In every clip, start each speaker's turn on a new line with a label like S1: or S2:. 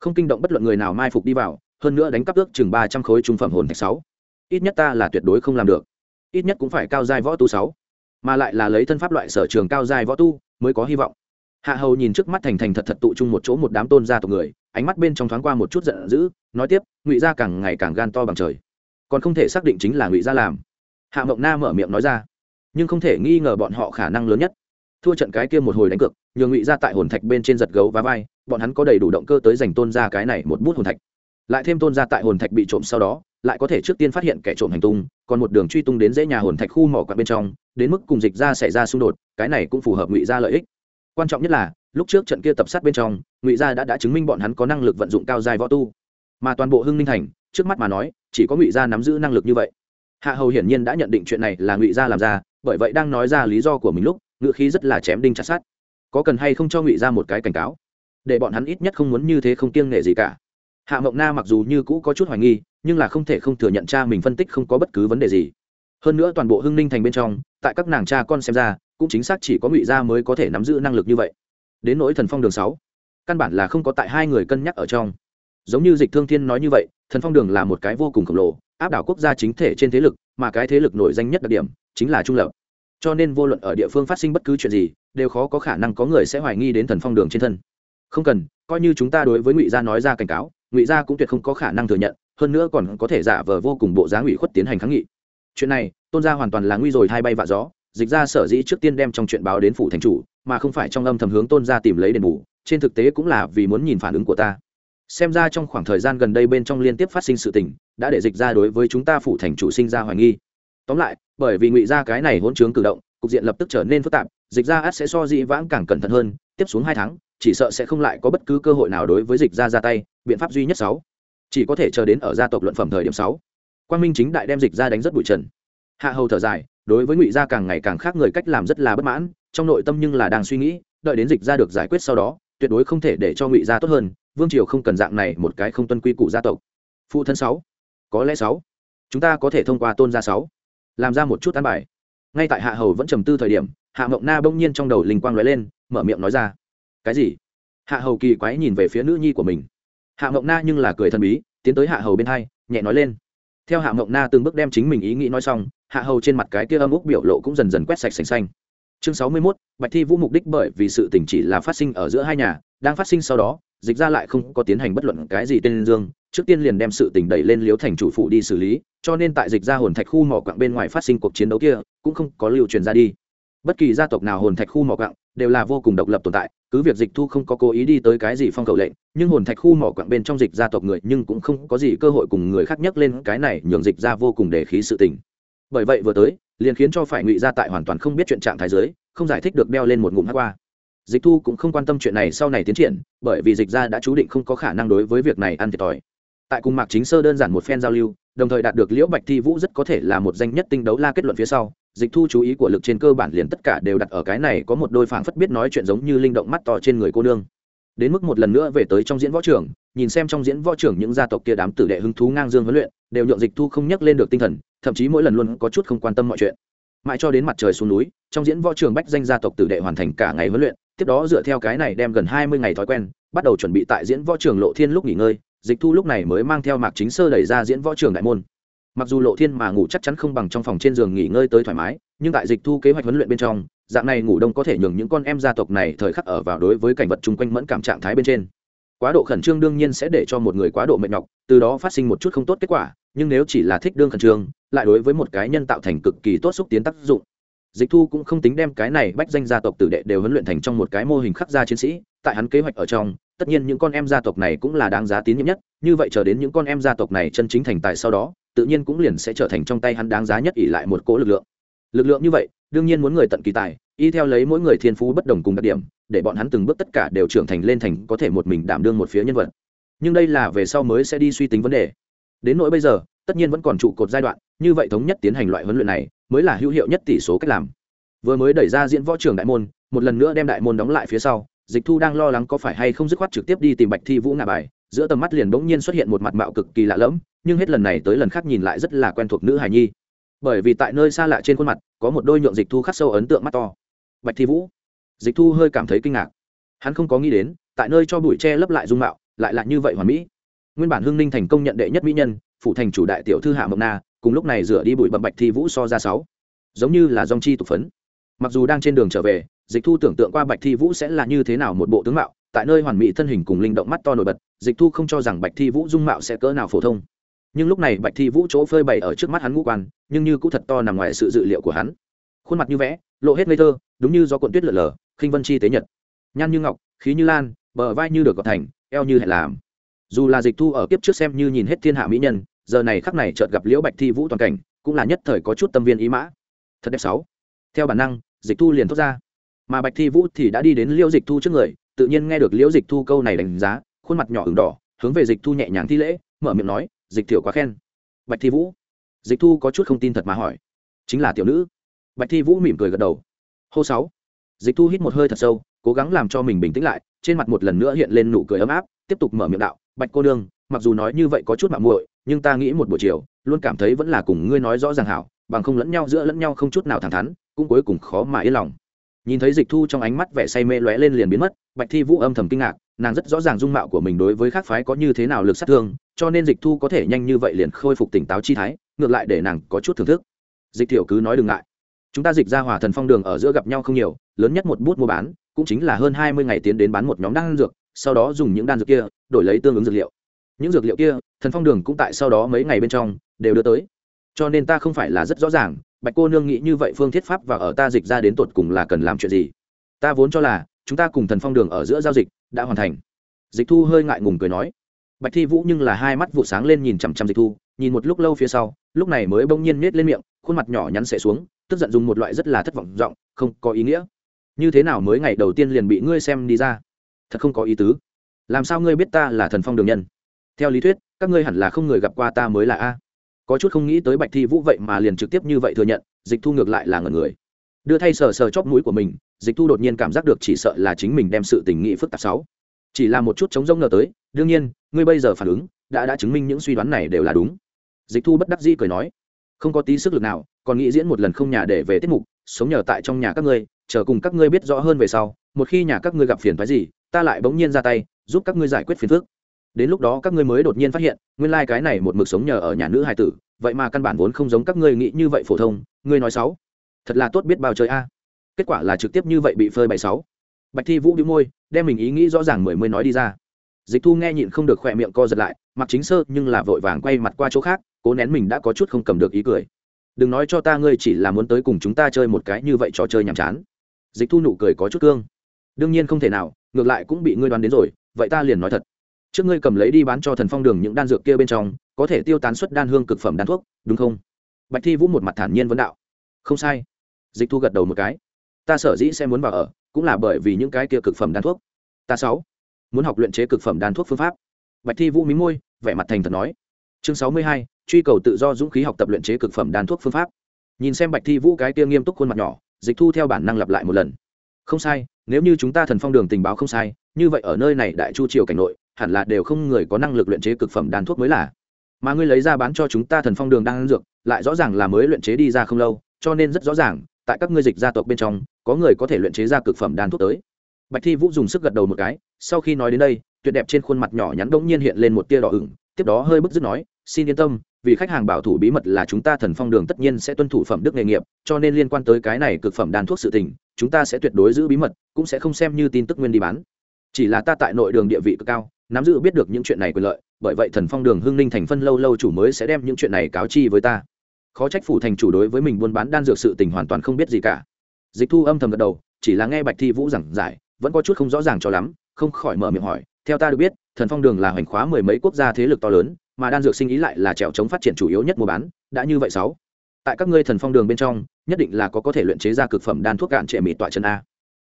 S1: không kinh động bất luận người nào mai phục đi vào, hơn nữa đánh cắp ước chừng ba trăm khối trung phẩm hồn thạch sáu. Ít nhất ta là tuyệt đối không làm được. Ít nhất cũng phải cao giai võ tu sáu. Mà lại là lấy thân pháp loại sở trường cao giai võ tu mới có hy vọng. Hạ hầu nhìn trước mắt thành thành thật thật tụ chung một chỗ một đám tôn gia tộc người, ánh mắt bên trong thoáng qua một chút giận dữ, nói tiếp, ngụy gia càng ngày càng gan to bằng trời. Còn không thể xác định chính là ngụy gia làm. Hạ mộng na mở miệng nói ra. Nhưng không thể nghi ngờ bọn họ khả năng lớn nhất. Thua trận cái kia một hồi đánh cược nhường ngụy gia tại hồn thạch bên trên giật gấu và vai, bọn hắn có đầy đủ động cơ tới giành tôn ra cái này một bút hồn thạch. Lại thêm tôn ra tại hồn thạch bị trộm sau đó, lại có thể trước tiên phát hiện kẻ trộm hành tung, còn một đường truy tung đến dễ nhà hồn thạch khu mỏ quạt bên trong, đến mức cùng dịch ra xảy ra xung đột, cái này cũng phù hợp ngụy gia lợi ích. Quan trọng nhất là, lúc trước trận kia tập sát bên trong, ngụy gia đã đã chứng minh bọn hắn có năng lực vận dụng cao dài võ tu. Mà toàn bộ hưng ninh thành, trước mắt mà nói, chỉ có ngụy gia nắm giữ năng lực như vậy. Hạ hầu hiển nhiên đã nhận định chuyện này là ngụy gia làm ra, bởi vậy đang nói ra lý do của mình lúc ngự khí rất là chém đinh chặt sát có cần hay không cho ngụy gia một cái cảnh cáo để bọn hắn ít nhất không muốn như thế không kiêng nể gì cả hạ mộng na mặc dù như cũ có chút hoài nghi nhưng là không thể không thừa nhận cha mình phân tích không có bất cứ vấn đề gì hơn nữa toàn bộ hưng ninh thành bên trong tại các nàng cha con xem ra cũng chính xác chỉ có ngụy gia mới có thể nắm giữ năng lực như vậy đến nỗi thần phong đường sáu căn bản là không có tại hai người cân nhắc ở trong giống như dịch thương thiên nói như vậy thần phong đường là một cái vô cùng khổng lồ áp đảo quốc gia chính thể trên thế lực mà cái thế lực nổi danh nhất đặc điểm chính là trung lập cho nên vô luận ở địa phương phát sinh bất cứ chuyện gì, đều khó có khả năng có người sẽ hoài nghi đến thần phong đường trên thân. Không cần, coi như chúng ta đối với ngụy gia nói ra cảnh cáo, ngụy gia cũng tuyệt không có khả năng thừa nhận, hơn nữa còn có thể giả vờ vô cùng bộ giá ngụy khuất tiến hành kháng nghị. Chuyện này, tôn gia hoàn toàn là nguy rồi hai bay vạ gió, dịch ra sở dĩ trước tiên đem trong chuyện báo đến phủ thành chủ, mà không phải trong âm thầm hướng tôn gia tìm lấy đền bù, trên thực tế cũng là vì muốn nhìn phản ứng của ta. Xem ra trong khoảng thời gian gần đây bên trong liên tiếp phát sinh sự tình, đã để dịch ra đối với chúng ta phủ thành chủ sinh ra hoài nghi tóm lại, bởi vì ngụy ra cái này hỗn trướng cử động, cục diện lập tức trở nên phức tạp, dịch ra át sẽ so dĩ vãng càng cẩn thận hơn, tiếp xuống hai tháng, chỉ sợ sẽ không lại có bất cứ cơ hội nào đối với dịch ra ra tay, biện pháp duy nhất sáu. Chỉ có thể chờ đến ở gia tộc luận phẩm thời điểm sáu. Quan minh chính đại đem dịch ra đánh rất bụi trần. Hạ hầu thở dài, đối với ngụy gia càng ngày càng khác người cách làm rất là bất mãn, trong nội tâm nhưng là đang suy nghĩ, đợi đến dịch ra được giải quyết sau đó, tuyệt đối không thể để cho ngụy gia tốt hơn, vương triều không cần dạng này một cái không tuân quy củ gia tộc. Phụ thân sáu, có lẽ sáu. Chúng ta có thể thông qua tôn gia sáu làm ra một chút an bài. Ngay tại hạ hầu vẫn trầm tư thời điểm, hạ mộng na bỗng nhiên trong đầu linh quang lóe lên, mở miệng nói ra, cái gì? Hạ hầu kỳ quái nhìn về phía nữ nhi của mình. Hạ mộng na nhưng là cười thần bí, tiến tới hạ hầu bên hai, nhẹ nói lên. Theo hạ mộng na từng bước đem chính mình ý nghĩ nói xong, hạ hầu trên mặt cái kia âm úc biểu lộ cũng dần dần quét sạch sành xanh chương sáu mươi 61, bạch thi vũ mục đích bởi vì sự tình chỉ là phát sinh ở giữa hai nhà đang phát sinh sau đó dịch ra lại không có tiến hành bất luận cái gì tên dương trước tiên liền đem sự tình đẩy lên liếu thành chủ phụ đi xử lý cho nên tại dịch ra hồn thạch khu mỏ quặng bên ngoài phát sinh cuộc chiến đấu kia cũng không có lưu truyền ra đi. Bất kỳ gia tộc nào hồn thạch khu mỏ quặng đều là vô cùng độc lập tồn tại cứ việc dịch thu không có cố ý đi tới cái gì phong cầu lệnh nhưng hồn thạch khu mỏ quặng bên trong dịch gia tộc người nhưng cũng không có gì cơ hội cùng người khác nhắc lên cái này nhường dịch ra vô cùng để khí sự tình bởi vậy vừa tới, liền khiến cho phải ngụy ra tại hoàn toàn không biết chuyện trạng thái giới không giải thích được đeo lên một ngụm hát qua. Dịch thu cũng không quan tâm chuyện này sau này tiến triển, bởi vì dịch ra đã chú định không có khả năng đối với việc này ăn thiệt thòi. Tại cùng mạc chính sơ đơn giản một phen giao lưu, đồng thời đạt được liễu bạch thi vũ rất có thể là một danh nhất tinh đấu la kết luận phía sau, dịch thu chú ý của lực trên cơ bản liền tất cả đều đặt ở cái này có một đôi phảng phất biết nói chuyện giống như linh động mắt to trên người cô nương đến mức một lần nữa về tới trong diễn võ trường, nhìn xem trong diễn võ trường những gia tộc kia đám tử đệ hứng thú ngang dương huấn luyện, đều nhượng dịch thu không nhắc lên được tinh thần, thậm chí mỗi lần luôn có chút không quan tâm mọi chuyện. Mãi cho đến mặt trời xuống núi, trong diễn võ trường bách danh gia tộc tử đệ hoàn thành cả ngày huấn luyện, tiếp đó dựa theo cái này đem gần hai mươi ngày thói quen, bắt đầu chuẩn bị tại diễn võ trường lộ thiên lúc nghỉ ngơi, dịch thu lúc này mới mang theo mạc chính sơ đẩy ra diễn võ trường đại môn. Mặc dù lộ thiên mà ngủ chắc chắn không bằng trong phòng trên giường nghỉ ngơi tới thoải mái, nhưng tại dịch thu kế hoạch huấn luyện bên trong dạng này ngủ đông có thể nhường những con em gia tộc này thời khắc ở vào đối với cảnh vật chung quanh mẫn cảm trạng thái bên trên. Quá độ khẩn trương đương nhiên sẽ để cho một người quá độ mệt nhọc, từ đó phát sinh một chút không tốt kết quả, nhưng nếu chỉ là thích đương khẩn trương, lại đối với một cái nhân tạo thành cực kỳ tốt xúc tiến tác dụng. Dịch thu cũng không tính đem cái này bách danh gia tộc tử đệ đều huấn luyện thành trong một cái mô hình khắc gia chiến sĩ, tại hắn kế hoạch ở trong, tất nhiên những con em gia tộc này cũng là đáng giá tín nhiệm nhất, như vậy chờ đến những con em gia tộc này chân chính thành tài sau đó, tự nhiên cũng liền sẽ trở thành trong tay hắn đáng giá nhất ỉ lại một cỗ lực lượng. Lực lượng như vậy đương nhiên muốn người tận kỳ tài, y theo lấy mỗi người thiên phú bất đồng cùng đặc điểm, để bọn hắn từng bước tất cả đều trưởng thành lên thành có thể một mình đảm đương một phía nhân vật. Nhưng đây là về sau mới sẽ đi suy tính vấn đề. Đến nỗi bây giờ, tất nhiên vẫn còn trụ cột giai đoạn, như vậy thống nhất tiến hành loại huấn luyện này, mới là hữu hiệu nhất tỷ số cách làm. Vừa mới đẩy ra diễn võ trường đại môn, một lần nữa đem đại môn đóng lại phía sau, dịch thu đang lo lắng có phải hay không dứt khoát trực tiếp đi tìm bạch thi vũ ngạ bài, giữa tầm mắt liền bỗng nhiên xuất hiện một mặt mạo cực kỳ lạ lẫm, nhưng hết lần này tới lần khác nhìn lại rất là quen thuộc nữ hài nhi bởi vì tại nơi xa lạ trên khuôn mặt, có một đôi nhượng dịch thu khắc sâu ấn tượng mắt to. Bạch thi vũ. Dịch thu hơi cảm thấy kinh ngạc. Hắn không có nghĩ đến, tại nơi cho bụi tre lấp lại dung mạo, lại là như vậy hoàn mỹ. Nguyên bản hưng ninh thành công nhận đệ nhất mỹ nhân phụ thành chủ đại tiểu thư hạ mộng na, cùng lúc này rửa đi bụi bậm bạch thi vũ so ra sáu. Giống như là dòng chi tục phấn. Mặc dù đang trên đường trở về, dịch thu tưởng tượng qua bạch thi vũ sẽ là như thế nào một bộ tướng mạo, tại nơi hoàn mỹ thân hình cùng linh động mắt to nổi bật, dịch thu không cho rằng bạch thi vũ dung mạo sẽ cỡ nào phổ thông nhưng lúc này bạch thi vũ chỗ phơi bày ở trước mắt hắn ngũ quan, nhưng như cũng thật to nằm ngoài sự dự liệu của hắn. Khuôn mặt như vẽ, lộ hết ngây thơ, đúng như do cuộn tuyết lở lở, khinh vân chi tế nhật. Nhan như ngọc, khí như lan, bờ vai như được gọt thành, eo như hẹn làm. Dù là dịch thu ở kiếp trước xem như nhìn hết thiên hạ mỹ nhân, giờ này khắc này chợt gặp liễu bạch thi vũ toàn cảnh, cũng là nhất thời có chút tâm viên ý mã. Thật đẹp sáu. Theo bản năng, dịch thu liền thốt ra. Mà bạch thi vũ thì đã đi đến liễu dịch thu trước người, tự nhiên nghe được liễu dịch thu câu này đánh giá, khuôn mặt nhỏ ửng đỏ, hướng về dịch thu nhẹ nhàng thi lễ, mở miệng nói dịch tiểu quá khen. Bạch thi vũ. Dịch thu có chút không tin thật mà hỏi. Chính là tiểu nữ. Bạch thi vũ mỉm cười gật đầu. Hô sáu. Dịch thu hít một hơi thật sâu, cố gắng làm cho mình bình tĩnh lại, trên mặt một lần nữa hiện lên nụ cười ấm áp, tiếp tục mở miệng đạo, bạch cô đương mặc dù nói như vậy có chút mạng muội, nhưng ta nghĩ một buổi chiều, luôn cảm thấy vẫn là cùng ngươi nói rõ ràng hảo, bằng không lẫn nhau giữa lẫn nhau không chút nào thẳng thắn, cũng cuối cùng khó mà yên lòng. Nhìn thấy dịch thu trong ánh mắt vẻ say mê lóe lên liền biến mất, bạch thi vũ âm thầm kinh ngạc, nàng rất rõ ràng dung mạo của mình đối với khác phái có như thế nào lực sát thương cho nên dịch thu có thể nhanh như vậy liền khôi phục tỉnh táo chi thái, ngược lại để nàng có chút thưởng thức. Dịch thiểu cứ nói đừng ngại. Chúng ta dịch ra hòa thần phong đường ở giữa gặp nhau không nhiều, lớn nhất một bút mua bán, cũng chính là hơn hai mươi ngày tiến đến bán một nhóm đan dược, sau đó dùng những đan dược kia đổi lấy tương ứng dược liệu. Những dược liệu kia, thần phong đường cũng tại sau đó mấy ngày bên trong đều đưa tới. Cho nên ta không phải là rất rõ ràng, bạch cô nương nghĩ như vậy phương thiết pháp và ở ta dịch ra đến tột cùng là cần làm chuyện gì? Ta vốn cho là, chúng ta cùng thần phong đường ở giữa giao dịch đã hoàn thành. Dịch thu hơi ngại ngùng cười nói bạch thi vũ nhưng là hai mắt vụ sáng lên nhìn chằm chằm dịch thu, nhìn một lúc lâu phía sau, lúc này mới bỗng nhiên miết lên miệng, khuôn mặt nhỏ nhắn sẽ xuống, tức giận dùng một loại rất là thất vọng giọng, không có ý nghĩa. Như thế nào mới ngày đầu tiên liền bị ngươi xem đi ra? Thật không có ý tứ. Làm sao ngươi biết ta là thần phong đường nhân? Theo lý thuyết, các ngươi hẳn là không người gặp qua ta mới là a. Có chút không nghĩ tới bạch thi vũ vậy mà liền trực tiếp như vậy thừa nhận, dịch thu ngược lại là ngần người. Đưa thay sờ sờ chóp mũi của mình, dịch thu đột nhiên cảm giác được chỉ sợ là chính mình đem sự tình nghị phức tạp sáu chỉ là một chút chống rông ngờ tới, đương nhiên, ngươi bây giờ phản ứng, đã đã chứng minh những suy đoán này đều là đúng. Dịch thu bất đắc dĩ cười nói, không có tí sức lực nào, còn nghĩ diễn một lần không nhà để về tiết mục, sống nhờ tại trong nhà các ngươi, chờ cùng các ngươi biết rõ hơn về sau, một khi nhà các ngươi gặp phiền phái gì, ta lại bỗng nhiên ra tay, giúp các ngươi giải quyết phiền phức. Đến lúc đó các ngươi mới đột nhiên phát hiện, nguyên lai、like、cái này một mực sống nhờ ở nhà nữ hài tử, vậy mà căn bản vốn không giống các ngươi nghĩ như vậy phổ thông, ngươi nói sáu thật là tốt biết bao trời a. Kết quả là trực tiếp như vậy bị phơi bày sáu bạch thi vũ đĩu môi đem mình ý nghĩ rõ ràng mười mươi nói đi ra. Dịch thu nghe nhịn không được khỏe miệng co giật lại, mặc chính sơ nhưng là vội vàng quay mặt qua chỗ khác, cố nén mình đã có chút không cầm được ý cười. Đừng nói cho ta ngươi chỉ là muốn tới cùng chúng ta chơi một cái như vậy trò chơi nhàm chán. Dịch thu nụ cười có chút cương. Đương nhiên không thể nào, ngược lại cũng bị ngươi đoán đến rồi, vậy ta liền nói thật. Trước ngươi cầm lấy đi bán cho thần phong đường những đan dược kia bên trong, có thể tiêu tán suất đan hương cực phẩm đan thuốc, đúng không? Bạch thi vũ một mặt thản nhiên vấn đạo. Không sai. Dịch thu gật đầu một cái. Ta sở dĩ sẽ muốn vào ở cũng là bởi vì những cái kia cực phẩm đan thuốc. Ta sáu, muốn học luyện chế cực phẩm đan thuốc phương pháp. Bạch thi vũ mí môi, vẻ mặt thành thật nói. Chương sáu mươi hai, truy cầu tự do dũng khí học tập luyện chế cực phẩm đan thuốc phương pháp. Nhìn xem bạch thi vũ cái kia nghiêm túc khuôn mặt nhỏ, dịch thu theo bản năng lặp lại một lần. Không sai, nếu như chúng ta thần phong đường tình báo không sai, như vậy ở nơi này đại chu triều cảnh nội, hẳn là đều không người có năng lực luyện chế cực phẩm đan thuốc mới là. Mà ngươi lấy ra bán cho chúng ta thần phong đường đang ăn dược, lại rõ ràng là mới luyện chế đi ra không lâu, cho nên rất rõ ràng tại các ngươi dịch gia tộc bên trong, có người có thể luyện chế ra cực phẩm đan thuốc tới. Bạch thi vũ dùng sức gật đầu một cái, sau khi nói đến đây, tuyệt đẹp trên khuôn mặt nhỏ nhắn bỗng nhiên hiện lên một tia đỏ ửng, tiếp đó hơi bức dứt nói, xin yên tâm, vì khách hàng bảo thủ bí mật là chúng ta thần phong đường tất nhiên sẽ tuân thủ phẩm đức nghề nghiệp, cho nên liên quan tới cái này cực phẩm đan thuốc sự tình, chúng ta sẽ tuyệt đối giữ bí mật, cũng sẽ không xem như tin tức nguyên đi bán. Chỉ là ta tại nội đường địa vị cực cao, nắm giữ biết được những chuyện này quyền lợi, bởi vậy thần phong đường hưng ninh thành phân lâu lâu chủ mới sẽ đem những chuyện này cáo chi với ta khó trách phủ thành chủ đối với mình buôn bán đan dược sự tình hoàn toàn không biết gì cả. Dịch thu âm thầm gật đầu, chỉ là nghe bạch thi vũ giảng giải, vẫn có chút không rõ ràng cho lắm, không khỏi mở miệng hỏi, theo ta được biết, thần phong đường là hoành khóa mười mấy quốc gia thế lực to lớn, mà đan dược sinh ý lại là trèo chống phát triển chủ yếu nhất mua bán, đã như vậy sáu. Tại các ngươi thần phong đường bên trong, nhất định là có có thể luyện chế ra cực phẩm đan thuốc cạn trệ mịt tọa chân a.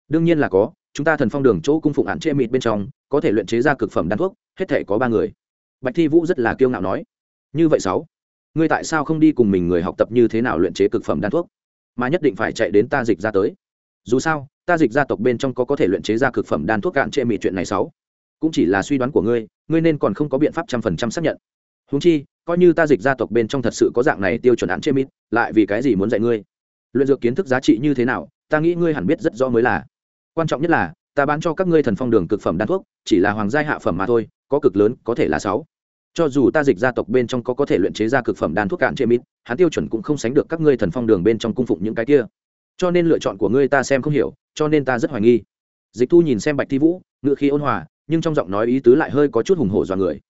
S1: Đương nhiên là có, chúng ta thần phong đường chỗ cung phụng hạn trệ mịt bên trong, có thể luyện chế ra cực phẩm đan thuốc, hết thể có ba người. Bạch thi vũ rất là kiêu ngạo nói. Như vậy sáu ngươi tại sao không đi cùng mình người học tập như thế nào luyện chế cực phẩm đan thuốc? Mà nhất định phải chạy đến ta dịch ra tới. Dù sao, ta dịch gia tộc bên trong có có thể luyện chế ra cực phẩm đan thuốc cạn trệ mị chuyện này sáu. Cũng chỉ là suy đoán của ngươi ngươi nên còn không có biện pháp trăm phần trăm xác nhận. Húng chi, coi như ta dịch gia tộc bên trong thật sự có dạng này tiêu chuẩn án chê mít lại vì cái gì muốn dạy ngươi? Luyện dược kiến thức giá trị như thế nào, ta nghĩ ngươi hẳn biết rất rõ mới là. Quan trọng nhất là, ta bán cho các ngươi thần phong đường cực phẩm đan thuốc, chỉ là hoàng gia hạ phẩm mà thôi, có cực lớn, có thể là sáu cho dù ta dịch gia tộc bên trong có có thể luyện chế ra cực phẩm đan thuốc cạn chế mít hắn tiêu chuẩn cũng không sánh được các ngươi thần phong đường bên trong cung phụng những cái kia. Cho nên lựa chọn của ngươi ta xem không hiểu, cho nên ta rất hoài nghi. Dịch thu nhìn xem bạch thi vũ ngự khí ôn hòa, nhưng trong giọng nói ý tứ lại hơi có chút hùng hổ dọa người.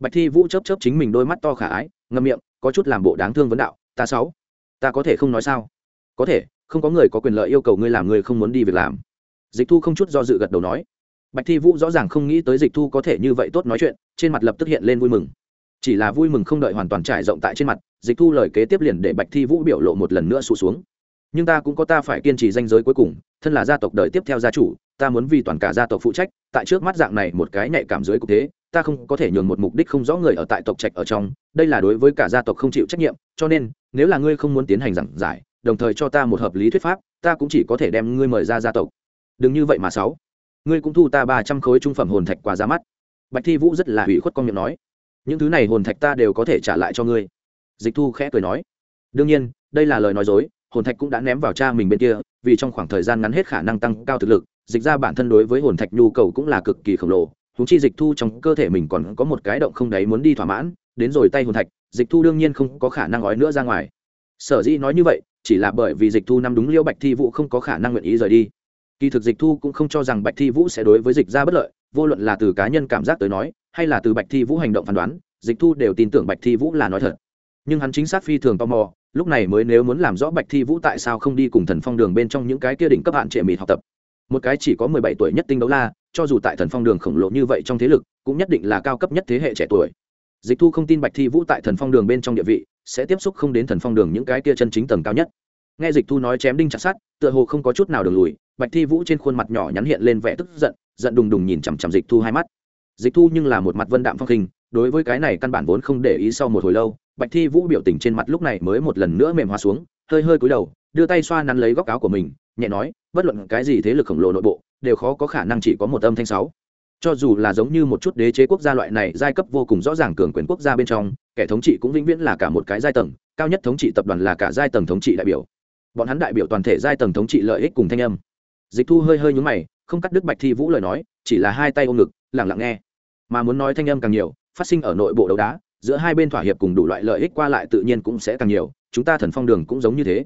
S1: Bạch thi vũ chớp chớp chính mình đôi mắt to khả ái ngâm miệng, có chút làm bộ đáng thương vấn đạo, ta sáu, ta có thể không nói sao? Có thể, không có người có quyền lợi yêu cầu ngươi làm người không muốn đi việc làm. Dịch thu không chút do dự gật đầu nói bạch thi vũ rõ ràng không nghĩ tới dịch thu có thể như vậy tốt nói chuyện, trên mặt lập tức hiện lên vui mừng. Chỉ là vui mừng không đợi hoàn toàn trải rộng tại trên mặt, dịch thu lời kế tiếp liền để bạch thi vũ biểu lộ một lần nữa sụt xuống. Nhưng ta cũng có ta phải kiên trì danh giới cuối cùng, thân là gia tộc đời tiếp theo gia chủ, ta muốn vì toàn cả gia tộc phụ trách, tại trước mắt dạng này một cái nhạy cảm dưới cục thế, ta không có thể nhường một mục đích không rõ người ở tại tộc trạch ở trong, đây là đối với cả gia tộc không chịu trách nhiệm, cho nên, nếu là ngươi không muốn tiến hành giảng giải, đồng thời cho ta một hợp lý thuyết pháp, ta cũng chỉ có thể đem ngươi mời ra gia tộc. Đừng như vậy mà sáu ngươi cũng thu ta ba trăm khối trung phẩm hồn thạch quá ra mắt. Bạch thi vũ rất là hủy khuất con miệng nói, những thứ này hồn thạch ta đều có thể trả lại cho ngươi. Dịch thu khẽ cười nói, đương nhiên, đây là lời nói dối, hồn thạch cũng đã ném vào cha mình bên kia, vì trong khoảng thời gian ngắn hết khả năng tăng cao thực lực, dịch ra bản thân đối với hồn thạch nhu cầu cũng là cực kỳ khổng lồ. Húng chi dịch thu trong cơ thể mình còn có một cái động không đáy muốn đi thỏa mãn, đến rồi tay hồn thạch, dịch thu đương nhiên không có khả năng ói nữa ra ngoài. Sở dĩ nói như vậy, chỉ là bởi vì dịch thu năm đúng liễu bạch thi vũ không có khả năng nguyện ý rời đi kỳ thực dịch thu cũng không cho rằng bạch thi vũ sẽ đối với dịch ra bất lợi, vô luận là từ cá nhân cảm giác tới nói, hay là từ bạch thi vũ hành động phán đoán, dịch thu đều tin tưởng bạch thi vũ là nói thật. Nhưng hắn chính xác phi thường tò mò, lúc này mới nếu muốn làm rõ bạch thi vũ tại sao không đi cùng thần phong đường bên trong những cái kia đỉnh cấp hạn trệ mịt học tập. Một cái chỉ có mười bảy tuổi nhất tinh đấu la, cho dù tại thần phong đường khổng lồ như vậy trong thế lực, cũng nhất định là cao cấp nhất thế hệ trẻ tuổi. Dịch thu không tin bạch thi vũ tại thần phong đường bên trong địa vị, sẽ tiếp xúc không đến thần phong đường những cái kia chân chính tầng cao nhất nghe dịch thu nói chém đinh chặt sát tựa hồ không có chút nào đường lùi, bạch thi vũ trên khuôn mặt nhỏ nhắn hiện lên vẻ tức giận giận đùng đùng nhìn chằm chằm dịch thu hai mắt. Dịch thu nhưng là một mặt vân đạm phong khinh, đối với cái này căn bản vốn không để ý sau một hồi lâu, bạch thi vũ biểu tình trên mặt lúc này mới một lần nữa mềm hoa xuống, hơi hơi cúi đầu, đưa tay xoa nắn lấy góc áo của mình, nhẹ nói, bất luận cái gì thế lực khổng lồ nội bộ, đều khó có khả năng chỉ có một âm thanh sáu. Cho dù là giống như một chút đế chế quốc gia loại này giai cấp vô cùng rõ ràng cường quyền quốc gia bên trong, kẻ thống trị cũng vĩnh viễn là cả một cái giai tầng, cao nhất thống trị tập đoàn là cả giai tầng thống trị đại biểu bọn hắn đại biểu toàn thể giai tầng thống trị lợi ích cùng thanh âm. Dịch thu hơi hơi nhúng mày, không cắt đứt bạch thi vũ lời nói, chỉ là hai tay ôm ngực lẳng lặng nghe. Mà muốn nói thanh âm càng nhiều, phát sinh ở nội bộ đấu đá, giữa hai bên thỏa hiệp cùng đủ loại lợi ích qua lại tự nhiên cũng sẽ càng nhiều, chúng ta thần phong đường cũng giống như thế.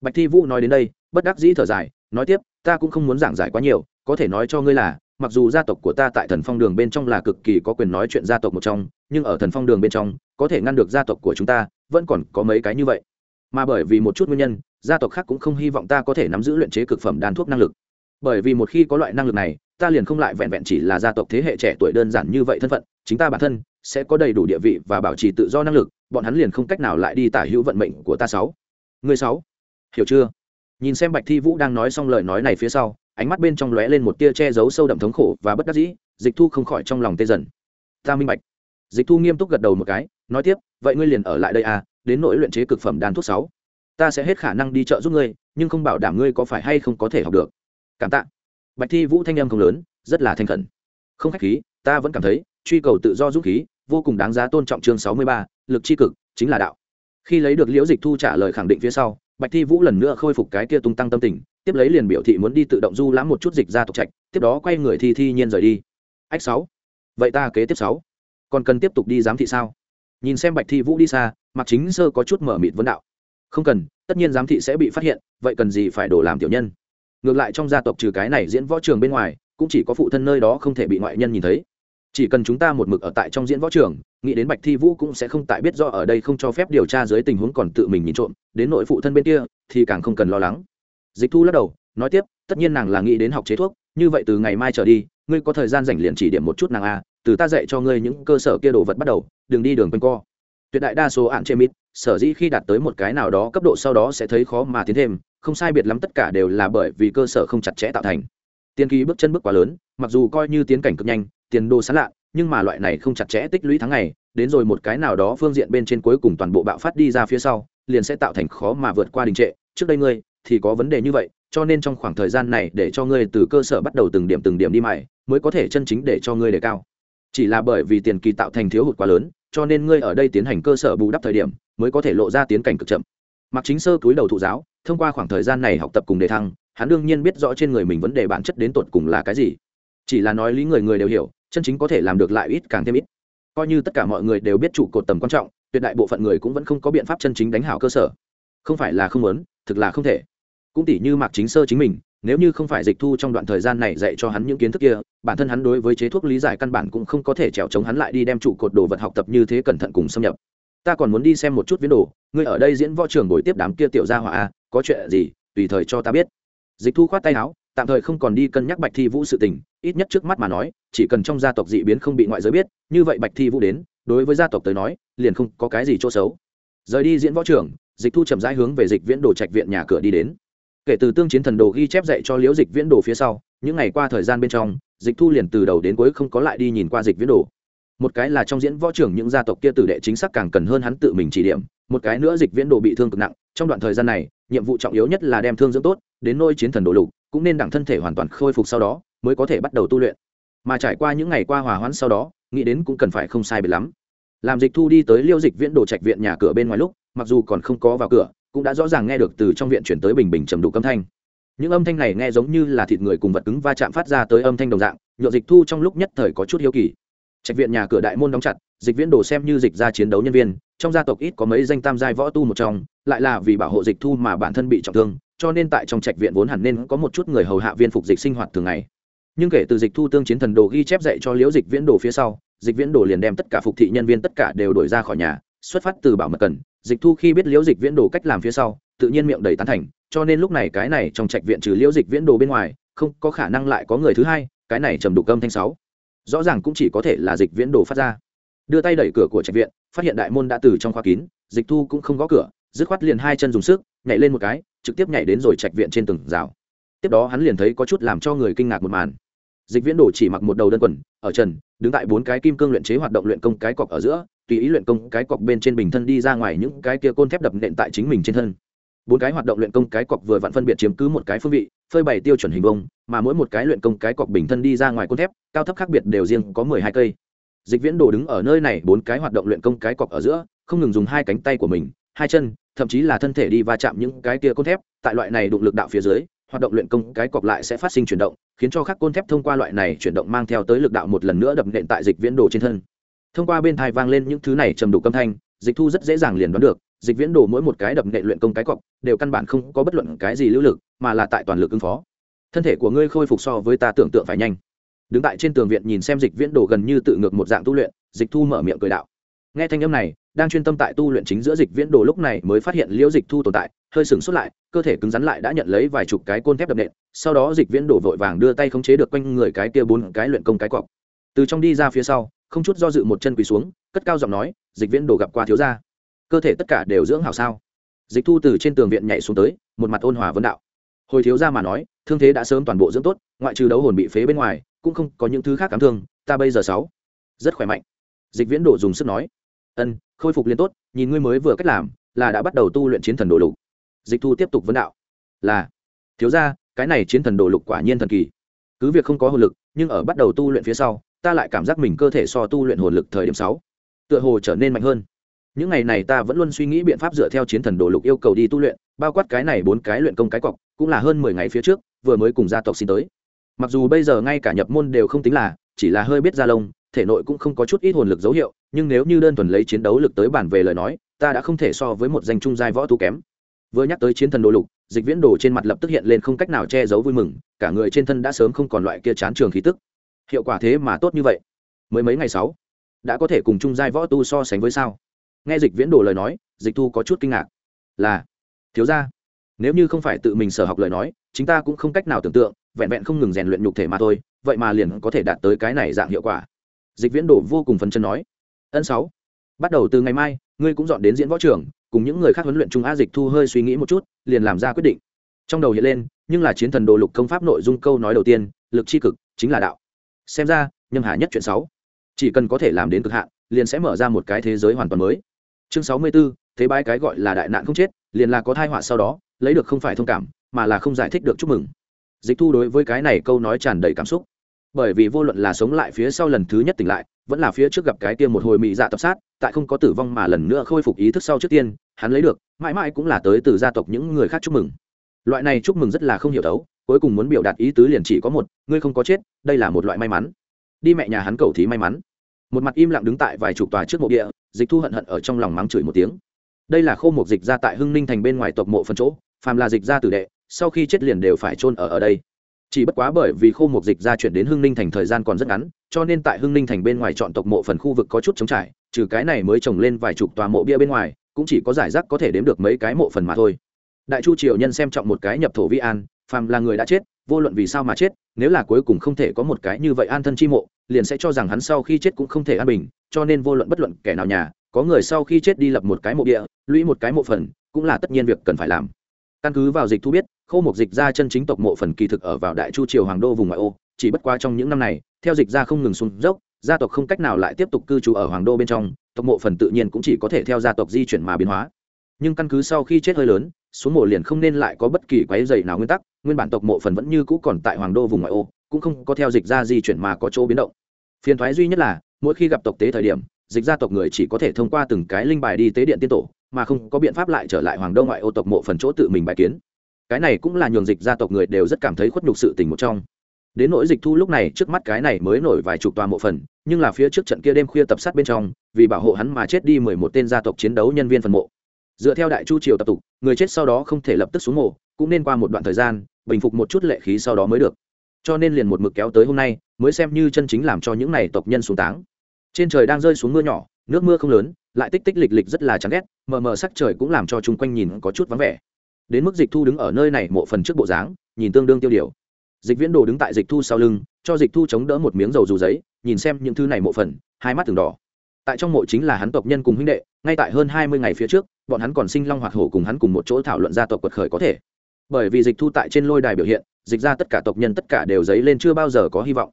S1: Bạch thi vũ nói đến đây, bất đắc dĩ thở dài, nói tiếp, ta cũng không muốn giảng giải quá nhiều, có thể nói cho ngươi là, mặc dù gia tộc của ta tại thần phong đường bên trong là cực kỳ có quyền nói chuyện gia tộc một trong, nhưng ở thần phong đường bên trong, có thể ngăn được gia tộc của chúng ta, vẫn còn có mấy cái như vậy mà bởi vì một chút nguyên nhân, gia tộc khác cũng không hy vọng ta có thể nắm giữ luyện chế cực phẩm đan thuốc năng lực. Bởi vì một khi có loại năng lực này, ta liền không lại vẹn vẹn chỉ là gia tộc thế hệ trẻ tuổi đơn giản như vậy thân phận, chính ta bản thân sẽ có đầy đủ địa vị và bảo trì tự do năng lực, bọn hắn liền không cách nào lại đi tả hữu vận mệnh của ta sáu. Người sáu, hiểu chưa? Nhìn xem bạch thi vũ đang nói xong lời nói này phía sau, ánh mắt bên trong lóe lên một tia che giấu sâu đậm thống khổ và bất đắc dĩ, dịch thu không khỏi trong lòng tê dần. Ta minh bạch. Dịch thu nghiêm túc gật đầu một cái, nói tiếp, vậy ngươi liền ở lại đây à đến nỗi luyện chế cực phẩm đan thuốc sáu. Ta sẽ hết khả năng đi chợ giúp ngươi, nhưng không bảo đảm ngươi có phải hay không có thể học được. Cảm tạ. Bạch thi vũ thanh âm không lớn, rất là thanh khẩn. Không khách khí, ta vẫn cảm thấy, truy cầu tự do dũng khí, vô cùng đáng giá tôn trọng chương sáu mươi ba, lực chi cực, chính là đạo. Khi lấy được liễu dịch thu trả lời khẳng định phía sau, bạch thi vũ lần nữa khôi phục cái kia tung tăng tâm tình, tiếp lấy liền biểu thị muốn đi tự động du lãm một chút dịch ra tộc trạch, tiếp đó quay người thi thi nhiên rời đi. Ách sáu. Vậy ta kế tiếp sáu. Còn cần tiếp tục đi giám thị sao? Nhìn xem bạch thi vũ đi xa mặc chính sơ có chút mở mịt vấn đạo. Không cần, tất nhiên giám thị sẽ bị phát hiện, vậy cần gì phải đổ làm tiểu nhân? Ngược lại trong gia tộc trừ cái này diễn võ trường bên ngoài, cũng chỉ có phụ thân nơi đó không thể bị ngoại nhân nhìn thấy. Chỉ cần chúng ta một mực ở tại trong diễn võ trường, nghĩ đến bạch thi vũ cũng sẽ không tại biết do ở đây không cho phép điều tra dưới tình huống còn tự mình nhìn trộm, đến nội phụ thân bên kia, thì càng không cần lo lắng. Dịch thu lắc đầu, nói tiếp, tất nhiên nàng là nghĩ đến học chế thuốc, như vậy từ ngày mai trở đi, ngươi có thời gian dành liền chỉ điểm một chút nàng a, từ ta dạy cho ngươi những cơ sở kia đồ vật bắt đầu, đừng đi đường quanh co tuyệt đại đa số ạn chê mít, sở dĩ khi đạt tới một cái nào đó cấp độ sau đó sẽ thấy khó mà tiến thêm, không sai biệt lắm tất cả đều là bởi vì cơ sở không chặt chẽ tạo thành. Tiên kỳ bước chân bước quá lớn, mặc dù coi như tiến cảnh cực nhanh, tiền đồ sán lạ, nhưng mà loại này không chặt chẽ tích lũy tháng ngày, đến rồi một cái nào đó phương diện bên trên cuối cùng toàn bộ bạo phát đi ra phía sau, liền sẽ tạo thành khó mà vượt qua đình trệ. Trước đây ngươi thì có vấn đề như vậy, cho nên trong khoảng thời gian này để cho ngươi từ cơ sở bắt đầu từng điểm từng điểm đi mày mới có thể chân chính để cho ngươi đề cao. Chỉ là bởi vì tiền kỳ tạo thành thiếu hụt quá lớn cho nên ngươi ở đây tiến hành cơ sở bù đắp thời điểm, mới có thể lộ ra tiến cảnh cực chậm. Mặc chính sơ túi đầu thụ giáo, thông qua khoảng thời gian này học tập cùng đề thăng, hắn đương nhiên biết rõ trên người mình vấn đề bản chất đến tột cùng là cái gì. Chỉ là nói lý người người đều hiểu, chân chính có thể làm được lại ít càng thêm ít. Coi như tất cả mọi người đều biết trụ cột tầm quan trọng, tuyệt đại bộ phận người cũng vẫn không có biện pháp chân chính đánh hảo cơ sở. Không phải là không muốn, thực là không thể. Cũng tỷ như mạc chính sơ chính mình nếu như không phải dịch thu trong đoạn thời gian này dạy cho hắn những kiến thức kia, bản thân hắn đối với chế thuốc lý giải căn bản cũng không có thể trèo chống hắn lại đi đem trụ cột đồ vật học tập như thế cẩn thận cùng xâm nhập. Ta còn muốn đi xem một chút viễn đồ, ngươi ở đây diễn võ trường buổi tiếp đám kia tiểu gia hỏa à, có chuyện gì, tùy thời cho ta biết. Dịch thu khoát tay áo, tạm thời không còn đi cân nhắc bạch thi vũ sự tình, ít nhất trước mắt mà nói, chỉ cần trong gia tộc dị biến không bị ngoại giới biết, như vậy bạch thi vũ đến, đối với gia tộc tới nói, liền không có cái gì chỗ xấu. Rời đi diễn võ trường, dịch thu chậm rãi hướng về dịch viễn đồ trạch viện nhà cửa đi đến kể từ tương chiến thần đồ ghi chép dạy cho liễu dịch viễn đồ phía sau, những ngày qua thời gian bên trong, dịch thu liền từ đầu đến cuối không có lại đi nhìn qua dịch viễn đồ. Một cái là trong diễn võ trưởng những gia tộc kia tử đệ chính xác càng cần hơn hắn tự mình chỉ điểm, một cái nữa dịch viễn đồ bị thương cực nặng, trong đoạn thời gian này, nhiệm vụ trọng yếu nhất là đem thương dưỡng tốt, đến nôi chiến thần đồ lục, cũng nên đẳng thân thể hoàn toàn khôi phục sau đó, mới có thể bắt đầu tu luyện. Mà trải qua những ngày qua hòa hoãn sau đó, nghĩ đến cũng cần phải không sai biệt lắm. Làm dịch thu đi tới liêu dịch viễn đồ trạch viện nhà cửa bên ngoài lúc, mặc dù còn không có vào cửa cũng đã rõ ràng nghe được từ trong viện chuyển tới bình bình trầm đủ âm thanh. Những âm thanh này nghe giống như là thịt người cùng vật cứng va chạm phát ra tới âm thanh đồng dạng nhựa dịch thu trong lúc nhất thời có chút hiếu kỳ. Trạch viện nhà cửa đại môn đóng chặt, dịch viễn đồ xem như dịch ra chiến đấu nhân viên, trong gia tộc ít có mấy danh tam giai võ tu một trong, lại là vì bảo hộ dịch thu mà bản thân bị trọng thương, cho nên tại trong trạch viện vốn hẳn nên có một chút người hầu hạ viên phục dịch sinh hoạt thường ngày. Nhưng kể từ dịch thu tương chiến thần đồ ghi chép dạy cho liễu dịch viễn đồ phía sau, dịch viễn đồ liền đem tất cả phục thị nhân viên tất cả đều đổi ra khỏi nhà, xuất phát từ bảo mật cần dịch thu khi biết liễu dịch viễn đồ cách làm phía sau, tự nhiên miệng đầy tán thành, cho nên lúc này cái này trong trạch viện trừ liễu dịch viễn đồ bên ngoài, không có khả năng lại có người thứ hai, cái này trầm đục âm thanh sáu. Rõ ràng cũng chỉ có thể là dịch viễn đồ phát ra. Đưa tay đẩy cửa của trạch viện, phát hiện đại môn đã từ trong khoa kín, dịch thu cũng không gõ cửa, dứt khoát liền hai chân dùng sức, nhảy lên một cái, trực tiếp nhảy đến rồi trạch viện trên từng rào. Tiếp đó hắn liền thấy có chút làm cho người kinh ngạc một màn. Dịch viễn đồ chỉ mặc một đầu đơn quần, ở trần, đứng tại bốn cái kim cương luyện chế hoạt động luyện công cái cọc ở giữa tùy ý luyện công cái cọc bên trên bình thân đi ra ngoài những cái kia côn thép đập nện tại chính mình trên thân. Bốn cái hoạt động luyện công cái cọc vừa vặn phân biệt chiếm cứ một cái phương vị, phơi bày tiêu chuẩn hình bông mà mỗi một cái luyện công cái cọc bình thân đi ra ngoài côn thép, cao thấp khác biệt đều riêng có mười hai cây. Dịch viễn đồ đứng ở nơi này, bốn cái hoạt động luyện công cái cọc ở giữa, không ngừng dùng hai cánh tay của mình, hai chân, thậm chí là thân thể đi va chạm những cái kia côn thép, tại loại này đụng lực đạo phía dưới, hoạt động luyện công cái cọc lại sẽ phát sinh chuyển động, khiến cho các côn thép thông qua loại này chuyển động mang theo tới lực đạo một lần nữa đập nện tại dịch viễn đồ trên thân thông qua bên thai vang lên những thứ này trầm đủ âm thanh, dịch thu rất dễ dàng liền đoán được, dịch viễn đồ mỗi một cái đập nện luyện công cái cọc, đều căn bản không có bất luận cái gì lưu lực, mà là tại toàn lực ứng phó. Thân thể của ngươi khôi phục so với ta tưởng tượng phải nhanh. Đứng tại trên tường viện nhìn xem dịch viễn đồ gần như tự ngược một dạng tu luyện, dịch thu mở miệng cười đạo. Nghe thanh âm này, đang chuyên tâm tại tu luyện chính giữa dịch viễn đồ lúc này mới phát hiện liễu dịch thu tồn tại, hơi sừng sốt lại, cơ thể cứng rắn lại đã nhận lấy vài chục cái côn thép đập nện, sau đó dịch viễn đồ vội vàng đưa tay khống chế được quanh người cái kia bốn cái luyện công cái cọc từ trong đi ra phía sau, không chút do dự một chân quỳ xuống, cất cao giọng nói, dịch viễn đồ gặp qua thiếu gia. Cơ thể tất cả đều dưỡng hảo sao? Dịch thu từ trên tường viện nhảy xuống tới, một mặt ôn hòa vấn đạo. Hồi thiếu gia mà nói, thương thế đã sớm toàn bộ dưỡng tốt, ngoại trừ đấu hồn bị phế bên ngoài, cũng không có những thứ khác cảm thương, ta bây giờ sáu, rất khỏe mạnh. Dịch viễn đồ dùng sức nói, ân, khôi phục liên tốt, nhìn ngươi mới vừa cách làm, là đã bắt đầu tu luyện chiến thần đồ lục. Dịch thu tiếp tục vấn đạo, là, thiếu ra cái này chiến thần đồ lục quả nhiên thần kỳ. Cứ việc không có hồn lực, nhưng ở bắt đầu tu luyện phía sau ta lại cảm giác mình cơ thể so tu luyện hồn lực thời điểm sáu, tựa hồ trở nên mạnh hơn. Những ngày này ta vẫn luôn suy nghĩ biện pháp dựa theo chiến thần đồ lục yêu cầu đi tu luyện, bao quát cái này bốn cái luyện công cái cọc, cũng là hơn mười ngày phía trước, vừa mới cùng gia tộc xin tới. Mặc dù bây giờ ngay cả nhập môn đều không tính là, chỉ là hơi biết ra lông, thể nội cũng không có chút ít hồn lực dấu hiệu, nhưng nếu như đơn thuần lấy chiến đấu lực tới bản về lời nói, ta đã không thể so với một danh trung giai võ tu kém. Vừa nhắc tới chiến thần đồ lục, dịch viễn đồ trên mặt lập tức hiện lên không cách nào che giấu vui mừng, cả người trên thân đã sớm không còn loại kia chán trường khí tức hiệu quả thế mà tốt như vậy. Mới mấy ngày sáu, đã có thể cùng Chung giai võ tu so sánh với sao? Nghe dịch viễn đồ lời nói, dịch thu có chút kinh ngạc. Là, thiếu ra nếu như không phải tự mình sở học lời nói chúng ta cũng không cách nào tưởng tượng, vẹn vẹn không ngừng rèn luyện nhục thể mà thôi, vậy mà liền có thể đạt tới cái này dạng hiệu quả. Dịch viễn đồ vô cùng phấn chân nói. Ân sáu, bắt đầu từ ngày mai, ngươi cũng dọn đến diễn võ trường, cùng những người khác huấn luyện trung a dịch thu hơi suy nghĩ một chút, liền làm ra quyết định. Trong đầu hiện lên, nhưng là chiến thần đồ lục công pháp nội dung câu nói đầu tiên, lực c h i cực, chính là đạo xem ra nhâm hà nhất chuyện sáu. Chỉ cần có thể làm đến cực hạn liền sẽ mở ra một cái thế giới hoàn toàn mới. Chương sáu mươi 64, thế bái cái gọi là đại nạn không chết liền là có thai họa sau đó lấy được không phải thông cảm mà là không giải thích được chúc mừng. Dịch thu đối với cái này câu nói tràn đầy cảm xúc. Bởi vì vô luận là sống lại phía sau lần thứ nhất tỉnh lại vẫn là phía trước gặp cái tiên một hồi mị dạ tập sát tại không có tử vong mà lần nữa khôi phục ý thức sau trước tiên hắn lấy được mãi mãi cũng là tới từ gia tộc những người khác chúc mừng. Loại này chúc mừng rất là không hiểu đấu cuối cùng muốn biểu đạt ý tứ liền chỉ có một, ngươi không có chết, đây là một loại may mắn. Đi mẹ nhà hắn cầu thí may mắn. Một mặt im lặng đứng tại vài chục tòa trước mộ địa, dịch thu hận hận ở trong lòng mắng chửi một tiếng. Đây là khô mục dịch ra tại hưng ninh thành bên ngoài tộc mộ phần chỗ, phàm là dịch ra tử đệ, sau khi chết liền đều phải chôn ở ở đây. Chỉ bất quá bởi vì khô mục dịch ra chuyển đến hưng ninh thành thời gian còn rất ngắn, cho nên tại hưng ninh thành bên ngoài chọn tộc mộ phần khu vực có chút trống trải, trừ cái này mới trồng lên vài chục tòa mộ bia bên ngoài, cũng chỉ có giải rác có thể đếm được mấy cái mộ phần mà thôi. Đại chu triều nhân xem trọng một cái nhập thổ vi an phàm là người đã chết, vô luận vì sao mà chết, nếu là cuối cùng không thể có một cái như vậy an thân chi mộ, liền sẽ cho rằng hắn sau khi chết cũng không thể an bình, cho nên vô luận bất luận kẻ nào nhà, có người sau khi chết đi lập một cái mộ địa, lũy một cái mộ phần, cũng là tất nhiên việc cần phải làm. Căn cứ vào dịch thu biết khô một dịch ra chân chính tộc mộ phần kỳ thực ở vào đại chu triều hoàng đô vùng ngoại ô, chỉ bất quá trong những năm này, theo dịch ra không ngừng xuống dốc, gia tộc không cách nào lại tiếp tục cư trú ở hoàng đô bên trong, tộc mộ phần tự nhiên cũng chỉ có thể theo gia tộc di chuyển mà biến hóa. Nhưng căn cứ sau khi chết hơi lớn xuống mộ liền không nên lại có bất kỳ quái dày nào nguyên tắc, nguyên bản tộc mộ phần vẫn như cũ còn tại hoàng đô vùng ngoại ô, cũng không có theo dịch ra di chuyển mà có chỗ biến động. Phiền thoái duy nhất là, mỗi khi gặp tộc tế thời điểm, dịch gia tộc người chỉ có thể thông qua từng cái linh bài đi tế điện tiên tổ, mà không có biện pháp lại trở lại hoàng đô ngoại ô tộc mộ phần chỗ tự mình bài kiến. Cái này cũng là nhường dịch gia tộc người đều rất cảm thấy khuất nhục sự tình một trong. Đến nỗi dịch thu lúc này, trước mắt cái này mới nổi vài chục tòa mộ phần, nhưng là phía trước trận kia đêm khuya tập sát bên trong, vì bảo hộ hắn mà chết đi mười một tên gia tộc chiến đấu nhân viên phần mộ dựa theo đại chu triều tập tục, người chết sau đó không thể lập tức xuống mộ, cũng nên qua một đoạn thời gian, bình phục một chút lệ khí sau đó mới được. Cho nên liền một mực kéo tới hôm nay, mới xem như chân chính làm cho những này tộc nhân xuống táng. Trên trời đang rơi xuống mưa nhỏ, nước mưa không lớn, lại tích tích lịch lịch rất là chán ghét, mờ mờ sắc trời cũng làm cho chung quanh nhìn có chút vắng vẻ. Đến mức dịch thu đứng ở nơi này mộ phần trước bộ dáng, nhìn tương đương tiêu điều. Dịch viễn đồ đứng tại dịch thu sau lưng, cho dịch thu chống đỡ một miếng dầu dù giấy, nhìn xem những thứ này mộ phần, hai mắt từng đỏ. Tại trong mộ chính là hắn tộc nhân cùng huynh đệ, ngay tại hơn hai mươi ngày phía trước bọn hắn còn sinh long hoạt hổ cùng hắn cùng một chỗ thảo luận gia tộc quật khởi có thể. Bởi vì dịch thu tại trên lôi đài biểu hiện, dịch ra tất cả tộc nhân tất cả đều dấy lên chưa bao giờ có hy vọng.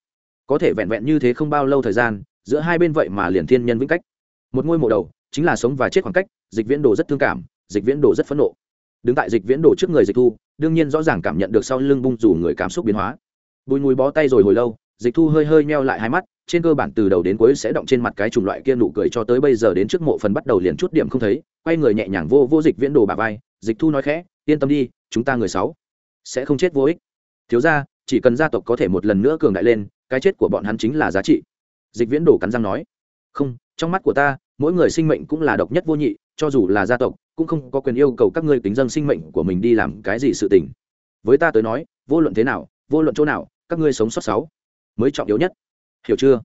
S1: Có thể vẹn vẹn như thế không bao lâu thời gian, giữa hai bên vậy mà liền thiên nhân vĩnh cách. Một ngôi mộ đầu, chính là sống và chết khoảng cách, dịch viễn đồ rất thương cảm, dịch viễn đồ rất phẫn nộ. Đứng tại dịch viễn đồ trước người dịch thu, đương nhiên rõ ràng cảm nhận được sau lưng bung rủ người cảm xúc biến hóa. Bùi mùi bó tay rồi hồi lâu dịch thu hơi hơi meo lại hai mắt, trên cơ bản từ đầu đến cuối sẽ động trên mặt cái chủng loại kia nụ cười cho tới bây giờ đến trước mộ phần bắt đầu liền chút điểm không thấy, quay người nhẹ nhàng vô vô dịch viễn đồ bà vai, dịch thu nói khẽ, yên tâm đi, chúng ta người sáu sẽ không chết vô ích. Thiếu ra chỉ cần gia tộc có thể một lần nữa cường đại lên, cái chết của bọn hắn chính là giá trị. Dịch viễn đồ cắn răng nói. Không, trong mắt của ta, mỗi người sinh mệnh cũng là độc nhất vô nhị, cho dù là gia tộc, cũng không có quyền yêu cầu các ngươi kính dân sinh mệnh của mình đi làm cái gì sự tình. Với ta tới nói, vô luận thế nào, vô luận chỗ nào, các ngươi sống sót sáu mới trọng yếu nhất. Hiểu chưa?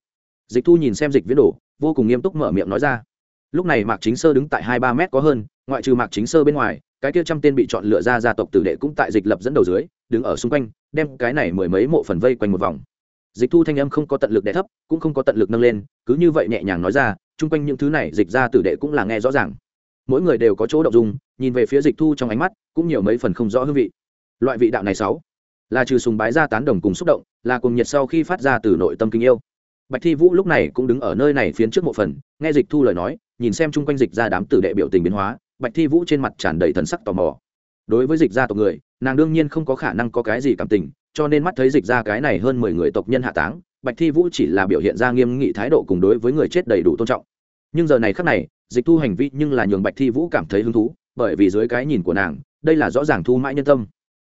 S1: Dịch thu nhìn xem dịch viễn đổ, vô cùng nghiêm túc mở miệng nói ra. Lúc này mạc chính sơ đứng tại hai ba mét có hơn ngoại trừ mạc chính sơ bên ngoài cái kia trăm tên bị chọn lựa ra gia tộc tử đệ cũng tại dịch lập dẫn đầu dưới đứng ở xung quanh đem cái này mười mấy mộ phần vây quanh một vòng. Dịch thu thanh âm không có tận lực đẻ thấp cũng không có tận lực nâng lên cứ như vậy nhẹ nhàng nói ra chung quanh những thứ này dịch ra tử đệ cũng là nghe rõ ràng. Mỗi người đều có chỗ đậu dung nhìn về phía dịch thu trong ánh mắt cũng nhiều mấy phần không rõ hương vị. Loại vị đạo này sáu là trừ sùng bái ra tán đồng cùng xúc động, là cùng nhiệt sau khi phát ra từ nội tâm kinh yêu. Bạch thi vũ lúc này cũng đứng ở nơi này phiến trước mộ phần, nghe dịch thu lời nói, nhìn xem chung quanh dịch ra đám tử đệ biểu tình biến hóa, bạch thi vũ trên mặt tràn đầy thần sắc tò mò. Đối với dịch gia tộc người, nàng đương nhiên không có khả năng có cái gì cảm tình, cho nên mắt thấy dịch ra cái này hơn mười người tộc nhân hạ táng, bạch thi vũ chỉ là biểu hiện ra nghiêm nghị thái độ cùng đối với người chết đầy đủ tôn trọng. Nhưng giờ này khác này, dịch thu hành vi nhưng là nhường bạch thi vũ cảm thấy hứng thú, bởi vì dưới cái nhìn của nàng, đây là rõ ràng thu mãi nhân tâm.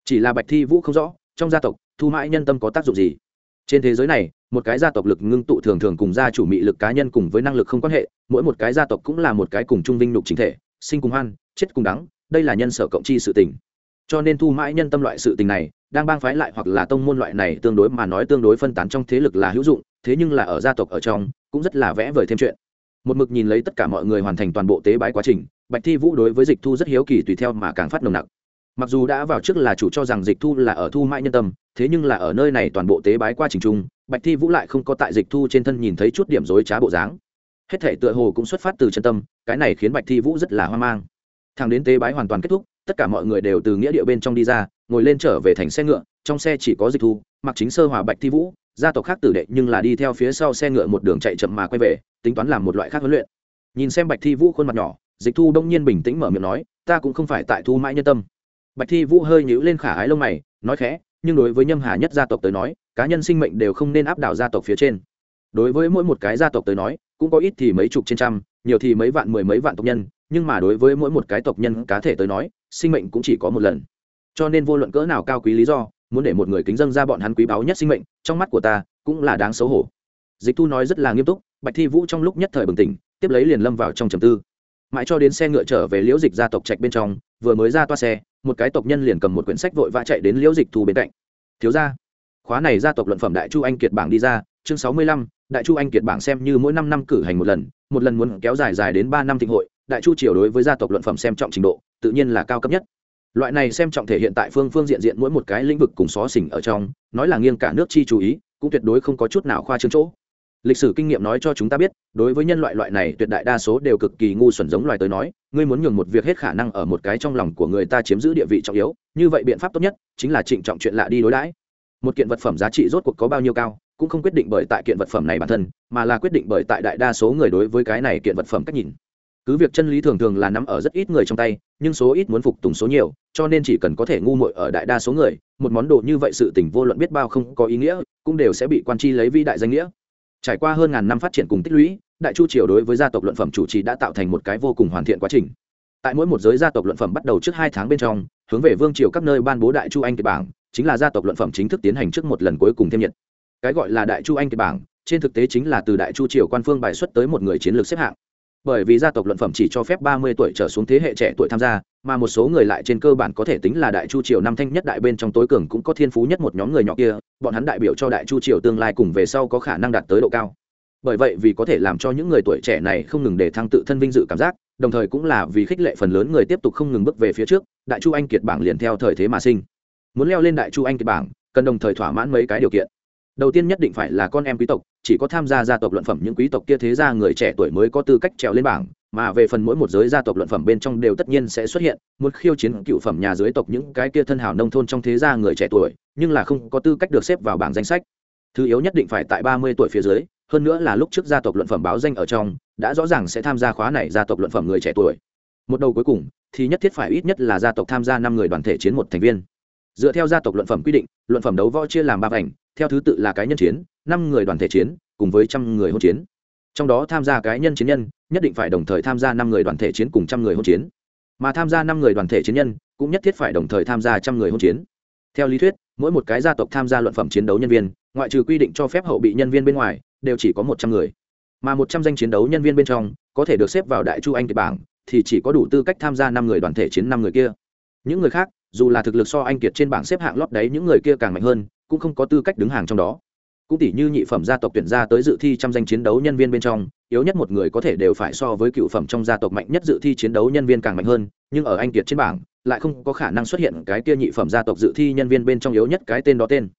S1: Chỉ là bạch thi vũ không rõ trong gia tộc, thu mãi nhân tâm có tác dụng gì? Trên thế giới này, một cái gia tộc lực ngưng tụ thường thường cùng gia chủ mị lực cá nhân cùng với năng lực không quan hệ, mỗi một cái gia tộc cũng là một cái cùng trung vinh nhục chính thể, sinh cùng hoan, chết cùng đắng, đây là nhân sở cộng chi sự tình. Cho nên thu mãi nhân tâm loại sự tình này, đang bang phái lại hoặc là tông môn loại này tương đối mà nói tương đối phân tán trong thế lực là hữu dụng, thế nhưng là ở gia tộc ở trong, cũng rất là vẽ vời thêm chuyện. Một mực nhìn lấy tất cả mọi người hoàn thành toàn bộ tế bái quá trình, bạch thi vũ đối với dịch thu rất hiếu kỳ tùy theo mà càng phát nồng nặc mặc dù đã vào trước là chủ cho rằng dịch thu là ở thu mãi nhân tâm, thế nhưng là ở nơi này toàn bộ tế bái qua trình trung bạch thi vũ lại không có tại dịch thu trên thân nhìn thấy chút điểm dối trá bộ dáng. Hết thể tựa hồ cũng xuất phát từ chân tâm, cái này khiến bạch thi vũ rất là hoang mang. Thằng đến tế bái hoàn toàn kết thúc, tất cả mọi người đều từ nghĩa địa bên trong đi ra, ngồi lên trở về thành xe ngựa, trong xe chỉ có dịch thu, mặc chính sơ hòa bạch thi vũ, gia tộc khác tử đệ nhưng là đi theo phía sau xe ngựa một đường chạy chậm mà quay về, tính toán làm một loại khác huấn luyện. Nhìn xem bạch thi vũ khuôn mặt nhỏ, dịch thu đông nhiên bình tĩnh mở miệng nói, ta cũng không phải tại thu mãi nhân tâm bạch thi vũ hơi nhíu lên khả ái lông mày, nói khẽ, nhưng đối với nhâm hà nhất gia tộc tới nói, cá nhân sinh mệnh đều không nên áp đảo gia tộc phía trên. Đối với mỗi một cái gia tộc tới nói, cũng có ít thì mấy chục trên trăm, nhiều thì mấy vạn mười mấy vạn tộc nhân, nhưng mà đối với mỗi một cái tộc nhân cá thể tới nói, sinh mệnh cũng chỉ có một lần. Cho nên vô luận cỡ nào cao quý lý do, muốn để một người kính dân ra bọn hắn quý báu nhất sinh mệnh, trong mắt của ta, cũng là đáng xấu hổ. Dịch thu nói rất là nghiêm túc, bạch thi vũ trong lúc nhất thời bừng tỉnh, tiếp lấy liền lâm vào trong trầm tư mãi cho đến xe ngựa trở về liễu dịch gia tộc trạch bên trong, vừa mới ra toa xe, một cái tộc nhân liền cầm một quyển sách vội vã chạy đến liễu dịch thu bên cạnh. Thiếu ra khóa này gia tộc luận phẩm đại chu anh kiệt bảng đi ra, chương sáu mươi lăm, đại chu anh kiệt bảng xem như mỗi năm năm cử hành một lần một lần muốn kéo dài dài đến ba năm thịnh hội, đại chu triều đối với gia tộc luận phẩm xem trọng trình độ, tự nhiên là cao cấp nhất. Loại này xem trọng thể hiện tại phương phương diện diện mỗi một cái lĩnh vực cùng xó xỉnh ở trong, nói là nghiêng cả nước chi chú ý, cũng tuyệt đối không có chút nào khoa trương chỗ lịch sử kinh nghiệm nói cho chúng ta biết, đối với nhân loại loại này tuyệt đại đa số đều cực kỳ ngu xuẩn giống loài tới nói, ngươi muốn nhường một việc hết khả năng ở một cái trong lòng của người ta chiếm giữ địa vị trọng yếu, như vậy biện pháp tốt nhất chính là trịnh trọng chuyện lạ đi đối đãi. Một kiện vật phẩm giá trị rốt cuộc có bao nhiêu cao, cũng không quyết định bởi tại kiện vật phẩm này bản thân, mà là quyết định bởi tại đại đa số người đối với cái này kiện vật phẩm cách nhìn. Cứ việc chân lý thường thường là nắm ở rất ít người trong tay, nhưng số ít muốn phục tùng số nhiều, cho nên chỉ cần có thể ngu muội ở đại đa số người, một món đồ như vậy sự tình vô luận biết bao không có ý nghĩa, cũng đều sẽ bị quan chi lấy vĩ đại danh nghĩa trải qua hơn ngàn năm phát triển cùng tích lũy, đại chu triều đối với gia tộc luận phẩm chủ trì đã tạo thành một cái vô cùng hoàn thiện quá trình. Tại mỗi một giới gia tộc luận phẩm bắt đầu trước hai tháng bên trong, hướng về vương triều các nơi ban bố đại chu anh kịch bảng, chính là gia tộc luận phẩm chính thức tiến hành trước một lần cuối cùng thêm nhiệt. Cái gọi là đại chu anh kịch bảng, trên thực tế chính là từ đại chu triều quan phương bài xuất tới một người chiến lược xếp hạng bởi vì gia tộc luận phẩm chỉ cho phép ba mươi tuổi trở xuống thế hệ trẻ tuổi tham gia, mà một số người lại trên cơ bản có thể tính là đại chu triều năm thanh nhất đại bên trong tối cường cũng có thiên phú nhất một nhóm người nhỏ kia, bọn hắn đại biểu cho đại chu triều tương lai cùng về sau có khả năng đạt tới độ cao. Bởi vậy vì có thể làm cho những người tuổi trẻ này không ngừng để thăng tự thân vinh dự cảm giác, đồng thời cũng là vì khích lệ phần lớn người tiếp tục không ngừng bước về phía trước, đại chu anh kiệt bảng liền theo thời thế mà sinh. Muốn leo lên đại chu anh kiệt bảng, cần đồng thời thỏa mãn mấy cái điều kiện đầu tiên nhất định phải là con em quý tộc, chỉ có tham gia gia tộc luận phẩm, những quý tộc kia thế gia người trẻ tuổi mới có tư cách trèo lên bảng, mà về phần mỗi một giới gia tộc luận phẩm bên trong đều tất nhiên sẽ xuất hiện, muốn khiêu chiến cựu phẩm nhà dưới tộc những cái kia thân hào nông thôn trong thế gia người trẻ tuổi, nhưng là không có tư cách được xếp vào bảng danh sách. Thứ yếu nhất định phải tại ba mươi tuổi phía dưới, hơn nữa là lúc trước gia tộc luận phẩm báo danh ở trong, đã rõ ràng sẽ tham gia khóa này gia tộc luận phẩm người trẻ tuổi. Một đầu cuối cùng, thì nhất thiết phải ít nhất là gia tộc tham gia năm người đoàn thể chiến một thành viên dựa theo gia tộc luận phẩm quy định, luận phẩm đấu võ chia làm ba ảnh theo thứ tự là cái nhân chiến, năm người đoàn thể chiến, cùng với trăm người hôn chiến. Trong đó tham gia cái nhân chiến nhân, nhất định phải đồng thời tham gia năm người đoàn thể chiến cùng trăm người hôn chiến. Mà tham gia năm người đoàn thể chiến nhân, cũng nhất thiết phải đồng thời tham gia trăm người hôn chiến. Theo lý thuyết, mỗi một cái gia tộc tham gia luận phẩm chiến đấu nhân viên, ngoại trừ quy định cho phép hậu bị nhân viên bên ngoài, đều chỉ có một trăm người. Mà một trăm danh chiến đấu nhân viên bên trong, có thể được xếp vào đại chu anh kịch bảng, thì chỉ có đủ tư cách tham gia năm người đoàn thể chiến năm người kia. Những người khác dù là thực lực so anh kiệt trên bảng xếp hạng lót đấy những người kia càng mạnh hơn, cũng không có tư cách đứng hàng trong đó. Cũng tỷ như nhị phẩm gia tộc tuyển ra tới dự thi trăm danh chiến đấu nhân viên bên trong, yếu nhất một người có thể đều phải so với cựu phẩm trong gia tộc mạnh nhất dự thi chiến đấu nhân viên càng mạnh hơn, nhưng ở anh kiệt trên bảng, lại không có khả năng xuất hiện cái kia nhị phẩm gia tộc dự thi nhân viên bên trong yếu nhất cái tên đó tên.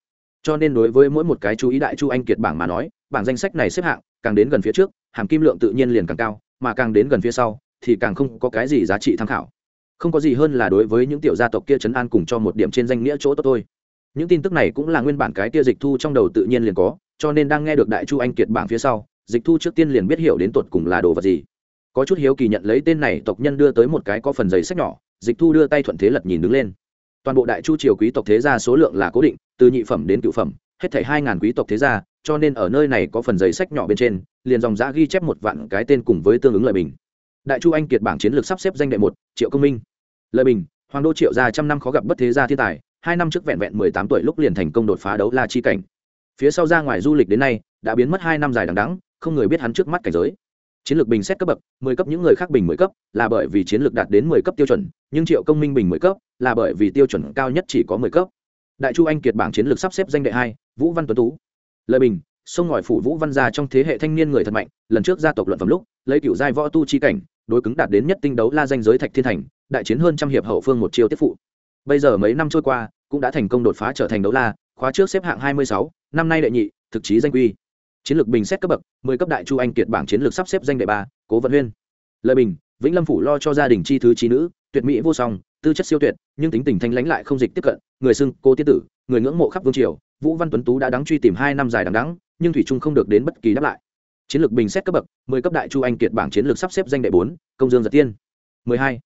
S1: Cho nên đối với mỗi một cái chú ý đại chu anh kiệt bảng mà nói, bảng danh sách này xếp hạng, càng đến gần phía trước, hàm kim lượng tự nhiên liền càng cao, mà càng đến gần phía sau, thì càng không có cái gì giá trị tham khảo không có gì hơn là đối với những tiểu gia tộc kia chấn an cùng cho một điểm trên danh nghĩa chỗ tốt thôi. Những tin tức này cũng là nguyên bản cái kia dịch thu trong đầu tự nhiên liền có, cho nên đang nghe được đại chu anh kiệt bảng phía sau, dịch thu trước tiên liền biết hiểu đến tột cùng là đồ vật gì. Có chút hiếu kỳ nhận lấy tên này tộc nhân đưa tới một cái có phần giấy sách nhỏ, dịch thu đưa tay thuận thế lật nhìn đứng lên. Toàn bộ đại chu triều quý tộc thế gia số lượng là cố định, từ nhị phẩm đến cựu phẩm, hết thảy hai ngàn quý tộc thế gia, cho nên ở nơi này có phần giấy sách nhỏ bên trên, liền dòng giã ghi chép một vạn cái tên cùng với tương ứng lời bình. Đại chu anh kiệt bảng chiến lược sắp xếp danh đệ một, triệu công minh lời bình, hoàng đô triệu gia trăm năm khó gặp bất thế gia thiên tài, hai năm trước vẹn vẹn mười tám tuổi lúc liền thành công đột phá đấu la chi cảnh. Phía sau ra ngoài du lịch đến nay, đã biến mất hai năm dài đằng đẵng, không người biết hắn trước mắt cảnh giới. Chiến lược bình xét cấp bậc, mười cấp những người khác bình mười cấp, là bởi vì chiến lược đạt đến mười cấp tiêu chuẩn, nhưng triệu công minh bình mười cấp, là bởi vì tiêu chuẩn cao nhất chỉ có mười cấp. Đại chu anh kiệt bảng chiến lược sắp xếp danh đệ hai, vũ văn tuấn tú. Lời bình, sông ngòi phủ vũ văn gia trong thế hệ thanh niên người thật mạnh, lần trước gia tộc luận phẩm lúc, lấy cựu giai võ tu chi cảnh, đối cứng đạt đến nhất tinh đấu la danh giới thạch thiên thành đại chiến hơn trăm hiệp hậu phương một chiêu tiếp phụ. Bây giờ mấy năm trôi qua cũng đã thành công đột phá trở thành đấu la khóa trước xếp hạng hai mươi sáu năm nay đệ nhị thực chí danh quy. Chiến lược bình xét cấp bậc mười cấp đại chu anh kiệt bảng chiến lược sắp xếp danh đệ ba cố vận huyên. Lời bình vĩnh lâm phủ lo cho gia đình chi thứ trí nữ tuyệt mỹ vô song tư chất siêu tuyệt nhưng tính tình thanh lãnh lại không dịch tiếp cận người xưng cô tiết tử người ngưỡng mộ khắp vương triều vũ văn tuấn tú đã đáng truy tìm hai năm dài đằng đẵng, nhưng thủy trung không được đến bất kỳ đáp lại. Chiến lược bình xét cấp bậc mười cấp đại chu anh kiệt bảng chiến lược sắp xếp danh đệ bốn công dương giật tiên. mười hai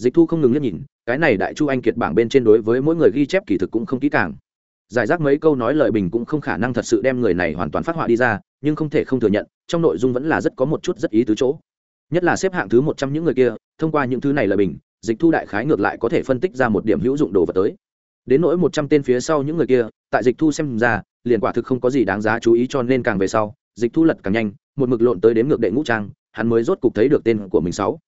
S1: dịch thu không ngừng liếc nhìn, cái này đại chu anh kiệt bảng bên trên đối với mỗi người ghi chép kỳ thực cũng không kỹ càng. Giải rác mấy câu nói lời bình cũng không khả năng thật sự đem người này hoàn toàn phát họa đi ra, nhưng không thể không thừa nhận, trong nội dung vẫn là rất có một chút rất ý tứ chỗ. Nhất là xếp hạng thứ một trăm những người kia, thông qua những thứ này lời bình, dịch thu đại khái ngược lại có thể phân tích ra một điểm hữu dụng đồ vật tới. Đến nỗi một trăm tên phía sau những người kia, tại dịch thu xem ra, liền quả thực không có gì đáng giá chú ý cho nên càng về sau, dịch thu lật càng nhanh, một mực lộn tới đếm ngược đệ ngũ trang, hắn mới rốt cục thấy được tên của mình sáu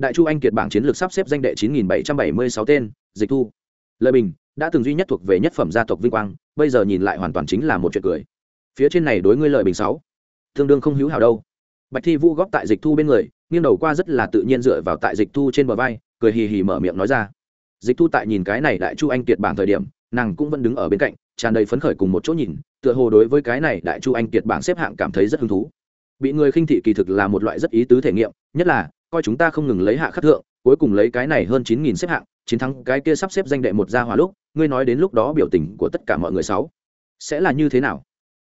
S1: đại chu anh kiệt bảng chiến lược sắp xếp danh đệ chín nghìn bảy trăm bảy mươi sáu tên, dịch thu. Lời bình đã từng duy nhất thuộc về nhất phẩm gia tộc vinh quang, bây giờ nhìn lại hoàn toàn chính là một chuyện cười. Phía trên này đối ngươi Lời bình sáu, tương đương không hữu hảo đâu. Bạch thi vũ góp tại dịch thu bên người, nghiêng đầu qua rất là tự nhiên dựa vào tại dịch thu trên bờ vai, cười hì hì mở miệng nói ra. Dịch thu tại nhìn cái này đại chu anh kiệt bảng thời điểm, nàng cũng vẫn đứng ở bên cạnh, tràn đầy phấn khởi cùng một chỗ nhìn, tựa hồ đối với cái này đại chu anh kiệt bảng xếp hạng cảm thấy rất hứng thú. Bị người khinh thị kỳ thực là một loại rất ý tứ thể nghiệm, nhất là coi chúng ta không ngừng lấy hạ khắc thượng, cuối cùng lấy cái này hơn chín nghìn xếp hạng, chiến thắng cái kia sắp xếp danh đệ một gia hòa lúc, ngươi nói đến lúc đó biểu tình của tất cả mọi người sáu sẽ là như thế nào?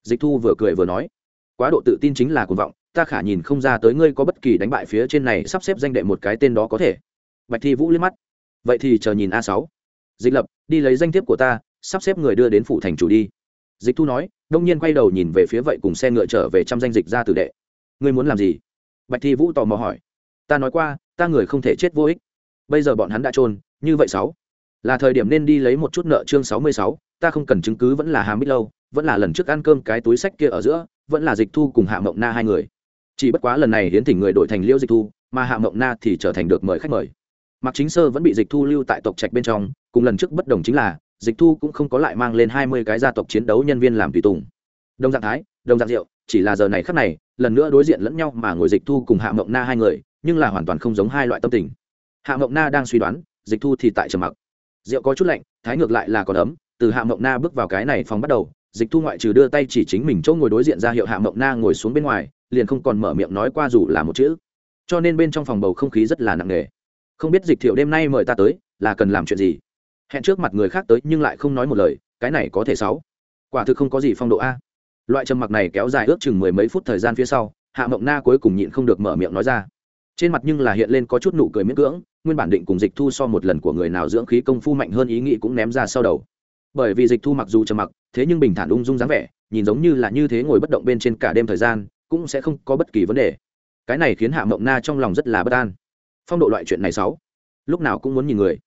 S1: Dịch thu vừa cười vừa nói, quá độ tự tin chính là cuồng vọng, ta khả nhìn không ra tới ngươi có bất kỳ đánh bại phía trên này sắp xếp danh đệ một cái tên đó có thể. Bạch thi vũ liếc mắt, vậy thì chờ nhìn a sáu. Dịch lập, đi lấy danh thiếp của ta, sắp xếp người đưa đến phủ thành chủ đi. Dịch thu nói, đông nhiên quay đầu nhìn về phía vậy cùng xe ngựa trở về trăm danh dịch ra tử đệ. Ngươi muốn làm gì? Bạch thi vũ tò mò hỏi ta nói qua, ta người không thể chết vô ích. Bây giờ bọn hắn đã trôn như vậy sáu. Là thời điểm nên đi lấy một chút nợ chương sáu mươi sáu, ta không cần chứng cứ, vẫn là hàm bít lâu, vẫn là lần trước ăn cơm cái túi sách kia ở giữa, vẫn là dịch thu cùng hạ mộng na hai người. Chỉ bất quá lần này hiến thỉnh người đổi thành liễu dịch thu, mà hạ mộng na thì trở thành được mời khách mời. Mặc chính sơ vẫn bị dịch thu lưu tại tộc trạch bên trong, cùng lần trước bất đồng chính là, dịch thu cũng không có lại mang lên hai mươi cái gia tộc chiến đấu nhân viên làm tùy tùng. Đồng dạng thái, đồng dạng rượu, chỉ là giờ này khắc này, lần nữa đối diện lẫn nhau mà ngồi dịch thu cùng hạ mộng na hai người nhưng là hoàn toàn không giống hai loại tâm tình. Hạ mộng na đang suy đoán, dịch thu thì tại trầm mặc. Rượu có chút lạnh, thái ngược lại là còn ấm, từ hạ mộng na bước vào cái này phòng bắt đầu, dịch thu ngoại trừ đưa tay chỉ chính mình chỗ ngồi đối diện ra hiệu hạ mộng na ngồi xuống bên ngoài, liền không còn mở miệng nói qua dù là một chữ. Cho nên bên trong phòng bầu không khí rất là nặng nề. Không biết dịch thiệu đêm nay mời ta tới, là cần làm chuyện gì? Hẹn trước mặt người khác tới nhưng lại không nói một lời, cái này có thể sáu. Quả thực không có gì phong độ a. Loại trầm mặc này kéo dài ước chừng mười mấy phút thời gian phía sau, hạ mộng na cuối cùng nhịn không được mở miệng nói ra trên mặt nhưng là hiện lên có chút nụ cười miễn cưỡng, nguyên bản định cùng dịch thu so một lần của người nào dưỡng khí công phu mạnh hơn ý nghĩ cũng ném ra sau đầu. Bởi vì dịch thu mặc dù trầm mặc, thế nhưng bình thản ung dung dáng vẻ, nhìn giống như là như thế ngồi bất động bên trên cả đêm thời gian, cũng sẽ không có bất kỳ vấn đề. Cái này khiến hạ mộng na trong lòng rất là bất an. Phong độ loại chuyện này sáu, lúc nào cũng muốn nhìn người.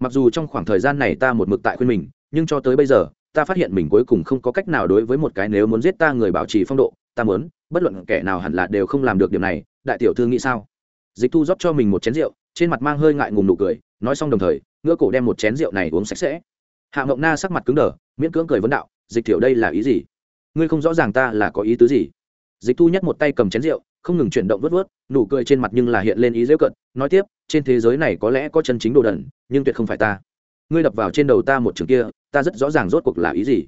S1: Mặc dù trong khoảng thời gian này ta một mực tại khuyên mình, nhưng cho tới bây giờ, ta phát hiện mình cuối cùng không có cách nào đối với một cái nếu muốn giết ta người bảo trì phong độ, ta muốn, bất luận kẻ nào hẳn là đều không làm được điều này, đại tiểu thư nghĩ sao? Dịch thu rót cho mình một chén rượu, trên mặt mang hơi ngại ngùng nụ cười, nói xong đồng thời, ngựa cổ đem một chén rượu này uống sạch sẽ. Hạ mộng na sắc mặt cứng đờ, miễn cưỡng cười vấn đạo, dịch thiểu đây là ý gì? Ngươi không rõ ràng ta là có ý tứ gì? Dịch thu nhất một tay cầm chén rượu, không ngừng chuyển động vớt vớt nụ cười trên mặt nhưng là hiện lên ý dễ cận, nói tiếp, trên thế giới này có lẽ có chân chính đồ đần, nhưng tuyệt không phải ta. Ngươi đập vào trên đầu ta một trường kia, ta rất rõ ràng rốt cuộc là ý gì.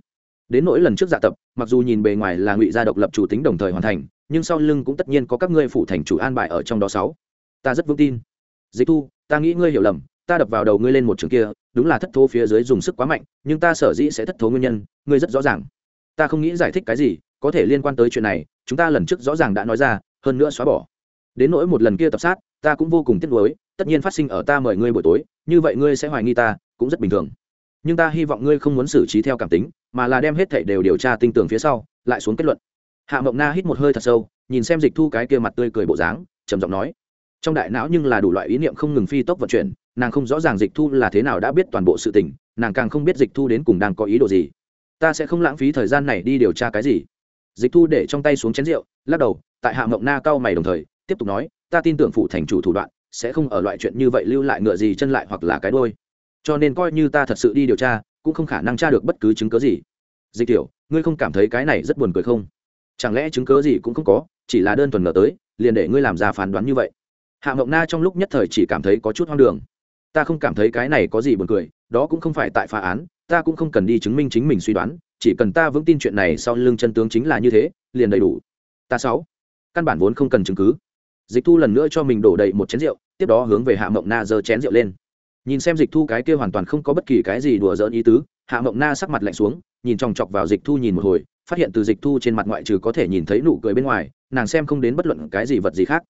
S1: Đến nỗi lần trước dạ tập, mặc dù nhìn bề ngoài là ngụy gia độc lập chủ tính đồng thời hoàn thành, nhưng sau lưng cũng tất nhiên có các ngươi phụ thành chủ an bài ở trong đó sáu ta rất vững tin. Dịch thu, ta nghĩ ngươi hiểu lầm, ta đập vào đầu ngươi lên một trường kia, đúng là thất thố phía dưới dùng sức quá mạnh, nhưng ta sở dĩ sẽ thất thố nguyên nhân, ngươi rất rõ ràng. Ta không nghĩ giải thích cái gì, có thể liên quan tới chuyện này, chúng ta lần trước rõ ràng đã nói ra, hơn nữa xóa bỏ. Đến nỗi một lần kia tập sát, ta cũng vô cùng tiếc nuối, tất nhiên phát sinh ở ta mời ngươi buổi tối, như vậy ngươi sẽ hoài nghi ta, cũng rất bình thường. Nhưng ta hy vọng ngươi không muốn xử trí theo cảm tính, mà là đem hết thảy đều điều tra tinh tường phía sau, lại xuống kết luận. Hạ mộng na hít một hơi thật sâu, nhìn xem dịch thu cái kia mặt tươi cười bộ dáng, trầm giọng nói trong đại não nhưng là đủ loại ý niệm không ngừng phi tốc vận chuyển, nàng không rõ ràng dịch thu là thế nào đã biết toàn bộ sự tình, nàng càng không biết dịch thu đến cùng đang có ý đồ gì. Ta sẽ không lãng phí thời gian này đi điều tra cái gì. Dịch thu để trong tay xuống chén rượu, lắc đầu, tại hạ mộng na cao mày đồng thời, tiếp tục nói, ta tin tưởng phụ thành chủ thủ đoạn, sẽ không ở loại chuyện như vậy lưu lại ngựa gì chân lại hoặc là cái đôi cho nên coi như ta thật sự đi điều tra, cũng không khả năng tra được bất cứ chứng cớ gì. Dịch tiểu, ngươi không cảm thấy cái này rất buồn cười không? Chẳng lẽ chứng cớ gì cũng không có, chỉ là đơn thuần ngờ tới, liền để ngươi làm ra phán đoán như vậy? Hạ mộng na trong lúc nhất thời chỉ cảm thấy có chút hoang đường. Ta không cảm thấy cái này có gì buồn cười, đó cũng không phải tại phá án, ta cũng không cần đi chứng minh chính mình suy đoán, chỉ cần ta vững tin chuyện này sau lưng chân tướng chính là như thế, liền đầy đủ. Ta sáu, căn bản vốn không cần chứng cứ. Dịch thu lần nữa cho mình đổ đầy một chén rượu, tiếp đó hướng về hạ mộng na giơ chén rượu lên. Nhìn xem dịch thu cái kia hoàn toàn không có bất kỳ cái gì đùa giỡn ý tứ, hạ mộng na sắc mặt lạnh xuống, nhìn chòng chọc vào dịch thu nhìn một hồi, phát hiện từ dịch thu trên mặt ngoại trừ có thể nhìn thấy nụ cười bên ngoài, nàng xem không đến bất luận cái gì vật gì khác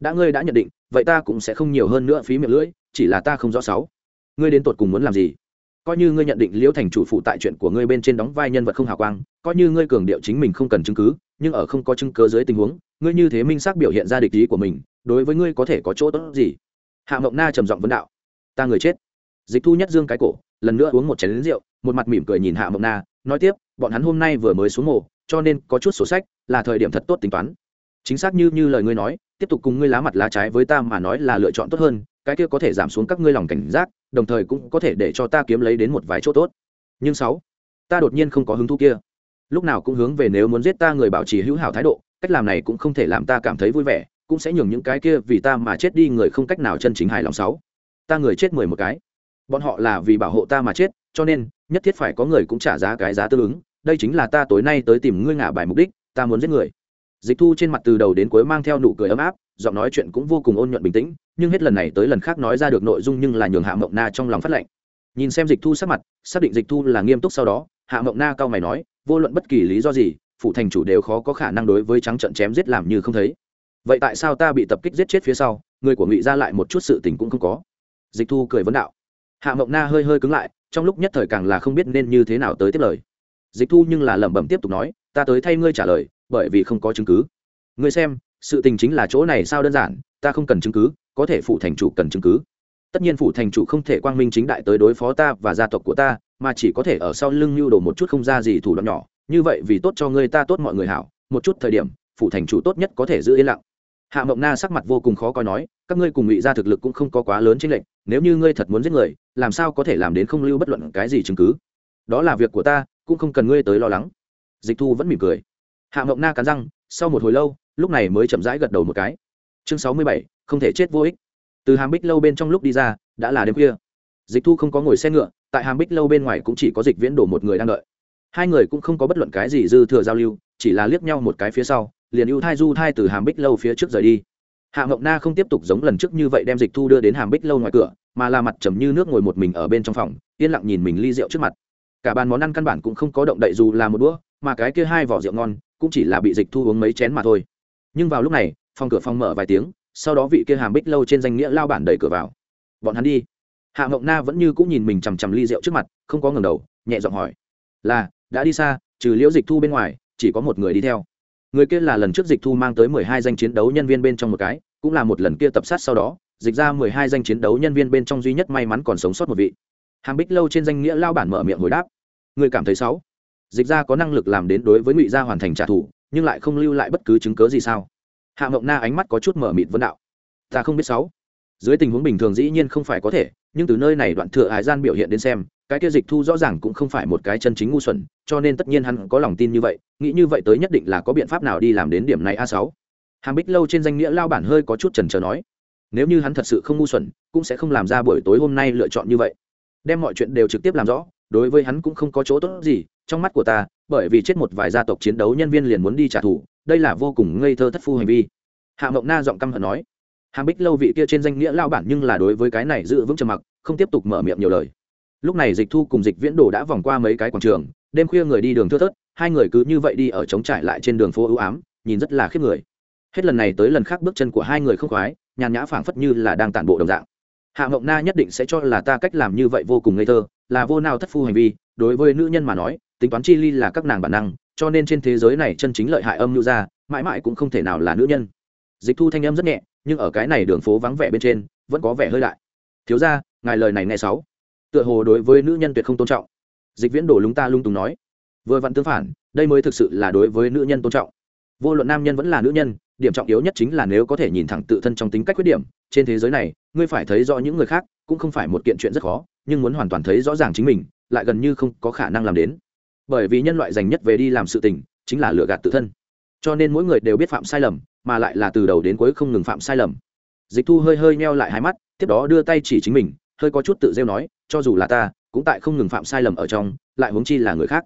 S1: đã ngươi đã nhận định, vậy ta cũng sẽ không nhiều hơn nữa phí miệng lưỡi, chỉ là ta không rõ sáu. Ngươi đến tột cùng muốn làm gì? Coi như ngươi nhận định liễu thành chủ phụ tại chuyện của ngươi bên trên đóng vai nhân vật không hào quang, coi như ngươi cường điệu chính mình không cần chứng cứ, nhưng ở không có chứng cớ dưới tình huống, ngươi như thế minh xác biểu hiện ra địch ý của mình, đối với ngươi có thể có chỗ tốt gì? Hạ mộng na trầm giọng vấn đạo. Ta người chết. Dịch thu nhất dương cái cổ, lần nữa uống một chén lính rượu, một mặt mỉm cười nhìn hạ mộng na, nói tiếp, bọn hắn hôm nay vừa mới xuống mồ cho nên có chút sổ sách, là thời điểm thật tốt tính toán chính xác như như lời ngươi nói, tiếp tục cùng ngươi lá mặt lá trái với ta mà nói là lựa chọn tốt hơn, cái kia có thể giảm xuống các ngươi lòng cảnh giác, đồng thời cũng có thể để cho ta kiếm lấy đến một vài chỗ tốt. Nhưng sáu, ta đột nhiên không có hứng thú kia. Lúc nào cũng hướng về nếu muốn giết ta người bảo trì hữu hảo thái độ, cách làm này cũng không thể làm ta cảm thấy vui vẻ, cũng sẽ nhường những cái kia vì ta mà chết đi người không cách nào chân chính hài lòng sáu. Ta người chết mười một cái. Bọn họ là vì bảo hộ ta mà chết, cho nên, nhất thiết phải có người cũng trả giá cái giá tương ứng. Đây chính là ta tối nay tới tìm ngươi ngả bài mục đích, ta muốn giết người dịch thu trên mặt từ đầu đến cuối mang theo nụ cười ấm áp, giọng nói chuyện cũng vô cùng ôn nhuận bình tĩnh, nhưng hết lần này tới lần khác nói ra được nội dung nhưng là nhường hạ mộng na trong lòng phát lệnh. Nhìn xem dịch thu sắc mặt, xác định dịch thu là nghiêm túc sau đó, hạ mộng na cao mày nói, vô luận bất kỳ lý do gì phụ thành chủ đều khó có khả năng đối với trắng trận chém giết làm như không thấy. Vậy tại sao ta bị tập kích giết chết phía sau, người của ngụy ra lại một chút sự tình cũng không có? Dịch thu cười vấn đạo. Hạ mộng na hơi hơi cứng lại, trong lúc nhất thời càng là không biết nên như thế nào tới tiếp lời. Dịch thu nhưng là lẩm bẩm tiếp tục nói, ta tới thay ngươi trả lời bởi vì không có chứng cứ. Ngươi xem, sự tình chính là chỗ này sao đơn giản, ta không cần chứng cứ, có thể phụ thành chủ cần chứng cứ. Tất nhiên phụ thành chủ không thể quang minh chính đại tới đối phó ta và gia tộc của ta, mà chỉ có thể ở sau lưng lưu đồ một chút không ra gì thủ đoạn nhỏ. Như vậy vì tốt cho ngươi ta tốt mọi người hảo, một chút thời điểm phụ thành chủ tốt nhất có thể giữ yên lặng. Hạ mộng na sắc mặt vô cùng khó coi nói, các ngươi cùng ngụy ra thực lực cũng không có quá lớn trên lệnh nếu như ngươi thật muốn giết người, làm sao có thể làm đến không lưu bất luận cái gì chứng cứ? Đó là việc của ta, cũng không cần ngươi tới lo lắng. Dịch thu vẫn mỉm cười hạ mộng na cắn răng, sau một hồi lâu, lúc này mới chậm rãi gật đầu một cái. Chương sáu mươi bảy, không thể chết vô ích. Từ hàm bích lâu bên trong lúc đi ra, đã là đêm khuya. Dịch thu không có ngồi xe ngựa, tại hàm bích lâu bên ngoài cũng chỉ có dịch viễn đổ một người đang đợi. Hai người cũng không có bất luận cái gì dư thừa giao lưu, chỉ là liếc nhau một cái phía sau, liền ưu thai du thai từ hàm bích lâu phía trước rời đi. Hạ Mộng na không tiếp tục giống lần trước như vậy đem dịch thu đưa đến hàm bích lâu ngoài cửa, mà là mặt trầm như nước ngồi một mình ở bên trong phòng, yên lặng nhìn mình ly rượu trước mặt. Cả bàn món ăn căn bản cũng không có động đậy dù là một đũa, mà cái kia hai vỏ rượu ngon cũng chỉ là bị dịch thu uống mấy chén mà thôi. Nhưng vào lúc này, phòng cửa phòng mở vài tiếng, sau đó vị kia hàm bích lâu trên danh nghĩa lao bản đẩy cửa vào. Bọn hắn đi. Hạ ngọc na vẫn như cũng nhìn mình chằm chằm ly rượu trước mặt, không có ngừng đầu, nhẹ giọng hỏi. Là, đã đi xa, trừ liễu dịch thu bên ngoài, chỉ có một người đi theo. Người kia là lần trước dịch thu mang tới mười hai danh chiến đấu nhân viên bên trong một cái, cũng là một lần kia tập sát sau đó, dịch ra mười hai danh chiến đấu nhân viên bên trong duy nhất may mắn còn sống sót một vị. Hàm bích lâu trên danh nghĩa lao bản mở miệng hồi đáp. Người cảm thấy sáu dịch ra có năng lực làm đến đối với ngụy gia hoàn thành trả thù, nhưng lại không lưu lại bất cứ chứng cớ gì sao? Hạ mộng na ánh mắt có chút mở mịt vấn đạo. Ta không biết sáu. Dưới tình huống bình thường dĩ nhiên không phải có thể, nhưng từ nơi này đoạn thừa hải gian biểu hiện đến xem, cái kia dịch thu rõ ràng cũng không phải một cái chân chính ngu xuẩn, cho nên tất nhiên hắn có lòng tin như vậy, nghĩ như vậy tới nhất định là có biện pháp nào đi làm đến điểm này a sáu. Hàm bích lâu trên danh nghĩa lao bản hơi có chút trần trờ nói, nếu như hắn thật sự không ngu xuẩn, cũng sẽ không làm ra buổi tối hôm nay lựa chọn như vậy. Đem mọi chuyện đều trực tiếp làm rõ, đối với hắn cũng không có chỗ tốt gì trong mắt của ta, bởi vì chết một vài gia tộc chiến đấu nhân viên liền muốn đi trả thù, đây là vô cùng ngây thơ thất phu hành vi. Hạ mộng na giọng căm hận nói hàm bích lâu vị kia trên danh nghĩa lao bản nhưng là đối với cái này giữ vững trầm mặc, không tiếp tục mở miệng nhiều lời. Lúc này dịch thu cùng dịch viễn đồ đã vòng qua mấy cái quảng trường, đêm khuya người đi đường thưa thớt, hai người cứ như vậy đi ở trống trải lại trên đường phố ưu ám, nhìn rất là khiếp người. Hết lần này tới lần khác bước chân của hai người không khoái, nhàn nhã phảng phất như là đang tản bộ đồng dạng. Hạ mộng na nhất định sẽ cho là ta cách làm như vậy vô cùng ngây thơ, là vô nào thất phu hành vi, đối với nữ nhân mà nói tính toán chi ly là các nàng bản năng, cho nên trên thế giới này chân chính lợi hại âm nhu ra mãi mãi cũng không thể nào là nữ nhân. Dịch thu thanh âm rất nhẹ, nhưng ở cái này đường phố vắng vẻ bên trên, vẫn có vẻ hơi lại. thiếu ra ngài lời này nghe sáu. Tựa hồ đối với nữ nhân tuyệt không tôn trọng. Dịch viễn đổ lúng ta lung tùng nói. Vừa vặn tương phản, đây mới thực sự là đối với nữ nhân tôn trọng. Vô luận nam nhân vẫn là nữ nhân, điểm trọng yếu nhất chính là nếu có thể nhìn thẳng tự thân trong tính cách khuyết điểm, trên thế giới này, ngươi phải thấy rõ những người khác, cũng không phải một kiện chuyện rất khó, nhưng muốn hoàn toàn thấy rõ ràng chính mình, lại gần như không có khả năng làm đến bởi vì nhân loại dành nhất về đi làm sự tình, chính là lựa gạt tự thân. Cho nên mỗi người đều biết phạm sai lầm, mà lại là từ đầu đến cuối không ngừng phạm sai lầm. Dịch thu hơi hơi meo lại hai mắt, tiếp đó đưa tay chỉ chính mình, hơi có chút tự rêu nói, cho dù là ta, cũng tại không ngừng phạm sai lầm ở trong, lại huống chi là người khác.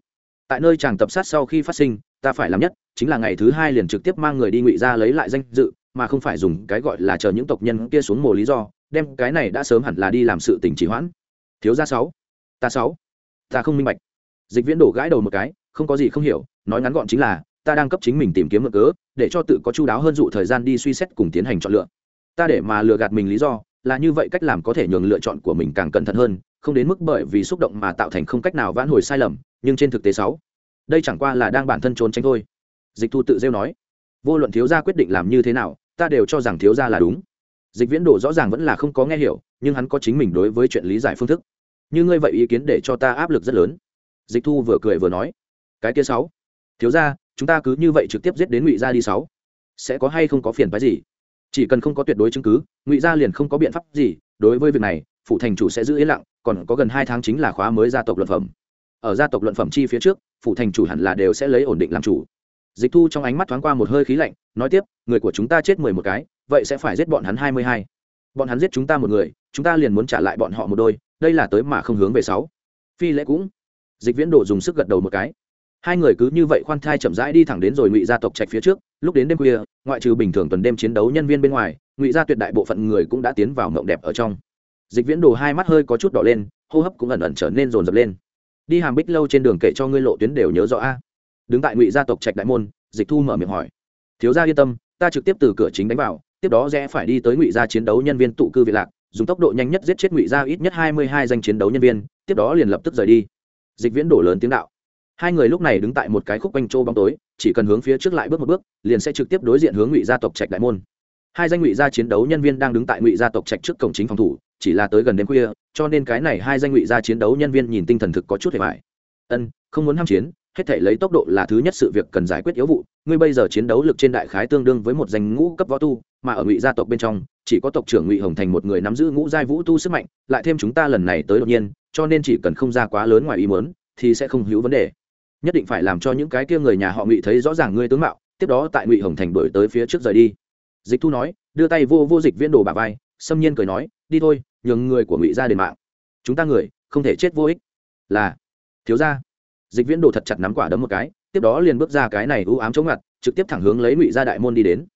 S1: Tại nơi chàng tập sát sau khi phát sinh, ta phải làm nhất, chính là ngày thứ hai liền trực tiếp mang người đi ngụy ra lấy lại danh dự, mà không phải dùng cái gọi là chờ những tộc nhân kia xuống mồ lý do, đem cái này đã sớm hẳn là đi làm sự tình trì hoãn. Thiếu gia sáu, ta sáu, ta không minh bạch dịch viễn đổ gãi đầu một cái, không có gì không hiểu, nói ngắn gọn chính là, ta đang cấp chính mình tìm kiếm mượn cớ, để cho tự có chu đáo hơn dụ thời gian đi suy xét cùng tiến hành chọn lựa. Ta để mà lừa gạt mình lý do, là như vậy cách làm có thể nhường lựa chọn của mình càng cẩn thận hơn, không đến mức bởi vì xúc động mà tạo thành không cách nào vãn hồi sai lầm, nhưng trên thực tế sáu đây chẳng qua là đang bản thân trốn tránh thôi. Dịch thu tự rêu nói. Vô luận thiếu gia quyết định làm như thế nào, ta đều cho rằng thiếu gia là đúng. Dịch viễn đồ rõ ràng vẫn là không có nghe hiểu, nhưng hắn có chính mình đối với chuyện lý giải phương thức. Như ngươi vậy ý kiến để cho ta áp lực rất lớn dịch thu vừa cười vừa nói, cái kia sáu, thiếu ra chúng ta cứ như vậy trực tiếp giết đến ngụy gia đi sáu. Sẽ có hay không có phiền phái gì? Chỉ cần không có tuyệt đối chứng cứ, ngụy gia liền không có biện pháp gì. Đối với việc này Phụ thành chủ sẽ giữ yên lặng, còn có gần hai tháng chính là khóa mới gia tộc luận phẩm. Ở gia tộc luận phẩm chi phía trước Phụ thành chủ hẳn là đều sẽ lấy ổn định làm chủ. Dịch thu trong ánh mắt thoáng qua một hơi khí lạnh, nói tiếp, người của chúng ta chết mười một cái, vậy sẽ phải giết bọn hắn hai mươi hai. Bọn hắn giết chúng ta một người, chúng ta liền muốn trả lại bọn họ một đôi, đây là tới mà không hướng về sáu. Phi lễ cũng dịch viễn đồ dùng sức gật đầu một cái. Hai người cứ như vậy khoan thai chậm rãi đi thẳng đến rồi ngụy gia tộc trạch phía trước, lúc đến đêm khuya, ngoại trừ bình thường tuần đêm chiến đấu nhân viên bên ngoài, ngụy gia tuyệt đại bộ phận người cũng đã tiến vào mộng đẹp ở trong. Dịch viễn đồ hai mắt hơi có chút đỏ lên, hô hấp cũng ẩn ẩn trở nên rồn rập lên. Đi hàm bích lâu trên đường kể cho ngươi lộ tuyến đều nhớ rõ a. Đứng tại ngụy gia tộc trạch đại môn, dịch thu mở miệng hỏi. Thiếu gia yên tâm, ta trực tiếp từ cửa chính đánh vào, tiếp đó rẽ phải đi tới ngụy gia chiến đấu nhân viên tụ cư vị lạc, dùng tốc độ nhanh nhất giết chết ngụy gia ít nhất hai mươi hai danh chiến đấu nhân viên, tiếp đó liền lập tức rời đi dịch viễn đổ lớn tiếng đạo. Hai người lúc này đứng tại một cái khúc quanh trô bóng tối, chỉ cần hướng phía trước lại bước một bước, liền sẽ trực tiếp đối diện hướng ngụy gia tộc trạch đại môn. Hai danh ngụy gia chiến đấu nhân viên đang đứng tại ngụy gia tộc trạch trước cổng chính phòng thủ, chỉ là tới gần đêm khuya, cho nên cái này hai danh ngụy gia chiến đấu nhân viên nhìn tinh thần thực có chút hề vải ân, không muốn ham chiến, hết thể lấy tốc độ là thứ nhất sự việc cần giải quyết yếu vụ, ngươi bây giờ chiến đấu lực trên đại khái tương đương với một danh ngũ cấp võ tu, mà ở ngụy gia tộc bên trong, chỉ có tộc trưởng ngụy hồng thành một người nắm giữ ngũ giai vũ tu sức mạnh, lại thêm chúng ta lần này tới đột nhiên cho nên chỉ cần không ra quá lớn ngoài ý muốn, thì sẽ không hữu vấn đề. Nhất định phải làm cho những cái kia người nhà họ ngụy thấy rõ ràng ngươi tướng mạo, tiếp đó tại ngụy hồng thành đổi tới phía trước rời đi. Dịch thu nói, đưa tay vô vô dịch viễn đồ bà vai, xâm nhiên cười nói, đi thôi, nhường người của ngụy ra đền mạng. Chúng ta người, không thể chết vô ích. Là, thiếu ra dịch viễn đồ thật chặt nắm quả đấm một cái, tiếp đó liền bước ra cái này u ám chống ngặt, trực tiếp thẳng hướng lấy ngụy gia đại môn đi đến.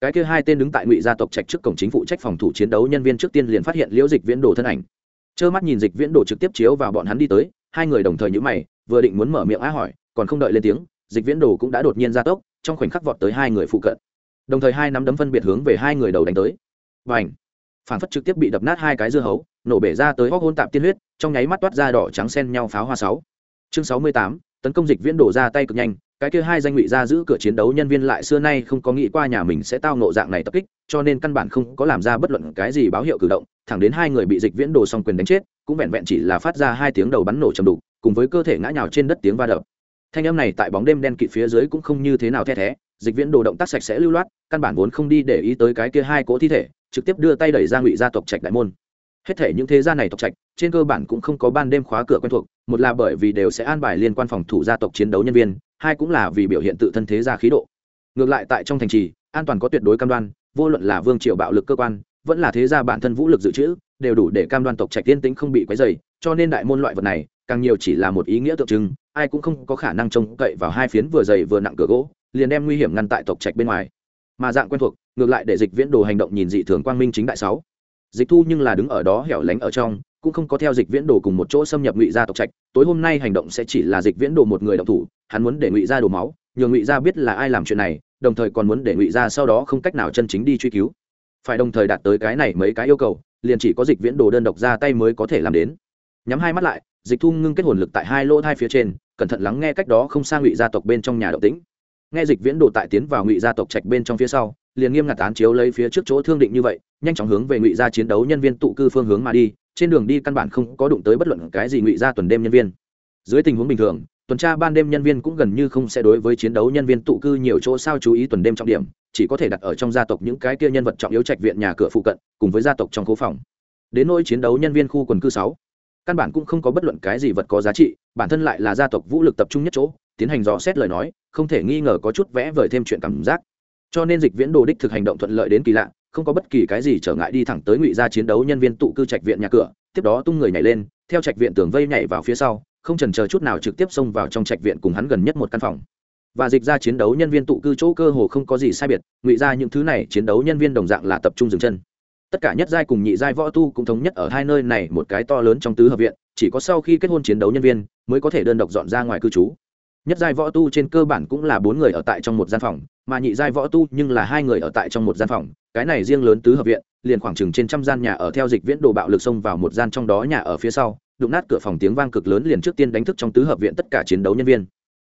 S1: Cái kia hai tên đứng tại ngụy gia tộc trạch trước cổng chính phụ trách phòng thủ chiến đấu nhân viên trước tiên liền phát hiện liễu dịch viễn đồ thân ảnh trơ mắt nhìn dịch viễn đổ trực tiếp chiếu vào bọn hắn đi tới, hai người đồng thời nhữ mày, vừa định muốn mở miệng á hỏi, còn không đợi lên tiếng, dịch viễn đồ cũng đã đột nhiên ra tốc, trong khoảnh khắc vọt tới hai người phụ cận. Đồng thời hai nắm đấm phân biệt hướng về hai người đầu đánh tới. Và ảnh phản phất trực tiếp bị đập nát hai cái dưa hấu, nổ bể ra tới hóc hôn tạp tiên huyết, trong nháy mắt toát ra đỏ trắng sen nhau pháo hoa sáu. Chương sáu mươi tám, tấn công dịch viễn đổ ra tay cực nhanh cái kia hai danh ngụy ra giữ cửa chiến đấu nhân viên lại xưa nay không có nghĩ qua nhà mình sẽ tao nộ dạng này tập kích, cho nên căn bản không có làm ra bất luận cái gì báo hiệu cử động, thẳng đến hai người bị dịch viễn đồ xong quyền đánh chết, cũng vẹn vẹn chỉ là phát ra hai tiếng đầu bắn nổ chầm đục, cùng với cơ thể ngã nhào trên đất tiếng va đập. Thanh âm này tại bóng đêm đen kịt phía dưới cũng không như thế nào the thé, dịch viễn đồ động tác sạch sẽ lưu loát, căn bản vốn không đi để ý tới cái kia hai cỗ thi thể, trực tiếp đưa tay đẩy ra ngụy gia tộc trạch đại môn. Hết thể những thế gia này tộc trạch, trên cơ bản cũng không có ban đêm khóa cửa quen thuộc, một là bởi vì đều sẽ an bài liên quan phòng thủ gia tộc chiến đấu nhân viên hai cũng là vì biểu hiện tự thân thế gia khí độ. Ngược lại tại trong thành trì, an toàn có tuyệt đối cam đoan, vô luận là vương triều bạo lực cơ quan, vẫn là thế gia bản thân vũ lực dự trữ, đều đủ để cam đoan tộc trạch tiên tĩnh không bị quấy dày cho nên đại môn loại vật này, càng nhiều chỉ là một ý nghĩa tượng trưng, ai cũng không có khả năng trông cậy vào hai phiến vừa dày vừa nặng cửa gỗ, liền đem nguy hiểm ngăn tại tộc trạch bên ngoài. Mà dạng quen thuộc, ngược lại để dịch viễn đồ hành động nhìn dị thường quang minh chính đại sáu. Dịch thu nhưng là đứng ở đó hẻo lánh ở trong cũng không có theo dịch viễn đồ cùng một chỗ xâm nhập ngụy gia tộc trạch, tối hôm nay hành động sẽ chỉ là dịch viễn đồ một người động thủ, hắn muốn để ngụy gia đổ máu nhờ ngụy gia biết là ai làm chuyện này, đồng thời còn muốn để ngụy gia sau đó không cách nào chân chính đi truy cứu. Phải đồng thời đạt tới cái này mấy cái yêu cầu, liền chỉ có dịch viễn đồ đơn độc ra tay mới có thể làm đến. Nhắm hai mắt lại, dịch thu ngưng kết hồn lực tại hai lỗ thai phía trên, cẩn thận lắng nghe cách đó không xa ngụy gia tộc bên trong nhà động tĩnh. Nghe dịch viễn đồ tại tiến vào ngụy gia tộc trạch bên trong phía sau, liền nghiêm ngặt án chiếu lấy phía trước chỗ thương định như vậy, nhanh chóng hướng về ngụy gia chiến đấu nhân viên tụ cư phương hướng mà đi trên đường đi căn bản không có đụng tới bất luận cái gì ngụy ra tuần đêm nhân viên. Dưới tình huống bình thường, tuần tra ban đêm nhân viên cũng gần như không sẽ đối với chiến đấu nhân viên tụ cư nhiều chỗ sao chú ý tuần đêm trọng điểm, chỉ có thể đặt ở trong gia tộc những cái kia nhân vật trọng yếu trạch viện nhà cửa phụ cận, cùng với gia tộc trong khu phòng. Đến nỗi chiến đấu nhân viên khu quần cư sáu, căn bản cũng không có bất luận cái gì vật có giá trị, bản thân lại là gia tộc vũ lực tập trung nhất chỗ, tiến hành dò xét lời nói, không thể nghi ngờ có chút vẽ vời thêm chuyện cảm giác. Cho nên dịch viễn đồ đích thực hành động thuận lợi đến kỳ lạ không có bất kỳ cái gì trở ngại đi thẳng tới ngụy gia chiến đấu nhân viên tụ cư trạch viện nhà cửa, tiếp đó tung người nhảy lên, theo trạch viện tường vây nhảy vào phía sau, không trần chờ chút nào trực tiếp xông vào trong trạch viện cùng hắn gần nhất một căn phòng. Và dịch ra chiến đấu nhân viên tụ cư chỗ cơ hồ không có gì sai biệt, ngụy ra những thứ này chiến đấu nhân viên đồng dạng là tập trung dừng chân. Tất cả nhất giai cùng nhị giai võ tu cũng thống nhất ở hai nơi này một cái to lớn trong tứ hợp viện, chỉ có sau khi kết hôn chiến đấu nhân viên mới có thể đơn độc dọn ra ngoài cư trú. Nhất giai võ tu trên cơ bản cũng là bốn người ở tại trong một gian phòng mà nhị giai võ tu nhưng là hai người ở tại trong một gian phòng, cái này riêng lớn tứ hợp viện, liền khoảng chừng trên trăm gian nhà ở theo dịch viễn đồ bạo lực xông vào một gian trong đó nhà ở phía sau, đụng nát cửa phòng tiếng vang cực lớn liền trước tiên đánh thức trong tứ hợp viện tất cả chiến đấu nhân viên.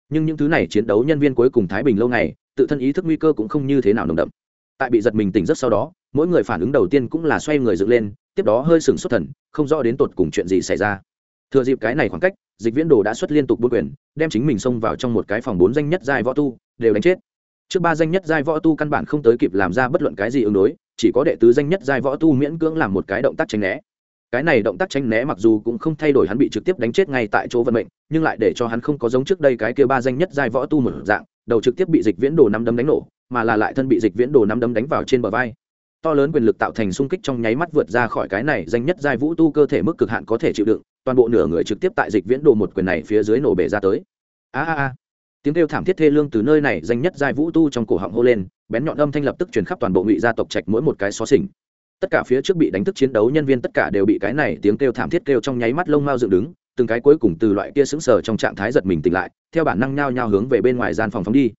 S1: Nhưng những thứ này chiến đấu nhân viên cuối cùng thái bình lâu ngày tự thân ý thức nguy cơ cũng không như thế nào nồng đậm. Tại bị giật mình tỉnh giấc sau đó, mỗi người phản ứng đầu tiên cũng là xoay người dựng lên, tiếp đó hơi sừng xuất thần, không rõ đến tột cùng chuyện gì xảy ra. Thừa dịp cái này khoảng cách, dịch viễn đồ đã xuất liên tục bốn quyền, đem chính mình xông vào trong một cái phòng bốn danh nhất giai võ tu, đều đánh chết trước ba danh nhất giai võ tu căn bản không tới kịp làm ra bất luận cái gì ứng đối, chỉ có đệ tứ danh nhất giai võ tu miễn cưỡng làm một cái động tác tránh né. Cái này động tác tránh né mặc dù cũng không thay đổi hắn bị trực tiếp đánh chết ngay tại chỗ vận mệnh, nhưng lại để cho hắn không có giống trước đây cái kia ba danh nhất giai võ tu một dạng, đầu trực tiếp bị dịch viễn đồ năm đấm đánh nổ, mà là lại thân bị dịch viễn đồ năm đấm đánh vào trên bờ vai. To lớn quyền lực tạo thành xung kích trong nháy mắt vượt ra khỏi cái này danh nhất giai vũ tu cơ thể mức cực hạn có thể chịu đựng, toàn bộ nửa người trực tiếp tại dịch viễn đồ một quyền này phía dưới nổ bể ra tới. A a a tiếng kêu thảm thiết thê lương từ nơi này danh nhất giai vũ tu trong cổ họng hô lên, bén nhọn âm thanh lập tức truyền khắp toàn bộ ngụy gia tộc trạch mỗi một cái xó xỉnh. Tất cả phía trước bị đánh thức chiến đấu nhân viên tất cả đều bị cái này tiếng kêu thảm thiết kêu trong nháy mắt lông mao dựng đứng, từng cái cuối cùng từ loại kia sững sờ trong trạng thái giật mình tỉnh lại, theo bản năng nhao nhao hướng về bên ngoài gian phòng phóng đi.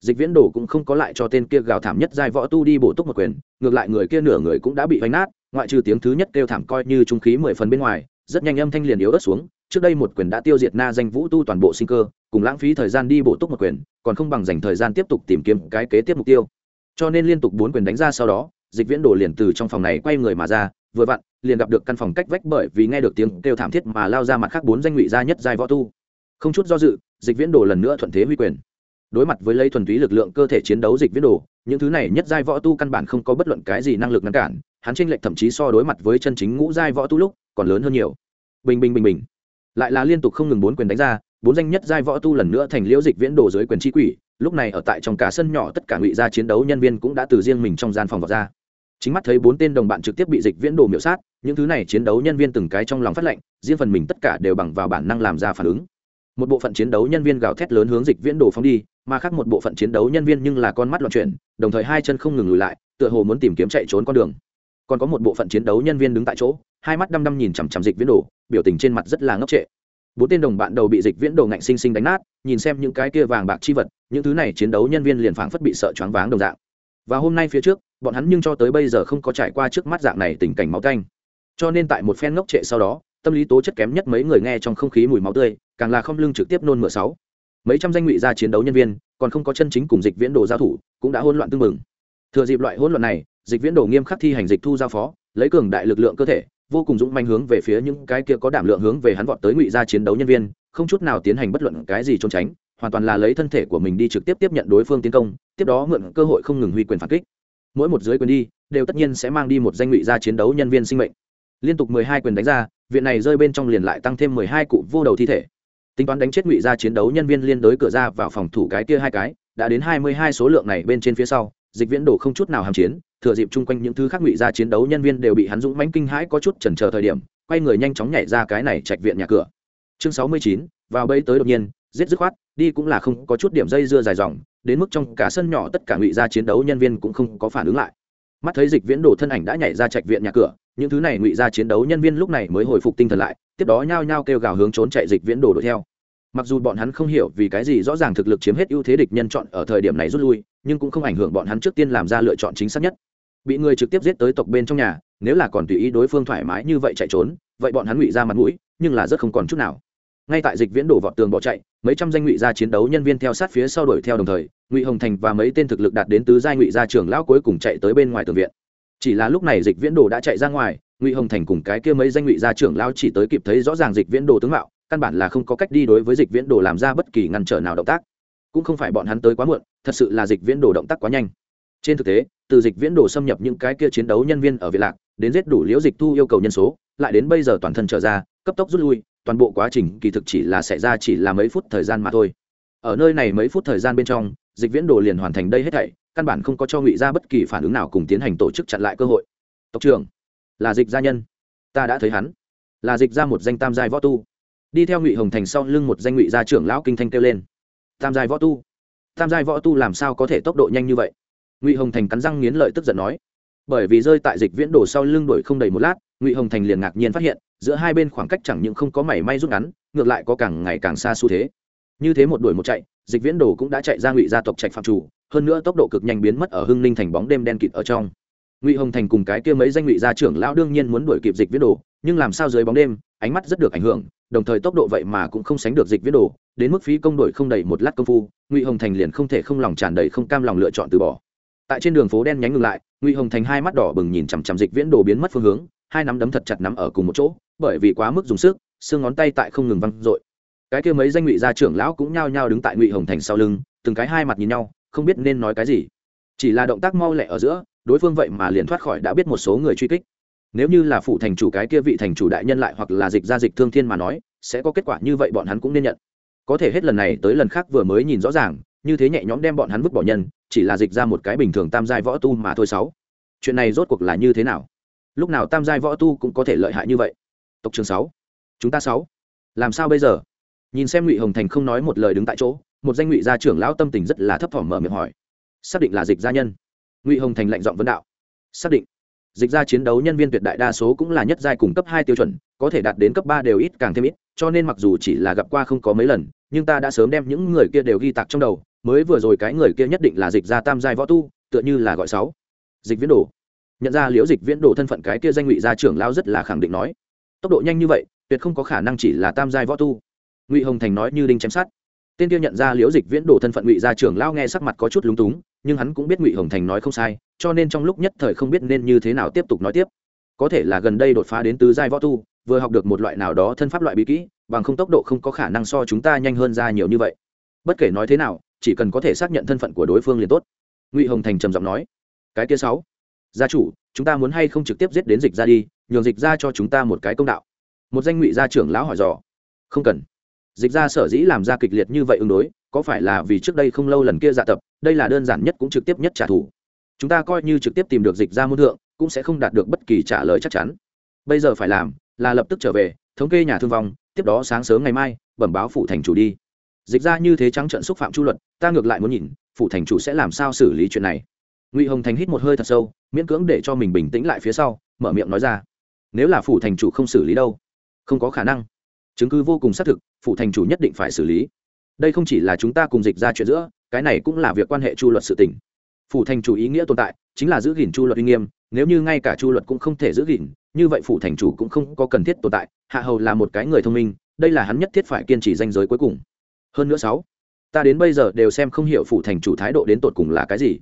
S1: Dịch viễn đồ cũng không có lại cho tên kia gào thảm nhất giai võ tu đi bổ túc một quyền, ngược lại người kia nửa người cũng đã bị vánh nát, ngoại trừ tiếng thứ nhất kêu thảm coi như trung khí mười phần bên ngoài, rất nhanh âm thanh liền yếu ớt xuống trước đây một quyền đã tiêu diệt na danh vũ tu toàn bộ sinh cơ, cùng lãng phí thời gian đi bổ túc một quyền, còn không bằng dành thời gian tiếp tục tìm kiếm cái kế tiếp mục tiêu. Cho nên liên tục bốn quyền đánh ra sau đó, dịch viễn đồ liền từ trong phòng này quay người mà ra, vừa vặn, liền gặp được căn phòng cách vách bởi vì nghe được tiếng kêu thảm thiết mà lao ra mặt khác bốn danh ngụy gia nhất giai võ tu. Không chút do dự, dịch viễn đồ lần nữa thuận thế huy quyền. Đối mặt với lấy thuần túy lực lượng cơ thể chiến đấu dịch viễn đồ, những thứ này nhất giai võ tu căn bản không có bất luận cái gì năng lực ngăn cản, hắn tranh lệch thậm chí so đối mặt với chân chính ngũ giai võ tu lúc còn lớn hơn nhiều. Bình bình bình bình lại là liên tục không ngừng bốn quyền đánh ra, bốn danh nhất giai võ tu lần nữa thành liễu dịch viễn đồ dưới quyền chi quỷ, lúc này ở tại trong cả sân nhỏ tất cả ngụy gia chiến đấu nhân viên cũng đã từ riêng mình trong gian phòng vào ra. Chính mắt thấy bốn tên đồng bạn trực tiếp bị dịch viễn đồ miểu sát, những thứ này chiến đấu nhân viên từng cái trong lòng phát lệnh, riêng phần mình tất cả đều bằng vào bản năng làm ra phản ứng. Một bộ phận chiến đấu nhân viên gào thét lớn hướng dịch viễn đồ phóng đi, mà khác một bộ phận chiến đấu nhân viên nhưng là con mắt loạn chuyển, đồng thời hai chân không ngừng lùi lại, tựa hồ muốn tìm kiếm chạy trốn con đường còn có một bộ phận chiến đấu nhân viên đứng tại chỗ, hai mắt đăm đăm nhìn chằm chằm dịch viễn đồ, biểu tình trên mặt rất là ngốc trệ. Bốn tên đồng bạn đầu bị dịch viễn đồ ngạnh sinh sinh đánh nát, nhìn xem những cái kia vàng bạc chi vật, những thứ này chiến đấu nhân viên liền phảng phất bị sợ choáng váng đồng dạng. Và hôm nay phía trước, bọn hắn nhưng cho tới bây giờ không có trải qua trước mắt dạng này tình cảnh máu canh. Cho nên tại một phen ngốc trệ sau đó, tâm lý tố chất kém nhất mấy người nghe trong không khí mùi máu tươi, càng là không lưng trực tiếp nôn mửa sáu. Mấy trăm danh ngụy gia chiến đấu nhân viên, còn không có chân chính cùng dịch viễn đồ giao thủ, cũng đã hỗn loạn tương mừng thừa dịp loại hỗn loạn này dịch viễn đồ nghiêm khắc thi hành dịch thu giao phó, lấy cường đại lực lượng cơ thể, vô cùng dũng manh hướng về phía những cái kia có đảm lượng hướng về hắn vọt tới ngụy gia chiến đấu nhân viên, không chút nào tiến hành bất luận cái gì trốn tránh, hoàn toàn là lấy thân thể của mình đi trực tiếp tiếp nhận đối phương tiến công, tiếp đó mượn cơ hội không ngừng huy quyền phản kích. Mỗi một dưới quyền đi, đều tất nhiên sẽ mang đi một danh ngụy gia chiến đấu nhân viên sinh mệnh. Liên tục mười hai quyền đánh ra, viện này rơi bên trong liền lại tăng thêm mười hai cụ vô đầu thi thể. Tính toán đánh chết ngụy gia chiến đấu nhân viên liên đối cửa ra vào phòng thủ cái kia hai cái, đã đến hai mươi hai số lượng này bên trên phía sau dịch viễn đổ không chút nào hàm chiến, thừa dịp chung quanh những thứ khác ngụy gia chiến đấu nhân viên đều bị hắn dũng mãnh kinh hãi có chút chần chờ thời điểm, quay người nhanh chóng nhảy ra cái này chạch viện nhà cửa. Chương sáu mươi chín, vào bẫy tới đột nhiên, giết dứt khoát, đi cũng là không có chút điểm dây dưa dài dòng, đến mức trong cả sân nhỏ tất cả ngụy gia chiến đấu nhân viên cũng không có phản ứng lại. Mắt thấy dịch viễn đồ thân ảnh đã nhảy ra trạch viện nhà cửa, những thứ này ngụy gia chiến đấu nhân viên lúc này mới hồi phục tinh thần lại, tiếp đó nhao nhao kêu gào hướng trốn chạy dịch viễn đồ đuổi theo mặc dù bọn hắn không hiểu vì cái gì rõ ràng thực lực chiếm hết ưu thế địch nhân chọn ở thời điểm này rút lui, nhưng cũng không ảnh hưởng bọn hắn trước tiên làm ra lựa chọn chính xác nhất. Bị người trực tiếp giết tới tộc bên trong nhà, nếu là còn tùy ý đối phương thoải mái như vậy chạy trốn, vậy bọn hắn ngụy ra mặt mũi, nhưng là rất không còn chút nào. Ngay tại dịch viễn đổ vọt tường bỏ chạy, mấy trăm danh ngụy gia chiến đấu nhân viên theo sát phía sau đuổi theo đồng thời, ngụy hồng thành và mấy tên thực lực đạt đến tứ giai ngụy gia trưởng lão cuối cùng chạy tới bên ngoài tường viện. Chỉ là lúc này dịch viễn đồ đã chạy ra ngoài, ngụy hồng thành cùng cái kia mấy danh ngụy gia trưởng lão chỉ tới kịp thấy rõ ràng dịch viễn đồ tướng mạo căn bản là không có cách đi đối với dịch viễn đồ làm ra bất kỳ ngăn trở nào động tác. Cũng không phải bọn hắn tới quá muộn, thật sự là dịch viễn đồ động tác quá nhanh. Trên thực tế, từ dịch viễn đồ xâm nhập những cái kia chiến đấu nhân viên ở việt lạc, đến giết đủ liễu dịch thu yêu cầu nhân số, lại đến bây giờ toàn thân trở ra, cấp tốc rút lui, toàn bộ quá trình kỳ thực chỉ là xảy ra chỉ là mấy phút thời gian mà thôi. Ở nơi này mấy phút thời gian bên trong, dịch viễn đồ liền hoàn thành đây hết thảy, căn bản không có cho ngụy ra bất kỳ phản ứng nào cùng tiến hành tổ chức chặn lại cơ hội. Tộc trưởng, là dịch gia nhân. Ta đã thấy hắn. Là dịch ra một danh tam giai võ tu đi theo ngụy hồng thành sau lưng một danh ngụy gia trưởng lão kinh thanh kêu lên tam giai võ tu tam giai võ tu làm sao có thể tốc độ nhanh như vậy ngụy hồng thành cắn răng nghiến lợi tức giận nói bởi vì rơi tại dịch viễn đổ sau lưng đuổi không đầy một lát ngụy hồng thành liền ngạc nhiên phát hiện giữa hai bên khoảng cách chẳng những không có mảy may rút ngắn ngược lại có càng ngày càng xa xu thế như thế một đuổi một chạy dịch viễn đồ cũng đã chạy ra ngụy gia tộc trạch phạm chủ hơn nữa tốc độ cực nhanh biến mất ở hưng ninh thành bóng đêm đen kịt ở trong ngụy hồng thành cùng cái kia mấy danh ngụy gia trưởng lão đương nhiên muốn đuổi kịp dịch viễn đồ nhưng làm sao dưới bóng đêm ánh mắt rất được ảnh hưởng, đồng thời tốc độ vậy mà cũng không sánh được dịch viết đồ, đến mức phí công đổi không đầy một lát công phu, ngụy hồng thành liền không thể không lòng tràn đầy không cam lòng lựa chọn từ bỏ. Tại trên đường phố đen nhánh ngừng lại, ngụy hồng thành hai mắt đỏ bừng nhìn chằm chằm dịch viễn đồ biến mất phương hướng, hai nắm đấm thật chặt nắm ở cùng một chỗ, bởi vì quá mức dùng sức, xương ngón tay tại không ngừng văng r cái kia mấy danh ngụy gia trưởng lão cũng nhao nhao đứng tại ngụy hồng thành sau lưng, từng cái hai mặt nhìn nhau, không biết nên nói cái gì. Chỉ là động tác mau lẹ ở giữa, đối phương vậy mà liền thoát khỏi đã biết một số người truy kích nếu như là phụ thành chủ cái kia vị thành chủ đại nhân lại hoặc là dịch gia dịch thương thiên mà nói, sẽ có kết quả như vậy bọn hắn cũng nên nhận. Có thể hết lần này tới lần khác vừa mới nhìn rõ ràng, như thế nhẹ nhõm đem bọn hắn vứt bỏ nhân, chỉ là dịch ra một cái bình thường tam giai võ tu mà thôi sáu. Chuyện này rốt cuộc là như thế nào? Lúc nào tam giai võ tu cũng có thể lợi hại như vậy? Tộc trường sáu. Chúng ta sáu. Làm sao bây giờ? Nhìn xem ngụy hồng thành không nói một lời đứng tại chỗ, một danh ngụy gia trưởng lão tâm tình rất là thấp thỏm mở miệng hỏi. Xác định là dịch gia nhân. Ngụy hồng thành lạnh giọng vấn đạo. Xác định dịch ra chiến đấu nhân viên tuyệt đại đa số cũng là nhất giai cùng cấp hai tiêu chuẩn, có thể đạt đến cấp ba đều ít càng thêm ít, cho nên mặc dù chỉ là gặp qua không có mấy lần, nhưng ta đã sớm đem những người kia đều ghi tạc trong đầu, mới vừa rồi cái người kia nhất định là dịch ra tam giai võ tu, tựa như là gọi sáu. Dịch viễn đồ. Nhận ra liễu dịch viễn đồ thân phận cái kia danh ngụy gia trưởng lao rất là khẳng định nói. Tốc độ nhanh như vậy, tuyệt không có khả năng chỉ là tam giai võ tu. Ngụy hồng thành nói như đinh chém sát tên kia nhận ra liễu dịch viễn đồ thân phận ngụy gia trưởng lao nghe sắc mặt có chút lúng túng, nhưng hắn cũng biết ngụy hồng thành nói không sai, cho nên trong lúc nhất thời không biết nên như thế nào tiếp tục nói tiếp. Có thể là gần đây đột phá đến tứ giai võ tu, vừa học được một loại nào đó thân pháp loại bí kỹ, bằng không tốc độ không có khả năng so chúng ta nhanh hơn ra nhiều như vậy. Bất kể nói thế nào, chỉ cần có thể xác nhận thân phận của đối phương liền tốt. Ngụy hồng thành trầm giọng nói. Cái kia sáu. Gia chủ, chúng ta muốn hay không trực tiếp giết đến dịch ra đi, nhường dịch ra cho chúng ta một cái công đạo. Một danh ngụy gia trưởng lão hỏi dò. Không cần dịch ra sở dĩ làm ra kịch liệt như vậy ứng đối, có phải là vì trước đây không lâu lần kia dạ tập, đây là đơn giản nhất cũng trực tiếp nhất trả thù. Chúng ta coi như trực tiếp tìm được dịch ra môn thượng, cũng sẽ không đạt được bất kỳ trả lời chắc chắn. Bây giờ phải làm, là lập tức trở về, thống kê nhà thương vong, tiếp đó sáng sớm ngày mai, bẩm báo phụ thành chủ đi. Dịch ra như thế trắng trận xúc phạm chu luật, ta ngược lại muốn nhìn phụ thành chủ sẽ làm sao xử lý chuyện này. Ngụy hồng thành hít một hơi thật sâu, miễn cưỡng để cho mình bình tĩnh lại phía sau, mở miệng nói ra. Nếu là phủ thành chủ không xử lý đâu, không có khả năng chứng cứ vô cùng xác thực phụ thành chủ nhất định phải xử lý. Đây không chỉ là chúng ta cùng dịch ra chuyện giữa, cái này cũng là việc quan hệ chu luật sự tỉnh phủ thành chủ ý nghĩa tồn tại, chính là giữ gìn chu luật uy nghiêm, nếu như ngay cả chu luật cũng không thể giữ gìn, như vậy phủ thành chủ cũng không có cần thiết tồn tại, hạ hầu là một cái người thông minh, đây là hắn nhất thiết phải kiên trì danh giới cuối cùng. Hơn nữa sáu, ta đến bây giờ đều xem không hiểu phủ thành chủ thái độ đến tột cùng là cái gì.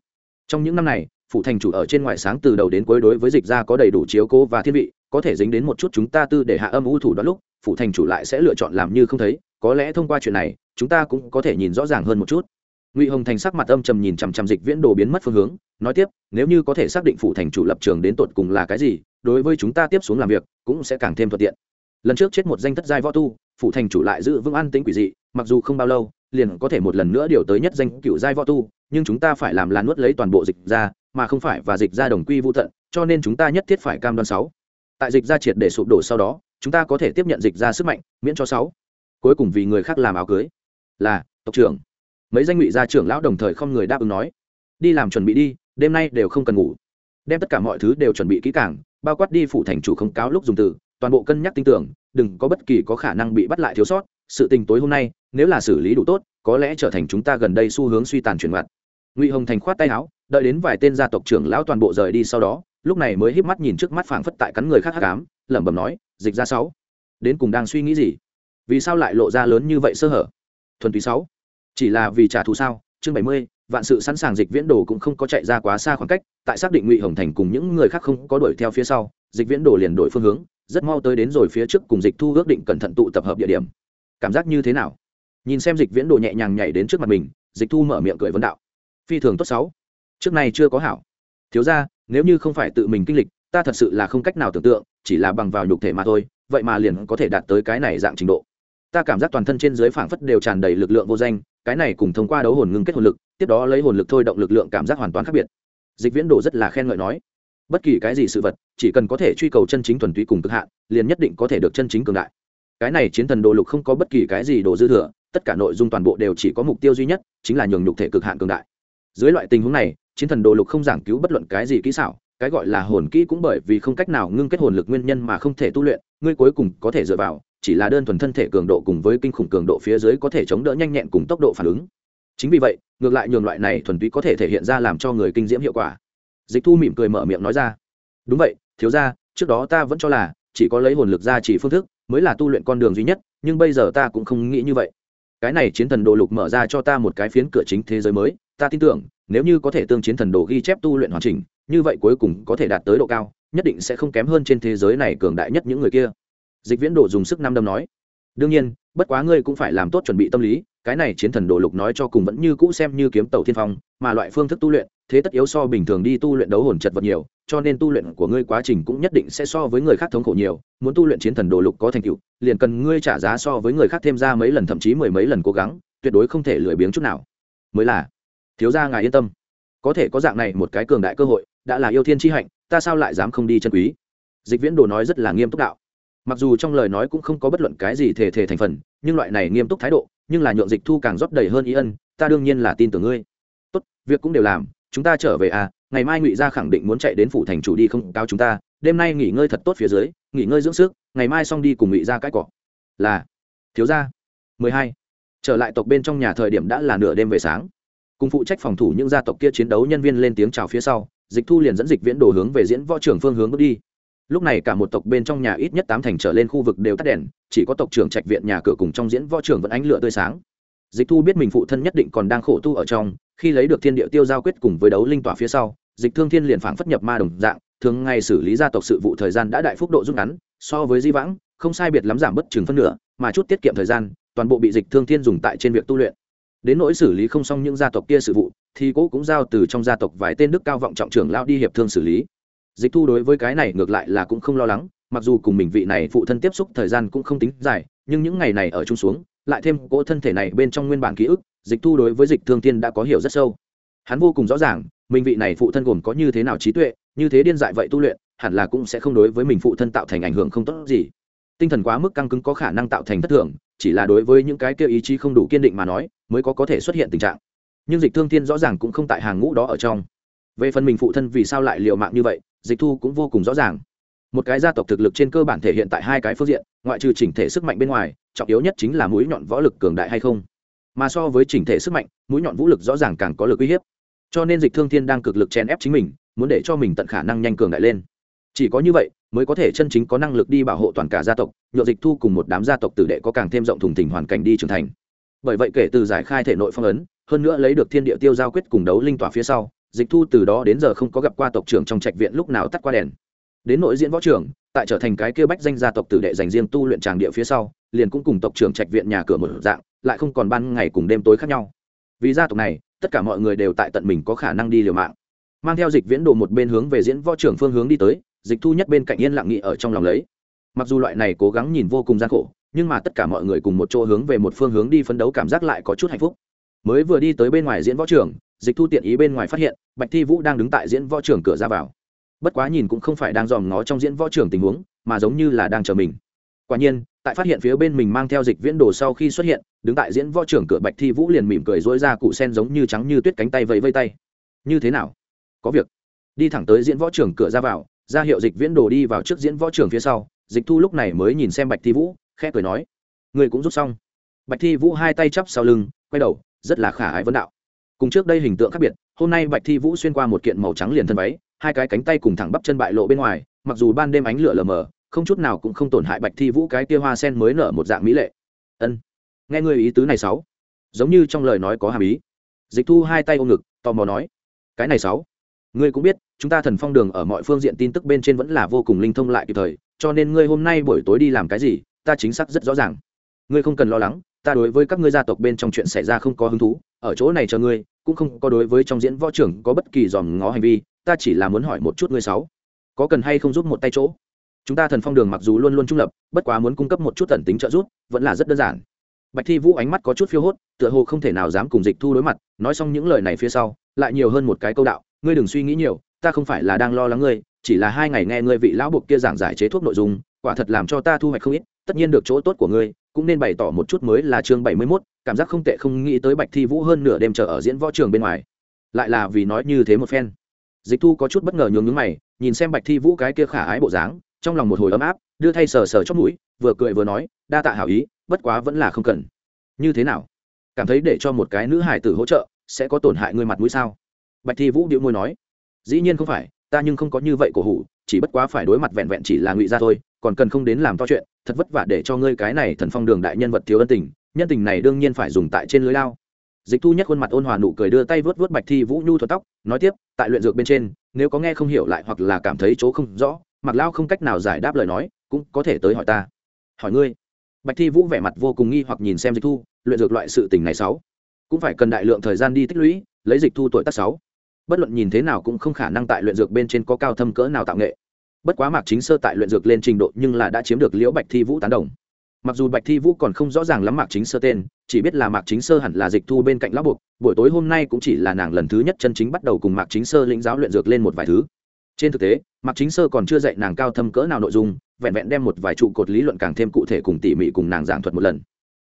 S1: Trong những năm này, phủ thành chủ ở trên ngoại sáng từ đầu đến cuối đối với dịch ra có đầy đủ chiếu cố và thiên vị, có thể dính đến một chút chúng ta tư để hạ âm u thủ đó lúc phủ thành chủ lại sẽ lựa chọn làm như không thấy, có lẽ thông qua chuyện này, chúng ta cũng có thể nhìn rõ ràng hơn một chút. Ngụy hồng thành sắc mặt âm trầm nhìn chằm chằm dịch viễn đồ biến mất phương hướng, nói tiếp, nếu như có thể xác định phủ thành chủ lập trường đến tột cùng là cái gì, đối với chúng ta tiếp xuống làm việc, cũng sẽ càng thêm thuận tiện. Lần trước chết một danh thất giai võ tu, phủ thành chủ lại giữ vững an tính quỷ dị, mặc dù không bao lâu, liền có thể một lần nữa điều tới nhất danh cựu giai võ tu, nhưng chúng ta phải làm là nuốt lấy toàn bộ dịch ra mà không phải và dịch ra đồng quy vô tận, cho nên chúng ta nhất thiết phải cam đoan sáu. Tại dịch ra triệt để sụp đổ sau đó chúng ta có thể tiếp nhận dịch ra sức mạnh, miễn cho sáu. Cuối cùng vì người khác làm áo cưới. Là, tộc trưởng. Mấy danh ngụy gia trưởng lão đồng thời không người đáp ứng nói. Đi làm chuẩn bị đi, đêm nay đều không cần ngủ. Đem tất cả mọi thứ đều chuẩn bị kỹ càng, bao quát đi phủ thành chủ không cáo lúc dùng từ, toàn bộ cân nhắc tin tưởng, đừng có bất kỳ có khả năng bị bắt lại thiếu sót. Sự tình tối hôm nay, nếu là xử lý đủ tốt, có lẽ trở thành chúng ta gần đây xu hướng suy tàn chuyển mặt. Ngụy hồng thành khoát tay áo, đợi đến vài tên gia tộc trưởng lão toàn bộ rời đi sau đó lúc này mới híp mắt nhìn trước mắt phảng phất tại cắn người khác hắc ám, lẩm bẩm nói, dịch ra sáu. Đến cùng đang suy nghĩ gì? Vì sao lại lộ ra lớn như vậy sơ hở? Thuần túy sáu. Chỉ là vì trả thù sao? Chương bảy mươi, vạn sự sẵn sàng dịch viễn đồ cũng không có chạy ra quá xa khoảng cách, tại xác định ngụy hồng thành cùng những người khác không có đuổi theo phía sau, dịch viễn đồ liền đổi phương hướng, rất mau tới đến rồi phía trước cùng dịch thu ước định cẩn thận tụ tập hợp địa điểm. Cảm giác như thế nào? Nhìn xem dịch viễn đồ nhẹ nhàng nhảy đến trước mặt mình, dịch thu mở miệng cười vấn đạo. Phi thường tốt sáu. Trước này chưa có hảo. Thiếu ra nếu như không phải tự mình kinh lịch, ta thật sự là không cách nào tưởng tượng, chỉ là bằng vào nhục thể mà thôi, vậy mà liền có thể đạt tới cái này dạng trình độ. Ta cảm giác toàn thân trên dưới phảng phất đều tràn đầy lực lượng vô danh, cái này cùng thông qua đấu hồn ngưng kết hồn lực, tiếp đó lấy hồn lực thôi động lực lượng cảm giác hoàn toàn khác biệt. Dịch viễn đồ rất là khen ngợi nói, bất kỳ cái gì sự vật, chỉ cần có thể truy cầu chân chính thuần túy cùng cực hạn, liền nhất định có thể được chân chính cường đại. Cái này chiến thần đồ lục không có bất kỳ cái gì đồ dư thừa, tất cả nội dung toàn bộ đều chỉ có mục tiêu duy nhất, chính là nhường nhục thể cực hạn cường đại. Dưới loại tình huống này chiến thần đồ lục không giảng cứu bất luận cái gì kỹ xảo, cái gọi là hồn kỹ cũng bởi vì không cách nào ngưng kết hồn lực nguyên nhân mà không thể tu luyện, ngươi cuối cùng có thể dựa vào, chỉ là đơn thuần thân thể cường độ cùng với kinh khủng cường độ phía dưới có thể chống đỡ nhanh nhẹn cùng tốc độ phản ứng. Chính vì vậy, ngược lại nhường loại này thuần túy có thể thể hiện ra làm cho người kinh diễm hiệu quả. Dịch thu mỉm cười mở miệng nói ra. Đúng vậy, thiếu ra trước đó ta vẫn cho là, chỉ có lấy hồn lực ra chỉ phương thức, mới là tu luyện con đường duy nhất, nhưng bây giờ ta cũng không nghĩ như vậy. Cái này chiến thần đồ lục mở ra cho ta một cái phiến cửa chính thế giới mới, ta tin tưởng nếu như có thể tương chiến thần đồ ghi chép tu luyện hoàn chỉnh, như vậy cuối cùng có thể đạt tới độ cao, nhất định sẽ không kém hơn trên thế giới này cường đại nhất những người kia. Dịch viễn đồ dùng sức năm đâm nói. Đương nhiên, bất quá ngươi cũng phải làm tốt chuẩn bị tâm lý, cái này chiến thần đồ lục nói cho cùng vẫn như cũ xem như kiếm tàu thiên phong, mà loại phương thức tu luyện, thế tất yếu so bình thường đi tu luyện đấu hồn chật vật nhiều, cho nên tu luyện của ngươi quá trình cũng nhất định sẽ so với người khác thống khổ nhiều, muốn tu luyện chiến thần đồ lục có thành tựu, liền cần ngươi trả giá so với người khác thêm ra mấy lần thậm chí mười mấy lần cố gắng, tuyệt đối không thể lười biếng chút nào. Mới là thiếu gia ngài yên tâm. Có thể có dạng này một cái cường đại cơ hội, đã là yêu thiên tri hạnh, ta sao lại dám không đi chân quý? Dịch viễn đồ nói rất là nghiêm túc đạo. Mặc dù trong lời nói cũng không có bất luận cái gì thể thể thành phần, nhưng loại này nghiêm túc thái độ, nhưng là nhượng dịch thu càng rót đầy hơn ý ân, ta đương nhiên là tin tưởng ngươi. Tốt, việc cũng đều làm, chúng ta trở về à ngày mai ngụy gia khẳng định muốn chạy đến phủ thành chủ đi không cao chúng ta, đêm nay nghỉ ngơi thật tốt phía dưới, nghỉ ngơi dưỡng sức, ngày mai xong đi cùng ngụy gia cãi cọ. Là, thiếu gia. Mười hai. Trở lại tộc bên trong nhà thời điểm đã là nửa đêm về sáng cùng phụ trách phòng thủ những gia tộc kia chiến đấu nhân viên lên tiếng chào phía sau, dịch thu liền dẫn dịch viễn đồ hướng về diễn võ trưởng phương hướng bước đi. Lúc này cả một tộc bên trong nhà ít nhất tám thành trở lên khu vực đều tắt đèn, chỉ có tộc trưởng trạch viện nhà cửa cùng trong diễn võ trưởng vẫn ánh lửa tươi sáng. Dịch thu biết mình phụ thân nhất định còn đang khổ tu ở trong, khi lấy được thiên địa tiêu giao quyết cùng với đấu linh tỏa phía sau, dịch thương thiên liền phảng phất nhập ma đồng dạng, thường ngày xử lý gia tộc sự vụ thời gian đã đại phúc độ rút ngắn, so với di vãng, không sai biệt lắm giảm bất chừng phân nửa, mà chút tiết kiệm thời gian, toàn bộ bị dịch thương thiên dùng tại trên việc tu luyện đến nỗi xử lý không xong những gia tộc kia sự vụ, thì cố cũng giao từ trong gia tộc vài tên đức cao vọng trọng trưởng lao đi hiệp thương xử lý. Dịch thu đối với cái này ngược lại là cũng không lo lắng, mặc dù cùng mình vị này phụ thân tiếp xúc thời gian cũng không tính dài, nhưng những ngày này ở chung xuống, lại thêm cỗ thân thể này bên trong nguyên bản ký ức, dịch thu đối với dịch thương tiên đã có hiểu rất sâu. Hắn vô cùng rõ ràng, mình vị này phụ thân gồm có như thế nào trí tuệ, như thế điên dại vậy tu luyện, hẳn là cũng sẽ không đối với mình phụ thân tạo thành ảnh hưởng không tốt gì. Tinh thần quá mức căng cứng có khả năng tạo thành thất thường, chỉ là đối với những cái kia ý chí không đủ kiên định mà nói mới có có thể xuất hiện tình trạng. Nhưng dịch thương thiên rõ ràng cũng không tại hàng ngũ đó ở trong. Về phần mình phụ thân vì sao lại liều mạng như vậy, dịch thu cũng vô cùng rõ ràng. Một cái gia tộc thực lực trên cơ bản thể hiện tại hai cái phương diện, ngoại trừ chỉnh thể sức mạnh bên ngoài, trọng yếu nhất chính là mũi nhọn võ lực cường đại hay không. Mà so với chỉnh thể sức mạnh, mũi nhọn vũ lực rõ ràng càng có lực uy hiếp. Cho nên dịch thương thiên đang cực lực chèn ép chính mình, muốn để cho mình tận khả năng nhanh cường đại lên. Chỉ có như vậy, mới có thể chân chính có năng lực đi bảo hộ toàn cả gia tộc nhựa dịch thu cùng một đám gia tộc tử đệ có càng thêm rộng thùng thỉnh hoàn cảnh đi trưởng thành bởi vậy kể từ giải khai thể nội phong ấn, hơn nữa lấy được thiên địa tiêu giao quyết cùng đấu linh tỏa phía sau, dịch thu từ đó đến giờ không có gặp qua tộc trưởng trong trạch viện lúc nào tắt qua đèn. Đến nội diễn võ trưởng, tại trở thành cái kia bách danh gia tộc tử đệ dành riêng tu luyện tràng địa phía sau, liền cũng cùng tộc trưởng trạch viện nhà cửa một dạng, lại không còn ban ngày cùng đêm tối khác nhau. Vì gia tộc này, tất cả mọi người đều tại tận mình có khả năng đi liều mạng. Mang theo dịch viễn đồ một bên hướng về diễn võ trưởng phương hướng đi tới, dịch thu nhất bên cạnh yên lặng nghị ở trong lòng lấy. Mặc dù loại này cố gắng nhìn vô cùng gian khổ nhưng mà tất cả mọi người cùng một chỗ hướng về một phương hướng đi phấn đấu cảm giác lại có chút hạnh phúc. Mới vừa đi tới bên ngoài diễn võ trường, dịch thu tiện ý bên ngoài phát hiện, bạch thi vũ đang đứng tại diễn võ trường cửa ra vào. Bất quá nhìn cũng không phải đang dòm ngó trong diễn võ trường tình huống, mà giống như là đang chờ mình. Quả nhiên, tại phát hiện phía bên mình mang theo dịch viễn đồ sau khi xuất hiện, đứng tại diễn võ trưởng cửa bạch thi vũ liền mỉm cười dối ra cụ sen giống như trắng như tuyết cánh tay vẫy vây tay. Như thế nào? Có việc. Đi thẳng tới diễn võ trưởng cửa ra vào, ra hiệu dịch viễn đồ đi vào trước diễn võ trưởng phía sau, dịch thu lúc này mới nhìn xem bạch thi vũ khẽ cười nói người cũng rút xong. Bạch thi vũ hai tay chắp sau lưng, quay đầu, rất là khả ái vấn đạo. Cùng trước đây hình tượng khác biệt, hôm nay bạch thi vũ xuyên qua một kiện màu trắng liền thân váy, hai cái cánh tay cùng thẳng bắp chân bại lộ bên ngoài, mặc dù ban đêm ánh lửa lờ mờ, không chút nào cũng không tổn hại bạch thi vũ cái tia hoa sen mới nở một dạng mỹ lệ. Ân, nghe ngươi ý tứ này sáu. Giống như trong lời nói có hàm ý. Dịch thu hai tay ôm ngực, tò mò nói, cái này sáu, ngươi cũng biết, chúng ta thần phong đường ở mọi phương diện tin tức bên trên vẫn là vô cùng linh thông lại kịp thời, cho nên ngươi hôm nay buổi tối đi làm cái gì ta chính xác rất rõ ràng. Ngươi không cần lo lắng, ta đối với các ngươi gia tộc bên trong chuyện xảy ra không có hứng thú, ở chỗ này chờ ngươi, cũng không có đối với trong diễn võ trưởng có bất kỳ dòm ngó hành vi, ta chỉ là muốn hỏi một chút ngươi sáu. Có cần hay không giúp một tay chỗ? Chúng ta thần phong đường mặc dù luôn luôn trung lập, bất quá muốn cung cấp một chút tần tính trợ giúp, vẫn là rất đơn giản. Bạch thi vũ ánh mắt có chút phiêu hốt, tựa hồ không thể nào dám cùng dịch thu đối mặt, nói xong những lời này phía sau, lại nhiều hơn một cái câu đạo, ngươi đừng suy nghĩ nhiều, ta không phải là đang lo lắng ngươi, chỉ là hai ngày nghe ngươi vị lão buộc kia giảng giải chế thuốc nội dung, quả thật làm cho ta thu hoạch không ít tất nhiên được chỗ tốt của ngươi, cũng nên bày tỏ một chút mới là chương bảy mươi mốt, cảm giác không tệ không nghĩ tới bạch thi vũ hơn nửa đêm chờ ở diễn võ trường bên ngoài. Lại là vì nói như thế một phen. Dịch thu có chút bất ngờ nhướng nhướng mày, nhìn xem bạch thi vũ cái kia khả ái bộ dáng, trong lòng một hồi ấm áp, đưa thay sờ sờ chót mũi, vừa cười vừa nói, đa tạ hảo ý, bất quá vẫn là không cần. Như thế nào? Cảm thấy để cho một cái nữ hải tử hỗ trợ, sẽ có tổn hại ngươi mặt mũi sao? Bạch thi vũ điệu môi nói, dĩ nhiên không phải, ta nhưng không có như vậy cổ hủ, chỉ bất quá phải đối mặt vẹn vẹn chỉ là ngụy gia thôi còn cần không đến làm to chuyện, thật vất vả để cho ngươi cái này thần phong đường đại nhân vật thiếu ân tình, nhân tình này đương nhiên phải dùng tại trên lưới lao. Dịch thu nhất khuôn mặt ôn hòa nụ cười đưa tay vớt vớt bạch thi vũ nhu thuật tóc, nói tiếp, tại luyện dược bên trên, nếu có nghe không hiểu lại hoặc là cảm thấy chỗ không rõ mặc lao không cách nào giải đáp lời nói, cũng có thể tới hỏi ta. Hỏi ngươi. Bạch thi vũ vẻ mặt vô cùng nghi hoặc nhìn xem dịch thu, luyện dược loại sự tình này sáu. Cũng phải cần đại lượng thời gian đi tích lũy, lấy dịch thu tuổi tác sáu. Bất luận nhìn thế nào cũng không khả năng tại luyện dược bên trên có cao thâm cỡ nào tạo nghệ bất quá mạc chính sơ tại luyện dược lên trình độ nhưng là đã chiếm được liễu bạch thi vũ tán đồng. Mặc dù bạch thi vũ còn không rõ ràng lắm mạc chính sơ tên, chỉ biết là mạc chính sơ hẳn là dịch thu bên cạnh lão buộc buổi tối hôm nay cũng chỉ là nàng lần thứ nhất chân chính bắt đầu cùng mạc chính sơ lĩnh giáo luyện dược lên một vài thứ. Trên thực tế, mạc chính sơ còn chưa dạy nàng cao thâm cỡ nào nội dung, vẹn vẹn đem một vài trụ cột lý luận càng thêm cụ thể cùng tỉ mỉ cùng nàng giảng thuật một lần.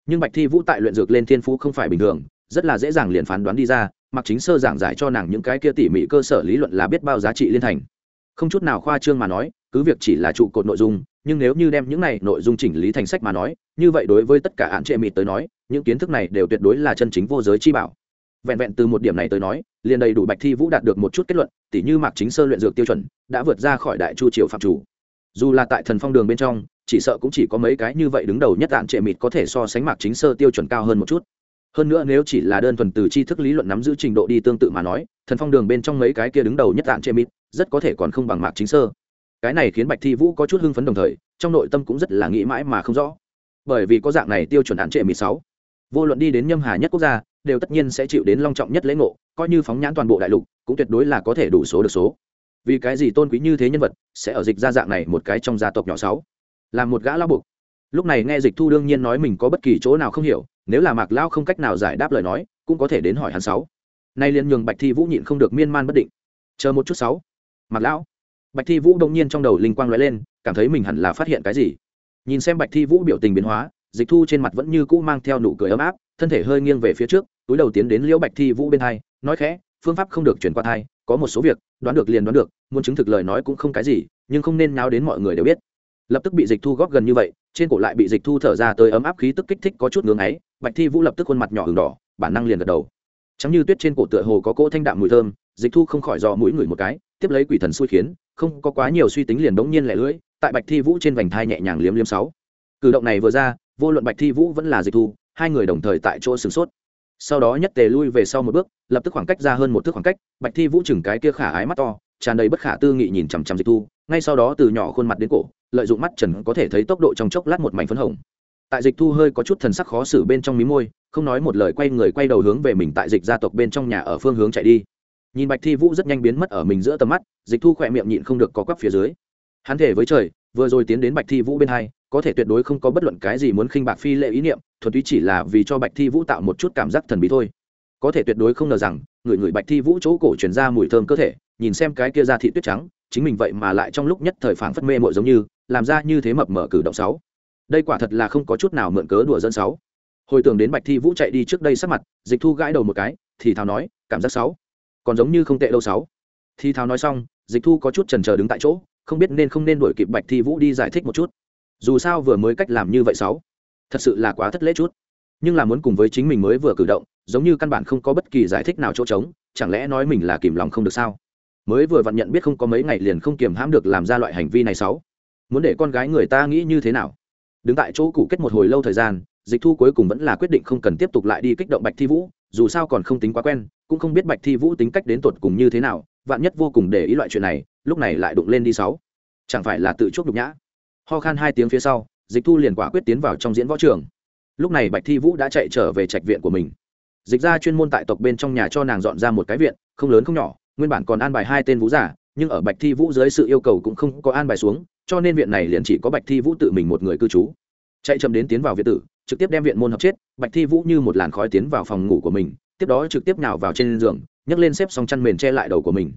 S1: Nhưng bạch thi vũ tại luyện dược lên thiên phú không phải bình thường, rất là dễ dàng liền phán đoán đi ra, mạc chính sơ giảng giải cho nàng những cái kia tỉ mỉ cơ sở lý luận là biết bao giá trị liên thành không chút nào khoa trương mà nói, cứ việc chỉ là trụ cột nội dung, nhưng nếu như đem những này nội dung chỉnh lý thành sách mà nói, như vậy đối với tất cả hạn trệ mịt tới nói, những kiến thức này đều tuyệt đối là chân chính vô giới chi bảo. Vẹn vẹn từ một điểm này tới nói, liền đầy đủ bạch thi vũ đạt được một chút kết luận, tỉ như mạc chính sơ luyện dược tiêu chuẩn, đã vượt ra khỏi đại chu triều phạm chủ. Dù là tại thần phong đường bên trong, chỉ sợ cũng chỉ có mấy cái như vậy đứng đầu nhất đạn trệ mịt có thể so sánh mạc chính sơ tiêu chuẩn cao hơn một chút. Hơn nữa nếu chỉ là đơn thuần từ tri thức lý luận nắm giữ trình độ đi tương tự mà nói, thần phong đường bên trong mấy cái kia đứng đầu nhất đạn trệ mịt rất có thể còn không bằng mạc chính sơ. Cái này khiến bạch thi vũ có chút hưng phấn đồng thời, trong nội tâm cũng rất là nghĩ mãi mà không rõ. Bởi vì có dạng này tiêu chuẩn hạn trệ mười sáu, vô luận đi đến nhâm hà nhất quốc gia, đều tất nhiên sẽ chịu đến long trọng nhất lễ ngộ, coi như phóng nhãn toàn bộ đại lục, cũng tuyệt đối là có thể đủ số được số. Vì cái gì tôn quý như thế nhân vật sẽ ở dịch ra dạng này một cái trong gia tộc nhỏ sáu? Là một gã lao buộc. Lúc này nghe dịch thu đương nhiên nói mình có bất kỳ chỗ nào không hiểu, nếu là mạc lao không cách nào giải đáp lời nói, cũng có thể đến hỏi hắn sáu. Nay liền nhường bạch thi vũ nhịn không được miên man bất định. Chờ một chút sáu mặc lão. Bạch thi vũ đông nhiên trong đầu linh quang lóe lên, cảm thấy mình hẳn là phát hiện cái gì. Nhìn xem bạch thi vũ biểu tình biến hóa, dịch thu trên mặt vẫn như cũ mang theo nụ cười ấm áp, thân thể hơi nghiêng về phía trước, túi đầu tiến đến liễu bạch thi vũ bên thai nói khẽ, phương pháp không được chuyển qua thai, có một số việc, đoán được liền đoán được, muốn chứng thực lời nói cũng không cái gì, nhưng không nên náo đến mọi người đều biết. Lập tức bị dịch thu góp gần như vậy, trên cổ lại bị dịch thu thở ra tới ấm áp khí tức kích thích có chút ngưỡng ấy, bạch thi vũ lập tức khuôn mặt nhỏ hừng đỏ, bản năng liền gật đầu. Chẳng như tuyết trên cổ tựa hồ có cỗ thanh đạm mùi thơm, dịch thu không khỏi dò mũi ngửi một cái tiếp lấy quỷ thần xui khiến, không có quá nhiều suy tính liền đống nhiên lẻ lưỡi, tại bạch thi vũ trên vành thai nhẹ nhàng liếm liếm sáu. Cử động này vừa ra, vô luận bạch thi vũ vẫn là dịch thu, hai người đồng thời tại chỗ sửng sốt. Sau đó nhất tề lui về sau một bước, lập tức khoảng cách ra hơn một thước khoảng cách, bạch thi vũ chừng cái kia khả ái mắt to, tràn đầy bất khả tư nghị nhìn chằm chằm dịch thu, ngay sau đó từ nhỏ khuôn mặt đến cổ, lợi dụng mắt trần có thể thấy tốc độ trong chốc lát một mảnh phấn hồng. Tại dịch thu hơi có chút thần sắc khó xử bên trong mí môi, không nói một lời quay người quay đầu hướng về mình tại dịch gia tộc bên trong nhà ở phương hướng chạy đi nhìn bạch thi vũ rất nhanh biến mất ở mình giữa tầm mắt, dịch thu khỏe miệng nhịn không được có quắp phía dưới. Hắn thể với trời, vừa rồi tiến đến bạch thi vũ bên hai, có thể tuyệt đối không có bất luận cái gì muốn khinh bạc phi lệ ý niệm, thuần túy chỉ là vì cho bạch thi vũ tạo một chút cảm giác thần bí thôi. Có thể tuyệt đối không ngờ rằng, người người bạch thi vũ chỗ cổ truyền ra mùi thơm cơ thể, nhìn xem cái kia ra thị tuyết trắng, chính mình vậy mà lại trong lúc nhất thời phảng phất mê mội giống như, làm ra như thế mập mở cử động sáu. Đây quả thật là không có chút nào mượn cớ đùa dân sáu. Hồi tưởng đến bạch thi vũ chạy đi trước đây sắc mặt, dịch thu gãi đầu một cái, thì thào nói, cảm giác sáu còn giống như không tệ đâu sáu. Thì thào nói xong, dịch thu có chút chần trờ đứng tại chỗ, không biết nên không nên đuổi kịp bạch thi vũ đi giải thích một chút. Dù sao vừa mới cách làm như vậy sáu, thật sự là quá thất lễ chút. Nhưng là muốn cùng với chính mình mới vừa cử động, giống như căn bản không có bất kỳ giải thích nào chỗ trống, chẳng lẽ nói mình là kìm lòng không được sao? Mới vừa vặn nhận biết không có mấy ngày liền không kiềm hãm được làm ra loại hành vi này sáu. Muốn để con gái người ta nghĩ như thế nào? Đứng tại chỗ cụ kết một hồi lâu thời gian, dịch thu cuối cùng vẫn là quyết định không cần tiếp tục lại đi kích động bạch thi vũ, dù sao còn không tính quá quen cũng không biết bạch thi vũ tính cách đến tột cùng như thế nào, vạn nhất vô cùng để ý loại chuyện này, lúc này lại đụng lên đi sáu. Chẳng phải là tự chuốc nhục nhã? Ho khan hai tiếng phía sau, dịch thu liền quả quyết tiến vào trong diễn võ trường. Lúc này bạch thi vũ đã chạy trở về trạch viện của mình. Dịch ra chuyên môn tại tộc bên trong nhà cho nàng dọn ra một cái viện, không lớn không nhỏ, nguyên bản còn an bài hai tên vũ giả, nhưng ở bạch thi vũ dưới sự yêu cầu cũng không có an bài xuống, cho nên viện này liền chỉ có bạch thi vũ tự mình một người cư trú. Chạy chậm đến tiến vào viện tử, trực tiếp đem viện môn hợp chết, bạch thi vũ như một làn khói tiến vào phòng ngủ của mình tiếp đó trực tiếp nào vào trên giường, nhấc lên xếp xong chăn mền che lại đầu của mình.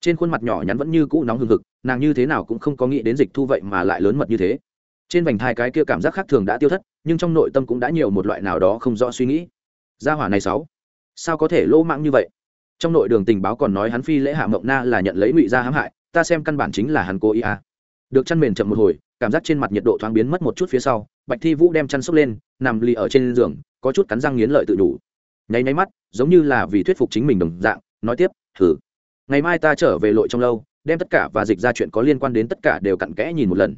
S1: Trên khuôn mặt nhỏ nhắn vẫn như cũ nóng hừng hực, nàng như thế nào cũng không có nghĩ đến dịch thu vậy mà lại lớn mật như thế. Trên vành thai cái kia cảm giác khác thường đã tiêu thất, nhưng trong nội tâm cũng đã nhiều một loại nào đó không rõ suy nghĩ. Gia hỏa này sáu, sao có thể lỗ mạng như vậy? Trong nội đường tình báo còn nói hắn phi lễ hạ mộng na là nhận lấy ngụy gia hãm hại, ta xem căn bản chính là hắn cố ý à. được chăn mền chậm một hồi, cảm giác trên mặt nhiệt độ thoáng biến mất một chút phía sau, bạch thi vũ đem chăn xốc lên, nằm lì ở trên giường, có chút cắn răng nghiến lợi tự đủ nháy nháy mắt, giống như là vì thuyết phục chính mình đồng dạng, nói tiếp thử ngày mai ta trở về lội trong lâu, đem tất cả và dịch ra chuyện có liên quan đến tất cả đều cặn kẽ nhìn một lần.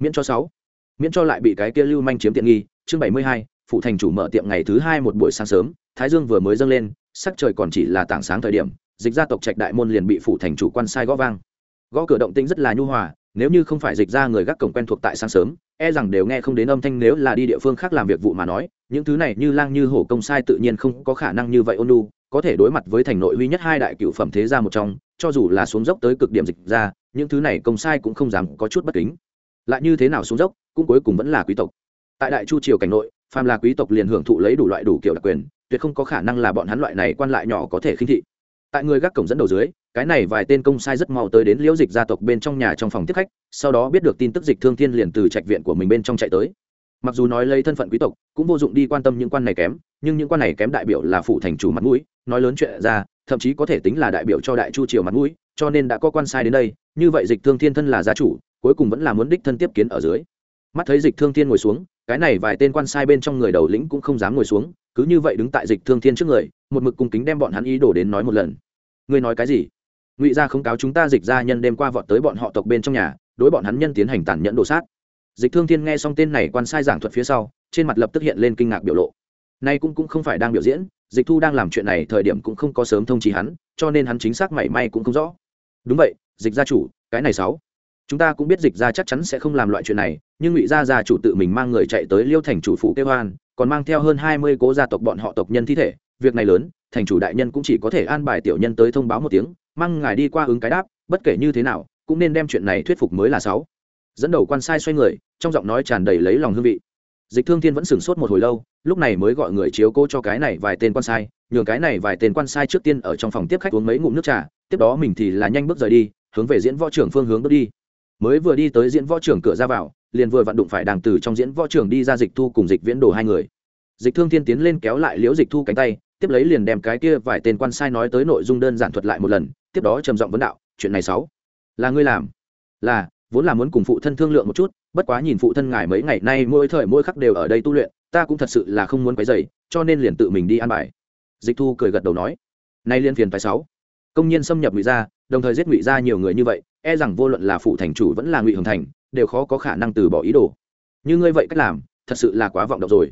S1: Miễn cho sáu. Miễn cho lại bị cái kia lưu manh chiếm tiện nghi, chương bảy mươi hai, phụ thành chủ mở tiệm ngày thứ hai một buổi sáng sớm, thái dương vừa mới dâng lên, sắc trời còn chỉ là tảng sáng thời điểm, dịch gia tộc trạch đại môn liền bị phụ thành chủ quan sai gõ vang. Gõ cửa động tĩnh rất là nhu hòa, nếu như không phải dịch ra người gác cổng quen thuộc tại sáng sớm e rằng đều nghe không đến âm thanh, nếu là đi địa phương khác làm việc vụ mà nói những thứ này như lang như hổ công sai tự nhiên không có khả năng như vậy ôn lu có thể đối mặt với thành nội huy nhất hai đại cựu phẩm thế gia một trong, cho dù là xuống dốc tới cực điểm dịch ra, những thứ này công sai cũng không dám có chút bất kính. Lại như thế nào xuống dốc, cũng cuối cùng vẫn là quý tộc. Tại đại chu triều cảnh nội, phàm là quý tộc liền hưởng thụ lấy đủ loại đủ kiểu đặc quyền, tuyệt không có khả năng là bọn hắn loại này quan lại nhỏ có thể khinh thị. Tại người gác cổng dẫn đầu dưới, cái này vài tên công sai rất mau tới đến liễu dịch gia tộc bên trong nhà trong phòng tiếp khách, sau đó biết được tin tức dịch thương thiên liền từ trạch viện của mình bên trong chạy tới mặc dù nói lấy thân phận quý tộc, cũng vô dụng đi quan tâm những quan này kém, nhưng những quan này kém đại biểu là phụ thành chủ mặt mũi, nói lớn chuyện ra, thậm chí có thể tính là đại biểu cho đại chu triều mặt mũi, cho nên đã có quan sai đến đây, như vậy dịch thương thiên thân là gia chủ, cuối cùng vẫn là muốn đích thân tiếp kiến ở dưới. Mắt thấy dịch thương thiên ngồi xuống, cái này vài tên quan sai bên trong người đầu lĩnh cũng không dám ngồi xuống, cứ như vậy đứng tại dịch thương thiên trước người, một mực cung kính đem bọn hắn ý đổ đến nói một lần. Ngươi nói cái gì? Ngụy gia không cáo chúng ta dịch ra nhân đêm qua vọt tới bọn họ tộc bên trong nhà, đối bọn hắn nhân tiến hành tàn nhẫn đồ sát dịch thương thiên nghe xong tên này quan sai giảng thuật phía sau, trên mặt lập tức hiện lên kinh ngạc biểu lộ. Nay cũng cũng không phải đang biểu diễn, dịch thu đang làm chuyện này thời điểm cũng không có sớm thông trí hắn, cho nên hắn chính xác mảy may cũng không rõ. Đúng vậy, dịch gia chủ, cái này sáu. Chúng ta cũng biết dịch gia chắc chắn sẽ không làm loại chuyện này, nhưng ngụy gia gia chủ tự mình mang người chạy tới liêu thành chủ phủ kêu hoan còn mang theo hơn hai mươi cố gia tộc bọn họ tộc nhân thi thể. Việc này lớn, thành chủ đại nhân cũng chỉ có thể an bài tiểu nhân tới thông báo một tiếng, mang ngài đi qua ứng cái đáp, bất kể như thế nào, cũng nên đem chuyện này thuyết phục mới là sáu dẫn đầu quan sai xoay người, trong giọng nói tràn đầy lấy lòng hương vị. Dịch thương thiên vẫn sửng sốt một hồi lâu, lúc này mới gọi người chiếu cố cho cái này vài tên quan sai, nhường cái này vài tên quan sai trước tiên ở trong phòng tiếp khách uống mấy ngụm nước trà, tiếp đó mình thì là nhanh bước rời đi, hướng về diễn võ trưởng phương hướng bước đi. Mới vừa đi tới diễn võ trưởng cửa ra vào, liền vừa vặn đụng phải đàng từ trong diễn võ trưởng đi ra dịch thu cùng dịch viễn đồ hai người. Dịch thương thiên tiến lên kéo lại liễu dịch thu cánh tay, tiếp lấy liền đem cái kia vài tên quan sai nói tới nội dung đơn giản thuật lại một lần, tiếp đó trầm giọng vấn đạo, chuyện này sáu là ngươi làm? Là vốn là muốn cùng phụ thân thương lượng một chút, bất quá nhìn phụ thân ngài mấy ngày nay mỗi thời mỗi khắc đều ở đây tu luyện, ta cũng thật sự là không muốn quấy dày cho nên liền tự mình đi ăn bài. Dịch thu cười gật đầu nói. Nay liên phiền tài sáu. Công nhân xâm nhập ngụy gia, đồng thời giết ngụy gia nhiều người như vậy e rằng vô luận là phụ thành chủ vẫn là ngụy hồng thành, đều khó có khả năng từ bỏ ý đồ. Như ngươi vậy cách làm, thật sự là quá vọng động rồi.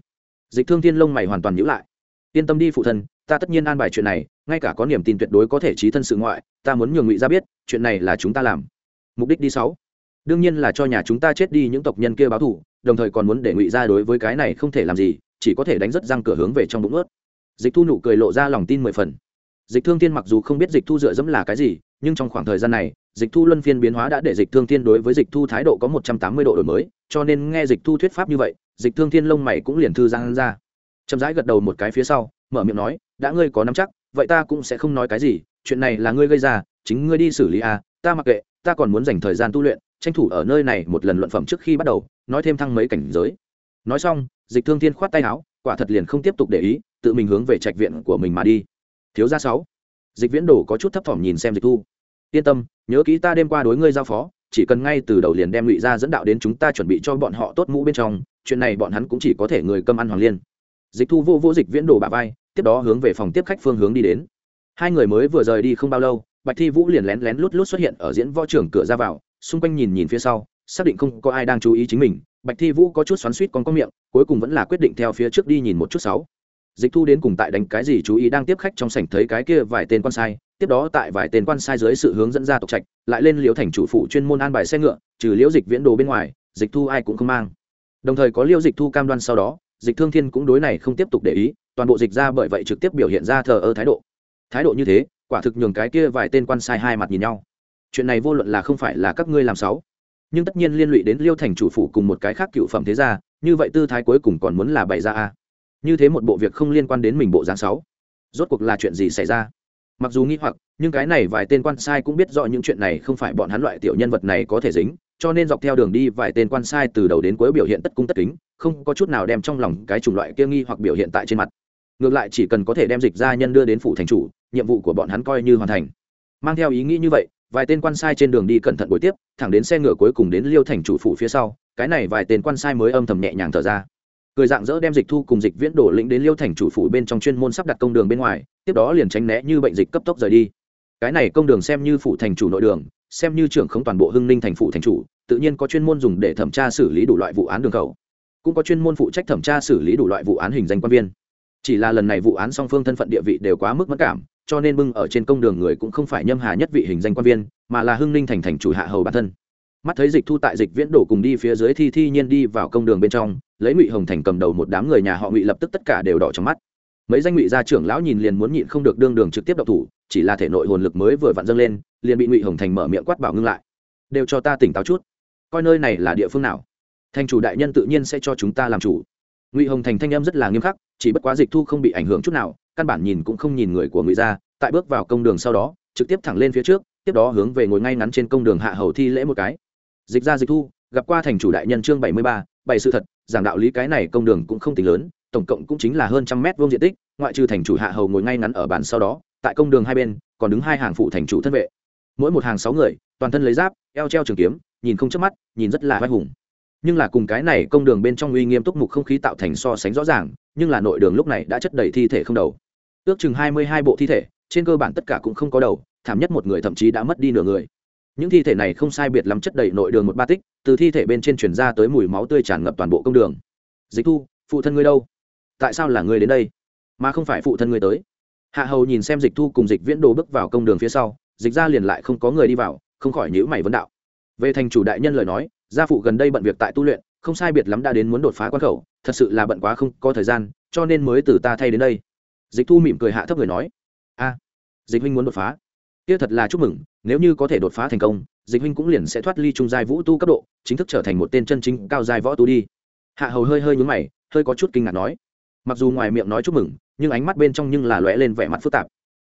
S1: Dịch thương thiên lông mày hoàn toàn nhữ lại. Yên tâm đi phụ thân, ta tất nhiên an bài chuyện này, ngay cả có niềm tin tuyệt đối có thể trí thân sự ngoại, ta muốn nhường ngụy gia biết, chuyện này là chúng ta làm. Mục đích đi sáu đương nhiên là cho nhà chúng ta chết đi những tộc nhân kia báo thù, đồng thời còn muốn để ngụy gia đối với cái này không thể làm gì, chỉ có thể đánh rất răng cửa hướng về trong bụng ướt. Dịch thu nụ cười lộ ra lòng tin mười phần. Dịch thương thiên mặc dù không biết dịch thu dựa dẫm là cái gì, nhưng trong khoảng thời gian này, dịch thu luân phiên biến hóa đã để dịch thương thiên đối với dịch thu thái độ có một trăm tám mươi độ đổi mới, cho nên nghe dịch thu thuyết pháp như vậy, dịch thương thiên lông mày cũng liền thư giang ra. Chậm rãi gật đầu một cái phía sau, mở miệng nói, đã ngươi có nắm chắc, vậy ta cũng sẽ không nói cái gì, chuyện này là ngươi gây ra, chính ngươi đi xử lý à ta mặc kệ, ta còn muốn dành thời gian tu luyện tranh thủ ở nơi này một lần luận phẩm trước khi bắt đầu, nói thêm thăng mấy cảnh giới. Nói xong, dịch thương thiên khoát tay áo, quả thật liền không tiếp tục để ý, tự mình hướng về trạch viện của mình mà đi. Thiếu gia sáu. Dịch viễn đồ có chút thấp thỏm nhìn xem dịch thu. Yên tâm, nhớ kỹ ta đêm qua đối ngươi giao phó, chỉ cần ngay từ đầu liền đem ngụy ra dẫn đạo đến chúng ta chuẩn bị cho bọn họ tốt mũ bên trong, chuyện này bọn hắn cũng chỉ có thể người cơm ăn hoàng liên. Dịch thu vô vô dịch viễn đồ bà vai, tiếp đó hướng về phòng tiếp khách phương hướng đi đến. Hai người mới vừa rời đi không bao lâu, bạch thi vũ liền lén lén lút lút xuất hiện ở diễn võ trưởng cửa ra vào xung quanh nhìn nhìn phía sau, xác định không có ai đang chú ý chính mình, bạch thi vũ có chút xoắn suýt còn có miệng, cuối cùng vẫn là quyết định theo phía trước đi nhìn một chút sáu. Dịch thu đến cùng tại đánh cái gì chú ý đang tiếp khách trong sảnh thấy cái kia vài tên quan sai, tiếp đó tại vài tên quan sai dưới sự hướng dẫn ra tộc trạch, lại lên liễu thành chủ phụ chuyên môn an bài xe ngựa, trừ liễu dịch viễn đồ bên ngoài, dịch thu ai cũng không mang. Đồng thời có liễu dịch thu cam đoan sau đó, dịch thương thiên cũng đối này không tiếp tục để ý, toàn bộ dịch ra bởi vậy trực tiếp biểu hiện ra thờ ơ thái độ. Thái độ như thế, quả thực nhường cái kia vài tên quan sai hai mặt nhìn nhau chuyện này vô luận là không phải là các ngươi làm sáu nhưng tất nhiên liên lụy đến liêu thành chủ phủ cùng một cái khác cựu phẩm thế gia, như vậy tư thái cuối cùng còn muốn là bày ra a như thế một bộ việc không liên quan đến mình bộ dáng sáu rốt cuộc là chuyện gì xảy ra? Mặc dù nghi hoặc, nhưng cái này vài tên quan sai cũng biết rõ những chuyện này không phải bọn hắn loại tiểu nhân vật này có thể dính, cho nên dọc theo đường đi vài tên quan sai từ đầu đến cuối biểu hiện tất cung tất kính, không có chút nào đem trong lòng cái chủng loại kia nghi hoặc biểu hiện tại trên mặt. Ngược lại chỉ cần có thể đem dịch gia nhân đưa đến phủ thành chủ, nhiệm vụ của bọn hắn coi như hoàn thành. Mang theo ý nghĩ như vậy vài tên quan sai trên đường đi cẩn thận buổi tiếp, thẳng đến xe ngựa cuối cùng đến liêu thành chủ phủ phía sau, cái này vài tên quan sai mới âm thầm nhẹ nhàng thở ra. Cười dạng dỡ đem dịch thu cùng dịch viễn đổ lĩnh đến liêu thành chủ phủ bên trong chuyên môn sắp đặt công đường bên ngoài, tiếp đó liền tránh né như bệnh dịch cấp tốc rời đi. Cái này công đường xem như phủ thành chủ nội đường, xem như trưởng không toàn bộ hưng ninh thành phủ thành chủ, tự nhiên có chuyên môn dùng để thẩm tra xử lý đủ loại vụ án đường khẩu. Cũng có chuyên môn phụ trách thẩm tra xử lý đủ loại vụ án hình danh quan viên. Chỉ là lần này vụ án song phương thân phận địa vị đều quá mức mất cảm cho nên bưng ở trên công đường người cũng không phải nhâm hà nhất vị hình danh quan viên, mà là hưng ninh thành thành chủ hạ hầu bản thân. Mắt thấy dịch thu tại dịch viễn đổ cùng đi phía dưới thi thi nhiên đi vào công đường bên trong, lấy ngụy hồng thành cầm đầu một đám người nhà họ ngụy lập tức tất cả đều đỏ trong mắt. Mấy danh ngụy gia trưởng lão nhìn liền muốn nhịn không được đương đường trực tiếp độc thủ, chỉ là thể nội hồn lực mới vừa vặn dâng lên, liền bị ngụy hồng thành mở miệng quát bảo ngưng lại. Đều cho ta tỉnh táo chút. Coi nơi này là địa phương nào? Thành chủ đại nhân tự nhiên sẽ cho chúng ta làm chủ. Ngụy hồng thành thanh em rất là nghiêm khắc, chỉ bất quá dịch thu không bị ảnh hưởng chút nào căn bản nhìn cũng không nhìn người của ngụy gia, tại bước vào công đường sau đó, trực tiếp thẳng lên phía trước, tiếp đó hướng về ngồi ngay ngắn trên công đường hạ hầu thi lễ một cái. Dịch ra dịch thu, gặp qua thành chủ đại nhân chương bảy mươi ba bảy sự thật, giảng đạo lý cái này công đường cũng không tính lớn, tổng cộng cũng chính là hơn trăm mét vuông diện tích, ngoại trừ thành chủ hạ hầu ngồi ngay ngắn ở bàn sau đó, tại công đường hai bên, còn đứng hai hàng phụ thành chủ thân vệ. Mỗi một hàng sáu người, toàn thân lấy giáp, eo treo trường kiếm, nhìn không chớp mắt, nhìn rất là vai hùng. Nhưng là cùng cái này công đường bên trong uy nghiêm túc mục không khí tạo thành so sánh rõ ràng, nhưng là nội đường lúc này đã chất đầy thi thể không đầu ước chừng hai mươi hai bộ thi thể, trên cơ bản tất cả cũng không có đầu, thảm nhất một người thậm chí đã mất đi nửa người. Những thi thể này không sai biệt lắm chất đầy nội đường một ba tích, từ thi thể bên trên chuyển ra tới mùi máu tươi tràn ngập toàn bộ công đường. Dịch thu, phụ thân ngươi đâu? Tại sao là ngươi đến đây? Mà không phải phụ thân ngươi tới. Hạ hầu nhìn xem dịch thu cùng dịch viễn đồ bước vào công đường phía sau, dịch ra liền lại không có người đi vào, không khỏi nhữ mày vấn đạo. Về thành chủ đại nhân lời nói, gia phụ gần đây bận việc tại tu luyện, không sai biệt lắm đã đến muốn đột phá quan khẩu, thật sự là bận quá không có thời gian, cho nên mới từ ta thay đến đây dịch thu mỉm cười hạ thấp người nói, a, dịch huynh muốn đột phá. Kia thật là chúc mừng, nếu như có thể đột phá thành công, dịch huynh cũng liền sẽ thoát ly trung giai vũ tu cấp độ, chính thức trở thành một tên chân chính cao giai võ tu đi. Hạ hầu hơi hơi nhún mày, hơi có chút kinh ngạc nói, mặc dù ngoài miệng nói chúc mừng, nhưng ánh mắt bên trong nhưng là lóe lên vẻ mặt phức tạp.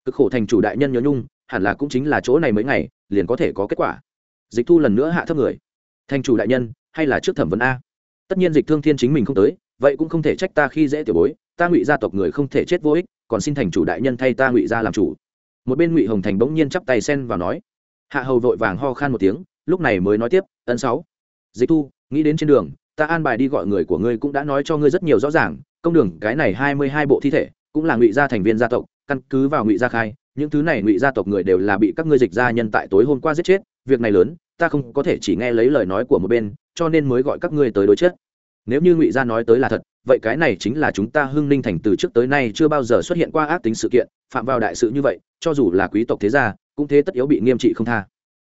S1: Cực khổ thành chủ đại nhân nhớ nhung, hẳn là cũng chính là chỗ này mấy ngày, liền có thể có kết quả. Dịch thu lần nữa hạ thấp người, thành chủ đại nhân, hay là trước thẩm vấn a? Tất nhiên dịch thương thiên chính mình không tới, vậy cũng không thể trách ta khi dễ tiểu bối ta ngụy gia tộc người không thể chết vô ích, còn xin thành chủ đại nhân thay ta ngụy gia làm chủ. Một bên ngụy hồng thành bỗng nhiên chắp tay sen vào nói. Hạ hầu vội vàng ho khan một tiếng, lúc này mới nói tiếp ấn sáu, dịch thu, nghĩ đến trên đường, ta an bài đi gọi người của ngươi cũng đã nói cho ngươi rất nhiều rõ ràng, công đường cái này hai mươi hai bộ thi thể, cũng là ngụy gia thành viên gia tộc, căn cứ vào ngụy gia khai, những thứ này ngụy gia tộc người đều là bị các ngươi dịch gia nhân tại tối hôm qua giết chết, việc này lớn, ta không có thể chỉ nghe lấy lời nói của một bên, cho nên mới gọi các ngươi tới đối chết. Nếu như ngụy gia nói tới là thật vậy cái này chính là chúng ta hưng ninh thành từ trước tới nay chưa bao giờ xuất hiện qua ác tính sự kiện, phạm vào đại sự như vậy, cho dù là quý tộc thế gia, cũng thế tất yếu bị nghiêm trị không tha.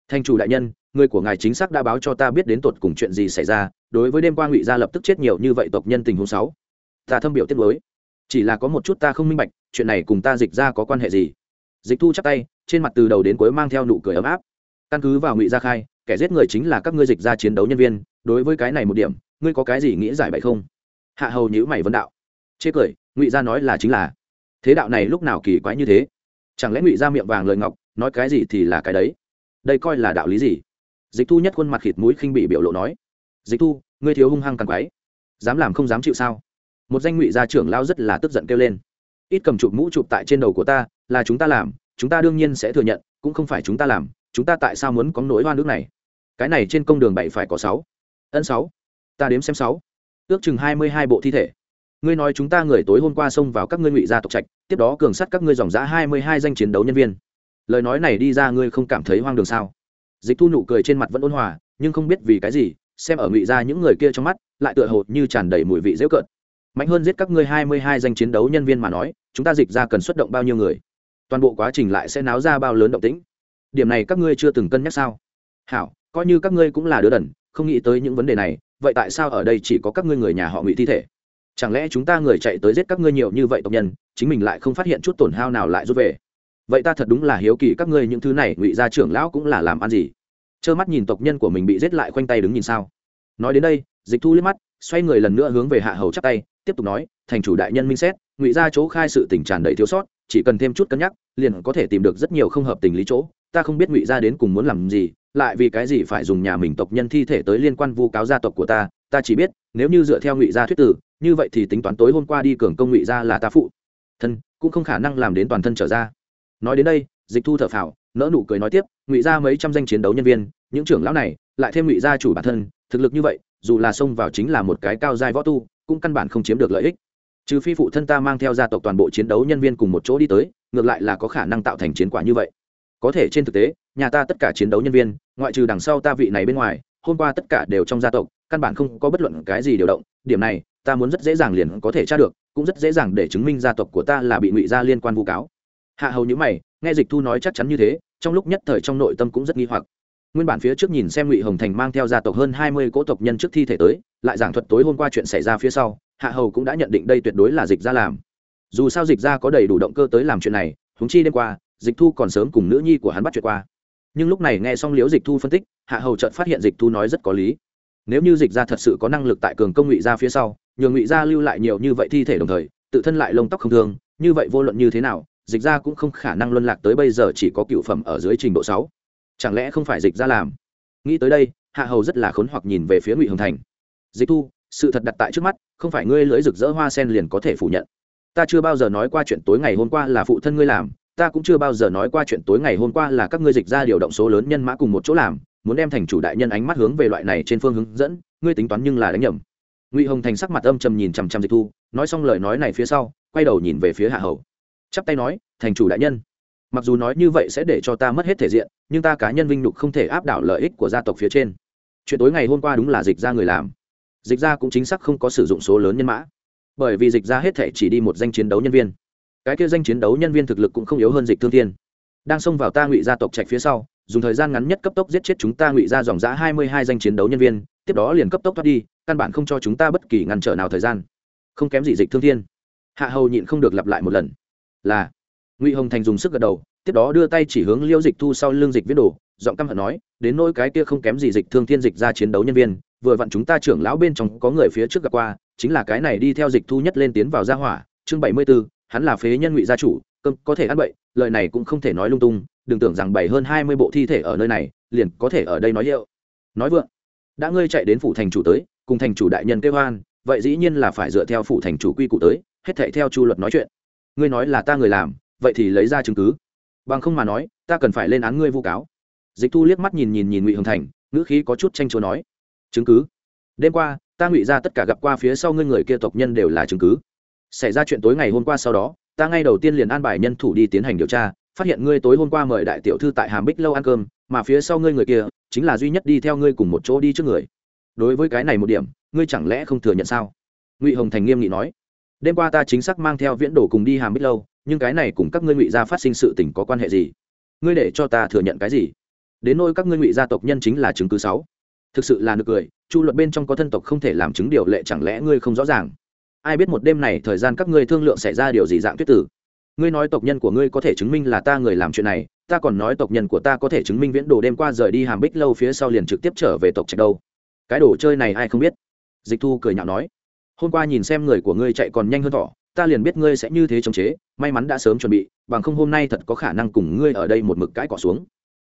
S1: Thành chủ đại nhân, người của ngài chính xác đã báo cho ta biết đến tột cùng chuyện gì xảy ra, đối với đêm qua ngụy gia lập tức chết nhiều như vậy tộc nhân tình huống sáu, ta thâm biểu tiết mới chỉ là có một chút ta không minh bạch, chuyện này cùng ta dịch ra có quan hệ gì? Dịch thu chắc tay, trên mặt từ đầu đến cuối mang theo nụ cười ấm áp. Căn cứ vào ngụy gia khai, kẻ giết người chính là các ngươi dịch ra chiến đấu nhân viên, đối với cái này một điểm, ngươi có cái gì nghĩ giải bày không? Hạ hầu nhữ mày vấn đạo. Chê cười, ngụy gia nói là chính là. Thế đạo này lúc nào kỳ quái như thế? Chẳng lẽ ngụy gia miệng vàng lời ngọc, nói cái gì thì là cái đấy? Đây coi là đạo lý gì? Dịch thu nhất khuôn mặt khịt mũi khinh bị biểu lộ nói. Dịch thu, ngươi thiếu hung hăng càng quái. Dám làm không dám chịu sao? Một danh ngụy gia trưởng lao rất là tức giận kêu lên. Ít cầm chụp mũ chụp tại trên đầu của ta, là chúng ta làm, chúng ta đương nhiên sẽ thừa nhận, cũng không phải chúng ta làm, chúng ta tại sao muốn có nỗi oan nước này? Cái này trên công đường bảy phải có sáu. Ân sáu. Ta đếm xem sáu ước chừng hai mươi hai bộ thi thể. Ngươi nói chúng ta người tối hôm qua xông vào các ngươi ngụy gia tộc trạch, tiếp đó cường sát các ngươi dòng giã hai mươi hai danh chiến đấu nhân viên. Lời nói này đi ra ngươi không cảm thấy hoang đường sao? Dịch thu nụ cười trên mặt vẫn ôn hòa, nhưng không biết vì cái gì, xem ở ngụy gia những người kia trong mắt, lại tựa hồ như tràn đầy mùi vị dễ cợt. Mạnh hơn giết các ngươi hai mươi hai danh chiến đấu nhân viên mà nói, chúng ta dịch ra cần xuất động bao nhiêu người? Toàn bộ quá trình lại sẽ náo ra bao lớn động tĩnh? Điểm này các ngươi chưa từng cân nhắc sao? Hảo, coi như các ngươi cũng là đứa đần, không nghĩ tới những vấn đề này vậy tại sao ở đây chỉ có các ngươi người nhà họ ngụy thi thể? Chẳng lẽ chúng ta người chạy tới giết các ngươi nhiều như vậy tộc nhân, chính mình lại không phát hiện chút tổn hao nào lại rút về? Vậy ta thật đúng là hiếu kỳ các ngươi những thứ này, ngụy gia trưởng lão cũng là làm ăn gì? Trơ mắt nhìn tộc nhân của mình bị giết lại khoanh tay đứng nhìn sao? Nói đến đây, dịch thu liếc mắt, xoay người lần nữa hướng về hạ hầu chắc tay, tiếp tục nói, thành chủ đại nhân minh xét, ngụy ra chỗ khai sự tình tràn đầy thiếu sót, chỉ cần thêm chút cân nhắc, liền có thể tìm được rất nhiều không hợp tình lý chỗ. Ta không biết ngụy ra đến cùng muốn làm gì lại vì cái gì phải dùng nhà mình tộc nhân thi thể tới liên quan vu cáo gia tộc của ta ta chỉ biết, nếu như dựa theo ngụy gia thuyết tử, như vậy thì tính toán tối hôm qua đi cường công ngụy gia là ta phụ. Thân, cũng không khả năng làm đến toàn thân trở ra. Nói đến đây, dịch thu thở phào nỡ nụ cười nói tiếp, ngụy gia mấy trăm danh chiến đấu nhân viên, những trưởng lão này, lại thêm ngụy gia chủ bản thân, thực lực như vậy, dù là xông vào chính là một cái cao giai võ tu, cũng căn bản không chiếm được lợi ích. Trừ phi phụ thân ta mang theo gia tộc toàn bộ chiến đấu nhân viên cùng một chỗ đi tới, ngược lại là có khả năng tạo thành chiến quả như vậy có thể trên thực tế, nhà ta tất cả chiến đấu nhân viên, ngoại trừ đằng sau ta vị này bên ngoài, hôm qua tất cả đều trong gia tộc, căn bản không có bất luận cái gì điều động. Điểm này, ta muốn rất dễ dàng liền có thể tra được, cũng rất dễ dàng để chứng minh gia tộc của ta là bị ngụy gia liên quan vu cáo. Hạ hầu như mày, nghe dịch thu nói chắc chắn như thế, trong lúc nhất thời trong nội tâm cũng rất nghi hoặc. Nguyên bản phía trước nhìn xem ngụy hồng thành mang theo gia tộc hơn hai mươi cỗ tộc nhân trước thi thể tới, lại giảng thuật tối hôm qua chuyện xảy ra phía sau, hạ hầu cũng đã nhận định đây tuyệt đối là dịch ra làm. Dù sao dịch ra có đầy đủ động cơ tới làm chuyện này húng chi đêm qua dịch thu còn sớm cùng nữ nhi của hắn bắt chuyện qua. Nhưng lúc này nghe xong liễu dịch thu phân tích, hạ hầu chợt phát hiện dịch thu nói rất có lý. Nếu như dịch ra thật sự có năng lực tại cường công ngụy ra phía sau, nhường ngụy ra lưu lại nhiều như vậy thi thể đồng thời, tự thân lại lông tóc không thương, như vậy vô luận như thế nào, dịch ra cũng không khả năng luân lạc tới bây giờ chỉ có cựu phẩm ở dưới trình độ sáu. Chẳng lẽ không phải dịch ra làm? Nghĩ tới đây, hạ hầu rất là khốn hoặc nhìn về phía ngụy hồng thành. Dịch thu, sự thật đặt tại trước mắt, không phải ngươi lưỡi rực rỡ hoa sen liền có thể phủ nhận. Ta chưa bao giờ nói qua chuyện tối ngày hôm qua là phụ thân ngươi làm ta cũng chưa bao giờ nói qua chuyện tối ngày hôm qua là các ngươi dịch ra điều động số lớn nhân mã cùng một chỗ làm, muốn đem thành chủ đại nhân ánh mắt hướng về loại này trên phương hướng dẫn, ngươi tính toán nhưng là đánh nhầm. Ngụy hồng thành sắc mặt âm trầm nhìn chằm chằm dịch thu, nói xong lời nói này phía sau, quay đầu nhìn về phía hạ hầu. Chắp tay nói, thành chủ đại nhân, mặc dù nói như vậy sẽ để cho ta mất hết thể diện, nhưng ta cá nhân vinh nhục không thể áp đảo lợi ích của gia tộc phía trên. Chuyện tối ngày hôm qua đúng là dịch ra người làm. Dịch ra cũng chính xác không có sử dụng số lớn nhân mã. Bởi vì dịch ra hết thể chỉ đi một danh chiến đấu nhân viên cái kia danh chiến đấu nhân viên thực lực cũng không yếu hơn dịch thương thiên. Đang xông vào ta ngụy gia tộc trạch phía sau, dùng thời gian ngắn nhất cấp tốc giết chết chúng ta ngụy ra dòng giã hai mươi hai danh chiến đấu nhân viên, tiếp đó liền cấp tốc thoát đi, căn bản không cho chúng ta bất kỳ ngăn trở nào thời gian. Không kém gì dịch thương thiên. Hạ hầu nhịn không được lặp lại một lần. Là, ngụy hồng thành dùng sức gật đầu, tiếp đó đưa tay chỉ hướng liêu dịch thu sau lưng dịch viết đồ, giọng căm hận nói, đến nỗi cái kia không kém gì dịch thương thiên dịch ra chiến đấu nhân viên, vừa vặn chúng ta trưởng lão bên trong có người phía trước gặp qua, chính là cái này đi theo dịch thu nhất lên tiến vào gia hỏa, chương bảy mươi b ố hắn là phế nhân ngụy gia chủ, cơm có thể ăn bậy, lời này cũng không thể nói lung tung, đừng tưởng rằng bảy hơn hai mươi bộ thi thể ở nơi này, liền có thể ở đây nói hiệu. Nói vượng, đã ngươi chạy đến phủ thành chủ tới, cùng thành chủ đại nhân kêu hoan, vậy dĩ nhiên là phải dựa theo phủ thành chủ quy củ tới, hết thệ theo chu luật nói chuyện. Ngươi nói là ta người làm, vậy thì lấy ra chứng cứ. Bằng không mà nói, ta cần phải lên án ngươi vu cáo. Dịch thu liếc mắt nhìn nhìn nhìn ngụy hồng thành, ngữ khí có chút tranh chúa nói, chứng cứ? Đêm qua, ta ngụy ra tất cả gặp qua phía sau ngươi người kia tộc nhân đều là chứng cứ xảy ra chuyện tối ngày hôm qua sau đó, ta ngay đầu tiên liền an bài nhân thủ đi tiến hành điều tra, phát hiện ngươi tối hôm qua mời đại tiểu thư tại hàm bích lâu ăn cơm, mà phía sau ngươi người kia, chính là duy nhất đi theo ngươi cùng một chỗ đi trước người. Đối với cái này một điểm, ngươi chẳng lẽ không thừa nhận sao? Ngụy hồng thành nghiêm nghị nói. Đêm qua ta chính xác mang theo viễn đồ cùng đi hàm bích lâu, nhưng cái này cùng các ngươi ngụy gia phát sinh sự tình có quan hệ gì? Ngươi để cho ta thừa nhận cái gì? Đến nôi các ngươi ngụy gia tộc nhân chính là chứng cứ sáu. Thực sự là nực cười, chu luật bên trong có thân tộc không thể làm chứng điều lệ chẳng lẽ ngươi không rõ ràng? Ai biết một đêm này thời gian các ngươi thương lượng xảy ra điều gì dạng tuyết tử. Ngươi nói tộc nhân của ngươi có thể chứng minh là ta người làm chuyện này, ta còn nói tộc nhân của ta có thể chứng minh viễn đồ đêm qua rời đi hàm bích lâu phía sau liền trực tiếp trở về tộc trạch đâu. Cái đồ chơi này ai không biết? Dịch thu cười nhạo nói. Hôm qua nhìn xem người của ngươi chạy còn nhanh hơn thỏ, ta liền biết ngươi sẽ như thế chống chế, may mắn đã sớm chuẩn bị, bằng không hôm nay thật có khả năng cùng ngươi ở đây một mực cãi cỏ xuống.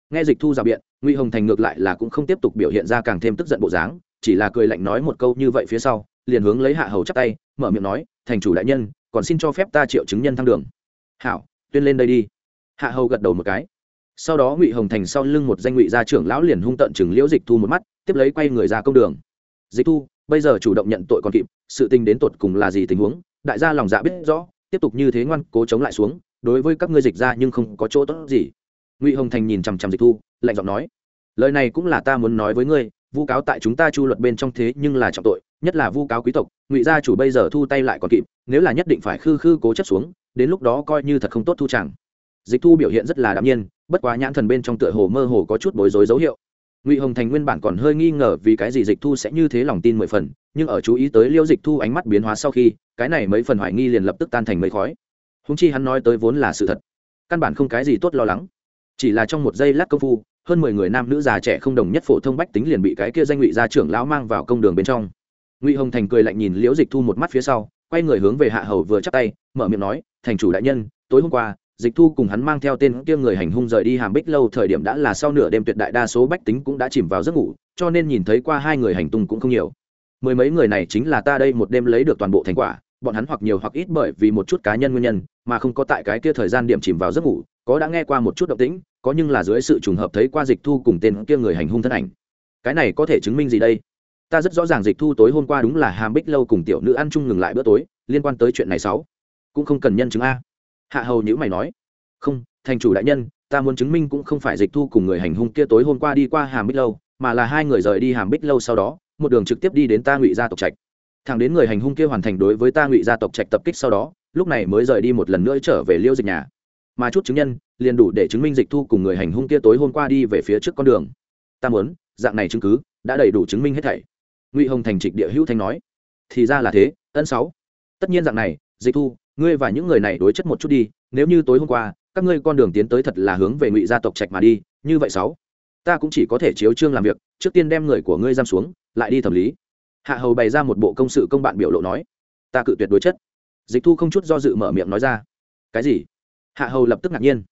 S1: Nghe dịch thu ra biện, ngụy hồng thành ngược lại là cũng không tiếp tục biểu hiện ra càng thêm tức giận bộ dáng, chỉ là cười lạnh nói một câu như vậy phía sau liền hướng lấy hạ hầu chắp tay, mở miệng nói, thành chủ đại nhân, còn xin cho phép ta triệu chứng nhân thăng đường. Hảo, tuyên lên đây đi. Hạ hầu gật đầu một cái. Sau đó ngụy hồng thành sau lưng một danh ngụy gia trưởng lão liền hung tận chừng liễu dịch thu một mắt, tiếp lấy quay người ra công đường. Dịch thu, bây giờ chủ động nhận tội còn kịp, sự tình đến tột cùng là gì tình huống, đại gia lòng dạ biết rõ, tiếp tục như thế ngoan cố chống lại xuống, đối với các ngươi dịch ra nhưng không có chỗ tốt gì. Ngụy hồng thành nhìn chằm chằm dịch thu, lạnh giọng nói, lời này cũng là ta muốn nói với ngươi vu cáo tại chúng ta chu luật bên trong thế nhưng là trọng tội, nhất là vu cáo quý tộc, ngụy gia chủ bây giờ thu tay lại còn kịp, nếu là nhất định phải khư khư cố chấp xuống, đến lúc đó coi như thật không tốt thu chẳng. Dịch thu biểu hiện rất là đạm nhiên, bất quá nhãn thần bên trong tựa hồ mơ hồ có chút bối rối dấu hiệu. Ngụy hồng thành nguyên bản còn hơi nghi ngờ vì cái gì dịch thu sẽ như thế lòng tin mười phần, nhưng ở chú ý tới liêu dịch thu ánh mắt biến hóa sau khi, cái này mấy phần hoài nghi liền lập tức tan thành mấy khói. Húng chi hắn nói tới vốn là sự thật, căn bản không cái gì tốt lo lắng. Chỉ là trong một giây lát công phu hơn mười người nam nữ già trẻ không đồng nhất phổ thông bách tính liền bị cái kia danh ngụy gia trưởng lão mang vào công đường bên trong. Ngụy hồng thành cười lạnh nhìn liễu dịch thu một mắt phía sau, quay người hướng về hạ hầu vừa chắp tay, mở miệng nói, thành chủ đại nhân, tối hôm qua, dịch thu cùng hắn mang theo tên kia người hành hung rời đi hàm bích lâu thời điểm đã là sau nửa đêm tuyệt đại đa số bách tính cũng đã chìm vào giấc ngủ, cho nên nhìn thấy qua hai người hành tung cũng không nhiều. Mười mấy người này chính là ta đây một đêm lấy được toàn bộ thành quả, bọn hắn hoặc nhiều hoặc ít bởi vì một chút cá nhân nguyên nhân, mà không có tại cái kia thời gian điểm chìm vào giấc ngủ, có đã nghe qua một chút động tĩnh có nhưng là dưới sự trùng hợp thấy qua dịch thu cùng tên kia người hành hung thân ảnh. Cái này có thể chứng minh gì đây? Ta rất rõ ràng dịch thu tối hôm qua đúng là hàm bích lâu cùng tiểu nữ ăn chung ngừng lại bữa tối, liên quan tới chuyện này sáu. Cũng không cần nhân chứng a. Hạ hầu nhữ mày nói. Không, thành chủ đại nhân, ta muốn chứng minh cũng không phải dịch thu cùng người hành hung kia tối hôm qua đi qua hàm bích lâu, mà là hai người rời đi hàm bích lâu sau đó, một đường trực tiếp đi đến ta ngụy gia tộc trạch. Thẳng đến người hành hung kia hoàn thành đối với ta ngụy gia tộc trạch tập kích sau đó, lúc này mới rời đi một lần nữa trở về liêu dịch nhà mà chút chứng nhân liền đủ để chứng minh dịch thu cùng người hành hung kia tối hôm qua đi về phía trước con đường. Ta muốn, dạng này chứng cứ đã đầy đủ chứng minh hết thảy. Ngụy hồng thành trịch địa hữu thanh nói. Thì ra là thế, ân sáu. Tất nhiên dạng này, dịch thu, ngươi và những người này đối chất một chút đi, nếu như tối hôm qua, các ngươi con đường tiến tới thật là hướng về ngụy gia tộc trạch mà đi, như vậy sáu, ta cũng chỉ có thể chiếu trương làm việc, trước tiên đem người của ngươi giam xuống, lại đi thẩm lý. Hạ hầu bày ra một bộ công sự công bạn biểu lộ nói. Ta cự tuyệt đối chất. Dịch thu không chút do dự mở miệng nói ra. Cái gì? Hạ hầu lập tức ngạc nhiên.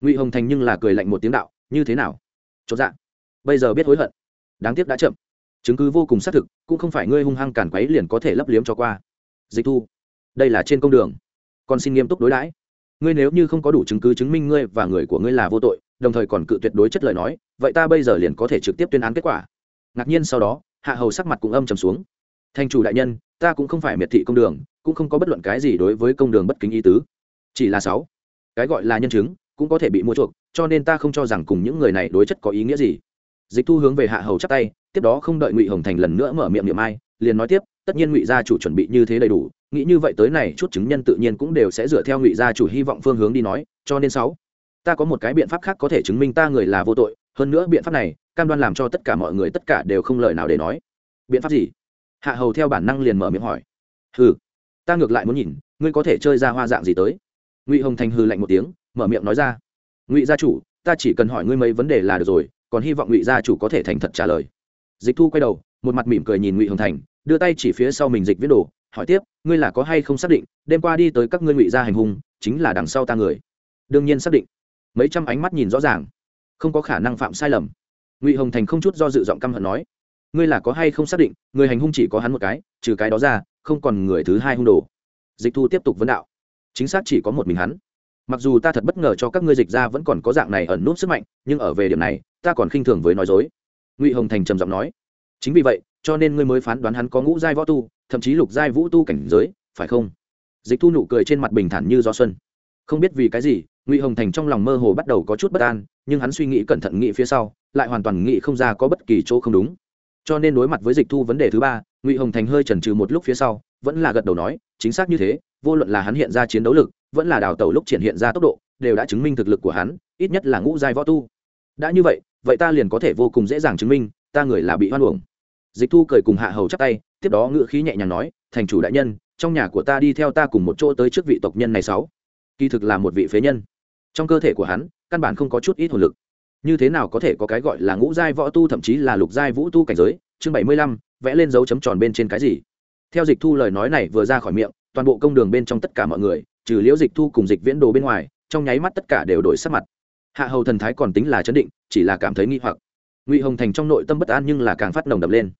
S1: Ngụy hồng thành nhưng là cười lạnh một tiếng đạo, như thế nào? Chốt dạ. Bây giờ biết hối hận. Đáng tiếc đã chậm. Chứng cứ vô cùng xác thực, cũng không phải ngươi hung hăng cản quấy liền có thể lấp liếm cho qua. Dịch thu, đây là trên công đường. Con xin nghiêm túc đối đãi. Ngươi nếu như không có đủ chứng cứ chứng minh ngươi và người của ngươi là vô tội, đồng thời còn cự tuyệt đối chất lời nói, vậy ta bây giờ liền có thể trực tiếp tuyên án kết quả. Ngạc nhiên sau đó, hạ hầu sắc mặt cũng âm trầm xuống. Thành chủ đại nhân, ta cũng không phải miệt thị công đường, cũng không có bất luận cái gì đối với công đường bất kính ý tứ. Chỉ là sáu cái gọi là nhân chứng cũng có thể bị mua chuộc, cho nên ta không cho rằng cùng những người này đối chất có ý nghĩa gì. Dịch thu hướng về hạ hầu chắc tay, tiếp đó không đợi ngụy hồng thành lần nữa mở miệng miệng ai, liền nói tiếp, tất nhiên ngụy gia chủ chuẩn bị như thế đầy đủ, nghĩ như vậy tới này chút chứng nhân tự nhiên cũng đều sẽ dựa theo ngụy gia chủ hy vọng phương hướng đi nói, cho nên sáu, ta có một cái biện pháp khác có thể chứng minh ta người là vô tội, hơn nữa biện pháp này, cam đoan làm cho tất cả mọi người tất cả đều không lời nào để nói. Biện pháp gì? Hạ hầu theo bản năng liền mở miệng hỏi. Hừ, ta ngược lại muốn nhìn, ngươi có thể chơi ra hoa dạng gì tới? Ngụy hồng thành hừ lạnh một tiếng mở miệng nói ra ngụy gia chủ ta chỉ cần hỏi ngươi mấy vấn đề là được rồi còn hy vọng ngụy gia chủ có thể thành thật trả lời dịch thu quay đầu một mặt mỉm cười nhìn ngụy hồng thành đưa tay chỉ phía sau mình dịch viết đồ hỏi tiếp ngươi là có hay không xác định đêm qua đi tới các ngươi ngụy gia hành hung chính là đằng sau ta người đương nhiên xác định mấy trăm ánh mắt nhìn rõ ràng không có khả năng phạm sai lầm ngụy hồng thành không chút do dự giọng căm hận nói ngươi là có hay không xác định người hành hung chỉ có hắn một cái trừ cái đó ra không còn người thứ hai hung đồ dịch thu tiếp tục vấn đạo chính xác chỉ có một mình hắn. Mặc dù ta thật bất ngờ cho các ngươi dịch ra vẫn còn có dạng này ẩn nút sức mạnh, nhưng ở về điểm này, ta còn khinh thường với nói dối. Ngụy hồng thành trầm giọng nói. Chính vì vậy, cho nên ngươi mới phán đoán hắn có ngũ giai võ tu, thậm chí lục giai vũ tu cảnh giới, phải không? Dịch thu nụ cười trên mặt bình thản như gió xuân. Không biết vì cái gì, ngụy hồng thành trong lòng mơ hồ bắt đầu có chút bất an, nhưng hắn suy nghĩ cẩn thận nghĩ phía sau, lại hoàn toàn nghĩ không ra có bất kỳ chỗ không đúng. Cho nên đối mặt với dịch thu vấn đề thứ ba, ngụy hồng thành hơi chần chừ một lúc phía sau, vẫn là gật đầu nói chính xác như thế, vô luận là hắn hiện ra chiến đấu lực, vẫn là đào tẩu lúc triển hiện ra tốc độ, đều đã chứng minh thực lực của hắn, ít nhất là ngũ giai võ tu. Đã như vậy vậy ta liền có thể vô cùng dễ dàng chứng minh, ta người là bị hoan uổng. Dịch thu cười cùng hạ hầu chắc tay, tiếp đó ngự khí nhẹ nhàng nói, thành chủ đại nhân, trong nhà của ta đi theo ta cùng một chỗ tới trước vị tộc nhân này sáu. Kỳ thực là một vị phế nhân. Trong cơ thể của hắn, căn bản không có chút ít hồn lực. Như thế nào có thể có cái gọi là ngũ giai võ tu, thậm chí là lục giai vũ tu cảnh giới? Chương bảy mươi lăm, vẽ lên dấu chấm tròn bên trên cái gì? Theo dịch thu lời nói này vừa ra khỏi miệng, toàn bộ công đường bên trong tất cả mọi người, trừ liễu dịch thu cùng dịch viễn đồ bên ngoài, trong nháy mắt tất cả đều đổi sắc mặt. Hạ hầu thần thái còn tính là chấn định, chỉ là cảm thấy nghi hoặc. Ngụy hồng thành trong nội tâm bất an nhưng là càng phát nồng đập lên.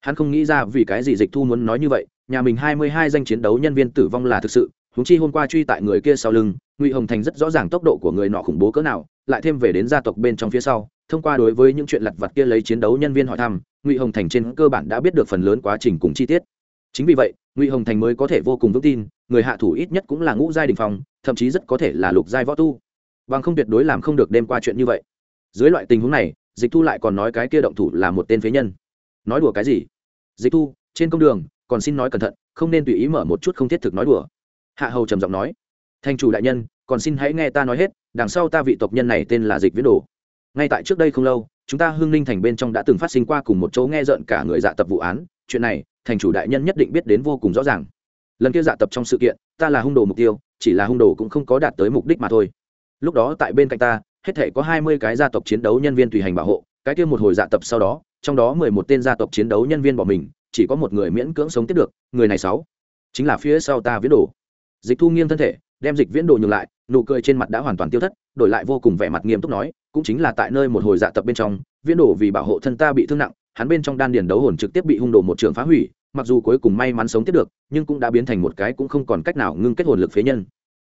S1: Hắn không nghĩ ra vì cái gì dịch thu muốn nói như vậy, nhà mình hai mươi hai danh chiến đấu nhân viên tử vong là thực sự húng chi hôm qua truy tại người kia sau lưng, ngụy hồng thành rất rõ ràng tốc độ của người nọ khủng bố cỡ nào, lại thêm về đến gia tộc bên trong phía sau, thông qua đối với những chuyện lặt vặt kia lấy chiến đấu nhân viên hỏi thăm, ngụy hồng thành trên cơ bản đã biết được phần lớn quá trình cùng chi tiết chính vì vậy ngụy hồng thành mới có thể vô cùng vững tin người hạ thủ ít nhất cũng là ngũ giai đình phòng, thậm chí rất có thể là lục giai võ tu. Bằng không tuyệt đối làm không được đêm qua chuyện như vậy. Dưới loại tình huống này dịch thu lại còn nói cái kia động thủ là một tên phế nhân. Nói đùa cái gì? Dịch thu trên công đường còn xin nói cẩn thận không nên tùy ý mở một chút không thiết thực nói đùa. Hạ hầu trầm giọng nói thành chủ đại nhân còn xin hãy nghe ta nói hết đằng sau ta vị tộc nhân này tên là dịch viễn đồ. Ngay tại trước đây không lâu chúng ta hương ninh thành bên trong đã từng phát sinh qua cùng một chỗ nghe rợn cả người dạ tập vụ án chuyện này thành chủ đại nhân nhất định biết đến vô cùng rõ ràng. Lần kia dạ tập trong sự kiện, ta là hung đồ mục tiêu, chỉ là hung đồ cũng không có đạt tới mục đích mà thôi. Lúc đó tại bên cạnh ta, hết thể có hai mươi cái gia tộc chiến đấu nhân viên tùy hành bảo hộ, cái kia một hồi dạ tập sau đó, trong đó mười một tên gia tộc chiến đấu nhân viên bỏ mình, chỉ có một người miễn cưỡng sống tiếp được, người này sáu. Chính là phía sau ta viễn đồ. Dịch thu nghiêng thân thể, đem dịch viễn đồ nhường lại, nụ cười trên mặt đã hoàn toàn tiêu thất, đổi lại vô cùng vẻ mặt nghiêm túc nói, cũng chính là tại nơi một hồi dạ tập bên trong, viễn đồ vì bảo hộ thân ta bị thương nặng hắn bên trong đan điền đấu hồn trực tiếp bị hung đồ một trường phá hủy, mặc dù cuối cùng may mắn sống tiếp được, nhưng cũng đã biến thành một cái cũng không còn cách nào ngưng kết hồn lực phế nhân.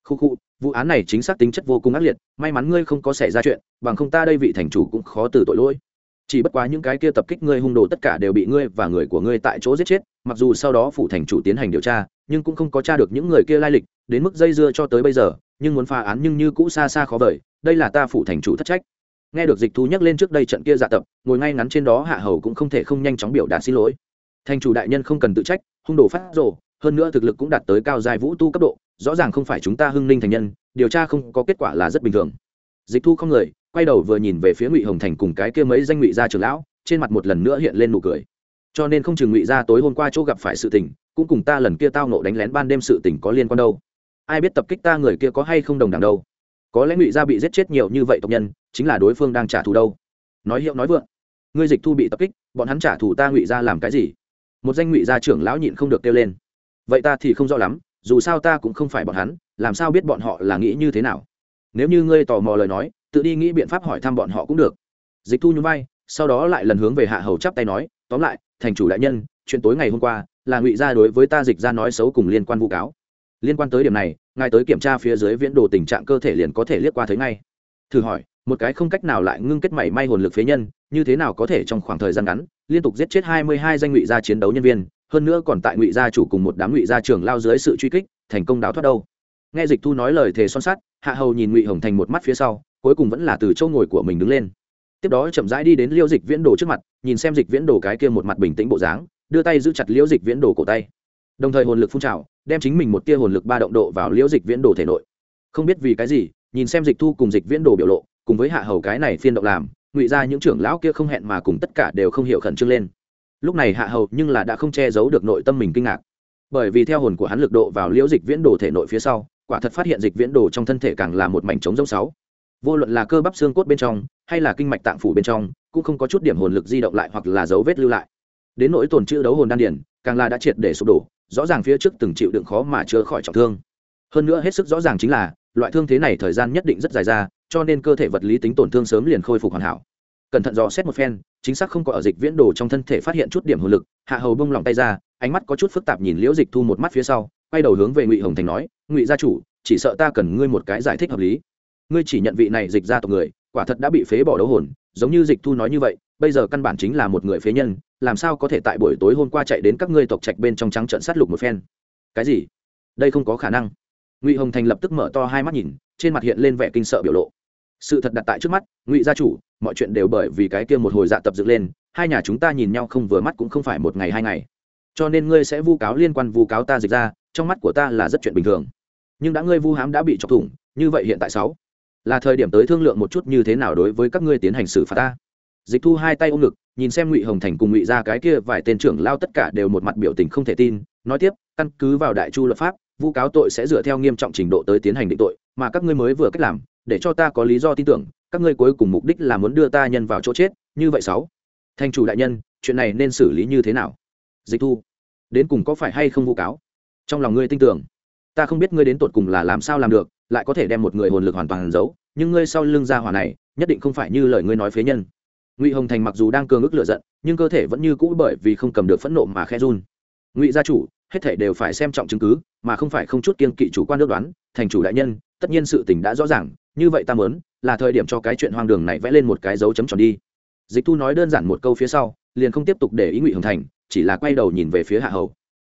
S1: Khu khu, vụ án này chính xác tính chất vô cùng ác liệt, may mắn ngươi không có xảy ra chuyện, bằng không ta đây vị thành chủ cũng khó từ tội lỗi. Chỉ bất quá những cái kia tập kích ngươi hung đồ tất cả đều bị ngươi và người của ngươi tại chỗ giết chết, mặc dù sau đó phụ thành chủ tiến hành điều tra, nhưng cũng không có tra được những người kia lai lịch, đến mức dây dưa cho tới bây giờ, nhưng muốn phá án nhưng như cũ xa xa khó vời, đây là ta phụ thành chủ thất trách nghe được dịch thu nhắc lên trước đây trận kia dạ tập, ngồi ngay ngắn trên đó hạ hầu cũng không thể không nhanh chóng biểu đạt xin lỗi. Thành chủ đại nhân không cần tự trách, hung đồ phát rồ, hơn nữa thực lực cũng đạt tới cao dài vũ tu cấp độ, rõ ràng không phải chúng ta hưng ninh thành nhân, điều tra không có kết quả là rất bình thường. Dịch thu không người quay đầu vừa nhìn về phía ngụy hồng thành cùng cái kia mấy danh ngụy gia trưởng lão, trên mặt một lần nữa hiện lên nụ cười. Cho nên không chừng ngụy gia tối hôm qua chỗ gặp phải sự tình, cũng cùng ta lần kia tao nộ đánh lén ban đêm sự tình có liên quan đâu. Ai biết tập kích ta người kia có hay không đồng đẳng đâu có lẽ ngụy gia bị giết chết nhiều như vậy tộc nhân, chính là đối phương đang trả thù đâu. Nói hiệu nói vượng, ngươi dịch thu bị tập kích, bọn hắn trả thù ta ngụy gia làm cái gì? Một danh ngụy gia trưởng lão nhịn không được kêu lên. Vậy ta thì không rõ lắm, dù sao ta cũng không phải bọn hắn, làm sao biết bọn họ là nghĩ như thế nào? Nếu như ngươi tò mò lời nói, tự đi nghĩ biện pháp hỏi thăm bọn họ cũng được. Dịch thu nhún vai, sau đó lại lần hướng về hạ hầu chắp tay nói, tóm lại, thành chủ đại nhân, chuyện tối ngày hôm qua, là ngụy gia đối với ta dịch ra nói xấu cùng liên quan vụ cáo liên quan tới điểm này, ngài tới kiểm tra phía dưới viễn đồ tình trạng cơ thể liền có thể liếc qua thấy ngay. Thử hỏi, một cái không cách nào lại ngưng kết mảy may hồn lực phế nhân, như thế nào có thể trong khoảng thời gian ngắn, liên tục giết chết hai mươi hai danh ngụy gia chiến đấu nhân viên, hơn nữa còn tại ngụy gia chủ cùng một đám ngụy gia trưởng lao dưới sự truy kích, thành công đáo thoát đâu? Nghe dịch thu nói lời thề son sắt, hạ hầu nhìn ngụy hồng thành một mắt phía sau, cuối cùng vẫn là từ chỗ ngồi của mình đứng lên. Tiếp đó chậm rãi đi đến liêu dịch viễn đồ trước mặt, nhìn xem dịch viễn đồ cái kia một mặt bình tĩnh bộ dáng, đưa tay giữ chặt liễu dịch viễn đồ cổ tay đồng thời hồn lực phun trào, đem chính mình một tia hồn lực ba động độ vào liễu dịch viễn đồ thể nội. Không biết vì cái gì, nhìn xem dịch thu cùng dịch viễn đồ biểu lộ, cùng với hạ hầu cái này phiên động làm, ngụy ra những trưởng lão kia không hẹn mà cùng tất cả đều không hiểu khẩn trương lên. Lúc này hạ hầu nhưng là đã không che giấu được nội tâm mình kinh ngạc. Bởi vì theo hồn của hắn lực độ vào liễu dịch viễn đồ thể nội phía sau, quả thật phát hiện dịch viễn đồ trong thân thể càng là một mảnh trống giống sáu. Vô luận là cơ bắp xương cốt bên trong, hay là kinh mạch tạng phủ bên trong, cũng không có chút điểm hồn lực di động lại hoặc là dấu vết lưu lại. Đến nỗi tồn chữ đấu hồn đan điển càng là đã triệt để sụp đổ rõ ràng phía trước từng chịu đựng khó mà chữa khỏi trọng thương. Hơn nữa hết sức rõ ràng chính là, loại thương thế này thời gian nhất định rất dài ra, cho nên cơ thể vật lý tính tổn thương sớm liền khôi phục hoàn hảo. Cẩn thận dò xét một phen, chính xác không có ở dịch viễn đồ trong thân thể phát hiện chút điểm hồn lực, hạ hầu bông lòng tay ra, ánh mắt có chút phức tạp nhìn liễu dịch thu một mắt phía sau, quay đầu hướng về ngụy hồng thành nói, ngụy gia chủ, chỉ sợ ta cần ngươi một cái giải thích hợp lý. Ngươi chỉ nhận vị này dịch ra tộc người, quả thật đã bị phế bỏ đấu hồn, giống như dịch thu nói như vậy, bây giờ căn bản chính là một người phế nhân làm sao có thể tại buổi tối hôm qua chạy đến các ngươi tộc trạch bên trong trắng trận sát lục một phen? Cái gì? Đây không có khả năng. Ngụy hồng thành lập tức mở to hai mắt nhìn, trên mặt hiện lên vẻ kinh sợ biểu lộ. Sự thật đặt tại trước mắt, ngụy gia chủ, mọi chuyện đều bởi vì cái kia một hồi dạ tập dựng lên, hai nhà chúng ta nhìn nhau không vừa mắt cũng không phải một ngày hai ngày. Cho nên ngươi sẽ vu cáo liên quan vu cáo ta dịch ra, trong mắt của ta là rất chuyện bình thường. Nhưng đã ngươi vu hám đã bị chọc thủng, như vậy hiện tại sáu, là thời điểm tới thương lượng một chút như thế nào đối với các ngươi tiến hành xử phạt ta. Dịch thu hai tay ôm ngực nhìn xem ngụy hồng thành cùng ngụy ra cái kia vài tên trưởng lao tất cả đều một mặt biểu tình không thể tin, nói tiếp, căn cứ vào đại chu luật pháp, vu cáo tội sẽ dựa theo nghiêm trọng trình độ tới tiến hành định tội, mà các ngươi mới vừa cách làm, để cho ta có lý do tin tưởng, các ngươi cuối cùng mục đích là muốn đưa ta nhân vào chỗ chết, như vậy sáu. Thành chủ đại nhân, chuyện này nên xử lý như thế nào? Dịch thu, đến cùng có phải hay không vu cáo? Trong lòng ngươi tin tưởng. Ta không biết ngươi đến tột cùng là làm sao làm được, lại có thể đem một người hồn lực hoàn toàn giấu, nhưng ngươi sau lưng ra hỏa này, nhất định không phải như lời ngươi nói phế nhân ngụy hồng thành mặc dù đang cường ức lựa giận nhưng cơ thể vẫn như cũ bởi vì không cầm được phẫn nộ mà khe run ngụy gia chủ hết thể đều phải xem trọng chứng cứ mà không phải không chút kiên kỵ chủ quan nước đoán thành chủ đại nhân tất nhiên sự tình đã rõ ràng như vậy ta mớn là thời điểm cho cái chuyện hoang đường này vẽ lên một cái dấu chấm tròn đi dịch thu nói đơn giản một câu phía sau liền không tiếp tục để ý ngụy hồng thành chỉ là quay đầu nhìn về phía hạ hầu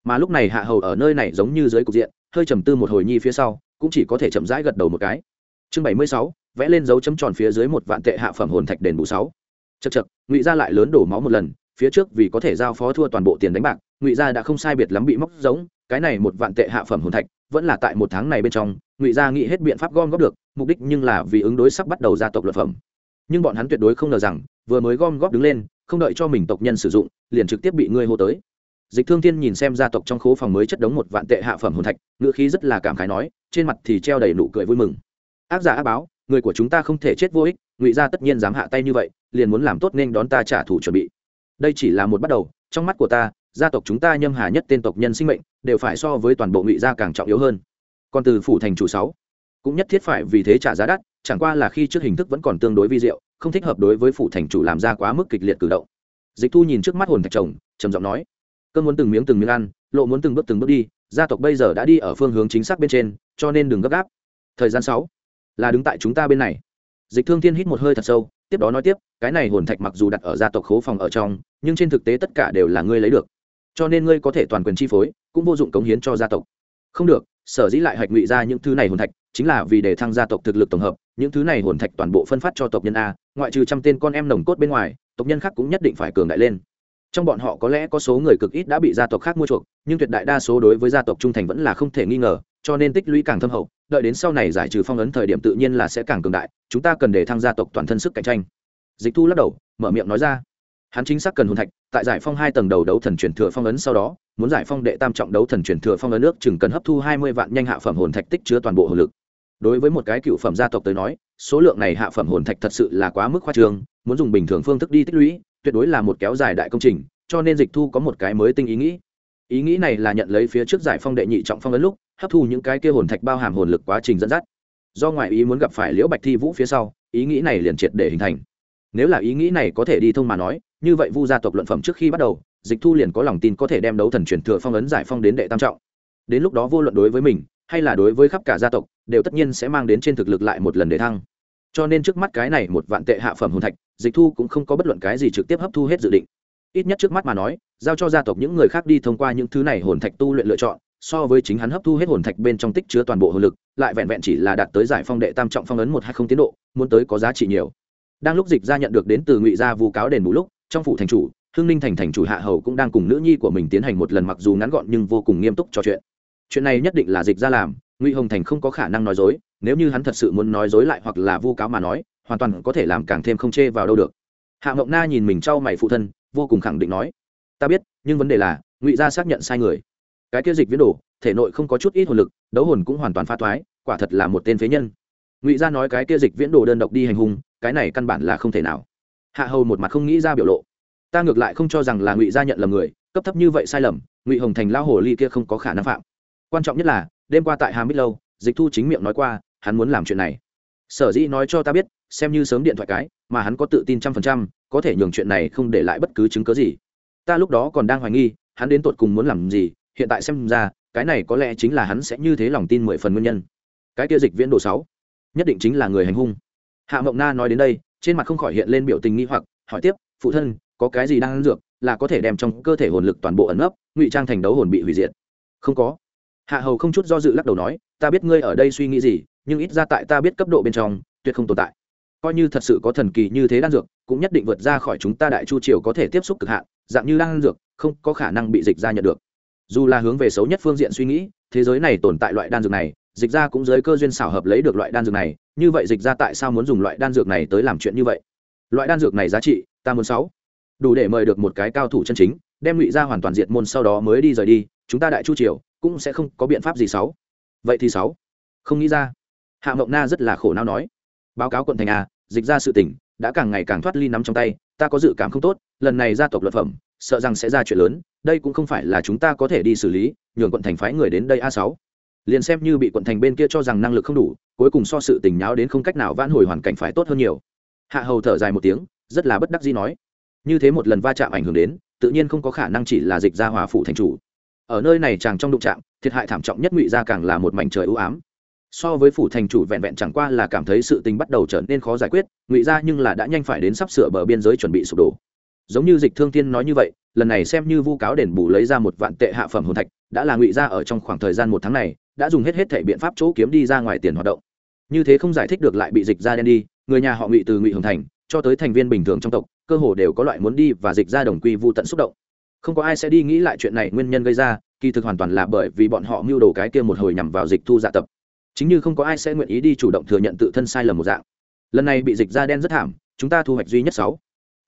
S1: mà lúc này hạ hầu ở nơi này giống như dưới cục diện hơi trầm tư một hồi nhi phía sau cũng chỉ có thể chậm rãi gật đầu một cái chương bảy mươi sáu vẽ lên dấu chấm tròn phía dưới một vạn tệ hạ phẩm hồn thạch đền bù sáu chật chật ngụy gia lại lớn đổ máu một lần, phía trước vì có thể giao phó thua toàn bộ tiền đánh bạc, ngụy gia đã không sai biệt lắm bị móc giống, cái này một vạn tệ hạ phẩm hồn thạch, vẫn là tại một tháng này bên trong, ngụy gia nghĩ hết biện pháp gom góp được, mục đích nhưng là vì ứng đối sắp bắt đầu gia tộc luật phẩm. Nhưng bọn hắn tuyệt đối không ngờ rằng, vừa mới gom góp đứng lên, không đợi cho mình tộc nhân sử dụng, liền trực tiếp bị ngươi hô tới. Dịch thương thiên nhìn xem gia tộc trong khố phòng mới chất đống một vạn tệ hạ phẩm hồn thạch ngựa khí rất là cảm khái nói, trên mặt thì treo đầy nụ cười vui mừng. Ác giả ác báo người của chúng ta không thể chết vô ích, ngụy gia tất nhiên dám hạ tay như vậy, liền muốn làm tốt nên đón ta trả thù chuẩn bị. Đây chỉ là một bắt đầu, trong mắt của ta, gia tộc chúng ta nhâm hà nhất tên tộc nhân sinh mệnh, đều phải so với toàn bộ ngụy gia càng trọng yếu hơn. Còn từ phủ thành chủ sáu, cũng nhất thiết phải vì thế trả giá đắt, chẳng qua là khi trước hình thức vẫn còn tương đối vi diệu, không thích hợp đối với phủ thành chủ làm ra quá mức kịch liệt cử động. Dịch thu nhìn trước mắt hồn thạch chồng, trầm giọng nói, cơn muốn từng miếng từng miếng ăn, lộ muốn từng bước từng bước đi, gia tộc bây giờ đã đi ở phương hướng chính xác bên trên, cho nên đừng gấp gáp. Thời gian sáu là đứng tại chúng ta bên này. Dịch thương thiên hít một hơi thật sâu, tiếp đó nói tiếp, cái này hồn thạch mặc dù đặt ở gia tộc khố phòng ở trong, nhưng trên thực tế tất cả đều là ngươi lấy được. Cho nên ngươi có thể toàn quyền chi phối, cũng vô dụng cống hiến cho gia tộc. Không được, sở dĩ lại hạch ngụy ra những thứ này hồn thạch, chính là vì để thăng gia tộc thực lực tổng hợp, những thứ này hồn thạch toàn bộ phân phát cho tộc nhân a, ngoại trừ trăm tên con em nồng cốt bên ngoài, tộc nhân khác cũng nhất định phải cường đại lên. Trong bọn họ có lẽ có số người cực ít đã bị gia tộc khác mua chuộc, nhưng tuyệt đại đa số đối với gia tộc trung thành vẫn là không thể nghi ngờ, cho nên tích lũy càng thâm hậu đợi đến sau này giải trừ phong ấn thời điểm tự nhiên là sẽ càng cường đại, chúng ta cần để thăng gia tộc toàn thân sức cạnh tranh. Dịch thu lắc đầu, mở miệng nói ra. Hắn chính xác cần hồn thạch, tại giải phong hai tầng đầu đấu thần truyền thừa phong ấn sau đó, muốn giải phong đệ tam trọng đấu thần truyền thừa phong ấn nước chừng cần hấp thu hai mươi vạn nhanh hạ phẩm hồn thạch tích chứa toàn bộ hồn lực. Đối với một cái cựu phẩm gia tộc tới nói, số lượng này hạ phẩm hồn thạch thật sự là quá mức khoa trương, muốn dùng bình thường phương thức đi tích lũy, tuyệt đối là một kéo dài đại công trình, cho nên dịch thu có một cái mới tinh ý nghĩ. Ý nghĩ này là nhận lấy phía trước giải phong đệ nhị trọng phong ấn lúc hấp thu những cái kia hồn thạch bao hàm hồn lực quá trình dẫn dắt. Do ngoại ý muốn gặp phải liễu bạch thi vũ phía sau, ý nghĩ này liền triệt để hình thành. Nếu là ý nghĩ này có thể đi thông mà nói, như vậy vu gia tộc luận phẩm trước khi bắt đầu, dịch thu liền có lòng tin có thể đem đấu thần truyền thừa phong ấn giải phong đến đệ tam trọng. Đến lúc đó vô luận đối với mình, hay là đối với khắp cả gia tộc, đều tất nhiên sẽ mang đến trên thực lực lại một lần để thăng. Cho nên trước mắt cái này một vạn tệ hạ phẩm hồn thạch, dịch thu cũng không có bất luận cái gì trực tiếp hấp thu hết dự định. Ít nhất trước mắt mà nói, giao cho gia tộc những người khác đi thông qua những thứ này hồn thạch tu luyện lựa chọn so với chính hắn hấp thu hết hồn thạch bên trong tích chứa toàn bộ hồn lực, lại vẹn vẹn chỉ là đạt tới giải phong đệ tam trọng phong ấn một hai không tiến độ, muốn tới có giá trị nhiều. Đang lúc dịch gia nhận được đến từ ngụy gia vu cáo đền bù lúc, trong phủ thành chủ hưng ninh thành thành chủ hạ hầu cũng đang cùng nữ nhi của mình tiến hành một lần mặc dù ngắn gọn nhưng vô cùng nghiêm túc trò chuyện. Chuyện này nhất định là dịch gia làm, ngụy hồng thành không có khả năng nói dối, nếu như hắn thật sự muốn nói dối lại hoặc là vu cáo mà nói, hoàn toàn có thể làm càng thêm không chê vào đâu được. Hạ mộng na nhìn mình trao mày phụ thân, vô cùng khẳng định nói, ta biết, nhưng vấn đề là, ngụy gia xác nhận sai người cái kia dịch viễn đổ thể nội không có chút ít hồn lực, đấu hồn cũng hoàn toàn pha thoái, quả thật là một tên phế nhân. Ngụy gia nói cái kia dịch viễn đồ đơn độc đi hành hung, cái này căn bản là không thể nào. Hạ hầu một mặt không nghĩ ra biểu lộ. Ta ngược lại không cho rằng là ngụy gia nhận lầm người, cấp thấp như vậy sai lầm, ngụy hồng thành lao hồ ly kia không có khả năng phạm. Quan trọng nhất là, đêm qua tại hà mít lâu, dịch thu chính miệng nói qua, hắn muốn làm chuyện này. Sở dĩ nói cho ta biết, xem như sớm điện thoại cái, mà hắn có tự tin trăm phần trăm, có thể nhường chuyện này không để lại bất cứ chứng cớ gì. Ta lúc đó còn đang hoài nghi, hắn đến tột cùng muốn làm gì hiện tại xem ra, cái này có lẽ chính là hắn sẽ như thế lòng tin mười phần nguyên nhân. Cái kia dịch viễn đồ sáu, nhất định chính là người hành hung. Hạ mộng na nói đến đây, trên mặt không khỏi hiện lên biểu tình nghi hoặc, hỏi tiếp, phụ thân, có cái gì đang ăn dược là có thể đem trong cơ thể hồn lực toàn bộ ẩn ấp ngụy trang thành đấu hồn bị hủy diệt? Không có. Hạ hầu không chút do dự lắc đầu nói, ta biết ngươi ở đây suy nghĩ gì, nhưng ít ra tại ta biết cấp độ bên trong, tuyệt không tồn tại. Coi như thật sự có thần kỳ như thế đan dược, cũng nhất định vượt ra khỏi chúng ta đại chu triều có thể tiếp xúc cực hạn, dạng như đan dược, không có khả năng bị dịch ra nhận được dù là hướng về xấu nhất phương diện suy nghĩ, thế giới này tồn tại loại đan dược này, dịch ra cũng giới cơ duyên xảo hợp lấy được loại đan dược này, như vậy dịch ra tại sao muốn dùng loại đan dược này tới làm chuyện như vậy? Loại đan dược này giá trị, ta muốn sáu. Đủ để mời được một cái cao thủ chân chính, đem ngụy ra hoàn toàn diệt môn sau đó mới đi rời đi, chúng ta đại chu triều, cũng sẽ không có biện pháp gì sáu. Vậy thì sáu. Không nghĩ ra. Hạ mộng na rất là khổ não nói. Báo cáo quận thành a, dịch ra sự tỉnh đã càng ngày càng thoát ly nắm trong tay, ta có dự cảm không tốt, lần này gia tộc luật phẩm, sợ rằng sẽ ra chuyện lớn đây cũng không phải là chúng ta có thể đi xử lý, nhường quận thành phái người đến đây a sáu. Liền xem như bị quận thành bên kia cho rằng năng lực không đủ, cuối cùng so sự tình nháo đến không cách nào vãn hồi hoàn cảnh phải tốt hơn nhiều. Hạ hầu thở dài một tiếng, rất là bất đắc dĩ nói. Như thế một lần va chạm ảnh hưởng đến, tự nhiên không có khả năng chỉ là dịch ra hòa phủ thành chủ. Ở nơi này chàng trong đụng chạm, thiệt hại thảm trọng nhất ngụy ra càng là một mảnh trời ưu ám. So với phủ thành chủ vẹn vẹn chẳng qua là cảm thấy sự tình bắt đầu trở nên khó giải quyết, ngụy ra nhưng là đã nhanh phải đến sắp sửa bờ biên giới chuẩn bị sụp đổ giống như dịch thương tiên nói như vậy, lần này xem như vu cáo đền bù lấy ra một vạn tệ hạ phẩm hồn thạch, đã là ngụy ra ở trong khoảng thời gian một tháng này, đã dùng hết hết thể biện pháp chỗ kiếm đi ra ngoài tiền hoạt động. Như thế không giải thích được lại bị dịch ra đen đi, người nhà họ ngụy từ ngụy hồng thành, cho tới thành viên bình thường trong tộc, cơ hồ đều có loại muốn đi và dịch ra đồng quy vu tận xúc động. Không có ai sẽ đi nghĩ lại chuyện này nguyên nhân gây ra, kỳ thực hoàn toàn là bởi vì bọn họ mưu đồ cái kia một hồi nhằm vào dịch thu dạ tập. Chính như không có ai sẽ nguyện ý đi chủ động thừa nhận tự thân sai lầm một dạng. Lần này bị dịch ra đen rất thảm, chúng ta thu hoạch duy nhất sáu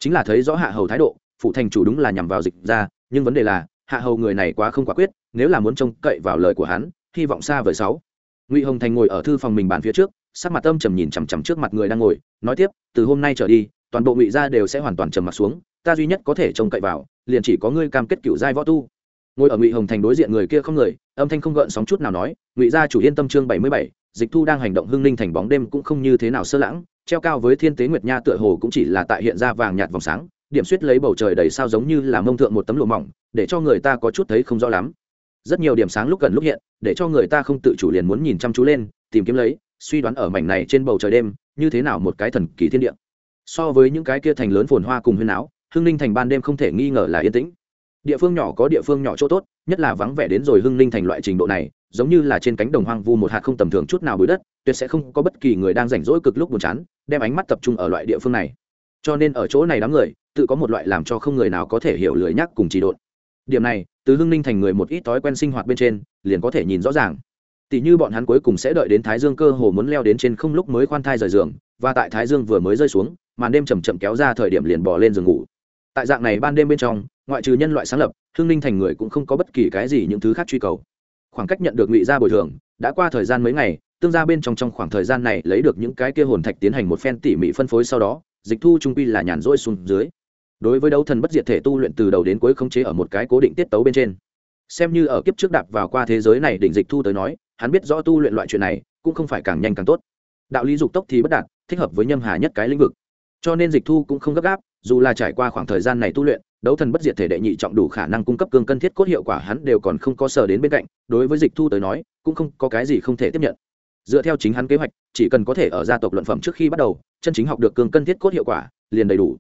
S1: chính là thấy rõ hạ hầu thái độ phụ thành chủ đúng là nhằm vào dịch ra nhưng vấn đề là, hạ hầu người này quá không quả quyết, nếu là muốn trông cậy vào lời của hắn, hy vọng xa vời sáu. Ngụy hồng thành ngồi ở thư phòng mình bàn phía trước, sắc mặt âm trầm nhìn chằm chằm trước mặt người đang ngồi, nói tiếp, từ hôm nay trở đi, toàn bộ ngụy gia đều sẽ hoàn toàn trầm mặt xuống, ta duy nhất có thể trông cậy vào, liền chỉ có ngươi cam kết cựu giai võ tu. Ngồi ở ngụy hồng thành đối diện người kia không người, âm thanh không gợn sóng chút nào nói, ngụy gia chủ yên tâm chương bảy mươi bảy dịch thu đang hành động hưng ninh thành bóng đêm cũng không như thế nào sơ lãng, treo cao với thiên tế nguyệt nha tựa hồ cũng chỉ là tại hiện ra vàng nhạt vòng sáng, điểm suýt lấy bầu trời đầy sao giống như là mông thượng một tấm lụa mỏng, để cho người ta có chút thấy không rõ lắm. Rất nhiều điểm sáng lúc gần lúc hiện, để cho người ta không tự chủ liền muốn nhìn chăm chú lên, tìm kiếm lấy, suy đoán ở mảnh này trên bầu trời đêm, như thế nào một cái thần kỳ thiên địa. So với những cái kia thành lớn phồn hoa cùng huyên áo, hưng ninh thành ban đêm không thể nghi ngờ là yên tĩnh. Địa phương nhỏ có địa phương nhỏ chỗ tốt, nhất là vắng vẻ đến rồi hưng ninh thành loại trình độ này giống như là trên cánh đồng hoang vu một hạt không tầm thường chút nào bụi đất, tuyệt sẽ không có bất kỳ người đang rảnh rỗi cực lúc buồn chán, đem ánh mắt tập trung ở loại địa phương này. Cho nên ở chỗ này đám người, tự có một loại làm cho không người nào có thể hiểu lười nhắc cùng trì độn. Điểm này, từ hưng ninh thành người một ít thói quen sinh hoạt bên trên, liền có thể nhìn rõ ràng. Tỷ như bọn hắn cuối cùng sẽ đợi đến thái dương cơ hồ muốn leo đến trên không lúc mới khoan thai rời giường, và tại thái dương vừa mới rơi xuống, màn đêm chầm chậm kéo ra thời điểm liền bỏ lên giường ngủ. Tại dạng này ban đêm bên trong, ngoại trừ nhân loại sáng lập hương ninh thành người cũng không có bất kỳ cái gì những thứ khác truy cầu khoảng cách nhận được ngụy gia bồi thường đã qua thời gian mấy ngày, tương gia bên trong trong khoảng thời gian này lấy được những cái kia hồn thạch tiến hành một phen tỉ mỉ phân phối sau đó, dịch thu trung quy là nhàn rỗi xuống dưới. Đối với đấu thần bất diệt thể tu luyện từ đầu đến cuối không chế ở một cái cố định tiết tấu bên trên. Xem như ở kiếp trước đạp vào qua thế giới này đỉnh dịch thu tới nói, hắn biết rõ tu luyện loại chuyện này cũng không phải càng nhanh càng tốt. Đạo lý dục tốc thì bất đạt, thích hợp với nhâm hà nhất cái lĩnh vực. Cho nên dịch thu cũng không gấp gáp, dù là trải qua khoảng thời gian này tu luyện đấu thần bất diệt thể đệ nhị trọng đủ khả năng cung cấp cương cân thiết cốt hiệu quả hắn đều còn không có sở đến bên cạnh, đối với dịch thu tới nói, cũng không có cái gì không thể tiếp nhận. Dựa theo chính hắn kế hoạch, chỉ cần có thể ở gia tộc luận phẩm trước khi bắt đầu, chân chính học được cương cân thiết cốt hiệu quả, liền đầy đủ.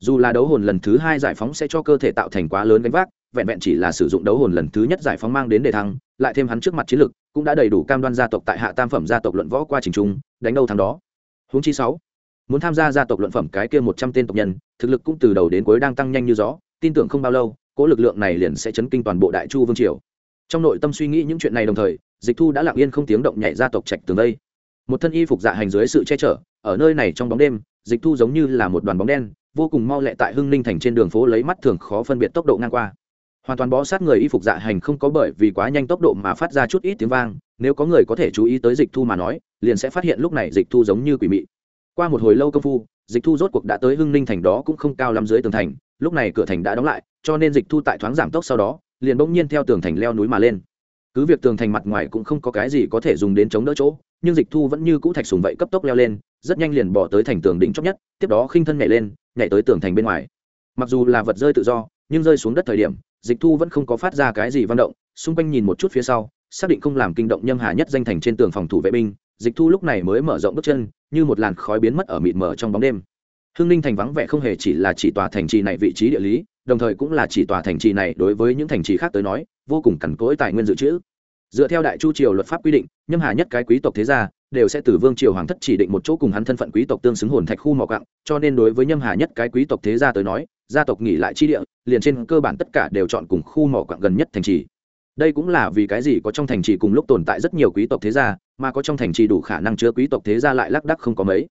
S1: Dù là đấu hồn lần thứ hai giải phóng sẽ cho cơ thể tạo thành quá lớn gánh vác, vẹn vẹn chỉ là sử dụng đấu hồn lần thứ nhất giải phóng mang đến đề thăng, lại thêm hắn trước mặt chiến lực, cũng đã đầy đủ cam đoan gia tộc tại hạ tam phẩm gia tộc luận võ qua trình trung, đánh đâu thắng đó. Huống chi sáu muốn tham gia gia tộc luận phẩm cái kia một trăm tên tộc nhân, thực lực cũng từ đầu đến cuối đang tăng nhanh như gió, tin tưởng không bao lâu, cỗ lực lượng này liền sẽ chấn kinh toàn bộ đại chu vương triều. Trong nội tâm suy nghĩ những chuyện này đồng thời, dịch thu đã lặng yên không tiếng động nhảy gia tộc trạch tường đây. Một thân y phục dạ hành dưới sự che chở, ở nơi này trong bóng đêm, dịch thu giống như là một đoàn bóng đen, vô cùng mau lẹ tại hưng ninh thành trên đường phố lấy mắt thường khó phân biệt tốc độ ngang qua. Hoàn toàn bó sát người y phục dạ hành không có bởi vì quá nhanh tốc độ mà phát ra chút ít tiếng vang, nếu có người có thể chú ý tới dịch thu mà nói, liền sẽ phát hiện lúc này dịch thu giống như quỷ mị qua một hồi lâu công phu, dịch thu rốt cuộc đã tới hưng ninh thành đó cũng không cao lắm dưới tường thành, lúc này cửa thành đã đóng lại, cho nên dịch thu tại thoáng giảm tốc sau đó, liền bỗng nhiên theo tường thành leo núi mà lên. Cứ việc tường thành mặt ngoài cũng không có cái gì có thể dùng đến chống đỡ chỗ, nhưng dịch thu vẫn như cũ thạch sùng vậy cấp tốc leo lên, rất nhanh liền bỏ tới thành tường đỉnh chót nhất, tiếp đó khinh thân nhảy lên, nhảy tới tường thành bên ngoài. Mặc dù là vật rơi tự do, nhưng rơi xuống đất thời điểm, dịch thu vẫn không có phát ra cái gì văn động, xung quanh nhìn một chút phía sau, xác định không làm kinh động nhâm hà nhất danh thành trên tường phòng thủ vệ binh dịch thu lúc này mới mở rộng bước chân, như một làn khói biến mất ở mịt mờ trong bóng đêm. Hương ninh thành vắng vẻ không hề chỉ là chỉ tòa thành trì này vị trí địa lý, đồng thời cũng là chỉ tòa thành trì này đối với những thành trì khác tới nói, vô cùng cằn cỗi tài nguyên dự trữ. Dựa theo đại chu triều luật pháp quy định, nhâm hà nhất cái quý tộc thế gia đều sẽ từ vương triều hoàng thất chỉ định một chỗ cùng hắn thân phận quý tộc tương xứng hồn thạch khu mỏ cặng cho nên đối với nhâm hà nhất cái quý tộc thế gia tới nói, gia tộc nghỉ lại chi địa, liền trên cơ bản tất cả đều chọn cùng khu mỏ cặng gần nhất thành trì. Đây cũng là vì cái gì có trong thành trì cùng lúc tồn tại rất nhiều quý tộc thế gia mà có trong thành trì đủ khả năng chứa quý tộc thế gia lại lác đắc không có mấy.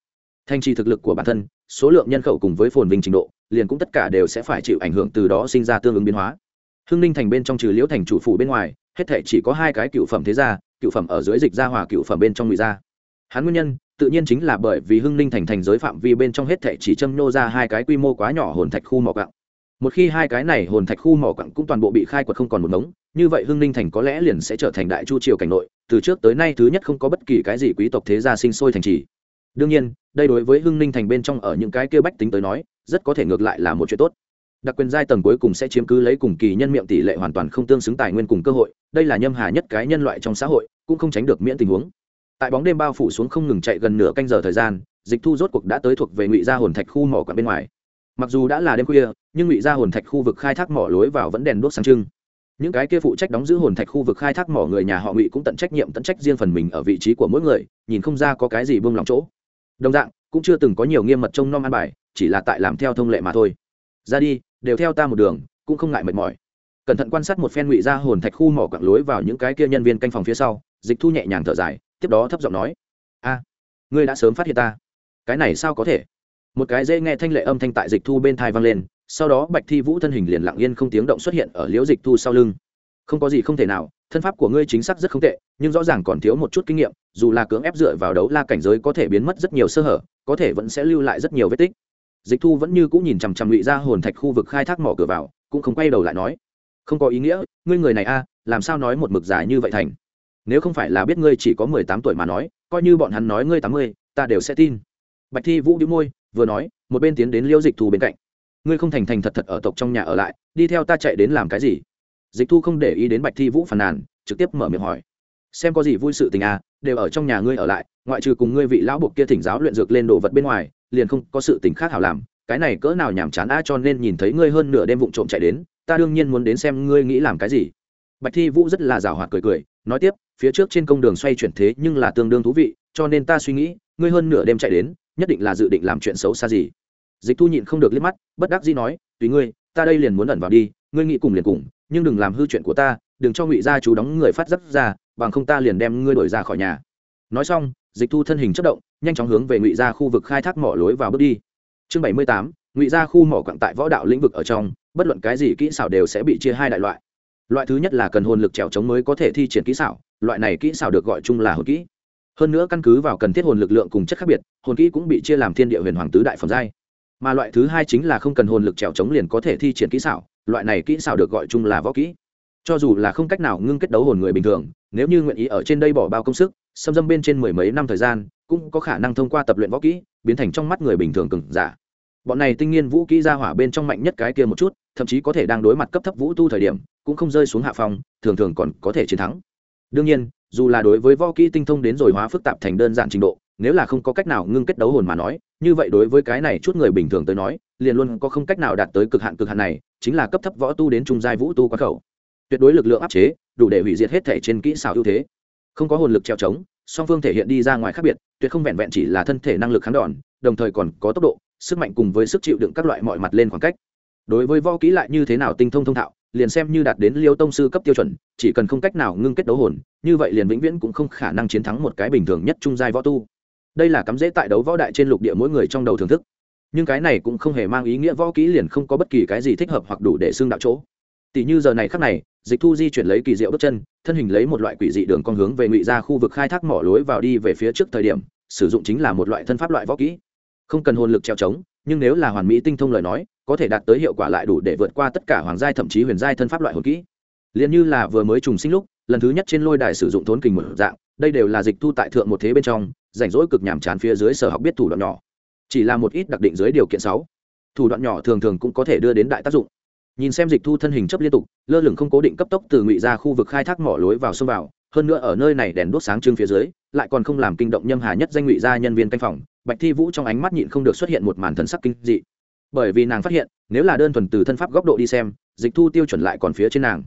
S1: Thành trì thực lực của bản thân, số lượng nhân khẩu cùng với phồn vinh trình độ, liền cũng tất cả đều sẽ phải chịu ảnh hưởng từ đó sinh ra tương ứng biến hóa. Hưng ninh thành bên trong trừ liễu thành chủ phủ bên ngoài, hết thể chỉ có hai cái cựu phẩm thế gia, cựu phẩm ở dưới dịch gia hòa, cựu phẩm bên trong ngụy gia. Hắn nguyên nhân, tự nhiên chính là bởi vì hưng ninh thành thành giới phạm vi bên trong hết thể chỉ châm nô ra hai cái quy mô quá nhỏ hồn thạch khu mỏ quặng một khi hai cái này hồn thạch khu mỏ quặng cũng toàn bộ bị khai quật không còn một ngống, như vậy hưng ninh thành có lẽ liền sẽ trở thành đại chu triều cảnh nội từ trước tới nay thứ nhất không có bất kỳ cái gì quý tộc thế gia sinh sôi thành trì. Đương nhiên, đây đối với hưng ninh thành bên trong ở những cái kia bách tính tới nói, rất có thể ngược lại là một chuyện tốt. Đặc quyền giai tầng cuối cùng sẽ chiếm cứ lấy cùng kỳ nhân miệng tỷ lệ hoàn toàn không tương xứng tài nguyên cùng cơ hội, đây là nhâm hà nhất cái nhân loại trong xã hội, cũng không tránh được miễn tình huống. Tại bóng đêm bao phủ xuống không ngừng chạy gần nửa canh giờ thời gian, dịch thu rốt cuộc đã tới thuộc về ngụy gia hồn thạch khu mỏ quặng bên ngoài. Mặc dù đã là đêm khuya, nhưng ngụy gia hồn thạch khu vực khai thác mỏ lối vào vẫn đèn đuốc sáng trưng những cái kia phụ trách đóng giữ hồn thạch khu vực khai thác mỏ người nhà họ ngụy cũng tận trách nhiệm tận trách riêng phần mình ở vị trí của mỗi người, nhìn không ra có cái gì buông lòng chỗ. Đồng dạng, cũng chưa từng có nhiều nghiêm mật trông nom an bài, chỉ là tại làm theo thông lệ mà thôi. Ra đi, đều theo ta một đường, cũng không ngại mệt mỏi. Cẩn thận quan sát một phen ngụy ra hồn thạch khu mỏ quặng lối vào những cái kia nhân viên canh phòng phía sau, dịch thu nhẹ nhàng thở dài, tiếp đó thấp giọng nói, a, ngươi đã sớm phát hiện ta. Cái này sao có thể? Một cái dễ nghe thanh lệ âm thanh tại dịch thu bên thai vang lên sau đó bạch thi vũ thân hình liền lặng yên không tiếng động xuất hiện ở liễu dịch thu sau lưng. Không có gì không thể nào, thân pháp của ngươi chính xác rất không tệ, nhưng rõ ràng còn thiếu một chút kinh nghiệm, dù là cưỡng ép dựa vào đấu la cảnh giới có thể biến mất rất nhiều sơ hở, có thể vẫn sẽ lưu lại rất nhiều vết tích. Dịch thu vẫn như cũng nhìn chằm chằm ngụy ra hồn thạch khu vực khai thác mỏ cửa vào, cũng không quay đầu lại nói. Không có ý nghĩa, ngươi người này a, làm sao nói một mực dài như vậy thành? Nếu không phải là biết ngươi chỉ có mười tám tuổi mà nói, coi như bọn hắn nói ngươi tám mươi, ta đều sẽ tin. Bạch thi vũ đĩu môi, vừa nói, một bên tiến đến liễu dịch thu bên cạnh ngươi không thành thành thật thật ở tộc trong nhà ở lại, đi theo ta chạy đến làm cái gì? Dịch thu không để ý đến bạch thi vũ phàn nàn, trực tiếp mở miệng hỏi. Xem có gì vui sự tình à đều ở trong nhà ngươi ở lại, ngoại trừ cùng ngươi vị lão buộc kia thỉnh giáo luyện dược lên đồ vật bên ngoài, liền không có sự tình khác hảo làm, cái này cỡ nào nhàm chán a, cho nên nhìn thấy ngươi hơn nửa đêm vụng trộm chạy đến, ta đương nhiên muốn đến xem ngươi nghĩ làm cái gì. Bạch thi vũ rất là rào hoạt cười cười, nói tiếp, phía trước trên công đường xoay chuyển thế nhưng là tương đương thú vị, cho nên ta suy nghĩ, ngươi hơn nửa đêm chạy đến, nhất định là dự định làm chuyện xấu xa gì dịch thu nhịn không được liếc mắt, bất đắc dĩ nói, tùy ngươi, ta đây liền muốn ẩn vào đi, ngươi nghĩ cùng liền cùng, nhưng đừng làm hư chuyện của ta, đừng cho ngụy gia chú đóng người phát giáp ra, bằng không ta liền đem ngươi đổi ra khỏi nhà. Nói xong, dịch thu thân hình chất động, nhanh chóng hướng về ngụy Gia khu vực khai thác mỏ lối vào bước đi. Chương bảy mươi tám, ngụy Gia khu mỏ quặng tại võ đạo lĩnh vực ở trong, bất luận cái gì kỹ xảo đều sẽ bị chia hai đại loại. Loại thứ nhất là cần hồn lực trèo trống mới có thể thi triển kỹ xảo, loại này kỹ xảo được gọi chung là hồn kỹ. Hơn nữa căn cứ vào cần thiết hồn lực lượng cùng chất khác biệt, hồn kỹ cũng bị chia làm thiên địa huyền hoàng tứ đại phẩm giai mà loại thứ hai chính là không cần hồn lực trèo trống liền có thể thi triển kỹ xảo, loại này kỹ xảo được gọi chung là võ kỹ. Cho dù là không cách nào ngưng kết đấu hồn người bình thường, nếu như nguyện ý ở trên đây bỏ bao công sức, xâm dâm bên trên mười mấy năm thời gian, cũng có khả năng thông qua tập luyện võ kỹ, biến thành trong mắt người bình thường cừng giả. Bọn này tinh nghiên vũ kỹ ra hỏa bên trong mạnh nhất cái kia một chút, thậm chí có thể đang đối mặt cấp thấp vũ tu thời điểm, cũng không rơi xuống hạ phòng thường thường còn có thể chiến thắng. Đương nhiên, dù là đối với võ kỹ tinh thông đến rồi hóa phức tạp thành đơn giản trình độ nếu là không có cách nào ngưng kết đấu hồn mà nói, như vậy đối với cái này chút người bình thường tới nói, liền luôn có không cách nào đạt tới cực hạn cực hạn này, chính là cấp thấp võ tu đến trung giai vũ tu quá khẩu. Tuyệt đối lực lượng áp chế, đủ để hủy diệt hết thể trên kỹ xảo ưu thế. Không có hồn lực treo trống, song phương thể hiện đi ra ngoài khác biệt, tuyệt không vẹn vẹn chỉ là thân thể năng lực kháng đòn, đồng thời còn có tốc độ, sức mạnh cùng với sức chịu đựng các loại mọi mặt lên khoảng cách. Đối với võ kỹ lại như thế nào tinh thông thông thạo, liền xem như đạt đến liêu tông sư cấp tiêu chuẩn, chỉ cần không cách nào ngưng kết đấu hồn, như vậy liền vĩnh viễn cũng không khả năng chiến thắng một cái bình thường nhất trung giai võ tu đây là cắm dễ tại đấu võ đại trên lục địa mỗi người trong đầu thưởng thức. Nhưng cái này cũng không hề mang ý nghĩa võ kỹ liền không có bất kỳ cái gì thích hợp hoặc đủ để xưng đạo chỗ. Tỷ như giờ này khắc này, dịch thu di chuyển lấy kỳ diệu bước chân, thân hình lấy một loại quỷ dị đường con hướng về ngụy ra khu vực khai thác mỏ lối vào đi về phía trước thời điểm, sử dụng chính là một loại thân pháp loại võ kỹ. Không cần hồn lực treo trống, nhưng nếu là hoàn mỹ tinh thông lời nói, có thể đạt tới hiệu quả lại đủ để vượt qua tất cả hoàng giai thậm chí huyền giai thân pháp loại hồn kỹ. Liền như là vừa mới trùng sinh lúc, lần thứ nhất trên lôi đài sử dụng thốn kình một dạng, đây đều là dịch thu tại thượng một thế bên trong rảnh rỗi cực nhàm chán phía dưới sở học biết thủ đoạn nhỏ. Chỉ là một ít đặc định dưới điều kiện sáu. Thủ đoạn nhỏ thường thường cũng có thể đưa đến đại tác dụng. Nhìn xem dịch thu thân hình chấp liên tục, lơ lửng không cố định cấp tốc từ ngụy ra khu vực khai thác mỏ lối vào xông vào, hơn nữa ở nơi này đèn đuốc sáng trưng phía dưới, lại còn không làm kinh động nhâm hà nhất danh ngụy gia nhân viên canh phòng, bạch thi vũ trong ánh mắt nhịn không được xuất hiện một màn thần sắc kinh dị. Bởi vì nàng phát hiện, nếu là đơn thuần từ thân pháp góc độ đi xem, dịch thu tiêu chuẩn lại còn phía trên nàng.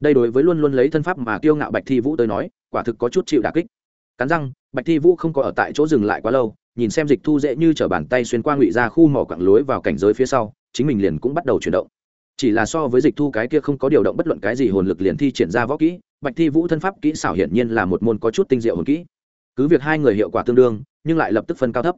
S1: Đây đối với luôn luôn lấy thân pháp mà kiêu ngạo bạch thi vũ tới nói, quả thực có chút chịu đà kích cắn răng, bạch thi vũ không có ở tại chỗ dừng lại quá lâu, nhìn xem dịch thu dễ như t r ở bàn tay xuyên qua ngụy ra khu mỏ quặng lối vào cảnh giới phía sau, chính mình liền cũng bắt đầu chuyển động. Chỉ là so với dịch thu cái kia không có điều động bất luận cái gì hồn lực liền thi triển ra võ kỹ, bạch thi vũ thân pháp kỹ xảo hiển nhiên là một môn có chút tinh diệu hồn kỹ. Cứ việc hai người hiệu quả tương đương, nhưng lại lập tức phân cao thấp.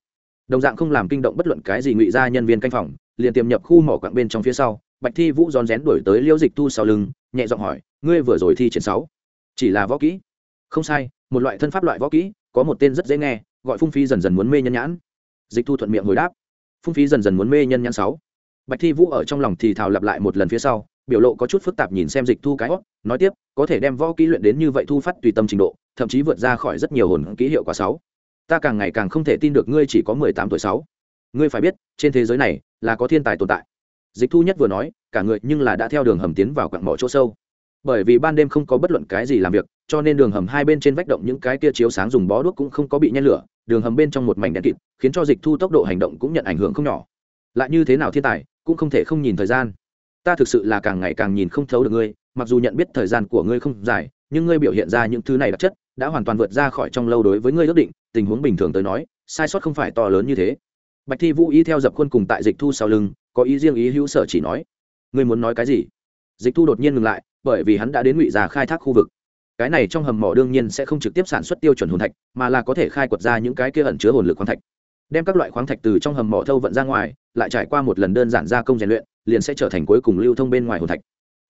S1: Đồng dạng không làm kinh động bất luận cái gì ngụy ra nhân viên canh phòng, liền tiềm nhập khu mỏ quặng bên trong phía sau, bạch thi vũ rón rén đuổi tới liễu dịch thu sau lưng, nhẹ giọng hỏi, ngươi vừa rồi thi triển sáu? Chỉ là võ kỹ không sai, một loại thân pháp loại võ kỹ, có một tên rất dễ nghe, gọi phung phí dần dần muốn mê nhân nhãn. Dịch thu thuận miệng hồi đáp. Phung phí dần dần muốn mê nhân nhãn sáu. Bạch thi vũ ở trong lòng thì thào lặp lại một lần phía sau, biểu lộ có chút phức tạp nhìn xem dịch thu cái hót nói tiếp, có thể đem võ kỹ luyện đến như vậy thu phát tùy tâm trình độ, thậm chí vượt ra khỏi rất nhiều hồn kỹ hiệu quả sáu. Ta càng ngày càng không thể tin được ngươi chỉ có mười tám tuổi sáu. Ngươi phải biết, trên thế giới này là có thiên tài tồn tại. Dịch thu nhất vừa nói, cả người nhưng là đã theo đường hầm tiến vào quặng mỏ chỗ sâu bởi vì ban đêm không có bất luận cái gì làm việc, cho nên đường hầm hai bên trên vách động những cái kia chiếu sáng dùng bó đuốc cũng không có bị nhen lửa, đường hầm bên trong một mảnh đèn kịt, khiến cho dịch thu tốc độ hành động cũng nhận ảnh hưởng không nhỏ. Lại như thế nào thiên tài, cũng không thể không nhìn thời gian. Ta thực sự là càng ngày càng nhìn không thấu được ngươi, mặc dù nhận biết thời gian của ngươi không dài, nhưng ngươi biểu hiện ra những thứ này đặc chất, đã hoàn toàn vượt ra khỏi trong lâu đối với ngươi ước định, tình huống bình thường tới nói, sai sót không phải to lớn như thế. Bạch thi vũ ý theo dập khuôn cùng tại dịch thu sau lưng, có ý riêng ý hữu sở chỉ nói. Ngươi muốn nói cái gì? Dịch thu đột nhiên ngừng lại bởi vì hắn đã đến ngụy già khai thác khu vực. Cái này trong hầm mỏ đương nhiên sẽ không trực tiếp sản xuất tiêu chuẩn hồn thạch, mà là có thể khai quật ra những cái kia ẩn chứa hồn lực khoáng thạch. Đem các loại khoáng thạch từ trong hầm mỏ thâu vận ra ngoài, lại trải qua một lần đơn giản gia công rèn luyện, liền sẽ trở thành cuối cùng lưu thông bên ngoài hồn thạch.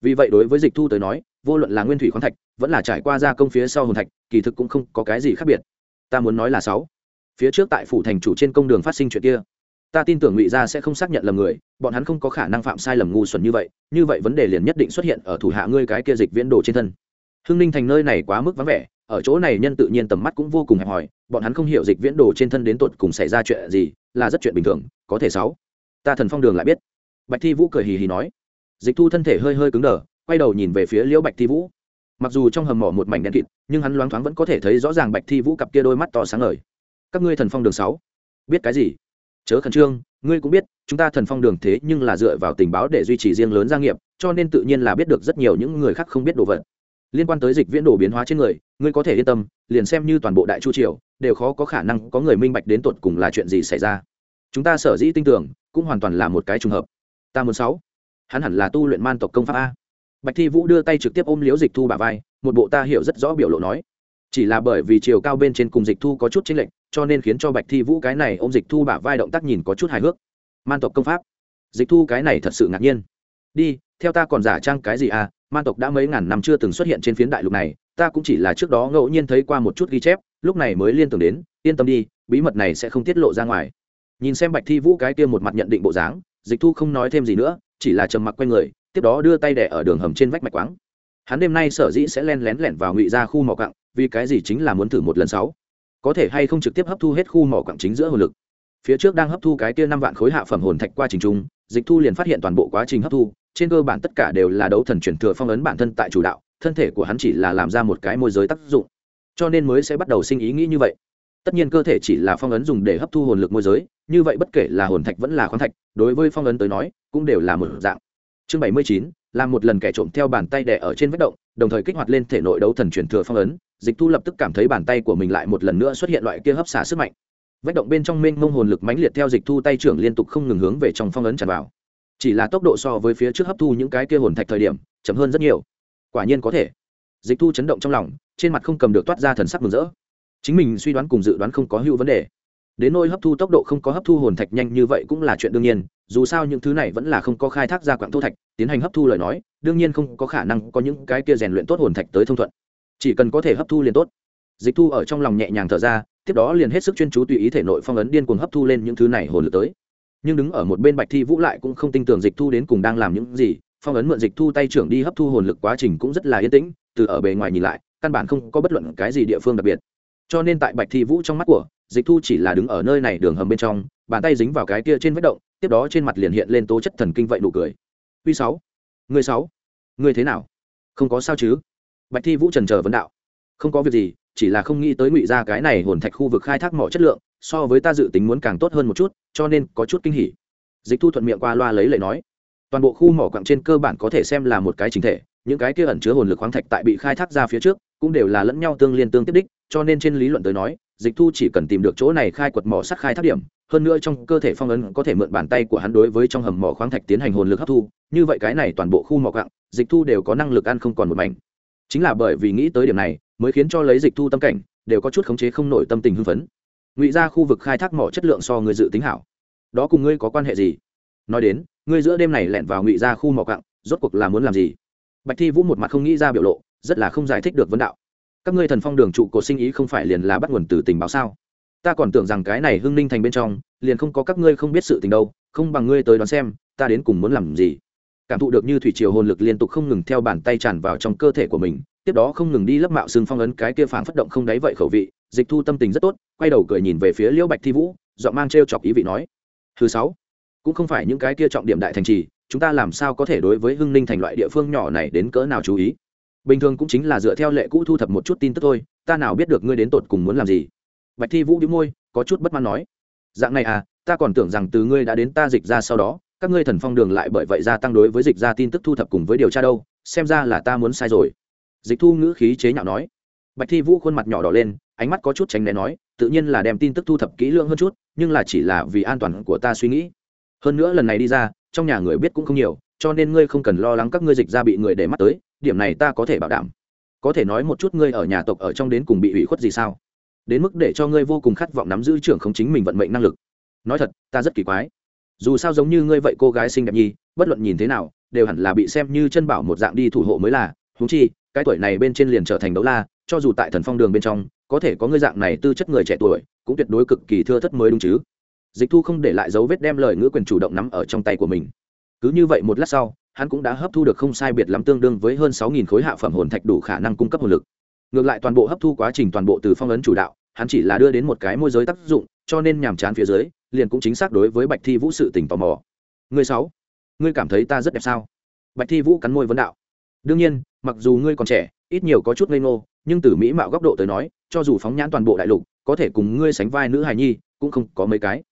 S1: Vì vậy đối với dịch thu tới nói, vô luận là nguyên thủy khoáng thạch, vẫn là trải qua gia công phía sau hồn thạch, kỳ thực cũng không có cái gì khác biệt. Ta muốn nói là sáu. Phía trước tại phủ thành chủ trên công đường phát sinh chuyện kia ta tin tưởng ngụy gia sẽ không xác nhận lầm người, bọn hắn không có khả năng phạm sai lầm ngu xuẩn như vậy như vậy vấn đề liền nhất định xuất hiện ở thủ hạ ngươi cái kia dịch viễn đồ trên thân. Hưng ninh thành nơi này quá mức vắng vẻ, ở chỗ này nhân tự nhiên tầm mắt cũng vô cùng hẹp hòi, bọn hắn không hiểu dịch viễn đồ trên thân đến tột cùng xảy ra chuyện gì, là rất chuyện bình thường, có thể sáu. Ta thần phong đường lại biết. Bạch thi vũ cười hì hì nói. Dịch thu thân thể hơi hơi cứng đờ, quay đầu nhìn về phía liễu bạch thi vũ. Mặc dù trong hầm mỏ một mảnh đen kịt, nhưng hắn loáng thoáng vẫn có thể thấy rõ ràng bạch thi vũ cặp kia đôi mắt to sáng ngời. Các ngươi thần phong đường sáu, biết cái gì? Chớ khẩn trương, ngươi cũng biết, chúng ta thần phong đường thế nhưng là dựa vào tình báo để duy trì riêng lớn gia nghiệp, cho nên tự nhiên là biết được rất nhiều những người khác không biết đồ vật. Liên quan tới dịch viễn đồ biến hóa trên người, ngươi có thể yên tâm, liền xem như toàn bộ đại chu triều, đều khó có khả năng có người minh bạch đến tột cùng là chuyện gì xảy ra. Chúng ta sở dĩ tin tưởng, cũng hoàn toàn là một cái trùng hợp. Ta muốn sáu. Hắn hẳn là tu luyện man tộc công pháp a. Bạch thi vũ đưa tay trực tiếp ôm liễu dịch thu bà vai, một bộ ta hiểu rất rõ biểu lộ nói. Chỉ là bởi vì chiều cao bên trên cùng dịch thu có chút chênh lệch cho nên khiến cho bạch thi vũ cái này ô m dịch thu bả vai động tác nhìn có chút hài hước. Man tộc công pháp. Dịch thu cái này thật sự ngạc nhiên. Đi, theo ta còn giả trang cái gì à? Man tộc đã mấy ngàn năm chưa từng xuất hiện trên phiến đại lục này, ta cũng chỉ là trước đó ngẫu nhiên thấy qua một chút ghi chép, lúc này mới liên tưởng đến, yên tâm đi, bí mật này sẽ không tiết lộ ra ngoài. Nhìn xem bạch thi vũ cái kia một mặt nhận định bộ dáng, dịch thu không nói thêm gì nữa, chỉ là trầm mặc q u a n người, tiếp đó đưa tay đẻ ở đường hầm trên vách mạch quáng. Hắn đêm nay sở dĩ sẽ len lén lẻn vào ngụy ra khu mỏ cặng vì cái gì chính là muốn thử một lần sáu? Có thể hay không trực tiếp hấp thu hết khu mỏ quảng chính giữa hồn lực. Phía trước đang hấp thu cái kia năm vạn khối hạ phẩm hồn thạch qua trình trung, dịch thu liền phát hiện toàn bộ quá trình hấp thu, trên cơ bản tất cả đều là đấu thần chuyển thừa phong ấn bản thân tại chủ đạo, thân thể của hắn chỉ là làm ra một cái môi giới tác dụng. Cho nên mới sẽ bắt đầu sinh ý nghĩ như vậy. Tất nhiên cơ thể chỉ là phong ấn dùng để hấp thu hồn lực môi giới, như vậy bất kể là hồn thạch vẫn là khoáng thạch, đối với phong ấn tới nói, cũng đều là một dạng. Chương bảy mươi chín là một lần kẻ trộm theo bàn tay đẻ ở trên vết động, đồng thời kích hoạt lên thể nội đấu thần truyền thừa phong ấn dịch thu lập tức cảm thấy bàn tay của mình lại một lần nữa xuất hiện loại kia hấp xả sức mạnh. Vách động bên trong mênh mông hồn lực mãnh liệt theo dịch thu tay trưởng liên tục không ngừng hướng về trong phong ấn tràn vào. Chỉ là tốc độ so với phía trước hấp thu những cái kia hồn thạch thời điểm, chậm hơn rất nhiều. Quả nhiên có thể. Dịch thu chấn động trong lòng, trên mặt không cầm được toát ra thần sắc mừng rỡ. Chính mình suy đoán cùng dự đoán không có hữu vấn đề. Đến nôi hấp thu tốc độ không có hấp thu hồn thạch nhanh như vậy cũng là chuyện đương nhiên, dù sao những thứ này vẫn là không có khai thác ra quạng thô thạch, tiến hành hấp thu lời nói, đương nhiên không có khả năng có những cái kia rèn luyện tốt hồn thạch tới thông thuận chỉ cần có thể hấp thu liền tốt. Dịch thu ở trong lòng nhẹ nhàng thở ra, tiếp đó liền hết sức chuyên chú tùy ý thể nội phong ấn điên cuồng hấp thu lên những thứ này hồn lực tới. Nhưng đứng ở một bên bạch thi vũ lại cũng không tin tưởng dịch thu đến cùng đang làm những gì, phong ấn mượn dịch thu tay trưởng đi hấp thu hồn lực quá trình cũng rất là yên tĩnh, từ ở bề ngoài nhìn lại, căn bản không có bất luận cái gì địa phương đặc biệt. Cho nên tại bạch thi vũ trong mắt của, dịch thu chỉ là đứng ở nơi này đường hầm bên trong, bàn tay dính vào cái kia trên vết động, tiếp đó trên mặt liền hiện lên tố chất thần kinh vậy nụ cười. Uy sáu. Người sáu. Người thế nào? Không có sao chứ? Bạch thi vũ trần chờ vấn đạo. Không có việc gì, chỉ là không nghĩ tới ngụy ra cái này hồn thạch khu vực khai thác mỏ chất lượng, so với ta dự tính muốn càng tốt hơn một chút, cho nên có chút kinh hỉ. Dịch thu thuận miệng qua loa lấy lời nói. Toàn bộ khu mỏ quặng trên cơ bản có thể xem là một cái chính thể, những cái kia ẩn chứa hồn lực khoáng thạch tại bị khai thác ra phía trước, cũng đều là lẫn nhau tương liên tương tiếp đích, cho nên trên lý luận tới nói, dịch thu chỉ cần tìm được chỗ này khai quật mỏ sắt khai thác điểm, hơn nữa trong cơ thể phong ấn có thể mượn bàn tay của hắn đối với trong hầm mỏ khoáng thạch tiến hành hồn lực hấp thu, như vậy cái này toàn bộ khu mỏ quặng, dịch thu đều có năng lực ăn không còn một mảnh chính là bởi vì nghĩ tới điểm này, mới khiến cho lấy dịch thu tâm cảnh, đều có chút khống chế không nổi tâm tình hưng phấn. Ngụy ra khu vực khai thác mỏ chất lượng so người dự tính hảo. Đó cùng ngươi có quan hệ gì? Nói đến, ngươi giữa đêm này lẻn vào ngụy ra khu mỏ cặng rốt cuộc là muốn làm gì? Bạch thi vũ một mặt không nghĩ ra biểu lộ, rất là không giải thích được vấn đạo. Các ngươi thần phong đường trụ cột sinh ý không phải liền là bắt nguồn từ tình báo sao? Ta còn tưởng rằng cái này hưng ninh thành bên trong, liền không có các ngươi không biết sự tình đâu, không bằng ngươi tới đón xem, ta đến cùng muốn làm gì? Cảm thụ được như thủy triều hồn lực liên tục không ngừng theo bàn tay tràn vào trong cơ thể của mình, tiếp đó không ngừng đi lấp mạo xương phong ấn cái kia phảng phất động không đáy vậy khẩu vị, dịch thu tâm tình rất tốt, quay đầu cười nhìn về phía liễu bạch thi vũ dọn mang t chọc ý vị nói, thứ sáu, cũng không phải những cái kia trọng điểm đại thành trì, chúng ta làm sao có thể đối với hưng ninh thành loại địa phương nhỏ này đến cỡ nào chú ý? Bình thường cũng chính là dựa theo lệ cũ thu thập một chút tin tức thôi, ta nào biết được ngươi đến tột cùng muốn làm gì? Bạch thi vũ đĩu môi, có chút bất mãn nói, dạng này à ta còn tưởng rằng từ ngươi đã đến ta dịch ra sau đó các ngươi thần phong đường lại bởi vậy gia tăng đối với dịch ra tin tức thu thập cùng với điều tra đâu, xem ra là ta muốn sai rồi. Dịch thu ngữ khí chế nhạo nói. Bạch thi vũ khuôn mặt nhỏ đỏ lên, ánh mắt có chút tránh né nói, tự nhiên là đem tin tức thu thập kỹ lưỡng hơn chút, nhưng là chỉ là vì an toàn của ta suy nghĩ. Hơn nữa lần này đi ra, trong nhà người biết cũng không nhiều, cho nên ngươi không cần lo lắng các ngươi dịch ra bị người để mắt tới, điểm này ta có thể bảo đảm. Có thể nói một chút ngươi ở nhà tộc ở trong đến cùng bị ủy khuất gì sao? Đến mức để cho ngươi vô cùng khát vọng nắm giữ trưởng không chính mình vận mệnh năng lực. Nói thật, ta rất kỳ quái dù sao giống như ngươi vậy cô gái xinh đẹp nhi, bất luận nhìn thế nào, đều hẳn là bị xem như chân bảo một dạng đi thủ hộ mới là. Húng chi, cái tuổi này bên trên liền trở thành đấu la, cho dù tại thần phong đường bên trong, có thể có ngươi dạng này tư chất người trẻ tuổi, cũng tuyệt đối cực kỳ thưa thất mới đúng chứ. Dịch thu không để lại dấu vết đem lời ngữ quyền chủ động nắm ở trong tay của mình. Cứ như vậy một lát sau, hắn cũng đã hấp thu được không sai biệt lắm tương đương với hơn sáu nghìn khối hạ phẩm hồn thạch đủ khả năng cung cấp hồn lực. Ngược lại toàn bộ hấp thu quá trình toàn bộ từ phong ấn chủ đạo, hắn chỉ là đưa đến một cái môi giới tác dụng, cho nên nhàm chán phía dưới liền cũng chính xác đối với bạch thi vũ sự tỉnh tò mò. Người sáu, ngươi cảm thấy ta rất đẹp sao? Bạch thi vũ cắn môi vấn đạo. Đương nhiên, mặc dù ngươi còn trẻ, ít nhiều có chút ngây ngô, nhưng từ mỹ mạo góc độ tới nói, cho dù phóng nhãn toàn bộ đại lục, có thể cùng ngươi sánh vai nữ hài nhi, cũng không có mấy cái.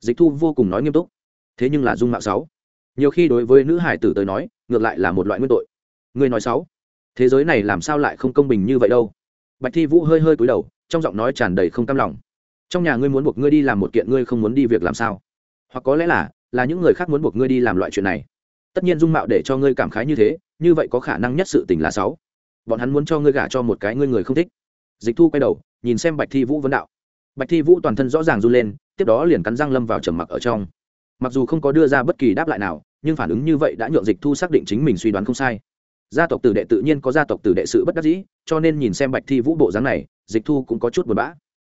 S1: Dịch thu vô cùng nói nghiêm túc. Thế nhưng là dung mạo sáu. Nhiều khi đối với nữ hải tử tới nói, ngược lại là một loại nguyên tội. Ngươi nói sáu, thế giới này làm sao lại không công bình như vậy đâu? Bạch thi vũ hơi hơi cúi đầu, trong giọng nói tràn đầy không cam lòng trong nhà ngươi muốn buộc ngươi đi làm một kiện ngươi không muốn đi việc làm sao? Hoặc có lẽ là là những người khác muốn buộc ngươi đi làm loại chuyện này. Tất nhiên dung mạo để cho ngươi cảm khái như thế, như vậy có khả năng nhất sự tình là sáu. Bọn hắn muốn cho ngươi gả cho một cái ngươi người không thích. Dịch thu quay đầu, nhìn xem bạch thi vũ vấn đạo. Bạch thi vũ toàn thân rõ ràng run lên, tiếp đó liền cắn răng lâm vào trầm mặc ở trong. Mặc dù không có đưa ra bất kỳ đáp lại nào, nhưng phản ứng như vậy đã nhượng dịch thu xác định chính mình suy đoán không sai. Gia tộc tử đệ tự nhiên có gia tộc tử đệ sự bất đắc dĩ, cho nên nhìn xem bạch thi vũ bộ dáng này, dịch thu cũng có chút buồn bã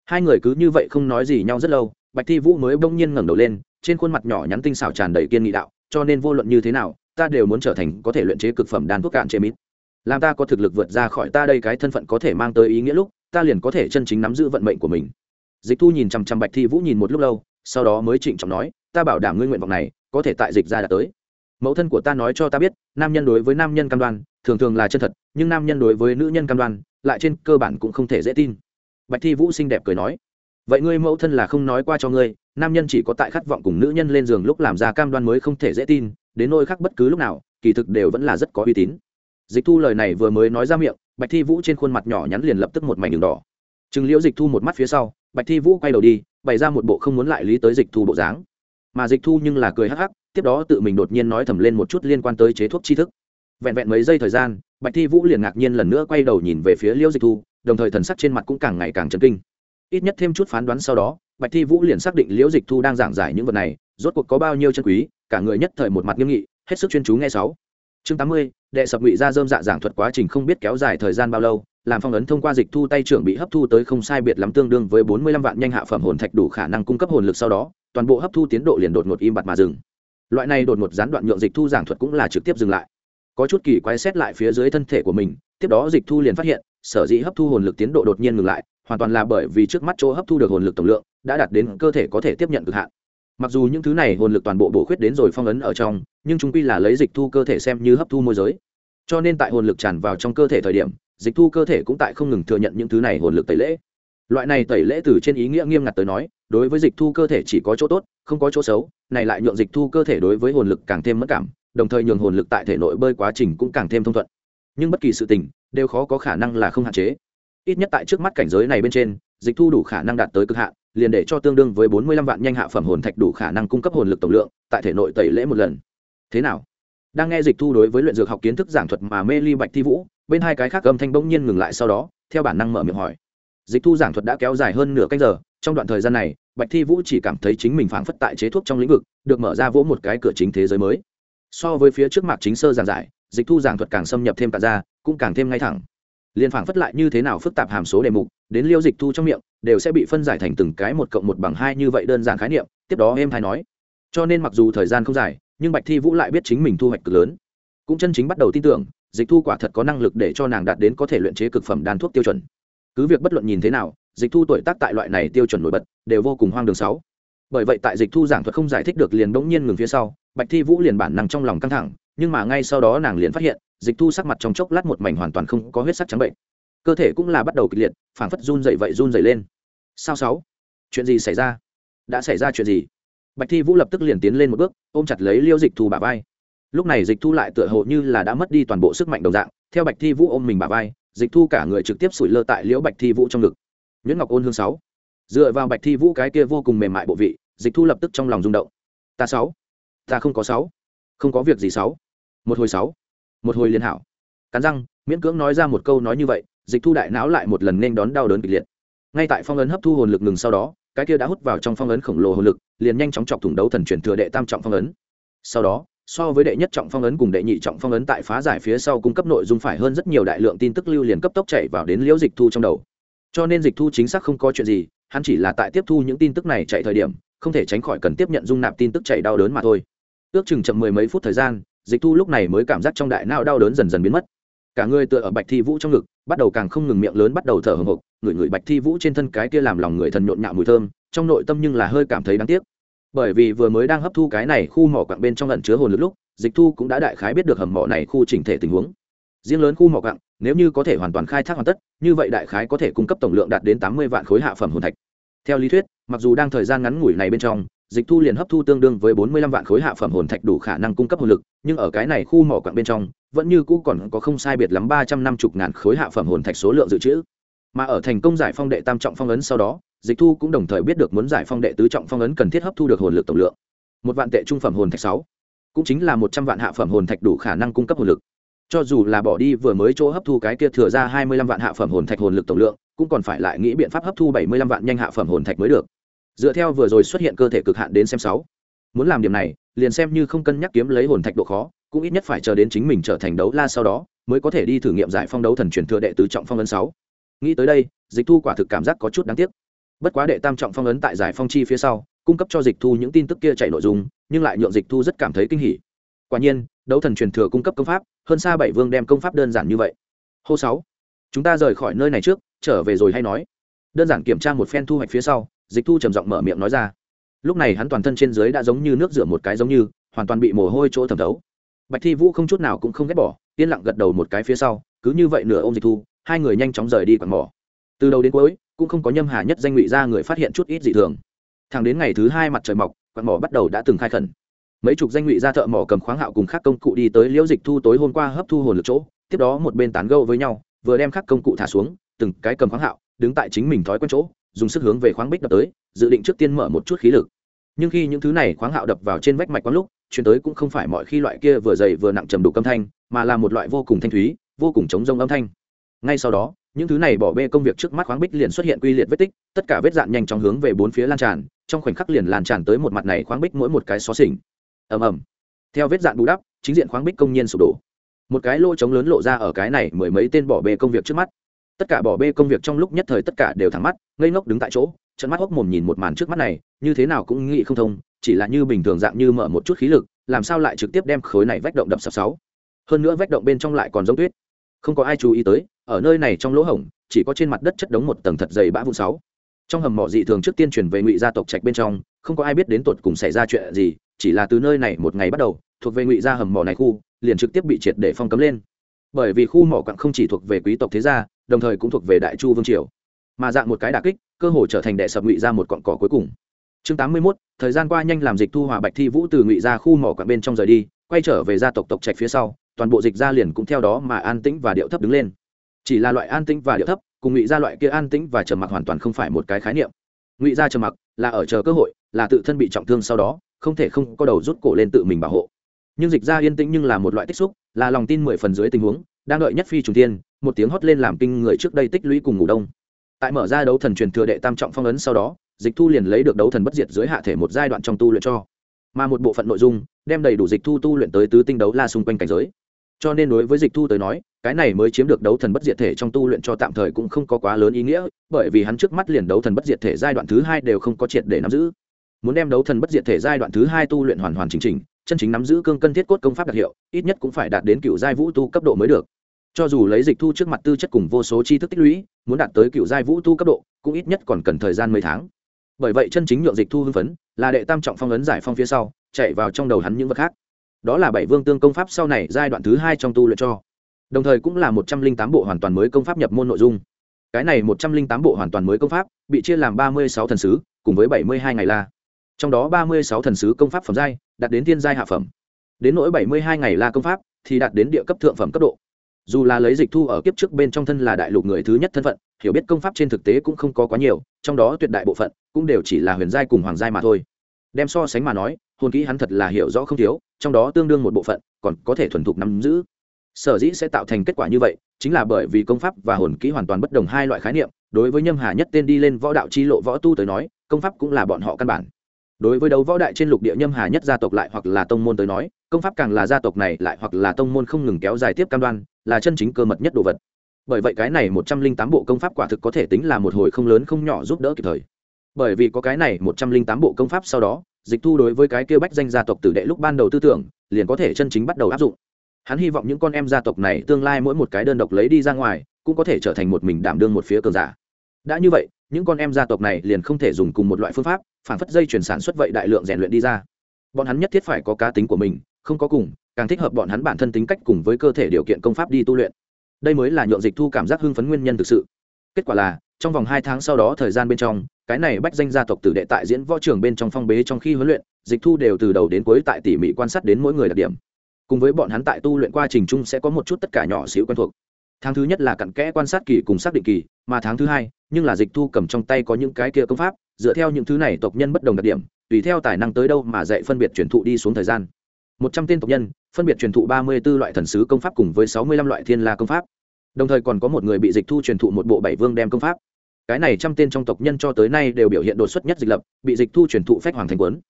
S1: hai người cứ như vậy không nói gì nhau rất lâu, bạch thi vũ mới bỗng nhiên ngẩng đầu lên, trên khuôn mặt nhỏ nhắn tinh xảo tràn đầy kiên nghị đạo, cho nên vô luận như thế nào, ta đều muốn trở thành có thể luyện chế cực phẩm đan thuốc cạn chế mít. Làm ta có thực lực vượt ra khỏi ta đây cái thân phận có thể mang tới ý nghĩa lúc, ta liền có thể chân chính nắm giữ vận mệnh của mình. Dịch thu nhìn chằm chằm bạch thi vũ nhìn một lúc lâu, sau đó mới trịnh trọng nói, ta bảo đảm ngươi nguyện vọng này, có thể tại dịch ra đã tới. Mẫu thân của ta nói cho ta biết, nam nhân đối với nam nhân cam đoan, thường thường là chân thật, nhưng nam nhân đối với nữ nhân cam đoan, lại trên cơ bản cũng không thể dễ tin bạch thi vũ xinh đẹp cười nói, vậy ngươi mẫu thân là không nói qua cho ngươi, nam nhân chỉ có tại khát vọng cùng nữ nhân lên giường lúc làm ra cam đoan mới không thể dễ tin, đến nôi khác bất cứ lúc nào, kỳ thực đều vẫn là rất có uy tín. Dịch thu lời này vừa mới nói ra miệng, bạch thi vũ trên khuôn mặt nhỏ nhắn liền lập tức một mảnh đường đỏ. Chừng liễu dịch thu một mắt phía sau, bạch thi vũ quay đầu đi, bày ra một bộ không muốn lại lý tới dịch thu bộ dáng. Mà dịch thu nhưng là cười hắc hắc, tiếp đó tự mình đột nhiên nói thầm lên một chút liên quan tới chế thuốc tri thức. Vẹn vẹn mấy giây thời gian, bạch thi vũ liền ngạc nhiên lần nữa quay đầu nhìn về phía liễu dịch thu đồng thời thần sắc trên mặt cũng càng ngày càng chấn kinh. Ít nhất thêm chút phán đoán sau đó, bạch thi vũ liền xác định liễu dịch thu đang giảng giải những vật này, rốt cuộc có bao nhiêu chân quý, cả người nhất thời một mặt nghiêm nghị, hết sức chuyên chú nghe sáu. Chương tám mươi, đệ sập ngụy ra dơm dạ giảng thuật quá trình không biết kéo dài thời gian bao lâu, làm phong ấn thông qua dịch thu tay trưởng bị hấp thu tới không sai biệt lắm tương đương với bốn mươi lăm vạn nhanh hạ phẩm hồn thạch đủ khả năng cung cấp hồn lực sau đó, toàn bộ hấp thu tiến độ liền đột ngột im bặt mà dừng. Loại này đột ngột gián đoạn nhượng dịch thu giảng thuật cũng là trực tiếp dừng lại. Có chút kỳ quái xét lại phía dưới thân thể của mình, tiếp đó dịch thu liền phát hiện sở dĩ hấp thu hồn lực tiến độ đột nhiên ngừng lại, hoàn toàn là bởi vì trước mắt chỗ hấp thu được hồn lực tổng lượng đã đạt đến cơ thể có thể tiếp nhận cực hạn. Mặc dù những thứ này hồn lực toàn bộ bổ khuyết đến rồi phong ấn ở trong, nhưng chúng quy là lấy dịch thu cơ thể xem như hấp thu môi giới. Cho nên tại hồn lực tràn vào trong cơ thể thời điểm, dịch thu cơ thể cũng tại không ngừng thừa nhận những thứ này hồn lực tẩy lễ. Loại này tẩy lễ từ trên ý nghĩa nghiêm ngặt tới nói, đối với dịch thu cơ thể chỉ có chỗ tốt, không có chỗ xấu, này lại nhượng dịch thu cơ thể đối với hồn lực càng thêm mất cảm, đồng thời nhường hồn lực tại thể nội bơi quá trình cũng càng thêm thông thuận. Nhưng bất kỳ sự tình đều khó có khả năng là không hạn chế. Ít nhất tại trước mắt cảnh giới này bên trên, dịch thu đủ khả năng đạt tới cực hạn, liền để cho tương đương với bốn mươi lăm vạn nhanh hạ phẩm hồn thạch đủ khả năng cung cấp hồn lực tổng lượng, tại thể nội tẩy lễ một lần. Thế nào? Đang nghe dịch thu đối với luyện dược học kiến thức giảng thuật mà mê ly bạch thi vũ, bên hai cái khác âm thanh bỗng nhiên ngừng lại sau đó, theo bản năng mở miệng hỏi. Dịch thu giảng thuật đã kéo dài hơn nửa canh giờ, trong đoạn thời gian này, bạch thi vũ chỉ cảm thấy chính mình phảng phất tại chế thuốc trong lĩnh vực, được mở ra vỗ một cái cửa chính thế giới mới. So với phía trước mặt chính sơ giảng giải dịch thu giảng thuật càng xâm nhập thêm cả ra, cũng càng thêm ngay thẳng. Liên phảng phất lại như thế nào phức tạp hàm số đề mục, đến liêu dịch thu trong miệng, đều sẽ bị phân giải thành từng cái một cộng một bằng hai như vậy đơn giản khái niệm, tiếp đó em thay nói. Cho nên mặc dù thời gian không dài, nhưng bạch thi vũ lại biết chính mình thu hoạch cực lớn. Cũng chân chính bắt đầu tin tưởng, dịch thu quả thật có năng lực để cho nàng đạt đến có thể luyện chế cực phẩm đan thuốc tiêu chuẩn. Cứ việc bất luận nhìn thế nào, dịch thu tuổi tác tại loại này tiêu chuẩn nổi bật, đều vô cùng hoang đường sáu. Bởi vậy tại dịch thu giảng thuật không giải thích được liền bỗng nhiên ngừng phía sau, bạch thi vũ liền bản năng trong lòng căng thẳng nhưng mà ngay sau đó nàng liền phát hiện, dịch thu sắc mặt trong chốc lát một mảnh hoàn toàn không có huyết sắc trắng bệnh. Cơ thể cũng là bắt đầu kịch liệt, phảng phất run dậy vậy run dậy lên. Sao sáu? Chuyện gì xảy ra? Đã xảy ra chuyện gì? Bạch thi vũ lập tức liền tiến lên một bước, ôm chặt lấy liêu dịch thu bà vai. Lúc này dịch thu lại tựa hồ như là đã mất đi toàn bộ sức mạnh đồng dạng, theo bạch thi vũ ôm mình bà vai, dịch thu cả người trực tiếp sủi lơ tại liễu bạch thi vũ trong ngực. Nguyễn ngọc ôn hương sáu. Dựa vào bạch thi vũ cái kia vô cùng mềm mại bộ vị, dịch thu lập tức trong lòng rung động. Ta sáu. Ta không có sáu. Không có việc gì sáu một hồi sáu, một hồi liên hảo. Cắn răng, miễn cưỡng nói ra một câu nói như vậy, dịch thu đại não lại một lần nên đón đau đớn kịch liệt. Ngay tại phong ấn hấp thu hồn lực ngừng sau đó, cái kia đã hút vào trong phong ấn khổng lồ hồn lực, liền nhanh chóng chọc thủng đấu thần chuyển thừa đệ tam trọng phong ấn. Sau đó, so với đệ nhất trọng phong ấn cùng đệ nhị trọng phong ấn tại phá giải phía sau cung cấp nội dung phải hơn rất nhiều đại lượng tin tức lưu liền cấp tốc chạy vào đến liễu dịch thu trong đầu. Cho nên dịch thu chính xác không có chuyện gì, hắn chỉ là tại tiếp thu những tin tức này chạy thời điểm, không thể tránh khỏi cần tiếp nhận dung nạp tin tức chạy đau đớn mà thôi. Ước chừng chậm mười mấy phút thời gian dịch thu lúc này mới cảm giác trong đại não đau đớn dần dần biến mất. Cả người tựa ở bạch thi vũ trong ngực, bắt đầu càng không ngừng miệng lớn bắt đầu thở hồng hộc, ngửi ngửi bạch thi vũ trên thân cái kia làm lòng người thần nhộn nhạo mùi thơm, trong nội tâm nhưng là hơi cảm thấy đáng tiếc. Bởi vì vừa mới đang hấp thu cái này khu mỏ quặng bên trong lẩn chứa hồn lực lúc, dịch thu cũng đã đại khái biết được hầm mỏ này khu chỉnh thể tình huống. Riêng lớn khu mỏ quặng, nếu như có thể hoàn toàn khai thác hoàn tất, như vậy đại khái có thể cung cấp tổng lượng đạt đến tám mươi vạn khối hạ phẩm hồn thạch. Theo lý thuyết, mặc dù đang thời gian ngắn ngủi này bên trong dịch thu liền hấp thu tương đương với bốn mươi lăm vạn khối hạ phẩm hồn thạch đủ khả năng cung cấp hồn lực, nhưng ở cái này khu mỏ quặng bên trong, vẫn như cũ còn có không sai biệt lắm ba trăm năm mươi ngàn khối hạ phẩm hồn thạch số lượng dự trữ. Mà ở thành công giải phong đệ tam trọng phong ấn sau đó, dịch thu cũng đồng thời biết được muốn giải phong đệ tứ trọng phong ấn cần thiết hấp thu được hồn lực tổng lượng. Một vạn tệ trung phẩm hồn thạch sáu, cũng chính là một trăm vạn hạ phẩm hồn thạch đủ khả năng cung cấp hồn lực. Cho dù là bỏ đi vừa mới chỗ hấp thu cái kia thừa ra hai mươi lăm vạn hạ phẩm hồn thạch hồn lực tổng lượng, cũng còn phải lại nghĩ biện pháp hấp thu bảy mươi lăm vạn nhanh hạ phẩm hồn thạch mới được dựa theo vừa rồi xuất hiện cơ thể cực hạn đến xem sáu. Muốn làm điểm này, liền xem như không cân nhắc kiếm lấy hồn thạch độ khó, cũng ít nhất phải chờ đến chính mình trở thành đấu la sau đó, mới có thể đi thử nghiệm giải phong đấu thần truyền thừa đệ tứ trọng phong ấn sáu. Nghĩ tới đây, dịch thu quả thực cảm giác có chút đáng tiếc. Bất quá đệ tam trọng phong ấn tại giải phong chi phía sau, cung cấp cho dịch thu những tin tức kia chạy nội dung, nhưng lại nhượng dịch thu rất cảm thấy kinh hỉ. Quả nhiên, đấu thần truyền thừa cung cấp công pháp, hơn xa bảy vương đem công pháp đơn giản như vậy. Hô sáu. Chúng ta rời khỏi nơi này trước, trở về rồi hay nói. Đơn giản kiểm tra một phen thu hoạch phía sau dịch thu trầm giọng mở miệng nói ra. Lúc này hắn toàn thân trên dưới đã giống như nước rửa một cái giống như, hoàn toàn bị mồ hôi chỗ thẩm thấu. Bạch thi vũ không chút nào cũng không ghét bỏ, yên lặng gật đầu một cái phía sau, cứ như vậy nửa ôm dịch thu, hai người nhanh chóng rời đi quạt mỏ. Từ đầu đến cuối, cũng không có nhâm hà nhất danh ngụy ra người phát hiện chút ít dị thường. Thẳng đến ngày thứ hai mặt trời mọc quạt mỏ bắt đầu đã từng khai khẩn. Mấy chục danh ngụy ra thợ mỏ cầm khoáng hạo cùng các công cụ đi tới liễu dịch thu tối hôm qua hấp thu hồn lực chỗ, tiếp đó một bên tán gâu với nhau, vừa đem các công cụ thả xuống, từng cái cầm khoáng hạo, đứng tại chính mình thói quen chỗ dùng sức hướng về khoáng bích đập tới, dự định trước tiên mở một chút khí lực. Nhưng khi những thứ này khoáng hạo đập vào trên vách mạch quán lúc, chuyển tới cũng không phải mọi khi loại kia vừa dày vừa nặng trầm đủ âm thanh, mà là một loại vô cùng thanh thúy, vô cùng chống rông âm thanh. Ngay sau đó, những thứ này bỏ bê công việc trước mắt khoáng bích liền xuất hiện quy liệt vết tích, tất cả vết dạn nhanh chóng hướng về bốn phía lan tràn, trong khoảnh khắc liền lan tràn tới một mặt này khoáng bích mỗi một cái xó xỉnh. Ầm ầm. Theo vết dạn bù đắp, chính diện khoáng bích công nhiên sụp đổ. Một cái lỗ trống lớn lộ ra ở cái này mười mấy tên bỏ bê công việc trước mắt tất cả bỏ bê công việc trong lúc nhất thời tất cả đều thẳng mắt, ngây ngốc đứng tại chỗ trận mắt hốc mồm nhìn một màn trước mắt này, như thế nào cũng nghĩ không thông, chỉ là như bình thường dạng như mở một chút khí lực, làm sao lại trực tiếp đem khối này vách động đập sập sáu. Hơn nữa vách động bên trong lại còn giống tuyết. Không có ai chú ý tới, ở nơi này trong lỗ hổng, chỉ có trên mặt đất chất đống một tầng thật dày bã vụn sáu. Trong hầm mỏ dị thường trước tiên truyền về ngụy gia tộc trạch bên trong, không có ai biết đến tột cùng xảy ra chuyện gì, chỉ là từ nơi này một ngày bắt đầu, thuộc về ngụy gia hầm mỏ này khu, liền trực tiếp bị triệt để phong cấm lên. Bởi vì khu mỏ quặng không chỉ thuộc về quý tộc thế gia đồng thời cũng thuộc về đại chu vương triều. Mà dạng một cái đà kích cơ hội trở thành đệ sập ngụy ra một cọn cỏ cuối cùng. Chương tám mươi 81, thời gian qua nhanh làm dịch thu hòa bạch thi vũ từ ngụy ra khu mỏ quặng bên trong rời đi quay trở về gia tộc tộc trạch phía sau toàn bộ dịch ra liền cũng theo đó mà an tĩnh và điệu thấp đứng lên. Chỉ là loại an tĩnh và điệu thấp cùng ngụy ra loại kia an tĩnh và trầm mặc hoàn toàn không phải một cái khái niệm. Ngụy ra trầm mặc là ở chờ cơ hội là tự thân bị trọng thương sau đó không thể không có đầu rút cổ lên tự mình bảo hộ. Nhưng dịch ra yên tĩnh nhưng là một loại tích xúc là lòng tin mười phần dưới tình huống đang đợi nhất phi trùng tiên một tiếng hót lên làm kinh người trước đây tích lũy cùng ngủ đông. Tại mở ra đấu thần truyền thừa đệ tam trọng phong ấn sau đó, dịch thu liền lấy được đấu thần bất diệt dưới hạ thể một giai đoạn trong tu luyện cho. Mà một bộ phận nội dung, đem đầy đủ dịch thu tu luyện tới tứ tinh đấu la xung quanh cảnh giới. Cho nên đối với dịch thu tới nói, cái này mới chiếm được đấu thần bất diệt thể trong tu luyện cho tạm thời cũng không có quá lớn ý nghĩa, bởi vì hắn trước mắt liền đấu thần bất diệt thể giai đoạn thứ hai đều không có triệt để nắm giữ. Muốn đem đấu thần bất diệt thể giai đoạn thứ hai tu luyện hoàn hoàn chính trình chân chính nắm giữ cương cân thiết cốt công pháp đặc hiệu, ít nhất cũng phải đạt đến cựu giai vũ tu cấp độ mới được cho dù lấy dịch thu trước mặt tư chất cùng vô số tri thức tích lũy, muốn đạt tới cựu giai vũ tu cấp độ, cũng ít nhất còn cần thời gian mấy tháng. Bởi vậy chân chính nhượng dịch thu hưng phấn là đệ tam trọng phong ấn giải phong phía sau, chạy vào trong đầu hắn những vật khác. Đó là bảy vương tương công pháp sau này giai đoạn thứ hai trong tu luyện cho. Đồng thời cũng là một trăm linh tám bộ hoàn toàn mới công pháp nhập môn nội dung. Cái này một trăm linh tám bộ hoàn toàn mới công pháp bị chia làm ba mươi sáu thần sứ, cùng với bảy mươi hai ngày la. Trong đó ba mươi sáu thần sứ công pháp phẩm giai đạt đến thiên giai hạ phẩm. Đến nỗi bảy mươi hai ngày la công pháp thì đạt đến địa cấp thượng phẩm cấp độ dù là lấy dịch thu ở kiếp trước bên trong thân là đại lục người thứ nhất thân phận, hiểu biết công pháp trên thực tế cũng không có quá nhiều, trong đó tuyệt đại bộ phận cũng đều chỉ là huyền giai cùng hoàng giai mà thôi. Đem so sánh mà nói, hồn kỹ hắn thật là hiểu rõ không thiếu, trong đó tương đương một bộ phận còn có thể thuần thục nắm giữ. Sở dĩ sẽ tạo thành kết quả như vậy, chính là bởi vì công pháp và hồn kỹ hoàn toàn bất đồng hai loại khái niệm, đối với nhâm hà nhất tên đi lên võ đạo chi lộ võ tu tới nói, công pháp cũng là bọn họ căn bản. Đối với đấu võ đại trên lục địa nhâm hà nhất gia tộc lại hoặc là tông môn tới nói, công pháp càng là gia tộc này lại hoặc là tông môn không ngừng kéo dài tiếp cam đoan là chân chính cơ mật nhất đồ vật. Bởi vậy cái này một trăm linh tám bộ công pháp quả thực có thể tính là một hồi không lớn không nhỏ giúp đỡ kịp thời. Bởi vì có cái này một trăm linh tám bộ công pháp sau đó, dịch thu đối với cái kêu bách danh gia tộc tử đệ lúc ban đầu tư tưởng, liền có thể chân chính bắt đầu áp dụng. Hắn hy vọng những con em gia tộc này tương lai mỗi một cái đơn độc lấy đi ra ngoài, cũng có thể trở thành một mình đảm đương một phía cường giả. Đã như vậy, những con em gia tộc này liền không thể dùng cùng một loại phương pháp, phản phất dây chuyển sản xuất vậy đại lượng rèn luyện đi ra. Bọn hắn nhất thiết phải có cá tính của mình, không có cùng càng thích hợp bọn hắn bản thân tính cách cùng với cơ thể điều kiện công pháp đi tu luyện. Đây mới là nhượng dịch thu cảm giác hưng phấn nguyên nhân thực sự. Kết quả là, trong vòng hai tháng sau đó thời gian bên trong, cái này bách danh gia tộc tử đệ tại diễn võ trường bên trong phong bế trong khi huấn luyện, dịch thu đều từ đầu đến cuối tại tỉ mỉ quan sát đến mỗi người đặc điểm. Cùng với bọn hắn tại tu luyện quá trình chung sẽ có một chút tất cả nhỏ xíu quen thuộc. Tháng thứ nhất là cặn kẽ quan sát kỳ cùng xác định kỳ, mà tháng thứ hai, nhưng là dịch thu cầm trong tay có những cái kia công pháp, dựa theo những thứ này tộc nhân bất đồng đặc điểm, tùy theo tài năng tới đâu mà dạy phân biệt truyền thụ đi xuống thời gian. Một trăm tên tộc nhân phân biệt truyền thụ ba mươi b ố loại thần sứ công pháp cùng với sáu mươi lăm loại thiên la công pháp. Đồng thời còn có một người bị dịch thu truyền thụ một bộ bảy vương đem công pháp. Cái này trăm tên trong tộc nhân cho tới nay đều biểu hiện đột xuất nhất dịch lập, bị dịch thu truyền thụ phách hoàng thành quấn.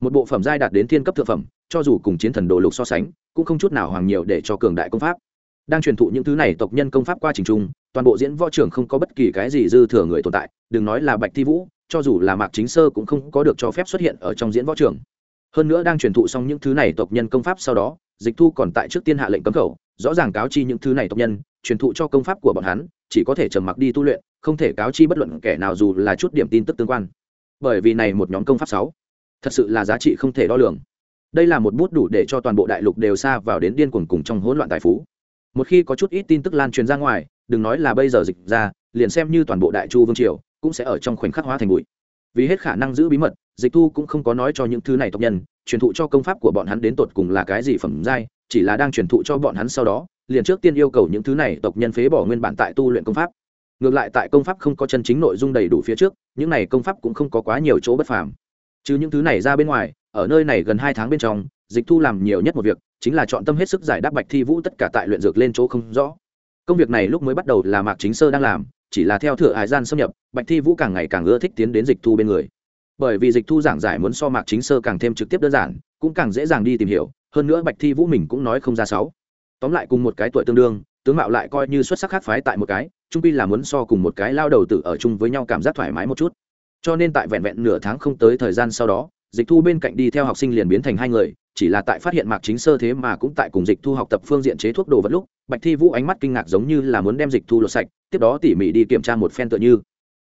S1: Một bộ phẩm giai đạt đến thiên cấp thượng phẩm, cho dù cùng chiến thần đồ lục so sánh, cũng không chút nào hoàng nhiều để cho cường đại công pháp. Đang truyền thụ những thứ này tộc nhân công pháp qua trình trung, toàn bộ diễn võ trưởng không có bất kỳ cái gì dư thừa người tồn tại, đừng nói là bạch thi vũ, cho dù là mạc chính sơ cũng không có được cho phép xuất hiện ở trong diễn võ trường hơn nữa đang truyền thụ xong những thứ này tộc nhân công pháp sau đó dịch thu còn tại trước tiên hạ lệnh cấm khẩu, rõ ràng cáo chi những thứ này tộc nhân, truyền thụ cho công pháp của bọn hắn, chỉ có thể trầm mặc đi tu luyện, không thể cáo chi bất luận kẻ nào dù là chút điểm tin tức tương quan. Bởi vì này một nhóm công pháp sáu, thật sự là giá trị không thể đo lường. Đây là một bút đủ để cho toàn bộ đại lục đều xa vào đến điên cuồng cùng trong hỗn loạn tài phú. Một khi có chút ít tin tức lan truyền ra ngoài, đừng nói là bây giờ dịch ra, liền xem như toàn bộ đại chu vương triều, cũng sẽ ở trong khoảnh khắc hóa thành bụi vì hết khả năng giữ bí mật, dịch thu cũng không có nói cho những thứ này tộc nhân, truyền thụ cho công pháp của bọn hắn đến tột cùng là cái gì phẩm giai, chỉ là đang truyền thụ cho bọn hắn sau đó, liền trước tiên yêu cầu những thứ này tộc nhân phế bỏ nguyên bản tại tu luyện công pháp. Ngược lại tại công pháp không có chân chính nội dung đầy đủ phía trước, những này công pháp cũng không có quá nhiều chỗ bất phàm. Chứ những thứ này ra bên ngoài, ở nơi này gần hai tháng bên trong, dịch thu làm nhiều nhất một việc, chính là chọn tâm hết sức giải đáp bạch thi vũ tất cả tại luyện dược lên chỗ không rõ. Công việc này lúc mới bắt đầu là mạc chính sơ đang làm chỉ là theo thừa hải gian xâm nhập, bạch thi vũ càng ngày càng ưa thích tiến đến dịch thu bên người. Bởi vì dịch thu giảng giải muốn so mạc chính sơ càng thêm trực tiếp đơn giản, cũng càng dễ dàng đi tìm hiểu, hơn nữa bạch thi vũ mình cũng nói không ra sáu. Tóm lại cùng một cái tuổi tương đương, tướng mạo lại coi như xuất sắc khác phái tại một cái, trung pi là muốn so cùng một cái lao đầu tử ở chung với nhau cảm giác thoải mái một chút. Cho nên tại vẹn vẹn nửa tháng không tới thời gian sau đó, dịch thu bên cạnh đi theo học sinh liền biến thành hai người chỉ là tại phát hiện mạc chính sơ thế mà cũng tại cùng dịch thu học tập phương diện chế thuốc đồ vật lúc, bạch thi vũ ánh mắt kinh ngạc giống như là muốn đem dịch thu lột sạch, tiếp đó tỉ mỉ đi kiểm tra một phen tựa như.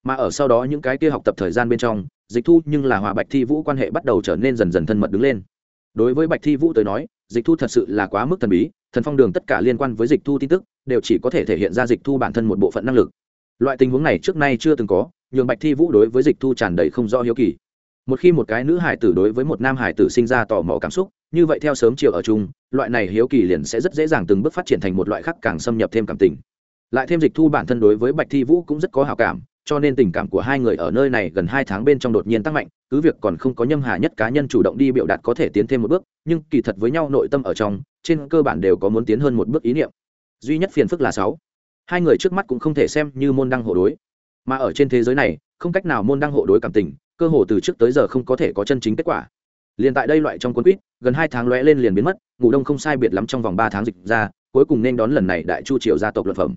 S1: Mà ở sau đó những cái kia học tập thời gian bên trong, dịch thu nhưng là hòa bạch thi vũ quan hệ bắt đầu trở nên dần dần thân mật đứng lên. Đối với bạch thi vũ tới nói, dịch thu thật sự là quá mức thần bí, thần phong đường tất cả liên quan với dịch thu tin tức, đều chỉ có thể thể hiện ra dịch thu bản thân một bộ phận năng lực. Loại tình huống này trước nay chưa từng có, nhường bạch thi vũ đối với dịch thu tràn đầy không rõ hiếu kỳ. Một khi một cái nữ hải tử đối với một nam hải tử sinh ra tò mò cảm xúc như vậy theo sớm chiều ở chung, loại này hiếu kỳ liền sẽ rất dễ dàng từng bước phát triển thành một loại khác càng xâm nhập thêm cảm tình. Lại thêm dịch thu bản thân đối với bạch thi vũ cũng rất có hào cảm, cho nên tình cảm của hai người ở nơi này gần hai tháng bên trong đột nhiên tăng mạnh, cứ việc còn không có nhâm hà nhất cá nhân chủ động đi biểu đạt có thể tiến thêm một bước, nhưng kỳ thật với nhau nội tâm ở trong, trên cơ bản đều có muốn tiến hơn một bước ý niệm. Duy nhất phiền phức là sáu. Hai người trước mắt cũng không thể xem như môn đăng hộ đối. Mà ở trên thế giới này, không cách nào môn đăng hộ đối cảm tình, cơ hồ từ trước tới giờ không có thể có chân chính kết quả liền tại đây loại trong cuốn quýt, gần hai tháng lóe lên liền biến mất, ngủ đông không sai biệt lắm trong vòng ba tháng dịch ra, cuối cùng nên đón lần này đại chu triều gia tộc luật phẩm.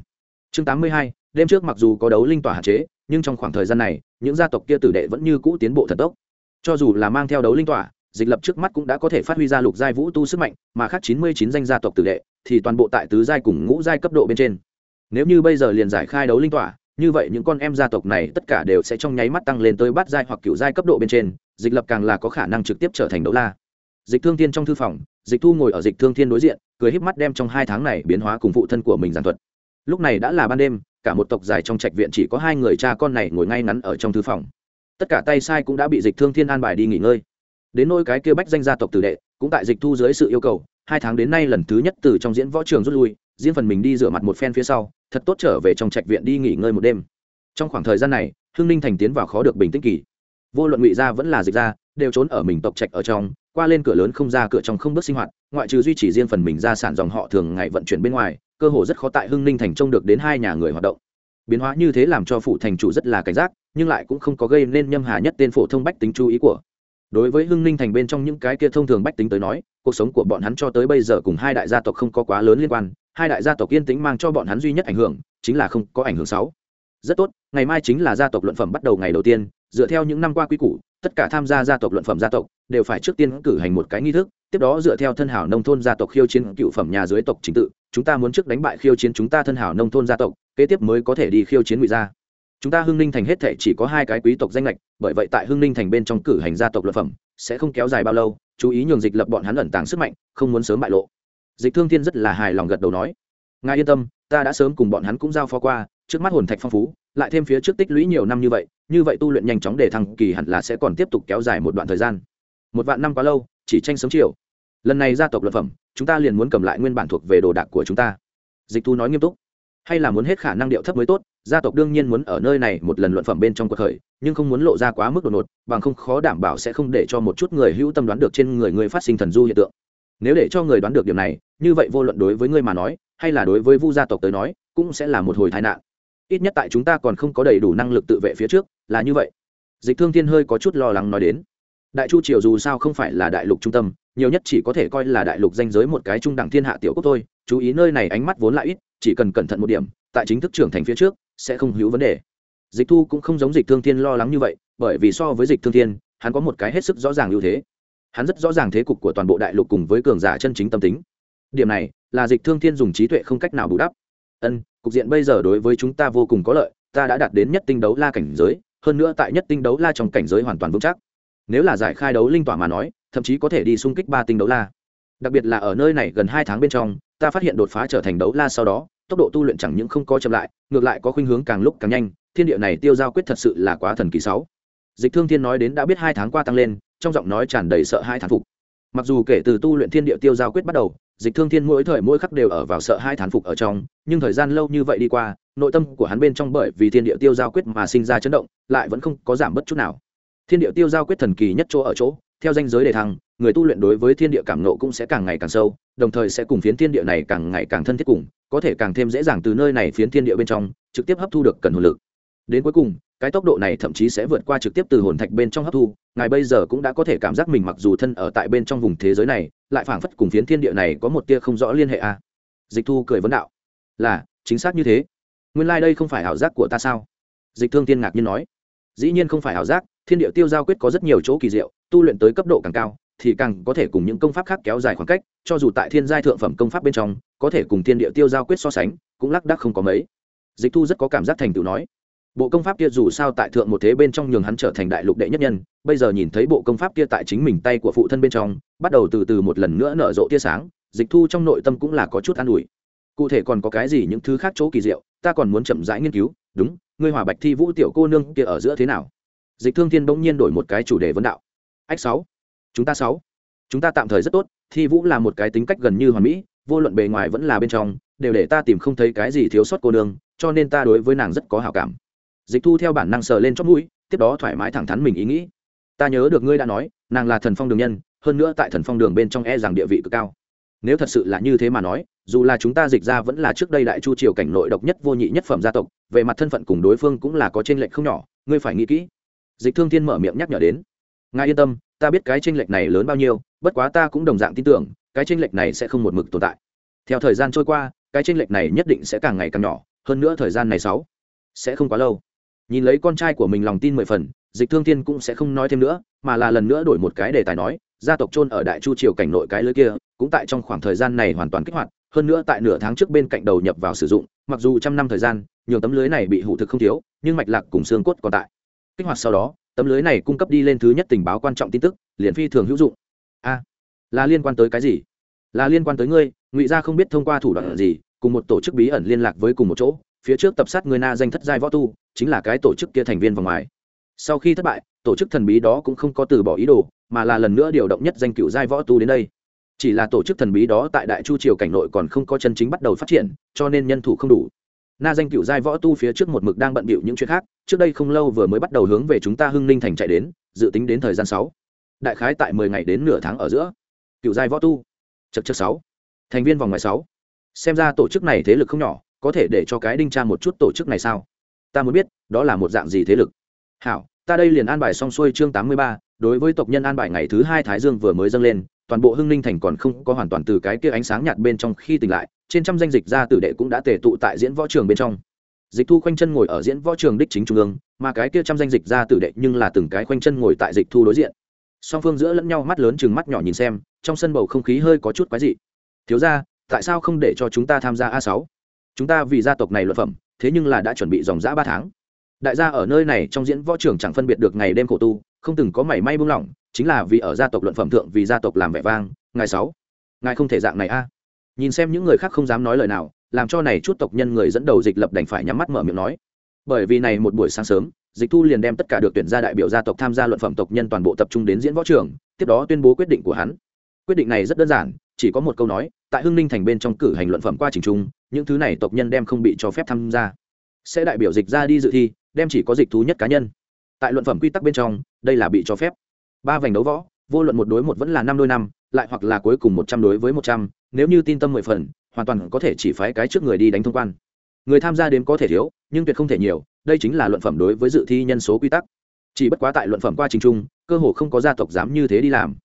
S1: Chương tám mươi hai, đêm trước mặc dù có đấu linh tỏa hạn chế, nhưng trong khoảng thời gian này, những gia tộc kia tử đệ vẫn như cũ tiến bộ thật tốc. Cho dù là mang theo đấu linh tỏa, dịch lập trước mắt cũng đã có thể phát huy ra lục giai vũ tu sức mạnh, mà khác chín mươi chín danh gia tộc tử đệ thì toàn bộ tại tứ giai cùng ngũ giai cấp độ bên trên. Nếu như bây giờ liền giải khai đấu linh tỏa, như vậy những con em gia tộc này tất cả đều sẽ trong nháy mắt tăng lên tới bát giai hoặc cựu giai cấp độ bên trên dịch lập càng là có khả năng trực tiếp trở thành đấu la. Dịch thương thiên trong thư phòng, dịch thu ngồi ở dịch thương thiên đối diện, cười híp mắt đem trong hai tháng này biến hóa cùng phụ thân của mình giảng thuật. Lúc này đã là ban đêm, cả một tộc dài trong trạch viện chỉ có hai người cha con này ngồi ngay ngắn ở trong thư phòng. Tất cả tay sai cũng đã bị dịch thương thiên an bài đi nghỉ ngơi. Đến nôi cái kia bách danh gia tộc tử đệ, cũng tại dịch thu dưới sự yêu cầu, hai tháng đến nay lần thứ nhất từ trong diễn võ trường rút lui diễn phần mình đi rửa mặt một phen phía sau, thật tốt trở về trong trạch viện đi nghỉ ngơi một đêm. Trong khoảng thời gian này hương ninh thành tiến vào khó được bình tĩnh kỳ vô luận ngụy gia vẫn là dịch gia, đều trốn ở mình tộc trạch ở trong, qua lên cửa lớn không ra cửa trong không bước sinh hoạt, ngoại trừ duy trì riêng phần mình gia sản dòng họ thường ngày vận chuyển bên ngoài, cơ hồ rất khó tại hưng ninh thành trông được đến hai nhà người hoạt động biến hóa như thế làm cho phụ thành chủ rất là cảnh giác, nhưng lại cũng không có gây nên nhâm hà nhất tên phổ thông bách tính chú ý của đối với hưng ninh thành bên trong những cái kia thông thường bách tính tới nói, cuộc sống của bọn hắn cho tới bây giờ cùng hai đại gia tộc không có quá lớn liên quan, hai đại gia tộc yên tĩnh mang cho bọn hắn duy nhất ảnh hưởng, chính là không có ảnh hưởng xấu. rất tốt, ngày mai chính là gia tộc luận phẩm bắt đầu ngày đầu tiên dựa theo những năm qua quy củ, tất cả tham gia gia tộc luận phẩm gia tộc đều phải trước tiên cử hành một cái nghi thức, tiếp đó dựa theo thân hảo nông thôn gia tộc khiêu chiến cựu phẩm nhà dưới tộc chính tự, chúng ta muốn trước đánh bại khiêu chiến chúng ta thân hảo nông thôn gia tộc, kế tiếp mới có thể đi khiêu chiến ngụy gia. Chúng ta hưng ninh thành hết thể chỉ có hai cái quý tộc danh lệch bởi vậy tại hưng ninh thành bên trong cử hành gia tộc luật phẩm, sẽ không kéo dài bao lâu, chú ý nhường dịch lập bọn hắn ẩn tàng sức mạnh, không muốn sớm bại lộ. Dịch thương thiên rất là hài lòng gật đầu nói, ngài yên tâm, ta đã sớm cùng bọn hắn cũng giao phó qua trước mắt hồn thạch phong phú, lại thêm phía trước tích lũy nhiều năm như vậy như vậy tu luyện nhanh chóng để thăng kỳ hẳn là sẽ còn tiếp tục kéo dài một đoạn thời gian. Một vạn năm quá lâu, chỉ tranh sớm chiều. Lần này gia tộc luật phẩm, chúng ta liền muốn cầm lại nguyên bản thuộc về đồ đạc của chúng ta. Dịch thu nói nghiêm túc. Hay là muốn hết khả năng điệu thấp mới tốt, gia tộc đương nhiên muốn ở nơi này một lần luận phẩm bên trong cuộc khởi, nhưng không muốn lộ ra quá mức đột ngột, bằng không khó đảm bảo sẽ không để cho một chút người hữu tâm đoán được trên người người phát sinh thần du hiện tượng. Nếu để cho người đoán được điểm này, như vậy vô luận đối với ngươi mà nói, hay là đối với vu gia tộc tới nói, cũng sẽ là một hồi tai nạn ít nhất tại chúng ta còn không có đầy đủ năng lực tự vệ phía trước, là như vậy. Dịch thương thiên hơi có chút lo lắng nói đến. Đại chu triều dù sao không phải là đại lục trung tâm, nhiều nhất chỉ có thể coi là đại lục danh giới một cái trung đẳng thiên hạ tiểu quốc thôi, chú ý nơi này ánh mắt vốn lại ít, chỉ cần cẩn thận một điểm, tại chính thức trưởng thành phía trước, sẽ không hữu vấn đề. Dịch thu cũng không giống dịch thương thiên lo lắng như vậy, bởi vì so với dịch thương thiên, hắn có một cái hết sức rõ ràng ưu thế. Hắn rất rõ ràng thế cục của toàn bộ đại lục cùng với cường giả chân chính tâm tính. Điểm này, là dịch thương thiên dùng trí tuệ không cách nào bù đắp ân, cục diện bây giờ đối với chúng ta vô cùng có lợi, ta đã đạt đến nhất tinh đấu la cảnh giới, hơn nữa tại nhất tinh đấu la trong cảnh giới hoàn toàn vững chắc. Nếu là giải khai đấu linh tỏa mà nói, thậm chí có thể đi xung kích ba tinh đấu la. Đặc biệt là ở nơi này gần hai tháng bên trong, ta phát hiện đột phá trở thành đấu la sau đó, tốc độ tu luyện chẳng những không có chậm lại, ngược lại có khuynh hướng càng lúc càng nhanh, thiên địa này tiêu giao quyết thật sự là quá thần kỳ sáu. Dịch thương thiên nói đến đã biết hai tháng qua tăng lên, trong giọng nói tràn đầy sợ hai thán phục. Mặc dù kể từ tu luyện thiên địa tiêu giao quyết bắt đầu dịch thương thiên mỗi thời mỗi khắc đều ở vào sợ hai thán phục ở trong, nhưng thời gian lâu như vậy đi qua, nội tâm của hắn bên trong bởi vì thiên địa tiêu giao quyết mà sinh ra chấn động, lại vẫn không có giảm bất chút nào. Thiên địa tiêu giao quyết thần kỳ nhất chỗ ở chỗ, theo danh giới đề thăng, người tu luyện đối với thiên địa cảm nộ cũng sẽ càng ngày càng sâu, đồng thời sẽ cùng phiến thiên địa này càng ngày càng thân thiết cùng, có thể càng thêm dễ dàng từ nơi này phiến thiên địa bên trong, trực tiếp hấp thu được cần hồn lực. Đến cuối cùng, cái tốc độ này thậm chí sẽ vượt qua trực tiếp từ hồn thạch bên trong hấp thu, ngài bây giờ cũng đã có thể cảm giác mình mặc dù thân ở tại bên trong vùng thế giới này lại phảng phất cùng phiến thiên địa này có một tia không rõ liên hệ a à. dịch thu cười vấn đạo, là, chính xác như thế. Nguyên lai、like、đây không phải ảo giác của ta sao? Dịch thương tiên ngạc nhiên nói, dĩ nhiên không phải ảo giác, thiên địa tiêu giao quyết có rất nhiều chỗ kỳ diệu, tu luyện tới cấp độ càng cao, thì càng có thể cùng những công pháp khác kéo dài khoảng cách, cho dù tại thiên giai thượng phẩm công pháp bên trong, có thể cùng thiên địa tiêu giao quyết so sánh, cũng lác đác không có mấy. Dịch thu rất có cảm giác thành tựu nói bộ công pháp kia dù sao tại thượng một thế bên trong nhường hắn trở thành đại lục đệ nhất nhân, bây giờ nhìn thấy bộ công pháp kia tại chính mình tay của phụ thân bên trong, bắt đầu từ từ một lần nữa nở rộ tia sáng, dịch thu trong nội tâm cũng là có chút an ủi. Cụ thể còn có cái gì những thứ khác chỗ kỳ diệu, ta còn muốn chậm rãi nghiên cứu, đúng, ngươi hòa bạch thi vũ tiểu cô nương kia ở giữa thế nào? Dịch thương thiên bỗng nhiên đổi một cái chủ đề vấn đạo. Ách sáu, chúng ta sáu, chúng ta tạm thời rất tốt, thi vũ là một cái tính cách gần như hoàn mỹ, vô luận bề ngoài vẫn là bên trong, đều để ta tìm không thấy cái gì thiếu sót cô nương, cho nên ta đối với nàng rất có hảo cảm dịch thu theo bản năng sờ lên chót mũi, tiếp đó thoải mái thẳng thắn mình ý nghĩ. Ta nhớ được ngươi đã nói, nàng là thần phong đường nhân, hơn nữa tại thần phong đường bên trong e rằng địa vị cực cao. Nếu thật sự là như thế mà nói, dù là chúng ta dịch ra vẫn là trước đây đại chu triều cảnh nội độc nhất vô nhị nhất phẩm gia tộc, về mặt thân phận cùng đối phương cũng là có t r ê n lệch không nhỏ, ngươi phải nghĩ kỹ. Dịch thương thiên mở miệng nhắc nhở đến. Ngài yên tâm, ta biết cái t r ê n lệch này lớn bao nhiêu, bất quá ta cũng đồng dạng tin tưởng, cái t r ê n lệch này sẽ không một mực tồn tại. Theo thời gian trôi qua, cái t r ê n lệch này nhất định sẽ càng ngày càng nhỏ, hơn nữa thời gian này sáu sẽ không quá lâu nhìn lấy con trai của mình lòng tin mười phần, dịch thương thiên cũng sẽ không nói thêm nữa, mà là lần nữa đổi một cái đề tài nói, gia tộc trôn ở đại chu triều cảnh nội cái lưới kia, cũng tại trong khoảng thời gian này hoàn toàn kích hoạt, hơn nữa tại nửa tháng trước bên cạnh đầu nhập vào sử dụng, mặc dù trăm năm thời gian nhiều tấm lưới này bị hủ thực không thiếu, nhưng mạch lạc cùng xương cốt còn tại. Kích hoạt sau đó, tấm lưới này cung cấp đi lên thứ nhất tình báo quan trọng tin tức, liền phi thường hữu dụng. A, là liên quan tới cái gì? Là liên quan tới ngươi, ngụy gia không biết thông qua thủ đoạn gì, cùng một tổ chức bí ẩn liên lạc với cùng một chỗ, phía trước tập sát người na danh thất giai võ tu chính là cái tổ chức kia thành viên vòng ngoài. Sau khi thất bại, tổ chức thần bí đó cũng không có từ bỏ ý đồ, mà là lần nữa điều động nhất danh cựu giai võ tu đến đây. Chỉ là tổ chức thần bí đó tại đại chu triều cảnh nội còn không có chân chính bắt đầu phát triển, cho nên nhân thủ không đủ. Na danh cựu giai võ tu phía trước một mực đang bận bịu những chuyện khác, trước đây không lâu vừa mới bắt đầu hướng về chúng ta hưng ninh thành chạy đến, dự tính đến thời gian sáu. Đại khái tại mười ngày đến nửa tháng ở giữa. Cựu giai võ tu. Chật chật sáu. Thành viên vòng ngoài sáu. Xem ra tổ chức này thế lực không nhỏ, có thể để cho cái đinh tra một chút tổ chức này sao? Ta muốn biết, đó là một dạng gì thế lực? Hảo, ta đây liền an bài xong xuôi chương tám mươi ba, đối với tộc nhân an bài ngày thứ hai thái dương vừa mới dâng lên, toàn bộ hưng ninh thành còn không có hoàn toàn từ cái kia ánh sáng nhạt bên trong khi tỉnh lại, trên trăm danh dịch gia tử đệ cũng đã tề tụ tại diễn võ trường bên trong. Dịch thu khoanh chân ngồi ở diễn võ trường đích chính trung ương, mà cái kia trăm danh dịch gia tử đệ nhưng là từng cái khoanh chân ngồi tại dịch thu đối diện. Song phương giữa lẫn nhau mắt lớn chừng mắt nhỏ nhìn xem, trong sân bầu không khí hơi có chút quái dị. Thiếu ra tại sao không để cho chúng ta tham gia a sáu? Chúng ta vì gia tộc này luật phẩm thế nhưng là đã chuẩn bị dòng dã ba tháng. Đại gia ở nơi này trong diễn võ trường chẳng phân biệt được ngày đêm khổ tu, không từng có mảy may buông lỏng, chính là vì ở gia tộc luận phẩm thượng vì gia tộc làm vẻ vang ngày sáu. Ngài không thể dạng này a. Nhìn xem những người khác không dám nói lời nào, làm cho này chút tộc nhân người dẫn đầu dịch lập đành phải nhắm mắt mở miệng nói. Bởi vì này một buổi sáng sớm, dịch thu liền đem tất cả được tuyển ra đại biểu gia tộc tham gia luận phẩm tộc nhân toàn bộ tập trung đến diễn võ trường tiếp đó tuyên bố quyết định của hắn. Quyết định này rất đơn giản, chỉ có một câu nói tại hưng ninh thành bên trong cử hành luận phẩm qua trình trung những thứ này tộc nhân đem không bị cho phép tham gia. Sẽ đại biểu dịch ra đi dự thi, đem chỉ có dịch thú nhất cá nhân. Tại luận phẩm quy tắc bên trong, đây là bị cho phép. Ba vành đấu võ, vô luận một đối một vẫn là năm đôi năm, lại hoặc là cuối cùng một trăm đối với một trăm, nếu như tin tâm mười phần, hoàn toàn có thể chỉ phái cái trước người đi đánh thông quan. Người tham gia đến có thể thiếu, nhưng tuyệt không thể nhiều, đây chính là luận phẩm đối với dự thi nhân số quy tắc. Chỉ bất quá tại luận phẩm qua trình trung cơ hồ không có gia tộc dám như thế đi làm.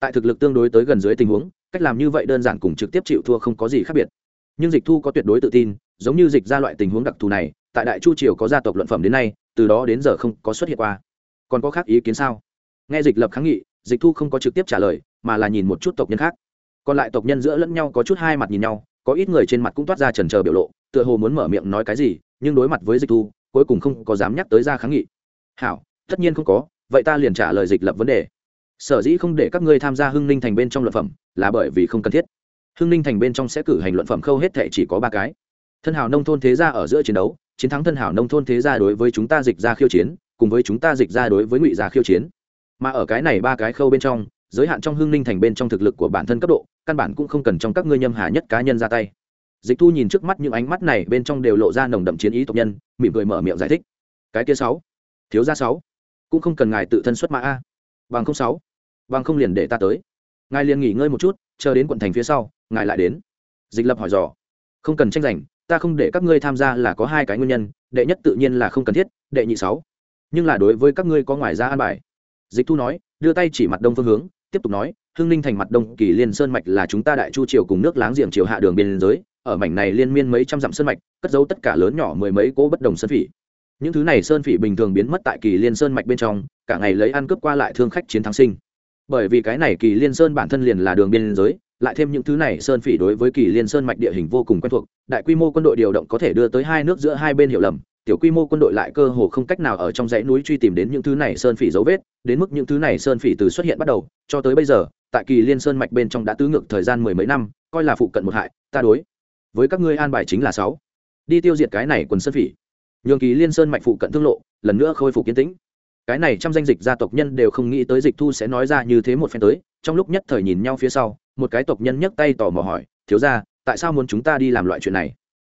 S1: Tại thực lực tương đối tới gần dưới tình huống cách làm như vậy đơn giản cùng trực tiếp chịu thua không có gì khác biệt. Nhưng dịch thu có tuyệt đối tự tin, giống như dịch ra loại tình huống đặc thù này, tại đại chu triều có gia tộc luận phẩm đến nay, từ đó đến giờ không có xuất hiện qua. Còn có khác ý kiến sao? Nghe dịch lập kháng nghị, dịch thu không có trực tiếp trả lời, mà là nhìn một chút tộc nhân khác. Còn lại tộc nhân giữa lẫn nhau có chút hai mặt nhìn nhau, có ít người trên mặt cũng toát ra trần trờ biểu lộ, tựa hồ muốn mở miệng nói cái gì, nhưng đối mặt với dịch thu, cuối cùng không có dám nhắc tới ra kháng nghị. Hảo, tất nhiên không có, vậy ta liền trả lời dịch lập vấn đề sở dĩ không để các ngươi tham gia hưng ninh thành bên trong luận phẩm, là bởi vì không cần thiết. Hưng ninh thành bên trong sẽ cử hành luận phẩm khâu hết thệ chỉ có ba cái. Thân hảo nông thôn thế gia ở giữa chiến đấu, chiến thắng thân hảo nông thôn thế gia đối với chúng ta dịch ra khiêu chiến, cùng với chúng ta dịch ra đối với ngụy gia khiêu chiến. Mà ở cái này ba cái khâu bên trong, giới hạn trong hưng ninh thành bên trong thực lực của bản thân cấp độ, căn bản cũng không cần trong các ngươi nhâm hà nhất cá nhân ra tay. Dịch thu nhìn trước mắt những ánh mắt này bên trong đều lộ ra nồng đậm chiến ý tộc nhân, mỉm cười mở miệng giải thích. Cái kia sáu, thiếu gia sáu, cũng không cần ngài tự thân xuất mã a. Bằng không sáu bằng không liền để ta tới. Ngài liền nghỉ ngơi một chút, chờ đến quận thành phía sau, ngài lại đến. Dịch lập hỏi dò. Không cần tranh giành, ta không để các ngươi tham gia là có hai cái nguyên nhân, đệ nhất tự nhiên là không cần thiết, đệ nhị sáu. Nhưng là đối với các ngươi có ngoài ra an bài. Dịch thu nói, đưa tay chỉ mặt đông phương hướng, tiếp tục nói, hưng ninh thành mặt đông, kỳ liên sơn mạch là chúng ta đại chu triều cùng nước láng giềng triều hạ đường biên giới, ở mảnh này liên miên mấy trăm dặm sơn mạch, cất giấu tất cả lớn nhỏ mười mấy cỗ bất đồng sơn phỉ. Những thứ này sơn phỉ bình thường biến mất tại kỳ liên sơn mạch bên trong, cả ngày lấy ăn cướp qua lại thương khách chiến thắng sinh bởi vì cái này kỳ liên sơn bản thân liền là đường biên giới, lại thêm những thứ này sơn phỉ đối với kỳ liên sơn mạch địa hình vô cùng quen thuộc, đại quy mô quân đội điều động có thể đưa tới hai nước giữa hai bên hiểu lầm, tiểu quy mô quân đội lại cơ hồ không cách nào ở trong dãy núi truy tìm đến những thứ này sơn phỉ dấu vết, đến mức những thứ này sơn phỉ từ xuất hiện bắt đầu, cho tới bây giờ, tại kỳ liên sơn mạch bên trong đã tứ ngược thời gian mười mấy năm, coi là phụ cận một hại, ta đối với các ngươi an bài chính là sáu. Đi tiêu diệt cái này quần sơn phỉ. Nhường kỳ liên sơn mạch phụ cận thương lộ, lần nữa khôi phục kiến tĩnh cái này trăm danh dịch gia tộc nhân đều không nghĩ tới dịch thu sẽ nói ra như thế một phen tới, trong lúc nhất thời nhìn nhau phía sau, một cái tộc nhân nhấc tay tò mò hỏi, thiếu ra tại sao muốn chúng ta đi làm loại chuyện này?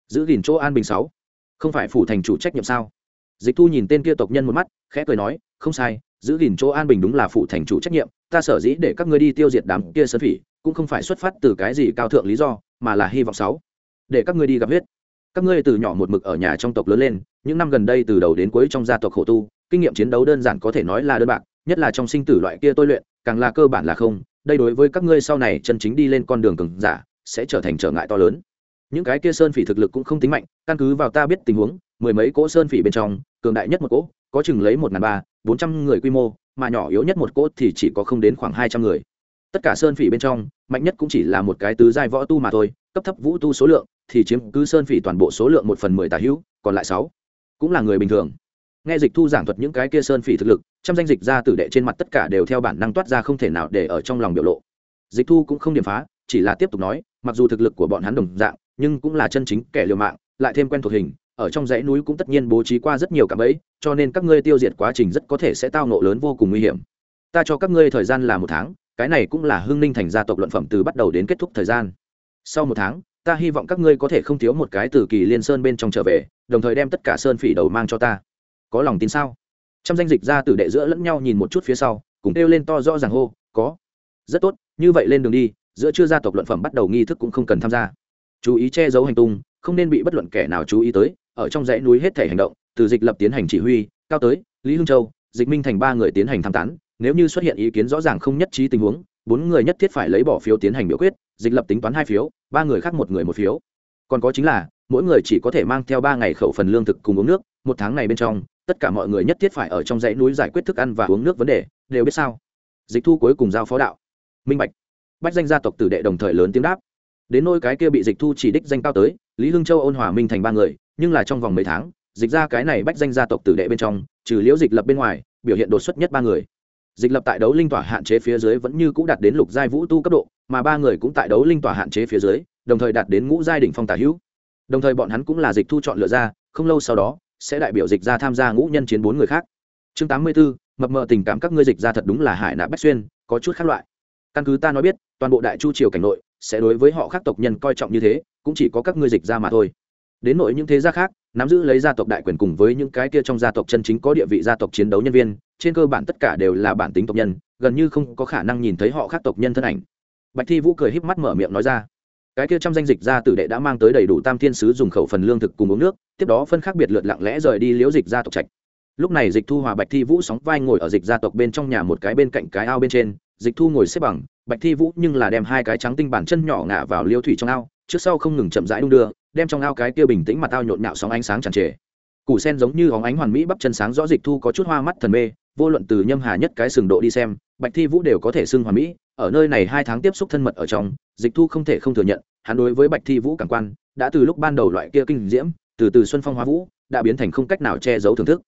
S1: Giữ gìn chỗ an bình sáu. Không phải phủ thành chủ trách nhiệm sao? Dịch thu nhìn tên kia tộc nhân một mắt, khẽ cười nói, không sai, giữ gìn chỗ an bình đúng là phụ thành chủ trách nhiệm, ta sở dĩ để các ngươi đi tiêu diệt đám kia sơn phỉ, cũng không phải xuất phát từ cái gì cao thượng lý do, mà là hy vọng sáu, để các ngươi đi gặp huyết. Các ngươi từ nhỏ một mực ở nhà trong tộc lớn lên, những năm gần đây từ đầu đến cuối trong gia tộc khổ tu kinh nghiệm chiến đấu đơn giản có thể nói là đơn bạc, nhất là trong sinh tử loại kia tôi luyện, càng là cơ bản là không, đây đối với các ngươi sau này chân chính đi lên con đường cường giả, sẽ trở thành trở ngại to lớn. Những cái kia sơn phỉ thực lực cũng không tính mạnh, căn cứ vào ta biết tình huống, mười mấy cỗ sơn phỉ bên trong, cường đại nhất một cỗ, có chừng lấy một ngàn ba, bốn trăm người quy mô, mà nhỏ yếu nhất một cỗ thì chỉ có không đến khoảng hai trăm người. Tất cả sơn phỉ bên trong, mạnh nhất cũng chỉ là một cái tứ giai võ tu mà thôi, cấp thấp vũ tu số lượng thì chiếm cứ sơn phỉ toàn bộ số lượng một phần mười tà hữu, còn lại sáu cũng là người bình thường nghe dịch thu giảng thuật những cái kia sơn phỉ thực lực, trăm danh dịch ra tử đệ trên mặt tất cả đều theo bản năng toát ra không thể nào để ở trong lòng biểu lộ. Dịch thu cũng không điểm phá, chỉ là tiếp tục nói, mặc dù thực lực của bọn hắn đồng dạng, nhưng cũng là chân chính kẻ liều mạng, lại thêm quen thuộc hình, ở trong dãy núi cũng tất nhiên bố trí qua rất nhiều cạm bẫy, cho nên các ngươi tiêu diệt quá trình rất có thể sẽ tao nộ lớn vô cùng nguy hiểm. Ta cho các ngươi thời gian là một tháng, cái này cũng là hưng ninh thành gia tộc luận phẩm từ bắt đầu đến kết thúc thời gian. Sau một tháng, ta hy vọng các ngươi có thể không thiếu một cái từ kỳ liên sơn bên trong trở về, đồng thời đem tất cả sơn phỉ đầu mang cho ta có lòng tin sao? Trăm danh dịch ra từ đệ giữa lẫn nhau nhìn một chút phía sau, cùng kêu lên to rõ ràng hô, có. Rất tốt, như vậy lên đường đi, giữa chưa gia tộc luận phẩm bắt đầu nghi thức cũng không cần tham gia. Chú ý che giấu hành tung, không nên bị bất luận kẻ nào chú ý tới, ở trong dãy núi hết thể hành động, từ dịch lập tiến hành chỉ huy, cao tới, lý hưng châu, dịch minh thành ba người tiến hành tham tán, nếu như xuất hiện ý kiến rõ ràng không nhất trí tình huống, bốn người nhất thiết phải lấy bỏ phiếu tiến hành biểu quyết, dịch lập tính toán hai phiếu, ba người khác một người một phiếu. Còn có chính là, mỗi người chỉ có thể mang theo ba ngày khẩu phần lương thực cùng uống nước, một tháng này bên trong tất cả mọi người nhất thiết phải ở trong dãy núi giải quyết thức ăn và uống nước vấn đề, đều biết sao? Dịch thu cuối cùng giao phó đạo. Minh bạch. Bách danh gia tộc tử đệ đồng thời lớn tiếng đáp. Đến nôi cái kia bị dịch thu chỉ đích danh cao tới, lý hưng châu ôn hòa minh thành ba người, nhưng là trong vòng mấy tháng, dịch ra cái này bách danh gia tộc tử đệ bên trong, trừ liễu dịch lập bên ngoài, biểu hiện đột xuất nhất ba người. Dịch lập tại đấu linh tỏa hạn chế phía dưới vẫn như c ũ đạt đến lục giai vũ tu cấp độ, mà ba người cũng tại đấu linh tỏa hạn chế phía dưới, đồng thời đạt đến ngũ giai đỉnh phong tả hữu. Đồng thời bọn hắn cũng là dịch thu chọn lựa ra, không lâu sau đó sẽ đại biểu dịch ra tham gia ngũ nhân chiến bốn người khác. Chương tám mươi b ố mập mờ tình cảm các ngươi dịch ra thật đúng là hải nạ bách xuyên, có chút khác loại. Căn cứ ta nói biết, toàn bộ đại chu triều cảnh nội, sẽ đối với họ khác tộc nhân coi trọng như thế, cũng chỉ có các ngươi dịch ra mà thôi. Đến nội những thế gia khác, nắm giữ lấy gia tộc đại quyền cùng với những cái kia trong gia tộc chân chính có địa vị gia tộc chiến đấu nhân viên, trên cơ bản tất cả đều là bản tính tộc nhân, gần như không có khả năng nhìn thấy họ khác tộc nhân thân ảnh. Bạch thi vũ cười híp mắt mở miệng nói ra cái kia trăm danh dịch ra tử đệ đã mang tới đầy đủ tam thiên sứ dùng khẩu phần lương thực cùng uống nước, tiếp đó phân khác biệt lượt lặng lẽ rời đi liễu dịch ra tộc trạch. Lúc này dịch thu hòa bạch thi vũ sóng vai ngồi ở dịch gia tộc bên trong nhà một cái bên cạnh cái ao bên trên, dịch thu ngồi xếp bằng, bạch thi vũ nhưng là đem hai cái trắng tinh bản chân nhỏ ngả vào liêu thủy trong ao, trước sau không ngừng chậm rãi đung đưa, đem trong ao cái kia bình tĩnh mà tao nhộn nhạo sóng ánh sáng tràn trề. Củ sen giống như óng ánh hoàn mỹ bắp chân sáng rõ dịch thu có chút hoa mắt thần mê, vô luận từ nhâm hà nhất cái sừng độ đi xem bạch thi vũ đều có thể xưng hoàn mỹ, ở nơi này hai tháng tiếp xúc thân mật ở trong, dịch thu không thể không thừa nhận, hắn đối với bạch thi vũ cảm quan, đã từ lúc ban đầu loại kia kinh diễm, từ từ xuân phong hóa vũ, đã biến thành không cách nào che giấu thưởng thức.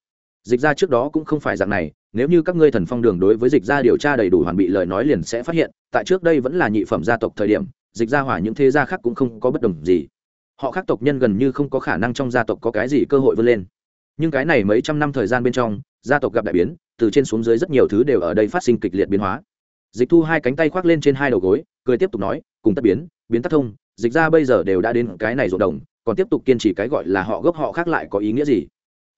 S1: Dịch ra trước đó cũng không phải dạng này, nếu như các ngươi thần phong đường đối với dịch ra điều tra đầy đủ hoàn bị lời nói liền sẽ phát hiện, tại trước đây vẫn là nhị phẩm gia tộc thời điểm, dịch ra hỏa những thế gia khác cũng không có bất đồng gì. Họ khác tộc nhân gần như không có khả năng trong gia tộc có cái gì cơ hội vươn lên. Nhưng cái này mấy trăm năm thời gian bên trong, gia tộc gặp đại biến từ trên xuống dưới rất nhiều thứ đều ở đây phát sinh kịch liệt biến hóa. Dịch thu hai cánh tay khoác lên trên hai đầu gối, cười tiếp tục nói, cùng tất biến biến tắc thông, dịch ra bây giờ đều đã đến cái này ruộng đồng, còn tiếp tục kiên trì cái gọi là họ gốc họ khác lại có ý nghĩa gì?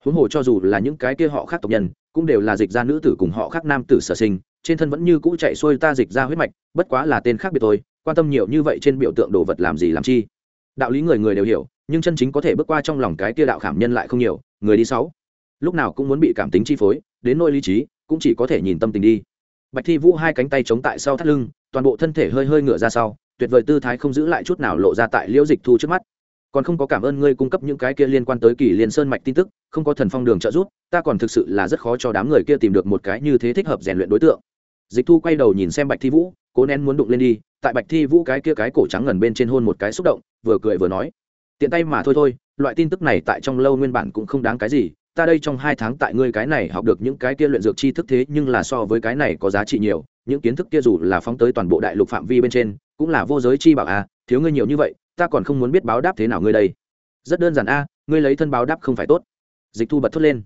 S1: Huống hồ cho dù là những cái kia họ khác tộc nhân, cũng đều là dịch ra nữ tử cùng họ khác nam tử sở sinh, trên thân vẫn như cũ chạy xuôi ta dịch ra huyết mạch, bất quá là tên khác biệt thôi, quan tâm nhiều như vậy trên biểu tượng đồ vật làm gì làm chi? Đạo lý người người đều hiểu, nhưng chân chính có thể bước qua trong lòng cái kia đạo khảm nhân lại không nhiều, người đi sáu, lúc nào cũng muốn bị cảm tính chi phối đến nỗi lý trí, cũng chỉ có thể nhìn tâm tình đi. Bạch thi vũ hai cánh tay chống tại sau thắt lưng, toàn bộ thân thể hơi hơi ngửa ra sau, tuyệt vời tư thái không giữ lại chút nào lộ ra tại liễu dịch thu trước mắt. Còn không có cảm ơn ngươi cung cấp những cái kia liên quan tới kỳ liên sơn mạch tin tức, không có thần phong đường trợ giúp, ta còn thực sự là rất khó cho đám người kia tìm được một cái như thế thích hợp rèn luyện đối tượng. Dịch thu quay đầu nhìn xem bạch thi vũ, cố nén muốn đụng lên đi, tại bạch thi vũ cái kia cái cổ trắng ngần bên trên hôn một cái xúc động, vừa cười vừa nói, tiện tay mà thôi thôi, loại tin tức này tại trong lâu nguyên bản cũng không đáng cái gì ta đây trong hai tháng tại ngươi cái này học được những cái kia luyện dược tri thức thế nhưng là so với cái này có giá trị nhiều, những kiến thức kia dù là phóng tới toàn bộ đại lục phạm vi bên trên, cũng là vô giới chi bảo à thiếu ngươi nhiều như vậy, ta còn không muốn biết báo đáp thế nào ngươi đây. Rất đơn giản a ngươi lấy thân báo đáp không phải tốt. Dịch thu bật thốt lên.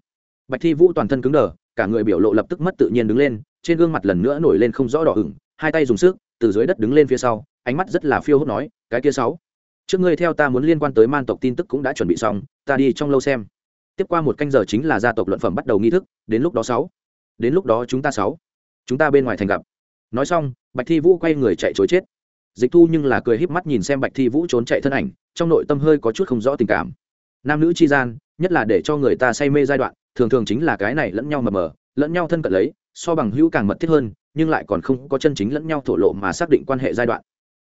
S1: Bạch thi vũ toàn thân cứng đờ, cả người biểu lộ lập tức mất tự nhiên đứng lên, trên gương mặt lần nữa nổi lên không rõ đỏ ửng, hai tay dùng sức, từ dưới đất đứng lên phía sau, ánh mắt rất là phiêu hốt nói, cái kia sáu, trước ngươi theo ta muốn liên quan tới man tộc tin tức cũng đã chuẩn bị xong, ta đi trong lâu xem tiếp qua một canh giờ chính là gia tộc luận phẩm bắt đầu nghi thức, đến lúc đó sáu. Đến lúc đó chúng ta sáu. Chúng ta bên ngoài thành gặp. Nói xong, bạch thi vũ quay người chạy chối chết. Dịch thu nhưng là cười híp mắt nhìn xem bạch thi vũ trốn chạy thân ảnh, trong nội tâm hơi có chút không rõ tình cảm. Nam nữ chi gian, nhất là để cho người ta say mê giai đoạn, thường thường chính là cái này lẫn nhau mờ mờ, lẫn nhau thân cận lấy, so bằng hữu càng mật thiết hơn, nhưng lại còn không có chân chính lẫn nhau thổ lộ mà xác định quan hệ giai đoạn.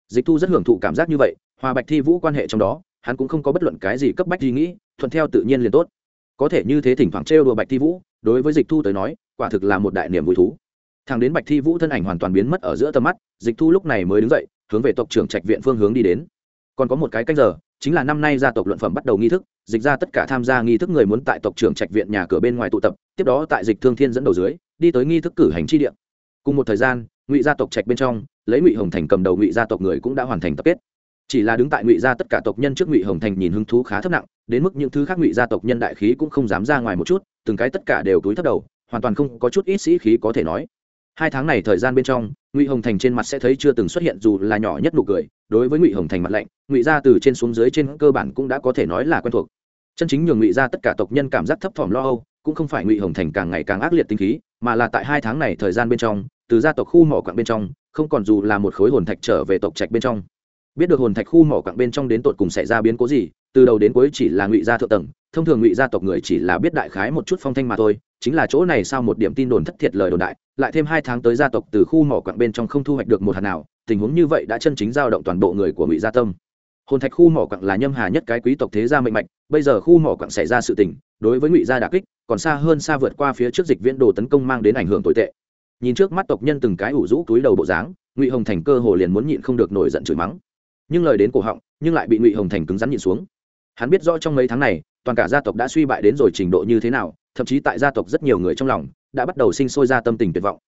S1: Dịch thu rất hưởng thụ cảm giác như vậy, hòa bạch thi vũ quan hệ trong đó, hắn cũng không có bất luận cái gì cấp bách suy nghĩ, thuận theo tự nhiên liền tốt có thể như thế thỉnh thoảng trêu đùa bạch thi vũ, đối với dịch thu tới nói, quả thực là một đại niềm vui thú. Thằng đến bạch thi vũ thân ảnh hoàn toàn biến mất ở giữa tầm mắt, dịch thu lúc này mới đứng dậy, hướng về tộc trưởng trạch viện phương hướng đi đến. Còn có một cái canh giờ, chính là năm nay gia tộc luận phẩm bắt đầu nghi thức, dịch ra tất cả tham gia nghi thức người muốn tại tộc trưởng trạch viện nhà cửa bên ngoài tụ tập, tiếp đó tại dịch thương thiên dẫn đầu dưới, đi tới nghi thức cử hành chi điện cùng một thời gian, ngụy gia tộc trạch bên trong, lấy ngụy hồng thành cầm đầu ngụy gia tộc người cũng đã hoàn thành tập kết chỉ là đứng tại ngụy gia tất cả tộc nhân trước ngụy hồng thành nhìn hứng thú khá thấp nặng, đến mức những thứ khác ngụy gia tộc nhân đại khí cũng không dám ra ngoài một chút, từng cái tất cả đều túi thấp đầu, hoàn toàn không có chút ít sĩ khí có thể nói. Hai tháng này thời gian bên trong, ngụy hồng thành trên mặt sẽ thấy chưa từng xuất hiện dù là nhỏ nhất nụ cười, đối với ngụy hồng thành mặt lạnh, ngụy gia từ trên xuống dưới trên cơ bản cũng đã có thể nói là quen thuộc. Chân chính nhường ngụy gia tất cả tộc nhân cảm giác thấp thỏm lo âu, cũng không phải ngụy hồng thành càng ngày càng ác liệt tinh khí, mà là tại hai tháng này thời gian bên trong, từ gia tộc khu mỏ quặng bên trong, không còn dù là một khối hồn thạch trở về tộc trạch bên trong biết được hồn thạch khu mỏ quặng bên trong đến tột cùng xảy ra biến cố gì, từ đầu đến cuối chỉ là ngụy gia thượng tầng, thông thường ngụy gia tộc người chỉ là biết đại khái một chút phong thanh mà thôi, chính là chỗ này sao một điểm tin đồn thất thiệt lời đồn đại, lại thêm hai tháng tới gia tộc từ khu mỏ quặng bên trong không thu hoạch được một hạt nào, tình huống như vậy đã chân chính giao động toàn bộ người của ngụy gia tâm. Hồn thạch khu mỏ quặng là nhâm hà nhất cái quý tộc thế gia mệnh mạnh bây giờ khu mỏ quặng xảy ra sự tình, đối với ngụy gia đà kích, còn xa hơn xa vượt qua phía trước dịch viễn đồ tấn công mang đến ảnh hưởng tồi tệ. Nhìn trước mắt tộc nhân từng cái ủ rũ túi đầu bộ dáng, ngụy hồng thành cơ hồ liền muốn nhịn không được nổi giận chửi mắng nhưng lời đến cổ họng, nhưng lại bị ngụy hồng thành cứng rắn nhìn xuống. Hắn biết rõ trong mấy tháng này, toàn cả gia tộc đã suy bại đến rồi trình độ như thế nào, thậm chí tại gia tộc rất nhiều người trong lòng, đã bắt đầu sinh sôi ra tâm tình tuyệt vọng.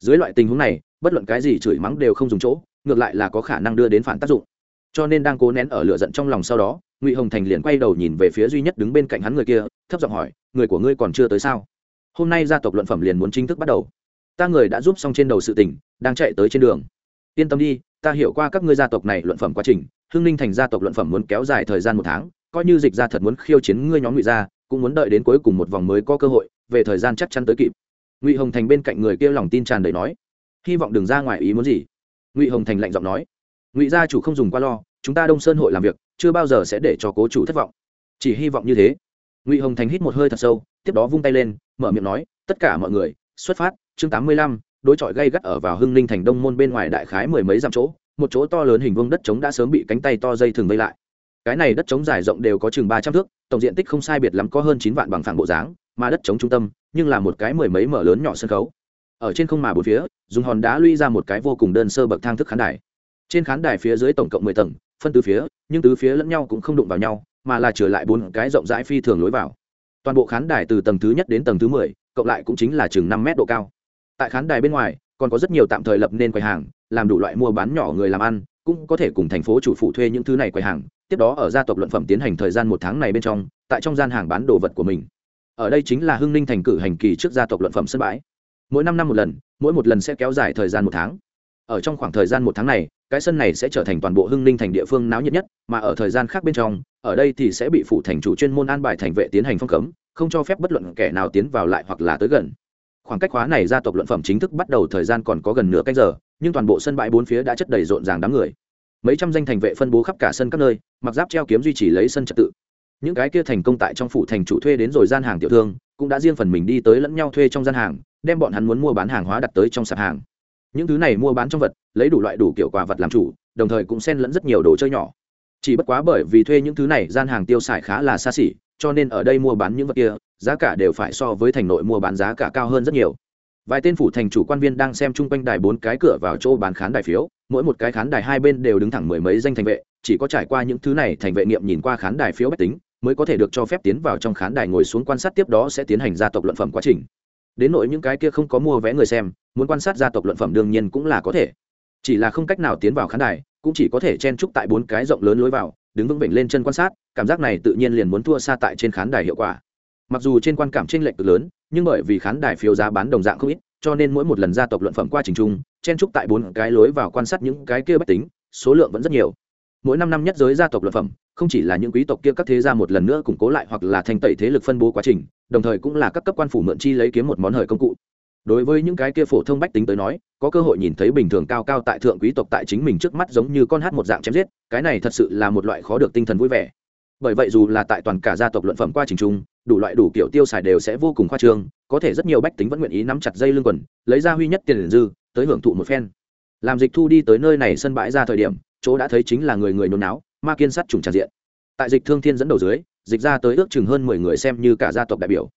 S1: Dưới loại tình huống này, bất luận cái gì chửi mắng đều không dùng chỗ, ngược lại là có khả năng đưa đến phản tác dụng. Cho nên đang cố nén ở lửa giận trong lòng sau đó, ngụy hồng thành liền quay đầu nhìn về phía duy nhất đứng bên cạnh hắn người kia, thấp giọng hỏi, người của ngươi còn chưa tới sao? Hôm nay gia tộc luận phẩm liền muốn chính thức bắt đầu. Ta người đã giúp xong trên đầu sự tình, đang chạy tới trên đường. Yên tâm đi ta hiểu qua các ngươi gia tộc này luận phẩm quá trình, hưng ninh thành gia tộc luận phẩm muốn kéo dài thời gian một tháng, coi như dịch ra thật muốn khiêu chiến ngươi nhóm ngụy gia, cũng muốn đợi đến cuối cùng một vòng mới có cơ hội, về thời gian chắc chắn tới kịp. Ngụy hồng thành bên cạnh người kia lòng tin tràn đầy nói, hy vọng đừng ra ngoài ý muốn gì. Ngụy hồng thành lạnh giọng nói, ngụy gia chủ không dùng qua lo, chúng ta đông sơn hội làm việc, chưa bao giờ sẽ để cho cố chủ thất vọng. Chỉ hy vọng như thế. Ngụy hồng thành hít một hơi thật sâu, tiếp đó vung tay lên, mở miệng nói, tất cả mọi người, xuất phát, chương tám mươi lăm đối chọi gây gắt ở vào hưng ninh thành đông môn bên ngoài đại khái mười mấy dặm chỗ, một chỗ to lớn hình vuông đất trống đã sớm bị cánh tay to dây thường vây lại. Cái này đất trống dài rộng đều có chừng ba trăm thước, tổng diện tích không sai biệt lắm có hơn chín vạn bằng phẳng bộ dáng, mà đất trống trung tâm, nhưng là một cái mười mấy mở lớn nhỏ sân khấu. Ở trên không mà bốn phía, dùng hòn đá lũy ra một cái vô cùng đơn sơ bậc thang thức khán đài. Trên khán đài phía dưới tổng cộng mười tầng, phân tứ phía, nhưng tứ phía lẫn nhau cũng không đụng vào nhau, mà là trở lại bốn cái rộng rãi phi thường lối vào. Toàn bộ khán đài từ tầng thứ nhất đến tầng thứ mười, cộng lại cũng chính là chừng năm mét độ cao tại khán đài bên ngoài, còn có rất nhiều tạm thời lập nên quầy hàng, làm đủ loại mua bán nhỏ người làm ăn, cũng có thể cùng thành phố chủ phụ thuê những thứ này quầy hàng. Tiếp đó ở gia tộc luận phẩm tiến hành thời gian một tháng này bên trong, tại trong gian hàng bán đồ vật của mình. Ở đây chính là hưng ninh thành cử hành kỳ trước gia tộc luận phẩm sân bãi. Mỗi năm năm một lần, mỗi một lần sẽ kéo dài thời gian một tháng. Ở trong khoảng thời gian một tháng này, cái sân này sẽ trở thành toàn bộ hưng ninh thành địa phương náo nhiệt nhất, mà ở thời gian khác bên trong, ở đây thì sẽ bị phủ thành chủ chuyên môn an bài thành vệ tiến hành phong cấm, không cho phép bất luận kẻ nào tiến vào lại hoặc là tới gần khoảng cách khóa này gia tộc luận phẩm chính thức bắt đầu thời gian còn có gần nửa canh giờ, nhưng toàn bộ sân bãi bốn phía đã chất đầy rộn ràng đám người. Mấy trăm danh thành vệ phân bố khắp cả sân các nơi, mặc giáp treo kiếm duy trì lấy sân trật tự. Những cái kia thành công tại trong phủ thành chủ thuê đến rồi gian hàng tiểu thương, cũng đã riêng phần mình đi tới lẫn nhau thuê trong gian hàng, đem bọn hắn muốn mua bán hàng hóa đặt tới trong sạp hàng. Những thứ này mua bán trong vật, lấy đủ loại đủ kiểu quà vật làm chủ, đồng thời cũng xen lẫn rất nhiều đồ chơi nhỏ. Chỉ bất quá bởi vì thuê những thứ này, gian hàng tiêu xài khá là xa xỉ, cho nên ở đây mua bán những vật kia giá cả đều phải so với thành nội mua bán giá cả cao hơn rất nhiều. Vài tên phủ thành chủ quan viên đang xem chung quanh đài bốn cái cửa vào chỗ bán khán đài phiếu, mỗi một cái khán đài hai bên đều đứng thẳng mười mấy danh thành vệ, chỉ có trải qua những thứ này thành vệ nghiệm nhìn qua khán đài phiếu bách tính, mới có thể được cho phép tiến vào trong khán đài ngồi xuống quan sát tiếp đó sẽ tiến hành gia tộc luận phẩm quá trình. Đến nội những cái kia không có mua vé người xem, muốn quan sát gia tộc luận phẩm đương nhiên cũng là có thể. Chỉ là không cách nào tiến vào khán đài, cũng chỉ có thể chen trúc tại bốn cái rộng lớn lối vào, đứng vững vểnh lên chân quan sát, cảm giác này tự nhiên liền muốn thua xa tại trên khán đài hiệu quả mặc dù trên quan cảm t r ê n lệch cực lớn, nhưng bởi vì khán đài phiếu giá bán đồng dạng không ít, cho nên mỗi một lần gia tộc luận phẩm qua trình trung, chen trúc tại bốn cái lối vào quan sát những cái kia bách tính, số lượng vẫn rất nhiều. Mỗi năm năm nhất giới gia tộc luận phẩm, không chỉ là những quý tộc kia các thế gia một lần nữa củng cố lại hoặc là thành tẩy thế lực phân bố quá trình, đồng thời cũng là các cấp quan phủ mượn chi lấy kiếm một món hời công cụ. Đối với những cái kia phổ thông bách tính tới nói, có cơ hội nhìn thấy bình thường cao cao tại thượng quý tộc tại chính mình trước mắt giống như con hát một dạng chém giết, cái này thật sự là một loại khó được tinh thần vui vẻ. Bởi vậy dù là tại toàn cả gia tộc luận phẩm qua trình trung đủ loại đủ kiểu tiêu xài đều sẽ vô cùng khoa trương, có thể rất nhiều bách tính vẫn nguyện ý nắm chặt dây lưng quần, lấy ra huy nhất tiền dư, tới hưởng thụ một phen. Làm dịch thu đi tới nơi này sân bãi ra thời điểm, chỗ đã thấy chính là người người nôn náo, ma kiên sắt trùng tràn diện. Tại dịch thương thiên dẫn đầu dưới, dịch ra tới ước chừng hơn mười người xem như cả gia tộc đại biểu.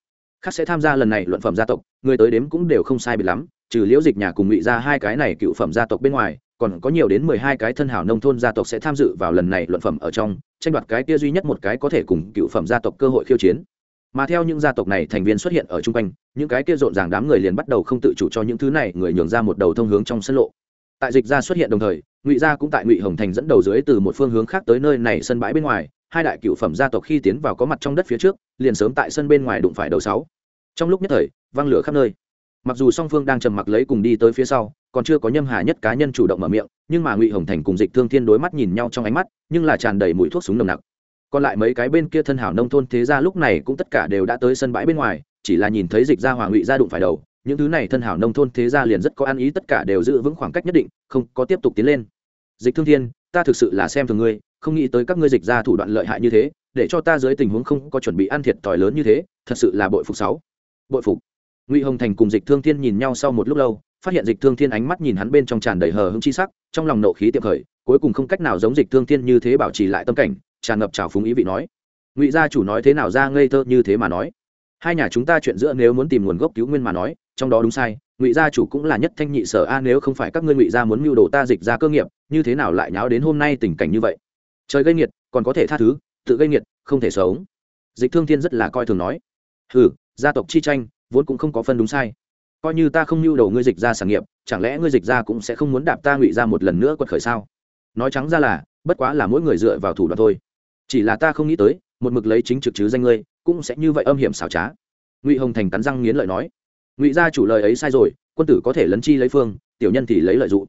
S1: Khác sẽ tham gia lần này luận phẩm gia tộc, người tới đếm cũng đều không sai biệt lắm, trừ liễu dịch nhà cùng ngụy ra hai cái này cựu phẩm gia tộc bên ngoài, còn có nhiều đến mười hai cái thân hảo nông thôn gia tộc sẽ tham dự vào lần này luận phẩm ở trong, tranh đoạt cái kia duy nhất một cái có thể cùng cựu phẩm gia tộc cơ hội khiêu chiến mà theo những gia tộc này thành viên xuất hiện ở chung quanh, những cái kia rộn ràng đám người liền bắt đầu không tự chủ cho những thứ này, người nhường ra một đầu thông hướng trong sân lộ. Tại dịch gia xuất hiện đồng thời, ngụy gia cũng tại ngụy hồng thành dẫn đầu dưới từ một phương hướng khác tới nơi này sân bãi bên ngoài, hai đại cựu phẩm gia tộc khi tiến vào có mặt trong đất phía trước, liền sớm tại sân bên ngoài đụng phải đầu sáu. Trong lúc nhất thời văng lửa khắp nơi. Mặc dù song phương đang trầm mặc lấy cùng đi tới phía sau, còn chưa có nhâm hà nhất cá nhân chủ động mở miệng, nhưng mà ngụy hồng thành cùng dịch thương thiên đối mắt nhìn nhau trong ánh mắt, nhưng là tràn đầy mũi thuốc súng nồng nặc còn lại mấy cái bên kia thân hảo nông thôn thế ra lúc này cũng tất cả đều đã tới sân bãi bên ngoài, chỉ là nhìn thấy dịch ra hoàng ngụy ra đụng phải đầu, những thứ này thân hảo nông thôn thế ra liền rất có ăn ý, tất cả đều giữ vững khoảng cách nhất định, không có tiếp tục tiến lên. Dịch thương thiên, ta thực sự là xem thường ngươi, không nghĩ tới các ngươi dịch ra thủ đoạn lợi hại như thế, để cho ta dưới tình huống không có chuẩn bị ăn thiệt thòi lớn như thế, thật sự là bội phục sáu. Bội phục. Ngụy hồng thành cùng dịch thương thiên nhìn nhau sau một lúc lâu, phát hiện dịch thương thiên ánh mắt nhìn hắn bên trong tràn đầy hờ hững chi sắc, trong lòng nộ khí tiệm khởi, cuối cùng không cách nào giống dịch thương thiên như thế bảo trì lại tâm cảnh tràn ngập trào phúng ý vị nói. Ngụy gia chủ nói thế nào ra ngây thơ như thế mà nói. Hai nhà chúng ta chuyện giữa nếu muốn tìm nguồn gốc cứu nguyên mà nói, trong đó đúng sai, ngụy gia chủ cũng là nhất thanh nhị sở a, nếu không phải các ngươi ngụy gia muốn mưu đồ ta dịch ra cơ nghiệp, như thế nào lại nháo đến hôm nay tình cảnh như vậy? Trời gây nghiệt, còn có thể tha thứ, tự gây nghiệt, không thể sống. Dịch thương thiên rất là coi thường nói. Hừ, gia tộc chi tranh, vốn cũng không có phân đúng sai. Coi như ta không mưu đồ ngươi dịch ra sản nghiệp, chẳng lẽ ngươi dịch ra cũng sẽ không muốn đạp ta ngụy ra một lần nữa quật khởi sao? Nói trắng ra là, bất quá là mỗi người dựa vào thủ đoạn thôi chỉ là ta không nghĩ tới, một mực lấy chính trực chứ danh ngươi, cũng sẽ như vậy âm hiểm xảo trá. Ngụy hồng thành cắn răng nghiến lợi nói. Ngụy gia chủ lời ấy sai rồi, quân tử có thể lấn chi lấy phương, tiểu nhân thì lấy lợi dụng.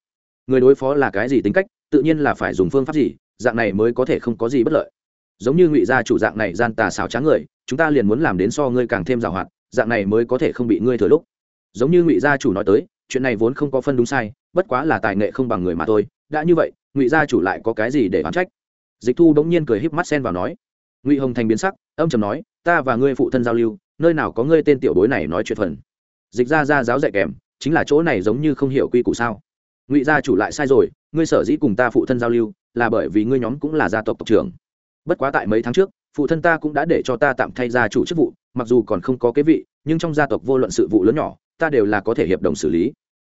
S1: Người đối phó là cái gì tính cách, tự nhiên là phải dùng phương pháp gì, dạng này mới có thể không có gì bất lợi. Giống như ngụy gia chủ dạng này gian tà xảo trá người, chúng ta liền muốn làm đến so ngươi càng thêm giàu hoạt, dạng này mới có thể không bị ngươi thừa lúc. Giống như ngụy gia chủ nói tới, chuyện này vốn không có phân đúng sai, bất quá là tài nghệ không bằng người mà thôi, đã như vậy, ngụy gia chủ lại có cái gì để oán trách? Dịch thu bỗng nhiên cười híp mắt sen vào nói, ngụy hồng thành biến sắc, âm trầm nói, ta và ngươi phụ thân giao lưu, nơi nào có ngươi tên tiểu bối này nói chuyện phần. Dịch ra ra giáo dạy kèm, chính là chỗ này giống như không hiểu quy củ sao? Ngụy gia chủ lại sai rồi, ngươi sở dĩ cùng ta phụ thân giao lưu, là bởi vì ngươi nhóm cũng là gia tộc tộc trưởng. Bất quá tại mấy tháng trước, phụ thân ta cũng đã để cho ta tạm thay gia chủ chức vụ, mặc dù còn không có kế vị, nhưng trong gia tộc vô luận sự vụ lớn nhỏ, ta đều là có thể hiệp đồng xử lý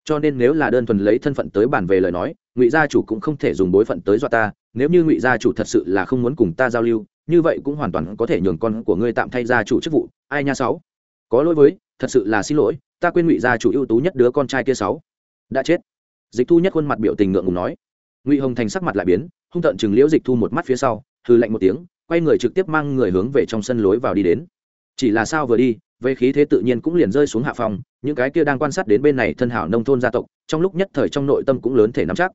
S1: cho nên nếu là đơn thuần lấy thân phận tới bàn về lời nói, ngụy gia chủ cũng không thể dùng bối phận tới dọa ta, nếu như ngụy gia chủ thật sự là không muốn cùng ta giao lưu, như vậy cũng hoàn toàn có thể nhường con của ngươi tạm thay gia chủ chức vụ. Ai nha sáu? Có lỗi với, thật sự là xin lỗi, ta quên ngụy gia chủ ưu tú nhất đứa con trai kia sáu. Đã chết. Dịch thu nhất khuôn mặt biểu tình ngượng ngùng nói. Ngụy hồng thành sắc mặt lại biến, hung tợn chừng liễu dịch thu một mắt phía sau hư lạnh một tiếng, quay người trực tiếp mang người hướng về trong sân lối vào đi đến. Chỉ là sao vừa đi về khí thế tự nhiên cũng liền rơi xuống hạ phòng những cái kia đang quan sát đến bên này thân hảo nông thôn gia tộc trong lúc nhất thời trong nội tâm cũng lớn thể nắm chắc.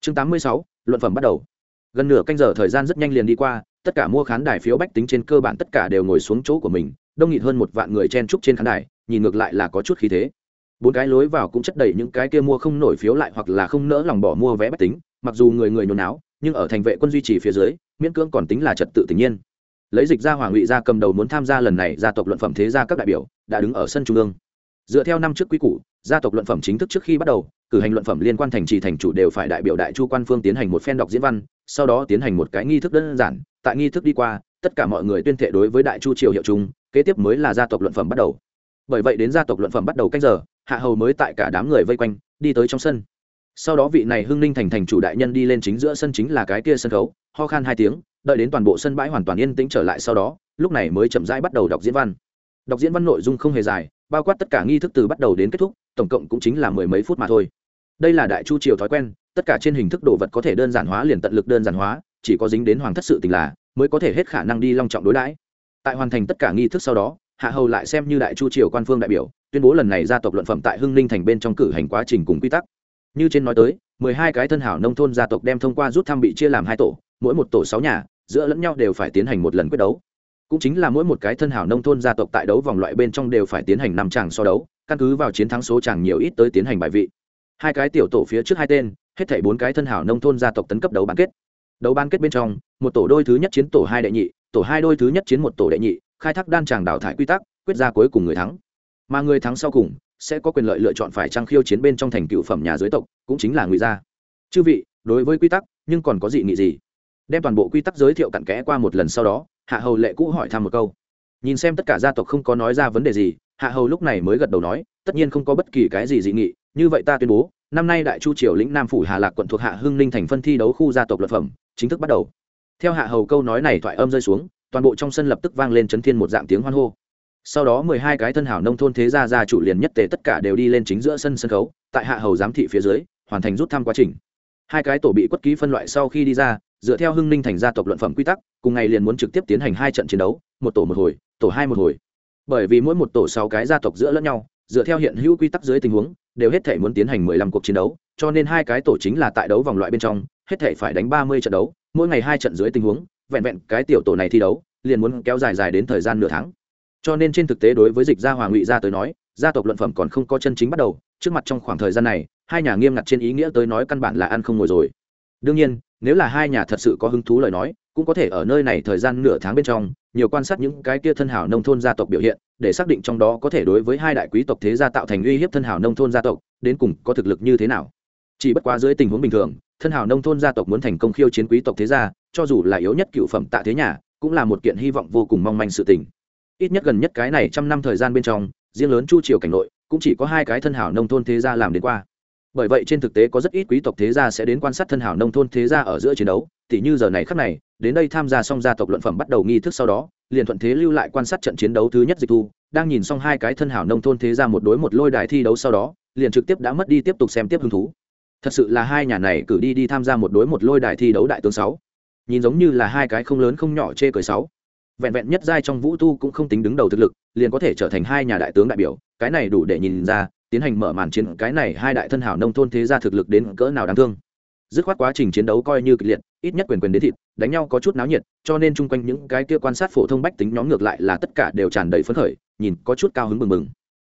S1: Chương 86, luận phẩm bắt đầu. Gần nửa canh giờ thời gian rất nhanh liền đi qua tất cả mua khán đài phiếu bách tính trên cơ bản tất cả đều ngồi xuống chỗ của mình đông nghịt hơn một vạn người chen trúc trên khán đài nhìn ngược lại là có chút khí thế. Bốn cái lối vào cũng chất đầy những cái kia mua không nổi phiếu lại hoặc là không nỡ lòng bỏ mua vé bách tính mặc dù người người nhồi náo nhưng ở thành vệ quân duy trì phía dưới miễn cưỡng còn tính là trật tự tự nhiên lấy dịch ra hoàng ngụy ra cầm đầu muốn tham gia lần này gia tộc luận phẩm thế gia các đại biểu, đã đứng ở sân trung ương. Dựa theo năm trước quý củ, gia tộc luận phẩm chính thức trước khi bắt đầu, cử hành luận phẩm liên quan thành trì thành chủ đều phải đại biểu đại chu quan phương tiến hành một phen đọc diễn văn, sau đó tiến hành một cái nghi thức đơn giản, tại nghi thức đi qua, tất cả mọi người tuyên thệ đối với đại chu triều hiệu chung, kế tiếp mới là gia tộc luận phẩm bắt đầu. Bởi vậy đến gia tộc luận phẩm bắt đầu cách giờ, hạ hầu mới tại cả đám người vây quanh, đi tới trong sân. Sau đó vị này hưng ninh thành thành chủ đại nhân đi lên chính giữa sân chính là cái kia sân khấu, ho khan hai tiếng đợi đến toàn bộ sân bãi hoàn toàn yên tĩnh trở lại sau đó, lúc này mới chậm rãi bắt đầu đọc diễn văn. Đọc diễn văn nội dung không hề dài, bao quát tất cả nghi thức từ bắt đầu đến kết thúc, tổng cộng cũng chính là mười mấy phút mà thôi. Đây là đại chu triều thói quen, tất cả trên hình thức đồ vật có thể đơn giản hóa liền tận lực đơn giản hóa, chỉ có dính đến hoàng thất sự tình là mới có thể hết khả năng đi long trọng đối đãi. Tại hoàn thành tất cả nghi thức sau đó, hạ hầu lại xem như đại chu triều quan phương đại biểu, tuyên bố lần này gia tộc luận phẩm tại hưng ninh thành bên trong cử hành quá trình cùng quy tắc. Như trên nói tới, mười hai cái thân hảo nông thôn gia tộc đem thông qua rút thăm bị chia làm hai tổ mỗi một tổ sáu nhà, giữa lẫn nhau đều phải tiến hành một lần quyết đấu. Cũng chính là mỗi một cái thân hảo nông thôn gia tộc tại đấu vòng loại bên trong đều phải tiến hành năm chàng so đấu, căn cứ vào chiến thắng số chàng nhiều ít tới tiến hành bài vị. Hai cái tiểu tổ phía trước hai tên, hết thảy bốn cái thân hảo nông thôn gia tộc tấn cấp đấu bán kết. Đấu bán kết bên trong, một tổ đôi thứ nhất chiến tổ hai đệ nhị, tổ hai đôi thứ nhất chiến một tổ đệ nhị, khai thác đan chàng đào thải quy tắc, quyết ra cuối cùng người thắng. Mà người thắng sau cùng, sẽ có quyền lợi lựa chọn phải trang khiêu chiến bên trong thành cựu phẩm nhà giới tộc, cũng chính là người gia. Chư vị, đối với quy tắc, nhưng còn có dị nghị gì? Đem toàn bộ quy tắc giới thiệu cặn kẽ qua một lần sau đó, hạ hầu lệ cũ hỏi thăm một câu. Nhìn xem tất cả gia tộc không có nói ra vấn đề gì, hạ hầu lúc này mới gật đầu nói, tất nhiên không có bất kỳ cái gì dị nghị, như vậy ta tuyên bố, năm nay đại chu triều lĩnh nam phủ hà lạc quận thuộc hạ hưng ninh thành phân thi đấu khu gia tộc luật phẩm, chính thức bắt đầu. Theo hạ hầu câu nói này thoại âm rơi xuống, toàn bộ trong sân lập tức vang lên chấn thiên một dạng tiếng hoan hô. Sau đó mười hai cái thân hảo nông thôn thế gia gia chủ liền nhất tề tất cả đều đi lên chính giữa sân sân khấu, tại hạ hầu giám thị phía dưới, hoàn thành rút thăm quá trình. Hai cái tổ bị quất ký phân loại sau khi đi ra dựa theo hưng ninh thành gia tộc luận phẩm quy tắc, cùng ngày liền muốn trực tiếp tiến hành hai trận chiến đấu, một tổ một hồi, tổ hai một hồi. Bởi vì mỗi một tổ sáu cái gia tộc giữa lẫn nhau, dựa theo hiện hữu quy tắc dưới tình huống, đều hết thể muốn tiến hành mười lăm cuộc chiến đấu, cho nên hai cái tổ chính là tại đấu vòng loại bên trong, hết thể phải đánh ba mươi trận đấu, mỗi ngày hai trận dưới tình huống, vẹn vẹn cái tiểu tổ này thi đấu, liền muốn kéo dài dài đến thời gian nửa tháng. Cho nên trên thực tế đối với dịch gia hoàng ngụy gia tới nói, gia tộc luận phẩm còn không có chân chính bắt đầu, trước mặt trong khoảng thời gian này, hai nhà nghiêm ngặt trên ý nghĩa tới nói căn bản là ăn không ngồi rồi. Đương nhiên nếu là hai nhà thật sự có hứng thú lời nói, cũng có thể ở nơi này thời gian nửa tháng bên trong, nhiều quan sát những cái kia thân hảo nông thôn gia tộc biểu hiện, để xác định trong đó có thể đối với hai đại quý tộc thế gia tạo thành uy hiếp thân hảo nông thôn gia tộc, đến cùng có thực lực như thế nào. Chỉ bất quá dưới tình huống bình thường, thân hảo nông thôn gia tộc muốn thành công khiêu chiến quý tộc thế gia, cho dù là yếu nhất cựu phẩm tạ thế nhà, cũng là một kiện hy vọng vô cùng mong manh sự tình. Ít nhất gần nhất cái này trăm năm thời gian bên trong, riêng lớn chu triều cảnh nội, cũng chỉ có hai cái thân hảo nông thôn thế gia làm đến qua bởi vậy trên thực tế có rất ít quý tộc thế gia sẽ đến quan sát thân hảo nông thôn thế gia ở giữa chiến đấu. Tỉ như giờ này khắc này, đến đây tham gia xong gia tộc luận phẩm bắt đầu nghi thức sau đó, liền thuận thế lưu lại quan sát trận chiến đấu thứ nhất dịch thu. Đang nhìn xong hai cái thân hảo nông thôn thế gia một đối một lôi đài thi đấu sau đó, liền trực tiếp đã mất đi tiếp tục xem tiếp hứng thú. Thật sự là hai nhà này cử đi đi tham gia một đối một lôi đài thi đấu đại tướng sáu. Nhìn giống như là hai cái không lớn không nhỏ chê cười sáu. Vẹn vẹn nhất giai trong vũ tu cũng không tính đứng đầu thực lực, liền có thể trở thành hai nhà đại tướng đại biểu, cái này đủ để nhìn ra tiến hành mở màn chiến, cái này hai đại thân hảo nông thôn thế gia thực lực đến cỡ nào đáng thương. Dứt khoát quá trình chiến đấu coi như kịch liệt, ít nhất quyền quyền đến thịt, đánh nhau có chút náo nhiệt, cho nên chung quanh những cái kia quan sát phổ thông bách tính nhóm ngược lại là tất cả đều tràn đầy phấn khởi, nhìn có chút cao hứng mừng mừng.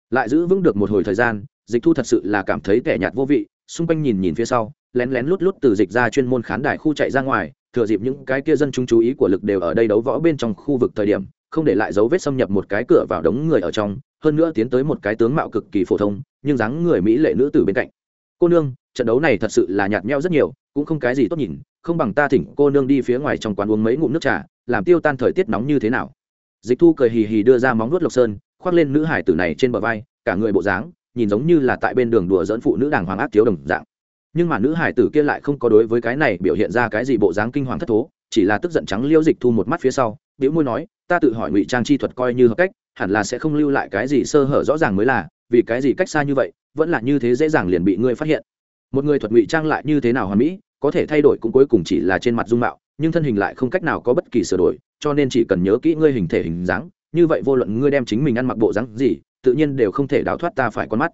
S1: Lại giữ vững được một hồi thời gian, dịch thu thật sự là cảm thấy tẻ nhạt vô vị, xung quanh nhìn nhìn phía sau, lén lén lút lút từ dịch ra chuyên môn khán đài khu chạy ra ngoài, thừa dịp những cái kia dân chúng chú ý của lực đều ở đây đấu võ bên trong khu vực thời điểm không để lại dấu vết xâm nhập một cái cửa vào đống người ở trong, hơn nữa tiến tới một cái tướng mạo cực kỳ phổ thông, nhưng dáng người mỹ lệ nữ tử bên cạnh. Cô nương, trận đấu này thật sự là nhạt nhẽo rất nhiều, cũng không cái gì tốt nhìn, không bằng ta thỉnh cô nương đi phía ngoài trong quán uống mấy ngụm nước trà, làm tiêu tan thời tiết nóng như thế nào. Dịch thu cười hì hì đưa ra móng nuốt lộc sơn, khoác lên nữ hải tử này trên bờ vai, cả người bộ dáng, nhìn giống như là tại bên đường đùa dẫn phụ nữ đàng hoàng ác thiếu đồng dạng. Nhưng mà nữ hải tử kia lại không có đối với cái này biểu hiện ra cái gì bộ dáng kinh hoàng thất thố, chỉ là tức giận trắng liêu dịch thu một mắt phía sau biểu môi nói, ta tự hỏi ngụy trang chi thuật coi như hợp cách, hẳn là sẽ không lưu lại cái gì sơ hở rõ ràng mới là, vì cái gì cách xa như vậy, vẫn là như thế dễ dàng liền bị ngươi phát hiện. Một người thuật ngụy trang lại như thế nào hoàn mỹ, có thể thay đổi cũng cuối cùng chỉ là trên mặt dung mạo, nhưng thân hình lại không cách nào có bất kỳ sửa đổi, cho nên chỉ cần nhớ kỹ ngươi hình thể hình dáng, như vậy vô luận ngươi đem chính mình ăn mặc bộ dáng gì, tự nhiên đều không thể đào thoát ta phải con mắt.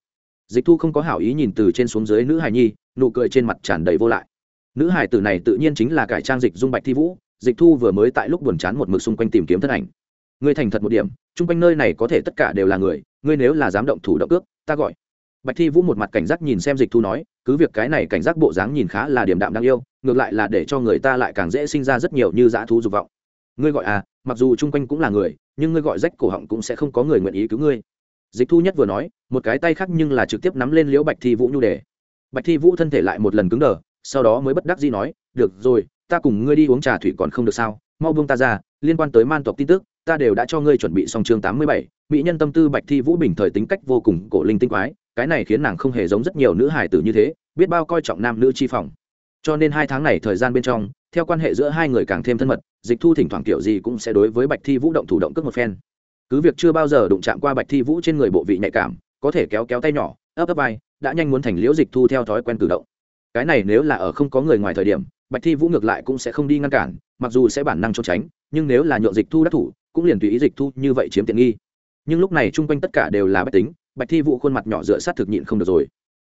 S1: Dịch thu không có hảo ý nhìn từ trên xuống dưới nữ hài nhi, nụ cười trên mặt tràn đầy vô lại. Nữ hài tử này tự nhiên chính là cải trang dịch dung bạch thi vũ dịch thu vừa mới tại lúc buồn chán một mực xung quanh tìm kiếm thân ảnh. Ngươi thành thật một điểm, chung quanh nơi này có thể tất cả đều là người, ngươi nếu là dám động thủ động cước, ta gọi. Bạch thi vũ một mặt cảnh giác nhìn xem dịch thu nói, cứ việc cái này cảnh giác bộ dáng nhìn khá là điểm đạm đáng yêu, ngược lại là để cho người ta lại càng dễ sinh ra rất nhiều như dã thú dục vọng. Ngươi gọi à mặc dù chung quanh cũng là người, nhưng ngươi gọi rách cổ họng cũng sẽ không có người nguyện ý cứu ngươi. Dịch thu nhất vừa nói, một cái tay khác nhưng là trực tiếp nắm lên liễu bạch thi vũ nhu đề. Bạch thi vũ thân thể lại một lần cứng đờ, sau đó mới bất đắc dĩ nói, được rồi ta cùng ngươi đi uống trà thủy còn không được sao, mau buông ta ra, liên quan tới man tộc tin tức, ta đều đã cho ngươi chuẩn bị xong chương tám mươi bảy, mỹ nhân tâm tư bạch thi vũ bình thời tính cách vô cùng cổ linh tinh quái, cái này khiến nàng không hề giống rất nhiều nữ hài tử như thế, biết bao coi trọng nam nữ chi phòng. Cho nên hai tháng này thời gian bên trong, theo quan hệ giữa hai người càng thêm thân mật, dịch thu thỉnh thoảng kiểu gì cũng sẽ đối với bạch thi vũ động thủ động cước một phen. Cứ việc chưa bao giờ đụng chạm qua bạch thi vũ trên người bộ vị nhạy cảm, có thể kéo kéo tay nhỏ, ấp ấp vai, đã nhanh muốn thành liễu dịch thu theo thói quen cử động. Cái này nếu là ở không có người ngoài thời điểm bạch thi vũ ngược lại cũng sẽ không đi ngăn cản, mặc dù sẽ bản năng trốn tránh, nhưng nếu là nhộn dịch thu đắc thủ, cũng liền tùy ý dịch thu như vậy chiếm tiện nghi. Nhưng lúc này chung quanh tất cả đều là bách tính, bạch thi vũ khuôn mặt nhỏ dựa sát thực nhịn không được rồi.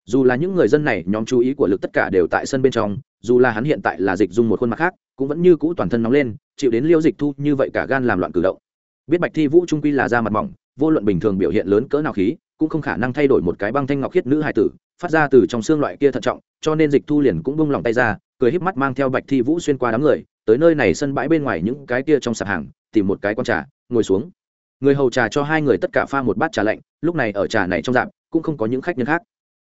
S1: Dù là những người dân này, nhóm chú ý của lực tất cả đều tại sân bên trong, dù là hắn hiện tại là dịch dung một khuôn mặt khác, cũng vẫn như cũ toàn thân nóng lên, chịu đến liêu dịch thu như vậy cả gan làm loạn cử động. Biết bạch thi vũ trung quy là da mặt mỏng, vô luận bình thường biểu hiện lớn cỡ nào khí, cũng không khả năng thay đổi một cái băng thanh ngọc khiết nữ hài tử phát ra từ trong xương loại kia thận trọng, cho nên dịch thu liền cũng bông lòng tay ra, cười híp mắt mang theo bạch thi vũ xuyên qua đám người, tới nơi này sân bãi bên ngoài những cái kia trong sạp hàng, tìm một cái con trà, ngồi xuống. Người hầu trà cho hai người tất cả pha một bát trà lạnh, lúc này ở trà này trong dạp, cũng không có những khách nhân khác.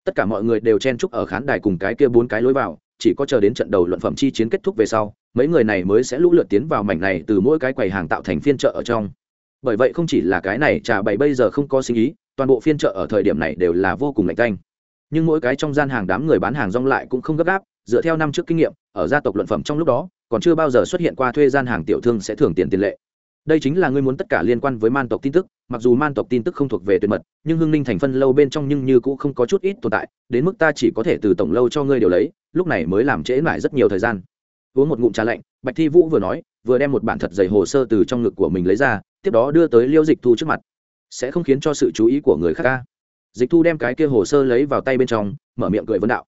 S1: Tất cả mọi người đều chen chúc ở khán đài cùng cái kia bốn cái lối vào, chỉ có chờ đến trận đầu luận phẩm chi chiến kết thúc về sau, mấy người này mới sẽ lũ lượt tiến vào mảnh này từ mỗi cái quầy hàng tạo thành phiên chợ ở trong. Bởi vậy không chỉ là cái này, trà bày bây giờ không có sinh ý, toàn bộ phiên chợ ở thời điểm này đều là vô cùng lạnh canh nhưng mỗi cái trong gian hàng đám người bán hàng rong lại cũng không gấp gáp, dựa theo năm trước kinh nghiệm, ở gia tộc luận phẩm trong lúc đó, còn chưa bao giờ xuất hiện qua thuê gian hàng tiểu thương sẽ thưởng tiền tiền lệ. Đây chính là ngươi muốn tất cả liên quan với man tộc tin tức, mặc dù man tộc tin tức không thuộc về tuyệt mật, nhưng hưng ninh thành phân lâu bên trong nhưng như cũng không có chút ít tồn tại, đến mức ta chỉ có thể từ tổng lâu cho ngươi điều lấy, lúc này mới làm trễ mãi rất nhiều thời gian. Uống một ngụm trà lạnh, bạch thi vũ vừa nói, vừa đem một bản thật dày hồ sơ từ trong ngực của mình lấy ra, tiếp đó đưa tới liêu dịch thu trước mặt. Sẽ không khiến cho sự chú ý của người khác ca dịch thu đem cái kia hồ sơ lấy vào tay bên trong, mở miệng cười vấn đạo.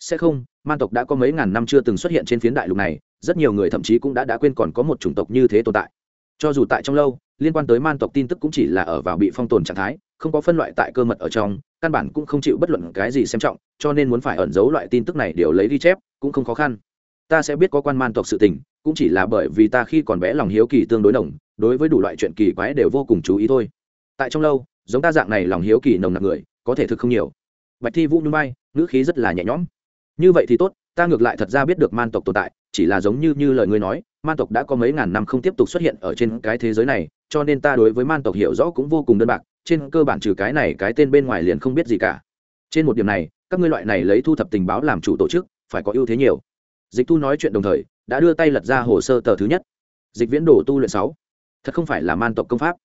S1: Sẽ không, man tộc đã có mấy ngàn năm chưa từng xuất hiện trên phiến đại lục này, rất nhiều người thậm chí cũng đã đã quên còn có một chủng tộc như thế tồn tại. Cho dù tại trong lâu, liên quan tới man tộc tin tức cũng chỉ là ở vào bị phong tồn trạng thái, không có phân loại tại cơ mật ở trong, căn bản cũng không chịu bất luận cái gì xem trọng, cho nên muốn phải ẩn giấu loại tin tức này đều lấy ghi chép, cũng không khó khăn. Ta sẽ biết có quan man tộc sự tình, cũng chỉ là bởi vì ta khi còn bé lòng hiếu kỳ tương đối nồng, đối với đủ loại chuyện kỳ quái đều vô cùng chú ý thôi. Tại trong lâu, giống ta dạng này lòng hiếu kỳ nồng nặc người có thể thực không nhiều. Bạch thi vũ núi bay ngữ khí rất là nhẹ nhõm. Như vậy thì tốt, ta ngược lại thật ra biết được man tộc tồn tại, chỉ là giống như như lời ngươi nói, man tộc đã có mấy ngàn năm không tiếp tục xuất hiện ở trên cái thế giới này, cho nên ta đối với man tộc hiểu rõ cũng vô cùng đơn bạc, trên cơ bản trừ cái này cái tên bên ngoài liền không biết gì cả. Trên một điểm này, các ngươi loại này lấy thu thập tình báo làm chủ tổ chức, phải có ưu thế nhiều. Dịch thu nói chuyện đồng thời, đã đưa tay lật ra hồ sơ tờ thứ nhất. Dịch viễn đồ tu luyện sáu. Thật không phải là man tộc công pháp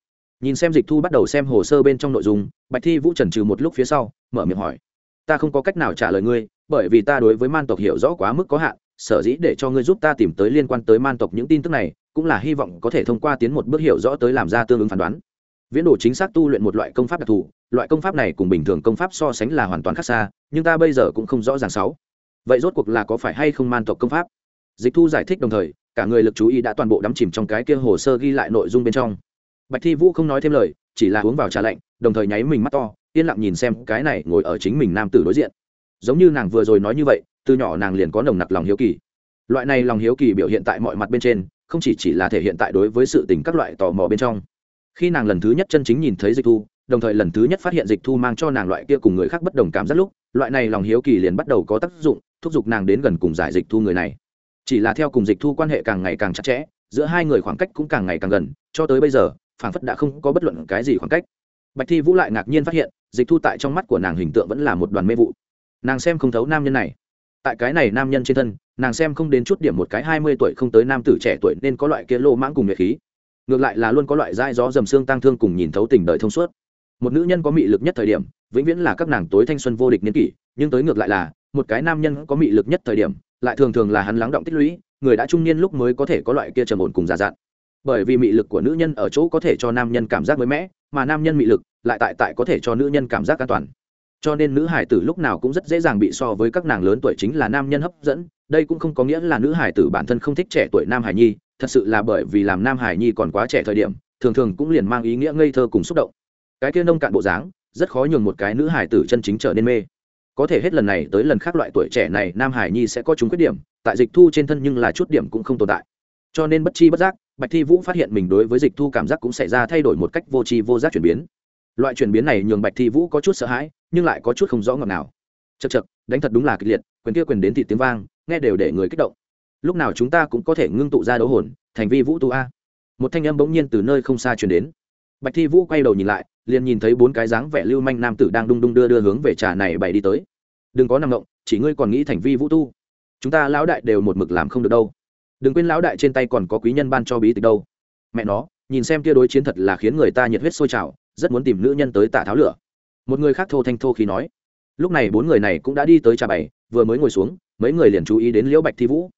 S1: nhìn xem dịch thu bắt đầu xem hồ sơ bên trong nội dung, bạch thi vũ trần trừ một lúc phía sau, mở miệng hỏi. Ta không có cách nào trả lời ngươi, bởi vì ta đối với man tộc hiểu rõ quá mức có hạn, sở dĩ để cho ngươi giúp ta tìm tới liên quan tới man tộc những tin tức này, cũng là hy vọng có thể thông qua tiến một bước hiểu rõ tới làm ra tương ứng phán đoán. Viễn đồ chính xác tu luyện một loại công pháp đặc thù, loại công pháp này cùng bình thường công pháp so sánh là hoàn toàn khác xa, nhưng ta bây giờ cũng không rõ ràng sáu. Vậy rốt cuộc là có phải hay không man tộc công pháp? Dịch thu giải thích đồng thời, cả người lực chú ý đã toàn bộ đắm chìm trong cái kia hồ sơ ghi lại nội dung bên trong bạch thi vũ không nói thêm lời, chỉ là uống vào trà lạnh, đồng thời nháy mình mắt to, yên lặng nhìn xem cái này ngồi ở chính mình nam tử đối diện. Giống như nàng vừa rồi nói như vậy, từ nhỏ nàng liền có nồng nặc lòng hiếu kỳ. Loại này lòng hiếu kỳ biểu hiện tại mọi mặt bên trên, không chỉ chỉ là thể hiện tại đối với sự tình các loại tò mò bên trong. Khi nàng lần thứ nhất chân chính nhìn thấy dịch thu, đồng thời lần thứ nhất phát hiện dịch thu mang cho nàng loại kia cùng người khác bất đồng cảm rất lúc, loại này lòng hiếu kỳ liền bắt đầu có tác dụng, thúc giục nàng đến gần cùng giải dịch thu người này. Chỉ là theo cùng dịch thu quan hệ càng ngày càng chặt chẽ, giữa hai người khoảng cách cũng càng ngày càng gần, cho tới bây giờ phảng phất đã không có bất luận cái gì khoảng cách. Bạch thi vũ lại ngạc nhiên phát hiện, dịch thu tại trong mắt của nàng hình tượng vẫn là một đoàn mê vụ. Nàng xem không thấu nam nhân này. Tại cái này nam nhân trên thân, nàng xem không đến chút điểm một cái hai mươi tuổi không tới nam tử trẻ tuổi nên có loại kia lô mãng cùng nhuệ khí. Ngược lại là luôn có loại dai gió dầm xương tăng thương cùng nhìn thấu tình đời thông suốt. Một nữ nhân có mị lực nhất thời điểm, vĩnh viễn là các nàng tối thanh xuân vô địch niên kỷ, nhưng tới ngược lại là, một cái nam nhân có mị lực nhất thời điểm, lại thường thường là hắn lắng động tích lũy, người đã trung niên lúc mới có thể có loại kia trầm ổn cùng giả dạn bởi vì mị lực của nữ nhân ở chỗ có thể cho nam nhân cảm giác mới mẻ, mà nam nhân mị lực lại tại tại có thể cho nữ nhân cảm giác an toàn. Cho nên nữ hải tử lúc nào cũng rất dễ dàng bị so với các nàng lớn tuổi chính là nam nhân hấp dẫn. Đây cũng không có nghĩa là nữ hải tử bản thân không thích trẻ tuổi nam hải nhi, thật sự là bởi vì làm nam hải nhi còn quá trẻ thời điểm, thường thường cũng liền mang ý nghĩa ngây thơ cùng xúc động. Cái kia nông cạn bộ dáng, rất khó nhường một cái nữ hải tử chân chính trở nên mê. Có thể hết lần này tới lần khác loại tuổi trẻ này, nam hải nhi sẽ có chúng khuyết điểm, tại dịch thu trên thân nhưng là chút điểm cũng không tồn tại cho nên bất chi bất giác, bạch thi vũ phát hiện mình đối với dịch thu cảm giác cũng xảy ra thay đổi một cách vô tri vô giác chuyển biến. Loại chuyển biến này nhường bạch thi vũ có chút sợ hãi, nhưng lại có chút không rõ ngọt nào chật chật đánh thật đúng là kịch liệt, quyền kia quyền đến thị tiếng vang, nghe đều để người kích động. Lúc nào chúng ta cũng có thể ngưng tụ ra đấu hồn, thành vi vũ tu a. Một thanh âm bỗng nhiên từ nơi không xa chuyển đến. Bạch thi vũ quay đầu nhìn lại, liền nhìn thấy bốn cái dáng vẻ lưu manh nam tử đang đung đung đưa đưa hướng về trà này bày đi tới. Đừng có nằm động, chỉ ngươi còn nghĩ thành vi vũ tu. Chúng ta lão đại đều một mực làm không được đâu đừng quên lão đại trên tay còn có quý nhân ban cho bí tịch đâu. Mẹ nó, nhìn xem kia đối chiến thật là khiến người ta nhiệt huyết sôi trào, rất muốn tìm nữ nhân tới tả tháo lửa. Một người khác thô thanh thô khi nói. Lúc này bốn người này cũng đã đi tới trà bày, vừa mới ngồi xuống, mấy người liền chú ý đến liễu bạch thi vũ.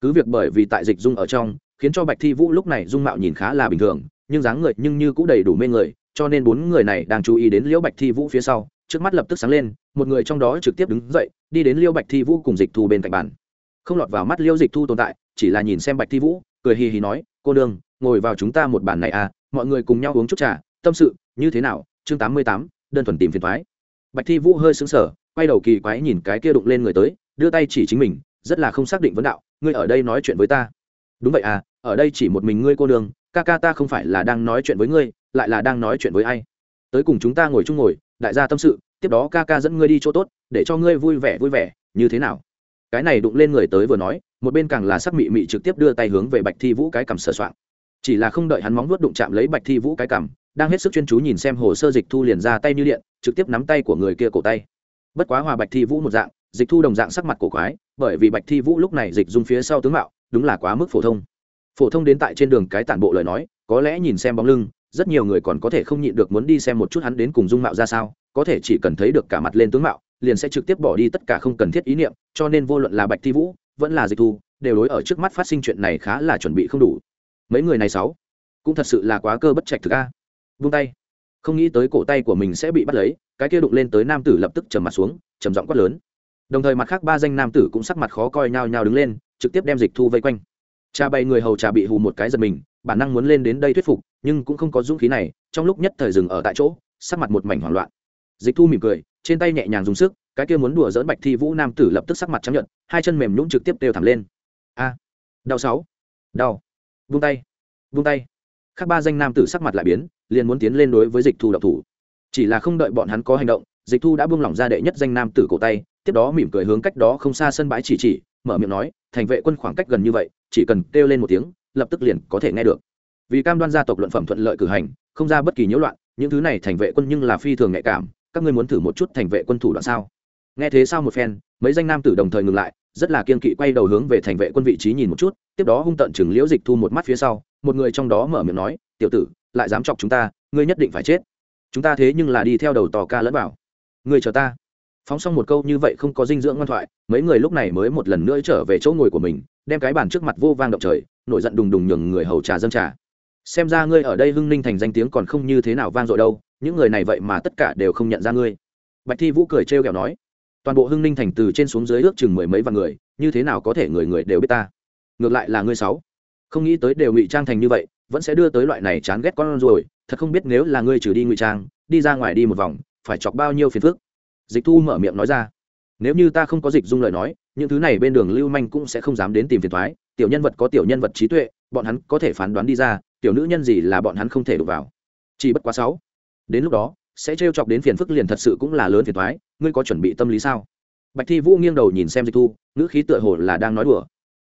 S1: Cứ việc bởi vì tại dịch dung ở trong, khiến cho bạch thi vũ lúc này dung mạo nhìn khá là bình thường, nhưng dáng người nhưng như cũng đầy đủ mê người, cho nên bốn người này đang chú ý đến liễu bạch thi vũ phía sau, trước mắt lập tức sáng lên, một người trong đó trực tiếp đứng dậy, đi đến liễu bạch thi vũ cùng dịch thu bên cạnh bàn. Không lọt vào mắt liễu dịch thu tồn tại chỉ là nhìn xem bạch thi vũ, cười hì hì nói, cô đương ngồi vào chúng ta một bàn này à mọi người cùng nhau uống chút trà, tâm sự, như thế nào, chương tám mươi tám, đơn thuần tìm phiền thoái. Bạch thi vũ hơi xứng sở quay đầu kỳ quái nhìn cái kia đụng lên người tới, đưa tay chỉ chính mình, rất là không xác định vấn đạo, ngươi ở đây nói chuyện với ta. Đúng vậy à ở đây chỉ một mình ngươi cô đường ca ca ta không phải là đang nói chuyện với ngươi, lại là đang nói chuyện với ai? Tới cùng chúng ta ngồi chung ngồi, đại gia tâm sự, tiếp đó ca ca dẫn ngươi đi chỗ tốt, để cho ngươi vui vẻ vui vẻ, như thế nào? Cái này đụng lên người tới vừa nói, một bên càng là sắc mị mị trực tiếp đưa tay hướng về bạch thi vũ cái cầm sờ soạn. chỉ là không đợi hắn móng vuốt đụng chạm lấy bạch thi vũ cái cầm đang hết sức chuyên chú nhìn xem hồ sơ dịch thu liền ra tay như điện, trực tiếp nắm tay của người kia cổ tay bất quá hòa bạch thi vũ một dạng, dịch thu đồng dạng sắc mặt cổ quái, bởi vì bạch thi vũ lúc này dịch dung phía sau tướng mạo, đúng là quá mức phổ thông phổ thông đến tại trên đường cái tản bộ lời nói, có lẽ nhìn xem bóng lưng, rất nhiều người còn có thể không nhịn được muốn đi xem một chút hắn đến cùng dung mạo ra sao, có thể chỉ cần thấy được cả mặt lên tướng mạo liền sẽ trực tiếp bỏ đi tất cả không cần thiết ý niệm, cho nên vô luận là bạch thi vũ, vẫn là dịch thu, đều đối ở trước mắt phát sinh chuyện này khá là chuẩn bị không đủ. Mấy người này sáu, cũng thật sự là quá cơ bất trạch thực a. Vung tay. Không nghĩ tới cổ tay của mình sẽ bị bắt lấy, cái kia đụng lên tới nam tử lập tức trầm mặt xuống, trầm giọng quát lớn. Đồng thời mặt khác ba danh nam tử cũng sắc mặt khó coi nhao nhao đứng lên, trực tiếp đem dịch thu vây quanh. Cha bày người hầu trà bị hù một cái giật mình, bản năng muốn lên đến đây thuyết phục, nhưng cũng không có dũng khí này, trong lúc nhất thời dừng ở tại chỗ, sắc mặt một mảnh hoảng loạn. Dịch thu mỉm cười trên tay nhẹ nhàng dùng sức, cái kia muốn đùa dỡn bạch thi vũ nam tử lập tức sắc mặt trắng nhận hai chân mềm nhũng trực tiếp đều thẳng lên. A, đau sáu, đau, vung tay vung tay. Các ba danh nam tử sắc mặt lại biến, liền muốn tiến lên đối với dịch thu độc thủ. Chỉ là không đợi bọn hắn có hành động, dịch thu đã buông lỏng ra đệ nhất danh nam tử cổ tay, tiếp đó mỉm cười hướng cách đó không xa sân bãi chỉ chỉ, mở miệng nói, thành vệ quân khoảng cách gần như vậy, chỉ cần kêu lên một tiếng, lập tức liền có thể nghe được. Vì cam đoan gia tộc luận phẩm thuận lợi cử hành, không ra bất kỳ nhiễu loạn, những thứ này thành vệ quân nhưng là phi thường nhạy cảm các ngươi muốn thử một chút thành vệ quân thủ đoạn sao? Nghe thế sao một phen, mấy danh nam tử đồng thời ngừng lại, rất là kiên kỵ quay đầu hướng về thành vệ quân vị trí nhìn một chút, tiếp đó hung tận chừng liễu dịch thu một mắt phía sau, một người trong đó mở miệng nói, tiểu tử, lại dám chọc chúng ta, ngươi nhất định phải chết. Chúng ta thế nhưng là đi theo đầu tò ca lẫn vào. Ngươi chờ ta. Phóng xong một câu như vậy không có dinh dưỡng ngoan thoại, mấy người lúc này mới một lần nữa trở về chỗ ngồi của mình, đem cái bàn trước mặt vô vang động trời, nổi giận đùng đùng nhường người hầu trà dâng trà xem ra ngươi ở đây hưng ninh thành danh tiếng còn không như thế nào vang dội đâu, những người này vậy mà tất cả đều không nhận ra ngươi. Bạch thi vũ cười trêu ghẹo nói, toàn bộ hưng ninh thành từ trên xuống dưới ước chừng mười mấy vạn người, như thế nào có thể người người đều biết ta? Ngược lại là ngươi sáu. Không nghĩ tới đều ngụy trang thành như vậy, vẫn sẽ đưa tới loại này chán ghét con rồi thật không biết nếu là ngươi trừ đi ngụy trang, đi ra ngoài đi một vòng, phải chọc bao nhiêu phiền phức. Dịch thu mở miệng nói ra, nếu như ta không có dịch dung lời nói, những thứ này bên đường lưu manh cũng sẽ không dám đến tìm phiền thoái tiểu nhân vật có tiểu nhân vật trí tuệ, bọn hắn có thể phán đoán đi ra tiểu nữ nhân gì là bọn hắn không thể đụng vào. Chỉ bất quá sáu. Đến lúc đó, sẽ trêu chọc đến phiền phức liền thật sự cũng là lớn phiền thoái ngươi có chuẩn bị tâm lý sao? Bạch thi vũ nghiêng đầu nhìn xem dịch thu, ngữ khí tựa hồ là đang nói đùa.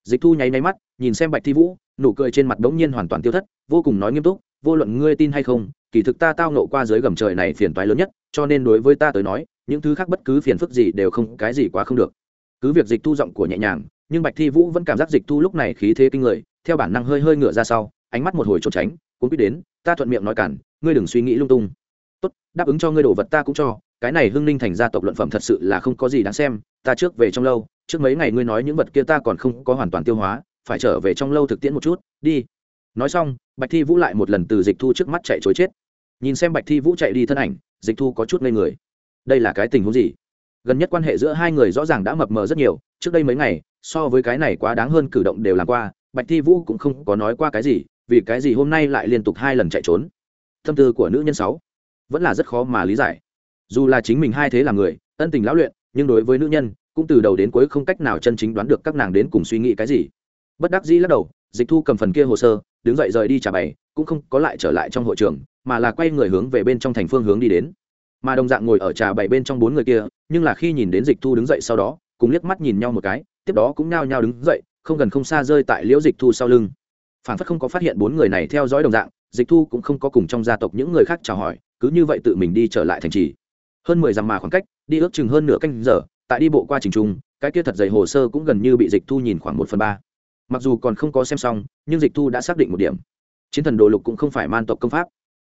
S1: Dịch thu nháy nháy mắt, nhìn xem bạch thi vũ, nụ cười trên mặt đống nhiên hoàn toàn tiêu thất, vô cùng nói nghiêm túc, vô luận ngươi tin hay không, kỳ thực ta tao nộ qua dưới gầm trời này phiền toái lớn nhất, cho nên đối với ta tới nói, những thứ khác bất cứ phiền phức gì đều không, cái gì quá không được. Cứ việc dịch thu giọng của nhẹ nhàng, nhưng bạch thi vũ vẫn cảm giác dịch thu lúc này khí thế kinh người, theo bản năng hơi hơi ngửa ra sau ánh mắt một hồi trốn tránh cũng biết đến, ta thuận miệng nói cản, ngươi đừng suy nghĩ lung tung. Tốt, đáp ứng cho ngươi đồ vật ta cũng cho, cái này hưng ninh thành gia tộc luận phẩm thật sự là không có gì đáng xem, ta trước về trong lâu, trước mấy ngày ngươi nói những vật kia ta còn không có hoàn toàn tiêu hóa, phải trở về trong lâu thực tiễn một chút, đi. Nói xong, bạch thi vũ lại một lần từ dịch thu trước mắt chạy chối chết. Nhìn xem bạch thi vũ chạy đi thân ảnh, dịch thu có chút ngây người. Đây là cái tình huống gì? Gần nhất quan hệ giữa hai người rõ ràng đã mập mờ rất nhiều, trước đây mấy ngày, so với cái này quá đáng hơn cử động đều làm qua, bạch thi vũ cũng không có nói qua cái gì vì cái gì hôm nay lại liên tục hai lần chạy trốn? Tâm tư của nữ nhân sáu vẫn là rất khó mà lý giải. Dù là chính mình hai thế là người, ân tình lão luyện, nhưng đối với nữ nhân, cũng từ đầu đến cuối không cách nào chân chính đoán được các nàng đến cùng suy nghĩ cái gì. Bất đắc dĩ lắc đầu, dịch thu cầm phần kia hồ sơ, đứng dậy rời đi trả bày, cũng không có lại trở lại trong hội trường, mà là quay người hướng về bên trong thành phương hướng đi đến. Mà đồng dạng ngồi ở trà bảy bên trong bốn người kia, nhưng là khi nhìn đến dịch thu đứng dậy sau đó, cùng liếc mắt nhìn nhau một cái, tiếp đó cũng nao nhao đứng dậy, không gần không xa rơi tại liễu dịch thu sau lưng phản phất không có phát hiện bốn người này theo dõi đồng dạng, dịch thu cũng không có cùng trong gia tộc những người khác chào hỏi, cứ như vậy tự mình đi trở lại thành trì. Hơn mười dặm mà khoảng cách, đi ước chừng hơn nửa canh giờ, tại đi bộ qua trình trung, cái kia thật dày hồ sơ cũng gần như bị dịch thu nhìn khoảng một phần ba. Mặc dù còn không có xem xong, nhưng dịch thu đã xác định một điểm. Chiến thần đồ lục cũng không phải man tộc công pháp.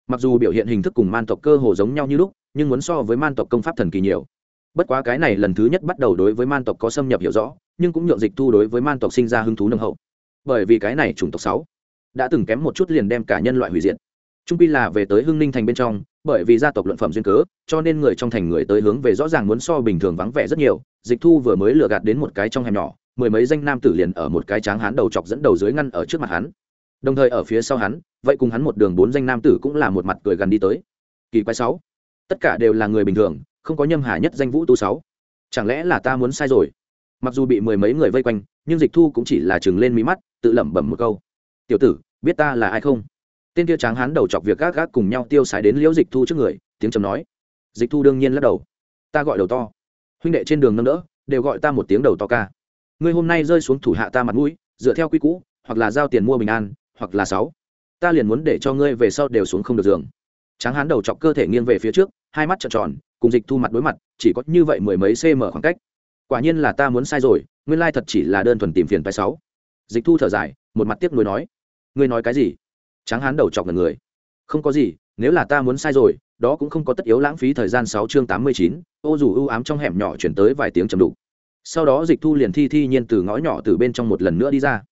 S1: Mặc dù biểu hiện hình thức cùng man tộc cơ hồ giống nhau như lúc, nhưng muốn so với man tộc công pháp thần kỳ nhiều. Bất quá cái này lần thứ nhất bắt đầu đối với man tộc có xâm nhập hiểu rõ, nhưng cũng nhượng dịch thu đối với man tộc sinh ra hứng thú nâng hậu bởi vì cái này chủng tộc sáu đã từng kém một chút liền đem cả nhân loại hủy diệt. Trung pi là về tới hưng ninh thành bên trong, bởi vì gia tộc luận phẩm duyên cớ, cho nên người trong thành người tới hướng về rõ ràng muốn so bình thường vắng vẻ rất nhiều. Dịch thu vừa mới lừa gạt đến một cái trong hẻm nhỏ, mười mấy danh nam tử liền ở một cái tráng hán đầu chọc dẫn đầu dưới ngăn ở trước mặt hắn. Đồng thời ở phía sau hắn, vậy cùng hắn một đường bốn danh nam tử cũng là một mặt cười gần đi tới. Kỳ quái sáu, tất cả đều là người bình thường, không có nhâm hà nhất danh vũ tu sáu. Chẳng lẽ là ta muốn sai rồi? Mặc dù bị mười mấy người vây quanh nhưng dịch thu cũng chỉ là chừng lên mí mắt, tự lẩm bẩm một câu. Tiểu tử, biết ta là ai không? Tên kia tráng hán đầu chọc việc gác gác cùng nhau tiêu xài đến liễu dịch thu trước người, tiếng chầm nói. Dịch thu đương nhiên lắc đầu. Ta gọi đầu to. Huynh đệ trên đường nâng đỡ, đều gọi ta một tiếng đầu to ca. Ngươi hôm nay rơi xuống thủ hạ ta mặt mũi, dựa theo quy cũ hoặc là giao tiền mua bình an, hoặc là sáu. Ta liền muốn để cho ngươi về sau đều xuống không được giường. Tráng hán đầu chọc cơ thể nghiêng về phía trước, hai mắt trợn tròn, cùng dịch thu mặt đối mặt, chỉ có như vậy mười mấy cm khoảng cách. Quả nhiên là ta muốn sai rồi nguyên lai thật chỉ là đơn thuần tìm phiền phái sáu. Dịch thu thở dài, một mặt tiếc nuối nói. Ngươi nói cái gì? Tráng hán đầu chọc ngần người. Không có gì, nếu là ta muốn sai rồi, đó cũng không có tất yếu lãng phí thời gian sáu chương tám mươi chín, ô dù ưu ám trong hẻm nhỏ chuyển tới vài tiếng chầm đục. Sau đó dịch thu liền thi thi nhiên từ ngõ nhỏ từ bên trong một lần nữa đi ra.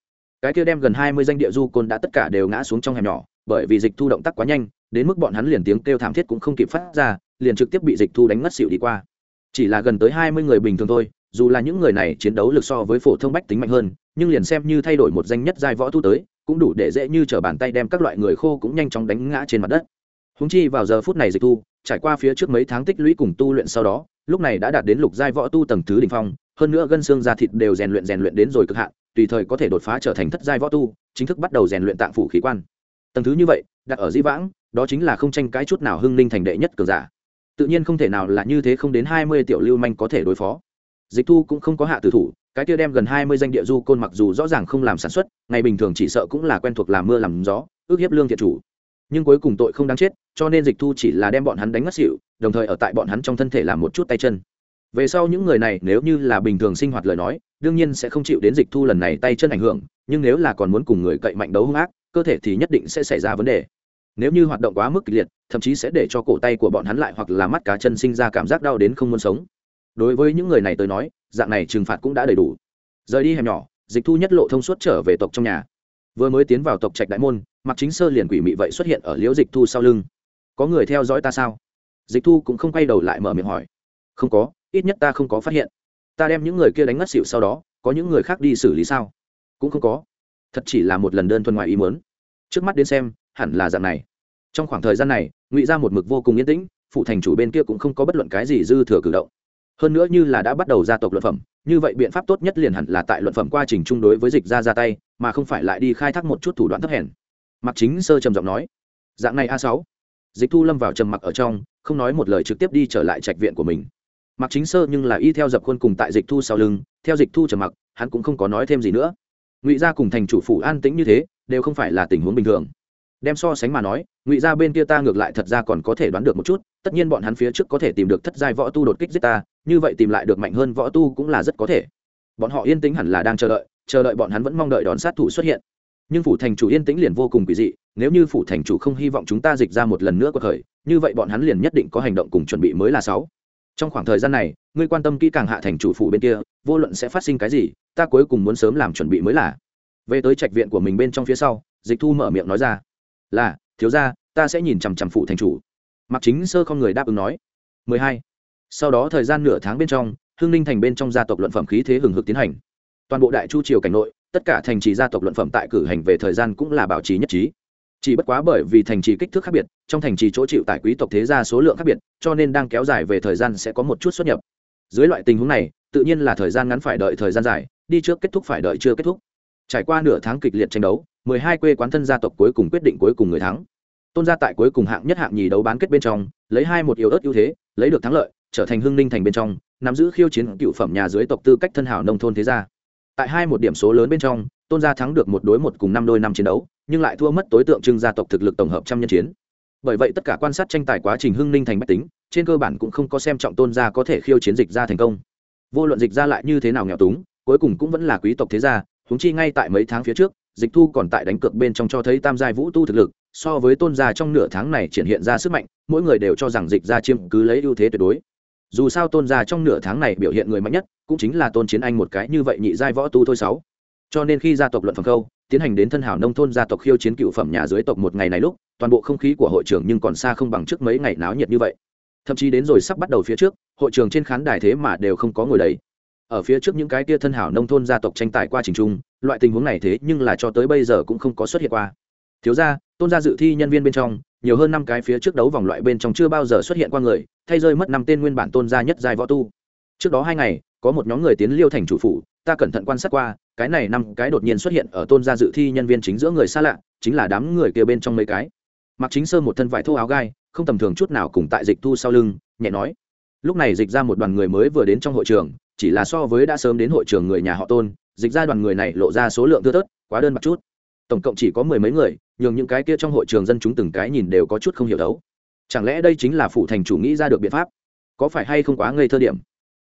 S1: Cái kia đem gần hai mươi danh địa du côn đã tất cả đều ngã xuống trong hẻm nhỏ, bởi vì dịch thu động tác quá nhanh, đến mức bọn hắn liền tiếng kêu thảm thiết cũng không kịp phát ra, liền trực tiếp bị dịch thu đánh ngất xỉu đi qua. Chỉ là gần tới hai mươi người bình thường thôi dù là những người này chiến đấu lực so với phổ thông bách tính mạnh hơn, nhưng liền xem như thay đổi một danh nhất giai võ tu tới, cũng đủ để dễ như t r ở bàn tay đem các loại người khô cũng nhanh chóng đánh ngã trên mặt đất. Húng chi vào giờ phút này dịch thu, trải qua phía trước mấy tháng tích lũy cùng tu luyện sau đó, lúc này đã đạt đến lục giai võ tu tầng thứ đ ỉ n h phong, hơn nữa gân xương da thịt đều rèn luyện rèn luyện đến rồi cực hạn, tùy thời có thể đột phá trở thành thất giai võ tu, chính thức bắt đầu rèn luyện tạng phủ khí quan. Tầng thứ như vậy, đặt ở di vãng, đó chính là không tranh cãi chút nào hưng ninh thành đệ nhất cường giả. Tự nhiên không thể nào là như thế không đến hai mươi tiểu lưu manh có thể đối phó dịch thu cũng không có hạ tử thủ, cái kia đem gần hai mươi danh địa du côn mặc dù rõ ràng không làm sản xuất, ngày bình thường chỉ sợ cũng là quen thuộc làm mưa làm gió, ước hiếp lương thiệt chủ. Nhưng cuối cùng tội không đáng chết, cho nên dịch thu chỉ là đem bọn hắn đánh mất xỉu, đồng thời ở tại bọn hắn trong thân thể làm một chút tay chân. Về sau những người này nếu như là bình thường sinh hoạt lời nói, đương nhiên sẽ không chịu đến dịch thu lần này tay chân ảnh hưởng, nhưng nếu là còn muốn cùng người cậy mạnh đấu hung ác, cơ thể thì nhất định sẽ xảy ra vấn đề. Nếu như hoạt động quá mức kịch liệt, thậm chí sẽ để cho cổ tay của bọn hắn lại hoặc là mắt cá chân sinh ra cảm giác đau đến không muốn sống đối với những người này tới nói, dạng này trừng phạt cũng đã đầy đủ. Rời đi hẻm nhỏ, dịch thu nhất lộ thông suốt trở về tộc trong nhà. Vừa mới tiến vào tộc trạch đại môn mặc chính sơ liền quỷ mị vậy xuất hiện ở liễu dịch thu sau lưng. Có người theo dõi ta sao? Dịch thu cũng không quay đầu lại mở miệng hỏi. Không có, ít nhất ta không có phát hiện. Ta đem những người kia đánh ngất xỉu sau đó, có những người khác đi xử lý sao? Cũng không có. Thật chỉ là một lần đơn thuần ngoài ý muốn. Trước mắt đến xem, hẳn là dạng này. Trong khoảng thời gian này, ngụy ra một mực vô cùng yên tĩnh phụ thành chủ bên kia cũng không có bất luận cái gì dư thừa cử động hơn nữa như là đã bắt đầu gia tộc luận phẩm, như vậy biện pháp tốt nhất liền hẳn là tại luận phẩm quá trình chung đối với dịch ra ra tay, mà không phải lại đi khai thác một chút thủ đoạn thấp hèn. Mặc chính sơ trầm giọng nói, dạng này a sáu. Dịch thu lâm vào trầm mặc ở trong, không nói một lời trực tiếp đi trở lại trạch viện của mình. Mặc chính sơ nhưng là y theo dập khuôn cùng tại dịch thu sau lưng, theo dịch thu trầm mặc, hắn cũng không có nói thêm gì nữa. Ngụy gia cùng thành chủ phủ an tĩnh như thế, đều không phải là tình huống bình thường. Đem so sánh mà nói, ngụy gia bên kia ta ngược lại thật ra còn có thể đoán được một chút, tất nhiên bọn hắn phía trước có thể tìm được thất giai võ tu đột kích giết ta như vậy tìm lại được mạnh hơn võ tu cũng là rất có thể. Bọn họ yên tĩnh hẳn là đang chờ đợi chờ đợi bọn hắn vẫn mong đợi đón sát thủ xuất hiện. Nhưng phủ thành chủ yên tĩnh liền vô cùng kỳ dị, nếu như phủ thành chủ không hy vọng chúng ta dịch ra một lần nữa cuộc thời như vậy bọn hắn liền nhất định có hành động cùng chuẩn bị mới là sáu. Trong khoảng thời gian này, ngươi quan tâm kỹ càng hạ thành chủ phủ bên kia, vô luận sẽ phát sinh cái gì, ta cuối cùng muốn sớm làm chuẩn bị mới là. Về tới trạch viện của mình bên trong phía sau, dịch thu mở miệng nói ra, là, thiếu ra ta sẽ nhìn chằm chằm phụ thành chủ. Mặc chính sơ không người đáp ứng nói 12 sau đó thời gian nửa tháng bên trong, hương ninh thành bên trong gia tộc luận phẩm khí thế hừng hực tiến hành. Toàn bộ đại chu triều cảnh nội, tất cả thành trì gia tộc luận phẩm tại cử hành về thời gian cũng là bảo trì nhất trí. Chỉ bất quá bởi vì thành trì kích thước khác biệt, trong thành trì chỗ chịu tại quý tộc thế gia số lượng khác biệt, cho nên đang kéo dài về thời gian sẽ có một chút xuất nhập. Dưới loại tình huống này, tự nhiên là thời gian ngắn phải đợi thời gian dài, đi trước kết thúc phải đợi chưa kết thúc. Trải qua nửa tháng kịch liệt tranh đấu, mười hai quê quán thân gia tộc cuối cùng quyết định cuối cùng người thắng. Tôn gia tại cuối cùng hạng nhất hạng nhì đấu bán kết bên trong, lấy hai một yếu ớt ưu thế, lấy được thắng lợi trở thành hưng ninh thành bên trong, nắm giữ khiêu chiến cựu phẩm nhà dưới tộc tư cách thân hảo nông thôn thế gia. Tại hai một điểm số lớn bên trong, tôn gia thắng được một đối một cùng năm đôi năm chiến đấu, nhưng lại thua mất tối tượng trưng gia tộc thực lực tổng hợp trăm nhân chiến. Bởi vậy tất cả quan sát tranh tài quá trình hưng ninh thành bách tính, trên cơ bản cũng không có xem trọng tôn gia có thể khiêu chiến dịch ra thành công. Vô luận dịch ra lại như thế nào nghèo túng, cuối cùng cũng vẫn là quý tộc thế gia húng chi ngay tại mấy tháng phía trước, dịch thu còn tại đánh cược bên trong cho thấy tam giai vũ tu thực lực, so với tôn gia trong nửa tháng này triển hiện ra sức mạnh, mỗi người đều cho rằng dịch ra chiếm cứ lấy ưu thế tuyệt đối dù sao tôn gia trong nửa tháng này biểu hiện người mạnh nhất, cũng chính là tôn chiến anh một cái như vậy nhị giai võ tu thôi sáu. Cho nên khi gia tộc luận phẩm khâu tiến hành đến thân hảo nông thôn gia tộc khiêu chiến cựu phẩm nhà dưới tộc một ngày này lúc, toàn bộ không khí của hội trường nhưng còn xa không bằng trước mấy ngày náo nhiệt như vậy. Thậm chí đến rồi sắp bắt đầu phía trước, hội trường trên khán đài thế mà đều không có ngồi đấy. Ở phía trước những cái kia thân hảo nông thôn gia tộc tranh tài qua trình trung, loại tình huống này thế nhưng là cho tới bây giờ cũng không có xuất hiện qua. Thiếu ra tôn gia dự thi nhân viên bên trong, nhiều hơn năm cái phía trước đấu vòng loại bên trong chưa bao giờ xuất hiện qua người thay rơi mất năm tên nguyên bản tôn gia nhất giai võ tu. Trước đó hai ngày, có một nhóm người tiến liêu thành chủ phủ, ta cẩn thận quan sát qua, cái này năm cái đột nhiên xuất hiện ở tôn gia dự thi nhân viên chính giữa người xa lạ, chính là đám người kia bên trong mấy cái. Mặc chính sơ một thân vải thô áo gai, không tầm thường chút nào cùng tại dịch thu sau lưng, nhẹ nói. Lúc này dịch ra một đoàn người mới vừa đến trong hội trường, chỉ là so với đã sớm đến hội trường người nhà họ tôn, dịch ra đoàn người này lộ ra số lượng thưa thớt, quá đơn bạc chút. Tổng cộng chỉ có mười mấy người, nhường những cái kia trong hội trường dân chúng từng cái nhìn đều có chút không hiểu đấu chẳng lẽ đây chính là phủ thành chủ nghĩ ra được biện pháp? Có phải hay không quá ngây thơ điểm?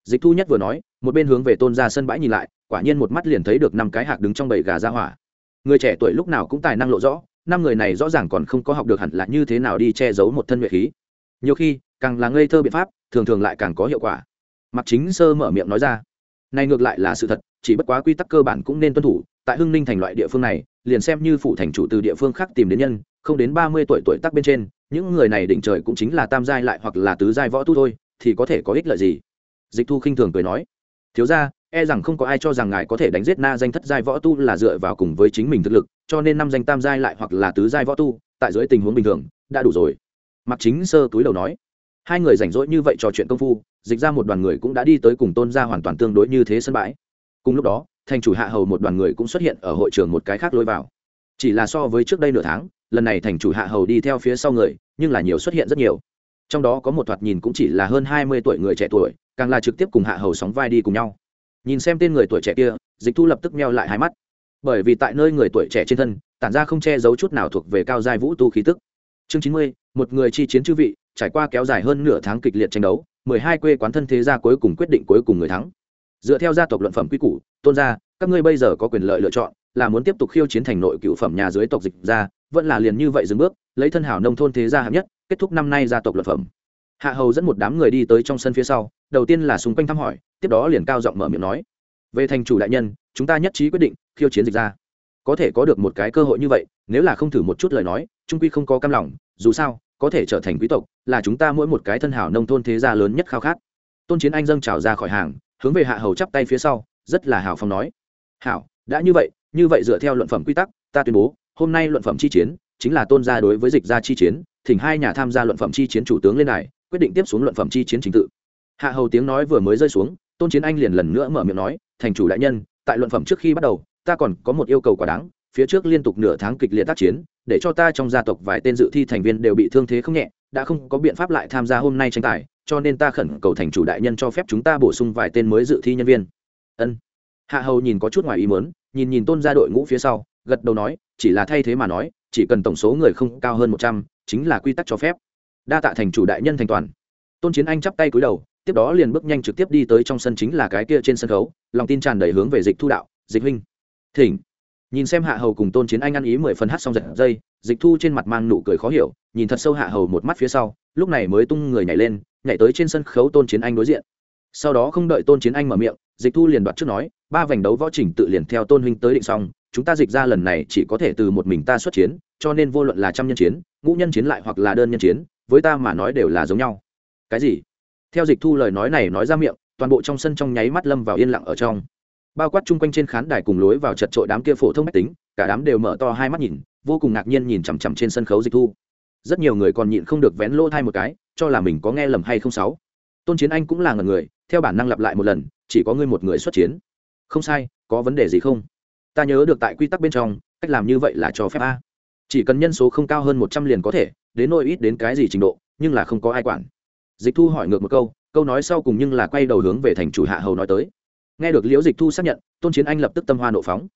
S1: Dịch thu nhất vừa nói, một bên hướng về tôn ra sân bãi nhìn lại, quả nhiên một mắt liền thấy được năm cái hạc đứng trong bầy gà ra hỏa. Người trẻ tuổi lúc nào cũng tài năng lộ rõ, năm người này rõ ràng còn không có học được hẳn là như thế nào đi che giấu một thân nhuệ khí. Nhiều khi, càng là ngây thơ biện pháp, thường thường lại càng có hiệu quả. Mặc chính sơ mở miệng nói ra, này ngược lại là sự thật, chỉ bất quá quy tắc cơ bản cũng nên tuân thủ, tại hưng ninh thành loại địa phương này, liền xem như phụ thành chủ từ địa phương khác tìm đến nhân, không đến ba mươi tuổi tuổi tác bên trên những người này định trời cũng chính là tam giai lại hoặc là tứ giai võ tu thôi, thì có thể có ích lợi gì? Dịch thu khinh thường cười nói, thiếu ra e rằng không có ai cho rằng ngài có thể đánh giết na danh thất giai võ tu là dựa vào cùng với chính mình thực lực, cho nên năm danh tam giai lại hoặc là tứ giai võ tu, tại dưới tình huống bình thường, đã đủ rồi. Mặc chính sơ túi đầu nói, hai người rảnh rỗi như vậy trò chuyện công phu, dịch ra một đoàn người cũng đã đi tới cùng tôn gia hoàn toàn tương đối như thế sân bãi. Cùng lúc đó, thành chủ hạ hầu một đoàn người cũng xuất hiện ở hội trường một cái khác lôi vào. Chỉ là so với trước đây nửa tháng lần này thành chủ hạ hầu đi theo phía sau người, nhưng là nhiều xuất hiện rất nhiều. Trong đó có một thoạt nhìn cũng chỉ là hơn hai mươi tuổi người trẻ tuổi, càng là trực tiếp cùng hạ hầu sóng vai đi cùng nhau. Nhìn xem tên người tuổi trẻ kia, dịch thu lập tức meo lại hai mắt. Bởi vì tại nơi người tuổi trẻ trên thân, tản ra không che giấu chút nào thuộc về cao giai vũ tu khí tức. Chương chín mươi, một người chi chiến chư vị, trải qua kéo dài hơn nửa tháng kịch liệt tranh đấu, mười hai quê quán thân thế gia cuối cùng quyết định cuối cùng người thắng. Dựa theo gia tộc luận phẩm quy củ, tôn gia, các ngươi bây giờ có quyền lợi lựa chọn, là muốn tiếp tục khiêu chiến thành nội cựu phẩm nhà dưới tộc dịch gia vẫn là liền như vậy dừng bước, lấy thân hảo nông thôn thế gia hạng nhất, kết thúc năm nay gia tộc luật phẩm. Hạ hầu dẫn một đám người đi tới trong sân phía sau, đầu tiên là xung quanh thăm hỏi, tiếp đó liền cao giọng mở miệng nói, về thành chủ đại nhân, chúng ta nhất trí quyết định khiêu chiến dịch ra có thể có được một cái cơ hội như vậy, nếu là không thử một chút lời nói, trung quy không có cam lòng, dù sao, có thể trở thành quý tộc, là chúng ta mỗi một cái thân hảo nông thôn thế gia lớn nhất khao khát. Tôn chiến anh dâng trào ra khỏi hàng, hướng về hạ hầu chắp tay phía sau, rất là hào phong nói, hảo, đã như vậy như vậy dựa theo luận phẩm quy tắc, ta tuyên bố hôm nay luận phẩm chi chiến, chính là tôn gia đối với dịch gia chi chiến, thỉnh hai nhà tham gia luận phẩm chi chiến chủ tướng lên này quyết định tiếp xuống luận phẩm chi chiến trình tự. Hạ hầu tiếng nói vừa mới rơi xuống, tôn chiến anh liền lần nữa mở miệng nói, thành chủ đại nhân, tại luận phẩm trước khi bắt đầu, ta còn có một yêu cầu quá đáng, phía trước liên tục nửa tháng kịch liệt tác chiến, để cho ta trong gia tộc vài tên dự thi thành viên đều bị thương thế không nhẹ, đã không có biện pháp lại tham gia hôm nay tranh tài, cho nên ta khẩn cầu thành chủ đại nhân cho phép chúng ta bổ sung vài tên mới dự thi nhân viên. Ân. Hạ hầu nhìn có chút ngoài ý mớn nhìn nhìn tôn ra đội ngũ phía sau, gật đầu nói chỉ là thay thế mà nói, chỉ cần tổng số người không cao hơn một trăm, chính là quy tắc cho phép. Đa tạ thành chủ đại nhân thành toàn. Tôn chiến anh chắp tay cúi đầu, tiếp đó liền bước nhanh trực tiếp đi tới trong sân chính là cái kia trên sân khấu, lòng tin tràn đầy hướng về dịch thu đạo, dịch huynh. Thỉnh. Nhìn xem hạ hầu cùng tôn chiến anh ăn ý mười phần hát xong giật dây, dịch thu trên mặt mang nụ cười khó hiểu, nhìn thật sâu hạ hầu một mắt phía sau, lúc này mới tung người nhảy lên, nhảy tới trên sân khấu tôn chiến anh đối diện. Sau đó không đợi tôn chiến anh mở miệng, dịch thu liền đoạt trước nói, ba vành đấu võ trình tự liền theo tôn huynh tới định xong chúng ta dịch ra lần này chỉ có thể từ một mình ta xuất chiến, cho nên vô luận là trăm nhân chiến, ngũ nhân chiến lại hoặc là đơn nhân chiến, với ta mà nói đều là giống nhau. Cái gì? Theo dịch thu lời nói này nói ra miệng, toàn bộ trong sân trong nháy mắt lâm vào yên lặng ở trong. Bao quát chung quanh trên khán đài cùng lối vào chật trội đám kia phổ thông mách tính, cả đám đều mở to hai mắt nhìn, vô cùng ngạc nhiên nhìn chằm chằm trên sân khấu dịch thu. Rất nhiều người còn nhịn không được vén lỗ thai một cái, cho là mình có nghe lầm hay không sáu. Tôn chiến anh cũng là ngần người, theo bản năng lặp lại một lần, chỉ có ngươi một người xuất chiến. Không sai, có vấn đề gì không? Ta nhớ được tại quy tắc bên trong, cách làm như vậy là cho phép a. Chỉ cần nhân số không cao hơn một trăm liền có thể, đến nỗi ít đến cái gì trình độ, nhưng là không có ai quản. Dịch thu hỏi ngược một câu câu nói sau cùng nhưng là quay đầu hướng về thành chủ hạ hầu nói tới. Nghe được liễu dịch thu xác nhận, tôn chiến anh lập tức tâm hoa nộ phóng.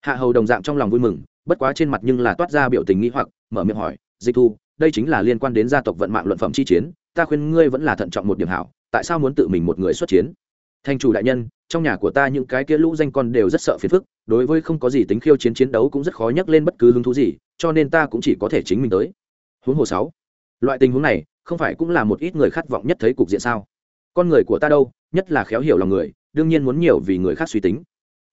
S1: Hạ hầu đồng dạng trong lòng vui mừng, bất quá trên mặt nhưng là toát ra biểu tình nghĩ hoặc, mở miệng hỏi, dịch thu, đây chính là liên quan đến gia tộc vận mạng luận phẩm chi chiến, ta khuyên ngươi vẫn là thận trọng một điểm hảo, tại sao muốn tự mình một người xuất chiến? Thành chủ đại nhân trong nhà của ta những cái kia lũ danh con đều rất sợ phiền phức, đối với không có gì tính khiêu chiến chiến đấu cũng rất khó nhắc lên bất cứ hứng thú gì, cho nên ta cũng chỉ có thể chính mình tới. Huống hồ sáu. Loại tình huống này, không phải cũng là một ít người khát vọng nhất thấy cục diện sao? Con người của ta đâu, nhất là khéo hiểu lòng người, đương nhiên muốn nhiều vì người khác suy tính.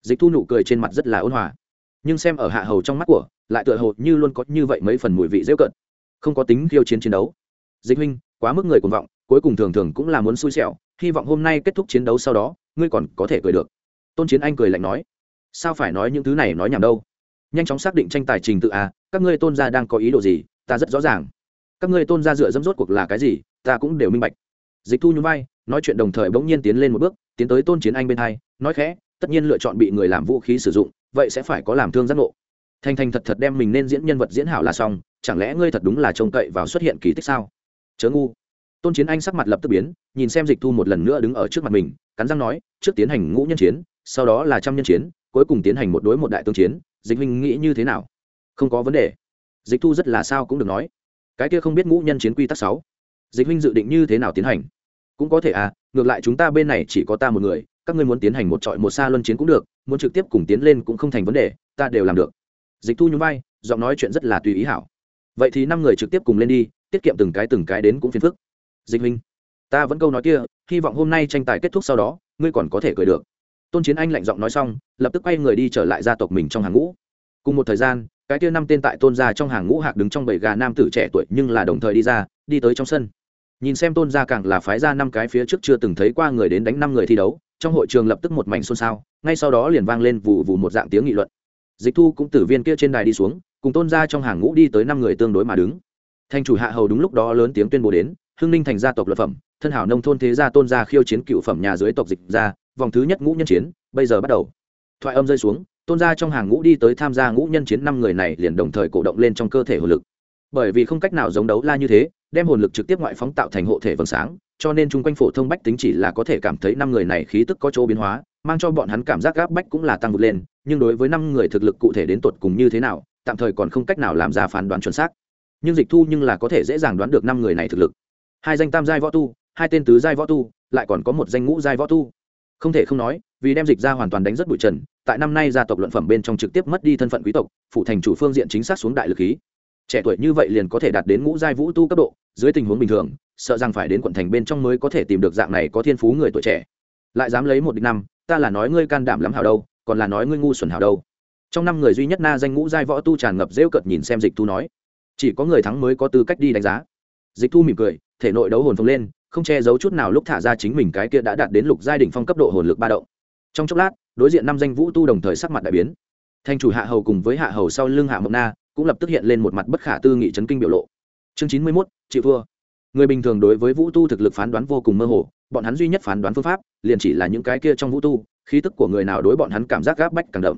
S1: Dịch thu nụ cười trên mặt rất là ôn hòa. Nhưng xem ở hạ hầu trong mắt của, lại tựa hồ như luôn có như vậy mấy phần mùi vị dễ cận không có tính khiêu chiến chiến đấu. Dịch huynh, quá mức người cuồng vọng, cuối cùng thường thường cũng là muốn xui xẻo, hy vọng hôm nay kết thúc chiến đấu sau đó ngươi còn có thể cười được. Tôn chiến anh cười lạnh nói, sao phải nói những thứ này nói nhảm đâu? Nhanh chóng xác định tranh tài trình tự a các ngươi tôn gia đang có ý đồ gì, ta rất rõ ràng. Các ngươi tôn gia dựa dẫm rốt cuộc là cái gì, ta cũng đều minh bạch. Dịch thu nhún vai, nói chuyện đồng thời bỗng nhiên tiến lên một bước, tiến tới tôn chiến anh bên hai, nói khẽ, tất nhiên lựa chọn bị người làm vũ khí sử dụng, vậy sẽ phải có làm thương giác ngộ. Thành thành thật thật đem mình nên diễn nhân vật diễn hảo là xong, chẳng lẽ ngươi thật đúng là trông cậy vào xuất hiện kỳ tích sao? Chớ ngu tôn chiến anh sắc mặt lập tức biến, nhìn xem dịch thu một lần nữa đứng ở trước mặt mình, cắn răng nói, trước tiến hành ngũ nhân chiến, sau đó là trăm nhân chiến, cuối cùng tiến hành một đối một đại tương chiến, dịch huynh nghĩ như thế nào? Không có vấn đề. Dịch thu rất là sao cũng được nói. Cái kia không biết ngũ nhân chiến quy tắc sáu, dịch huynh dự định như thế nào tiến hành? Cũng có thể à ngược lại chúng ta bên này chỉ có ta một người, các ngươi muốn tiến hành một trọi một xa luân chiến cũng được, muốn trực tiếp cùng tiến lên cũng không thành vấn đề, ta đều làm được. Dịch thu nhún vai, giọng nói chuyện rất là tùy ý hảo. Vậy thì năm người trực tiếp cùng lên đi, tiết kiệm từng cái từng cái đến cũng phiền phức dịch huynh, ta vẫn câu nói kia, hy vọng hôm nay tranh tài kết thúc sau đó, ngươi còn có thể cười được. Tôn chiến anh lạnh giọng nói xong, lập tức quay người đi trở lại gia tộc mình trong hàng ngũ. Cùng một thời gian, cái kia năm tên tại tôn gia trong hàng ngũ hạc đứng trong bầy gà nam tử trẻ tuổi nhưng là đồng thời đi ra, đi tới trong sân. Nhìn xem tôn gia càng là phái ra năm cái phía trước chưa từng thấy qua người đến đánh năm người thi đấu, trong hội trường lập tức một mảnh xôn xao, ngay sau đó liền vang lên vụ vụ một dạng tiếng nghị luận. Dịch thu cũng từ viên kia trên đài đi xuống, cùng tôn gia trong hàng ngũ đi tới năm người tương đối mà đứng. Thành chủ hạ hầu đúng lúc đó lớn tiếng tuyên bố đến hưng ninh thành gia tộc luật phẩm, thân hảo nông thôn thế gia tôn gia khiêu chiến cựu phẩm nhà dưới tộc dịch gia vòng thứ nhất ngũ nhân chiến, bây giờ bắt đầu. Thoại âm rơi xuống, tôn gia trong hàng ngũ đi tới tham gia ngũ nhân chiến năm người này liền đồng thời cổ động lên trong cơ thể hồn lực. Bởi vì không cách nào giống đấu la như thế, đem hồn lực trực tiếp ngoại phóng tạo thành hộ thể vầng sáng, cho nên chung quanh phổ thông bách tính chỉ là có thể cảm thấy năm người này khí tức có chỗ biến hóa, mang cho bọn hắn cảm giác gáp bách cũng là tăng vượt lên, nhưng đối với năm người thực lực cụ thể đến tột cùng như thế nào, tạm thời còn không cách nào làm ra phán đoán chuẩn xác. Nhưng dịch thu nhưng là có thể dễ dàng đoán được năm người này thực lực hai danh tam giai võ tu, hai tên tứ giai võ tu, lại còn có một danh ngũ giai võ tu. Không thể không nói, vì đem dịch ra hoàn toàn đánh rất bụi trần, tại năm nay gia tộc luận phẩm bên trong trực tiếp mất đi thân phận quý tộc, phụ thành chủ phương diện chính xác xuống đại lực khí. Trẻ tuổi như vậy liền có thể đạt đến ngũ giai vũ tu cấp độ, dưới tình huống bình thường, sợ rằng phải đến quận thành bên trong mới có thể tìm được dạng này có thiên phú người tuổi trẻ. Lại dám lấy một địch năm, ta là nói ngươi can đảm lắm hào đâu, còn là nói ngươi ngu xuẩn hào đâu. Trong năm người duy nhất na danh ngũ giai võ tu tràn ngập rêu cợt nhìn xem dịch thu nói. Chỉ có người thắng mới có tư cách đi đánh giá. Dịch thu mỉm cười thể nội đấu hồn phồng lên, không che giấu chút nào lúc thả ra chính mình cái kia đã đạt đến lục giai đỉnh phong cấp độ hồn lực ba động. Trong chốc lát, đối diện năm danh vũ tu đồng thời sắc mặt đại biến. Thành chủ hạ hầu cùng với hạ hầu sau lưng hạ mộng na cũng lập tức hiện lên một mặt bất khả tư nghị chấn kinh biểu lộ. Chương chín mươi mốt, chịu vua. người bình thường đối với vũ tu thực lực phán đoán vô cùng mơ hồ, bọn hắn duy nhất phán đoán phương pháp liền chỉ là những cái kia trong vũ tu, khí tức của người nào đối bọn hắn cảm giác gáp bách càng đậm.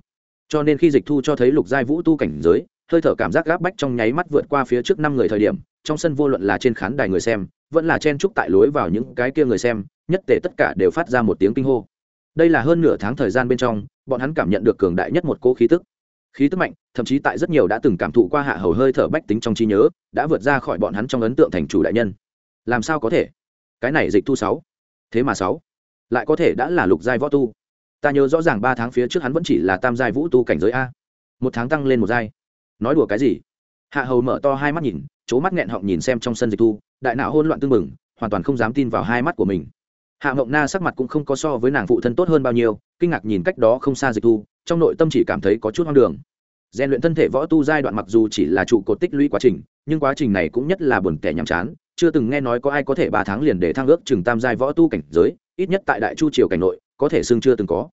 S1: Cho nên khi dịch thu cho thấy lục giai vũ tu cảnh giới, hơi thở cảm giác gáp bách trong nháy mắt vượt qua phía trước năm người thời điểm trong sân vô luận là trên khán đài người xem, vẫn là chen trúc tại lối vào những cái kia người xem, nhất tề tất cả đều phát ra một tiếng kinh hô. Đây là hơn nửa tháng thời gian bên trong, bọn hắn cảm nhận được cường đại nhất một cỗ khí tức. Khí tức mạnh, thậm chí tại rất nhiều đã từng cảm thụ qua hạ hầu hơi thở bách tính trong trí nhớ, đã vượt ra khỏi bọn hắn trong ấn tượng thành chủ đại nhân. Làm sao có thể? Cái này dịch thu sáu. Thế mà sáu. Lại có thể đã là lục giai võ tu. Ta nhớ rõ ràng ba tháng phía trước hắn vẫn chỉ là tam giai vũ tu cảnh giới a. Một tháng tăng lên một giai. Nói đùa cái gì? Hạ hầu mở to hai mắt nhìn c mắt nghẹn họng nhìn xem trong sân dịch thu, đại não hôn loạn tưng mừng hoàn toàn không dám tin vào hai mắt của mình. Hạ mộng na sắc mặt cũng không có so với nàng phụ thân tốt hơn bao nhiêu, kinh ngạc nhìn cách đó không xa dịch thu, trong nội tâm chỉ cảm thấy có chút hoang đường. Rèn luyện thân thể võ tu giai đoạn mặc dù chỉ là trụ cột tích lũy quá trình, nhưng quá trình này cũng nhất là buồn tẻ nhàm chán, chưa từng nghe nói có ai có thể ba tháng liền để thăng ước chừng tam giai võ tu cảnh giới, ít nhất tại đại chu triều cảnh nội, có thể xưng chưa từng có.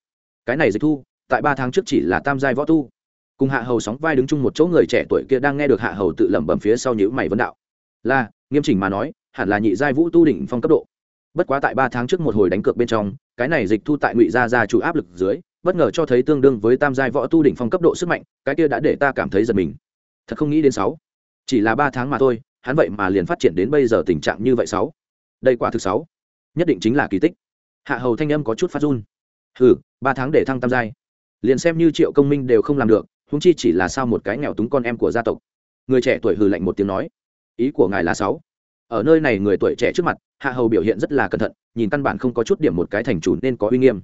S1: Cái này dịch thu, tại ba tháng trước chỉ là tam giai võ tu cùng hạ hầu sóng vai đứng chung một chỗ người trẻ tuổi kia đang nghe được hạ hầu tự lẩm bẩm phía sau nhữ mày vấn đạo. Là, nghiêm chỉnh mà nói, hẳn là nhị giai vũ tu đỉnh phong cấp độ. Bất quá tại ba tháng trước một hồi đánh cược bên trong, cái này dịch thu tại ngụy gia gia chủ áp lực dưới, bất ngờ cho thấy tương đương với tam giai võ tu đỉnh phong cấp độ sức mạnh, cái kia đã để ta cảm thấy giật mình. Thật không nghĩ đến sáu. Chỉ là ba tháng mà thôi, hắn vậy mà liền phát triển đến bây giờ tình trạng như vậy sáu. Đây quả thực sáu. Nhất định chính là kỳ tích. Hạ hầu thanh âm có chút phát run. Hừ, ba tháng để thăng tam giai, liền xem như triệu công minh đều không làm được huống chi chỉ là sao một cái nghèo túng con em của gia tộc. Người trẻ tuổi hừ lạnh một tiếng nói, ý của ngài là sáu. Ở nơi này người tuổi trẻ trước mặt, hạ hầu biểu hiện rất là cẩn thận, nhìn căn bản không có chút điểm một cái thành chủ nên có uy nghiêm.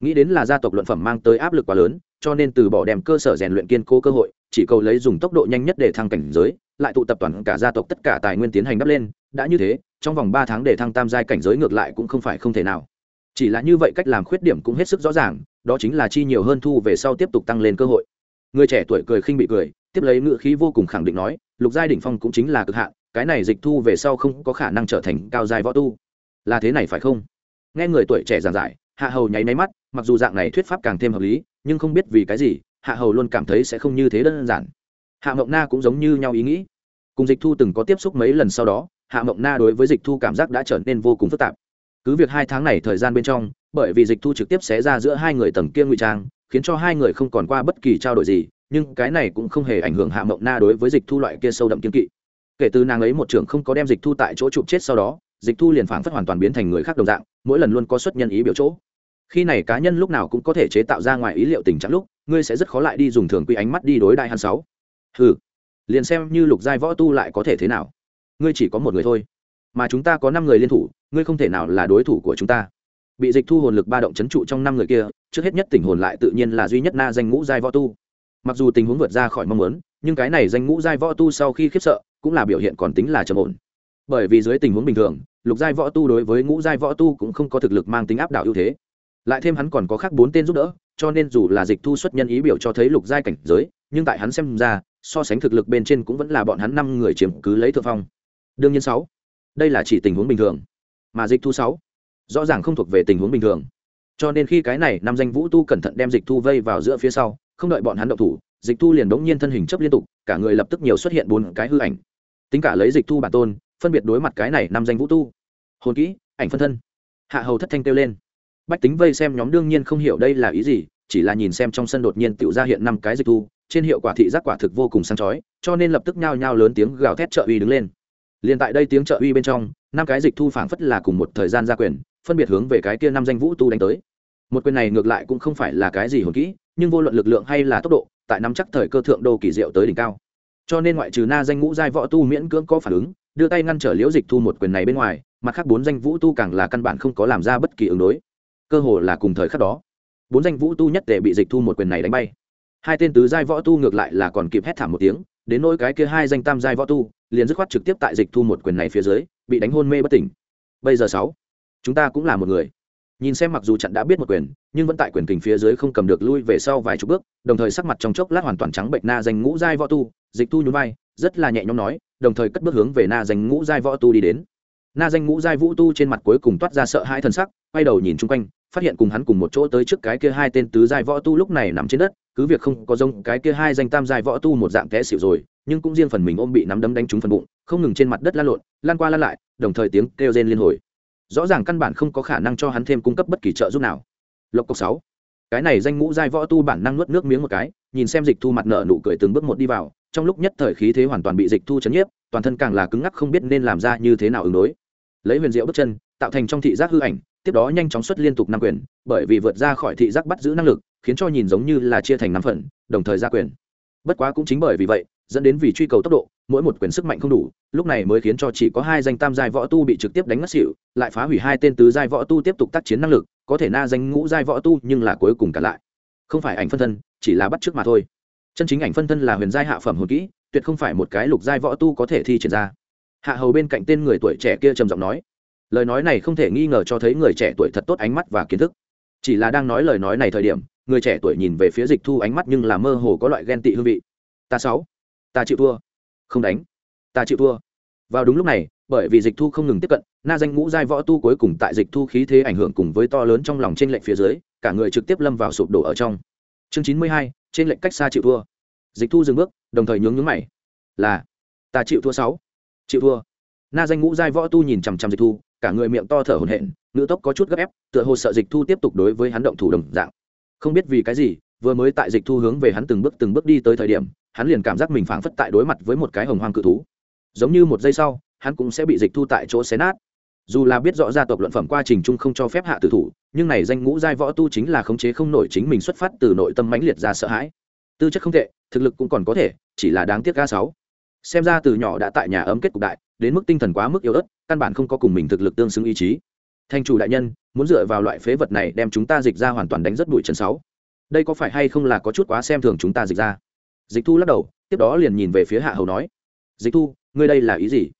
S1: Nghĩ đến là gia tộc luận phẩm mang tới áp lực quá lớn, cho nên từ bỏ đem cơ sở rèn luyện kiên cố cơ hội, chỉ cầu lấy dùng tốc độ nhanh nhất để thăng cảnh giới, lại tụ tập toàn cả gia tộc tất cả tài nguyên tiến hành đắp lên, đã như thế, trong vòng ba tháng để thăng tam giai cảnh giới ngược lại cũng không phải không thể nào. Chỉ là như vậy cách làm khuyết điểm cũng hết sức rõ ràng, đó chính là chi nhiều hơn thu về sau tiếp tục tăng lên cơ hội người trẻ tuổi cười khinh bị cười, tiếp lấy ngựa khí vô cùng khẳng định nói, lục giai đỉnh phong cũng chính là cực hạn, cái này dịch thu về sau không có khả năng trở thành cao giai võ tu. Là thế này phải không? Nghe người tuổi trẻ giảng giải, hạ hầu nháy máy mắt, mặc dù dạng này thuyết pháp càng thêm hợp lý, nhưng không biết vì cái gì, hạ hầu luôn cảm thấy sẽ không như thế đơn giản. Hạ mộng na cũng giống như nhau ý nghĩ. Cùng dịch thu từng có tiếp xúc mấy lần sau đó, hạ mộng na đối với dịch thu cảm giác đã trở nên vô cùng phức tạp. Cứ việc hai tháng này thời gian bên trong, bởi vì dịch thu trực tiếp xé ra giữa hai người tầng kia ngụy trang khiến cho hai người không còn qua bất kỳ trao đổi gì, nhưng cái này cũng không hề ảnh hưởng hạ mộng na đối với dịch thu loại kia sâu đậm kiên kỵ. Kể từ nàng ấy một trưởng không có đem dịch thu tại chỗ chụp chết sau đó, dịch thu liền phảng phất hoàn toàn biến thành người khác đồng dạng, mỗi lần luôn có xuất nhân ý biểu chỗ. Khi này cá nhân lúc nào cũng có thể chế tạo ra ngoài ý liệu tình trạng lúc, ngươi sẽ rất khó lại đi dùng thường quy ánh mắt đi đối đại hắn sáu. Ừ liền xem như lục giai võ tu lại có thể thế nào? Ngươi chỉ có một người thôi, mà chúng ta có năm người liên thủ, ngươi không thể nào là đối thủ của chúng ta bị dịch thu hồn lực ba động c h ấ n trụ trong năm người kia, trước hết nhất tình hồn lại tự nhiên là duy nhất na danh ngũ giai võ tu. Mặc dù tình huống vượt ra khỏi mong muốn, nhưng cái này danh ngũ giai võ tu sau khi khiếp sợ, cũng là biểu hiện còn tính là trầm ổn. Bởi vì dưới tình huống bình thường, lục giai võ tu đối với ngũ giai võ tu cũng không có thực lực mang tính áp đảo ưu thế. Lại thêm hắn còn có khác bốn tên giúp đỡ, cho nên dù là dịch thu xuất nhân ý biểu cho thấy lục giai cảnh giới, nhưng tại hắn xem ra, so sánh thực lực bên trên cũng vẫn là bọn hắn năm người chiếm cứ lấy thượng phong. Đương nhiên sáu, đây là chỉ tình huống bình thường. Mà dịch thu sáu rõ ràng không thuộc về tình huống bình thường. Cho nên khi cái này Nam danh vũ tu cẩn thận đem dịch thu vây vào giữa phía sau, không đợi bọn hắn động thủ, dịch thu liền đống nhiên thân hình chấp liên tục, cả người lập tức nhiều xuất hiện bốn cái hư ảnh. Tính cả lấy dịch thu bản tôn, phân biệt đối mặt cái này Nam danh vũ tu. Hồn kỹ, ảnh phân thân. Hạ hầu thất thanh kêu lên. Bách tính vây xem nhóm đương nhiên không hiểu đây là ý gì, chỉ là nhìn xem trong sân đột nhiên tự ra hiện năm cái dịch thu, trên hiệu quả thị giác quả thực vô cùng sáng chói, cho nên lập tức nhao nhao lớn tiếng gào thét trợ uy đứng lên. Liền tại đây tiếng trợ uy bên trong, năm cái dịch thu phảng phất là cùng một thời gian ra quyền phân biệt hướng về cái kia năm danh vũ tu đánh tới. Một quyền này ngược lại cũng không phải là cái gì hồn kỹ, nhưng vô luận lực lượng hay là tốc độ, tại năm chắc thời cơ thượng đô kỳ diệu tới đỉnh cao. Cho nên ngoại trừ na danh ngũ giai võ tu miễn cưỡng có phản ứng, đưa tay ngăn trở liễu dịch thu một quyền này bên ngoài, mặt khác bốn danh vũ tu càng là căn bản không có làm ra bất kỳ ứng đối. Cơ hồ là cùng thời khắc đó, bốn danh vũ tu nhất tề bị dịch thu một quyền này đánh bay. Hai tên tứ giai võ tu ngược lại là còn kịp hét thảm một tiếng, đến nỗi cái kia hai danh tam giai võ tu, liền dứt khoát trực tiếp tại dịch thu một quyền này phía dưới, bị đánh hôn mê bất tỉnh. Bây giờ sáu chúng ta cũng là một người. Nhìn xem mặc dù trận đã biết một quyền, nhưng vẫn tại quyền kình phía dưới không cầm được lui về sau vài chục bước, đồng thời sắc mặt trong chốc lát hoàn toàn trắng bệnh na danh ngũ giai võ tu, dịch tu nhún vai, rất là nhẹ nhõm nói, đồng thời cất bước hướng về na danh ngũ giai võ tu đi đến. Na danh ngũ giai vũ tu trên mặt cuối cùng toát ra sợ hãi thân sắc, quay đầu nhìn chung quanh, phát hiện cùng hắn cùng một chỗ tới trước cái kia hai tên tứ giai võ tu lúc này nằm trên đất, cứ việc không có giống cái kia hai danh tam giai võ tu một dạng té xỉu rồi, nhưng cũng riêng phần mình ôm bị nắm đấm đánh trúng phần bụng, không ngừng trên mặt đất lan lộn, lan qua lan lại, đồng thời tiếng kêu rên liên hồi rõ ràng căn bản không có khả năng cho hắn thêm cung cấp bất kỳ trợ giúp nào. Lộc cộc sáu. Cái này danh ngũ giai võ tu bản năng nuốt nước miếng một cái, nhìn xem dịch thu mặt nợ nụ cười từng bước một đi vào, trong lúc nhất thời khí thế hoàn toàn bị dịch thu chấn nhiếp, toàn thân càng là cứng ngắc không biết nên làm ra như thế nào ứng đối. Lấy huyền diệu bước chân, tạo thành trong thị giác hư ảnh, tiếp đó nhanh chóng xuất liên tục năm quyền, bởi vì vượt ra khỏi thị giác bắt giữ năng lực, khiến cho nhìn giống như là chia thành năm phần, đồng thời ra quyền. Bất quá cũng chính bởi vì vậy dẫn đến vì truy cầu tốc độ, mỗi một quyền sức mạnh không đủ, lúc này mới khiến cho chỉ có hai danh tam giai võ tu bị trực tiếp đánh ngất xỉu, lại phá hủy hai tên tứ giai võ tu tiếp tục tác chiến năng lực, có thể na danh ngũ giai võ tu nhưng là cuối cùng cả lại. Không phải ảnh phân thân, chỉ là bắt trước mà thôi. Chân chính ảnh phân thân là huyền giai hạ phẩm hồn kỹ, tuyệt không phải một cái lục giai võ tu có thể thi triển ra. Hạ hầu bên cạnh tên người tuổi trẻ kia trầm giọng nói, lời nói này không thể nghi ngờ cho thấy người trẻ tuổi thật tốt ánh mắt và kiến thức. Chỉ là đang nói lời nói này thời điểm, người trẻ tuổi nhìn về phía dịch thu ánh mắt nhưng là mơ hồ có loại ghen tị hương vị. Ta sáu ta chịu thua. Không đánh. Ta chịu thua. Vào đúng lúc này, bởi vì dịch thu không ngừng tiếp cận, na danh ngũ giai võ tu cuối cùng tại dịch thu khí thế ảnh hưởng cùng với to lớn trong lòng trên lệnh phía dưới, cả người trực tiếp lâm vào sụp đổ ở trong. Chương chín mươi hai trên lệnh cách xa chịu thua. Dịch thu dừng bước, đồng thời nhướng nhướng mày. Là, ta chịu thua sáu. Chịu thua. Na danh ngũ giai võ tu nhìn chằm chằm dịch thu, cả người miệng to thở hổn hển, ngữ tốc có chút gấp ép, tựa hồ sợ dịch thu tiếp tục đối với hắn động thủ đồng dạng. Không biết vì cái gì, vừa mới tại dịch thu hướng về hắn từng bước từng bước đi tới thời điểm hắn liền cảm giác mình phảng phất tại đối mặt với một cái hồng hoang cự thú. Giống như một giây sau, hắn cũng sẽ bị dịch thu tại chỗ xé nát. Dù là biết rõ gia tộc luận phẩm qua trình chung không cho phép hạ tử thủ, nhưng này danh ngũ giai võ tu chính là khống chế không nổi chính mình xuất phát từ nội tâm mãnh liệt ra sợ hãi. Tư chất không tệ, thực lực cũng còn có thể, chỉ là đáng tiếc ga sáu. Xem ra từ nhỏ đã tại nhà ấm kết cục đại, đến mức tinh thần quá mức yếu ớt, căn bản không có cùng mình thực lực tương xứng ý chí. Thành chủ đại nhân, muốn dựa vào loại phế vật này đem chúng ta dịch ra hoàn toàn đánh rất bụi trần sáu. Đây có phải hay không là có chút quá xem thường chúng ta dịch ra? Dịch thu lắc đầu, tiếp đó liền nhìn về phía hạ hầu nói, dịch thu, ngươi đây là ý gì?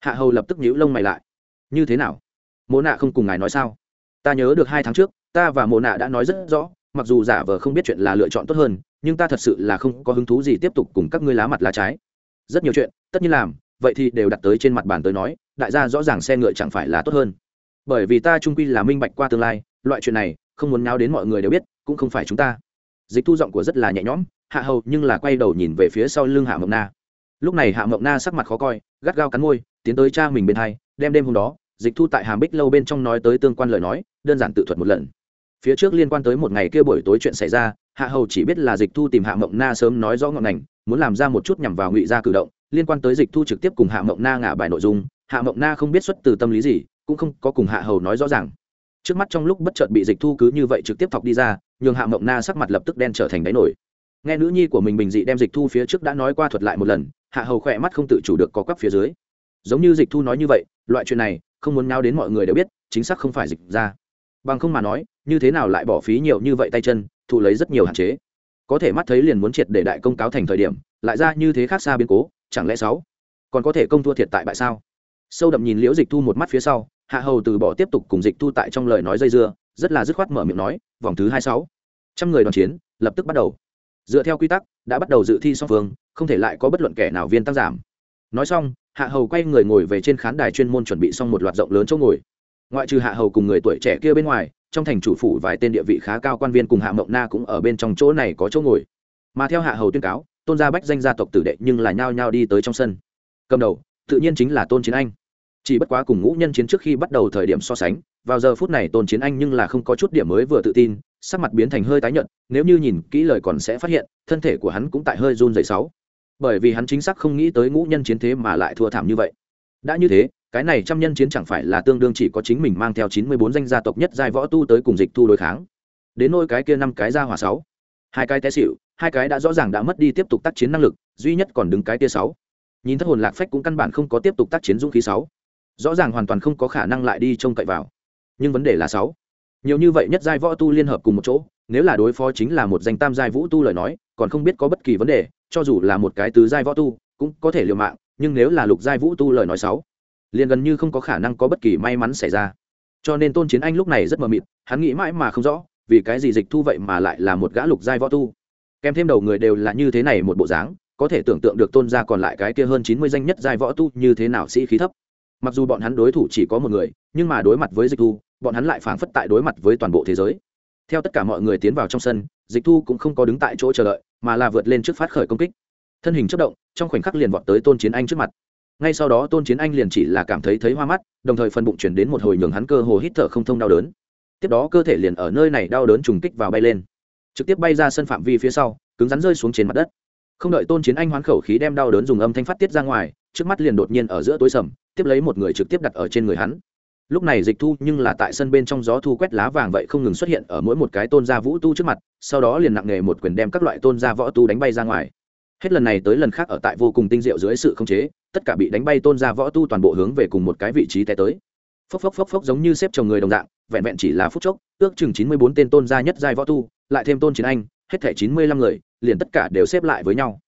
S1: Hạ hầu lập tức nhíu lông mày lại, như thế nào? Mộ nạ không cùng ngài nói sao? Ta nhớ được hai tháng trước, ta và mộ nạ đã nói rất rõ, mặc dù giả vờ không biết chuyện là lựa chọn tốt hơn, nhưng ta thật sự là không có hứng thú gì tiếp tục cùng các ngươi lá mặt lá trái. Rất nhiều chuyện, tất nhiên làm, vậy thì đều đặt tới trên mặt bàn tới nói, đại gia rõ ràng xe ngựa chẳng phải là tốt hơn. Bởi vì ta trung quy là minh bạch qua tương lai, loại chuyện này, không muốn náo đến mọi người đều biết, cũng không phải chúng ta dịch thu giọng của rất là nhẹ nhõm, hạ hầu nhưng là quay đầu nhìn về phía sau lưng hạ mộng na. Lúc này hạ mộng na sắc mặt khó coi, gắt gao cắn môi, tiến tới cha mình bên hai, đem đêm hôm đó, dịch thu tại hàm bích lâu bên trong nói tới tương quan lời nói, đơn giản tự thuật một lần. Phía trước liên quan tới một ngày kia buổi tối chuyện xảy ra, hạ hầu chỉ biết là dịch thu tìm hạ mộng na sớm nói rõ ngọn ngành, muốn làm ra một chút nhằm vào ngụy gia cử động. Liên quan tới dịch thu trực tiếp cùng hạ mộng na ngả bài nội dung, hạ mộng na không biết xuất từ tâm lý gì, cũng không có cùng hạ hầu nói rõ ràng trước mắt trong lúc bất chợt bị dịch thu cứ như vậy trực tiếp thọc đi ra, nhường hạ mộng na sắc mặt lập tức đen trở thành đáy nổi. Nghe nữ nhi của mình bình dị đem dịch thu phía trước đã nói qua thuật lại một lần, hạ hầu khỏe mắt không tự chủ được có quắp phía dưới. Giống như dịch thu nói như vậy, loại chuyện này, không muốn nao đến mọi người đều biết, chính xác không phải dịch ra. Bằng không mà nói, như thế nào lại bỏ phí nhiều như vậy tay chân, thụ lấy rất nhiều hạn chế. Có thể mắt thấy liền muốn triệt để đại công cáo thành thời điểm, lại ra như thế khác xa biến cố, chẳng lẽ sáu còn có thể công thua thiệt tại bại sao? Sâu đậm nhìn liễu dịch thu một mắt phía sau hạ hầu từ bỏ tiếp tục cùng dịch thu tại trong lời nói dây dưa, rất là dứt khoát mở miệng nói, vòng thứ hai sáu, trăm người đoàn chiến, lập tức bắt đầu. Dựa theo quy tắc, đã bắt đầu dự thi song phương, không thể lại có bất luận kẻ nào viên tăng giảm. Nói xong, hạ hầu quay người ngồi về trên khán đài chuyên môn chuẩn bị xong một loạt rộng lớn chỗ ngồi. Ngoại trừ hạ hầu cùng người tuổi trẻ kia bên ngoài, trong thành chủ phủ vài tên địa vị khá cao quan viên cùng hạ mộng na cũng ở bên trong chỗ này có chỗ ngồi. Mà theo hạ hầu tuyên cáo, tôn gia bách danh gia tộc tử đệ nhưng là nhao nhao đi tới trong sân. Cầm đầu, tự nhiên chính là tôn chiến anh chỉ bất quá cùng ngũ nhân chiến trước khi bắt đầu thời điểm so sánh, vào giờ phút này tôn chiến anh nhưng là không có chút điểm mới vừa tự tin, sắc mặt biến thành hơi tái nhợt, nếu như nhìn kỹ lời còn sẽ phát hiện, thân thể của hắn cũng tại hơi run dày sáu. Bởi vì hắn chính xác không nghĩ tới ngũ nhân chiến thế mà lại thua thảm như vậy. Đã như thế, cái này trăm nhân chiến chẳng phải là tương đương chỉ có chính mình mang theo chín mươi bốn danh gia tộc nhất giai võ tu tới cùng dịch thu đối kháng. Đến nôi cái kia năm cái gia hỏa sáu. Hai cái té xịu hai cái đã rõ ràng đã mất đi tiếp tục tác chiến năng lực, duy nhất còn đứng cái tia sáu. Nhìn thất hồn lạc phách cũng căn bản không có tiếp tục tác chiến dũng khí sáu rõ ràng hoàn toàn không có khả năng lại đi trông cậy vào. Nhưng vấn đề là sáu. Nhiều như vậy nhất giai võ tu liên hợp cùng một chỗ, nếu là đối phó chính là một danh tam giai vũ tu lời nói, còn không biết có bất kỳ vấn đề, cho dù là một cái tứ giai võ tu, cũng có thể liều mạng, nhưng nếu là lục giai vũ tu lời nói sáu, liền gần như không có khả năng có bất kỳ may mắn xảy ra. Cho nên tôn chiến anh lúc này rất mờ mịt, hắn nghĩ mãi mà không rõ, vì cái gì dịch thu vậy mà lại là một gã lục giai võ tu. Kèm thêm đầu người đều là như thế này một bộ dáng, có thể tưởng tượng được tôn gia còn lại cái kia hơn chín mươi danh nhất giai võ tu như thế nào sĩ khí thấp mặc dù bọn hắn đối thủ chỉ có một người, nhưng mà đối mặt với dịch thu, bọn hắn lại phảng phất tại đối mặt với toàn bộ thế giới. Theo tất cả mọi người tiến vào trong sân, dịch thu cũng không có đứng tại chỗ chờ đợi, mà là vượt lên trước phát khởi công kích. Thân hình chất động, trong khoảnh khắc liền vọt tới tôn chiến anh trước mặt. Ngay sau đó, tôn chiến anh liền chỉ là cảm thấy thấy hoa mắt, đồng thời phần bụng chuyển đến một hồi nhường hắn cơ hồ hít thở không thông đau đớn. Tiếp đó cơ thể liền ở nơi này đau đớn trùng kích vào bay lên. Trực tiếp bay ra sân phạm vi phía sau, cứng rắn rơi xuống trên mặt đất. Không đợi tôn chiến anh hoán khẩu khí đem đau đớn dùng âm thanh phát tiết ra ngoài trước mắt liền đột nhiên ở giữa tối sầm, tiếp lấy một người trực tiếp đặt ở trên người hắn. Lúc này dịch thu nhưng là tại sân bên trong gió thu quét lá vàng vậy không ngừng xuất hiện ở mỗi một cái tôn gia vũ tu trước mặt, sau đó liền nặng nghề một quyền đem các loại tôn gia võ tu đánh bay ra ngoài. Hết lần này tới lần khác ở tại vô cùng tinh diệu dưới sự khống chế, tất cả bị đánh bay tôn gia võ tu toàn bộ hướng về cùng một cái vị trí té tới. Phốc phốc phốc phốc giống như xếp chồng người đồng dạng, vẹn vẹn chỉ là phút chốc, ước chừng chín mươi bốn tên tôn gia nhất giai võ tu, lại thêm tôn chiến anh, hết thẻ chín mươi lăm người, liền tất cả đều xếp lại với nhau.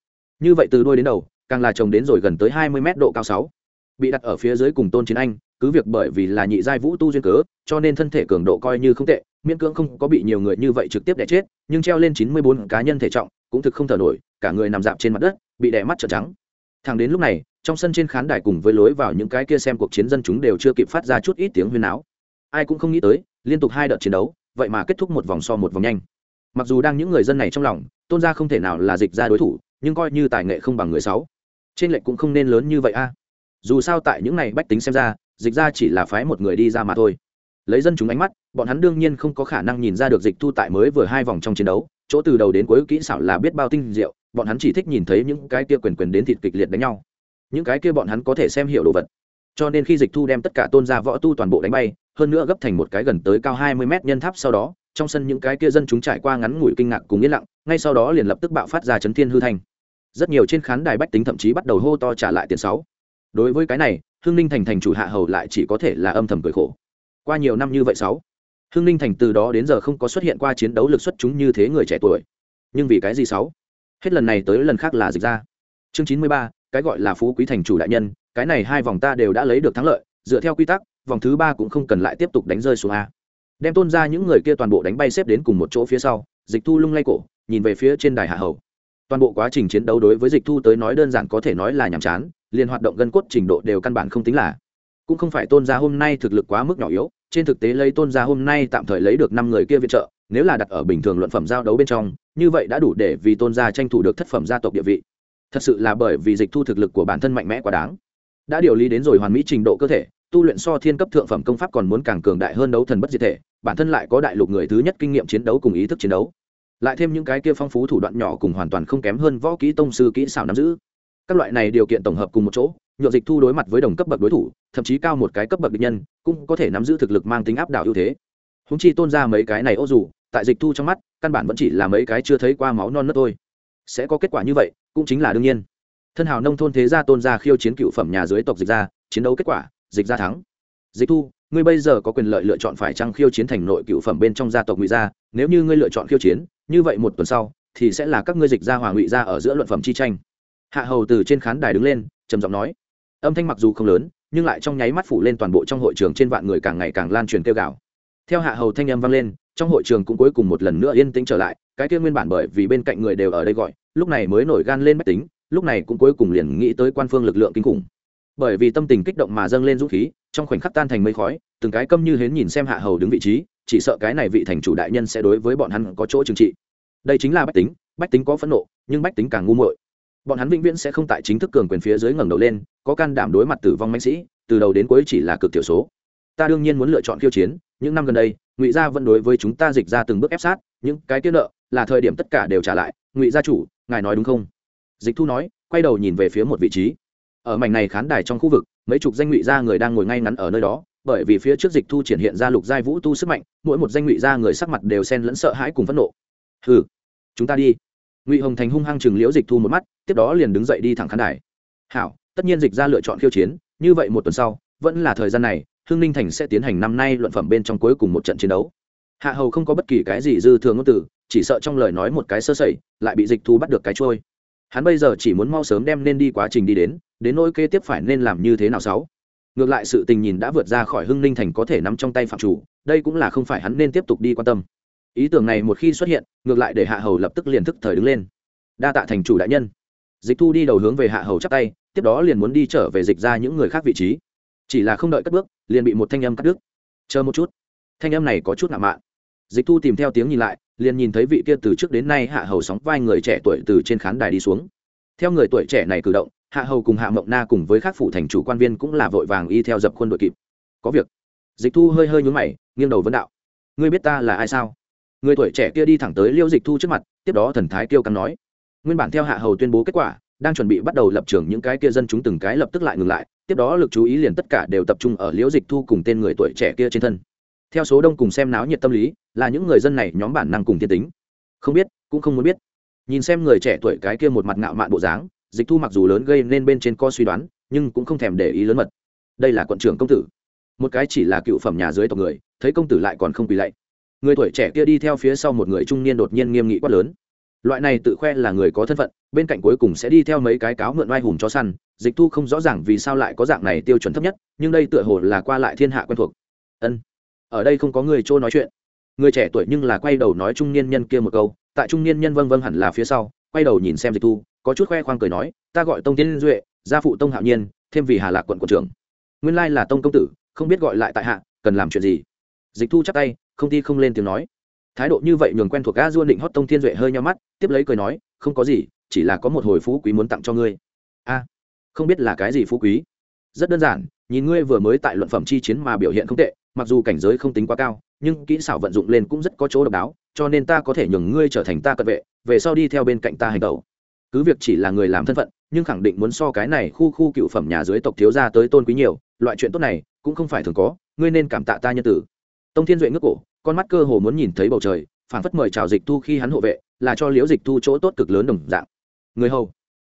S1: Như vậy từ đuôi đến đầu càng là chồng đến rồi gần tới hai mươi mét độ cao sáu. Bị đặt ở phía dưới cùng tôn chiến anh, cứ việc bởi vì là nhị giai vũ tu duyên cớ, cho nên thân thể cường độ coi như không tệ, miễn cưỡng không có bị nhiều người như vậy trực tiếp đẻ chết, nhưng treo lên chín mươi bốn cá nhân thể trọng, cũng thực không thở nổi, cả người nằm dạp trên mặt đất, bị đẻ mắt trợn trắng. Thẳng đến lúc này, trong sân trên khán đài cùng với lối vào những cái kia xem cuộc chiến dân chúng đều chưa kịp phát ra chút ít tiếng huyên áo. Ai cũng không nghĩ tới, liên tục hai đợt chiến đấu, vậy mà kết thúc một vòng so một vòng nhanh. Mặc dù đang những người dân này trong lòng, tôn gia không thể nào là dịch ra đối thủ, nhưng coi như tài nghệ không bằng người sáu trên lệnh cũng không nên lớn như vậy a. Dù sao tại những này bách tính xem ra, dịch ra chỉ là phái một người đi ra mà thôi. Lấy dân chúng ánh mắt, bọn hắn đương nhiên không có khả năng nhìn ra được dịch thu tại mới vừa hai vòng trong chiến đấu, chỗ từ đầu đến cuối kỹ xảo là biết bao tinh diệu, bọn hắn chỉ thích nhìn thấy những cái kia quyền quyền đến thịt kịch liệt đánh nhau. Những cái kia bọn hắn có thể xem hiểu đồ vật. Cho nên khi dịch thu đem tất cả tôn gia võ tu toàn bộ đánh bay, hơn nữa gấp thành một cái gần tới cao hai mươi mét nhân tháp sau đó, trong sân những cái kia dân chúng trải qua ngắn ngủi kinh ngạc cùng yên lặng, ngay sau đó liền lập tức bạo phát ra chấn thiên hư thành rất nhiều trên khán đài bách tính thậm chí bắt đầu hô to trả lại tiền sáu. Đối với cái này hương ninh thành thành chủ hạ hầu lại chỉ có thể là âm thầm cười khổ. Qua nhiều năm như vậy sáu hương ninh thành từ đó đến giờ không có xuất hiện qua chiến đấu lực xuất chúng như thế người trẻ tuổi. Nhưng vì cái gì sáu? Hết lần này tới lần khác là dịch ra. Chương chín mươi ba, cái gọi là phú quý thành chủ đại nhân, cái này hai vòng ta đều đã lấy được thắng lợi, dựa theo quy tắc, vòng thứ ba cũng không cần lại tiếp tục đánh rơi xuống a. Đem tôn ra những người kia toàn bộ đánh bay xếp đến cùng một chỗ phía sau, dịch thu lung lay cổ, nhìn về phía trên đài hạ hầu toàn bộ quá trình chiến đấu đối với dịch thu tới nói đơn giản có thể nói là nhàm chán, liền hoạt động gân cốt trình độ đều căn bản không tính là. Cũng không phải tôn gia hôm nay thực lực quá mức nhỏ yếu, trên thực tế lấy tôn gia hôm nay tạm thời lấy được năm người kia viện trợ, nếu là đặt ở bình thường luận phẩm giao đấu bên trong, như vậy đã đủ để vì tôn gia tranh thủ được thất phẩm gia tộc địa vị. Thật sự là bởi vì dịch thu thực lực của bản thân mạnh mẽ quá đáng. Đã điều lý đến rồi hoàn mỹ trình độ cơ thể, tu luyện so thiên cấp thượng phẩm công pháp còn muốn càng cường đại hơn đấu thần bất diệt thể, bản thân lại có đại lục người thứ nhất kinh nghiệm chiến đấu cùng ý thức chiến đấu lại thêm những cái kia phong phú thủ đoạn nhỏ cùng hoàn toàn không kém hơn võ kỹ tông sư kỹ xảo nắm giữ. Các loại này điều kiện tổng hợp cùng một chỗ, nhựa dịch thu đối mặt với đồng cấp bậc đối thủ, thậm chí cao một cái cấp bậc địch nhân, cũng có thể nắm giữ thực lực mang tính áp đảo ưu thế. Húng chi tôn ra mấy cái này ô dù, tại dịch thu trong mắt, căn bản vẫn chỉ là mấy cái chưa thấy qua máu non nớt thôi. Sẽ có kết quả như vậy, cũng chính là đương nhiên. Thân hào nông thôn thế gia tôn gia khiêu chiến cựu phẩm nhà dưới tộc dịch gia chiến đấu kết quả, dịch gia thắng. Dịch thu, ngươi bây giờ có quyền lợi lựa chọn phải trăng khiêu chiến thành nội cựu phẩm bên trong gia tộc ngụy gia? Nếu như ngươi lựa chọn khiêu chiến như vậy một tuần sau, thì sẽ là các ngươi dịch ra hòa ngụy ra ở giữa luận phẩm chi tranh. Hạ hầu từ trên khán đài đứng lên, trầm giọng nói. Âm thanh mặc dù không lớn, nhưng lại trong nháy mắt phủ lên toàn bộ trong hội trường trên vạn người càng ngày càng lan truyền kêu gào. Theo hạ hầu thanh âm vang lên, trong hội trường cũng cuối cùng một lần nữa yên tĩnh trở lại, cái kia nguyên bản bởi vì bên cạnh người đều ở đây gọi, lúc này mới nổi gan lên mách tính, lúc này cũng cuối cùng liền nghĩ tới quan phương lực lượng kinh khủng. Bởi vì tâm tình kích động mà dâng lên dũng khí, trong khoảnh khắc tan thành mây khói, từng cái câm như hến nhìn xem hạ hầu đứng vị trí chỉ sợ cái này vị thành chủ đại nhân sẽ đối với bọn hắn có chỗ trừng trị. Đây chính là bách tính bách tính có phẫn nộ, nhưng bách tính càng ngu muội. Bọn hắn vĩnh viễn sẽ không tại chính thức cường quyền phía dưới ngẩng đầu lên, có can đảm đối mặt tử vong mạnh sĩ, từ đầu đến cuối chỉ là cực thiểu số. Ta đương nhiên muốn lựa chọn khiêu chiến, những năm gần đây, ngụy gia vẫn đối với chúng ta dịch ra từng bước ép sát, những cái tiết nợ, là thời điểm tất cả đều trả lại. Ngụy gia chủ, ngài nói đúng không? Dịch thu nói, quay đầu nhìn về phía một vị trí. Ở mảnh này khán đài trong khu vực, mấy chục danh ngụy gia người đang ngồi ngay ngắn ở nơi đó bởi vì phía trước dịch thu triển hiện ra lục giai vũ tu sức mạnh, mỗi một danh ngụy gia người sắc mặt đều xen lẫn sợ hãi cùng phẫn nộ. Hừ, chúng ta đi. Ngụy hồng thành hung hăng chừng liễu dịch thu một mắt, tiếp đó liền đứng dậy đi thẳng khán đài. Hảo, tất nhiên dịch ra lựa chọn khiêu chiến, như vậy một tuần sau, vẫn là thời gian này, hương ninh thành sẽ tiến hành năm nay luận phẩm bên trong cuối cùng một trận chiến đấu. Hạ hầu không có bất kỳ cái gì dư thường ngôn từ, chỉ sợ trong lời nói một cái sơ sẩy, lại bị dịch thu bắt được cái trôi. Hắn bây giờ chỉ muốn mau sớm đem nên đi quá trình đi đến đến nỗi kế tiếp phải nên làm như thế nào sáu? Ngược lại sự tình nhìn đã vượt ra khỏi hưng ninh thành có thể nắm trong tay phạm chủ, đây cũng là không phải hắn nên tiếp tục đi quan tâm. Ý tưởng này một khi xuất hiện, ngược lại để hạ hầu lập tức liền thức thời đứng lên. Đa tạ thành chủ đại nhân. Dịch thu đi đầu hướng về hạ hầu chắc tay, tiếp đó liền muốn đi trở về dịch ra những người khác vị trí. Chỉ là không đợi cất bước, liền bị một thanh âm cắt đứt. Chờ một chút. Thanh âm này có chút ngạo mạn. Dịch thu tìm theo tiếng nhìn lại, liền nhìn thấy vị kia từ trước đến nay hạ hầu sóng vai người trẻ tuổi từ trên khán đài đi xuống. Theo người tuổi trẻ này cử động hạ hầu cùng hạ mộng na cùng với các phụ thành chủ quan viên cũng là vội vàng y theo dập khuôn đội kịp. Có việc. Dịch thu hơi hơi nhún mày, nghiêng đầu vấn đạo. Ngươi biết ta là ai sao? Người tuổi trẻ kia đi thẳng tới liêu dịch thu trước mặt, tiếp đó thần thái kêu căng nói. Nguyên bản theo hạ hầu tuyên bố kết quả, đang chuẩn bị bắt đầu lập trường những cái kia dân chúng từng cái lập tức lại ngừng lại, tiếp đó lực chú ý liền tất cả đều tập trung ở liễu dịch thu cùng tên người tuổi trẻ kia trên thân. Theo số đông cùng xem náo nhiệt tâm lý, là những người dân này nhóm bản năng cùng thiên tính. Không biết, cũng không muốn biết. Nhìn xem người trẻ tuổi cái kia một mặt ngạo mạn bộ dáng dịch thu mặc dù lớn gây nên bên trên co suy đoán, nhưng cũng không thèm để ý lớn mật. Đây là quận trưởng công tử. Một cái chỉ là cựu phẩm nhà dưới tộc người, thấy công tử lại còn không quỳ lạy. Người tuổi trẻ kia đi theo phía sau một người trung niên đột nhiên nghiêm nghị quát lớn. Loại này tự khoe là người có thân phận, bên cạnh cuối cùng sẽ đi theo mấy cái cáo mượn oai hùng cho săn. Dịch thu không rõ ràng vì sao lại có dạng này tiêu chuẩn thấp nhất, nhưng đây tựa hồ là qua lại thiên hạ quen thuộc. Ân, ở đây không có người chỗ nói chuyện. Người trẻ tuổi nhưng là quay đầu nói trung niên nhân kia một câu, tại trung niên nhân vâng vâng hẳn là phía sau, quay đầu nhìn xem dịch thu có chút khoe khoang cười nói, ta gọi tông tiên duệ, gia phụ tông hạo nhiên, thêm vì hà lạc quận quận trưởng. Nguyên lai là tông công tử, không biết gọi lại tại hạ, cần làm chuyện gì? Dịch thu chắc tay, không thi không lên tiếng nói. Thái độ như vậy nhường quen thuộc Ga duôn định hót tông thiên duệ hơi nhau mắt, tiếp lấy cười nói, không có gì, chỉ là có một hồi phú quý muốn tặng cho ngươi. A, không biết là cái gì phú quý? Rất đơn giản, nhìn ngươi vừa mới tại luận phẩm chi chiến mà biểu hiện không tệ, mặc dù cảnh giới không tính quá cao, nhưng kỹ xảo vận dụng lên cũng rất có chỗ độc đáo, cho nên ta có thể nhường ngươi trở thành ta cận vệ, về sau đi theo bên cạnh ta hành tẩu cứ việc chỉ là người làm thân phận, nhưng khẳng định muốn so cái này khu khu cựu phẩm nhà dưới tộc thiếu gia tới tôn quý nhiều, loại chuyện tốt này cũng không phải thường có, ngươi nên cảm tạ ta nhân tử. Tông thiên duệ ngước cổ, con mắt cơ hồ muốn nhìn thấy bầu trời phản phất mời chào dịch thu khi hắn hộ vệ, là cho liễu dịch thu chỗ tốt cực lớn đồng dạng. Người hầu.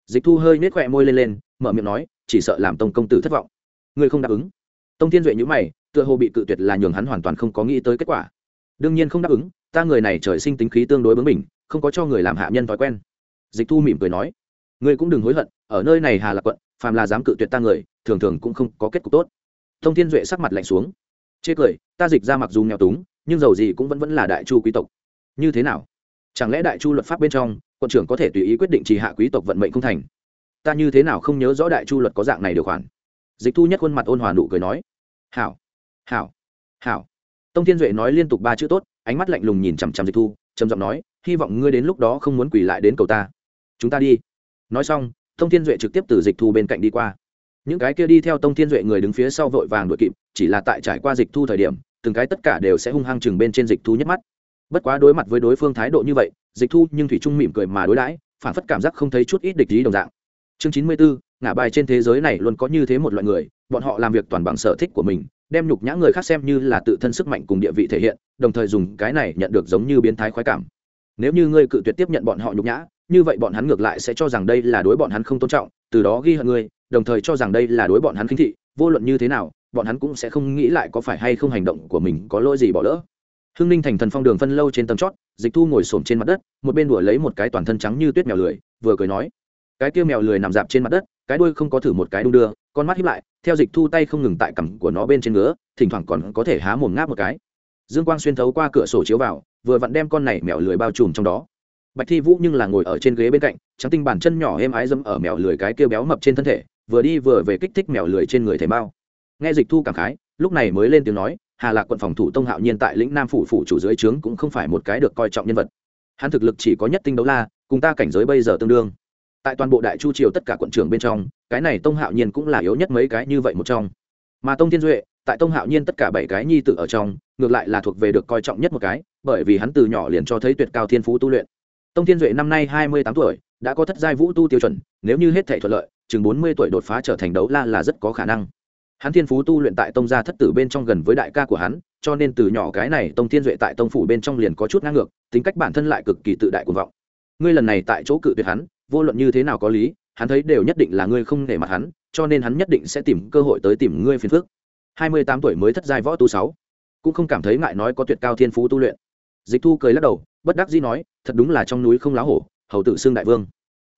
S1: Dịch thu hơi nết khỏe môi lên lên, mở miệng nói, chỉ sợ làm tông công tử thất vọng. Người không đáp ứng. Tông thiên duệ nhữ mày, tựa hồ bị cự tuyệt là nhường hắn hoàn toàn không có nghĩ tới kết quả. Đương nhiên không đáp ứng, ta người này trời sinh tính khí tương đối bướng mình không có cho người làm hạ nhân thói quen dịch thu mỉm cười nói, ngươi cũng đừng hối hận, ở nơi này hà lạc quận, phàm là dám cự tuyệt ta người, thường thường cũng không có kết cục tốt. Thông thiên duệ sắc mặt lạnh xuống. Chê cười, ta dịch ra mặc dù nghèo túng, nhưng dầu gì cũng vẫn vẫn là đại chu quý tộc. Như thế nào? Chẳng lẽ đại chu luật pháp bên trong, quận trưởng có thể tùy ý quyết định trì hạ quý tộc vận mệnh không thành? Ta như thế nào không nhớ rõ đại chu luật có dạng này điều khoản? Dịch thu nhất khuôn mặt ôn hòa nụ cười nói, hảo hảo hảo. Tông thiên duệ nói liên tục ba chữ tốt, ánh mắt lạnh lùng nhìn chằm chằm dịch thu, trầm giọng nói, hy vọng ngươi đến lúc đó không muốn quỳ lại đến cầu ta chúng ta đi. Nói xong, tông thiên duệ trực tiếp từ dịch thu bên cạnh đi qua. Những cái kia đi theo tông thiên duệ người đứng phía sau vội vàng đội kịp, chỉ là tại trải qua dịch thu thời điểm, từng cái tất cả đều sẽ hung hăng chừng bên trên dịch thu nhất mắt. Bất quá đối mặt với đối phương thái độ như vậy, dịch thu nhưng thủy trung mỉm cười mà đối đãi, phản phất cảm giác không thấy chút ít địch ý đồng dạng. Chương chín mươi bốn ngả bài trên thế giới này luôn có như thế một loại người, bọn họ làm việc toàn bằng sở thích của mình, đem nhục nhã người khác xem như là tự thân sức mạnh cùng địa vị thể hiện, đồng thời dùng cái này nhận được giống như biến thái khoái cảm. Nếu như ngươi cự tuyệt tiếp nhận bọn họ nhục nhã như vậy bọn hắn ngược lại sẽ cho rằng đây là đối bọn hắn không tôn trọng, từ đó ghi hận ngươi đồng thời cho rằng đây là đối bọn hắn khinh thị, vô luận như thế nào, bọn hắn cũng sẽ không nghĩ lại có phải hay không hành động của mình có lỗi gì bỏ lỡ. Hưng ninh thành thần phong đường phân lâu trên tầng chót, dịch thu ngồi xổm trên mặt đất, một bên đùa lấy một cái toàn thân trắng như tuyết mèo lười, vừa cười nói, cái kia mèo lười nằm dạp trên mặt đất, cái đuôi không có thử một cái đung đưa, con mắt hiếp lại, theo dịch thu tay không ngừng tại cằm của nó bên trên ngứa, thỉnh thoảng còn có thể há mồm ngáp một cái. Dương quang xuyên thấu qua cửa sổ chiếu vào, vừa vặn đem con này mèo lười bao trùm trong đó bạch thi vũ nhưng là ngồi ở trên ghế bên cạnh, trắng tinh bàn chân nhỏ êm ái dâm ở mèo lười cái kia béo mập trên thân thể, vừa đi vừa về kích thích mèo lười trên người thể bao nghe dịch thu cảm khái, lúc này mới lên tiếng nói, hà lạc quận phòng thủ tông hạo nhiên tại lĩnh nam phủ phủ chủ dưới trướng cũng không phải một cái được coi trọng nhân vật. Hắn thực lực chỉ có nhất tinh đấu la, cùng ta cảnh giới bây giờ tương đương. Tại toàn bộ đại chu triều tất cả quận trưởng bên trong, cái này tông hạo nhiên cũng là yếu nhất mấy cái như vậy một trong. Mà tông thiên duệ, tại tông hạo nhiên tất cả bảy cái nhi tử ở trong, ngược lại là thuộc về được coi trọng nhất một cái, bởi vì hắn từ nhỏ liền cho thấy tuyệt cao thiên phú tu luyện tông thiên duệ năm nay hai mươi tám tuổi, đã có thất giai vũ tu tiêu chuẩn, nếu như hết thể thuận lợi, chừng bốn mươi tuổi đột phá trở thành đấu la là rất có khả năng. Hắn thiên phú tu luyện tại tông gia thất tử bên trong gần với đại ca của hắn, cho nên từ nhỏ cái này tông thiên duệ tại tông phủ bên trong liền có chút ngang ngược, tính cách bản thân lại cực kỳ tự đại cuồng vọng. Ngươi lần này tại chỗ cự tuyệt hắn, vô luận như thế nào có lý, hắn thấy đều nhất định là ngươi không để mặt hắn, cho nên hắn nhất định sẽ tìm cơ hội tới tìm ngươi phiền phức. Hai mươi tám tuổi mới thất giai võ tu sáu. Cũng không cảm thấy ngại nói có tuyệt cao thiên phú tu luyện. Dịch thu cười lắc đầu bất đắc dĩ nói, thật đúng là trong núi không lá hổ, hầu tử xương đại vương.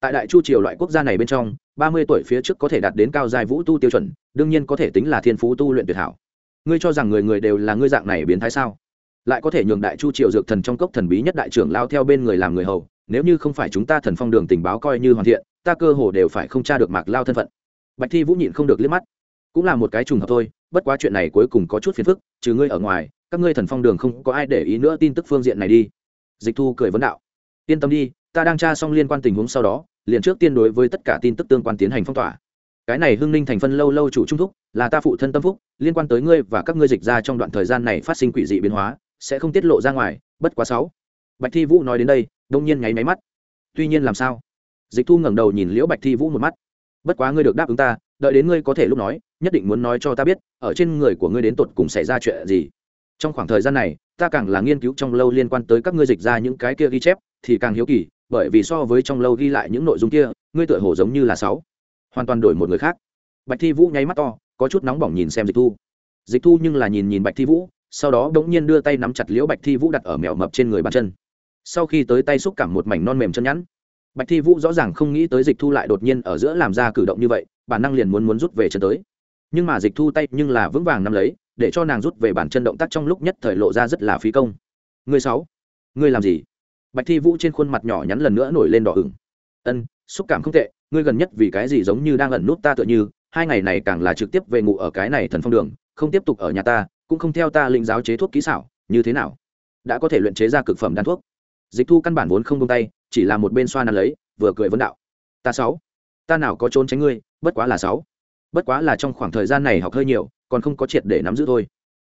S1: Tại đại chu triều loại quốc gia này bên trong, ba mươi tuổi phía trước có thể đạt đến cao giai vũ tu tiêu chuẩn, đương nhiên có thể tính là thiên phú tu luyện tuyệt hảo. Ngươi cho rằng người người đều là ngươi dạng này biến thái sao? Lại có thể nhường đại chu triều dược thần trong cốc thần bí nhất đại trưởng lao theo bên người làm người hầu, nếu như không phải chúng ta thần phong đường tình báo coi như hoàn thiện, ta cơ hồ đều phải không tra được mạc lao thân phận. Bạch thi vũ nhịn không được liếc mắt. Cũng là một cái trùng hợp thôi, bất quá chuyện này cuối cùng có chút phiền phức, trừ ngươi ở ngoài, các ngươi thần phong đường không có ai để ý nữa tin tức phương diện này đi dịch thu cười vấn đạo. Yên tâm đi, ta đang tra xong liên quan tình huống sau đó, liền trước tiên đối với tất cả tin tức tương quan tiến hành phong tỏa. Cái này hưng ninh thành phân lâu lâu chủ trung thúc, là ta phụ thân tâm phúc, liên quan tới ngươi và các ngươi dịch ra trong đoạn thời gian này phát sinh quỷ dị biến hóa, sẽ không tiết lộ ra ngoài, bất quá sáu. Bạch thi vũ nói đến đây, đông nhiên nháy máy mắt. Tuy nhiên làm sao? Dịch thu ngẩng đầu nhìn liễu bạch thi vũ một mắt. Bất quá ngươi được đáp ứng ta, đợi đến ngươi có thể lúc nói, nhất định muốn nói cho ta biết, ở trên người của ngươi đến tột cùng xảy ra chuyện gì. Trong khoảng thời gian này ta càng là nghiên cứu trong lâu liên quan tới các ngươi dịch ra những cái kia ghi chép, thì càng hiếu kỳ, bởi vì so với trong lâu ghi lại những nội dung kia, ngươi tựa hồ giống như là sáu. Hoàn toàn đổi một người khác. Bạch thi vũ nháy mắt to, có chút nóng bỏng nhìn xem dịch thu. Dịch thu nhưng là nhìn nhìn bạch thi vũ, sau đó đ ỗ n g nhiên đưa tay nắm chặt liễu bạch thi vũ đặt ở mèo mập trên người bàn chân. Sau khi tới tay xúc cảm một mảnh non mềm chân nhẵn, bạch thi vũ rõ ràng không nghĩ tới dịch thu lại đột nhiên ở giữa làm ra cử động như vậy, bản năng liền muốn muốn rút về chân tới. Nhưng mà dịch thu tay nhưng là vững vàng nắm lấy để cho nàng rút về bản chân động tác trong lúc nhất thời lộ ra rất là phí công. Người sáu, ngươi làm gì? Bạch thi vũ trên khuôn mặt nhỏ nhắn lần nữa nổi lên đỏ ửng. Ân, xúc cảm không tệ, ngươi gần nhất vì cái gì giống như đang ẩn nút ta tựa như, hai ngày này càng là trực tiếp về ngủ ở cái này thần phong đường, không tiếp tục ở nhà ta, cũng không theo ta lĩnh giáo chế thuốc kỹ xảo, như thế nào? Đã có thể luyện chế ra cực phẩm đan thuốc. Dịch thu căn bản vốn không tung tay, chỉ là một bên xoa nắn lấy, vừa cười vấn đạo. Ta sáu, ta nào có trốn tránh ngươi, bất quá là sáu. Bất quá là trong khoảng thời gian này học hơi nhiều còn không có triệt để nắm giữ thôi.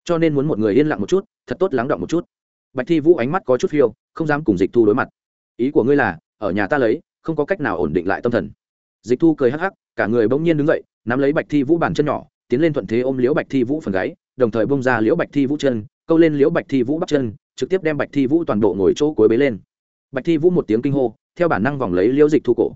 S1: Cho nên muốn một người yên lặng một chút, thật tốt lắng động một chút. Bạch thi vũ ánh mắt có chút phiêu, không dám cùng dịch thu đối mặt. Ý của ngươi là, ở nhà ta lấy, không có cách nào ổn định lại tâm thần. Dịch thu cười hắc hắc, cả người bỗng nhiên đứng dậy, nắm lấy bạch thi vũ bàn chân nhỏ, tiến lên thuận thế ôm liễu bạch thi vũ phần gáy, đồng thời bông ra liễu bạch thi vũ chân, câu lên liễu bạch thi vũ bắt chân, trực tiếp đem bạch thi vũ toàn bộ ngồi chỗ cuối bế lên. Bạch thi vũ một tiếng kinh hô, theo bản năng vòng lấy liễu dịch thu cổ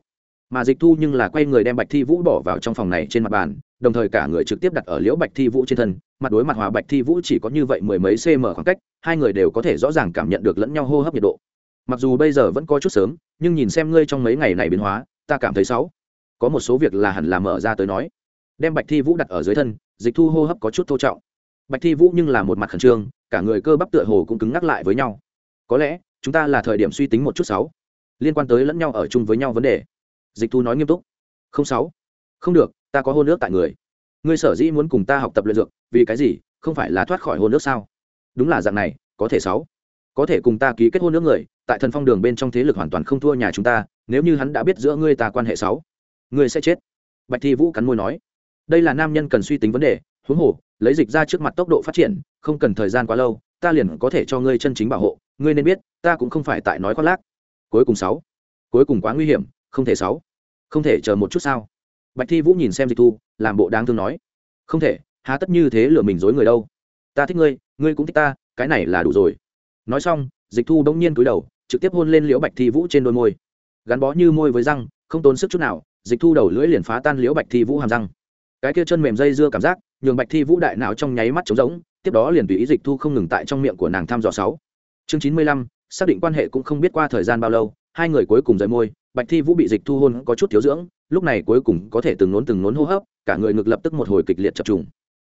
S1: mà dịch thu nhưng là quay người đem bạch thi vũ bỏ vào trong phòng này trên mặt bàn, đồng thời cả người trực tiếp đặt ở liễu bạch thi vũ trên thân, mặt đối mặt hòa bạch thi vũ chỉ có như vậy mười mấy cm khoảng cách, hai người đều có thể rõ ràng cảm nhận được lẫn nhau hô hấp nhiệt độ. Mặc dù bây giờ vẫn có chút sớm, nhưng nhìn xem ngươi trong mấy ngày này biến hóa, ta cảm thấy xấu có một số việc là hẳn là mở ra tới nói. Đem bạch thi vũ đặt ở dưới thân, dịch thu hô hấp có chút thô trọng. Bạch thi vũ nhưng là một mặt khẩn trương, cả người cơ bắp tựa hồ cũng cứng ngắc lại với nhau. Có lẽ, chúng ta là thời điểm suy tính một chút sáu, liên quan tới lẫn nhau ở chung với nhau vấn đề dịch thu nói nghiêm túc. Không sáu. Không được, ta có hôn nước tại người. Ngươi sở dĩ muốn cùng ta học tập luyện dược, vì cái gì? Không phải là thoát khỏi hôn nước sao? Đúng là dạng này, có thể sáu. Có thể cùng ta ký kết hôn nước người, tại thần phong đường bên trong thế lực hoàn toàn không thua nhà chúng ta, nếu như hắn đã biết giữa ngươi ta quan hệ sáu, ngươi sẽ chết. Bạch thi vũ cắn môi nói. Đây là nam nhân cần suy tính vấn đề, huống hồ, lấy dịch ra trước mặt tốc độ phát triển, không cần thời gian quá lâu, ta liền có thể cho ngươi chân chính bảo hộ, ngươi nên biết, ta cũng không phải tại nói khoác lác. Cuối cùng sáu. Cuối cùng quá nguy hiểm không thể sáu. Không thể chờ một chút sao? Bạch thi vũ nhìn xem dịch thu, làm bộ đáng thương nói. Không thể, há tất như thế lừa mình dối người đâu. Ta thích ngươi ngươi cũng thích ta, cái này là đủ rồi. Nói xong, dịch thu bỗng nhiên cúi đầu, trực tiếp hôn lên liễu bạch thi vũ trên đôi môi. Gắn bó như môi với răng, không tốn sức chút nào, dịch thu đầu lưỡi liền phá tan liễu bạch thi vũ hàm răng. Cái kia chân mềm dây dưa cảm giác, nhường bạch thi vũ đại não trong nháy mắt trống rỗng, tiếp đó liền tùy ý dịch thu không ngừng tại trong miệng của nàng thăm dò sáu. Chương chín mươi lăm, xác định quan hệ cũng không biết qua thời gian bao lâu, hai người cuối cùng rời môi bạch thi vũ bị dịch thu hôn có chút thiếu dưỡng, lúc này cuối cùng có thể từng nốn từng nốn hô hấp, cả người ngực lập tức một hồi kịch liệt chập trùng.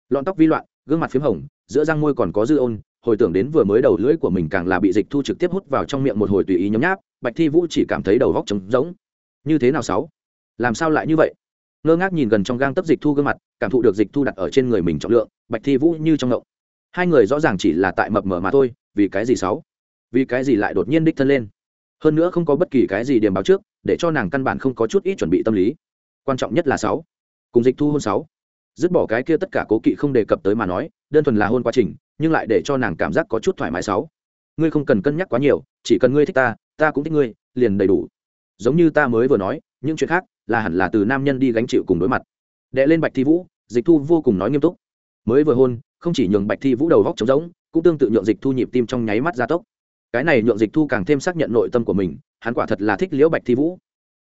S1: Lọn tóc vi loạn, gương mặt p h í m hồng, giữa răng môi còn có dư ôn, hồi tưởng đến vừa mới đầu lưỡi của mình càng là bị dịch thu trực tiếp hút vào trong miệng một hồi tùy ý nhấm nháp, bạch thi vũ chỉ cảm thấy đầu góc trống rỗng. Như thế nào sáu? Làm sao lại như vậy? Ngơ ngác nhìn gần trong gang tấp dịch thu gương mặt, cảm thụ được dịch thu đặt ở trên người mình trọng lượng, bạch thi vũ như trong ngộng. Hai người rõ ràng chỉ là tại mập mờ mà thôi, vì cái gì sáu? Vì cái gì lại đột nhiên đích thân lên? Hơn nữa không có bất kỳ cái gì điểm báo trước để cho nàng căn bản không có chút ít chuẩn bị tâm lý. Quan trọng nhất là sáu. Cùng dịch thu hôn sáu. Dứt bỏ cái kia tất cả cố kỵ không đề cập tới mà nói, đơn thuần là hôn quá trình, nhưng lại để cho nàng cảm giác có chút thoải mái sáu. Ngươi không cần cân nhắc quá nhiều, chỉ cần ngươi thích ta ta cũng thích ngươi, liền đầy đủ. Giống như ta mới vừa nói, những chuyện khác là hẳn là từ nam nhân đi gánh chịu cùng đối mặt. Đệ lên bạch thi vũ, dịch thu vô cùng nói nghiêm túc. Mới vừa hôn, không chỉ nhường bạch thi vũ đầu góc trống rỗng, cũng tương tự nhượng dịch thu nhịp tim trong nháy mắt gia tốc. Cái này nhượng dịch thu càng thêm xác nhận nội tâm của mình hắn quả thật là thích liễu bạch thi vũ.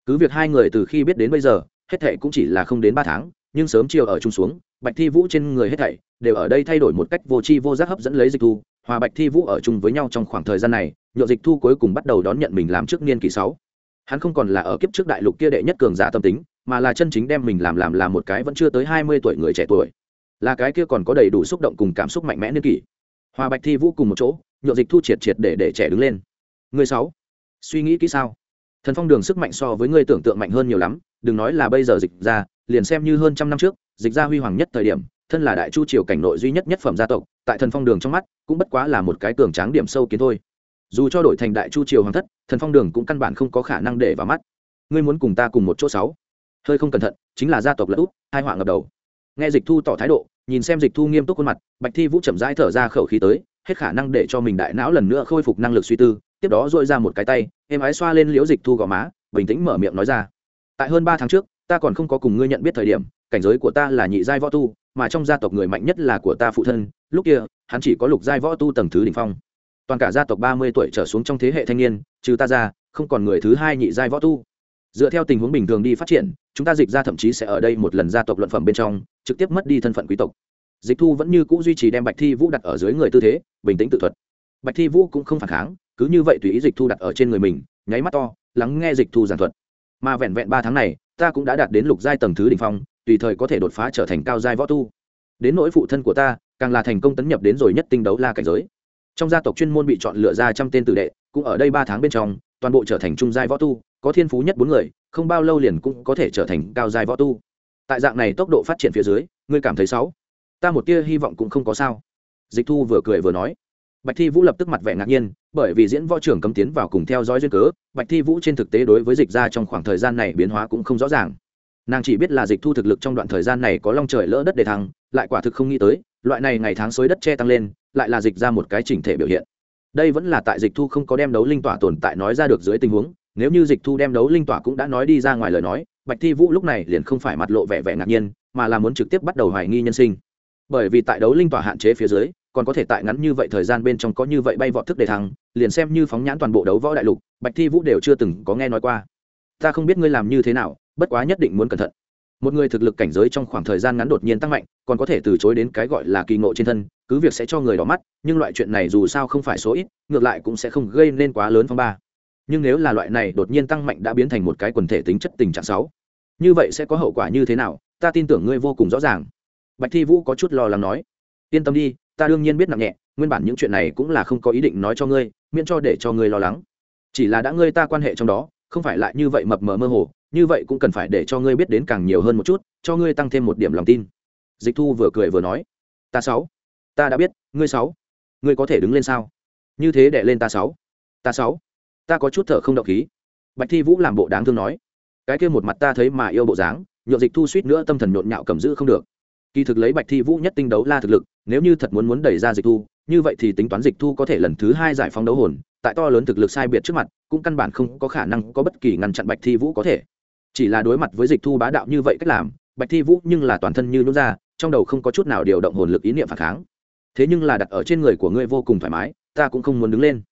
S1: Cứ việc hai người từ khi biết đến bây giờ, hết thệ cũng chỉ là không đến ba tháng, nhưng sớm chiều ở chung xuống, bạch thi vũ trên người hết thảy đều ở đây thay đổi một cách vô tri vô giác hấp dẫn lấy dịch thu, hòa bạch thi vũ ở chung với nhau trong khoảng thời gian này, nhượng dịch thu cuối cùng bắt đầu đón nhận mình làm trước niên kỳ sáu. Hắn không còn là ở kiếp trước đại lục kia đệ nhất cường giả tâm tính, mà là chân chính đem mình làm làm là một cái vẫn chưa tới hai mươi tuổi người trẻ tuổi. Là cái kia còn có đầy đủ xúc động cùng cảm xúc mạnh mẽ niên kỷ. Hòa bạch thi vũ cùng một chỗ nhộn dịch thu triệt triệt để để trẻ đứng lên. Người sáu suy nghĩ kỹ sao? Thần phong đường sức mạnh so với ngươi tưởng tượng mạnh hơn nhiều lắm, đừng nói là bây giờ dịch ra, liền xem như hơn trăm năm trước, dịch ra huy hoàng nhất thời điểm, thân là đại chu triều cảnh nội duy nhất nhất phẩm gia tộc, tại thần phong đường trong mắt, cũng bất quá là một cái cường tráng điểm sâu kiến thôi. Dù cho đổi thành đại chu triều hoàng thất, thần phong đường cũng căn bản không có khả năng để vào mắt. Ngươi muốn cùng ta cùng một chỗ sáu? Hơi không cẩn thận, chính là gia tộc lỡ út hai họa ngập đầu. Nghe dịch thu tỏ thái độ, nhìn xem dịch thu nghiêm túc khuôn mặt, bạch thi vũ chậm rãi thở ra khẩu khí tới, hết khả năng để cho mình đại não lần nữa khôi phục năng lực suy tư tiếp đó dội ra một cái tay, em ái xoa lên liễu dịch thu gò má, bình tĩnh mở miệng nói ra. Tại hơn ba tháng trước, ta còn không có cùng ngươi nhận biết thời điểm, cảnh giới của ta là nhị giai võ tu, mà trong gia tộc người mạnh nhất là của ta phụ thân, lúc kia, hắn chỉ có lục giai võ tu tầng thứ đ ỉ n h phong. Toàn cả gia tộc ba mươi tuổi trở xuống trong thế hệ thanh niên, trừ ta ra, không còn người thứ hai nhị giai võ tu. Dựa theo tình huống bình thường đi phát triển, chúng ta dịch ra thậm chí sẽ ở đây một lần gia tộc luận phẩm bên trong, trực tiếp mất đi thân phận quý tộc. Dịch thu vẫn như c ũ duy trì đem bạch thi vũ đặt ở dưới người tư thế, bình tĩnh tự thuật. Bạch thi vũ cũng không phản kháng cứ như vậy tùy ý dịch thu đặt ở trên người mình, nháy mắt to, lắng nghe dịch thu giảng thuật. Mà vẹn vẹn ba tháng này, ta cũng đã đạt đến lục giai tầng thứ đ ỉ n h phong, tùy thời có thể đột phá trở thành cao giai võ tu. Đến nỗi phụ thân của ta, càng là thành công tấn nhập đến rồi nhất tinh đấu la cảnh giới. Trong gia tộc chuyên môn bị chọn lựa ra trăm tên tử đệ, cũng ở đây ba tháng bên trong, toàn bộ trở thành trung giai võ tu, có thiên phú nhất bốn người, không bao lâu liền cũng có thể trở thành cao giai võ tu. Tại dạng này tốc độ phát triển phía dưới, ngươi cảm thấy sáu ta một tia hy vọng cũng không có sao. Dịch thu vừa cười vừa nói bạch thi vũ lập tức mặt vẻ ngạc nhiên, bởi vì diễn võ trưởng cấm tiến vào cùng theo dõi duyên cớ, bạch thi vũ trên thực tế đối với dịch ra trong khoảng thời gian này biến hóa cũng không rõ ràng. Nàng chỉ biết là dịch thu thực lực trong đoạn thời gian này có long trời lỡ đất để thăng, lại quả thực không nghĩ tới, loại này ngày tháng xối đất che tăng lên, lại là dịch ra một cái chỉnh thể biểu hiện. Đây vẫn là tại dịch thu không có đem đấu linh tỏa tồn tại nói ra được dưới tình huống, nếu như dịch thu đem đấu linh tỏa cũng đã nói đi ra ngoài lời nói, bạch thi vũ lúc này liền không phải mặt lộ vẻ vẻ ngạc nhiên, mà là muốn trực tiếp bắt đầu hoài nghi nhân sinh bởi vì tại đấu linh tỏa hạn chế phía dưới, còn có thể tại ngắn như vậy thời gian bên trong có như vậy bay vọt thức để thắng liền xem như phóng nhãn toàn bộ đấu võ đại lục, bạch thi vũ đều chưa từng có nghe nói qua. Ta không biết ngươi làm như thế nào, bất quá nhất định muốn cẩn thận. Một người thực lực cảnh giới trong khoảng thời gian ngắn đột nhiên tăng mạnh, còn có thể từ chối đến cái gọi là kỳ ngộ trên thân, cứ việc sẽ cho người đỏ mắt, nhưng loại chuyện này dù sao không phải số ít, ngược lại cũng sẽ không gây nên quá lớn phong ba. Nhưng nếu là loại này đột nhiên tăng mạnh đã biến thành một cái quần thể tính chất tình trạng xấu, như vậy sẽ có hậu quả như thế nào, ta tin tưởng ngươi vô cùng rõ ràng bạch thi vũ có chút lo lắng nói, yên tâm đi, ta đương nhiên biết nặng nhẹ, nguyên bản những chuyện này cũng là không có ý định nói cho ngươi, miễn cho để cho ngươi lo lắng. Chỉ là đã ngươi ta quan hệ trong đó, không phải lại như vậy mập mờ mơ hồ, như vậy cũng cần phải để cho ngươi biết đến càng nhiều hơn một chút, cho ngươi tăng thêm một điểm lòng tin. Dịch thu vừa cười vừa nói, ta sáu, ta đã biết, ngươi sáu, ngươi có thể đứng lên sao? Như thế để lên ta sáu ta sáu, ta có chút thở không động khí. Bạch thi vũ làm bộ đáng thương nói, cái kia một mặt ta thấy mà yêu bộ dáng nhộn dịch thu suýt nữa tâm thần nhộn nhạo cầm giữ không được kỳ thực lấy bạch thi vũ nhất tinh đấu la thực lực, nếu như thật muốn muốn đẩy ra dịch thu, như vậy thì tính toán dịch thu có thể lần thứ hai giải phóng đấu hồn, tại to lớn thực lực sai biệt trước mặt, cũng căn bản không có khả năng có bất kỳ ngăn chặn bạch thi vũ có thể. Chỉ là đối mặt với dịch thu bá đạo như vậy cách làm, bạch thi vũ nhưng là toàn thân như nhút ra, trong đầu không có chút nào điều động hồn lực ý niệm phản kháng. Thế nhưng là đặt ở trên người của ngươi vô cùng thoải mái, ta cũng không muốn đứng lên.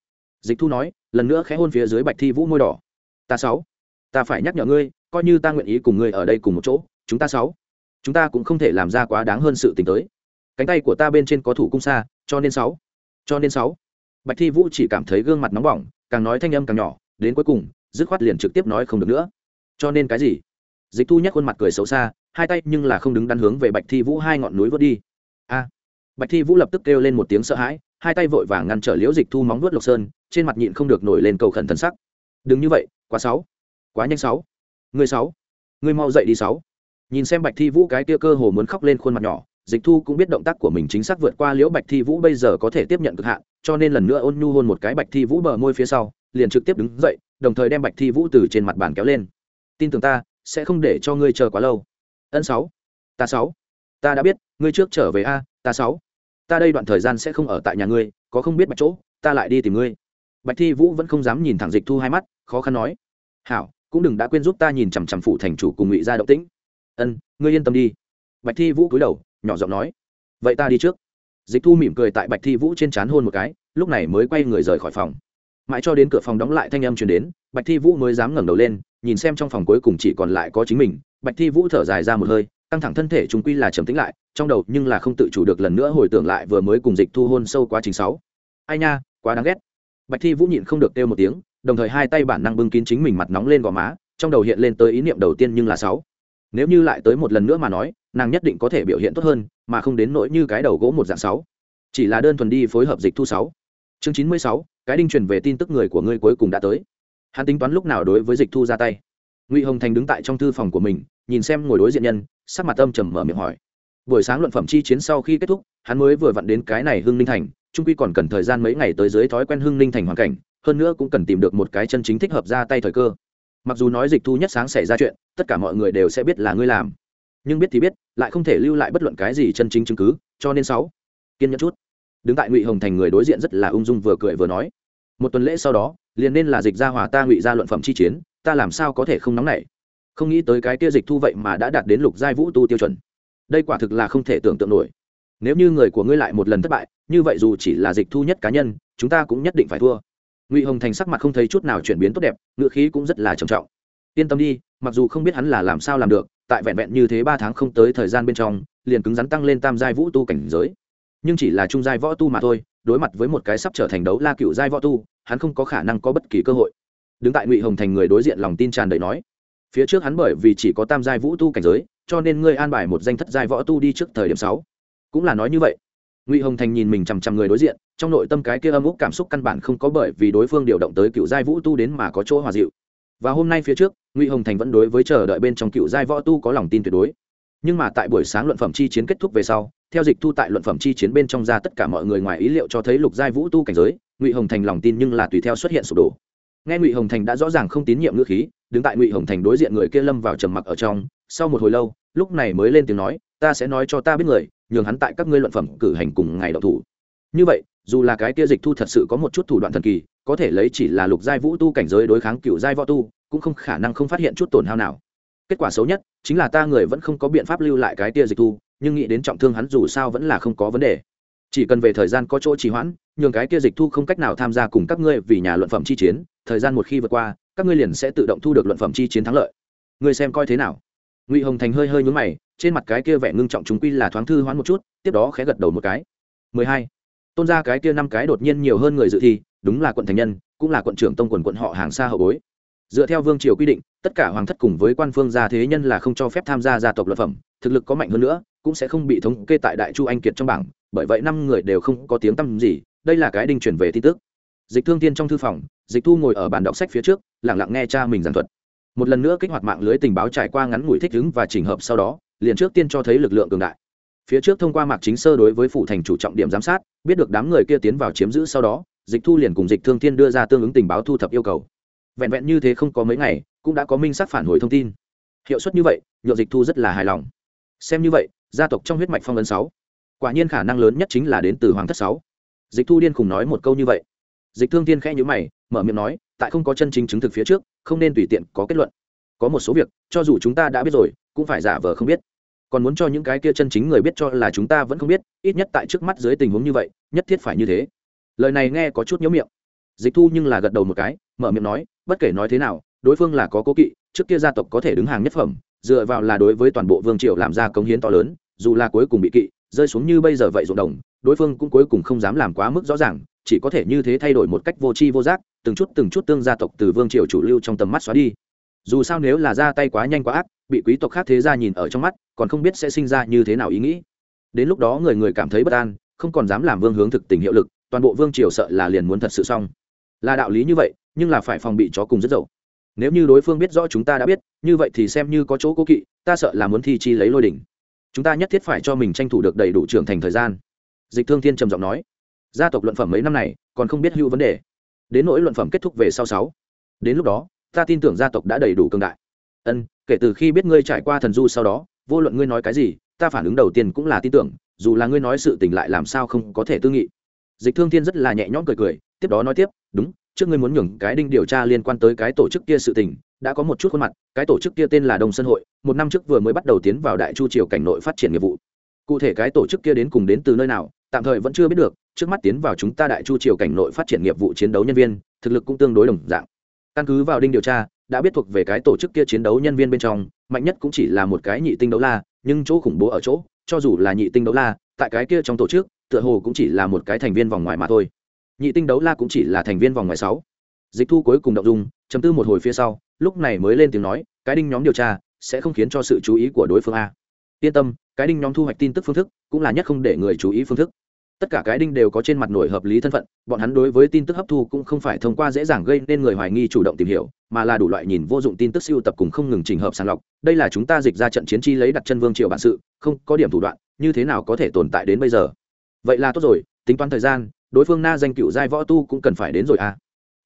S1: Dịch thu nói, lần nữa khẽ hôn phía dưới bạch thi vũ môi đỏ. Ta sáu. Ta phải nhắc nhở ngươi, coi như ta nguyện ý cùng ngươi ở đây cùng một chỗ, chúng ta sáu chúng ta cũng không thể làm ra quá đáng hơn sự tình tới. Cánh tay của ta bên trên có thủ cung xa, cho nên sáu. Cho nên sáu. Bạch thi vũ chỉ cảm thấy gương mặt nóng bỏng, càng nói thanh âm càng nhỏ, đến cuối cùng, dứt khoát liền trực tiếp nói không được nữa. Cho nên cái gì? Dịch thu nhắc khuôn mặt cười xấu xa, hai tay nhưng là không đứng đắn hướng về bạch thi vũ hai ngọn núi vớt đi. A. Bạch thi vũ lập tức kêu lên một tiếng sợ hãi, hai tay vội vàng ngăn trở liễu dịch thu móng vuốt lộc sơn, trên mặt nhịn không được nổi lên cầu khẩn thân sắc. Đừng như vậy, quá sáu quá nhanh sáu người sáu người mau dậy đi sáu nhìn xem bạch thi vũ cái kia cơ hồ muốn khóc lên khuôn mặt nhỏ, dịch thu cũng biết động tác của mình chính xác vượt qua liễu bạch thi vũ bây giờ có thể tiếp nhận cực hạn, cho nên lần nữa ôn nhu hôn một cái bạch thi vũ bờ môi phía sau, liền trực tiếp đứng dậy, đồng thời đem bạch thi vũ từ trên mặt bàn kéo lên. Tin tưởng ta, sẽ không để cho ngươi chờ quá lâu. Ân sáu, ta sáu, ta đã biết, ngươi trước trở về a, ta sáu, ta đây đoạn thời gian sẽ không ở tại nhà ngươi, có không biết bạch chỗ, ta lại đi tìm ngươi. Bạch thi vũ vẫn không dám nhìn thẳng dịch thu hai mắt, khó khăn nói, hảo, cũng đừng đã quên giúp ta nhìn chằm chằm phụ thành chủ cùng ngụy gia động tĩnh ân, ngươi yên tâm đi. Bạch thi vũ cúi đầu, nhỏ giọng nói, vậy ta đi trước. Dịch thu mỉm cười tại bạch thi vũ trên c h á n hôn một cái, lúc này mới quay người rời khỏi phòng. Mãi cho đến cửa phòng đóng lại thanh âm chuyển đến, bạch thi vũ mới dám ngẩng đầu lên, nhìn xem trong phòng cuối cùng chỉ còn lại có chính mình. Bạch thi vũ thở dài ra một hơi, căng thẳng thân thể chúng quy là trầm tính lại, trong đầu nhưng là không tự chủ được lần nữa hồi tưởng lại vừa mới cùng dịch thu hôn sâu quá trình sáu. Ai nha, quá đáng ghét. Bạch thi vũ nhịn không được kêu một tiếng, đồng thời hai tay bản năng bưng kín chính mình mặt nóng lên gò má, trong đầu hiện lên tới ý niệm đầu tiên nhưng là sáu nếu như lại tới một lần nữa mà nói, nàng nhất định có thể biểu hiện tốt hơn, mà không đến nỗi như cái đầu gỗ một dạng sáu. Chỉ là đơn thuần đi phối hợp dịch thu sáu. Chương chín mươi sáu, cái đinh truyền về tin tức người của ngươi cuối cùng đã tới. Hắn tính toán lúc nào đối với dịch thu ra tay. Ngụy hồng thành đứng tại trong thư phòng của mình, nhìn xem ngồi đối diện nhân, sắc mặt âm trầm mở miệng hỏi. Buổi sáng luận phẩm chi chiến sau khi kết thúc, hắn mới vừa vặn đến cái này hưng ninh thành trung quy còn cần thời gian mấy ngày tới dưới thói quen hưng ninh thành hoàn cảnh, hơn nữa cũng cần tìm được một cái chân chính thích hợp ra tay thời cơ mặc dù nói dịch thu nhất sáng xảy ra chuyện, tất cả mọi người đều sẽ biết là ngươi làm. Nhưng biết thì biết, lại không thể lưu lại bất luận cái gì chân chính chứng cứ, cho nên sáu, kiên nhẫn chút. Đứng tại ngụy hồng thành người đối diện rất là ung dung vừa cười vừa nói. Một tuần lễ sau đó, liền nên là dịch gia hòa ta ngụy ra luận phẩm chi chiến, ta làm sao có thể không nóng nảy? Không nghĩ tới cái kia dịch thu vậy mà đã đạt đến lục giai vũ tu tiêu chuẩn. Đây quả thực là không thể tưởng tượng nổi. Nếu như người của ngươi lại một lần thất bại, như vậy dù chỉ là dịch thu nhất cá nhân, chúng ta cũng nhất định phải thua ngụy hồng thành sắc mặt không thấy chút nào chuyển biến tốt đẹp ngựa khí cũng rất là trầm trọng yên tâm đi mặc dù không biết hắn là làm sao làm được tại vẹn vẹn như thế ba tháng không tới thời gian bên trong liền cứng rắn tăng lên tam giai vũ tu cảnh giới nhưng chỉ là trung giai võ tu mà thôi đối mặt với một cái sắp trở thành đấu la cựu giai võ tu hắn không có khả năng có bất kỳ cơ hội đứng tại ngụy hồng thành người đối diện lòng tin tràn đầy nói phía trước hắn bởi vì chỉ có tam giai vũ tu cảnh giới cho nên ngươi an bài một danh thất giai võ tu đi trước thời điểm sáu cũng là nói như vậy ngụy hồng thành nhìn mình chằm chằm người đối diện trong nội tâm cái kia âm úc cảm xúc căn bản không có bởi vì đối phương điều động tới cựu giai vũ tu đến mà có chỗ hòa dịu. Và hôm nay phía trước, ngụy hồng thành vẫn đối với chờ đợi bên trong cựu giai võ tu có lòng tin tuyệt đối. Nhưng mà tại buổi sáng luận phẩm chi chiến kết thúc về sau, theo dịch thu tại luận phẩm chi chiến bên trong ra tất cả mọi người ngoài ý liệu cho thấy lục giai vũ tu cảnh giới, ngụy hồng thành lòng tin nhưng là tùy theo xuất hiện sụp đổ. Nghe ngụy hồng thành đã rõ ràng không tín nhiệm ngữ khí, đứng tại ngụy hồng thành đối diện người kia lâm vào trầm mặc ở trong, sau một hồi lâu, lúc này mới lên tiếng nói, ta sẽ nói cho ta biết người, nhường hắn tại các ngươi luận phẩm cử hành cùng ngày đậu thủ. Như vậy dù là cái kia dịch thu thật sự có một chút thủ đoạn thần kỳ, có thể lấy chỉ là lục giai vũ tu cảnh giới đối kháng cựu giai võ tu, cũng không khả năng không phát hiện chút tổn hao nào. Kết quả xấu nhất chính là ta người vẫn không có biện pháp lưu lại cái tia dịch thu, nhưng nghĩ đến trọng thương hắn dù sao vẫn là không có vấn đề. Chỉ cần về thời gian có chỗ trì hoãn, nhường cái kia dịch thu không cách nào tham gia cùng các ngươi vì nhà luận phẩm chi chiến, thời gian một khi vượt qua, các ngươi liền sẽ tự động thu được luận phẩm chi chiến thắng lợi. Ngươi xem coi thế nào? Ngụy hồng thành hơi hơi nhúng mày, trên mặt cái kia vẻ ngưng trọng chúng quy là thoáng thư hoán một chút, tiếp đó khẽ gật đầu một cái. 12 tôn ra cái kia năm cái đột nhiên nhiều hơn người dự thi, đúng là quận thành nhân, cũng là quận trưởng tông quần quận họ hàng xa hậu bối. Dựa theo vương triều quy định, tất cả hoàng thất cùng với quan phương gia thế nhân là không cho phép tham gia gia tộc luật phẩm, thực lực có mạnh hơn nữa, cũng sẽ không bị thống kê tại đại chu anh kiệt trong bảng, bởi vậy năm người đều không có tiếng tăm gì, đây là cái đinh chuyển về tin tức. Dịch thương tiên trong thư phòng, dịch thu ngồi ở bàn đọc sách phía trước lẳng lặng nghe cha mình giảng thuật. Một lần nữa kích hoạt mạng lưới tình báo trải qua ngắn ngủi thích ứng và chỉnh hợp sau đó, liền trước tiên cho thấy lực lượng cường đại phía trước thông qua mạc chính sơ đối với phủ thành chủ trọng điểm giám sát, biết được đám người kia tiến vào chiếm giữ sau đó, dịch thu liền cùng dịch thương thiên đưa ra tương ứng tình báo thu thập yêu cầu. Vẹn vẹn như thế không có mấy ngày, cũng đã có minh sắc phản hồi thông tin. Hiệu suất như vậy nhựa dịch thu rất là hài lòng. Xem như vậy, gia tộc trong huyết mạch phong ấn sáu. Quả nhiên khả năng lớn nhất chính là đến từ hoàng thất sáu. Dịch thu điên khùng nói một câu như vậy. Dịch thương thiên khẽ nhữ mày, mở miệng nói, tại không có chân chính chứng thực phía trước, không nên tùy tiện có kết luận. Có một số việc, cho dù chúng ta đã biết rồi, cũng phải giả vờ không biết còn muốn cho những cái kia chân chính người biết cho là chúng ta vẫn không biết, ít nhất tại trước mắt dưới tình huống như vậy, nhất thiết phải như thế. Lời này nghe có chút nhớ miệng. Dịch thu nhưng là gật đầu một cái, mở miệng nói, bất kể nói thế nào, đối phương là có cố kỵ, trước kia gia tộc có thể đứng hàng nhất phẩm, dựa vào là đối với toàn bộ vương triều làm ra công hiến to lớn, dù là cuối cùng bị kỵ, rơi xuống như bây giờ vậy ruộng đồng, đối phương cũng cuối cùng không dám làm quá mức rõ ràng, chỉ có thể như thế thay đổi một cách vô tri vô giác, từng chút từng chút tương gia tộc từ vương triều chủ lưu trong tầm mắt xóa đi. Dù sao nếu là ra tay quá nhanh quá ác bị quý tộc khác thế gia nhìn ở trong mắt, còn không biết sẽ sinh ra như thế nào ý nghĩ. Đến lúc đó người người cảm thấy bất an, không còn dám làm vương hướng thực tình hiệu lực, toàn bộ vương triều sợ là liền muốn thật sự xong. Là đạo lý như vậy, nhưng là phải phòng bị chó cùng rất dậu. Nếu như đối phương biết rõ chúng ta đã biết, như vậy thì xem như có chỗ cố kỵ, ta sợ là muốn thi chi lấy lôi đỉnh. Chúng ta nhất thiết phải cho mình tranh thủ được đầy đủ trưởng thành thời gian. Dịch thương thiên trầm giọng nói. Gia tộc luận phẩm mấy năm này, còn không biết hữu vấn đề. Đến nỗi luận phẩm kết thúc về sau sáu. Đến lúc đó, ta tin tưởng gia tộc đã đầy đủ cường đại. Ân kể từ khi biết ngươi trải qua thần du sau đó, vô luận ngươi nói cái gì, ta phản ứng đầu tiên cũng là tin tưởng, dù là ngươi nói sự tình lại làm sao không có thể tư nghị. Dịch thương thiên rất là nhẹ nhõm cười cười, tiếp đó nói tiếp, đúng, trước ngươi muốn nhường cái đinh điều tra liên quan tới cái tổ chức kia sự tình, đã có một chút khuôn mặt, cái tổ chức kia tên là đông sơn hội, một năm trước vừa mới bắt đầu tiến vào đại chu triều cảnh nội phát triển nghiệp vụ. Cụ thể cái tổ chức kia đến cùng đến từ nơi nào, tạm thời vẫn chưa biết được, trước mắt tiến vào chúng ta đại chu triều cảnh nội phát triển nghiệp vụ chiến đấu nhân viên, thực lực cũng tương đối đồng dạng. Căn cứ vào đinh điều tra đã biết thuộc về cái tổ chức kia chiến đấu nhân viên bên trong, mạnh nhất cũng chỉ là một cái nhị tinh đấu la, nhưng chỗ khủng bố ở chỗ, cho dù là nhị tinh đấu la, tại cái kia trong tổ chức, tựa hồ cũng chỉ là một cái thành viên vòng ngoài mà thôi. Nhị tinh đấu la cũng chỉ là thành viên vòng ngoài sáu. Dịch thu cuối cùng động dung, chấm tư một hồi phía sau, lúc này mới lên tiếng nói, cái đinh nhóm điều tra sẽ không khiến cho sự chú ý của đối phương a. Yên tâm, cái đinh nhóm thu hoạch tin tức phương thức cũng là nhất không để người chú ý phương thức tất cả cái đinh đều có trên mặt nổi hợp lý thân phận, bọn hắn đối với tin tức hấp thu cũng không phải thông qua dễ dàng gây nên người hoài nghi chủ động tìm hiểu, mà là đủ loại nhìn vô dụng tin tức siêu tập cùng không ngừng trình hợp sàng lọc. Đây là chúng ta dịch ra trận chiến chi lấy đặt chân vương triều bản sự, không có điểm thủ đoạn, như thế nào có thể tồn tại đến bây giờ? Vậy là tốt rồi, tính toán thời gian, đối phương na danh cựu giai võ tu cũng cần phải đến rồi à?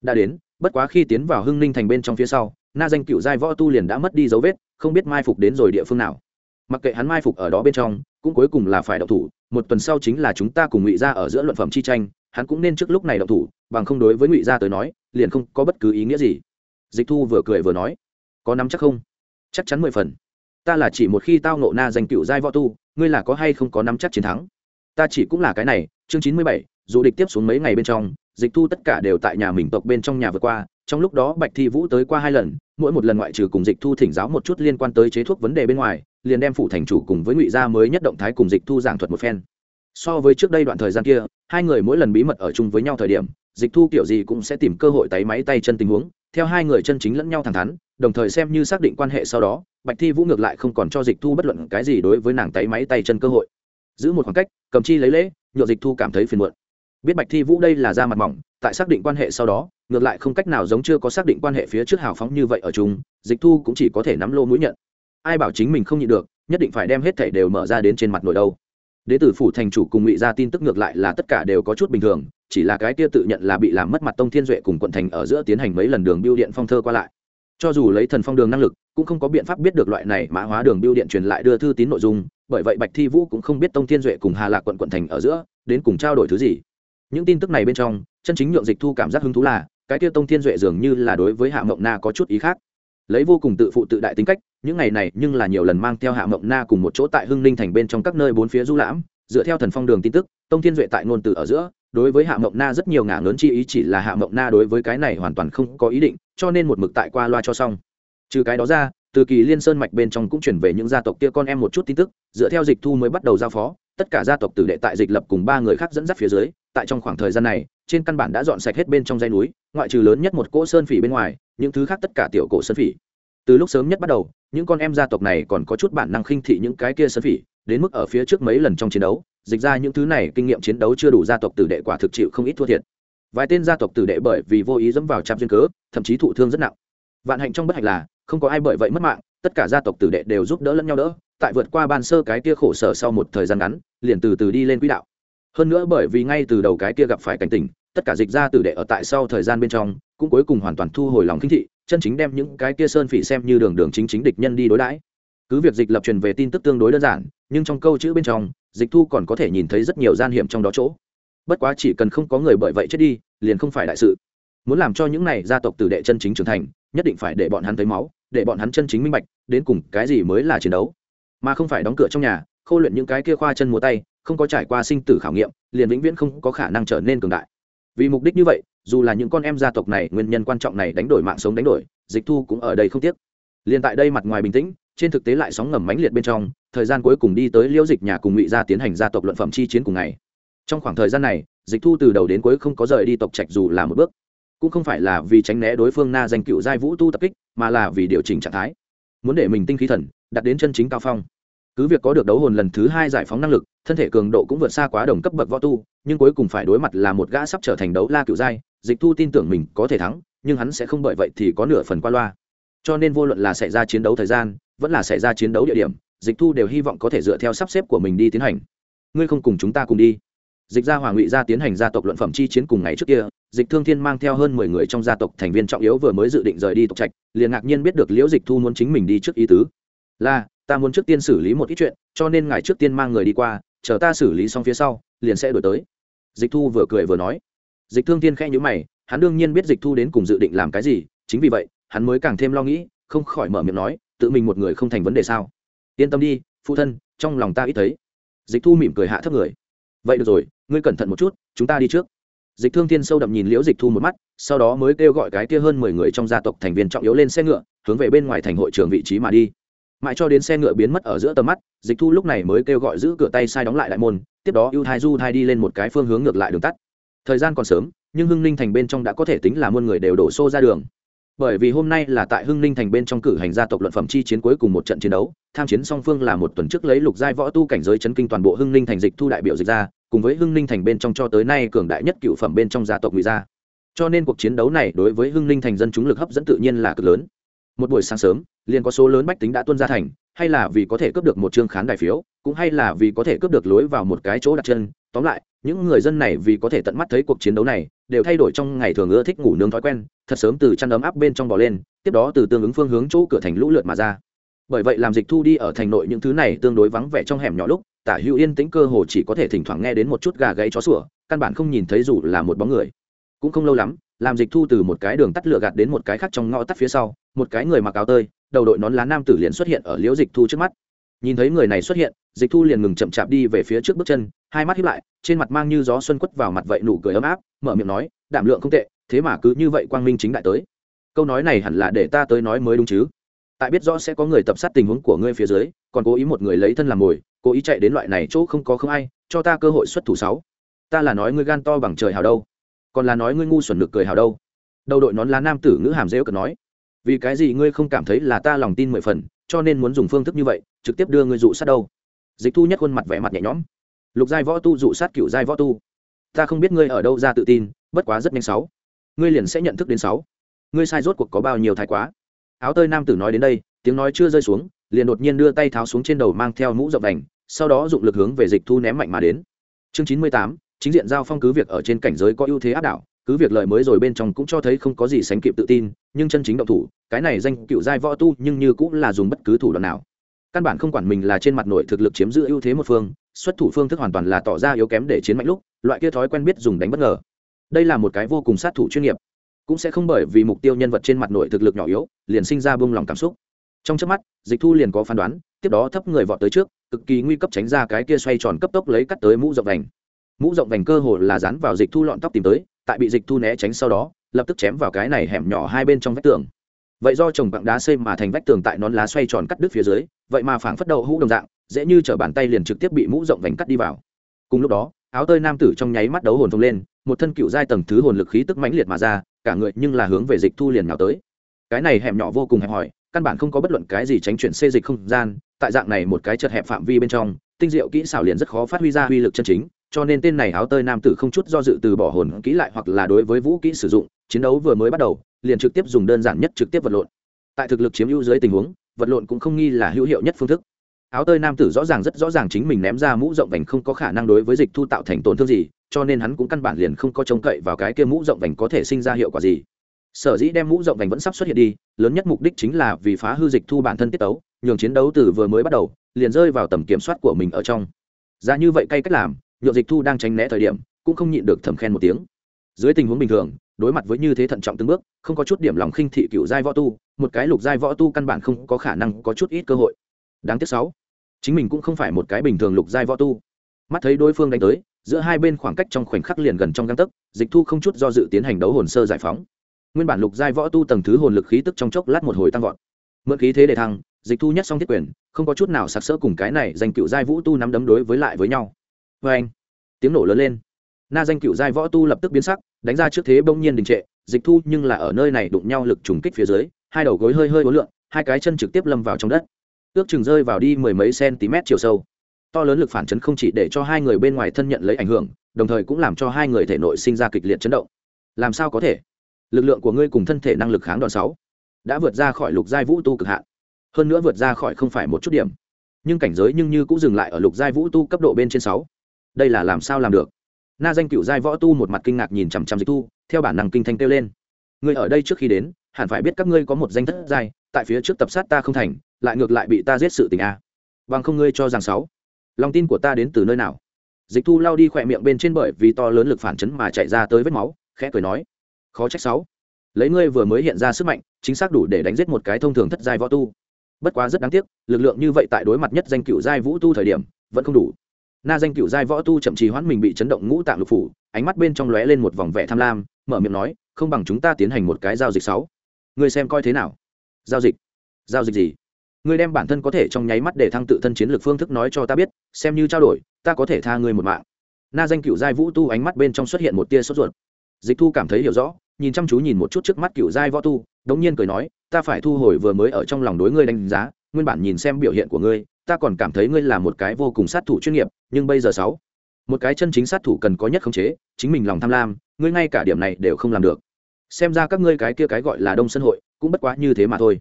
S1: Đã đến, bất quá khi tiến vào hưng ninh thành bên trong phía sau, na danh cựu giai võ tu liền đã mất đi dấu vết, không biết mai phục đến rồi địa phương nào. Mặc kệ hắn mai phục ở đó bên trong cũng cuối cùng là phải động thủ, một tuần sau chính là chúng ta cùng ngụy gia ở giữa luận phẩm chi tranh, hắn cũng nên trước lúc này động thủ, bằng không đối với ngụy gia tới nói, liền không có bất cứ ý nghĩa gì. Dịch thu vừa cười vừa nói, có nắm chắc không? Chắc chắn mười phần. Ta là chỉ một khi tao nộ na danh cựu giai võ tu, ngươi là có hay không có nắm chắc chiến thắng? Ta chỉ cũng là cái này, chương chín mươi bảy, dù địch tiếp xuống mấy ngày bên trong, dịch thu tất cả đều tại nhà mình tộc bên trong nhà vượt qua trong lúc đó bạch thi vũ tới qua hai lần, mỗi một lần ngoại trừ cùng dịch thu thỉnh giáo một chút liên quan tới chế thuốc vấn đề bên ngoài, liền đem phủ thành chủ cùng với ngụy gia mới nhất động thái cùng dịch thu giảng thuật một phen. So với trước đây đoạn thời gian kia, hai người mỗi lần bí mật ở chung với nhau thời điểm, dịch thu kiểu gì cũng sẽ tìm cơ hội tay máy tay chân tình huống, theo hai người chân chính lẫn nhau thẳng thắn, đồng thời xem như xác định quan hệ sau đó, bạch thi vũ ngược lại không còn cho dịch thu bất luận cái gì đối với nàng tay máy tay chân cơ hội. Giữ một khoảng cách, cầm chi lấy lễ nhựa dịch thu cảm thấy phiền muộn. Biết bạch thi vũ đây là da mặt mỏng, tại xác định quan hệ sau đó ngược lại không cách nào giống chưa có xác định quan hệ phía trước hào phóng như vậy ở chung, dịch thu cũng chỉ có thể nắm lô mũi nhận. Ai bảo chính mình không nhịn được, nhất định phải đem hết thảy đều mở ra đến trên mặt nổi đâu. Đế tử phủ thành chủ cùng ngụy ra tin tức ngược lại là tất cả đều có chút bình thường, chỉ là cái kia tự nhận là bị làm mất mặt tông thiên duệ cùng quận thành ở giữa tiến hành mấy lần đường biêu điện phong thơ qua lại. Cho dù lấy thần phong đường năng lực, cũng không có biện pháp biết được loại này mã hóa đường biêu điện truyền lại đưa thư tín nội dung, bởi vậy bạch thi vũ cũng không biết tông thiên duệ cùng hà lạc quận quận thành ở giữa, đến cùng trao đổi thứ gì. Những tin tức này bên trong, chân chính nhượng dịch thu cảm giác hứng thú là cái kia tông thiên duệ dường như là đối với hạ mộng na có chút ý khác. Lấy vô cùng tự phụ tự đại tính cách, những ngày này nhưng là nhiều lần mang theo hạ mộng na cùng một chỗ tại hưng ninh thành bên trong các nơi bốn phía du lãm, dựa theo thần phong đường tin tức, tông thiên duệ tại ngôn từ ở giữa, đối với hạ mộng na rất nhiều ngả lớn chi ý chỉ là hạ mộng na đối với cái này hoàn toàn không có ý định, cho nên một mực tại qua loa cho xong. Trừ cái đó ra, từ kỳ liên sơn mạch bên trong cũng chuyển về những gia tộc kia con em một chút tin tức, dựa theo dịch thu mới bắt đầu giao phó, tất cả gia tộc tử đệ tại dịch lập cùng ba người khác dẫn dắt phía dưới, tại trong khoảng thời gian này trên căn bản đã dọn sạch hết bên trong dây núi, ngoại trừ lớn nhất một cỗ sơn phỉ bên ngoài, những thứ khác tất cả tiểu cổ sơn phỉ. Từ lúc sớm nhất bắt đầu, những con em gia tộc này còn có chút bản năng khinh thị những cái kia sơn phỉ, đến mức ở phía trước mấy lần trong chiến đấu, dịch ra những thứ này kinh nghiệm chiến đấu chưa đủ gia tộc tử đệ quả thực chịu không ít thua thiệt. Vài tên gia tộc tử đệ bởi vì vô ý dẫm vào trạm duyên cớ, thậm chí thụ thương rất nặng. Vạn hạnh trong bất hạnh là, không có ai bởi vậy mất mạng, tất cả gia tộc tử đệ đều giúp đỡ lẫn nhau đỡ, tại vượt qua ban sơ cái kia khổ sở sau một thời gian ngắn, liền từ từ đi lên quỹ đạo hơn nữa bởi vì ngay từ đầu cái kia gặp phải cảnh tình tất cả dịch ra tử đệ ở tại sau thời gian bên trong, cũng cuối cùng hoàn toàn thu hồi lòng khinh thị, chân chính đem những cái kia sơn phỉ xem như đường đường chính chính địch nhân đi đối đãi. Cứ việc dịch lập truyền về tin tức tương đối đơn giản, nhưng trong câu chữ bên trong, dịch thu còn có thể nhìn thấy rất nhiều gian hiểm trong đó chỗ. Bất quá chỉ cần không có người bởi vậy chết đi, liền không phải đại sự. Muốn làm cho những này gia tộc tử đệ chân chính trưởng thành, nhất định phải để bọn hắn thấy máu, để bọn hắn chân chính minh bạch, đến cùng cái gì mới là chiến đấu. Mà không phải đóng cửa trong nhà khô luyện những cái kia khoa chân múa tay, không có trải qua sinh tử khảo nghiệm, liền vĩnh viễn không có khả năng trở nên cường đại. Vì mục đích như vậy, dù là những con em gia tộc này nguyên nhân quan trọng này đánh đổi mạng sống đánh đổi, dịch thu cũng ở đây không tiếc. Liền tại đây mặt ngoài bình tĩnh, trên thực tế lại sóng ngầm mãnh liệt bên trong, thời gian cuối cùng đi tới liễu dịch nhà cùng ngụy gia tiến hành gia tộc luận phẩm chi chiến cùng ngày. Trong khoảng thời gian này, dịch thu từ đầu đến cuối không có rời đi tộc trạch dù là một bước. Cũng không phải là vì tránh né đối phương na danh cựu giai vũ tu tập kích, mà là vì điều chỉnh trạng thái. Muốn để mình tinh khí thần, đặt đến chân chính cao phong cứ việc có được đấu hồn lần thứ hai giải phóng năng lực, thân thể cường độ cũng vượt xa quá đồng cấp bậc võ tu, nhưng cuối cùng phải đối mặt là một gã sắp trở thành đấu la cựu giai, dịch thu tin tưởng mình có thể thắng, nhưng hắn sẽ không bởi vậy thì có nửa phần qua loa. Cho nên vô luận là xảy ra chiến đấu thời gian, vẫn là xảy ra chiến đấu địa điểm, dịch thu đều hy vọng có thể dựa theo sắp xếp của mình đi tiến hành. Ngươi không cùng chúng ta cùng đi. Dịch gia hòa ngụy gia tiến hành gia tộc luận phẩm chi chiến cùng ngày trước kia, dịch thương thiên mang theo hơn mười người trong gia tộc thành viên trọng yếu vừa mới dự định rời đi tộc trạch, liền ngạc nhiên biết được liễu dịch thu muốn chính mình đi trước ý tứ. Là ta muốn trước tiên xử lý một ít chuyện, cho nên ngài trước tiên mang người đi qua, chờ ta xử lý xong phía sau, liền sẽ đổi tới. Dịch thu vừa cười vừa nói. Dịch thương thiên khẽ nhữ mày, hắn đương nhiên biết dịch thu đến cùng dự định làm cái gì, chính vì vậy, hắn mới càng thêm lo nghĩ, không khỏi mở miệng nói, tự mình một người không thành vấn đề sao? Yên tâm đi, phụ thân, trong lòng ta ít thấy. Dịch thu mỉm cười hạ thấp người. Vậy được rồi, ngươi cẩn thận một chút, chúng ta đi trước. Dịch thương thiên sâu đậm nhìn liễu dịch thu một mắt, sau đó mới kêu gọi cái kia hơn mười người trong gia tộc thành viên trọng yếu lên xe ngựa, hướng về bên ngoài thành hội trường vị trí mà đi mãi cho đến xe ngựa biến mất ở giữa tầm mắt, dịch thu lúc này mới kêu gọi giữ cửa tay sai đóng lại đại môn, tiếp đó ưu thai du thai đi lên một cái phương hướng ngược lại đường tắt. Thời gian còn sớm, nhưng hưng ninh thành bên trong đã có thể tính là muôn người đều đổ xô ra đường. Bởi vì hôm nay là tại hưng ninh thành bên trong cử hành gia tộc luận phẩm chi chiến cuối cùng một trận chiến đấu, tham chiến song phương là một tuần trước lấy lục giai võ tu cảnh giới chấn kinh toàn bộ hưng ninh thành dịch thu đại biểu dịch ra, cùng với hưng ninh thành bên trong cho tới nay cường đại nhất cựu phẩm bên trong gia tộc ngụy gia. Cho nên cuộc chiến đấu này đối với hưng ninh thành dân chúng lực hấp dẫn tự nhiên là cực lớn một buổi sáng sớm, liền có số lớn bách tính đã tuân ra thành, hay là vì có thể cướp được một chương khán đài phiếu, cũng hay là vì có thể cướp được lối vào một cái chỗ đặt chân. Tóm lại, những người dân này vì có thể tận mắt thấy cuộc chiến đấu này, đều thay đổi trong ngày thường ưa thích ngủ nướng thói quen, thật sớm từ chăn ấm áp bên trong bò lên, tiếp đó từ tương ứng phương hướng chỗ cửa thành lũ lượt mà ra. Bởi vậy làm dịch thu đi ở thành nội những thứ này tương đối vắng vẻ trong hẻm nhỏ lúc, tả hữu yên tĩnh cơ hồ chỉ có thể thỉnh thoảng nghe đến một chút gà gáy chó sủa, căn bản không nhìn thấy dù là một bóng người. Cũng không lâu lắm làm dịch thu từ một cái đường tắt lửa gạt đến một cái khác trong ngõ tắt phía sau, một cái người mặc áo tơi, đầu đội nón lá nam tử liền xuất hiện ở liễu dịch thu trước mắt. Nhìn thấy người này xuất hiện, dịch thu liền ngừng chậm chạp đi về phía trước bước chân, hai mắt hiếp lại, trên mặt mang như gió xuân quất vào mặt vậy nụ cười ấm áp, mở miệng nói, đảm lượng không tệ, thế mà cứ như vậy quang minh chính đại tới. Câu nói này hẳn là để ta tới nói mới đúng chứ? Tại biết rõ sẽ có người tập sát tình huống của ngươi phía dưới, còn cố ý một người lấy thân làm mồi, cố ý chạy đến loại này chỗ không có không ai, cho ta cơ hội xuất thủ sáu. Ta là nói ngươi gan to bằng trời hào đâu còn là nói ngươi ngu xuẩn được cười hào đâu. Đầu đội nón lá nam tử ngữ hàm dễ cợt nói, vì cái gì ngươi không cảm thấy là ta lòng tin mười phần, cho nên muốn dùng phương thức như vậy, trực tiếp đưa ngươi dụ sát đâu. Dịch thu nhất khuôn mặt vẻ mặt nhẹ nhõm. Lục giai võ tu dụ sát cựu giai võ tu. Ta không biết ngươi ở đâu ra tự tin, bất quá rất nhanh sáu. Ngươi liền sẽ nhận thức đến sáu. Ngươi sai rốt cuộc có bao nhiêu thái quá. Áo tơi nam tử nói đến đây, tiếng nói chưa rơi xuống, liền đột nhiên đưa tay tháo xuống trên đầu mang theo mũ rộng đành, sau đó dụng lực hướng về dịch thu ném mạnh mà đến. Chương chín mươi tám chính diện giao phong cứ việc ở trên cảnh giới có ưu thế áp đảo, cứ việc lời mới rồi bên trong cũng cho thấy không có gì sánh kịp tự tin, nhưng chân chính động thủ, cái này danh cựu giai võ tu nhưng như cũng là dùng bất cứ thủ đoạn nào. Căn bản không quản mình là trên mặt nội thực lực chiếm giữ ưu thế một phương, xuất thủ phương thức hoàn toàn là tỏ ra yếu kém để chiến mạnh lúc, loại kia thói quen biết dùng đánh bất ngờ. Đây là một cái vô cùng sát thủ chuyên nghiệp, cũng sẽ không bởi vì mục tiêu nhân vật trên mặt nội thực lực nhỏ yếu, liền sinh ra bông lòng cảm xúc. Trong trước mắt, dịch thu liền có phán đoán, tiếp đó thấp người vọt tới trước, cực kỳ nguy cấp tránh ra cái kia xoay tròn cấp tốc lấy cắt tới mũ rộng đành mũ rộng vành cơ hồ là dán vào dịch thu lọn tóc tìm tới, tại bị dịch thu né tránh sau đó, lập tức chém vào cái này hẻm nhỏ hai bên trong vách tường. Vậy do trồng quặng đá xây mà thành vách tường tại nón lá xoay tròn cắt đứt phía dưới, vậy mà phảng phất đầu hũ đồng dạng, dễ như t bàn tay liền trực tiếp bị mũ rộng vành cắt đi vào. Cùng lúc đó, áo tơi nam tử trong nháy mắt đấu hồn thông lên, một thân cựu giai tầng thứ hồn lực khí tức mãnh liệt mà ra, cả người nhưng là hướng về dịch thu liền nào tới. Cái này hẻm nhỏ vô cùng hẹp hòi, căn bản không có bất luận cái gì tránh chuyển xê dịch không gian, tại dạng này một cái chật hẹp phạm vi bên trong, tinh diệu kỹ xảo liền rất khó phát huy ra uy lực chân chính cho nên tên này áo tơi nam tử không chút do dự từ bỏ hồn kỹ lại hoặc là đối với vũ kỹ sử dụng, chiến đấu vừa mới bắt đầu, liền trực tiếp dùng đơn giản nhất trực tiếp vật lộn. Tại thực lực chiếm ưu dưới tình huống, vật lộn cũng không nghi là hữu hiệu nhất phương thức. Áo tơi nam tử rõ ràng rất rõ ràng chính mình ném ra mũ rộng vành không có khả năng đối với dịch thu tạo thành tổn thương gì, cho nên hắn cũng căn bản liền không có trông cậy vào cái kia mũ rộng vành có thể sinh ra hiệu quả gì. Sở dĩ đem mũ rộng vành vẫn sắp xuất hiện đi, lớn nhất mục đích chính là vì phá hư dịch thu bản thân tiết tấu, nhường chiến đấu từ vừa mới bắt đầu, liền rơi vào tầm kiểm soát của mình ở trong. Ra như vậy cay cách làm nhượng dịch thu đang tránh né thời điểm, cũng không nhịn được thầm khen một tiếng. Dưới tình huống bình thường, đối mặt với như thế thận trọng từng bước, không có chút điểm lòng khinh thị cựu giai võ tu, một cái lục giai võ tu căn bản không có khả năng có chút ít cơ hội. Đáng tiếc sáu, chính mình cũng không phải một cái bình thường lục giai võ tu. Mắt thấy đối phương đánh tới, giữa hai bên khoảng cách trong khoảnh khắc liền gần trong găng tấc, dịch thu không chút do dự tiến hành đấu hồn sơ giải phóng. Nguyên bản lục giai võ tu tầng thứ hồn lực khí tức trong chốc lát một hồi tăng vọt. Mượn khí thế để thăng, dịch thu nhất song thiết quyền, không có chút nào sặc sỡ cùng cái này danh cựu giai vũ tu nắm đấm đối với lại với nhau vê anh, tiếng nổ lớn lên. Na danh cựu giai võ tu lập tức biến sắc, đánh ra trước thế bỗng nhiên đình trệ, dịch thu nhưng là ở nơi này đụng nhau lực trùng kích phía dưới, hai đầu gối hơi hơi ố lượn, hai cái chân trực tiếp lâm vào trong đất. Ước chừng rơi vào đi mười mấy cm chiều sâu. To lớn lực phản chấn không chỉ để cho hai người bên ngoài thân nhận lấy ảnh hưởng, đồng thời cũng làm cho hai người thể nội sinh ra kịch liệt chấn động. Làm sao có thể? Lực lượng của ngươi cùng thân thể năng lực kháng đòn sáu đã vượt ra khỏi lục giai vũ tu cực hạn. Hơn nữa vượt ra khỏi không phải một chút điểm. Nhưng cảnh giới nhưng như cũng dừng lại ở lục giai vũ tu cấp độ bên trên sáu đây là làm sao làm được? Na danh cựu giai võ tu một mặt kinh ngạc nhìn chằm chằm dịch thu, theo bản năng kinh thanh kêu lên. Ngươi ở đây trước khi đến hẳn phải biết các ngươi có một danh thất giai tại phía trước tập sát ta không thành lại ngược lại bị ta giết sự tình a. Bằng không ngươi cho rằng sáu. Lòng tin của ta đến từ nơi nào? Dịch thu lao đi khỏe miệng bên trên bởi vì to lớn lực phản chấn mà chạy ra tới vết máu khẽ cười nói. Khó trách sáu. Lấy ngươi vừa mới hiện ra sức mạnh chính xác đủ để đánh giết một cái thông thường thất giai võ tu. Bất quá rất đáng tiếc lực lượng như vậy tại đối mặt nhất danh cựu giai vũ tu thời điểm vẫn không đủ na danh cựu giai võ tu chậm trì hoãn mình bị chấn động ngũ tạng lục phủ, ánh mắt bên trong lóe lên một vòng vẻ tham lam, mở miệng nói, không bằng chúng ta tiến hành một cái giao dịch sáu. Người xem coi thế nào? Giao dịch? Giao dịch gì? Người đem bản thân có thể trong nháy mắt để thăng tự thân chiến lược phương thức nói cho ta biết, xem như trao đổi, ta có thể tha người một mạng. Na danh cựu giai vũ tu ánh mắt bên trong xuất hiện một tia sốt ruột. Dịch thu cảm thấy hiểu rõ, nhìn chăm chú nhìn một chút trước mắt cựu giai võ tu, đống nhiên cười nói, ta phải thu hồi vừa mới ở trong lòng đối ngươi đánh giá, nguyên bản nhìn xem biểu hiện của ngươi ta còn cảm thấy ngươi là một cái vô cùng sát thủ chuyên nghiệp, nhưng bây giờ sáu, một cái chân chính sát thủ cần có nhất khống chế, chính mình lòng tham lam, ngươi ngay cả điểm này đều không làm được. Xem ra các ngươi cái kia cái gọi là đông sân hội, cũng bất quá như thế mà thôi.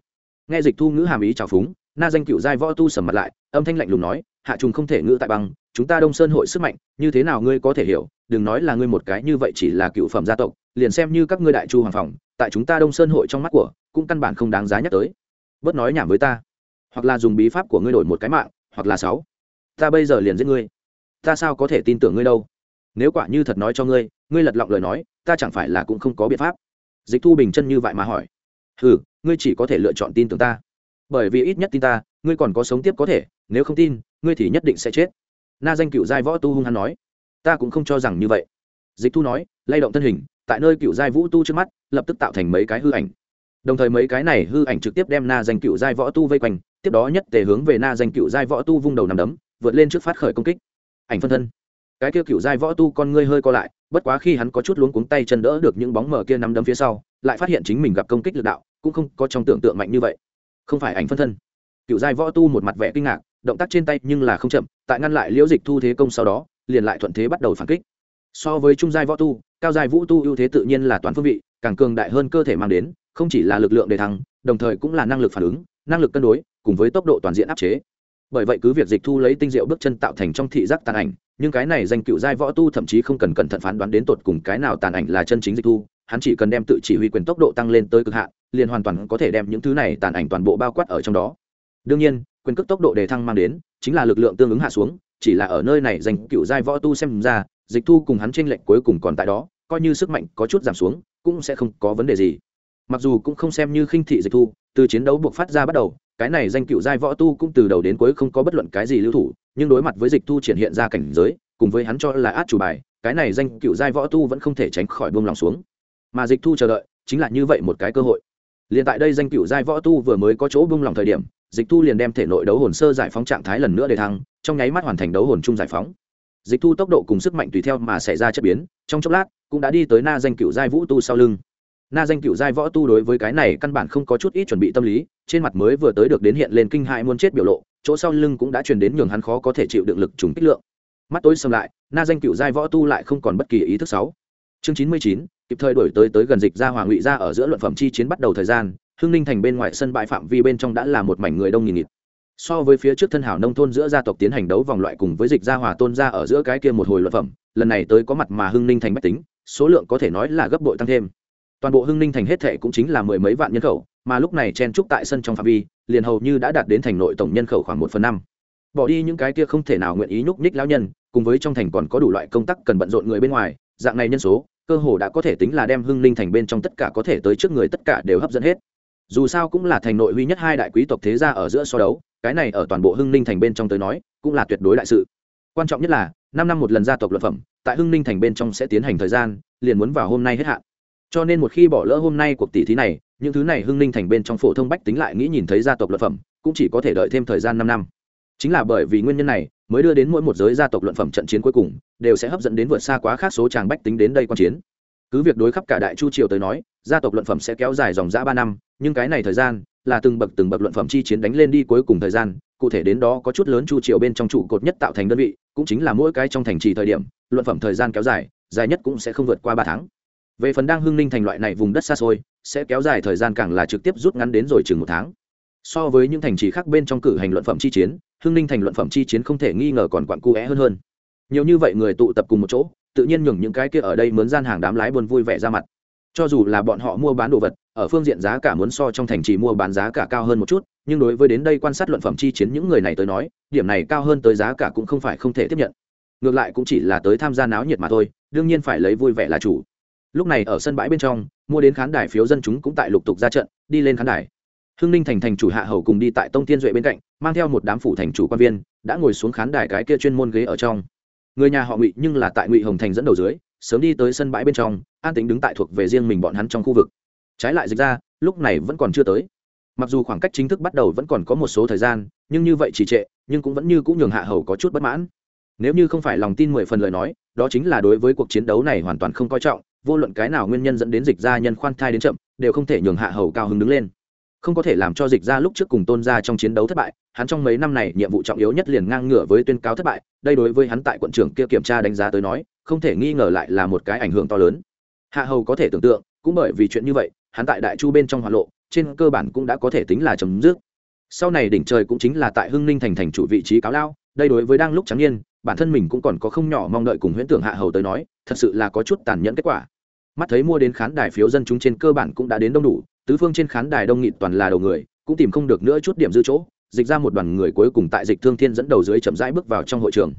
S1: Nghe dịch thu ngữ hàm ý trào phúng, na danh cựu giai võ tu sầm mặt lại, âm thanh lạnh lùng nói, hạ trùng không thể ngữ tại băng chúng ta đông sơn hội sức mạnh, như thế nào ngươi có thể hiểu, đừng nói là ngươi một cái như vậy chỉ là cựu phẩm gia tộc, liền xem như các ngươi đại chu hoàng phòng, tại chúng ta đông sơn hội trong mắt của, cũng căn bản không đáng giá nhắc tới. Bớt nói nhảm với ta hoặc là dùng bí pháp của ngươi đổi một cái mạng, hoặc là sáu. Ta bây giờ liền giết ngươi. Ta sao có thể tin tưởng ngươi đâu? Nếu quả như thật nói cho ngươi ngươi lật lọng lời nói, ta chẳng phải là cũng không có biện pháp? Dịch thu bình chân như vậy mà hỏi. Ừ ngươi chỉ có thể lựa chọn tin tưởng ta. Bởi vì ít nhất tin ta, ngươi còn có sống tiếp có thể, nếu không tin, ngươi thì nhất định sẽ chết. Na danh cựu giai võ tu hung hắn nói. Ta cũng không cho rằng như vậy. Dịch thu nói, lay động thân hình, tại nơi cựu giai vũ tu trước mắt, lập tức tạo thành mấy cái hư ảnh. Đồng thời mấy cái này hư ảnh trực tiếp đem na danh cựu giai võ tu vây quanh tiếp đó nhất tề hướng về na danh cựu giai võ tu vung đầu nằm đấm, vượt lên trước phát khởi công kích. Ảnh phân thân. Cái kia cựu giai võ tu con ngươi hơi co lại, bất quá khi hắn có chút luống cuống tay chân đỡ được những bóng mờ kia nắm đấm phía sau, lại phát hiện chính mình gặp công kích lực đạo, cũng không có trong tưởng tượng mạnh như vậy. Không phải ảnh phân thân. Cựu giai võ tu một mặt vẻ kinh ngạc, động tác trên tay nhưng là không chậm, tại ngăn lại liễu dịch thu thế công sau đó, liền lại thuận thế bắt đầu phản kích. So với trung giai võ tu, cao giai vũ tu ưu thế tự nhiên là toàn phương vị, càng cường đại hơn cơ thể mang đến, không chỉ là lực lượng để thắng đồng thời cũng là năng lực phản ứng, năng lực cân đối cùng với tốc độ toàn diện áp chế. Bởi vậy cứ việc dịch thu lấy tinh diệu bước chân tạo thành trong thị giác tàn ảnh, nhưng cái này danh cựu giai võ tu thậm chí không cần cẩn thận phán đoán đến tột cùng cái nào tàn ảnh là chân chính dịch thu, hắn chỉ cần đem tự chỉ huy quyền tốc độ tăng lên tới cực hạn, liền hoàn toàn có thể đem những thứ này tàn ảnh toàn bộ bao quát ở trong đó. Đương nhiên, quyền cước tốc độ đề thăng mang đến, chính là lực lượng tương ứng hạ xuống, chỉ là ở nơi này danh cựu giai võ tu xem ra, dịch thu cùng hắn tranh lệnh cuối cùng còn tại đó, coi như sức mạnh có chút giảm xuống, cũng sẽ không có vấn đề gì. Mặc dù cũng không xem như khinh thị dịch thu, từ chiến đấu buộc phát ra bắt đầu cái này danh cựu giai võ tu cũng từ đầu đến cuối không có bất luận cái gì lưu thủ, nhưng đối mặt với dịch thu triển hiện ra cảnh giới, cùng với hắn cho là át chủ bài, cái này danh cựu giai võ tu vẫn không thể tránh khỏi buông lòng xuống. Mà dịch thu chờ đợi, chính là như vậy một cái cơ hội. Liền tại đây danh cựu giai võ tu vừa mới có chỗ buông lòng thời điểm, dịch thu liền đem thể nội đấu hồn sơ giải phóng trạng thái lần nữa để thăng, trong nháy mắt hoàn thành đấu hồn chung giải phóng. Dịch thu tốc độ cùng sức mạnh tùy theo mà xảy ra chất biến, trong chốc lát, cũng đã đi tới na danh cựu giai vũ tu sau lưng na danh cựu giai võ tu đối với cái này căn bản không có chút ít chuẩn bị tâm lý, trên mặt mới vừa tới được đến hiện lên kinh hại muốn chết biểu lộ, chỗ sau lưng cũng đã truyền đến nhường hắn khó có thể chịu đựng lực trùng kích lượng. Mắt tối xâm lại, na danh cựu giai võ tu lại không còn bất kỳ ý thức sáu chương chín mươi chín, kịp thời đổi tới tới gần dịch ra hoàng ngụy ra ở giữa luận phẩm chi chiến bắt đầu thời gian, hưng ninh thành bên ngoài sân bãi phạm vi bên trong đã là một mảnh người đông nghìn nghịt. So với phía trước thân hảo nông thôn giữa gia tộc tiến hành đấu vòng loại cùng với dịch gia hòa tôn gia ở giữa cái kia một hồi luận phẩm, lần này tới có mặt mà hưng ninh thành bách tính, số lượng có thể nói là gấp bội tăng thêm toàn bộ hưng ninh thành hết thệ cũng chính là mười mấy vạn nhân khẩu, mà lúc này chen trúc tại sân trong phạm vi, liền hầu như đã đạt đến thành nội tổng nhân khẩu khoảng một phần năm. Bỏ đi những cái kia không thể nào nguyện ý nhúc nhích lão nhân, cùng với trong thành còn có đủ loại công tác cần bận rộn người bên ngoài, dạng này nhân số, cơ hồ đã có thể tính là đem hưng ninh thành bên trong tất cả có thể tới trước người tất cả đều hấp dẫn hết. Dù sao cũng là thành nội huy nhất hai đại quý tộc thế gia ở giữa so đấu, cái này ở toàn bộ hưng ninh thành bên trong tới nói, cũng là tuyệt đối đại sự. Quan trọng nhất là, năm năm một lần gia tộc luật phẩm, tại hưng ninh thành bên trong sẽ tiến hành thời gian, liền muốn vào hôm nay hết hạn cho nên một khi bỏ lỡ hôm nay cuộc tỷ thí này, những thứ này hưng ninh thành bên trong phổ thông bách tính lại nghĩ nhìn thấy gia tộc luận phẩm, cũng chỉ có thể đợi thêm thời gian năm năm. Chính là bởi vì nguyên nhân này, mới đưa đến mỗi một giới gia tộc luận phẩm trận chiến cuối cùng, đều sẽ hấp dẫn đến vượt xa quá khác số tràng bách tính đến đây quan chiến. Cứ việc đối khắp cả đại chu triều tới nói, gia tộc luận phẩm sẽ kéo dài dòng dã ba năm, nhưng cái này thời gian là từng bậc từng bậc luận phẩm chi chiến đánh lên đi cuối cùng thời gian, cụ thể đến đó có chút lớn chu triều bên trong trụ cột nhất tạo thành đơn vị, cũng chính là mỗi cái trong thành trì thời điểm, luận phẩm thời gian kéo dài dài nhất cũng sẽ không vượt qua ba tháng về phần đang hưng ninh thành loại này vùng đất xa xôi, sẽ kéo dài thời gian càng là trực tiếp rút ngắn đến rồi chừng một tháng. So với những thành trì khác bên trong cử hành luận phẩm chi chiến, hưng ninh thành luận phẩm chi chiến không thể nghi ngờ còn quặn cu é hơn hơn. Nhiều như vậy người tụ tập cùng một chỗ, tự nhiên nhường những cái kia ở đây mướn gian hàng đám lái buồn vui vẻ ra mặt. Cho dù là bọn họ mua bán đồ vật, ở phương diện giá cả muốn so trong thành trì mua bán giá cả cao hơn một chút, nhưng đối với đến đây quan sát luận phẩm chi chiến những người này tới nói, điểm này cao hơn tới giá cả cũng không phải không thể tiếp nhận. Ngược lại cũng chỉ là tới tham gia náo nhiệt mà thôi, đương nhiên phải lấy vui vẻ là chủ lúc này ở sân bãi bên trong, mua đến khán đài phiếu dân chúng cũng tại lục tục ra trận, đi lên khán đài. Hưng ninh thành thành chủ hạ hầu cùng đi tại tông tiên duệ bên cạnh, mang theo một đám phủ thành chủ quan viên, đã ngồi xuống khán đài cái kia chuyên môn ghế ở trong. Người nhà họ ngụy nhưng là tại ngụy hồng thành dẫn đầu dưới, sớm đi tới sân bãi bên trong, an tính đứng tại thuộc về riêng mình bọn hắn trong khu vực. Trái lại dịch ra, lúc này vẫn còn chưa tới. Mặc dù khoảng cách chính thức bắt đầu vẫn còn có một số thời gian, nhưng như vậy chỉ trệ, nhưng cũng vẫn như cũng nhường hạ hầu có chút bất mãn. Nếu như không phải lòng tin mười phần lời nói, đó chính là đối với cuộc chiến đấu này hoàn toàn không coi trọng vô luận cái nào nguyên nhân dẫn đến dịch gia nhân khoan thai đến chậm, đều không thể nhường hạ hầu cao hứng đứng lên. Không có thể làm cho dịch ra lúc trước cùng tôn ra trong chiến đấu thất bại, hắn trong mấy năm này nhiệm vụ trọng yếu nhất liền ngang ngửa với tuyên cáo thất bại, đây đối với hắn tại quận trưởng kia kiểm tra đánh giá tới nói, không thể nghi ngờ lại là một cái ảnh hưởng to lớn. Hạ hầu có thể tưởng tượng, cũng bởi vì chuyện như vậy, hắn tại đại chu bên trong hoa lộ, trên cơ bản cũng đã có thể tính là chấm dứt. Sau này đỉnh trời cũng chính là tại hưng ninh thành thành chủ vị trí cáo lao, đây đối với đang lúc trắng nhiên bản thân mình cũng còn có không nhỏ mong đợi cùng huyễn tưởng hạ hầu tới nói, thật sự là có chút tàn nhẫn kết quả mắt thấy mua đến khán đài phiếu dân chúng trên cơ bản cũng đã đến đông đủ, tứ phương trên khán đài đông nghịt toàn là đầu người, cũng tìm không được nữa chút điểm dư chỗ, dịch ra một đoàn người cuối cùng tại dịch thương thiên dẫn đầu dưới chậm rãi bước vào trong hội trường.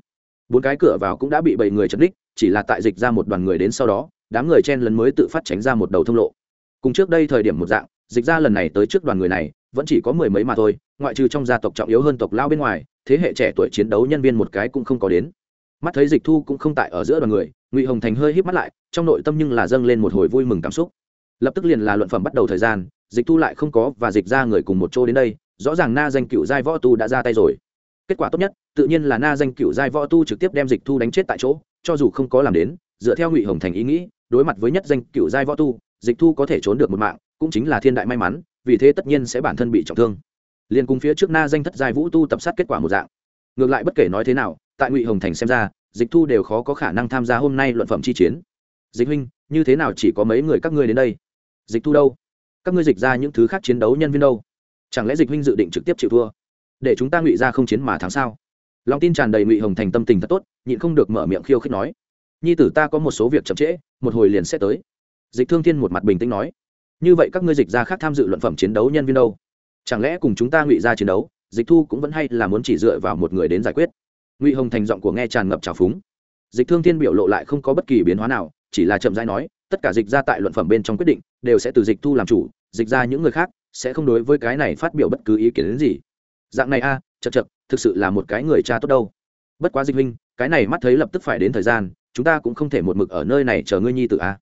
S1: Bốn cái cửa vào cũng đã bị bảy người chật đích chỉ là tại dịch ra một đoàn người đến sau đó, đám người chen lấn mới tự phát tránh ra một đầu thông lộ. Cùng trước đây thời điểm một dạng, dịch ra lần này tới trước đoàn người này, vẫn chỉ có mười mấy mà thôi, ngoại trừ trong gia tộc trọng yếu hơn tộc lao bên ngoài, thế hệ trẻ tuổi chiến đấu nhân viên một cái cũng không có đến mắt thấy dịch thu cũng không tại ở giữa đoàn người, ngụy hồng thành hơi híp mắt lại, trong nội tâm nhưng là dâng lên một hồi vui mừng cảm xúc. Lập tức liền là luận phẩm bắt đầu thời gian, dịch thu lại không có và dịch ra người cùng một chỗ đến đây, rõ ràng na danh cựu giai võ tu đã ra tay rồi. Kết quả tốt nhất, tự nhiên là na danh cựu giai võ tu trực tiếp đem dịch thu đánh chết tại chỗ, cho dù không có làm đến, dựa theo ngụy hồng thành ý nghĩ, đối mặt với nhất danh cựu giai võ tu, dịch thu có thể trốn được một mạng, cũng chính là thiên đại may mắn, vì thế tất nhiên sẽ bản thân bị trọng thương. Liền cùng phía trước na danh thất giai vũ tu tập sát kết quả một dạng. Ngược lại bất kể nói thế nào tại ngụy hồng thành xem ra dịch thu đều khó có khả năng tham gia hôm nay luận phẩm chi chiến dịch huynh như thế nào chỉ có mấy người các ngươi đến đây dịch thu đâu các ngươi dịch ra những thứ khác chiến đấu nhân viên đâu chẳng lẽ dịch huynh dự định trực tiếp chịu thua để chúng ta ngụy ra không chiến mà thắng sao lòng tin tràn đầy ngụy hồng thành tâm tình thật tốt nhịn không được mở miệng khiêu khích nói nhi tử ta có một số việc chậm trễ một hồi liền sẽ tới dịch thương thiên một mặt bình tĩnh nói như vậy các ngươi dịch ra khác tham dự luận phẩm chiến đấu nhân viên đâu chẳng lẽ cùng chúng ta ngụy ra chiến đấu dịch thu cũng vẫn hay là muốn chỉ dựa vào một người đến giải quyết ngụy hồng thành giọng của nghe tràn ngập trào phúng dịch thương thiên biểu lộ lại không có bất kỳ biến hóa nào chỉ là chậm rãi nói tất cả dịch ra tại luận phẩm bên trong quyết định đều sẽ từ dịch thu làm chủ dịch ra những người khác sẽ không đối với cái này phát biểu bất cứ ý kiến đến gì dạng này a à, chật chật thực sự là một cái người cha tốt đâu bất quá dịch huynh cái này mắt thấy lập tức phải đến thời gian chúng ta cũng không thể một mực ở nơi này chờ ngươi nhi tự a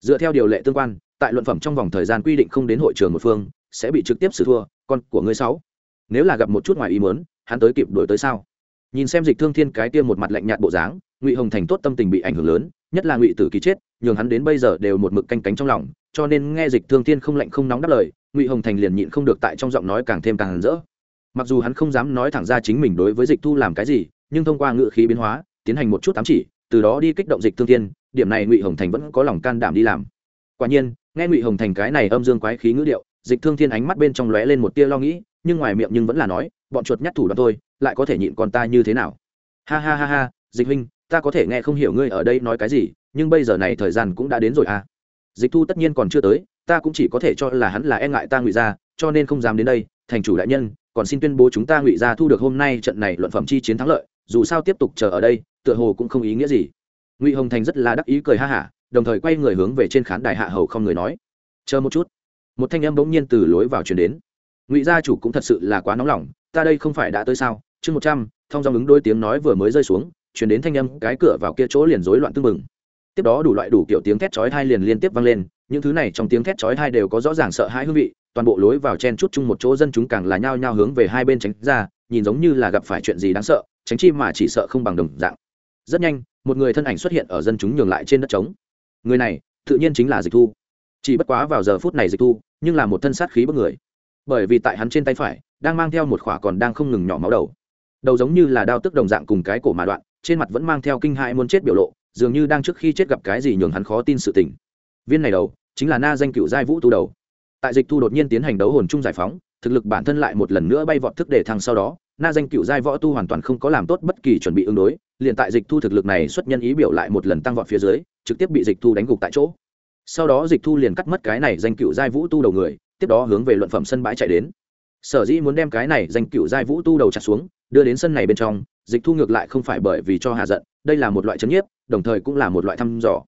S1: dựa theo điều lệ tương quan tại luận phẩm trong vòng thời gian quy định không đến hội trường một phương sẽ bị trực tiếp xử thua con của ngươi sáu nếu là gặp một chút ngoài ý muốn hắn tới kịp đổi tới sao nhìn xem dịch thương thiên cái tiêm một mặt lạnh nhạt bộ dáng, ngụy hồng thành tốt tâm tình bị ảnh hưởng lớn, nhất là ngụy tử ký chết, nhường hắn đến bây giờ đều một mực canh cánh trong lòng, cho nên nghe dịch thương thiên không lạnh không nóng đáp lời, ngụy hồng thành liền nhịn không được tại trong giọng nói càng thêm càng rỡ. Mặc dù hắn không dám nói thẳng ra chính mình đối với dịch thu làm cái gì, nhưng thông qua ngự khí biến hóa, tiến hành một chút tám chỉ, từ đó đi kích động dịch thương thiên, điểm này ngụy hồng thành vẫn có lòng can đảm đi làm. Quả nhiên, nghe ngụy hồng thành cái này âm dương quái khí ngữ điệu, dịch thương thiên ánh mắt bên trong lóe lên một tia lo nghĩ nhưng ngoài miệng nhưng vẫn là nói, bọn chuột nhát thủ đoạn tôi, lại có thể nhịn con ta như thế nào? Ha ha ha ha, dịch huynh, ta có thể nghe không hiểu ngươi ở đây nói cái gì, nhưng bây giờ này thời gian cũng đã đến rồi à. Dịch thu tất nhiên còn chưa tới, ta cũng chỉ có thể cho là hắn là e ngại ta ngụy ra, cho nên không dám đến đây, thành chủ đại nhân, còn xin tuyên bố chúng ta ngụy ra thu được hôm nay trận này luận phẩm chi chiến thắng lợi, dù sao tiếp tục chờ ở đây, tựa hồ cũng không ý nghĩa gì. Ngụy hồng thành rất là đắc ý cười ha hả, đồng thời quay người hướng về trên khán đài hạ hầu không người nói, chờ một chút. Một thanh âm bỗng nhiên từ lối vào chuyển đến ngụy gia chủ cũng thật sự là quá nóng lòng, ta đây không phải đã tới sao? Chương một trăm thông dòng ứng đôi tiếng nói vừa mới rơi xuống, chuyển đến thanh âm, cái cửa vào kia chỗ liền rối loạn tưng bừng. Tiếp đó đủ loại đủ kiểu tiếng thét chói hai liền liên tiếp vang lên, những thứ này trong tiếng thét chói hai đều có rõ ràng sợ hãi hương vị, toàn bộ lối vào chen chút chung một chỗ dân chúng càng là nhao nhao hướng về hai bên tránh ra, nhìn giống như là gặp phải chuyện gì đáng sợ, tránh chi mà chỉ sợ không bằng đồng dạng. Rất nhanh, một người thân ảnh xuất hiện ở dân chúng nhường lại trên đất trống. Người này, tự nhiên chính là dịch thu. Chỉ bất quá vào giờ phút này dịch thu, nhưng là một thân sát khí bất người bởi vì tại hắn trên tay phải, đang mang theo một khỏa còn đang không ngừng nhỏ máu đầu. Đầu giống như là đao tức đồng dạng cùng cái cổ mà đoạn, trên mặt vẫn mang theo kinh hại muốn chết biểu lộ, dường như đang trước khi chết gặp cái gì nhường hắn khó tin sự tình. Viên này đầu, chính là na danh cựu giai vũ tu đầu. Tại dịch thu đột nhiên tiến hành đấu hồn chung giải phóng, thực lực bản thân lại một lần nữa bay vọt thức để thăng sau đó, na danh cựu giai võ tu hoàn toàn không có làm tốt bất kỳ chuẩn bị ứng đối, liền tại dịch thu thực lực này xuất nhân ý biểu lại một lần tăng vọt phía dưới, trực tiếp bị dịch thu đánh gục tại chỗ. Sau đó dịch thu liền cắt mất cái này danh cựu giai vũ tu đầu người tiếp đó hướng về luận phẩm sân bãi chạy đến. Sở dĩ muốn đem cái này danh cựu giai vũ tu đầu chặt xuống, đưa đến sân này bên trong, dịch thu ngược lại không phải bởi vì cho hạ giận, đây là một loại chấn nhiếp, đồng thời cũng là một loại thăm dò.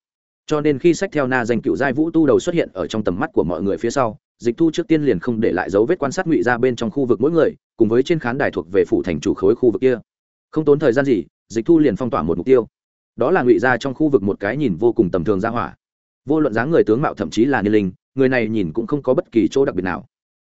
S1: Cho nên khi sách theo na danh cựu giai vũ tu đầu xuất hiện ở trong tầm mắt của mọi người phía sau, dịch thu trước tiên liền không để lại dấu vết quan sát ngụy ra bên trong khu vực mỗi người, cùng với trên khán đài thuộc về phủ thành chủ khối khu vực kia. Không tốn thời gian gì, dịch thu liền phong tỏa một mục tiêu. Đó là ngụy ra trong khu vực một cái nhìn vô cùng tầm thường ra hỏa. Vô luận dáng người tướng mạo thậm chí là niên linh người này nhìn cũng không có bất kỳ chỗ đặc biệt nào.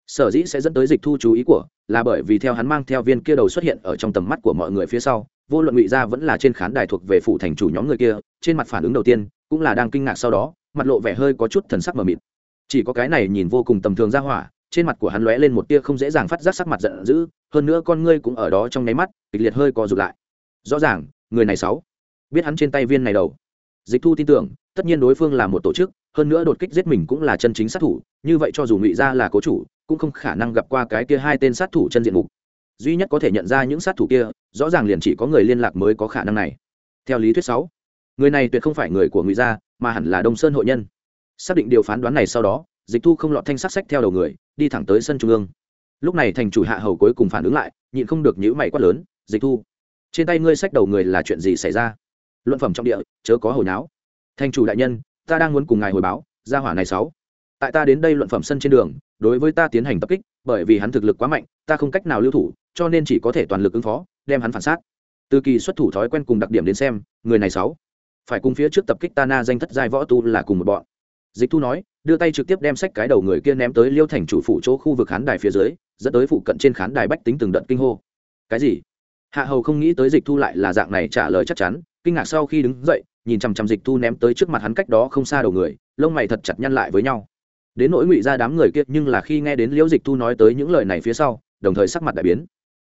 S1: Sở dĩ sẽ dẫn tới dịch thu chú ý của, là bởi vì theo hắn mang theo viên kia đầu xuất hiện ở trong tầm mắt của mọi người phía sau, vô luận ngụy gia vẫn là trên khán đài thuộc về phủ thành chủ nhóm người kia, trên mặt phản ứng đầu tiên cũng là đang kinh ngạc sau đó, mặt lộ vẻ hơi có chút thần sắc mờ mịt. Chỉ có cái này nhìn vô cùng tầm thường ra hỏa, trên mặt của hắn lóe lên một tia không dễ dàng phát giác sắc mặt giận dữ, hơn nữa con ngươi cũng ở đó trong nháy mắt, kịch liệt hơi co rụt lại. Rõ ràng, người này sáu biết hắn trên tay viên này đầu. Dịch thu tin tưởng tất nhiên đối phương là một tổ chức, hơn nữa đột kích giết mình cũng là chân chính sát thủ, như vậy cho dù ngụy gia là cố chủ, cũng không khả năng gặp qua cái kia hai tên sát thủ chân diện mục. Duy nhất có thể nhận ra những sát thủ kia, rõ ràng liền chỉ có người liên lạc mới có khả năng này. Theo lý thuyết sáu, người này tuyệt không phải người của ngụy gia, mà hẳn là đông sơn hội nhân. Xác định điều phán đoán này sau đó, dịch thu không lọt thanh sắc sách theo đầu người, đi thẳng tới sân trung ương. Lúc này thành chủ hạ hầu cuối cùng phản ứng lại, nhịn không được nhữ mày quát lớn, dịch thu, trên tay ngươi sách đầu người là chuyện gì xảy ra? Luận phẩm trong địa, chớ có hồi náo thành chủ đại nhân, ta đang muốn cùng ngài hồi báo, gia hỏa này sáu. Tại ta đến đây luận phẩm sân trên đường, đối với ta tiến hành tập kích, bởi vì hắn thực lực quá mạnh, ta không cách nào lưu thủ, cho nên chỉ có thể toàn lực ứng phó, đem hắn phản sát. Từ kỳ xuất thủ thói quen cùng đặc điểm đến xem, người này sáu. Phải cùng phía trước tập kích ta na danh thất giai võ tu là cùng một bọn. Dịch thu nói, đưa tay trực tiếp đem sách cái đầu người kia ném tới liêu thành chủ phủ chỗ khu vực khán đài phía dưới, dẫn tới phụ cận trên khán đài bách tính từng đợt kinh hô. Cái gì? Hạ hầu không nghĩ tới dịch thu lại là dạng này trả lời chắc chắn, kinh ngạc sau khi đứng dậy nhìn chằm chằm dịch thu ném tới trước mặt hắn cách đó không xa đầu người, lông mày thật chặt nhăn lại với nhau. Đến nỗi ngụy ra đám người kia, nhưng là khi nghe đến liễu dịch thu nói tới những lời này phía sau, đồng thời sắc mặt đại biến.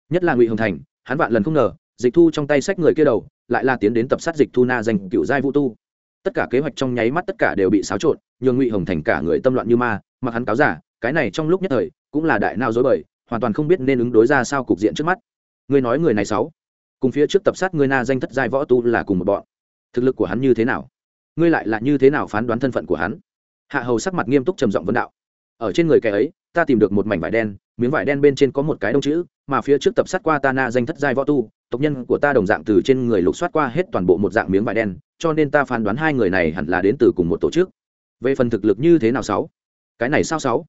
S1: Nhất là ngụy hồng thành, hắn vạn lần không ngờ, dịch thu trong tay sách người kia đầu, lại là tiến đến tập sát dịch thu na danh cựu giai vũ tu. Tất cả kế hoạch trong nháy mắt tất cả đều bị xáo trộn, nhường ngụy hồng thành cả người tâm loạn như ma, mặc hắn cáo giả, cái này trong lúc nhất thời, cũng là đại nao dối bời, hoàn toàn không biết nên ứng đối ra sao cục diện trước mắt. Người nói người này sáu cùng phía trước tập sát người na danh thất giai võ tu là cùng một bọn thực lực của hắn như thế nào? Ngươi lại là như thế nào phán đoán thân phận của hắn? Hạ hầu sắc mặt nghiêm túc trầm giọng vấn đạo. Ở trên người kẻ ấy, ta tìm được một mảnh vải đen, miếng vải đen bên trên có một cái đông chữ, mà phía trước tập sát qua ta na danh thất giai võ tu, tộc nhân của ta đồng dạng từ trên người lục soát qua hết toàn bộ một dạng miếng vải đen, cho nên ta phán đoán hai người này hẳn là đến từ cùng một tổ chức. Về phần thực lực như thế nào sáu? Cái này sao sáu?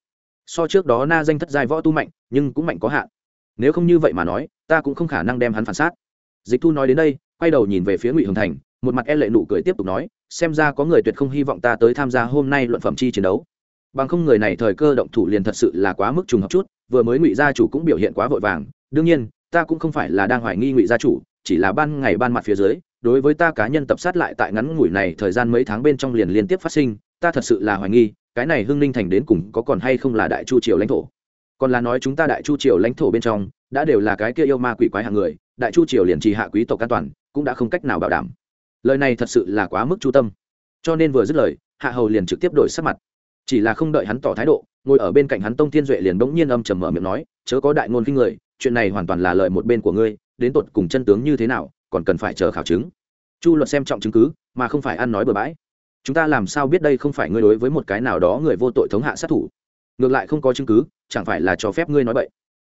S1: So trước đó na danh thất giai võ tu mạnh, nhưng cũng mạnh có hạn. Nếu không như vậy mà nói, ta cũng không khả năng đem hắn phản sát. Dịch thu nói đến đây, quay đầu nhìn về phía ngụy hồng thành một mặt e lệ nụ cười tiếp tục nói, xem ra có người tuyệt không hy vọng ta tới tham gia hôm nay luận phẩm chi chiến đấu. Bằng không người này thời cơ động thủ liền thật sự là quá mức trùng hợp chút, vừa mới ngụy gia chủ cũng biểu hiện quá vội vàng. Đương nhiên, ta cũng không phải là đang hoài nghi ngụy gia chủ, chỉ là ban ngày ban mặt phía dưới, đối với ta cá nhân tập sát lại tại ngắn ngủi này thời gian mấy tháng bên trong liền liên tiếp phát sinh, ta thật sự là hoài nghi, cái này hưng ninh thành đến cùng có còn hay không là đại chu triều lãnh thổ. Còn là nói chúng ta đại chu triều lãnh thổ bên trong, đã đều là cái kia yêu ma quỷ quái hạng người, đại chu triều liền trì hạ quý tộc an toàn, cũng đã không cách nào bảo đảm lời này thật sự là quá mức chu tâm. Cho nên vừa dứt lời, hạ hầu liền trực tiếp đổi sắc mặt. Chỉ là không đợi hắn tỏ thái độ, ngồi ở bên cạnh hắn tông thiên duệ liền bỗng nhiên âm trầm mở miệng nói, chớ có đại ngôn kinh người, chuyện này hoàn toàn là lợi một bên của ngươi, đến tột cùng chân tướng như thế nào, còn cần phải chờ khảo chứng. Chu luật xem trọng chứng cứ, mà không phải ăn nói bừa bãi. Chúng ta làm sao biết đây không phải ngươi đối với một cái nào đó người vô tội thống hạ sát thủ? Ngược lại không có chứng cứ, chẳng phải là cho phép ngươi nói vậy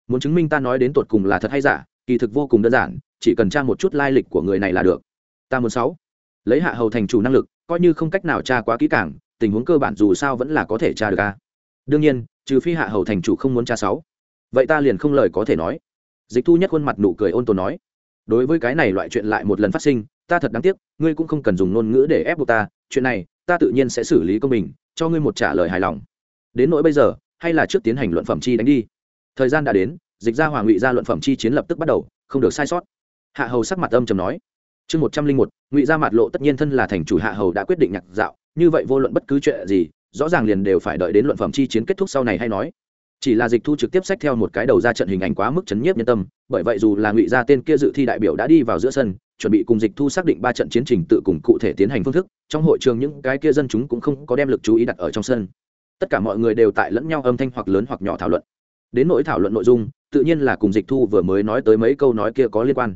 S1: muốn chứng minh ta nói đến tột cùng là thật hay giả, kỳ thực vô cùng đơn giản, chỉ cần tra một chút lai lịch của người này là được ta muốn sáu. Lấy hạ hầu thành chủ năng lực, coi như không cách nào tra quá kỹ càng, tình huống cơ bản dù sao vẫn là có thể tra được a. Đương nhiên, trừ phi hạ hầu thành chủ không muốn tra sáu. Vậy ta liền không lời có thể nói. Dịch thu nhất khuôn mặt nụ cười ôn tồn nói. Đối với cái này loại chuyện lại một lần phát sinh, ta thật đáng tiếc, ngươi cũng không cần dùng ngôn ngữ để ép buộc ta, chuyện này, ta tự nhiên sẽ xử lý công bình, cho ngươi một trả lời hài lòng. Đến nỗi bây giờ, hay là trước tiến hành luận phẩm chi đánh đi. Thời gian đã đến, dịch ra hòa ngụy ra luận phẩm chi chiến lập tức bắt đầu, không được sai sót. Hạ hầu sắc mặt âm trầm nói chương một trăm linh một, ngụy gia mặt lộ tất nhiên thân là thành chủ hạ hầu đã quyết định nhạc dạo, như vậy vô luận bất cứ chuyện gì, rõ ràng liền đều phải đợi đến luận phẩm chi chiến kết thúc sau này hay nói. Chỉ là dịch thu trực tiếp sách theo một cái đầu ra trận hình ảnh quá mức chấn nhiếp nhân tâm, bởi vậy dù là ngụy gia tên kia dự thi đại biểu đã đi vào giữa sân, chuẩn bị cùng dịch thu xác định ba trận chiến trình tự cùng cụ thể tiến hành phương thức, trong hội trường những cái kia dân chúng cũng không có đem lực chú ý đặt ở trong sân. Tất cả mọi người đều tại lẫn nhau âm thanh hoặc lớn hoặc nhỏ thảo luận. Đến nỗi thảo luận nội dung, tự nhiên là cùng dịch thu vừa mới nói tới mấy câu nói kia có liên quan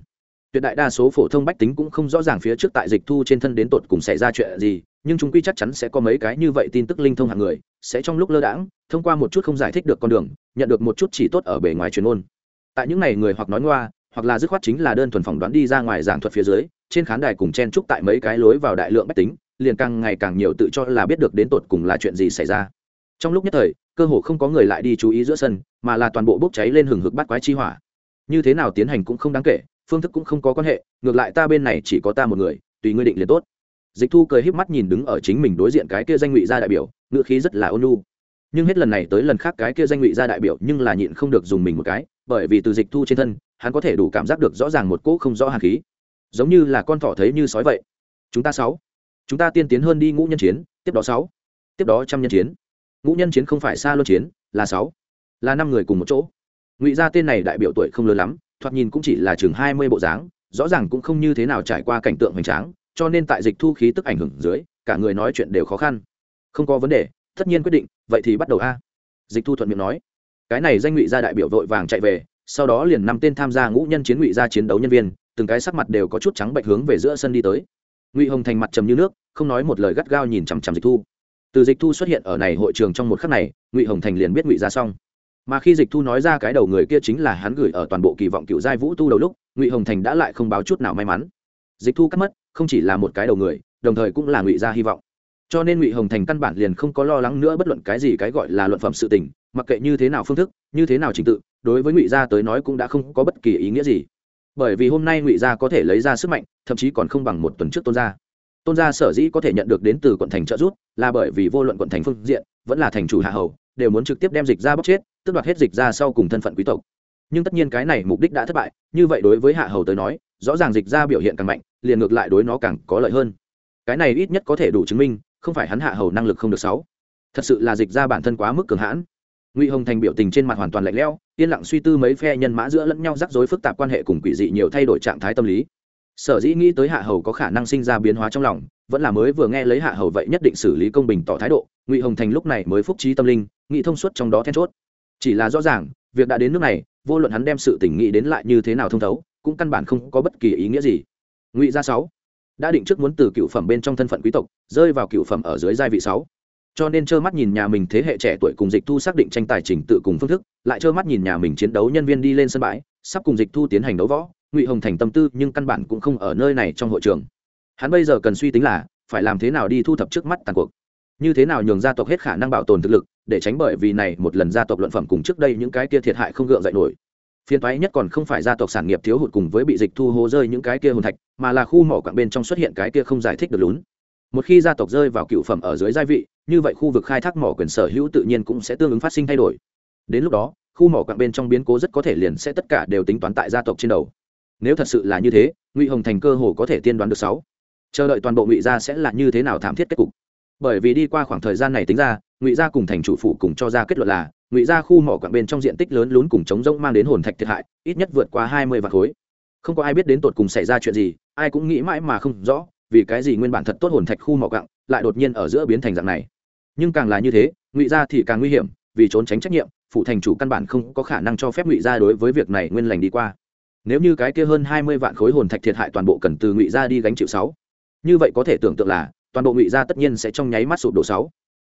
S1: tuyệt đại đa số phổ thông bách tính cũng không rõ ràng phía trước tại dịch thu trên thân đến tột cùng xảy ra chuyện gì, nhưng chúng quy chắc chắn sẽ có mấy cái như vậy tin tức linh thông hàng người, sẽ trong lúc lơ đãng, thông qua một chút không giải thích được con đường, nhận được một chút chỉ tốt ở bề ngoài truyền môn tại những này người hoặc nói ngoa, hoặc là dứt khoát chính là đơn thuần phỏng đoán đi ra ngoài giảng thuật phía dưới, trên khán đài cùng chen trúc tại mấy cái lối vào đại lượng bách tính, liền càng ngày càng nhiều tự cho là biết được đến tột cùng là chuyện gì xảy ra. Trong lúc nhất thời, cơ hồ không có người lại đi chú ý giữa sân, mà là toàn bộ bốc cháy lên hừng hực bắt quái chi hỏa. Như thế nào tiến hành cũng không đáng kể phương thức cũng không có quan hệ, ngược lại ta bên này chỉ có ta một người, tùy ngươi định liền tốt. Dịch thu cười híp mắt nhìn đứng ở chính mình đối diện cái kia danh ngụy gia đại biểu, ngữ khí rất là ôn nhu. Nhưng hết lần này tới lần khác cái kia danh ngụy gia đại biểu nhưng là nhịn không được dùng mình một cái, bởi vì từ dịch thu trên thân, hắn có thể đủ cảm giác được rõ ràng một cỗ không rõ hàn khí. Giống như là con thỏ thấy như sói vậy. Chúng ta sáu. Chúng ta tiên tiến hơn đi ngũ nhân chiến, tiếp đó sáu. Tiếp đó trăm nhân chiến. Ngũ nhân chiến không phải xa luân chiến, là sáu. Là năm người cùng một chỗ. Ngụy gia tên này đại biểu tuổi không lớn lắm thoạt nhìn cũng chỉ là chừng hai mươi bộ dáng, rõ ràng cũng không như thế nào trải qua cảnh tượng hoành tráng, cho nên tại dịch thu khí tức ảnh hưởng dưới, cả người nói chuyện đều khó khăn. Không có vấn đề, tất nhiên quyết định, vậy thì bắt đầu a. Dịch thu thuận miệng nói. Cái này danh ngụy gia đại biểu vội vàng chạy về, sau đó liền năm tên tham gia ngũ nhân chiến ngụy gia chiến đấu nhân viên, từng cái sắc mặt đều có chút trắng bệnh hướng về giữa sân đi tới. Ngụy hồng thành mặt trầm như nước, không nói một lời gắt gao nhìn chằm chằm dịch thu. Từ dịch thu xuất hiện ở này hội trường trong một khắc này, ngụy hồng thành liền biết ngụy ra xong mà khi dịch thu nói ra cái đầu người kia chính là hắn gửi ở toàn bộ kỳ vọng cựu giai vũ tu đầu lúc, ngụy hồng thành đã lại không báo chút nào may mắn. Dịch thu cắt mất, không chỉ là một cái đầu người, đồng thời cũng là ngụy gia hy vọng. Cho nên ngụy hồng thành căn bản liền không có lo lắng nữa bất luận cái gì cái gọi là luận phẩm sự tình, mặc kệ như thế nào phương thức, như thế nào trình tự, đối với ngụy gia tới nói cũng đã không có bất kỳ ý nghĩa gì. Bởi vì hôm nay ngụy gia có thể lấy ra sức mạnh, thậm chí còn không bằng một tuần trước tôn gia. Tôn gia sở dĩ có thể nhận được đến từ quận thành trợ giúp, là bởi vì vô luận quận thành phương diện, vẫn là thành chủ hạ hầu, đều muốn trực tiếp đem dịch ra bóc chết tức đoạt hết dịch ra sau cùng thân phận quý tộc. Nhưng tất nhiên cái này mục đích đã thất bại, như vậy đối với hạ hầu tới nói, rõ ràng dịch ra biểu hiện càng mạnh, liền ngược lại đối nó càng có lợi hơn. Cái này ít nhất có thể đủ chứng minh, không phải hắn hạ hầu năng lực không được sáu. Thật sự là dịch ra bản thân quá mức cường hãn. Ngụy hồng thành biểu tình trên mặt hoàn toàn lạnh lẽo, yên lặng suy tư mấy phe nhân mã giữa lẫn nhau rắc rối phức tạp quan hệ cùng quỷ dị nhiều thay đổi trạng thái tâm lý. Sở dĩ nghĩ tới hạ hầu có khả năng sinh ra biến hóa trong lòng, vẫn là mới vừa nghe lấy hạ hầu vậy nhất định xử lý công bình tỏ thái độ, ngụy hồng thành lúc này mới phúc trí tâm linh, nghĩ thông suốt trong đó then chốt chỉ là rõ ràng, việc đã đến nước này, vô luận hắn đem sự tỉnh nghĩ đến lại như thế nào thông thấu, cũng căn bản không có bất kỳ ý nghĩa gì. Ngụy gia sáu đã định trước muốn từ cựu phẩm bên trong thân phận quý tộc, rơi vào cựu phẩm ở dưới giai vị sáu. Cho nên trơ mắt nhìn nhà mình thế hệ trẻ tuổi cùng dịch thu xác định tranh tài trình tự cùng phương thức, lại trơ mắt nhìn nhà mình chiến đấu nhân viên đi lên sân bãi, sắp cùng dịch thu tiến hành đấu võ, ngụy hồng thành tâm tư nhưng căn bản cũng không ở nơi này trong hội trường. Hắn bây giờ cần suy tính là, phải làm thế nào đi thu thập trước mắt tàn cuộc. Như thế nào nhường gia tộc hết khả năng bảo tồn thực lực để tránh bởi vì này một lần gia tộc luận phẩm cùng trước đây những cái kia thiệt hại không gượng dậy nổi. Phiên toái nhất còn không phải gia tộc sản nghiệp thiếu hụt cùng với bị dịch thu hố rơi những cái kia hồn thạch, mà là khu mỏ quặng bên trong xuất hiện cái kia không giải thích được lún. Một khi gia tộc rơi vào cựu phẩm ở dưới gia vị, như vậy khu vực khai thác mỏ quyền sở hữu tự nhiên cũng sẽ tương ứng phát sinh thay đổi. Đến lúc đó, khu mỏ quặng bên trong biến cố rất có thể liền sẽ tất cả đều tính toán tại gia tộc trên đầu. Nếu thật sự là như thế, ngụy hồng thành cơ hồ có thể tiên đoán được sáu. Chờ đợi toàn bộ ngụy gia sẽ là như thế nào thảm thiết kết cục. Bởi vì đi qua khoảng thời gian này tính ra ngụy gia cùng thành chủ phụ cùng cho ra kết luận là, ngụy gia khu mỏ quặng bên trong diện tích lớn lún cùng chống rỗng mang đến hồn thạch thiệt hại, ít nhất vượt qua hai mươi vạn khối. Không có ai biết đến tột cùng xảy ra chuyện gì, ai cũng nghĩ mãi mà không rõ, vì cái gì nguyên bản thật tốt hồn thạch khu mỏ quặng lại đột nhiên ở giữa biến thành dạng này. Nhưng càng là như thế, ngụy gia thì càng nguy hiểm, vì trốn tránh trách nhiệm phụ thành chủ căn bản không có khả năng cho phép ngụy gia đối với việc này nguyên lành đi qua. Nếu như cái kia hơn hai mươi vạn khối hồn thạch thiệt hại toàn bộ cần từ ngụy gia đi gánh chịu sáu, như vậy có thể tưởng tượng là toàn bộ ngụy gia tất nhiên sẽ trong nháy mắt sụp đổ sáu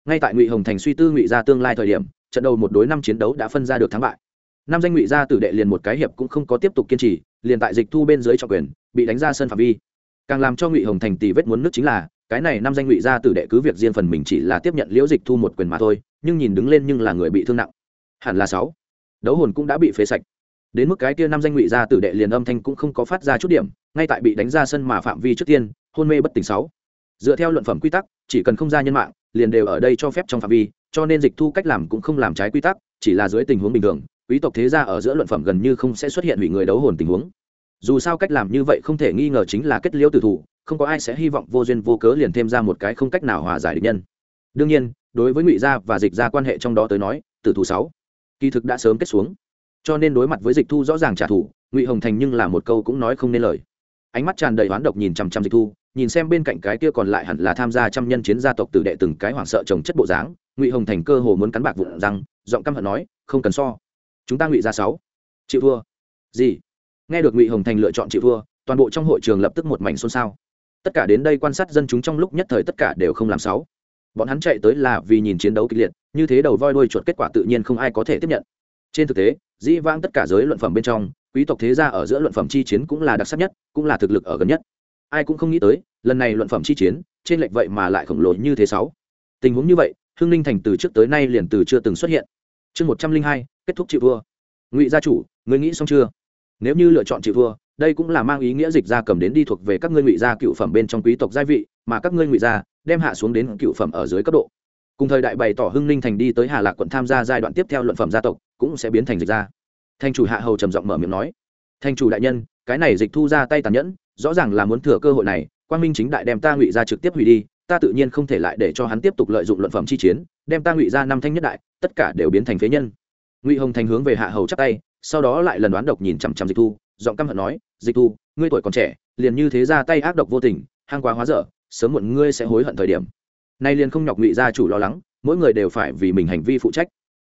S1: ngay tại ngụy hồng thành suy tư ngụy gia tương lai thời điểm, trận đầu một đối năm chiến đấu đã phân ra được thắng bại. Năm danh ngụy gia tử đệ liền một cái hiệp cũng không có tiếp tục kiên trì, liền tại dịch thu bên dưới trọng quyền, bị đánh ra sân phạm vi. Càng làm cho ngụy hồng thành tì vết muốn nước chính là, cái này năm danh ngụy gia tử đệ cứ việc riêng phần mình chỉ là tiếp nhận liễu dịch thu một quyền mà thôi, nhưng nhìn đứng lên nhưng là người bị thương nặng. Hẳn là sáu. Đấu hồn cũng đã bị phế sạch. Đến mức cái kia năm danh ngụy gia tử đệ liền âm thanh cũng không có phát ra chút điểm, ngay tại bị đánh ra sân mà phạm vi trước tiên, hôn mê bất tỉnh sáu. Dựa theo luận phẩm quy tắc, chỉ cần không ra nhân mạng liền đều ở đây cho phép trong phạm vi, cho nên dịch thu cách làm cũng không làm trái quy tắc, chỉ là dưới tình huống bình thường, quý tộc thế gia ở giữa luận phẩm gần như không sẽ xuất hiện hủy người đấu hồn tình huống. Dù sao cách làm như vậy không thể nghi ngờ chính là kết liễu tử thủ, không có ai sẽ hy vọng vô duyên vô cớ liền thêm ra một cái không cách nào hòa giải định nhân. Đương nhiên, đối với ngụy gia và dịch gia quan hệ trong đó tới nói, tử thủ sáu kỳ thực đã sớm kết xuống. Cho nên đối mặt với dịch thu rõ ràng trả thù, ngụy hồng thành nhưng là một câu cũng nói không nên lời ánh mắt tràn đầy oán độc nhìn chằm chằm dịch thu, nhìn xem bên cạnh cái kia còn lại hẳn là tham gia trăm nhân chiến gia tộc tử đệ từng cái hoảng sợ trồng chất bộ dáng, ngụy hồng thành cơ hồ muốn cắn bạc vụn rằng giọng căm hận nói, không cần so. Chúng ta ngụy ra sáu. Chịu thua. Gì? Nghe được ngụy hồng thành lựa chọn chịu thua, toàn bộ trong hội trường lập tức một mảnh xôn xao. Tất cả đến đây quan sát dân chúng trong lúc nhất thời tất cả đều không làm sáu. Bọn hắn chạy tới là vì nhìn chiến đấu kịch liệt, như thế đầu voi đuôi chuột kết quả tự nhiên không ai có thể tiếp nhận. Trên thực tế, dĩ vãng tất cả giới luận phẩm bên trong quý tộc thế gia ở giữa luận phẩm chi chiến cũng là đặc sắc nhất, cũng là thực lực ở gần nhất. Ai cũng không nghĩ tới, lần này luận phẩm chi chiến, trên lệch vậy mà lại khổng lồ như thế sáu. Tình huống như vậy hương ninh thành từ trước tới nay liền từ chưa từng xuất hiện. Chương một trăm linh hai, kết thúc chịu thua ngụy gia chủ người nghĩ xong chưa? Nếu như lựa chọn chịu thua đây cũng là mang ý nghĩa dịch gia cầm đến đi thuộc về các ngươi ngụy gia cựu phẩm bên trong quý tộc gia vị, mà các ngươi ngụy gia đem hạ xuống đến cựu phẩm ở dưới cấp độ. Cùng thời đại bày tỏ hưng ninh thành đi tới hà lạc quận tham gia giai đoạn tiếp theo luận phẩm gia tộc, cũng sẽ biến thành dịch gia thành chủ hạ hầu trầm giọng mở miệng nói thành chủ đại nhân, cái này dịch thu ra tay tàn nhẫn, rõ ràng là muốn thừa cơ hội này quan minh chính đại đem ta ngụy ra trực tiếp hủy đi, ta tự nhiên không thể lại để cho hắn tiếp tục lợi dụng luận phẩm chi chiến, đem ta ngụy ra năm thanh nhất đại, tất cả đều biến thành phế nhân. Ngụy hồng thành hướng về hạ hầu chắc tay, sau đó lại lần đoán độc nhìn chằm chằm dịch thu, giọng căm hận nói, dịch thu, ngươi tuổi còn trẻ, liền như thế ra tay ác độc vô tình, hang quá hóa dở, sớm muộn ngươi sẽ hối hận thời điểm. Nay liền không nhọc ngụy gia chủ lo lắng, mỗi người đều phải vì mình hành vi phụ trách.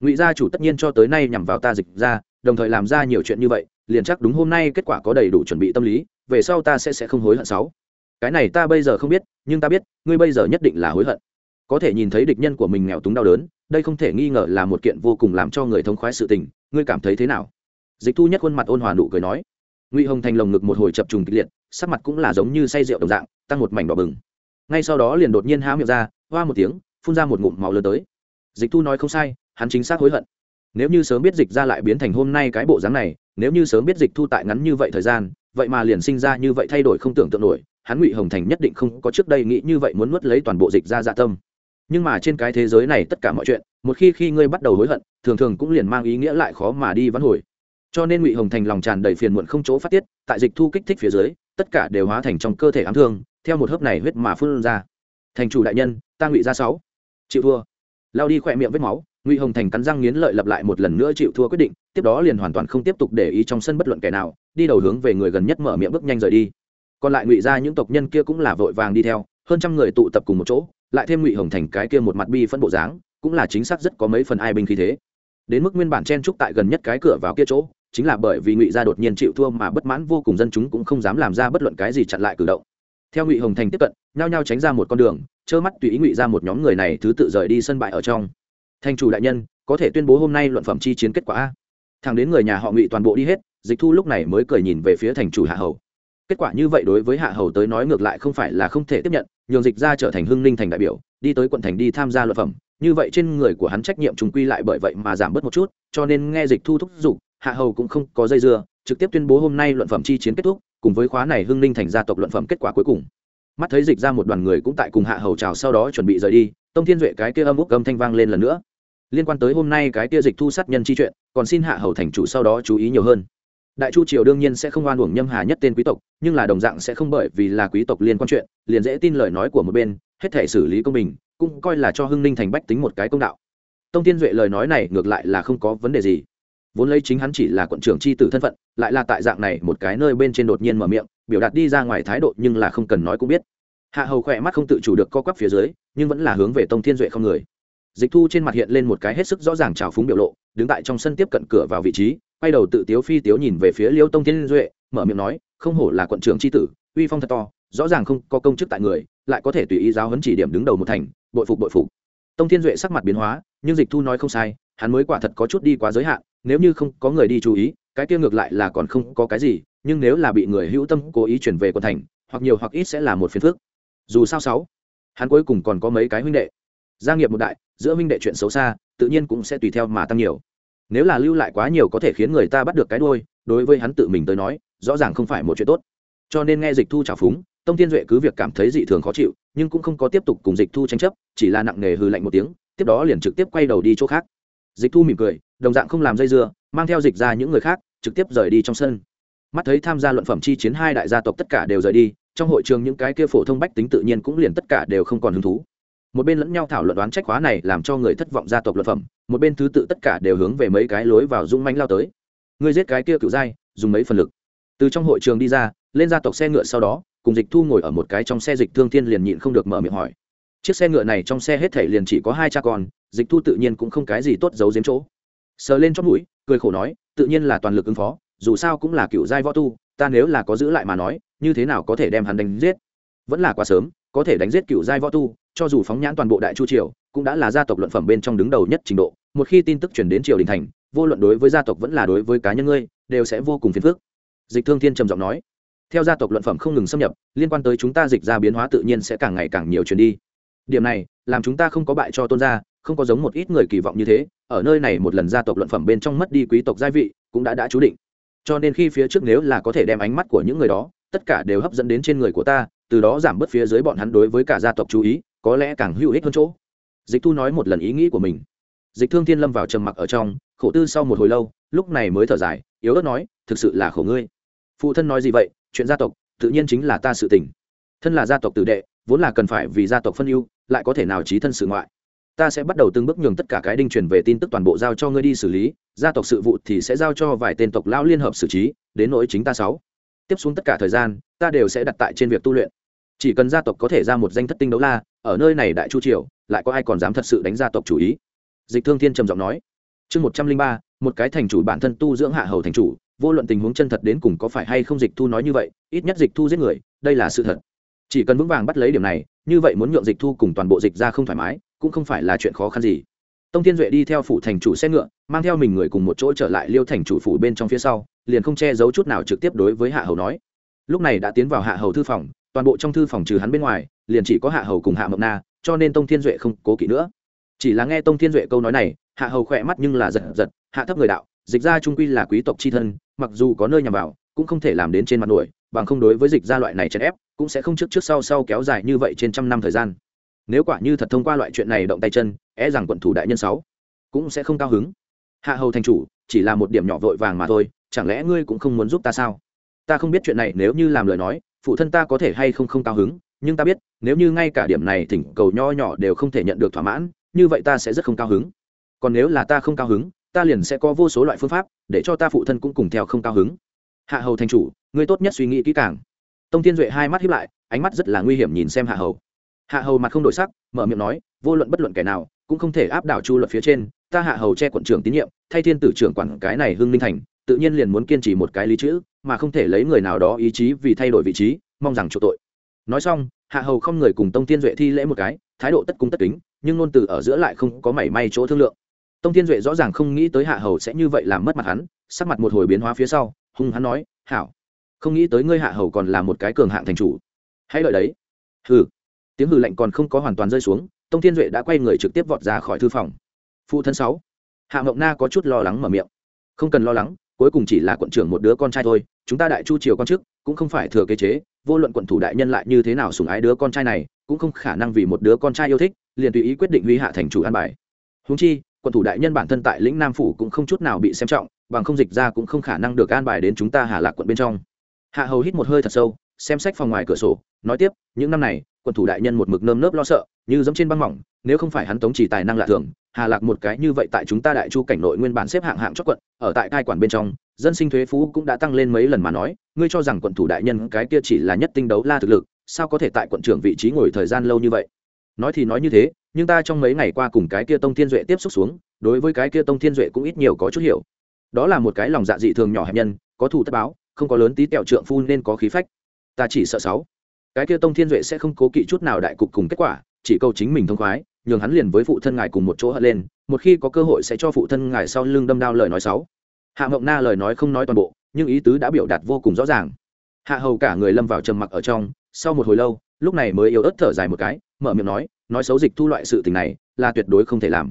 S1: Ngụy gia chủ tất nhiên cho tới nay nhằm vào ta dịch ra đồng thời làm ra nhiều chuyện như vậy, liền chắc đúng hôm nay kết quả có đầy đủ chuẩn bị tâm lý, về sau ta sẽ sẽ không hối hận sáu. Cái này ta bây giờ không biết, nhưng ta biết, ngươi bây giờ nhất định là hối hận. Có thể nhìn thấy địch nhân của mình nghèo túng đau đớn, đây không thể nghi ngờ là một kiện vô cùng làm cho người thống khoái sự tình, ngươi cảm thấy thế nào? Dịch thu nhất khuôn mặt ôn hòa nụ cười nói. Ngụy hồng thành lồng ngực một hồi chập trùng kịch liệt, sắc mặt cũng là giống như say rượu đồng dạng, tăng một mảnh đỏ bừng. Ngay sau đó liền đột nhiên há miệng ra, hoa một tiếng, phun ra một ngụm máu lớn tới. Dịch thu nói không sai, hắn chính xác hối hận nếu như sớm biết dịch ra lại biến thành hôm nay cái bộ dáng này, nếu như sớm biết dịch thu tại ngắn như vậy thời gian, vậy mà liền sinh ra như vậy thay đổi không tưởng tượng nổi, hắn ngụy hồng thành nhất định không có trước đây nghĩ như vậy muốn nuốt lấy toàn bộ dịch ra dạ tâm. Nhưng mà trên cái thế giới này tất cả mọi chuyện, một khi khi ngươi bắt đầu hối hận, thường thường cũng liền mang ý nghĩa lại khó mà đi vãn hồi. Cho nên ngụy hồng thành lòng tràn đầy phiền muộn không chỗ phát tiết, tại dịch thu kích thích phía dưới, tất cả đều hóa thành trong cơ thể ám thương, theo một hớp này huyết mà phun ra. Thành chủ đại nhân, ta ngụy ra sáu. Chịu thua. Lao đi khỏe miệng vết máu ngụy hồng thành cắn răng nghiến lợi lập lại một lần nữa chịu thua quyết định tiếp đó liền hoàn toàn không tiếp tục để ý trong sân bất luận kẻ nào đi đầu hướng về người gần nhất mở miệng bước nhanh rời đi còn lại ngụy ra những tộc nhân kia cũng là vội vàng đi theo hơn trăm người tụ tập cùng một chỗ lại thêm ngụy hồng thành cái kia một mặt bi phân bộ dáng cũng là chính xác rất có mấy phần ai binh khí thế đến mức nguyên bản chen trúc tại gần nhất cái cửa vào kia chỗ chính là bởi vì ngụy gia đột nhiên chịu thua mà bất mãn vô cùng dân chúng cũng không dám làm ra bất luận cái gì chặn lại cử động theo ngụy hồng thành tiếp cận nhao nhao tránh ra một con đường trơ mắt tùy ý ngụy ra một nhóm người này thứ tự rời đi sân bại ở trong thành chủ đại nhân, có thể tuyên bố hôm nay luận phẩm chi chiến kết quả a. Thằng đến người nhà họ ngụy toàn bộ đi hết, dịch thu lúc này mới cười nhìn về phía thành chủ hạ hầu. Kết quả như vậy đối với hạ hầu tới nói ngược lại không phải là không thể tiếp nhận, nhường dịch ra trở thành hưng ninh thành đại biểu, đi tới quận thành đi tham gia luận phẩm. Như vậy trên người của hắn trách nhiệm trùng quy lại bởi vậy mà giảm bớt một chút, cho nên nghe dịch thu thúc giục, hạ hầu cũng không có dây dưa, trực tiếp tuyên bố hôm nay luận phẩm chi chiến kết thúc, cùng với khóa này hưng ninh thành gia tộc luận phẩm kết quả cuối cùng. Mắt thấy dịch ra một đoàn người cũng tại cùng hạ hầu chào sau đó chuẩn bị rời đi, tông thiên duệ cái kia âm úc âm thanh vang lên lần nữa liên quan tới hôm nay cái kia dịch thu sát nhân chi chuyện, còn xin hạ hầu thành chủ sau đó chú ý nhiều hơn. Đại chu triều đương nhiên sẽ không oan uổng nhâm hà nhất tên quý tộc, nhưng là đồng dạng sẽ không bởi vì là quý tộc liên quan chuyện, liền dễ tin lời nói của một bên, hết thể xử lý công bình, cũng coi là cho hưng ninh thành bách tính một cái công đạo. Tông tiên duệ lời nói này ngược lại là không có vấn đề gì. Vốn lấy chính hắn chỉ là quận trưởng c h i tử thân phận, lại là tại dạng này một cái nơi bên trên đột nhiên mở miệng, biểu đạt đi ra ngoài thái độ nhưng là không cần nói cũng biết. Hạ hầu khỏe mắt không tự chủ được co quắp phía dưới, nhưng vẫn là hướng về tông thiên duệ không người dịch thu trên mặt hiện lên một cái hết sức rõ ràng trào phúng biểu lộ, đứng tại trong sân tiếp cận cửa vào vị trí, quay đầu tự tiếu phi tiếu nhìn về phía liêu tông thiên duệ, mở miệng nói, không hổ là quận trưởng tri tử, uy phong thật to, rõ ràng không có công chức tại người, lại có thể tùy ý giáo hấn chỉ điểm đứng đầu một thành, bội phục bội phục. Tông thiên duệ sắc mặt biến hóa, nhưng dịch thu nói không sai, hắn mới quả thật có chút đi quá giới hạn, nếu như không có người đi chú ý, cái kia ngược lại là còn không có cái gì, nhưng nếu là bị người hữu tâm cố ý chuyển về quận thành, hoặc nhiều hoặc ít sẽ là một phiền phức. Dù sao sáu, hắn cuối cùng còn có mấy cái huynh đệ gia nghiệp một đại, giữa minh đệ chuyện xấu xa, tự nhiên cũng sẽ tùy theo mà tăng nhiều. Nếu là lưu lại quá nhiều có thể khiến người ta bắt được cái đôi đối với hắn tự mình tới nói, rõ ràng không phải một chuyện tốt. Cho nên nghe dịch thu trào phúng, tông tiên duệ cứ việc cảm thấy dị thường khó chịu, nhưng cũng không có tiếp tục cùng dịch thu tranh chấp, chỉ là nặng nề hư lạnh một tiếng, tiếp đó liền trực tiếp quay đầu đi chỗ khác. Dịch thu mỉm cười, đồng dạng không làm dây dưa, mang theo dịch ra những người khác, trực tiếp rời đi trong sân. Mắt thấy tham gia luận phẩm chi chiến hai đại gia tộc tất cả đều rời đi, trong hội trường những cái kia phổ thông bách tính tự nhiên cũng liền tất cả đều không còn hứng thú một bên lẫn nhau thảo luận đoán trách khóa này làm cho người thất vọng gia tộc luật phẩm, một bên thứ tự tất cả đều hướng về mấy cái lối vào dung manh lao tới. Người giết cái kia cựu giai, dùng mấy phần lực. Từ trong hội trường đi ra, lên gia tộc xe ngựa sau đó, cùng dịch thu ngồi ở một cái trong xe dịch thương thiên liền nhịn không được mở miệng hỏi. Chiếc xe ngựa này trong xe hết thể liền chỉ có hai cha con, dịch thu tự nhiên cũng không cái gì tốt giấu giếm chỗ. Sờ lên chót mũi, cười khổ nói, tự nhiên là toàn lực ứng phó, dù sao cũng là cựu giai võ tu, ta nếu là có giữ lại mà nói, như thế nào có thể đem hắn đánh giết? Vẫn là quá sớm có thể đánh giết cựu giai võ tu, cho dù phóng nhãn toàn bộ đại chu triều, cũng đã là gia tộc luận phẩm bên trong đứng đầu nhất trình độ. Một khi tin tức chuyển đến triều đình thành, vô luận đối với gia tộc vẫn là đối với cá nhân ngươi, đều sẽ vô cùng phiền phức. Dịch thương thiên trầm giọng nói. Theo gia tộc luận phẩm không ngừng xâm nhập, liên quan tới chúng ta dịch ra biến hóa tự nhiên sẽ càng ngày càng nhiều chuyển đi. Điểm này, làm chúng ta không có bại cho tôn gia, không có giống một ít người kỳ vọng như thế, ở nơi này một lần gia tộc luận phẩm bên trong mất đi quý tộc gia vị, cũng đã đã chú định. Cho nên khi phía trước nếu là có thể đem ánh mắt của những người đó, tất cả đều hấp dẫn đến trên người của ta từ đó giảm bớt phía dưới bọn hắn đối với cả gia tộc chú ý, có lẽ càng hữu ích hơn chỗ. Dịch thu nói một lần ý nghĩ của mình. Dịch thương thiên lâm vào trầm mặc ở trong, khổ tư sau một hồi lâu, lúc này mới thở dài, yếu ớt nói, thực sự là khổ ngươi. Phụ thân nói gì vậy? Chuyện gia tộc, tự nhiên chính là ta sự tình. Thân là gia tộc tử đệ, vốn là cần phải vì gia tộc phân ưu, lại có thể nào trí thân sự ngoại? Ta sẽ bắt đầu từng bước nhường tất cả cái đinh truyền về tin tức toàn bộ giao cho ngươi đi xử lý, gia tộc sự vụ thì sẽ giao cho vài tên tộc lão liên hợp xử trí, đến nỗi chính ta sáu. Tiếp xuống tất cả thời gian, ta đều sẽ đặt tại trên việc tu luyện chỉ cần gia tộc có thể ra một danh thất tinh đấu la, ở nơi này đại chu triều, lại có ai còn dám thật sự đánh gia tộc chủ ý? Dịch thương thiên trầm giọng nói. Chương một trăm linh ba, một cái thành chủ bản thân tu dưỡng hạ hầu thành chủ, vô luận tình huống chân thật đến cùng có phải hay không dịch thu nói như vậy, ít nhất dịch thu giết người, đây là sự thật. Chỉ cần vững vàng bắt lấy điểm này, như vậy muốn nhượng dịch thu cùng toàn bộ dịch ra không thoải mái, cũng không phải là chuyện khó khăn gì. Tông thiên duệ đi theo phủ thành chủ xe ngựa, mang theo mình người cùng một chỗ trở lại liêu thành chủ phủ bên trong phía sau, liền không che giấu chút nào trực tiếp đối với hạ hầu nói. Lúc này đã tiến vào hạ hầu thư phòng toàn bộ trong thư phòng trừ hắn bên ngoài, liền chỉ có hạ hầu cùng hạ mộng na, cho nên tông thiên duệ không cố kỵ nữa. Chỉ là nghe tông thiên duệ câu nói này, hạ hầu khỏe mắt nhưng là giật giật, hạ thấp người đạo, dịch ra trung quy là quý tộc c h i thân, mặc dù có nơi nhằm vào, cũng không thể làm đến trên mặt nổi, bằng không đối với dịch ra loại này chèn ép, cũng sẽ không trước trước sau sau kéo dài như vậy trên trăm năm thời gian. Nếu quả như thật thông qua loại chuyện này động tay chân é rằng quận thủ đại nhân sáu cũng sẽ không cao hứng. Hạ hầu thành chủ, chỉ là một điểm nhỏ vội vàng mà thôi, chẳng lẽ ngươi cũng không muốn giúp ta sao? Ta không biết chuyện này nếu như làm lời nói phụ thân ta có thể hay không không cao hứng, nhưng ta biết, nếu như ngay cả điểm này thỉnh cầu nho nhỏ đều không thể nhận được thỏa mãn, như vậy ta sẽ rất không cao hứng. Còn nếu là ta không cao hứng, ta liền sẽ có vô số loại phương pháp để cho ta phụ thân cũng cùng theo không cao hứng. Hạ hầu thành chủ, ngươi tốt nhất suy nghĩ kỹ càng. Tông thiên duệ hai mắt hiếp lại, ánh mắt rất là nguy hiểm nhìn xem hạ hầu. Hạ hầu mặt không đổi sắc, mở miệng nói, vô luận bất luận kẻ nào, cũng không thể áp đảo chu luật phía trên, ta hạ hầu che quận trưởng tín nhiệm, thay thiên tử trưởng quản cái này hưng ninh thành tự nhiên liền muốn kiên trì một cái lý chữ, mà không thể lấy người nào đó ý chí vì thay đổi vị trí, mong rằng chỗ tội. Nói xong, hạ hầu không người cùng tông tiên duệ thi lễ một cái, thái độ tất cung tất kính, nhưng ngôn từ ở giữa lại không có mảy may chỗ thương lượng. Tông tiên duệ rõ ràng không nghĩ tới hạ hầu sẽ như vậy làm mất mặt hắn, sắc mặt một hồi biến hóa phía sau, hung hắn nói, hảo, không nghĩ tới ngươi hạ hầu còn là một cái cường hạng thành chủ. Hãy lợi đấy. Hừ. Tiếng hừ lạnh còn không có hoàn toàn rơi xuống, tông tiên duệ đã quay người trực tiếp vọt ra khỏi thư phòng. Phụ thân sáu. Hạ mộng na có chút lo lắng mở miệng. Không cần lo lắng cuối cùng chỉ là quận trưởng một đứa con trai thôi, chúng ta đại chu triều con chức cũng không phải thừa kế chế, vô luận quận thủ đại nhân lại như thế nào sủng ái đứa con trai này, cũng không khả năng vì một đứa con trai yêu thích, liền tùy ý quyết định huy hạ thành chủ an bài. Húng chi, quận thủ đại nhân bản thân tại lĩnh nam phủ cũng không chút nào bị xem trọng, bằng không dịch ra cũng không khả năng được an bài đến chúng ta hà lạc quận bên trong. Hạ hầu hít một hơi thật sâu, xem sách phòng ngoài cửa sổ, nói tiếp, những năm này, quận thủ đại nhân một mực nơm nớp lo sợ, như giống trên băng mỏng, nếu không phải hắn tống chỉ tài năng lạ thường hà lạc một cái như vậy tại chúng ta đại chu cảnh nội nguyên bản xếp hạng hạng chót quận, ở tại cai quản bên trong, dân sinh thuế phú cũng đã tăng lên mấy lần mà nói, ngươi cho rằng quận thủ đại nhân cái kia chỉ là nhất tinh đấu la thực lực, sao có thể tại quận trưởng vị trí ngồi thời gian lâu như vậy? Nói thì nói như thế, nhưng ta trong mấy ngày qua cùng cái kia tông thiên duệ tiếp xúc xuống, đối với cái kia tông thiên duệ cũng ít nhiều có chút hiểu. Đó là một cái lòng dạ dị thường nhỏ hẹp nhân, có thủ tất báo, không có lớn tí tẹo trượng phu nên có khí phách. Ta chỉ sợ sáu. Cái kia tông thiên duệ sẽ không cố kỵ chút nào đại cục cùng kết quả, chỉ câu chính mình thông khoái nhường hắn liền với phụ thân ngài cùng một chỗ hất lên, một khi có cơ hội sẽ cho phụ thân ngài sau lưng đâm đao lời nói sáu hạ mộng na lời nói không nói toàn bộ, nhưng ý tứ đã biểu đạt vô cùng rõ ràng. Hạ hầu cả người lâm vào trầm mặc ở trong, sau một hồi lâu, lúc này mới yếu ớt thở dài một cái, mở miệng nói nói xấu dịch thu loại sự tình này là tuyệt đối không thể làm.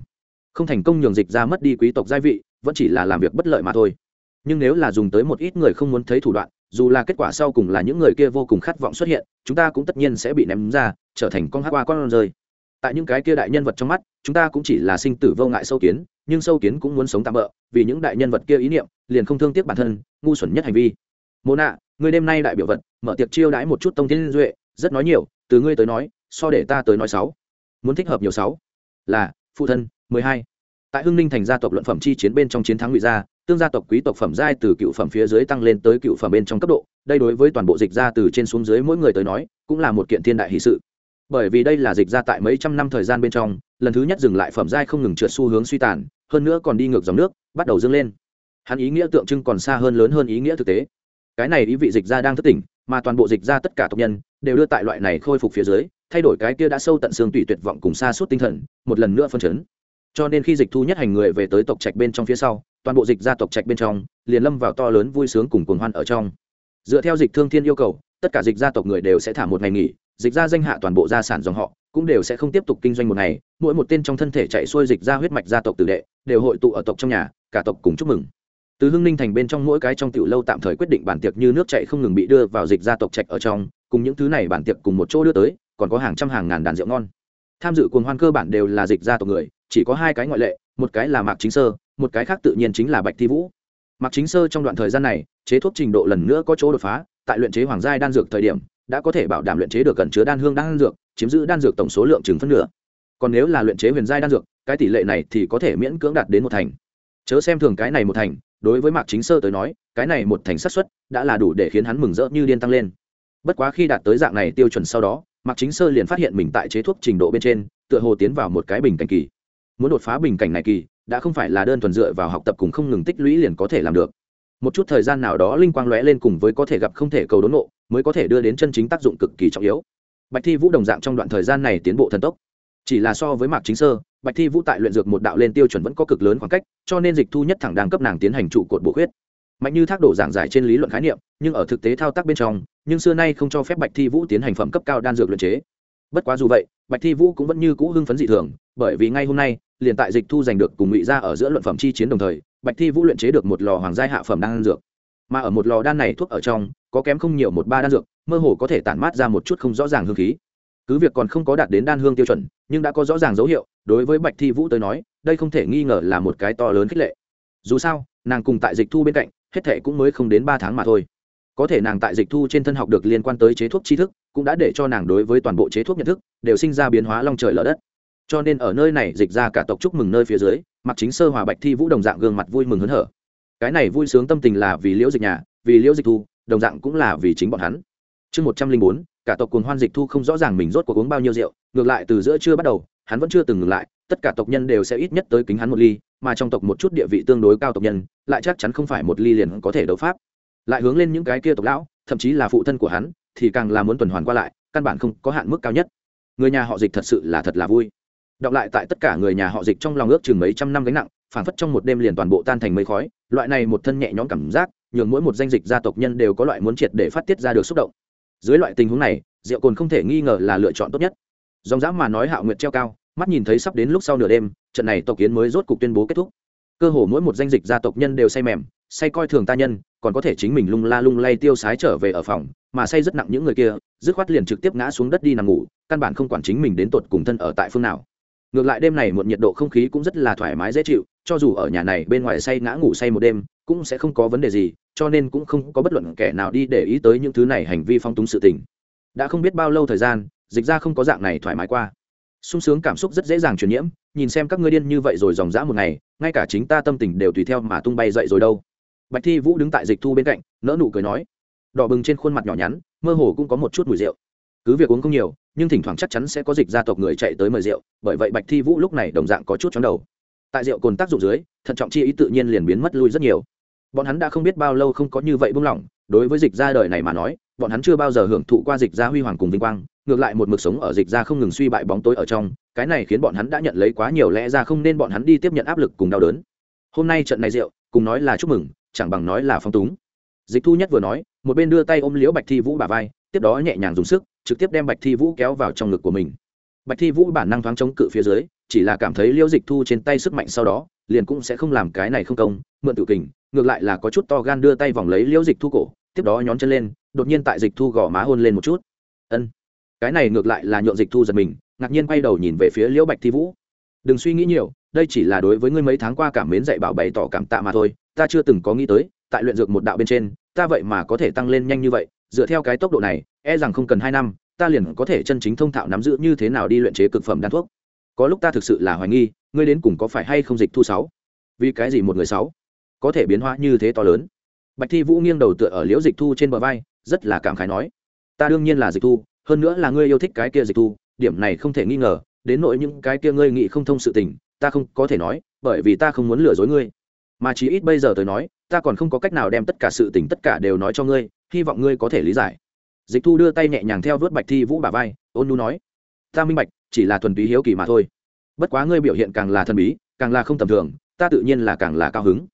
S1: Không thành công nhường dịch ra mất đi quý tộc gia vị, vẫn chỉ là làm việc bất lợi mà thôi. Nhưng nếu là dùng tới một ít người không muốn thấy thủ đoạn, dù là kết quả sau cùng là những người kia vô cùng khát vọng xuất hiện, chúng ta cũng tất nhiên sẽ bị ném ra, trở thành con hát qua con rơi tại những cái kia đại nhân vật trong mắt, chúng ta cũng chỉ là sinh tử vô ngại sâu kiến, nhưng sâu kiến cũng muốn sống tạm bỡ vì những đại nhân vật kia ý niệm, liền không thương tiếc bản thân, ngu xuẩn nhất hành vi. Mô nạ, người đêm nay đại biểu vật, mở tiệc chiêu đãi một chút tông thiên duệ, rất nói nhiều, từ ngươi tới nói, so để ta tới nói sáu. Muốn thích hợp nhiều sáu. Là, phụ thân, mười hai. Tại hưng ninh thành gia tộc luận phẩm chi chiến bên trong chiến thắng ngụy gia, tương gia tộc quý tộc phẩm giai từ cựu phẩm phía dưới tăng lên tới cựu phẩm bên trong cấp độ, đây đối với toàn bộ dịch gia từ trên xuống dưới mỗi người tới nói, cũng là một kiện thiên đại hỷ sự bởi vì đây là dịch ra tại mấy trăm năm thời gian bên trong, lần thứ nhất dừng lại phẩm giai không ngừng trượt xu hướng suy tàn, hơn nữa còn đi ngược dòng nước, bắt đầu dâng lên. Hắn ý nghĩa tượng trưng còn xa hơn lớn hơn ý nghĩa thực tế. Cái này ý vị dịch ra đang thất tỉnh, mà toàn bộ dịch ra tất cả tộc nhân, đều đưa tại loại này khôi phục phía dưới, thay đổi cái kia đã sâu tận xương tủy tuyệt vọng cùng xa suốt tinh thần, một lần nữa phân chấn. Cho nên khi dịch thu nhất hành người về tới tộc trạch bên trong phía sau, toàn bộ dịch ra tộc trạch bên trong, liền lâm vào to lớn vui sướng cùng cuồng hoan ở trong. Dựa theo dịch thương thiên yêu cầu, tất cả dịch gia tộc người đều sẽ thả một ngày nghỉ dịch ra danh hạ toàn bộ gia sản dòng họ, cũng đều sẽ không tiếp tục kinh doanh một ngày, mỗi một tên trong thân thể chạy xuôi dịch ra huyết mạch gia tộc tử đệ, đều hội tụ ở tộc trong nhà, cả tộc cùng chúc mừng. Từ hưng ninh thành bên trong mỗi cái trong tiểu lâu tạm thời quyết định bản tiệc như nước chạy không ngừng bị đưa vào dịch gia tộc trạch ở trong, cùng những thứ này bản tiệc cùng một chỗ đưa tới, còn có hàng trăm hàng ngàn đàn rượu ngon. Tham dự cuồng hoan cơ bản đều là dịch gia tộc người, chỉ có hai cái ngoại lệ, một cái là mạc chính sơ, một cái khác tự nhiên chính là bạch thi vũ. Mạc chính sơ trong đoạn thời gian này, chế thuốc trình độ lần nữa có chỗ đột phá, tại luyện chế hoàng giai đan dược thời điểm đã có thể bảo đảm luyện chế được cẩn chứa đan hương đan dược, chiếm giữ đan dược tổng số lượng chừng phân nửa. Còn nếu là luyện chế huyền giai đan dược, cái tỷ lệ này thì có thể miễn cưỡng đạt đến một thành. Chớ xem thường cái này một thành, đối với mạc chính sơ tới nói, cái này một thành xác suất đã là đủ để khiến hắn mừng rỡ như điên tăng lên. Bất quá khi đạt tới dạng này tiêu chuẩn sau đó, mạc chính sơ liền phát hiện mình tại chế thuốc trình độ bên trên, tựa hồ tiến vào một cái bình cảnh kỳ. Muốn đột phá bình cảnh này kỳ, đã không phải là đơn thuần dựa vào học tập cùng không ngừng tích lũy liền có thể làm được. Một chút thời gian nào đó linh quang lóe lên cùng với có thể gặp không thể cầu đốn nộ mới có thể đưa đến chân chính tác dụng cực kỳ trọng yếu. Bạch thi vũ đồng dạng trong đoạn thời gian này tiến bộ thần tốc. Chỉ là so với mạc chính sơ, bạch thi vũ tại luyện dược một đạo lên tiêu chuẩn vẫn có cực lớn khoảng cách, cho nên dịch thu nhất thẳng đang cấp nàng tiến hành trụ cột bổ khuyết. Mạnh như thác đổ giảng giải trên lý luận khái niệm, nhưng ở thực tế thao tác bên trong, nhưng xưa nay không cho phép bạch thi vũ tiến hành phẩm cấp cao đan dược luyện chế. Bất quá dù vậy, bạch thi vũ cũng vẫn như cũ hưng phấn dị thường, bởi vì ngay hôm nay, liền tại dịch thu giành được cùng ngụy ra ở giữa luận phẩm chi chiến đồng thời, bạch thi vũ luyện chế được một lò hoàng gia hạ phẩm đan dược. Mà ở một lò đan này thuốc ở trong có kém không nhiều một ba đan dược, mơ hồ có thể tản mát ra một chút không rõ ràng hương khí. Cứ việc còn không có đạt đến đan hương tiêu chuẩn, nhưng đã có rõ ràng dấu hiệu, đối với bạch thi vũ tới nói, đây không thể nghi ngờ là một cái to lớn khích lệ. Dù sao, nàng cùng tại dịch thu bên cạnh, hết thệ cũng mới không đến ba tháng mà thôi. Có thể nàng tại dịch thu trên thân học được liên quan tới chế thuốc tri thức, cũng đã để cho nàng đối với toàn bộ chế thuốc nhận thức, đều sinh ra biến hóa long trời lở đất. Cho nên ở nơi này dịch ra cả tộc chúc mừng nơi phía dưới, mặc chính sơ hòa bạch thi vũ đồng dạng gương mặt vui mừng hớn hở. Cái này vui sướng tâm tình là vì liễu dịch nhà, vì liễu dịch thu đồng dạng cũng là vì chính bọn hắn. Chương một trăm linh bốn, cả tộc cuồng hoan dịch thu không rõ ràng mình rốt cuộc uống bao nhiêu rượu, ngược lại từ giữa chưa bắt đầu, hắn vẫn chưa từng ngừng lại, tất cả tộc nhân đều sẽ ít nhất tới kính hắn một ly, mà trong tộc một chút địa vị tương đối cao tộc nhân, lại chắc chắn không phải một ly liền có thể đấu pháp. Lại hướng lên những cái kia tộc lão, thậm chí là phụ thân của hắn, thì càng là muốn tuần hoàn qua lại, căn bản không có hạn mức cao nhất. Người nhà họ dịch thật sự là thật là vui. Đọc lại tại tất cả người nhà họ dịch trong lòng ước chừng mấy trăm năm gánh nặng phản phất trong một đêm liền toàn bộ tan thành mây khói, loại này một thân nhẹ nhõm cảm giác nhường mỗi một danh dịch gia tộc nhân đều có loại muốn triệt để phát tiết ra được xúc động. Dưới loại tình huống này rượu cồn không thể nghi ngờ là lựa chọn tốt nhất. Dòng dã mà nói hạo nguyệt treo cao, mắt nhìn thấy sắp đến lúc sau nửa đêm, trận này tộc kiến mới rốt cục tuyên bố kết thúc. Cơ hồ mỗi một danh dịch gia tộc nhân đều say mềm, say coi thường ta nhân, còn có thể chính mình lung la lung lay tiêu sái trở về ở phòng, mà say rất nặng những người kia, dứt khoát liền trực tiếp ngã xuống đất đi nằm ngủ, căn bản không quản chính mình đến tột cùng thân ở tại phương nào. Ngược lại đêm này một nhiệt độ không khí cũng rất là thoải mái dễ chịu, cho dù ở nhà này bên ngoài say ngã ngủ say một đêm cũng sẽ không có vấn đề gì, cho nên cũng không có bất luận kẻ nào đi để ý tới những thứ này hành vi phong túng sự tình. Đã không biết bao lâu thời gian, dịch ra không có dạng này thoải mái qua. Sung sướng cảm xúc rất dễ dàng truyền nhiễm, nhìn xem các ngươi điên như vậy rồi dòng dã một ngày, ngay cả chính ta tâm tình đều tùy theo mà tung bay dậy rồi đâu. Bạch thi vũ đứng tại dịch thu bên cạnh nỡ nụ cười nói, đỏ bừng trên khuôn mặt nhỏ nhắn, mơ hồ cũng có một chút mùi rượu. Cứ việc uống không nhiều, nhưng thỉnh thoảng chắc chắn sẽ có dịch gia tộc người chạy tới mời rượu, bởi vậy bạch thi vũ lúc này đồng dạng có chút chóng đầu. Tại rượu cồn tác dụng dưới, thận trọng chi ý tự nhiên liền biến mất lui rất nhiều bọn hắn đã không biết bao lâu không có như vậy buông lỏng, đối với dịch gia đời này mà nói, bọn hắn chưa bao giờ hưởng thụ qua dịch gia huy hoàng cùng vinh quang, ngược lại một mực sống ở dịch gia không ngừng suy bại bóng tối ở trong, cái này khiến bọn hắn đã nhận lấy quá nhiều lẽ ra không nên bọn hắn đi tiếp nhận áp lực cùng đau đớn. Hôm nay trận này rượu, cùng nói là chúc mừng, chẳng bằng nói là phong túng. Dịch thu nhất vừa nói, một bên đưa tay ôm liễu bạch thi vũ bà vai, tiếp đó nhẹ nhàng dùng sức, trực tiếp đem bạch thi vũ kéo vào trong ngực của mình. Bạch thi vũ bản năng thoáng chống cự phía dưới, chỉ là cảm thấy liễu dịch thu trên tay sức mạnh sau đó, liền cũng sẽ không làm cái này không công, mượn tự kình ngược lại là có chút to gan đưa tay vòng lấy liễu dịch thu cổ, tiếp đó nhón chân lên, đột nhiên tại dịch thu gò má hôn lên một chút. Ân. Cái này ngược lại là nhượng dịch thu giật mình, ngạc nhiên quay đầu nhìn về phía liễu bạch thi vũ. Đừng suy nghĩ nhiều, đây chỉ là đối với ngươi mấy tháng qua cảm mến dạy bảo bày tỏ cảm tạ mà thôi, ta chưa từng có nghĩ tới, tại luyện dược một đạo bên trên, ta vậy mà có thể tăng lên nhanh như vậy, dựa theo cái tốc độ này e rằng không cần hai năm, ta liền có thể chân chính thông thạo nắm giữ như thế nào đi luyện chế cực phẩm đan thuốc. Có lúc ta thực sự là hoài nghi, ngươi đến cùng có phải hay không dịch thu sáu? Vì cái gì một người sáu? Có thể biến hóa như thế to lớn. Bạch thi vũ nghiêng đầu tựa ở liễu dịch thu trên bờ vai, rất là cảm khái nói, ta đương nhiên là dịch thu, hơn nữa là ngươi yêu thích cái kia dịch thu, điểm này không thể nghi ngờ, đến nội những cái kia ngươi nghĩ không thông sự tình, ta không có thể nói, bởi vì ta không muốn lừa dối ngươi. Mà chỉ ít bây giờ tới nói, ta còn không có cách nào đem tất cả sự tình tất cả đều nói cho ngươi, hy vọng ngươi có thể lý giải. Dịch thu đưa tay nhẹ nhàng theo vớt bạch thi vũ bà vai, ôn nu nói, ta minh bạch, chỉ là thuần túy hiếu kỳ mà thôi. Bất quá ngươi biểu hiện càng là thần bí, càng là không tầm thường, ta tự nhiên là càng là cao hứng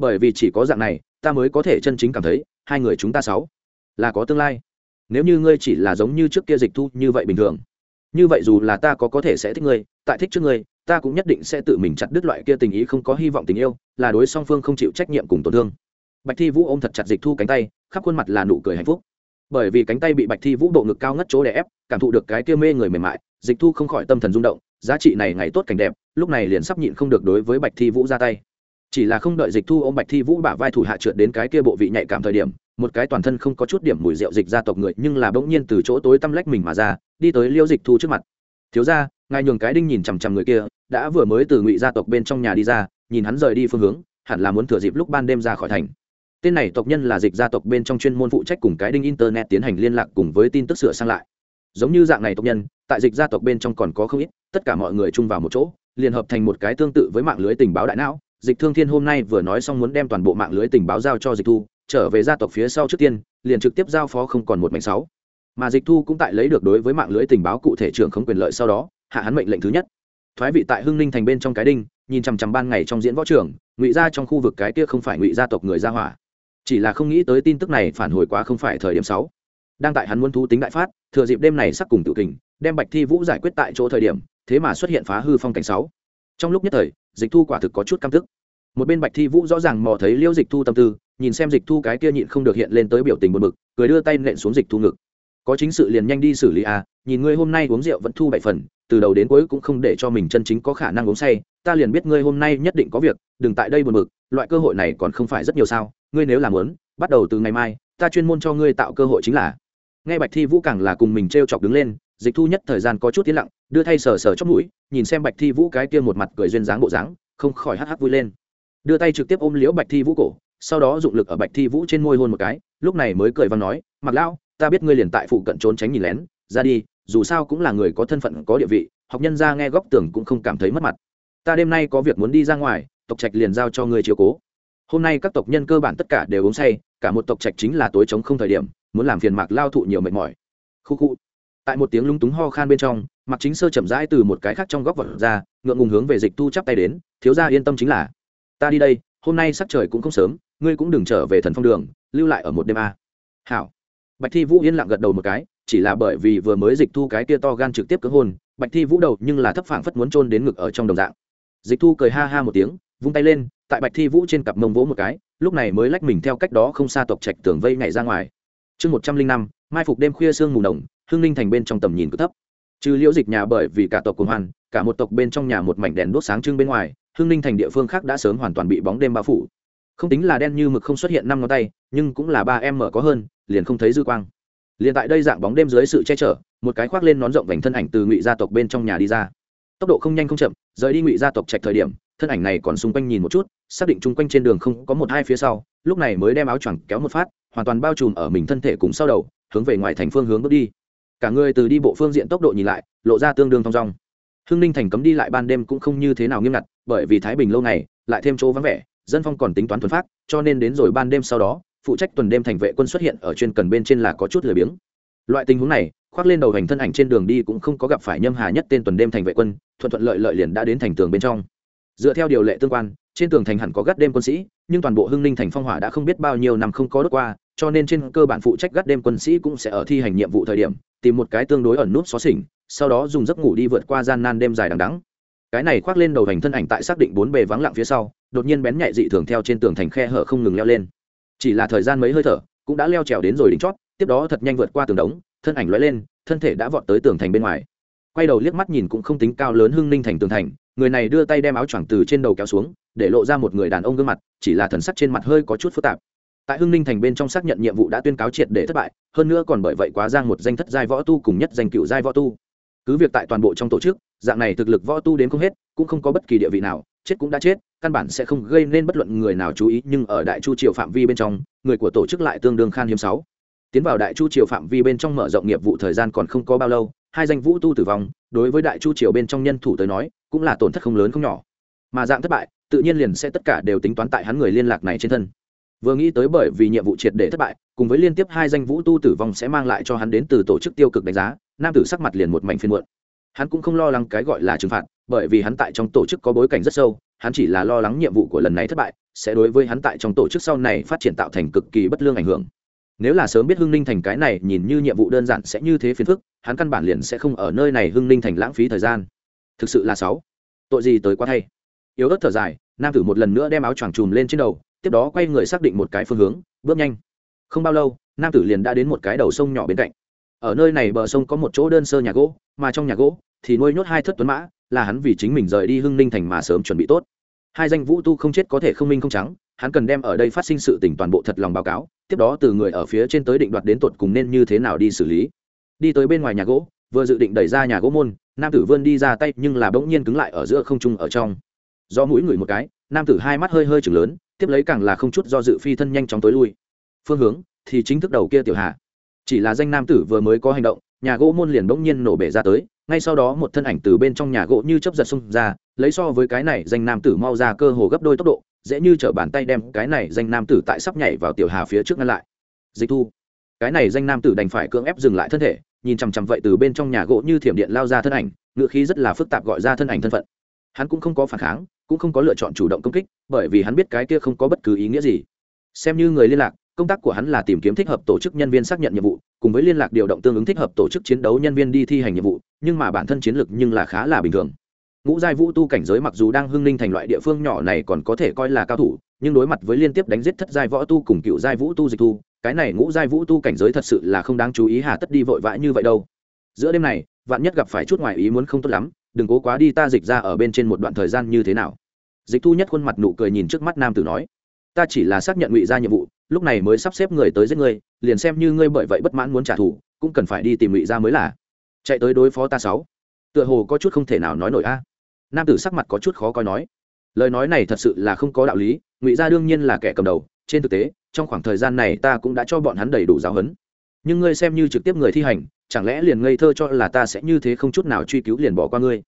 S1: bởi vì chỉ có dạng này, ta mới có thể chân chính cảm thấy, hai người chúng ta sáu, là có tương lai. Nếu như ngươi chỉ là giống như trước kia dịch thu như vậy bình thường, như vậy dù là ta có có thể sẽ thích ngươi, tại thích trước ngươi, ta cũng nhất định sẽ tự mình chặt đứt loại kia tình ý không có hy vọng tình yêu, là đối song phương không chịu trách nhiệm cùng tổn thương. Bạch thi vũ ôm thật chặt dịch thu cánh tay, khắp khuôn mặt là nụ cười hạnh phúc. Bởi vì cánh tay bị bạch thi vũ bộ ngực cao ngất chỗ đè ép, cảm thụ được cái kia mê người mềm mại, dịch thu không khỏi tâm thần rung động, giá trị này ngày tốt cảnh đẹp, lúc này liền sắp nhịn không được đối với bạch thi vũ ra tay chỉ là không đợi dịch thu ôm bạch thi vũ bả vai thủ hạ trượt đến cái kia bộ vị nhạy cảm thời điểm, một cái toàn thân không có chút điểm mùi rượu dịch gia tộc người nhưng là bỗng nhiên từ chỗ tối tăm lách mình mà ra, đi tới liêu dịch thu trước mặt. Thiếu ra ngài nhường cái đinh nhìn chằm chằm người kia, đã vừa mới từ ngụy gia tộc bên trong nhà đi ra, nhìn hắn rời đi phương hướng, hẳn là muốn thừa dịp lúc ban đêm ra khỏi thành. Tên này tộc nhân là dịch gia tộc bên trong chuyên môn phụ trách cùng cái đinh internet tiến hành liên lạc cùng với tin tức sửa sang lại. Giống như dạng này tộc nhân, tại dịch gia tộc bên trong còn có không ít, tất cả mọi người chung vào một chỗ liên hợp thành một cái tương tự với mạng lưới tình báo đại não dịch thương thiên hôm nay vừa nói xong muốn đem toàn bộ mạng lưới tình báo giao cho dịch thu, trở về gia tộc phía sau trước tiên, liền trực tiếp giao phó không còn một mảnh sáu. Mà dịch thu cũng tại lấy được đối với mạng lưới tình báo cụ thể trưởng không quyền lợi sau đó, hạ hắn mệnh lệnh thứ nhất. Thoái vị tại hưng ninh thành bên trong cái đinh, nhìn chằm chằm ban ngày trong diễn võ trưởng ngụy ra trong khu vực cái kia không phải ngụy gia tộc người gia hỏa. Chỉ là không nghĩ tới tin tức này phản hồi quá không phải thời điểm sáu. Đang tại hắn muốn thú tính đại phát, thừa dịp đêm này sắc cùng tự kình, đem bạch thi vũ giải quyết tại chỗ thời điểm, thế mà xuất hiện phá hư phong cảnh sáu. Trong lúc nhất thời dịch thu quả thực có chút căm tức. Một bên bạch thi vũ rõ ràng mò thấy liêu dịch thu tâm tư, nhìn xem dịch thu cái kia nhịn không được hiện lên tới biểu tình buồn bực, cười đưa tay nện xuống dịch thu ngực. Có chính sự liền nhanh đi xử lý à nhìn ngươi hôm nay uống rượu vẫn thu bảy phần, từ đầu đến cuối cũng không để cho mình chân chính có khả năng uống say, ta liền biết ngươi hôm nay nhất định có việc, đừng tại đây buồn bực, loại cơ hội này còn không phải rất nhiều sao, ngươi nếu làm muốn bắt đầu từ ngày mai, ta chuyên môn cho ngươi tạo cơ hội chính là. Nghe bạch thi vũ càng là cùng mình t r e o chọc đứng lên dịch thu nhất thời gian có chút tiến lặng, đưa thay sờ sờ chót mũi, nhìn xem bạch thi vũ cái kia một mặt cười duyên dáng bộ dáng, không khỏi hắc hắc vui lên. Đưa tay trực tiếp ôm liễu bạch thi vũ cổ, sau đó dụng lực ở bạch thi vũ trên môi hôn một cái, lúc này mới cười và nói mặc lão, ta biết ngươi liền tại phụ cận trốn tránh nhìn lén, ra đi, dù sao cũng là người có thân phận, có địa vị, học nhân ra nghe góc tưởng cũng không cảm thấy mất mặt. Ta đêm nay có việc muốn đi ra ngoài, tộc trạch liền giao cho ngươi chiếu cố. Hôm nay các tộc nhân cơ bản tất cả đều uống say, cả một tộc trạch chính là tối trống không thời điểm, muốn làm phiền mạc lao thụ nhiều mệt mỏi. Khu khu tại một tiếng lung túng ho khan bên trong mặc chính sơ chậm rãi từ một cái khác trong góc vật ra, ngượng ngùng hướng về dịch thu chắp tay đến, thiếu gia yên tâm chính là, ta đi đây, hôm nay sắc trời cũng không sớm, ngươi cũng đừng trở về thần phong đường, lưu lại ở một đêm a. Hảo. Bạch thi vũ yên lặng gật đầu một cái, chỉ là bởi vì vừa mới dịch thu cái kia to gan trực tiếp cưỡng hôn, bạch thi vũ đầu nhưng là thấp phảng phất muốn trôn đến ngực ở trong đồng dạng. Dịch thu cười ha ha một tiếng, vung tay lên, tại bạch thi vũ trên cặp mông vỗ một cái, lúc này mới lách mình theo cách đó không xa tộc trạch tường vây nhảy ra ngoài. Chương một trăm linh năm, mai phục đêm khuya sương mù nồng hương linh thành bên trong tầm nhìn cứ thấp. Trừ liễu dịch nhà bởi vì cả tộc cùng hoàn cả một tộc bên trong nhà một mảnh đèn đốt sáng trưng bên ngoài hương linh thành địa phương khác đã sớm hoàn toàn bị bóng đêm bao phủ. Không tính là đen như mực không xuất hiện năm ngón tay, nhưng cũng là ba em mở có hơn, liền không thấy dư quang. Liền tại đây dạng bóng đêm dưới sự che chở, một cái khoác lên nón rộng vành thân ảnh từ ngụy gia tộc bên trong nhà đi ra. Tốc độ không nhanh không chậm, rời đi ngụy gia tộc trạch thời điểm, thân ảnh này còn xung quanh nhìn một chút, xác định chung quanh trên đường không có một hai phía sau, lúc này mới đem áo choàng kéo một phát, hoàn toàn bao trùm ở mình thân thể cùng sau đầu, hướng về ngoài thành phương hướng bước đi cả người từ đi bộ phương diện tốc độ nhìn lại, lộ ra tương đương thong dong. Hưng ninh thành cấm đi lại ban đêm cũng không như thế nào nghiêm ngặt, bởi vì thái bình lâu ngày lại thêm chỗ vắng vẻ, dân phong còn tính toán thuần phát cho nên đến rồi ban đêm sau đó, phụ trách tuần đêm thành vệ quân xuất hiện ở chuyên cần bên trên là có chút lười biếng. Loại tình huống này, khoác lên đầu hành thân ảnh trên đường đi cũng không có gặp phải nhâm hà nhất tên tuần đêm thành vệ quân, thuận thuận lợi lợi liền đã đến thành tường bên trong. Dựa theo điều lệ tương quan, trên tường thành hẳn có gắt đêm quân sĩ, nhưng toàn bộ hưng ninh thành phong hỏa đã không biết bao nhiêu năm không có đốt qua cho nên trên cơ bản phụ trách gắt đêm quân sĩ cũng sẽ ở thi hành nhiệm vụ thời điểm, tìm một cái tương đối ẩn nút xó xỉnh, sau đó dùng giấc ngủ đi vượt qua gian nan đêm dài đằng đắng cái này khoác lên đầu hành thân ảnh tại xác định bốn bề vắng lặng phía sau, đột nhiên bén nhạy dị thường theo trên tường thành khe hở không ngừng leo lên. Chỉ là thời gian mấy hơi thở, cũng đã leo trèo đến rồi đỉnh chót, tiếp đó thật nhanh vượt qua tường đống, thân ảnh lóe lên, thân thể đã vọt tới tường thành bên ngoài. Quay đầu liếc mắt nhìn cũng không tính cao lớn hưng ninh thành tường thành, người này đưa tay đem áo choàng từ trên đầu kéo xuống, để lộ ra một người đàn ông gương mặt, chỉ là thần sắc trên mặt hơi có chút phức tạp tại hưng ninh thành bên trong xác nhận nhiệm vụ đã tuyên cáo triệt để thất bại, hơn nữa còn bởi vậy quá giang một danh thất giai võ tu cùng nhất danh cựu giai võ tu. Cứ việc tại toàn bộ trong tổ chức, dạng này thực lực võ tu đến không hết, cũng không có bất kỳ địa vị nào, chết cũng đã chết, căn bản sẽ không gây nên bất luận người nào chú ý, nhưng ở đại chu triều phạm vi bên trong, người của tổ chức lại tương đương khan hiếm sáu. Tiến vào đại chu triều phạm vi bên trong mở rộng nghiệp vụ thời gian còn không có bao lâu, hai danh vũ tu tử vong, đối với đại chu triều bên trong nhân thủ tới nói, cũng là tổn thất không lớn không nhỏ. Mà dạng thất bại, tự nhiên liền sẽ tất cả đều tính toán tại hắn người liên lạc này trên thân vừa nghĩ tới bởi vì nhiệm vụ triệt để thất bại, cùng với liên tiếp hai danh vũ tu tử vong sẽ mang lại cho hắn đến từ tổ chức tiêu cực đánh giá, nam tử sắc mặt liền một mảnh phiên muộn. Hắn cũng không lo lắng cái gọi là trừng phạt, bởi vì hắn tại trong tổ chức có bối cảnh rất sâu, hắn chỉ là lo lắng nhiệm vụ của lần này thất bại, sẽ đối với hắn tại trong tổ chức sau này phát triển tạo thành cực kỳ bất lương ảnh hưởng. Nếu là sớm biết hưng ninh thành cái này, nhìn như nhiệm vụ đơn giản sẽ như thế phiền phức, hắn căn bản liền sẽ không ở nơi này hưng ninh thành lãng phí thời gian. Thực sự là sáu. Tội gì tới quá thay. Yếu ớt thở dài, nam tử một lần nữa đem áo choàng trùm lên trên đầu tiếp đó quay người xác định một cái phương hướng, bước nhanh. Không bao lâu, nam tử liền đã đến một cái đầu sông nhỏ bên cạnh. Ở nơi này bờ sông có một chỗ đơn sơ nhà gỗ, mà trong nhà gỗ thì nuôi nhốt hai thất tuấn mã, là hắn vì chính mình rời đi hưng ninh thành mà sớm chuẩn bị tốt. Hai danh vũ tu không chết có thể không minh không trắng, hắn cần đem ở đây phát sinh sự tình toàn bộ thật lòng báo cáo, tiếp đó từ người ở phía trên tới định đoạt đến tột cùng nên như thế nào đi xử lý. Đi tới bên ngoài nhà gỗ, vừa dự định đẩy ra nhà gỗ môn, nam tử vươn đi ra tay nhưng là bỗng nhiên cứng lại ở giữa không trung ở trong. Do mũi ngửi một cái, nam tử hai mắt hơi hơi chừng lớn tiếp lấy càng là không chút do dự phi thân nhanh chóng tối lui. Phương hướng thì chính thức đầu kia tiểu hạ. Chỉ là danh nam tử vừa mới có hành động, nhà gỗ môn liền bỗng nhiên nổ bể ra tới, ngay sau đó một thân ảnh từ bên trong nhà gỗ như chấp giật xung ra, lấy so với cái này danh nam tử mau ra cơ hồ gấp đôi tốc độ, dễ như t bàn tay đem cái này danh nam tử tại sắp nhảy vào tiểu hà phía trước ngăn lại. Dịch thu. Cái này danh nam tử đành phải cưỡng ép dừng lại thân thể, nhìn chằm chằm vậy từ bên trong nhà gỗ như thiểm điện lao ra thân ảnh ngựa khí rất là phức tạp gọi ra thân ảnh thân phận. Hắn cũng không có phản kháng cũng không có lựa chọn chủ động công kích, bởi vì hắn biết cái kia không có bất cứ ý nghĩa gì. Xem như người liên lạc, công tác của hắn là tìm kiếm thích hợp tổ chức nhân viên xác nhận nhiệm vụ, cùng với liên lạc điều động tương ứng thích hợp tổ chức chiến đấu nhân viên đi thi hành nhiệm vụ, nhưng mà bản thân chiến lược nhưng là khá là bình thường. Ngũ giai vũ tu cảnh giới mặc dù đang hưng ninh thành loại địa phương nhỏ này còn có thể coi là cao thủ, nhưng đối mặt với liên tiếp đánh giết thất giai võ tu cùng cựu giai vũ tu dịch tu cái này ngũ giai vũ tu cảnh giới thật sự là không đáng chú ý hà tất đi vội vã như vậy đâu. Giữa đêm này, vạn nhất gặp phải chút ngoài ý muốn không tốt lắm đừng cố quá đi ta dịch ra ở bên trên một đoạn thời gian như thế nào. Dịch thu nhất khuôn mặt nụ cười nhìn trước mắt nam tử nói, ta chỉ là xác nhận ngụy ra nhiệm vụ, lúc này mới sắp xếp người tới giết ngươi, liền xem như ngươi bởi vậy bất mãn muốn trả thù, cũng cần phải đi tìm ngụy ra mới là. Chạy tới đối phó ta sáu. Tựa hồ có chút không thể nào nói nổi a. Nam tử sắc mặt có chút khó coi nói, lời nói này thật sự là không có đạo lý, ngụy gia đương nhiên là kẻ cầm đầu, trên thực tế, trong khoảng thời gian này ta cũng đã cho bọn hắn đầy đủ giáo huấn nhưng ngươi xem như trực tiếp người thi hành, chẳng lẽ liền ngây thơ cho là ta sẽ như thế không chút nào truy cứu liền bỏ qua ngươi?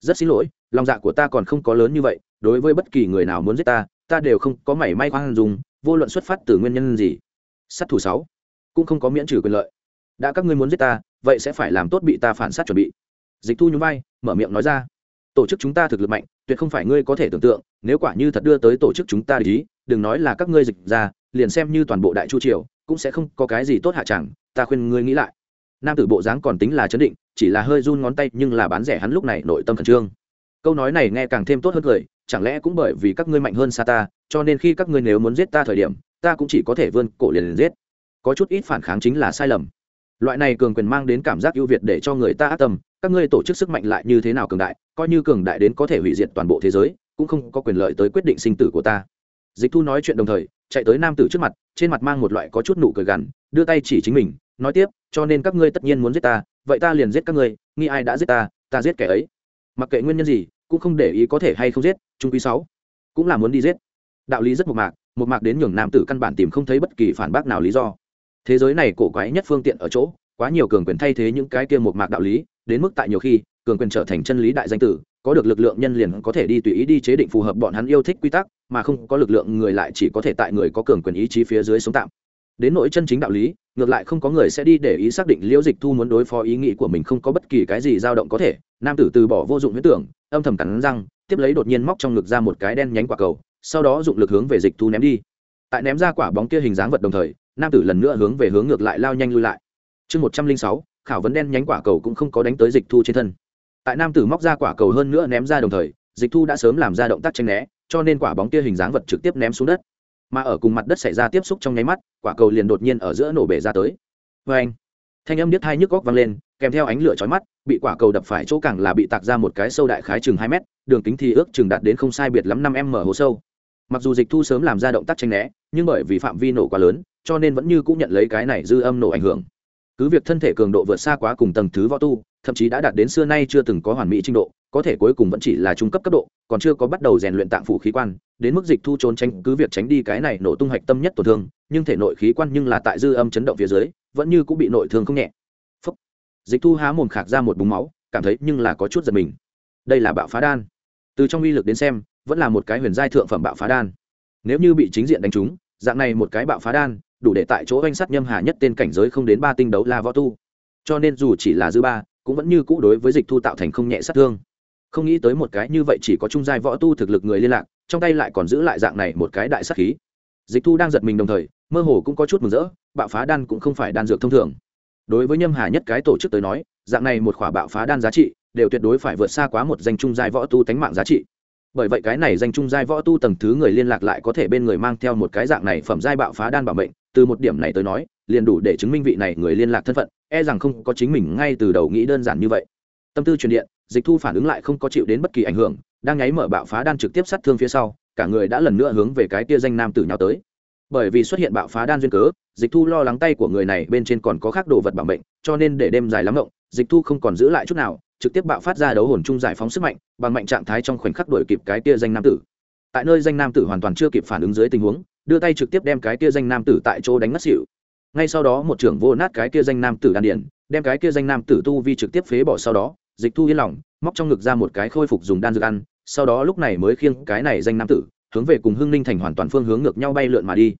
S1: Rất xin lỗi, lòng dạ của ta còn không có lớn như vậy, đối với bất kỳ người nào muốn giết ta ta đều không có mảy may khoan dùng vô luận xuất phát từ nguyên nhân gì. Sát thủ sáu, cũng không có miễn trừ quyền lợi. Đã các ngươi muốn giết ta, vậy sẽ phải làm tốt bị ta phản sát chuẩn bị. Dịch thu nhún vai, mở miệng nói ra. Tổ chức chúng ta thực lực mạnh, tuyệt không phải ngươi có thể tưởng tượng, nếu quả như thật đưa tới tổ chức chúng ta ý, đừng nói là các ngươi dịch ra, liền xem như toàn bộ đại chu triều cũng sẽ không có cái gì tốt hạ chẳng ta khuyên ngươi nghĩ lại. Nam tử bộ dáng còn tính là chấn định chỉ là hơi run ngón tay nhưng là bán rẻ hắn lúc này nội tâm khẩn trương. Câu nói này nghe càng thêm tốt hơn cười chẳng lẽ cũng bởi vì các ngươi mạnh hơn xa ta cho nên khi các ngươi nếu muốn giết ta thời điểm ta cũng chỉ có thể vươn cổ liền, liền giết. Có chút ít phản kháng chính là sai lầm. Loại này cường quyền mang đến cảm giác ưu việt để cho người ta ác tâm các ngươi tổ chức sức mạnh lại như thế nào cường đại coi như cường đại đến có thể hủy diệt toàn bộ thế giới cũng không có quyền lợi tới quyết định sinh tử của ta dịch thu nói chuyện đồng thời, chạy tới nam tử trước mặt, trên mặt mang một loại có chút nụ cười gằn, đưa tay chỉ chính mình, nói tiếp, cho nên các ngươi tất nhiên muốn giết ta, vậy ta liền giết các ngươi, nghi ai đã giết ta ta giết kẻ ấy. Mặc kệ nguyên nhân gì, cũng không để ý có thể hay không giết, trung quý sáu cũng là muốn đi giết. Đạo lý rất một mạc một mạc đến nhường nam tử căn bản tìm không thấy bất kỳ phản bác nào lý do. Thế giới này cổ quái nhất phương tiện ở chỗ, quá nhiều cường quyền thay thế những cái kia một mạc đạo lý, đến mức tại nhiều khi, cường quyền trở thành chân lý đại danh tử có được lực lượng nhân liền có thể đi tùy ý đi chế định phù hợp bọn hắn yêu thích quy tắc, mà không có lực lượng người lại chỉ có thể tại người có cường quyền ý chí phía dưới sống tạm. Đến nỗi chân chính đạo lý, ngược lại không có người sẽ đi để ý xác định liễu dịch thu muốn đối phó ý nghĩ của mình không có bất kỳ cái gì dao động có thể. Nam tử từ bỏ vô dụng huyết tưởng, âm thầm cắn răng, tiếp lấy đột nhiên móc trong ngực ra một cái đen nhánh quả cầu, sau đó dụng lực hướng về dịch thu ném đi. Tại ném ra quả bóng kia hình dáng vật đồng thời, nam tử lần nữa hướng về hướng ngược lại lao nhanh lui lại. Chương một trăm linh sáu, khảo vấn đen nhánh quả cầu cũng không có đánh tới dịch thu trên thân tại nam tử móc ra quả cầu hơn nữa ném ra đồng thời, dịch thu đã sớm làm ra động tác tranh né, cho nên quả bóng kia hình dáng vật trực tiếp ném xuống đất. Mà ở cùng mặt đất xảy ra tiếp xúc trong nháy mắt, quả cầu liền đột nhiên ở giữa nổ bể ra tới. Vê anh thanh âm điếc hai nhức góc vang lên, kèm theo ánh lửa chói mắt, bị quả cầu đập phải chỗ càng là bị tạc ra một cái sâu đại khái chừng hai mét, đường kính thì ước chừng đạt đến không sai biệt lắm năm m hố sâu. Mặc dù dịch thu sớm làm ra động tác tranh né, nhưng bởi vì phạm vi nổ quá lớn, cho nên vẫn như cũng nhận lấy cái này dư âm nổ ảnh hưởng cứ việc thân thể cường độ vượt xa quá cùng tầng thứ võ tu, thậm chí đã đạt đến xưa nay chưa từng có hoàn mỹ trình độ, có thể cuối cùng vẫn chỉ là trung cấp cấp độ, còn chưa có bắt đầu rèn luyện tạng phủ khí quan, đến mức dịch thu trốn tránh, cứ việc tránh đi cái này nổ tung hạch tâm nhất tổn thương, nhưng thể nội khí quan nhưng là tại dư âm chấn động phía dưới, vẫn như cũng bị nội thương không nhẹ. Phúc. dịch thu há mồm khạc ra một búng máu, cảm thấy nhưng là có chút giật mình. Đây là bạo phá đan. Từ trong uy lực đến xem, vẫn là một cái huyền giai thượng phẩm bạo phá đan. Nếu như bị chính diện đánh trúng, dạng này một cái bạo phá đan đủ để tại chỗ oanh sát nhâm hà nhất tên cảnh giới không đến ba tinh đấu la võ tu. Cho nên dù chỉ là dư ba, cũng vẫn như cũ đối với dịch thu tạo thành không nhẹ sát thương. Không nghĩ tới một cái như vậy chỉ có trung giai võ tu thực lực người liên lạc, trong tay lại còn giữ lại dạng này một cái đại sát khí. Dịch thu đang giật mình đồng thời, mơ hồ cũng có chút mừng rỡ, bạo phá đan cũng không phải đan dược thông thường. Đối với nhâm hà nhất cái tổ chức tới nói, dạng này một khỏa bạo phá đan giá trị, đều tuyệt đối phải vượt xa quá một danh trung giai võ tu tánh mạng giá trị. Bởi vậy cái này danh trung giai võ tu tầng thứ người liên lạc lại có thể bên người mang theo một cái dạng này phẩm giai bạo phá đan bảo mệnh từ một điểm này tới nói, liền đủ để chứng minh vị này người liên lạc thân phận e rằng không có chính mình ngay từ đầu nghĩ đơn giản như vậy. Tâm tư truyền điện, dịch thu phản ứng lại không có chịu đến bất kỳ ảnh hưởng, đang nháy mở bạo phá đan trực tiếp sát thương phía sau, cả người đã lần nữa hướng về cái tia danh nam tử nhau tới. Bởi vì xuất hiện bạo phá đan duyên cớ, dịch thu lo lắng tay của người này bên trên còn có khác đồ vật bảo mệnh, cho nên để đêm dài lắm rộng dịch thu không còn giữ lại chút nào, trực tiếp bạo phát ra đấu hồn chung giải phóng sức mạnh, bằng mạnh trạng thái trong khoảnh khắc đuổi kịp cái tia danh nam tử. Tại nơi danh nam tử hoàn toàn chưa kịp phản ứng dưới tình huống đưa tay trực tiếp đem cái kia danh nam tử tại chỗ đánh ngất xỉu. Ngay sau đó một trưởng vô nát cái kia danh nam tử đan điển đem cái kia danh nam tử tu vi trực tiếp phế bỏ sau đó, dịch thu yên lòng, móc trong ngực ra một cái khôi phục dùng đan dược ăn, sau đó lúc này mới khiêng cái này danh nam tử, hướng về cùng hưng ninh thành hoàn toàn phương hướng ngược nhau bay lượn mà đi.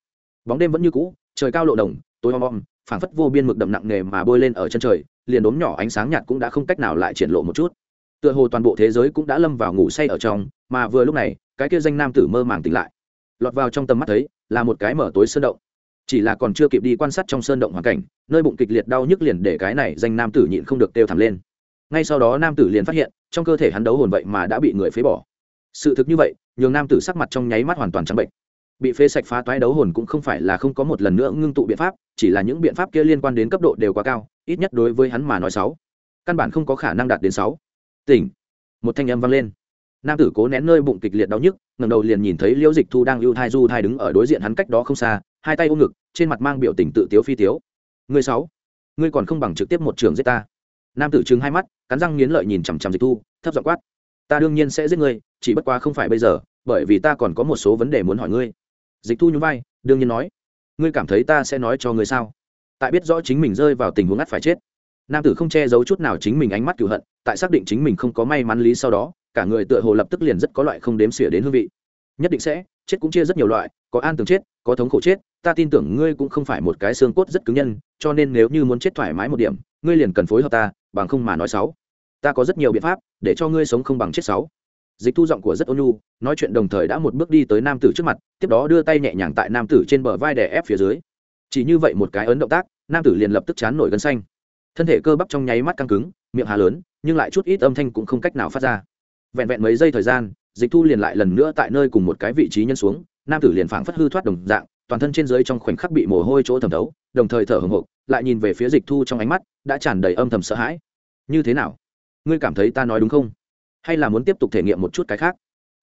S1: Bóng đêm vẫn như cũ, trời cao lộ đồng, tối om om, phảng phất vô biên mực đậm nặng nề mà bôi lên ở chân trời, liền đốm nhỏ ánh sáng nhạt cũng đã không cách nào lại triển lộ một chút. Tựa hồ toàn bộ thế giới cũng đã lâm vào ngủ say ở trong, mà vừa lúc này, cái kia danh nam tử mơ màng tỉnh lại lọt vào trong tầm mắt thấy, là một cái mở tối sơn động. Chỉ là còn chưa kịp đi quan sát trong sơn động hoàn cảnh, nơi bụng kịch liệt đau nhức liền để cái này danh nam tử nhịn không được kêu thẳng lên. Ngay sau đó nam tử liền phát hiện, trong cơ thể hắn đấu hồn vậy mà đã bị người phế bỏ. Sự thực như vậy, nhường nam tử sắc mặt trong nháy mắt hoàn toàn trắng bệnh. Bị phế sạch phá toái đấu hồn cũng không phải là không có một lần nữa ngưng tụ biện pháp, chỉ là những biện pháp kia liên quan đến cấp độ đều quá cao, ít nhất đối với hắn mà nói sáu. Căn bản không có khả năng đạt đến sáu. Tỉnh. Một thanh âm vang lên nam tử cố nén nơi bụng kịch liệt đau nhức, ngẩng đầu liền nhìn thấy liễu dịch thu đang ưu thai du thai đứng ở đối diện hắn cách đó không xa, hai tay ôm ngực, trên mặt mang biểu tình tự tiếu phi tiếu. Người sáu, ngươi còn không bằng trực tiếp một trường giết ta. Nam tử chứng hai mắt, cắn răng nghiến lợi nhìn chằm chằm dịch thu, thấp giọng quát. Ta đương nhiên sẽ giết ngươi, chỉ bất quá không phải bây giờ, bởi vì ta còn có một số vấn đề muốn hỏi ngươi. Dịch thu nhún vai, đương nhiên nói. Ngươi cảm thấy ta sẽ nói cho ngươi sao? Tại biết rõ chính mình rơi vào tình huống ắt phải chết. Nam tử không che giấu chút nào chính mình ánh mắt cựu hận, tại xác định chính mình không có may mắn lý sau đó cả người tựa hồ lập tức liền rất có loại không đếm xỉa đến hương vị. Nhất định sẽ, chết cũng chia rất nhiều loại, có an tường chết, có thống khổ chết, ta tin tưởng ngươi cũng không phải một cái xương cốt rất cứng nhân, cho nên nếu như muốn chết thoải mái một điểm, ngươi liền cần phối hợp ta, bằng không mà nói sáu ta có rất nhiều biện pháp, để cho ngươi sống không bằng chết sáu dịch thu giọng của rất ôn nhu, nói chuyện đồng thời đã một bước đi tới nam tử trước mặt, tiếp đó đưa tay nhẹ nhàng tại nam tử trên bờ vai đè ép phía dưới. Chỉ như vậy một cái ấn động tác, nam tử liền lập tức chán nổi gân xanh. Thân thể cơ bắp trong nháy mắt căng cứng, miệng hà lớn, nhưng lại chút ít âm thanh cũng không cách nào phát ra vẹn vẹn mấy giây thời gian, dịch thu liền lại lần nữa tại nơi cùng một cái vị trí nhân xuống, nam tử liền phảng phất hư thoát đồng dạng, toàn thân trên dưới trong khoảnh khắc bị mồ hôi chỗ thẩm thấu, đồng thời thở hồng hộc, lại nhìn về phía dịch thu trong ánh mắt đã tràn đầy âm thầm sợ hãi. Như thế nào? Ngươi cảm thấy ta nói đúng không? Hay là muốn tiếp tục thể nghiệm một chút cái khác?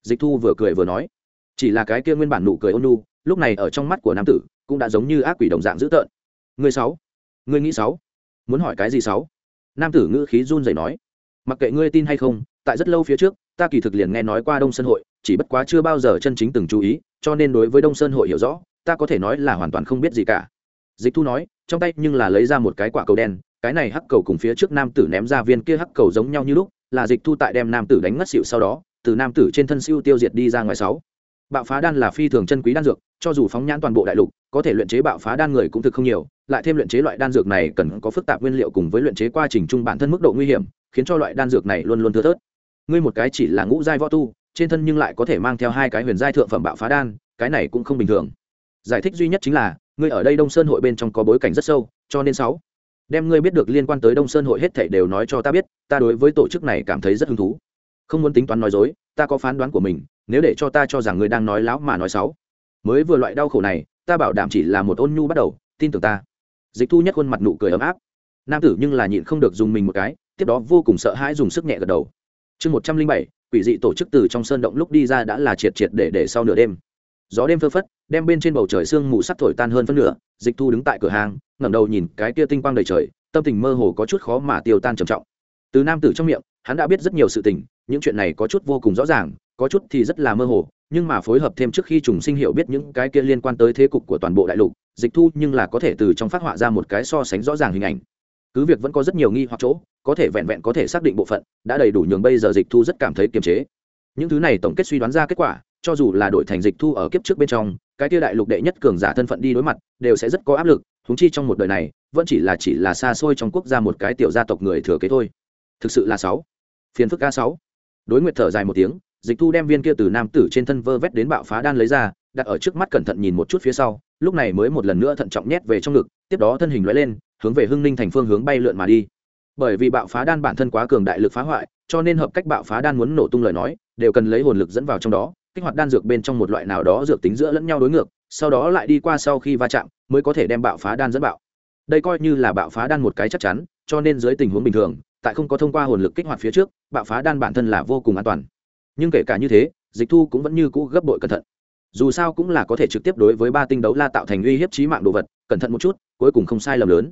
S1: Dịch thu vừa cười vừa nói. Chỉ là cái kia nguyên bản nụ cười ôn nu lúc này ở trong mắt của nam tử cũng đã giống như ác quỷ đồng dạng dữ tợn. Ngươi sáu? Ngươi nghĩ sáu? Muốn hỏi cái gì sáu? Nam tử ngữ khí run rẩy nói. Mặc kệ ngươi tin hay không tại rất lâu phía trước, ta kỳ thực liền nghe nói qua đông sơn hội, chỉ bất quá chưa bao giờ chân chính từng chú ý, cho nên đối với đông sơn hội hiểu rõ, ta có thể nói là hoàn toàn không biết gì cả. Dịch thu nói, trong tay nhưng là lấy ra một cái quả cầu đen, cái này hắc cầu cùng phía trước nam tử ném ra viên kia hắc cầu giống nhau như lúc, là dịch thu tại đem nam tử đánh ngất xịu sau đó, từ nam tử trên thân siêu tiêu diệt đi ra ngoài sáu. Bạo phá đan là phi thường chân quý đan dược, cho dù phóng nhãn toàn bộ đại lục, có thể luyện chế bạo phá đan người cũng thực không nhiều, lại thêm luyện chế loại đan dược này cần có phức tạp nguyên liệu cùng với luyện chế quá trình chung bản thân mức độ nguy hiểm, khiến cho loại đan dược này luôn luôn thưa thớt ngươi một cái chỉ là ngũ giai võ tu, trên thân nhưng lại có thể mang theo hai cái huyền giai thượng phẩm bạo phá đan, cái này cũng không bình thường. Giải thích duy nhất chính là, ngươi ở đây đông sơn hội bên trong có bối cảnh rất sâu, cho nên sáu. Đem ngươi biết được liên quan tới đông sơn hội hết thảy đều nói cho ta biết, ta đối với tổ chức này cảm thấy rất hứng thú. Không muốn tính toán nói dối, ta có phán đoán của mình, nếu để cho ta cho rằng ngươi đang nói láo mà nói xấu mới vừa loại đau khổ này, ta bảo đảm chỉ là một ôn nhu bắt đầu, tin tưởng ta. Dịch thu nhất khuôn mặt nụ cười ấm áp. Nam tử nhưng là nhịn không được dùng mình một cái, tiếp đó vô cùng sợ hãi dùng sức nhẹ gật đầu chương một trăm linh bảy, quỷ dị tổ chức từ trong sơn động lúc đi ra đã là triệt triệt để để sau nửa đêm. Gió đêm phơ phất, đem bên trên bầu trời sương mù sắc thổi tan hơn phân nửa, dịch thu đứng tại cửa hàng, ngẩng đầu nhìn cái kia tinh quang đầy trời, tâm tình mơ hồ có chút khó mà tiêu tan trầm trọng. Từ nam tử trong miệng, hắn đã biết rất nhiều sự tình, những chuyện này có chút vô cùng rõ ràng, có chút thì rất là mơ hồ, nhưng mà phối hợp thêm trước khi trùng sinh hiểu biết những cái kia liên quan tới thế cục của toàn bộ đại lục, dịch thu nhưng là có thể từ trong phát họa ra một cái so sánh rõ ràng hình ảnh cứ việc vẫn có rất nhiều nghi hoặc chỗ, có thể vẹn vẹn có thể xác định bộ phận đã đầy đủ nhường bây giờ dịch thu rất cảm thấy kiềm chế. Những thứ này tổng kết suy đoán ra kết quả, cho dù là đổi thành dịch thu ở kiếp trước bên trong, cái tia đại lục đệ nhất cường giả thân phận đi đối mặt, đều sẽ rất có áp lực húng chi trong một đời này, vẫn chỉ là chỉ là xa xôi trong quốc gia một cái tiểu gia tộc người thừa kế thôi. Thực sự là sáu. Phiền phức ca sáu. Đối nguyệt thở dài một tiếng, dịch thu đem viên kia từ nam tử trên thân vơ vét đến bạo phá đan lấy ra, đặt ở trước mắt cẩn thận nhìn một chút phía sau, lúc này mới một lần nữa thận trọng nhét về trong ngực, tiếp đó thân hình lóe lên hướng về hưng ninh thành phương hướng bay lượn mà đi. Bởi vì bạo phá đan bản thân quá cường đại lực phá hoại, cho nên hợp cách bạo phá đan muốn nổ tung lời nói, đều cần lấy hồn lực dẫn vào trong đó, kích hoạt đan dược bên trong một loại nào đó dược tính giữa lẫn nhau đối ngược, sau đó lại đi qua sau khi va chạm, mới có thể đem bạo phá đan dẫn bạo. Đây coi như là bạo phá đan một cái chắc chắn, cho nên dưới tình huống bình thường, tại không có thông qua hồn lực kích hoạt phía trước, bạo phá đan bản thân là vô cùng an toàn. Nhưng kể cả như thế, dịch thu cũng vẫn như cũ gấp bội cẩn thận. Dù sao cũng là có thể trực tiếp đối với ba tinh đấu la tạo thành uy hiếp trí mạng đồ vật, cẩn thận một chút, cuối cùng không sai lầm lớn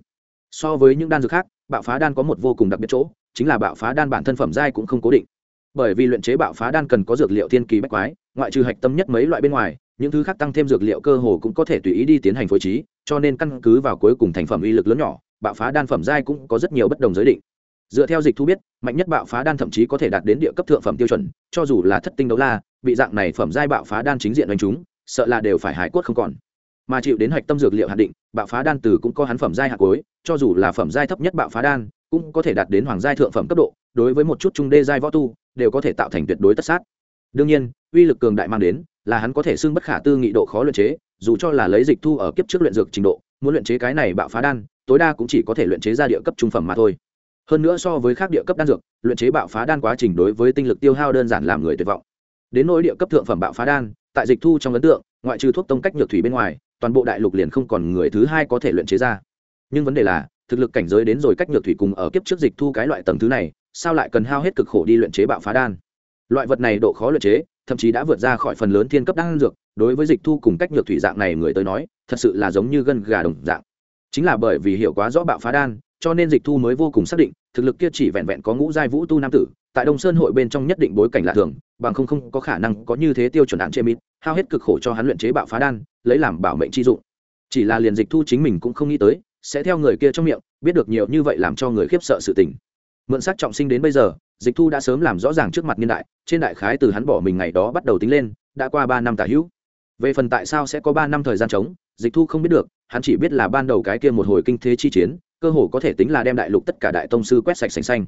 S1: so với những đan dược khác, bạo phá đan có một vô cùng đặc biệt chỗ, chính là bạo phá đan bản thân phẩm giai cũng không cố định. Bởi vì luyện chế bạo phá đan cần có dược liệu thiên kỳ bách quái, ngoại trừ hạch tâm nhất mấy loại bên ngoài, những thứ khác tăng thêm dược liệu cơ hồ cũng có thể tùy ý đi tiến hành phối trí, cho nên căn cứ vào cuối cùng thành phẩm uy lực lớn nhỏ, bạo phá đan phẩm giai cũng có rất nhiều bất đồng giới định. Dựa theo dịch thu biết, mạnh nhất bạo phá đan thậm chí có thể đạt đến địa cấp thượng phẩm tiêu chuẩn, cho dù là thất tinh đấu la, bị dạng này phẩm giai bạo phá đan chính diện đánh chúng sợ là đều phải hải quất không còn mà chịu đến hạch tâm dược liệu hạn định, bạo phá đan từ cũng có hắn phẩm giai hạt cuối, cho dù là phẩm giai thấp nhất bạo phá đan, cũng có thể đạt đến hoàng giai thượng phẩm cấp độ, đối với một chút trung đê giai võ tu, đều có thể tạo thành tuyệt đối tất sát. Đương nhiên, uy lực cường đại mang đến, là hắn có thể xưng bất khả tư nghị độ khó luyện chế, dù cho là lấy dịch thu ở kiếp trước luyện dược trình độ, muốn luyện chế cái này bạo phá đan, tối đa cũng chỉ có thể luyện chế ra địa cấp trung phẩm mà thôi. Hơn nữa so với các địa cấp đan dược, luyện chế bạo phá đan quá trình đối với tinh lực tiêu hao đơn giản làm người tuyệt vọng. Đến nỗi địa cấp thượng phẩm bạo phá đan, tại dịch thu trong ấn tượng, ngoại trừ thuốc tông cách nhược thủy bên ngoài toàn bộ đại lục liền không còn người thứ hai có thể luyện chế ra. Nhưng vấn đề là, thực lực cảnh giới đến rồi cách nhược thủy cùng ở kiếp trước dịch thu cái loại tầng thứ này, sao lại cần hao hết cực khổ đi luyện chế bạo phá đan? Loại vật này độ khó luyện chế, thậm chí đã vượt ra khỏi phần lớn thiên cấp đan dược, đối với dịch thu cùng cách nhược thủy dạng này người tới nói, thật sự là giống như gân gà đồng dạng. Chính là bởi vì hiểu quá rõ bạo phá đan, cho nên dịch thu mới vô cùng xác định, thực lực kia chỉ vẹn vẹn có ngũ giai vũ tu nam tử tại đông sơn hội bên trong nhất định bối cảnh lạ thường, bằng không không có khả năng có như thế tiêu chuẩn đạn chế mít, hao hết cực khổ cho hắn luyện chế bạo phá đan, lấy làm bảo mệnh chi dụng. Chỉ là liền dịch thu chính mình cũng không nghĩ tới, sẽ theo người kia trong miệng, biết được nhiều như vậy làm cho người khiếp sợ sự tình. Mượn sắc trọng sinh đến bây giờ, dịch thu đã sớm làm rõ ràng trước mặt niên đại, trên đại khái từ hắn bỏ mình ngày đó bắt đầu tính lên, đã qua ba năm tả hữu. Về phần tại sao sẽ có ba năm thời gian trống, dịch thu không biết được, hắn chỉ biết là ban đầu cái kia một hồi kinh thế chi chiến, cơ hồ có thể tính là đem đại lục tất cả đại tông sư quét sạch sành xanh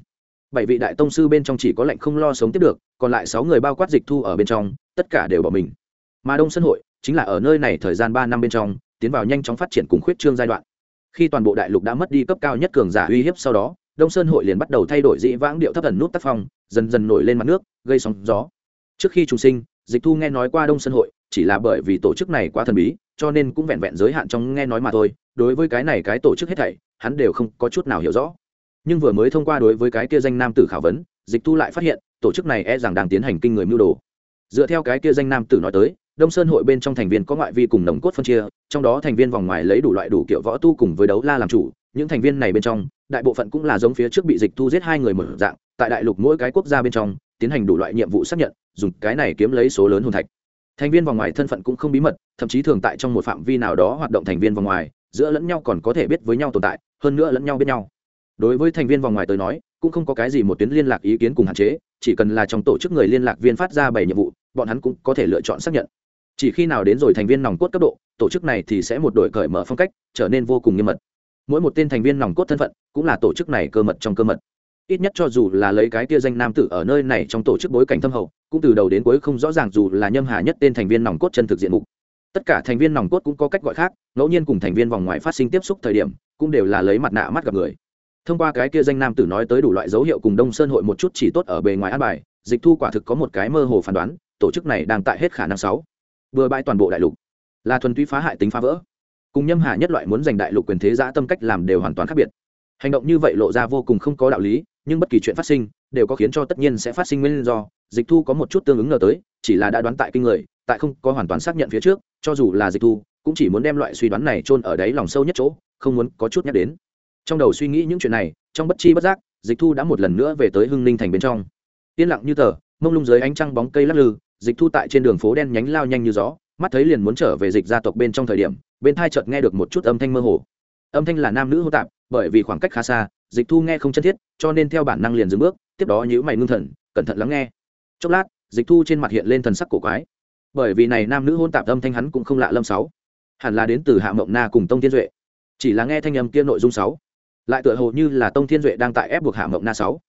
S1: bảy vị đại tông sư bên trong chỉ có lệnh không lo sống tiếp được, còn lại sáu người bao quát dịch thu ở bên trong, tất cả đều bỏ mình. Mà đông sân hội chính là ở nơi này thời gian ba năm bên trong, tiến vào nhanh chóng phát triển cùng khuyết trương giai đoạn. Khi toàn bộ đại lục đã mất đi cấp cao nhất cường giả uy hiếp sau đó, đông sơn hội liền bắt đầu thay đổi dĩ vãng điệu thấp thần nút tác phong, dần dần nổi lên mặt nước, gây sóng gió. Trước khi trùng sinh, dịch thu nghe nói qua đông sơn hội, chỉ là bởi vì tổ chức này quá thần bí, cho nên cũng vẹn vẹn giới hạn trong nghe nói mà thôi. Đối với cái này cái tổ chức hết thảy, hắn đều không có chút nào hiểu rõ nhưng vừa mới thông qua đối với cái kia danh nam tử khảo vấn, dịch thu lại phát hiện, tổ chức này e rằng đang tiến hành kinh người mưu đồ. Dựa theo cái kia danh nam tử nói tới, đông sơn hội bên trong thành viên có ngoại vi cùng nồng cốt phân chia, trong đó thành viên vòng ngoài lấy đủ loại đủ kiểu võ tu cùng với đấu la làm chủ, những thành viên này bên trong, đại bộ phận cũng là giống phía trước bị dịch thu giết hai người mở dạng, tại đại lục mỗi cái quốc gia bên trong, tiến hành đủ loại nhiệm vụ xác nhận, dùng cái này kiếm lấy số lớn hồn thạch. Thành viên vòng ngoài thân phận cũng không bí mật, thậm chí thường tại trong một phạm vi nào đó hoạt động thành viên vòng ngoài, giữa lẫn nhau còn có thể biết với nhau tồn tại, hơn nữa lẫn nhau biết nhau đối với thành viên vòng ngoài tới nói, cũng không có cái gì một tuyến liên lạc ý kiến cùng hạn chế, chỉ cần là trong tổ chức người liên lạc viên phát ra bảy nhiệm vụ, bọn hắn cũng có thể lựa chọn xác nhận. Chỉ khi nào đến rồi thành viên nòng cốt cấp độ, tổ chức này thì sẽ một đổi cởi mở phong cách, trở nên vô cùng nghiêm mật. Mỗi một tên thành viên nòng cốt thân phận, cũng là tổ chức này cơ mật trong cơ mật. Ít nhất cho dù là lấy cái tia danh nam tử ở nơi này trong tổ chức bối cảnh thâm hậu, cũng từ đầu đến cuối không rõ ràng dù là nhâm hà nhất tên thành viên nòng cốt chân thực diện mục. Tất cả thành viên nòng cốt cũng có cách gọi khác, ngẫu nhiên cùng thành viên vòng ngoài phát sinh tiếp xúc thời điểm, cũng đều là lấy mặt nạ mắt gặp người thông qua cái kia danh nam tử nói tới đủ loại dấu hiệu cùng đông sơn hội một chút chỉ tốt ở bề ngoài an bài, dịch thu quả thực có một cái mơ hồ phán đoán, tổ chức này đang tại hết khả năng sáu. Vừa bãi toàn bộ đại lục, là thuần túy phá hại tính phá vỡ. Cùng nhâm hà nhất loại muốn giành đại lục quyền thế giã tâm cách làm đều hoàn toàn khác biệt. Hành động như vậy lộ ra vô cùng không có đạo lý, nhưng bất kỳ chuyện phát sinh, đều có khiến cho tất nhiên sẽ phát sinh nguyên do. Dịch thu có một chút tương ứng ngờ tới, chỉ là đã đoán tại kinh người, tại không có hoàn toàn xác nhận phía trước, cho dù là dịch thu, cũng chỉ muốn đem loại suy đoán này chôn ở đáy lòng sâu nhất chỗ, không muốn có chút nhắc đến trong đầu suy nghĩ những chuyện này, trong bất chi bất giác, dịch thu đã một lần nữa về tới hưng ninh thành bên trong. Yên lặng như tờ, mông lung dưới ánh trăng bóng cây lắc lư, dịch thu tại trên đường phố đen nhánh lao nhanh như gió, mắt thấy liền muốn trở về dịch gia tộc bên trong thời điểm, bên thai chợt nghe được một chút âm thanh mơ hồ. Âm thanh là nam nữ hô tạp, bởi vì khoảng cách khá xa, dịch thu nghe không chân thiết, cho nên theo bản năng liền dừng bước, tiếp đó nhữ mày ngưng thần, cẩn thận lắng nghe. Chốc lát, dịch thu trên mặt hiện lên thần sắc cổ quái. Bởi vì này nam nữ hôn tạp âm thanh hắn cũng không lạ lâm sáu. Hẳn là đến từ hạ mộng na cùng tông thiên duệ. Chỉ là nghe thanh âm kia nội dung sáu lại tựa hồ như là tông thiên duệ đang tại ép buộc hạ mộng na sáu.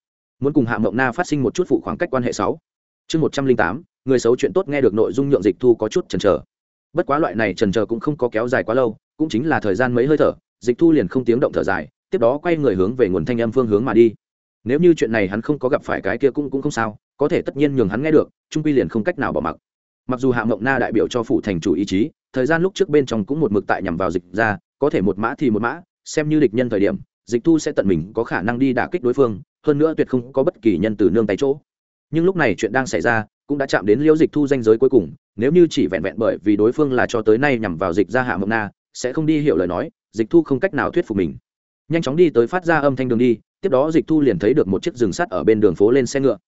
S1: Muốn cùng hạ mộng na phát sinh một chút phụ khoảng cách quan hệ sáu. Chương một trăm linh tám, người xấu chuyện tốt nghe được nội dung nhượng dịch thu có chút chần chờ. Bất quá loại này trần chờ cũng không có kéo dài quá lâu, cũng chính là thời gian mấy hơi thở, dịch thu liền không tiếng động thở dài, tiếp đó quay người hướng về nguồn thanh âm phương hướng mà đi. Nếu như chuyện này hắn không có gặp phải cái kia cũng cũng không sao, có thể tất nhiên nhường hắn nghe được, trung quy liền không cách nào bỏ mặc. Mặc dù hạ mộng na đại biểu cho phủ thành chủ ý chí, thời gian lúc trước bên trong cũng một mực tại nhằm vào dịch ra, có thể một mã thì một mã, xem như địch nhân thời điểm dịch thu sẽ tận mình có khả năng đi đả kích đối phương, hơn nữa tuyệt không có bất kỳ nhân từ nương tay chỗ. Nhưng lúc này chuyện đang xảy ra cũng đã chạm đến liễu dịch thu danh giới cuối cùng, nếu như chỉ vẹn vẹn bởi vì đối phương là cho tới nay nhằm vào dịch ra hạ mộng na, sẽ không đi hiểu lời nói, dịch thu không cách nào thuyết phục mình. Nhanh chóng đi tới phát ra âm thanh đường đi, tiếp đó dịch thu liền thấy được một chiếc rừng sắt ở bên đường phố lên xe ngựa.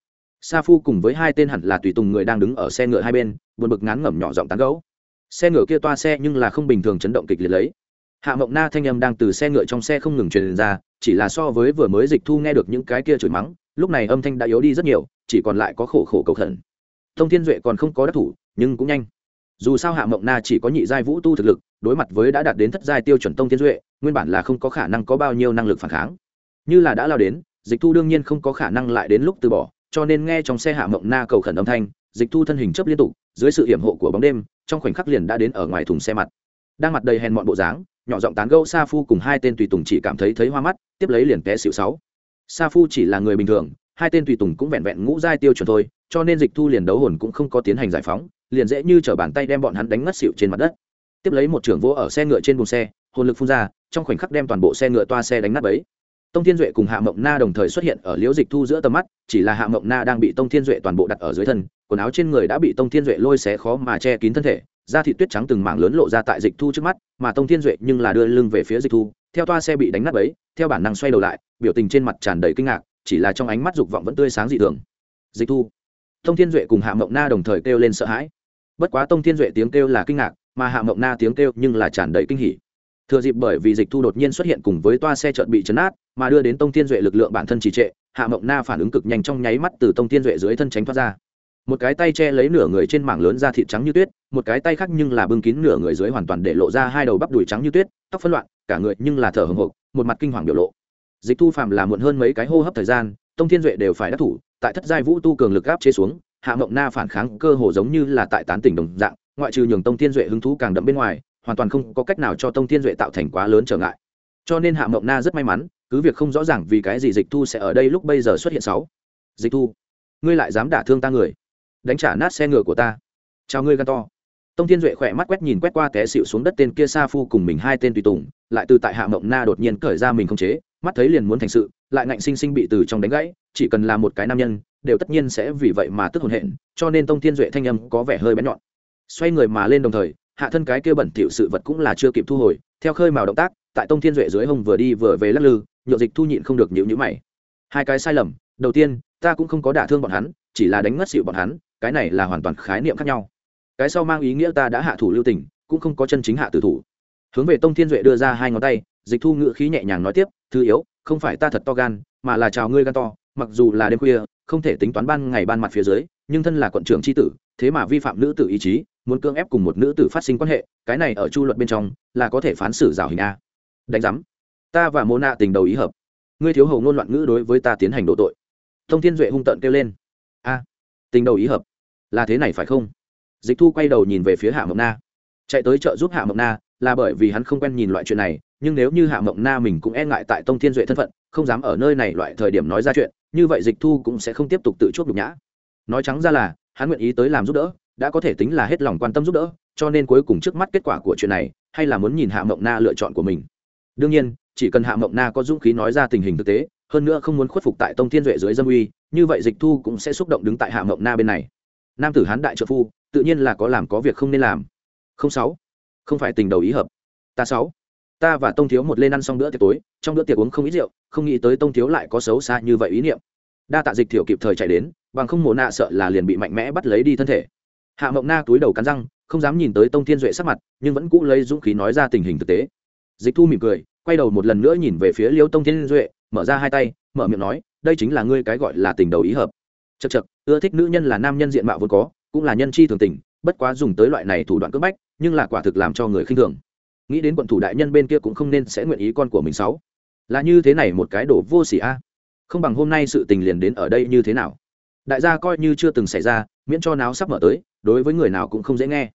S1: Sa phu cùng với hai tên hẳn là tùy tùng người đang đứng ở xe ngựa hai bên, buồn bực ngán ngẩm nhỏ giọng tán gấu xe ngựa kia toa xe nhưng là không bình thường chấn động kịch liệt lấy hạ mộng na thanh âm đang từ xe ngựa trong xe không ngừng truyền ra, chỉ là so với vừa mới dịch thu nghe được những cái kia chửi mắng, lúc này âm thanh đã yếu đi rất nhiều, chỉ còn lại có khổ khổ cầu thần thông thiên duệ còn không có đắc thủ, nhưng cũng nhanh. Dù sao hạ mộng na chỉ có nhị giai vũ tu thực lực, đối mặt với đã đạt đến thất giai tiêu chuẩn tông thiên duệ, nguyên bản là không có khả năng có bao nhiêu năng lực phản kháng. Như là đã lao đến, dịch thu đương nhiên không có khả năng lại đến lúc từ bỏ, cho nên nghe trong xe hạ mộng na cầu khẩn âm thanh, dịch thu thân hình chấp liên tục, dưới sự hiểm hộ của bóng đêm, trong khoảnh khắc liền đã đến ở ngoài thùng xe mặt. Đang mặt đầy hèn mọn bộ dáng nhỏ giọng tán gẫu sa phu cùng hai tên tùy tùng chỉ cảm thấy thấy hoa mắt, tiếp lấy liền té xịu sáu. Sa phu chỉ là người bình thường, hai tên tùy tùng cũng vẹn vẹn ngũ giai tiêu chuẩn thôi, cho nên dịch thu liền đấu hồn cũng không có tiến hành giải phóng, liền dễ như t bàn tay đem bọn hắn đánh ngất xịu trên mặt đất. Tiếp lấy một trưởng vỗ ở xe ngựa trên bùn xe, hồn lực phun ra, trong khoảnh khắc đem toàn bộ xe ngựa toa xe đánh nát bấy. Tông thiên duệ cùng hạ mộng na đồng thời xuất hiện ở liễu dịch thu giữa tầm mắt, chỉ là hạ mộng na đang bị tông thiên duệ toàn bộ đặt ở dưới thân quần áo trên người đã bị tông thiên duệ lôi xé khó mà che kín thân thể da thị tuyết trắng từng mảng lớn lộ ra tại dịch thu trước mắt mà tông thiên duệ nhưng là đưa lưng về phía dịch thu theo toa xe bị đánh nát ấy, theo bản năng xoay đầu lại biểu tình trên mặt tràn đầy kinh ngạc chỉ là trong ánh mắt dục vọng vẫn tươi sáng dị thường. Dịch thu. Tông thiên duệ cùng hạ mộng na đồng thời kêu lên sợ hãi. Bất quá tông thiên duệ tiếng kêu là kinh ngạc mà hạ mộng na tiếng kêu nhưng là tràn đầy kinh hỉ. Thừa dịp bởi vì dịch thu đột nhiên xuất hiện cùng với toa xe chợt bị chấn át mà đưa đến tông thiên duệ lực lượng bản thân trì trệ hạ mộng na phản ứng cực nhanh trong nháy mắt từ tông thiên duệ dưới thân tránh thoát ra một cái tay che lấy nửa người trên mảng lớn da thịt trắng như tuyết, một cái tay khác nhưng là bưng kín nửa người dưới hoàn toàn để lộ ra hai đầu bắp đùi trắng như tuyết, tóc phân loạn, cả người nhưng là thở hồng hộc, một mặt kinh hoàng biểu lộ. Dịch thu phạm là muộn hơn mấy cái hô hấp thời gian, tông thiên duệ đều phải đắc thủ, tại thất giai vũ tu cường lực áp chế xuống, hạ mộng na phản kháng cơ hồ giống như là tại tán tỉnh đồng dạng, ngoại trừ nhường tông thiên duệ hứng thú càng đậm bên ngoài, hoàn toàn không có cách nào cho tông thiên duệ tạo thành quá lớn trở ngại. Cho nên hạ mộng na rất may mắn, cứ việc không rõ ràng vì cái gì dịch thu sẽ ở đây lúc bây giờ xuất hiện sáu. Dịch thu, ngươi lại dám đả thương ta người? Đánh trả nát xe ngựa của ta. Chào ngươi gan to. Tông thiên duệ khỏe mắt quét nhìn quét qua té xịu xuống đất tên kia sa phu cùng mình hai tên tùy tùng, lại từ tại hạ mộng na đột nhiên cởi ra mình không chế, mắt thấy liền muốn thành sự, lại ngạnh sinh sinh bị từ trong đánh gãy, chỉ cần là một cái nam nhân, đều tất nhiên sẽ vì vậy mà tức hồn hện, cho nên tông thiên duệ thanh âm có vẻ hơi bén nhọn. Xoay người mà lên đồng thời, hạ thân cái kia bẩn thỉu sự vật cũng là chưa kịp thu hồi, theo khơi mào động tác, tại tông thiên duệ dưới hông vừa đi vừa về lắc lư nhựa dịch thu nhịn không được nhịu nhữ mày. Hai cái sai lầm, đầu tiên, ta cũng không có đả thương bọn hắn, chỉ là đánh ngất xịu bọn hắn cái này là hoàn toàn khái niệm khác nhau. Cái sau mang ý nghĩa ta đã hạ thủ lưu tình, cũng không có chân chính hạ tử thủ. Hướng về tông thiên duệ đưa ra hai ngón tay, dịch thu ngự khí nhẹ nhàng nói tiếp thư yếu, không phải ta thật to gan, mà là chào ngươi gan to, mặc dù là đêm khuya, không thể tính toán ban ngày ban mặt phía dưới, nhưng thân là quận trưởng tri tử, thế mà vi phạm nữ tử ý chí, muốn cưỡng ép cùng một nữ tử phát sinh quan hệ, cái này ở chu luật bên trong, là có thể phán xử rào hình a. Đánh giám, ta và mô nạ tình đầu ý hợp. Ngươi thiếu hầu ngôn loạn ngữ đối với ta tiến hành độ tội. Thông thiên duệ hung tợn kêu lên, a, tình đầu ý hợp là thế này phải không? Dịch thu quay đầu nhìn về phía hạ mộng na. Chạy tới chợ giúp hạ mộng na, là bởi vì hắn không quen nhìn loại chuyện này, nhưng nếu như hạ mộng na mình cũng e ngại tại tông thiên duệ thân phận, không dám ở nơi này loại thời điểm nói ra chuyện, như vậy dịch thu cũng sẽ không tiếp tục tự chuốc nhục nhã. Nói trắng ra là, hắn nguyện ý tới làm giúp đỡ, đã có thể tính là hết lòng quan tâm giúp đỡ, cho nên cuối cùng trước mắt kết quả của chuyện này, hay là muốn nhìn hạ mộng na lựa chọn của mình. Đương nhiên, chỉ cần hạ mộng na có dũng khí nói ra tình hình thực tế, hơn nữa không muốn khuất phục tại tông thiên duệ dưới dâm uy, như vậy dịch thu cũng sẽ xúc động đứng tại hạ mộng na bên này nam tử hán đại trợ phu, tự nhiên là có làm có việc không nên làm. Không sáu, không phải tình đầu ý hợp. Ta sáu, ta và tông thiếu một lên ăn xong bữa tiệc tối, trong bữa tiệc uống không ít rượu, không nghĩ tới tông thiếu lại có xấu xa như vậy ý niệm. Đa tạ dịch thiểu kịp thời chạy đến, bằng không mồ nạ sợ là liền bị mạnh mẽ bắt lấy đi thân thể. Hạ mộng na túi đầu cắn răng, không dám nhìn tới tông thiên duệ sắc mặt, nhưng vẫn cũ lấy dũng khí nói ra tình hình thực tế. Dịch thu mỉm cười, quay đầu một lần nữa nhìn về phía liêu tông thiên duệ, mở ra hai tay, mở miệng nói, đây chính là ngươi cái gọi là tình đầu ý hợp chật chật ưa thích nữ nhân là nam nhân diện mạo vốn có, cũng là nhân chi thường tình, bất quá dùng tới loại này thủ đoạn cướp bách, nhưng là quả thực làm cho người khinh thường. Nghĩ đến quận thủ đại nhân bên kia cũng không nên sẽ nguyện ý con của mình sáu là như thế này một cái đổ vô xỉ a. Không bằng hôm nay sự tình liền đến ở đây như thế nào? Đại gia coi như chưa từng xảy ra, miễn cho náo sắp mở tới, đối với người nào cũng không dễ nghe.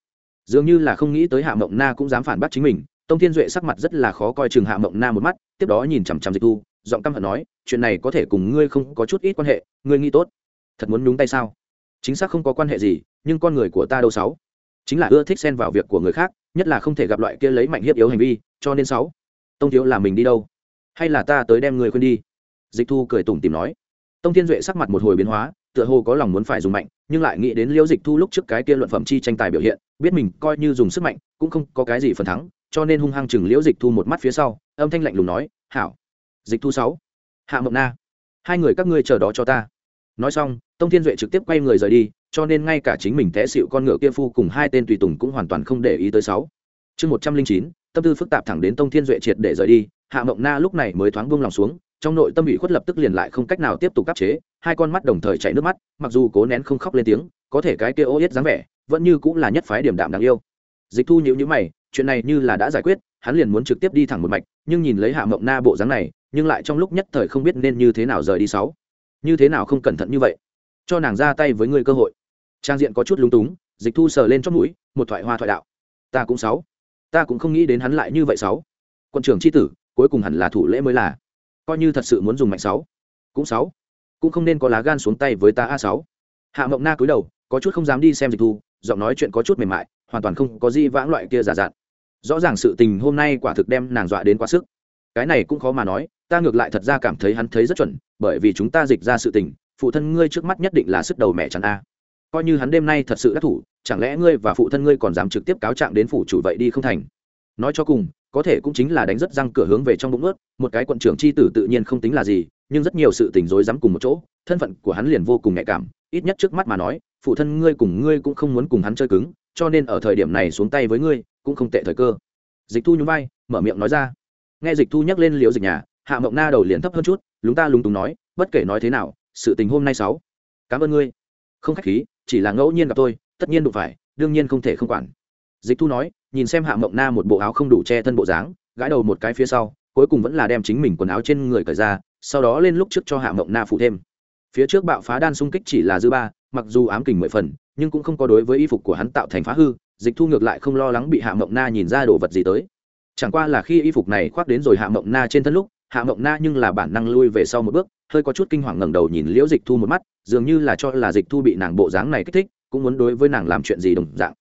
S1: Dường như là không nghĩ tới hạ mộng na cũng dám phản bác chính mình, tông thiên duệ sắc mặt rất là khó coi chừng hạ mộng na một mắt, tiếp đó nhìn chằm chằm dịch thu, giọng căm hận nói, chuyện này có thể cùng ngươi không có chút ít quan hệ, ngươi nghĩ tốt thật muốn nhúng tay sao? Chính xác không có quan hệ gì, nhưng con người của ta đâu sáu? Chính là ưa thích xen vào việc của người khác, nhất là không thể gặp loại kia lấy mạnh hiếp yếu hành vi, cho nên sáu. Tông thiếu là mình đi đâu? Hay là ta tới đem người khuyên đi? Dịch thu cười tủm tìm nói. Tông thiên duệ sắc mặt một hồi biến hóa, tựa hồ có lòng muốn phải dùng mạnh, nhưng lại nghĩ đến liễu dịch thu lúc trước cái kia luận phẩm chi tranh tài biểu hiện, biết mình coi như dùng sức mạnh, cũng không có cái gì phần thắng, cho nên hung hăng chừng liễu dịch thu một mắt phía sau, âm thanh lạnh lùng nói, hảo. Dịch thu sáu. Hạ mộng na, hai người các ngươi chờ đó cho ta nói xong, tông thiên duệ trực tiếp quay người rời đi, cho nên ngay cả chính mình té xịu con ngựa kia phu cùng hai tên tùy tùng cũng hoàn toàn không để ý tới sáu. Chương một trăm linh chín, tâm tư phức tạp thẳng đến tông thiên duệ triệt để rời đi, hạ mộng na lúc này mới thoáng buông lòng xuống, trong nội tâm bị khuất lập tức liền lại không cách nào tiếp tục áp chế, hai con mắt đồng thời chảy nước mắt, mặc dù cố nén không khóc lên tiếng, có thể cái kia ô yết dáng vẻ, vẫn như cũng là nhất phái điểm đạm đáng yêu. Dịch thu nhữ nhữ mày, chuyện này như là đã giải quyết, hắn liền muốn trực tiếp đi thẳng một mạch, nhưng nhìn lấy hạ mộng na bộ dáng này, nhưng lại trong lúc nhất thời không biết nên như thế nào rời đi sáu như thế nào không cẩn thận như vậy? Cho nàng ra tay với ngươi cơ hội. Trang diện có chút lúng túng, dịch thu sờ lên chót mũi, một thoại hoa thoại đạo. Ta cũng sáu. Ta cũng không nghĩ đến hắn lại như vậy sáu. Quân trưởng c h i tử, cuối cùng hẳn là thủ lễ mới là. Coi như thật sự muốn dùng mạnh sáu. Cũng sáu. Cũng không nên có lá gan xuống tay với ta a sáu. Hạ mộng na cúi đầu, có chút không dám đi xem dịch thu, giọng nói chuyện có chút mềm mại, hoàn toàn không có gì vãng loại kia giả dặn rõ ràng sự tình hôm nay quả thực đem nàng dọa đến quá sức. Cái này cũng khó mà nói ta ngược lại thật ra cảm thấy hắn thấy rất chuẩn, bởi vì chúng ta dịch ra sự tình, phụ thân ngươi trước mắt nhất định là sức đầu mẹ chắn a. Coi như hắn đêm nay thật sự đắc thủ, chẳng lẽ ngươi và phụ thân ngươi còn dám trực tiếp cáo trạng đến phủ chủ vậy đi không thành? Nói cho cùng, có thể cũng chính là đánh rất răng cửa hướng về trong bụng ướt, một cái quận trưởng c h i tử tự nhiên không tính là gì, nhưng rất nhiều sự tình rối rắm cùng một chỗ, thân phận của hắn liền vô cùng nhạy cảm, ít nhất trước mắt mà nói, phụ thân ngươi cùng ngươi cũng không muốn cùng hắn chơi cứng, cho nên ở thời điểm này xuống tay với ngươi, cũng không tệ thời cơ. Dịch thu nhún vai, mở miệng nói ra. Nghe dịch thu nhắc lên liều dịch nhà hạ mộng na đầu liền thấp hơn chút, lúng ta lúng túng nói, bất kể nói thế nào, sự tình hôm nay sáu. Cảm ơn ngươi. Không khách khí, chỉ là ngẫu nhiên gặp tôi, tất nhiên đụng phải, đương nhiên không thể không quản. Dịch thu nói, nhìn xem hạ mộng na một bộ áo không đủ che thân bộ dáng, gãi đầu một cái phía sau, cuối cùng vẫn là đem chính mình quần áo trên người cởi ra, sau đó lên lúc trước cho hạ mộng na phụ thêm. Phía trước bạo phá đan xung kích chỉ là dư ba, mặc dù ám kình mười phần, nhưng cũng không có đối với y phục của hắn tạo thành phá hư, dịch thu ngược lại không lo lắng bị hạ mộng na nhìn ra đồ vật gì tới. Chẳng qua là khi y phục này khoác đến rồi hạ mộng na trên thân lúc hạ mộng na nhưng là bản năng lui về sau một bước, hơi có chút kinh hoàng ngẩng đầu nhìn liễu dịch thu một mắt, dường như là cho là dịch thu bị nàng bộ dáng này kích thích, cũng muốn đối với nàng làm chuyện gì đồng dạng.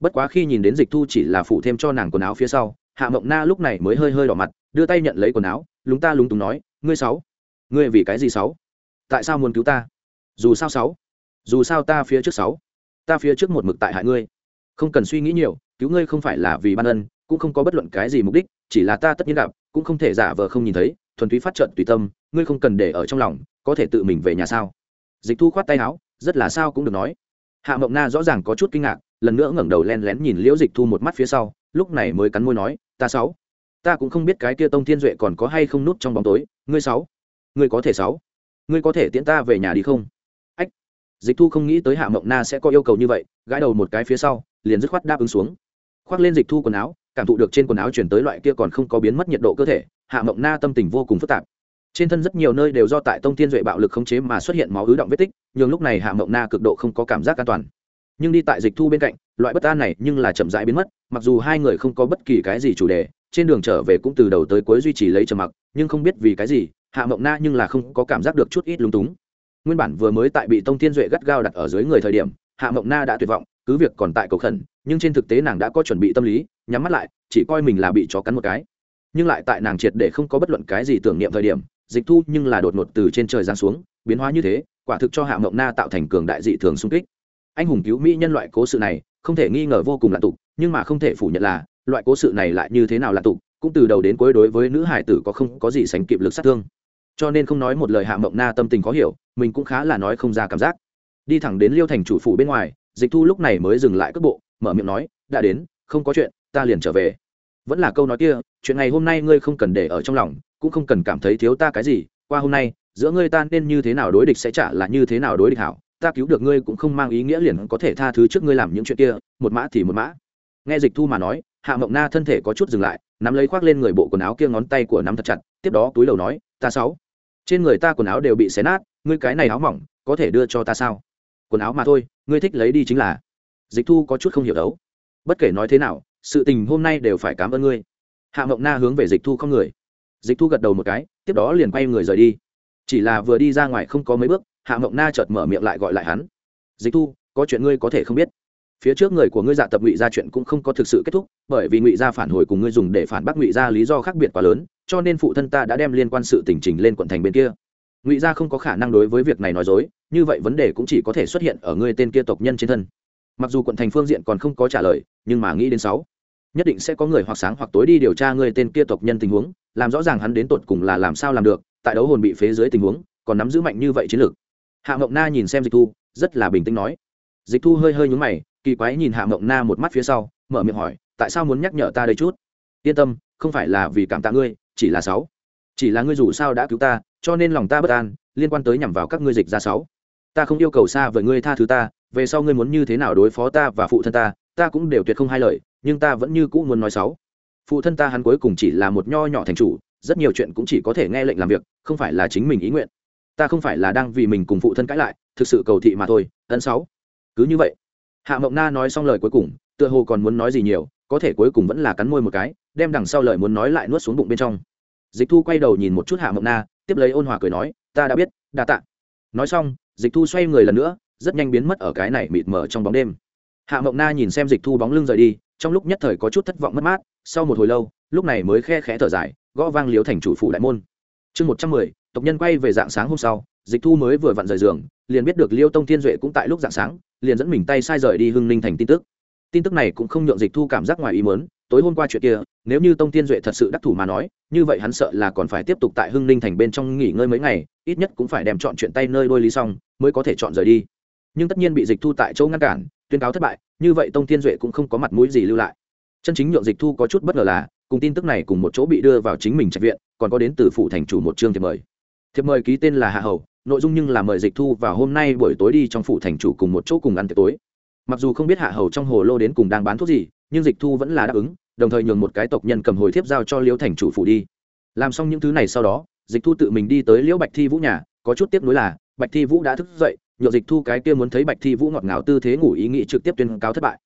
S1: Bất quá khi nhìn đến dịch thu chỉ là phụ thêm cho nàng quần áo phía sau, hạ mộng na lúc này mới hơi hơi đỏ mặt, đưa tay nhận lấy quần áo, lúng ta lúng túng nói, ngươi sáu, ngươi vì cái gì sáu? Tại sao muốn cứu ta? Dù sao sáu, dù sao ta phía trước sáu, ta phía trước một mực tại hại ngươi. Không cần suy nghĩ nhiều, cứu ngươi không phải là vì ban ân, cũng không có bất luận cái gì mục đích, chỉ là ta tất nhiên gặp, cũng không thể giả vờ không nhìn thấy thuần túy phát trận tùy tâm, ngươi không cần để ở trong lòng, có thể tự mình về nhà sao? Dịch thu khoát tay áo, rất là sao cũng được nói. Hạ mộng na rõ ràng có chút kinh ngạc, lần nữa ngẩng đầu len lén nhìn liễu dịch thu một mắt phía sau, lúc này mới cắn môi nói, ta sáu, ta cũng không biết cái kia tông thiên duệ còn có hay không nút trong bóng tối, ngươi sáu, ngươi có thể sáu, ngươi có thể tiễn ta về nhà đi không? Ách, dịch thu không nghĩ tới hạ mộng na sẽ có yêu cầu như vậy, gãi đầu một cái phía sau, liền dứt khoát đáp ứng xuống. Khoác lên dịch thu quần áo cảm thụ được trên quần áo chuyển tới loại kia còn không có biến mất nhiệt độ cơ thể, hạ mộng na tâm tình vô cùng phức tạp. Trên thân rất nhiều nơi đều do tại tông thiên duệ bạo lực khống chế mà xuất hiện máu ứ động vết tích nhưng lúc này hạ mộng na cực độ không có cảm giác an toàn. Nhưng đi tại dịch thu bên cạnh, loại bất an này nhưng là chậm rãi biến mất, mặc dù hai người không có bất kỳ cái gì chủ đề, trên đường trở về cũng từ đầu tới cuối duy trì lấy trầm mặc, nhưng không biết vì cái gì, hạ mộng na nhưng là không có cảm giác được chút ít lúng túng. Nguyên bản vừa mới tại bị tông thiên duệ gắt gao đặt ở dưới người thời điểm, hạ mộng na đã tuyệt vọng, cứ việc còn tại cầu khẩn, nhưng trên thực tế nàng đã có chuẩn bị tâm lý nhắm mắt lại, chỉ coi mình là bị chó cắn một cái. Nhưng lại tại nàng triệt để không có bất luận cái gì tưởng niệm thời điểm, dịch thu nhưng là đột ngột từ trên trời giáng xuống, biến hóa như thế, quả thực cho hạ mộng na tạo thành cường đại dị thường xung kích. Anh hùng cứu mỹ nhân loại cố sự này, không thể nghi ngờ vô cùng lạ tục, nhưng mà không thể phủ nhận là, loại cố sự này lại như thế nào lạ tục, cũng từ đầu đến cuối đối với nữ hải tử có không có gì sánh kịp lực sát thương. Cho nên không nói một lời hạ mộng na tâm tình khó hiểu, mình cũng khá là nói không ra cảm giác. Đi thẳng đến liêu thành chủ phủ bên ngoài, dịch thu lúc này mới dừng lại cước bộ, mở miệng nói, đã đến, không có chuyện ta liền trở về. Vẫn là câu nói kia, chuyện ngày hôm nay ngươi không cần để ở trong lòng, cũng không cần cảm thấy thiếu ta cái gì, qua hôm nay, giữa ngươi ta nên như thế nào đối địch sẽ trả là như thế nào đối địch hảo, ta cứu được ngươi cũng không mang ý nghĩa liền có thể tha thứ trước ngươi làm những chuyện kia, một mã thì một mã. Nghe dịch thu mà nói, hạ mộng na thân thể có chút dừng lại, nắm lấy khoác lên người bộ quần áo kia ngón tay của nắm thật chặt, tiếp đó túi đầu nói, ta sáu. Trên người ta quần áo đều bị xé nát, ngươi cái này áo mỏng, có thể đưa cho ta sao? Quần áo mà thôi, ngươi thích lấy đi chính là. Dịch thu có chút không hiểu đấu. Bất kể nói thế nào sự tình hôm nay đều phải cảm ơn ngươi. Hạ mộng na hướng về dịch thu không người. Dịch thu gật đầu một cái, tiếp đó liền quay người rời đi. Chỉ là vừa đi ra ngoài không có mấy bước, hạ mộng na chợt mở miệng lại gọi lại hắn. Dịch thu, có chuyện ngươi có thể không biết. Phía trước người của ngươi dạ tập ngụy ra chuyện cũng không có thực sự kết thúc, bởi vì ngụy gia phản hồi cùng ngươi dùng để phản bác ngụy gia lý do khác biệt quá lớn, cho nên phụ thân ta đã đem liên quan sự tình trình lên quận thành bên kia. Ngụy gia không có khả năng đối với việc này nói dối, như vậy vấn đề cũng chỉ có thể xuất hiện ở ngươi tên kia tộc nhân trên thân mặc dù quận thành phương diện còn không có trả lời, nhưng mà nghĩ đến sáu, nhất định sẽ có người hoặc sáng hoặc tối đi điều tra người tên kia tộc nhân tình huống, làm rõ ràng hắn đến tột cùng là làm sao làm được, tại đấu hồn bị phế dưới tình huống, còn nắm giữ mạnh như vậy chiến lược. Hạ mộng na nhìn xem dịch thu, rất là bình tĩnh nói. Dịch thu hơi hơi nhúng mày, kỳ quái nhìn hạ mộng na một mắt phía sau, mở miệng hỏi, tại sao muốn nhắc nhở ta đây chút? Yên tâm, không phải là vì cảm tạ ngươi, chỉ là sáu. Chỉ là ngươi dù sao đã cứu ta, cho nên lòng ta bất an, liên quan tới nhằm vào các ngươi dịch ra sáu ta không yêu cầu xa với ngươi tha thứ ta, về sau ngươi muốn như thế nào đối phó ta và phụ thân ta ta cũng đều tuyệt không hai lời, nhưng ta vẫn như cũ muốn nói sáu phụ thân ta hắn cuối cùng chỉ là một nho nhỏ thành chủ, rất nhiều chuyện cũng chỉ có thể nghe lệnh làm việc, không phải là chính mình ý nguyện. Ta không phải là đang vì mình cùng phụ thân cãi lại, thực sự cầu thị mà thôi ấn sáu. Cứ như vậy. Hạ mộng na nói xong lời cuối cùng, tựa hồ còn muốn nói gì nhiều, có thể cuối cùng vẫn là cắn môi một cái, đem đằng sau lời muốn nói lại nuốt xuống bụng bên trong. Dịch thu quay đầu nhìn một chút hạ mộng na, tiếp lấy ôn hòa cười nói, ta đã biết, đa tạ. Nói xong dịch thu xoay người lần nữa, rất nhanh biến mất ở cái này mịt mờ trong bóng đêm. Hạ mộng na nhìn xem dịch thu bóng lưng rời đi, trong lúc nhất thời có chút thất vọng mất mát, sau một hồi lâu, lúc này mới khe khẽ thở dài, gõ vang liếu thành chủ phủ đại môn. Chương một trăm mười, tộc nhân quay về dạng sáng hôm sau, dịch thu mới vừa vặn rời giường, liền biết được liêu tông thiên duệ cũng tại lúc dạng sáng, liền dẫn mình tay sai rời đi hưng ninh thành tin tức. Tin tức này cũng không nhượng dịch thu cảm giác ngoài ý mớn tối hôm qua chuyện kia, nếu như tông thiên duệ thật sự đắc thủ mà nói, như vậy hắn sợ là còn phải tiếp tục tại hưng ninh thành bên trong nghỉ ngơi mấy ngày, ít nhất cũng phải đem chọn chuyện tay nơi đôi lý xong, mới có thể chọn rời đi. Nhưng tất nhiên bị dịch thu tại chỗ ngăn cản, tuyên cáo thất bại, như vậy tông thiên duệ cũng không có mặt mũi gì lưu lại. Chân chính nhượng dịch thu có chút bất ngờ là, cùng tin tức này cùng một chỗ bị đưa vào chính mình trạch viện, còn có đến từ phủ thành chủ một chương thiệp mời. Thiệp mời ký tên là hạ hầu, nội dung nhưng là mời dịch thu vào hôm nay buổi tối đi trong phủ thành chủ cùng một chỗ cùng ăn tiệc tối. Mặc dù không biết hạ hầu trong hồ lô đến cùng đang bán thuốc gì nhưng dịch thu vẫn là đáp ứng, đồng thời nhường một cái tộc nhân cầm hồi thiếp giao cho liễu thành chủ phủ đi. Làm xong những thứ này sau đó, dịch thu tự mình đi tới liễu bạch thi vũ nhà, có chút tiếp nối là, bạch thi vũ đã thức dậy nhựa dịch thu cái kia muốn thấy bạch thi vũ ngọt ngào tư thế ngủ ý nghĩ trực tiếp tuyên cáo thất bại.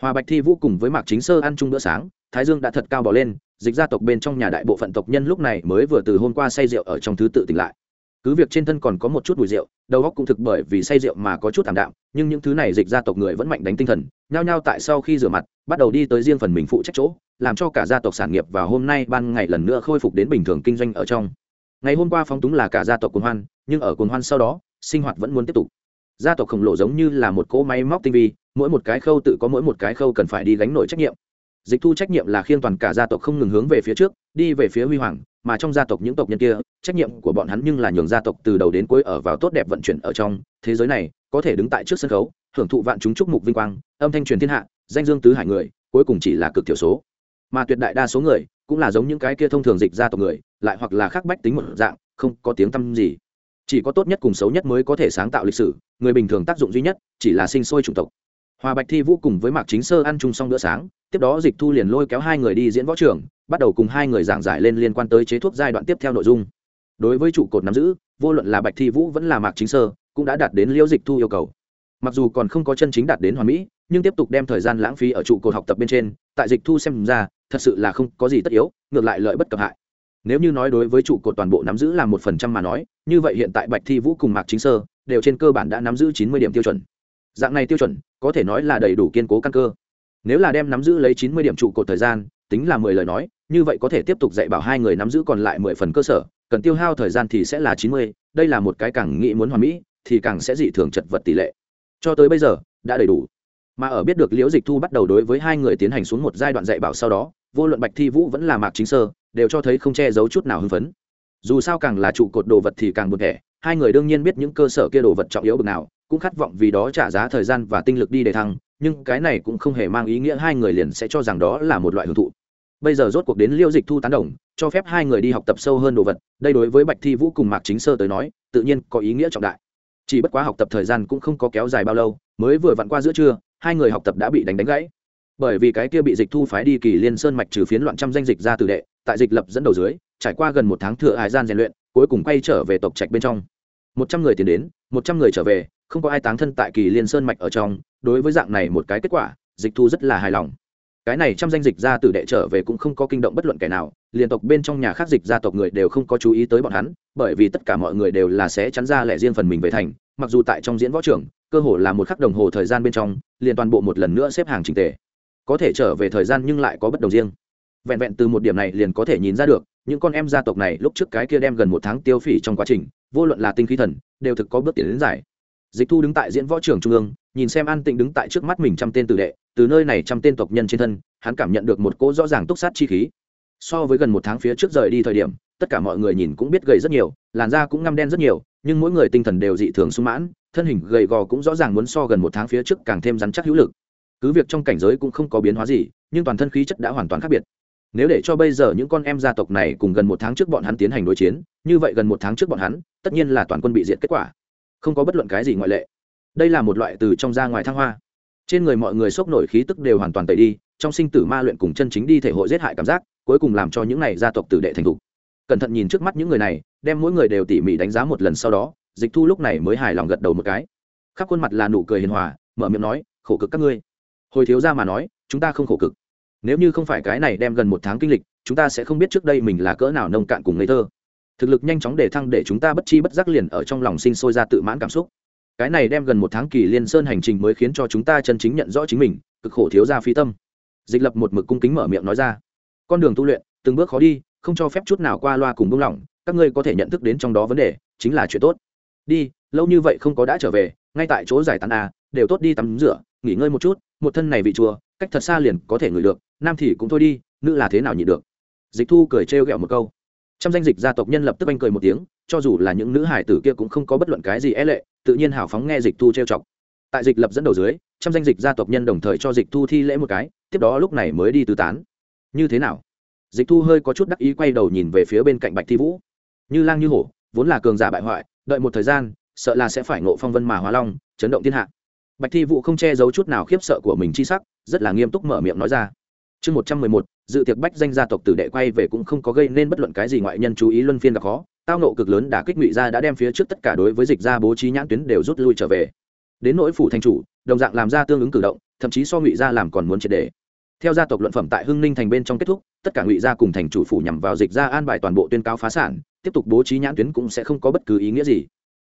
S1: Hòa bạch thi vũ cùng với mạc chính sơ ăn chung bữa sáng, thái dương đã thật cao bỏ lên, dịch gia tộc bên trong nhà đại bộ phận tộc nhân lúc này mới vừa từ hôm qua say rượu ở trong thứ tự tỉnh lại cứ việc trên thân còn có một chút mùi rượu, đầu óc cũng thực bởi vì say rượu mà có chút thảm đạm, nhưng những thứ này dịch gia tộc người vẫn mạnh đánh tinh thần, nhao nhao tại sau khi rửa mặt, bắt đầu đi tới riêng phần mình phụ trách chỗ, làm cho cả gia tộc sản nghiệp và hôm nay ban ngày lần nữa khôi phục đến bình thường kinh doanh ở trong. Ngày hôm qua phóng túng là cả gia tộc cồn hoan, nhưng ở cồn hoan sau đó, sinh hoạt vẫn muốn tiếp tục. Gia tộc khổng lồ giống như là một cỗ máy móc tinh vi, mỗi một cái khâu tự có mỗi một cái khâu cần phải đi gánh nổi trách nhiệm. Dịch thu trách nhiệm là khiên toàn cả gia tộc không ngừng hướng về phía trước, đi về phía huy hoàng mà trong gia tộc những tộc nhân kia, trách nhiệm của bọn hắn nhưng là nhường gia tộc từ đầu đến cuối ở vào tốt đẹp vận chuyển ở trong. Thế giới này, có thể đứng tại trước sân khấu, hưởng thụ vạn chúng chúc mục vinh quang, âm thanh truyền thiên hạ, danh dương tứ hải người, cuối cùng chỉ là cực thiểu số. Mà tuyệt đại đa số người, cũng là giống những cái kia thông thường dịch gia tộc người, lại hoặc là khác bách tính một dạng, không có tiếng tăm gì. Chỉ có tốt nhất cùng xấu nhất mới có thể sáng tạo lịch sử, người bình thường tác dụng duy nhất, chỉ là sinh sôi chủng tộc hòa bạch thi vũ cùng với mạc chính sơ ăn chung xong bữa sáng, tiếp đó dịch thu liền lôi kéo hai người đi diễn võ trường, bắt đầu cùng hai người giảng giải lên liên quan tới chế thuốc giai đoạn tiếp theo nội dung. Đối với trụ cột nắm giữ, vô luận là bạch thi vũ vẫn là mạc chính sơ, cũng đã đạt đến liễu dịch thu yêu cầu. Mặc dù còn không có chân chính đạt đến hoàn mỹ, nhưng tiếp tục đem thời gian lãng phí ở trụ cột học tập bên trên, tại dịch thu xem ra, thật sự là không có gì tất yếu, ngược lại lợi bất cập hại. Nếu như nói đối với trụ cột toàn bộ nắm giữ là một phần trăm mà nói, như vậy hiện tại bạch thi vũ cùng mạc chính sơ, đều trên cơ bản đã nắm giữ chín mươi điểm tiêu chuẩn dạng này tiêu chuẩn, có thể nói là đầy đủ kiên cố căn cơ. Nếu là đem nắm giữ lấy chín mươi điểm trụ cột thời gian, tính là mười lời nói, như vậy có thể tiếp tục dạy bảo hai người nắm giữ còn lại mười phần cơ sở, cần tiêu hao thời gian thì sẽ là chín mươi, đây là một cái càng nghĩ muốn hoàn mỹ, thì càng sẽ dị thường chật vật tỷ lệ. Cho tới bây giờ, đã đầy đủ. Mà ở biết được liễu dịch thu bắt đầu đối với hai người tiến hành xuống một giai đoạn dạy bảo sau đó, vô luận bạch thi vũ vẫn là mạc chính sơ, đều cho thấy không che giấu chút nào hưng phấn. Dù sao càng là trụ cột đồ vật thì càng buồn thẻ hai người đương nhiên biết những cơ sở kia đồ vật trọng yếu bực nào, cũng khát vọng vì đó trả giá thời gian và tinh lực đi để thăng, nhưng cái này cũng không hề mang ý nghĩa hai người liền sẽ cho rằng đó là một loại hưởng thụ. Bây giờ rốt cuộc đến liêu dịch thu tán đồng, cho phép hai người đi học tập sâu hơn đồ vật, đây đối với bạch thi vũ cùng mạc chính sơ tới nói, tự nhiên có ý nghĩa trọng đại. Chỉ bất quá học tập thời gian cũng không có kéo dài bao lâu, mới vừa vặn qua giữa trưa, hai người học tập đã bị đánh đánh gãy. Bởi vì cái kia bị dịch thu phái đi kỳ liên sơn mạch trừ phiến loạn trăm danh dịch ra từ đệ, tại dịch lập dẫn đầu dưới, trải qua gần một tháng thừa hải gian rèn luyện cuối cùng quay trở về tộc trạch bên trong. Một trăm người tiến đến, một trăm người trở về, không có ai táng thân tại kỳ liên sơn mạch ở trong, đối với dạng này một cái kết quả, dịch thu rất là hài lòng. Cái này trăm danh dịch ra từ đệ trở về cũng không có kinh động bất luận kẻ nào, liên tộc bên trong nhà khác dịch gia tộc người đều không có chú ý tới bọn hắn, bởi vì tất cả mọi người đều là sẽ chắn ra lẻ riêng phần mình về thành, mặc dù tại trong diễn võ trưởng, cơ hồ là một khắc đồng hồ thời gian bên trong, liền toàn bộ một lần nữa xếp hàng trình tề. Có thể trở về thời gian nhưng lại có bất đồng riêng vẹn vẹn từ một điểm này liền có thể nhìn ra được, những con em gia tộc này lúc trước cái kia đem gần một tháng tiêu phỉ trong quá trình, vô luận là tinh khí thần, đều thực có bước tiến đến giải. Dịch thu đứng tại diễn võ trường trung ương, nhìn xem an tịnh đứng tại trước mắt mình trăm tên tử đệ, từ nơi này trăm tên tộc nhân trên thân, hắn cảm nhận được một cỗ rõ ràng túc sát chi khí. So với gần một tháng phía trước rời đi thời điểm, tất cả mọi người nhìn cũng biết gầy rất nhiều, làn da cũng ngăm đen rất nhiều, nhưng mỗi người tinh thần đều dị thường sung mãn, thân hình gầy gò cũng rõ ràng muốn so gần một tháng phía trước càng thêm rắn chắc hữu lực. Cứ việc trong cảnh giới cũng không có biến hóa gì, nhưng toàn thân khí chất đã hoàn toàn khác biệt nếu để cho bây giờ những con em gia tộc này cùng gần một tháng trước bọn hắn tiến hành đối chiến, như vậy gần một tháng trước bọn hắn, tất nhiên là toàn quân bị diệt kết quả. Không có bất luận cái gì ngoại lệ. Đây là một loại từ trong ra ngoài thăng hoa. Trên người mọi người sốc nổi khí tức đều hoàn toàn tẩy đi, trong sinh tử ma luyện cùng chân chính đi thể hội giết hại cảm giác, cuối cùng làm cho những này gia tộc tử đệ thành thục. Cẩn thận nhìn trước mắt những người này, đem mỗi người đều tỉ mỉ đánh giá một lần sau đó, dịch thu lúc này mới hài lòng gật đầu một cái. Khắp khuôn mặt là nụ cười hiền hòa, mở miệng nói, khổ cực các ngươi. Hồi thiếu ra mà nói, chúng ta không khổ cực nếu như không phải cái này đem gần một tháng kinh lịch, chúng ta sẽ không biết trước đây mình là cỡ nào nông cạn cùng ngây thơ. Thực lực nhanh chóng để thăng để chúng ta bất chi bất giác liền ở trong lòng sinh sôi ra tự mãn cảm xúc. Cái này đem gần một tháng kỳ liên sơn hành trình mới khiến cho chúng ta chân chính nhận rõ chính mình, cực khổ thiếu ra phi tâm. Dịch lập một mực cung kính mở miệng nói ra. Con đường tu luyện, từng bước khó đi, không cho phép chút nào qua loa cùng buông lỏng, các ngươi có thể nhận thức đến trong đó vấn đề, chính là chuyện tốt. Đi, lâu như vậy không có đã trở về, ngay tại chỗ giải tán à đều tốt đi tắm rửa, nghỉ ngơi một chút, một thân này vị chùa, cách thật xa liền có thể ngửi được nam thì cũng thôi đi, nữ là thế nào nhịn được. Dịch thu cười trêu ghẹo một câu. Trong danh dịch gia tộc nhân lập tức anh cười một tiếng, cho dù là những nữ hải tử kia cũng không có bất luận cái gì é e lệ, tự nhiên hào phóng nghe dịch thu trêu chọc. Tại dịch lập dẫn đầu dưới, trong danh dịch gia tộc nhân đồng thời cho dịch thu thi lễ một cái, tiếp đó lúc này mới đi tứ tán. Như thế nào? Dịch thu hơi có chút đắc ý quay đầu nhìn về phía bên cạnh bạch thi vũ. Như lang như hổ, vốn là cường giả bại hoại, đợi một thời gian, sợ là sẽ phải ngộ phong vân mà hóa long, chấn động thiên hạ. Bạch thi vũ không che giấu chút nào khiếp sợ của mình chi sắc, rất là nghiêm túc mở miệng nói ra chương một trăm mười một, dự tiệc bách danh gia tộc tử đệ quay về cũng không có gây nên bất luận cái gì ngoại nhân chú ý luân phiên gặp khó. Tao nộ cực lớn đã kích ngụy ra đã đem phía trước tất cả đối với dịch ra bố trí nhãn tuyến đều rút lui trở về. Đến nỗi phủ thành chủ, đồng dạng làm ra tương ứng cử động, thậm chí so ngụy ra làm còn muốn triệt đề theo gia tộc luận phẩm tại hưng ninh thành bên trong kết thúc, tất cả ngụy gia cùng thành chủ phủ nhằm vào dịch ra an bài toàn bộ tuyên cáo phá sản, tiếp tục bố trí nhãn tuyến cũng sẽ không có bất cứ ý nghĩa gì.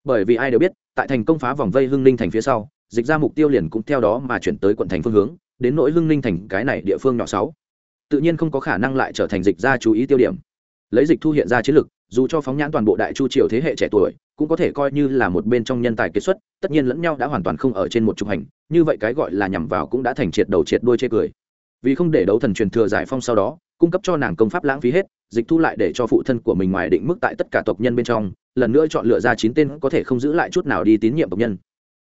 S1: Bởi vì ai đều biết, tại thành công phá vòng vây hưng ninh thành phía sau, dịch ra mục tiêu liền cũng theo đó mà chuyển tới quận thành phương hướng đến nỗi hưng ninh thành cái này địa phương nhỏ sáu. Tự nhiên không có khả năng lại trở thành dịch ra chú ý tiêu điểm. Lấy dịch thu hiện ra chiến lực, dù cho phóng nhãn toàn bộ đại chu triều thế hệ trẻ tuổi, cũng có thể coi như là một bên trong nhân tài kết xuất, tất nhiên lẫn nhau đã hoàn toàn không ở trên một trục hành, như vậy cái gọi là nhằm vào cũng đã thành triệt đầu triệt đuôi chê cười. Vì không để đấu thần truyền thừa giải phong sau đó, cung cấp cho nàng công pháp lãng phí hết, dịch thu lại để cho phụ thân của mình ngoài định mức tại tất cả tộc nhân bên trong, lần nữa chọn lựa ra chín tên có thể không giữ lại chút nào đi tín nhiệm tộc nhân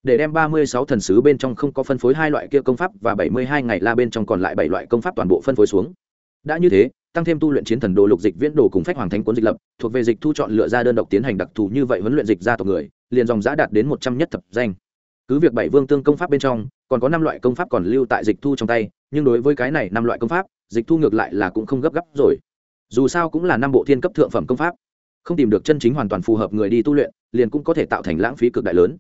S1: để đem ba mươi sáu thần sứ bên trong không có phân phối hai loại kia công pháp và bảy mươi hai ngày la bên trong còn lại bảy loại công pháp toàn bộ phân phối xuống. Đã như thế, tăng thêm tu luyện chiến thần đồ lục dịch viễn đồ cùng phách hoàng thánh cuốn dịch lập, thuộc về dịch thu chọn lựa ra đơn độc tiến hành đặc thù như vậy huấn luyện dịch ra tộc người, liền dòng giã đạt đến một trăm nhất thập danh. Cứ việc bảy vương tương công pháp bên trong, còn có năm loại công pháp còn lưu tại dịch thu trong tay, nhưng đối với cái này năm loại công pháp, dịch thu ngược lại là cũng không gấp gáp rồi. Dù sao cũng là năm bộ thiên cấp thượng phẩm công pháp. Không tìm được chân chính hoàn toàn phù hợp người đi tu luyện, liền cũng có thể tạo thành lãng phí cực đại lớn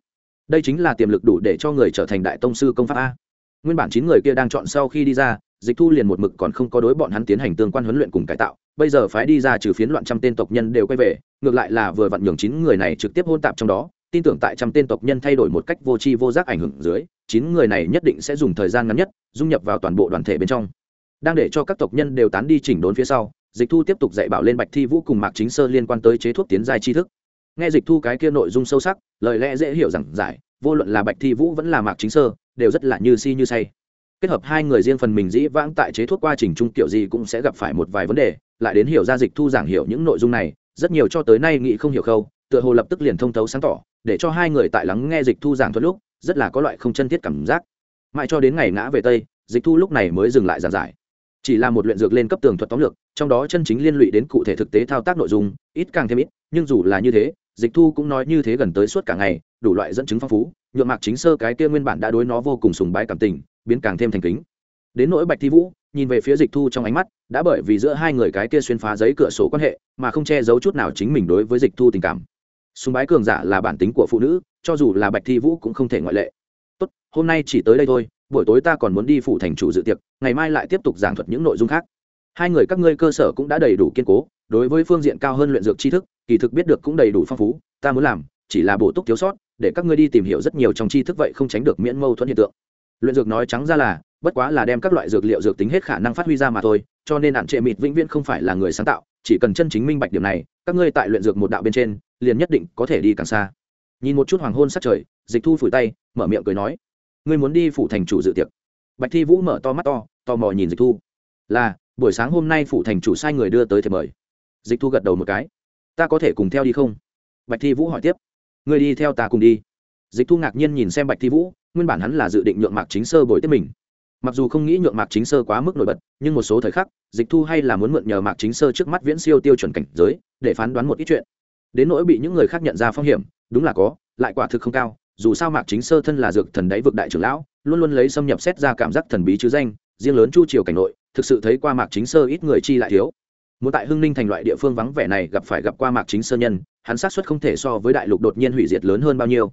S1: đây chính là tiềm lực đủ để cho người trở thành đại tông sư công pháp a. Nguyên bản chín người kia đang chọn sau khi đi ra, dịch thu liền một mực còn không có đối bọn hắn tiến hành tương quan huấn luyện cùng cải tạo, bây giờ phái đi ra trừ phiến loạn trăm tên tộc nhân đều quay về, ngược lại là vừa vặn nhường chín người này trực tiếp hôn tạp trong đó, tin tưởng tại trăm tên tộc nhân thay đổi một cách vô tri vô giác ảnh hưởng dưới, chín người này nhất định sẽ dùng thời gian ngắn nhất, dung nhập vào toàn bộ đoàn thể bên trong. Đang để cho các tộc nhân đều tán đi chỉnh đốn phía sau, dịch thu tiếp tục dạy bảo lên bạch thi vũ cùng mạc chính sơ liên quan tới chế thuốc tiến giai tri thức nghe dịch thu cái kia nội dung sâu sắc, lời lẽ dễ hiểu rằng giải, vô luận là bạch thi vũ vẫn là mạc chính sơ, đều rất là như si như say. Kết hợp hai người riêng phần mình dĩ vãng tại chế thuốc quá trình trung kiểu gì cũng sẽ gặp phải một vài vấn đề, lại đến hiểu ra dịch thu giảng hiểu những nội dung này, rất nhiều cho tới nay nghị không hiểu khâu, tựa hồ lập tức liền thông thấu sáng tỏ, để cho hai người tại lắng nghe dịch thu giảng thuật lúc, rất là có loại không chân thiết cảm giác. Mãi cho đến ngày ngã về tây, dịch thu lúc này mới dừng lại giảng giải. Chỉ là một luyện dược lên cấp tường thuật tóm lược, trong đó chân chính liên lụy đến cụ thể thực tế thao tác nội dung, ít càng thêm ít, nhưng dù là như thế dịch thu cũng nói như thế gần tới suốt cả ngày, đủ loại dẫn chứng phong phú nhuộm mạc chính sơ cái kia nguyên bản đã đối nó vô cùng sùng bái cảm tình, biến càng thêm thành kính. Đến nỗi bạch thi vũ, nhìn về phía dịch thu trong ánh mắt, đã bởi vì giữa hai người cái kia xuyên phá giấy cửa sổ quan hệ, mà không che giấu chút nào chính mình đối với dịch thu tình cảm. Sùng bái cường giả là bản tính của phụ nữ, cho dù là bạch thi vũ cũng không thể ngoại lệ. Tốt, hôm nay chỉ tới đây thôi, buổi tối ta còn muốn đi phủ thành chủ dự tiệc, ngày mai lại tiếp tục giảng thuật những nội dung khác. Hai người các ngươi cơ sở cũng đã đầy đủ kiên cố, đối với phương diện cao hơn luyện dược tri thức kỳ thực biết được cũng đầy đủ phong phú, ta muốn làm, chỉ là bổ túc thiếu sót, để các ngươi đi tìm hiểu rất nhiều trong tri thức vậy không tránh được miễn mâu thuẫn hiện tượng. Luyện dược nói trắng ra là, bất quá là đem các loại dược liệu dược tính hết khả năng phát huy ra mà thôi, cho nên hạn trệ mịt vĩnh viễn không phải là người sáng tạo, chỉ cần chân chính minh bạch điểm này, các ngươi tại luyện dược một đạo bên trên, liền nhất định có thể đi càng xa. Nhìn một chút hoàng hôn sát trời, dịch thu phủi tay, mở miệng cười nói, ngươi muốn đi phủ thành chủ dự tiệc? Bạch thi vũ mở to mắt to, tò mò nhìn dịch thu. Là, buổi sáng hôm nay phủ thành chủ sai người đưa tới thì mời. Dịch thu gật đầu một cái ta có thể cùng theo đi không? Bạch thi vũ hỏi tiếp. Ngươi đi theo ta cùng đi. Dịch thu ngạc nhiên nhìn xem bạch thi vũ, nguyên bản hắn là dự định nhượng mạc chính sơ bồi tiếp mình. Mặc dù không nghĩ nhượng mạc chính sơ quá mức nổi bật, nhưng một số thời khắc, dịch thu hay là muốn mượn nhờ mạc chính sơ trước mắt viễn siêu tiêu chuẩn cảnh giới, để phán đoán một ít chuyện. Đến nỗi bị những người khác nhận ra phong hiểm, đúng là có, lại quả thực không cao. Dù sao mạc chính sơ thân là dược thần đáy vực đại trưởng lão, luôn luôn lấy xâm nhập xét ra cảm giác thần bí chứ danh, riêng lớn chu triều cảnh nội, thực sự thấy qua mạc chính sơ ít người chi lại thiếu muốn tại hưng ninh thành loại địa phương vắng vẻ này gặp phải gặp qua mạc chính sơ nhân, hắn xác suất không thể so với đại lục đột nhiên hủy diệt lớn hơn bao nhiêu.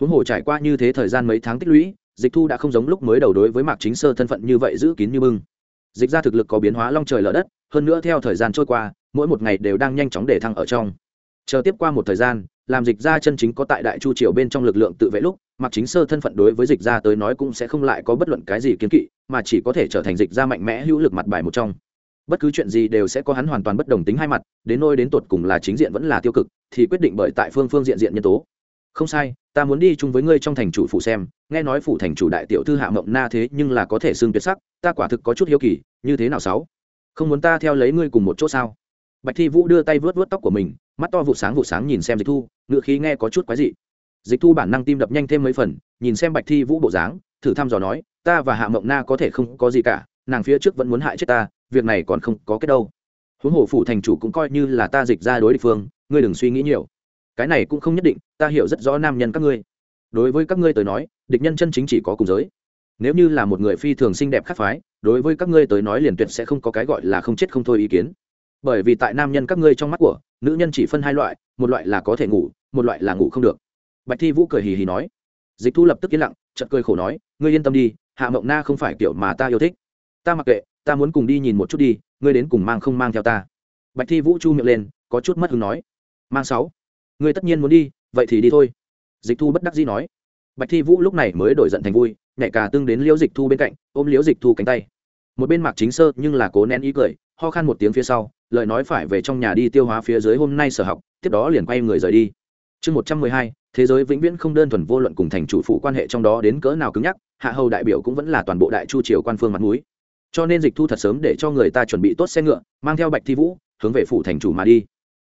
S1: Huống hồ trải qua như thế thời gian mấy tháng tích lũy, dịch thu đã không giống lúc mới đầu đối với mạc chính sơ thân phận như vậy giữ kín như bưng. Dịch ra thực lực có biến hóa long trời lở đất, hơn nữa theo thời gian trôi qua, mỗi một ngày đều đang nhanh chóng để thăng ở trong. Chờ tiếp qua một thời gian, làm dịch ra chân chính có tại đại chu triều bên trong lực lượng tự vệ lúc mặc chính sơ thân phận đối với dịch ra tới nói cũng sẽ không lại có bất luận cái gì kiến kỵ, mà chỉ có thể trở thành dịch ra mạnh mẽ hữu lực mặt bài một trong bất cứ chuyện gì đều sẽ có hắn hoàn toàn bất đồng tính hai mặt, đến nôi đến tột cùng là chính diện vẫn là tiêu cực, thì quyết định bởi tại phương phương diện diện nhân tố. Không sai, ta muốn đi chung với ngươi trong thành chủ phủ xem, nghe nói phủ thành chủ đại tiểu thư hạ mộng na thế nhưng là có thể xương tuyệt sắc, ta quả thực có chút hiếu kỳ, như thế nào sáu? Không muốn ta theo lấy ngươi cùng một chỗ sao? Bạch thi vũ đưa tay vớt vớt tóc của mình, mắt to vụ sáng vụ sáng nhìn xem dịch thu, ngựa khí nghe có chút quái dị. Dịch thu bản năng tim đập nhanh thêm mấy phần, nhìn xem bạch thi vũ bộ dáng, thử thăm dò nói, ta và hạ mộng na có thể không có gì cả nàng phía trước vẫn muốn hại chết ta, việc này còn không có kết đâu. Huống hồ phủ thành chủ cũng coi như là ta dịch ra đối địa phương, ngươi đừng suy nghĩ nhiều. Cái này cũng không nhất định, ta hiểu rất rõ nam nhân các ngươi. Đối với các ngươi tới nói, địch nhân chân chính chỉ có cùng giới. Nếu như là một người phi thường xinh đẹp khắc phái, đối với các ngươi tới nói liền tuyệt sẽ không có cái gọi là không chết không thôi ý kiến. Bởi vì tại nam nhân các ngươi trong mắt của, nữ nhân chỉ phân hai loại, một loại là có thể ngủ, một loại là ngủ không được. Bạch thi vũ cười hì hì nói. Dịch thu lập tức yên lặng chật cười khổ nói, ngươi yên tâm đi, hạ mộng na không phải kiểu mà ta yêu thích ta mặc kệ, ta muốn cùng đi nhìn một chút đi, ngươi đến cùng mang không mang theo ta. Bạch thi vũ chu miệng lên, có chút mất hứng nói. Mang sáu. Ngươi tất nhiên muốn đi, vậy thì đi thôi. Dịch thu bất đắc dĩ nói. Bạch thi vũ lúc này mới đổi giận thành vui, nhảy cả tương đến liễu dịch thu bên cạnh, ôm liễu dịch thu cánh tay. Một bên mạc chính sơ nhưng là cố nén ý cười, ho khan một tiếng phía sau, lời nói phải về trong nhà đi tiêu hóa phía dưới hôm nay sở học, tiếp đó liền quay người rời đi. Chương một trăm mười hai, thế giới vĩnh viễn không đơn thuần vô luận cùng thành chủ phụ quan hệ trong đó đến cỡ nào cứng nhắc, hạ hầu đại biểu cũng vẫn là toàn bộ đại chu triều quan phương mặt mũi cho nên dịch thu thật sớm để cho người ta chuẩn bị tốt xe ngựa, mang theo bạch thi vũ, hướng về phủ thành chủ mà đi.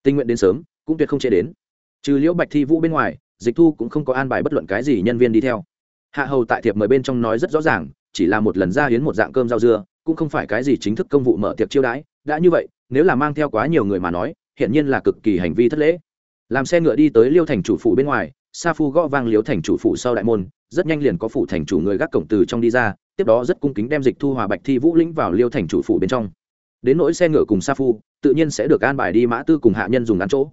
S1: Tinh nguyện đến sớm, cũng tuyệt không chế đến. Trừ liễu bạch thi vũ bên ngoài, dịch thu cũng không có an bài bất luận cái gì nhân viên đi theo. Hạ hầu tại thiệp mời bên trong nói rất rõ ràng, chỉ là một lần ra hiến một dạng cơm rau dưa, cũng không phải cái gì chính thức công vụ mở tiệc chiêu đãi. Đã như vậy, nếu là mang theo quá nhiều người mà nói hiện nhiên là cực kỳ hành vi thất lễ. Làm xe ngựa đi tới liêu thành chủ phủ bên ngoài sa phu gõ vang liêu thành chủ phủ sau đại môn, rất nhanh liền có phủ thành chủ người gác cổng từ trong đi ra, tiếp đó rất cung kính đem dịch thu hòa bạch thi vũ lĩnh vào liêu thành chủ phủ bên trong. Đến nỗi xe ngựa cùng sa phu, tự nhiên sẽ được an bài đi mã tư cùng hạ nhân dùng ăn chỗ.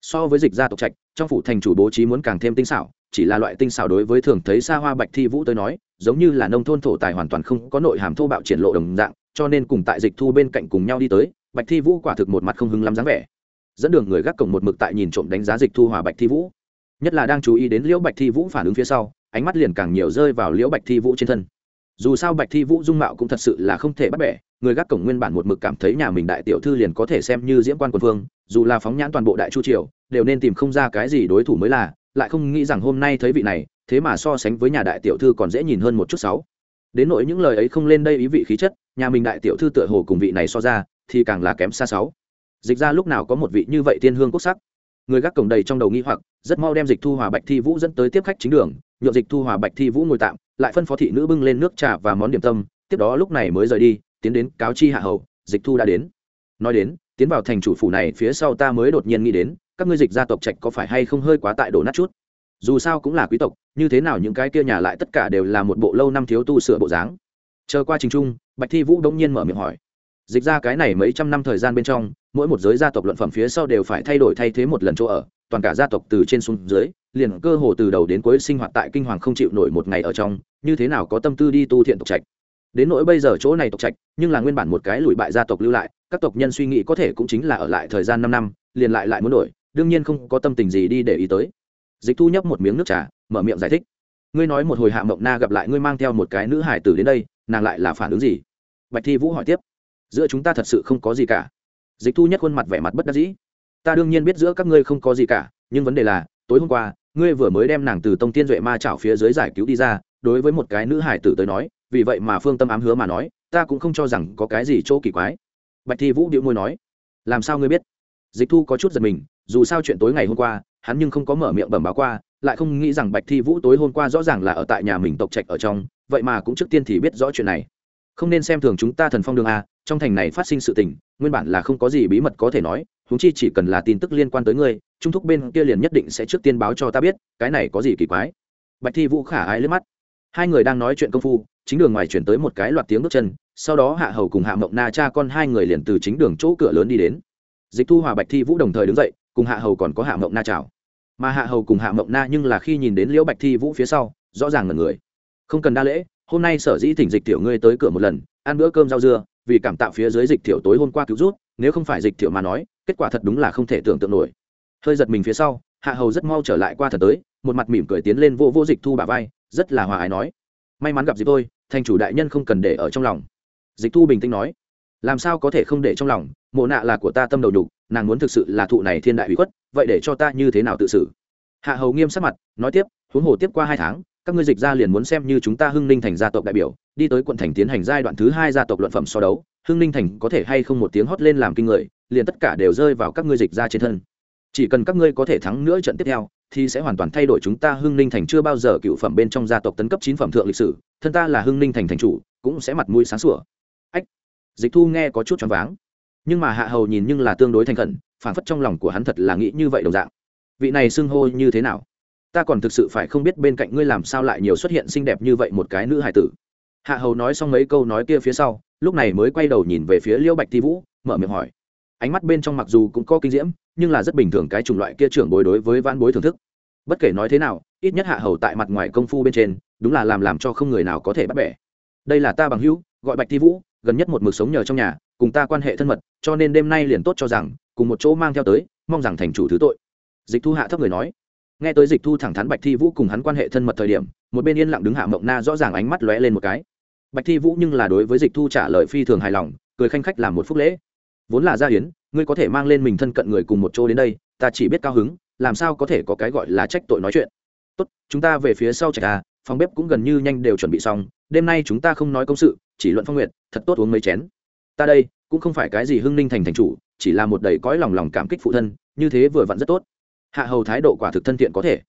S1: So với dịch gia tộc trạch, trong phủ thành chủ bố trí muốn càng thêm tinh xảo, chỉ là loại tinh xảo đối với thường thấy xa hoa bạch thi vũ tới nói, giống như là nông thôn thổ tài hoàn toàn không có nội hàm thô bạo triển lộ đồng dạng, cho nên cùng tại dịch thu bên cạnh cùng nhau đi tới, bạch thi vũ quả thực một mặt không hứng lắm dáng vẻ. Dẫn đường người gác cổng một mực tại nhìn trộm đánh giá dịch thu hòa bạch thi vũ nhất là đang chú ý đến liễu bạch thi vũ phản ứng phía sau, ánh mắt liền càng nhiều rơi vào liễu bạch thi vũ trên thân. Dù sao bạch thi vũ dung mạo cũng thật sự là không thể bắt bẻ, người gác cổng nguyên bản một mực cảm thấy nhà mình đại tiểu thư liền có thể xem như diễm quan quân phương dù là phóng nhãn toàn bộ đại chu triều, đều nên tìm không ra cái gì đối thủ mới là, lại không nghĩ rằng hôm nay thấy vị này, thế mà so sánh với nhà đại tiểu thư còn dễ nhìn hơn một chút sáu. Đến nỗi những lời ấy không lên đây ý vị khí chất, nhà mình đại tiểu thư tựa hồ cùng vị này so ra, thì càng là kém xa sáu. Dịch ra lúc nào có một vị như vậy tiên hương quốc sắc người gác cổng đầy trong đầu nghi hoặc, rất mau đem dịch thu hòa bạch thi vũ dẫn tới tiếp khách chính đường nhộn dịch thu hòa bạch thi vũ ngồi tạm, lại phân phó thị nữ bưng lên nước trà và món điểm tâm, tiếp đó lúc này mới rời đi, tiến đến cáo chi hạ hầu, dịch thu đã đến. Nói đến, tiến vào thành chủ phủ này phía sau ta mới đột nhiên nghĩ đến, các ngươi dịch gia tộc trạch có phải hay không hơi quá tại đổ nát chút? Dù sao cũng là quý tộc, như thế nào những cái kia nhà lại tất cả đều là một bộ lâu năm thiếu tu sửa bộ dáng? Chờ qua trình trung, bạch thi vũ đông nhiên mở miệng hỏi. Dịch ra cái này mấy trăm năm thời gian bên trong mỗi một giới gia tộc luận phẩm phía sau đều phải thay đổi thay thế một lần chỗ ở, toàn cả gia tộc từ trên xuống dưới, liền cơ hồ từ đầu đến cuối sinh hoạt tại kinh hoàng không chịu nổi một ngày ở trong, như thế nào có tâm tư đi tu thiện tộc trạch. Đến nỗi bây giờ chỗ này tộc trạch, nhưng là nguyên bản một cái lùi bại gia tộc lưu lại, các tộc nhân suy nghĩ có thể cũng chính là ở lại thời gian năm năm, liền lại lại muốn đổi, đương nhiên không có tâm tình gì đi để ý tới. Dịch thu nhấp một miếng nước trà, mở miệng giải thích. Ngươi nói một hồi hạ mộng na gặp lại ngươi mang theo một cái nữ hải tử đến đây, nàng lại là phản ứng gì? Bạch thi vũ hỏi tiếp. Giữa chúng ta thật sự không có gì cả dịch thu nhất khuôn mặt vẻ mặt bất đắc dĩ. Ta đương nhiên biết giữa các ngươi không có gì cả, nhưng vấn đề là, tối hôm qua, ngươi vừa mới đem nàng từ tông tiên duệ ma chảo phía dưới giải cứu đi ra, đối với một cái nữ hải tử tới nói, vì vậy mà phương tâm ám hứa mà nói, ta cũng không cho rằng có cái gì chỗ kỳ quái. Bạch thi vũ điệu môi nói, làm sao ngươi biết? Dịch thu có chút giật mình, dù sao chuyện tối ngày hôm qua, hắn nhưng không có mở miệng bẩm báo qua, lại không nghĩ rằng bạch thi vũ tối hôm qua rõ ràng là ở tại nhà mình tộc trạch ở trong, vậy mà cũng trước tiên thì biết rõ chuyện này. Không nên xem thường chúng ta thần phong đường a, trong thành này phát sinh sự tình nguyên bản là không có gì bí mật có thể nói húng chi chỉ cần là tin tức liên quan tới ngươi, trung thúc bên kia liền nhất định sẽ trước tiên báo cho ta biết, cái này có gì kỳ quái. Bạch thi vũ khả ái lướt mắt. Hai người đang nói chuyện công phu, chính đường ngoài chuyển tới một cái loạt tiếng bước chân, sau đó hạ hầu cùng hạ mộng na cha con hai người liền từ chính đường chỗ cửa lớn đi đến. Dịch thu hòa, bạch thi vũ đồng thời đứng dậy, cùng hạ hầu còn có hạ mộng na chào. Mà hạ hầu cùng hạ mộng na nhưng là khi nhìn đến liễu bạch thi vũ phía sau, rõ ràng là người. Không cần đa lễ, hôm nay sở dĩ thỉnh dịch tiểu ngươi tới cửa một lần, ăn bữa cơm rau dưa vì cảm tạo phía dưới dịch thiểu tối hôm qua cứu rút nếu không phải dịch thiểu mà nói, kết quả thật đúng là không thể tưởng tượng nổi. Hơi giật mình phía sau, hạ hầu rất mau trở lại qua thật tới, một mặt mỉm cười tiến lên vô vô dịch thu bà vai, rất là hòa ái nói, may mắn gặp dịp tôi, thành chủ đại nhân không cần để ở trong lòng. Dịch thu bình tĩnh nói, làm sao có thể không để trong lòng, mộ nạ là của ta tâm đầu nhục, nàng muốn thực sự là thụ này thiên đại hủy khuất, vậy để cho ta như thế nào tự xử? Hạ hầu nghiêm sắc mặt, nói tiếp, huống hồ tiếp qua hai tháng các ngươi dịch ra liền muốn xem như chúng ta hưng ninh thành gia tộc đại biểu, đi tới quận thành tiến hành giai đoạn thứ hai gia tộc luận phẩm so đấu, hưng ninh thành có thể hay không một tiếng hót lên làm kinh người, liền tất cả đều rơi vào các ngươi dịch ra trên thân. Chỉ cần các ngươi có thể thắng nữa trận tiếp theo, thì sẽ hoàn toàn thay đổi chúng ta hưng ninh thành chưa bao giờ cựu phẩm bên trong gia tộc tấn cấp chín phẩm thượng lịch sử, thân ta là hưng ninh thành thành chủ, cũng sẽ mặt mũi sáng sủa. Ách! Dịch thu nghe có chút choáng váng. Nhưng mà hạ hầu nhìn nhưng là tương đối thành khẩn phản phất trong lòng của hắn thật là nghĩ như vậy đồng dạng. Vị này xưng hô như thế nào? Ta còn thực sự phải không biết bên cạnh ngươi làm sao lại nhiều xuất hiện xinh đẹp như vậy một cái nữ hài tử. Hạ hầu nói xong mấy câu nói kia phía sau, lúc này mới quay đầu nhìn về phía Liễu bạch thi vũ, mở miệng hỏi. Ánh mắt bên trong mặc dù cũng có kinh diễm, nhưng là rất bình thường cái chủng loại kia trưởng bối đối với vãn bối thưởng thức. Bất kể nói thế nào, ít nhất hạ hầu tại mặt ngoài công phu bên trên, đúng là làm làm cho không người nào có thể bắt bẻ. Đây là ta bằng hữu, gọi bạch thi vũ, gần nhất một mực sống nhờ trong nhà, cùng ta quan hệ thân mật, cho nên đêm nay liền tốt cho rằng, cùng một chỗ mang theo tới, mong rằng thành chủ thứ tội. Dịch thu hạ thấp người nói nghe tới dịch thu thẳng thắn bạch thi vũ cùng hắn quan hệ thân mật thời điểm, một bên yên lặng đứng hạ mộng na rõ ràng ánh mắt lóe lên một cái. Bạch thi vũ nhưng là đối với dịch thu trả lời phi thường hài lòng, cười khanh khách làm một phúc lễ. Vốn là gia hiến, ngươi có thể mang lên mình thân cận người cùng một chỗ đến đây, ta chỉ biết cao hứng, làm sao có thể có cái gọi là trách tội nói chuyện. Tốt, chúng ta về phía sau trạch à phòng bếp cũng gần như nhanh đều chuẩn bị xong, đêm nay chúng ta không nói công sự, chỉ luận phong nguyện, thật tốt uống mấy chén. Ta đây, cũng không phải cái gì hưng ninh thành thành chủ, chỉ là một đầy cõi lòng lòng cảm kích phụ thân, như thế vừa vặn rất tốt hạ hầu thái độ quả thực thân thiện có thể.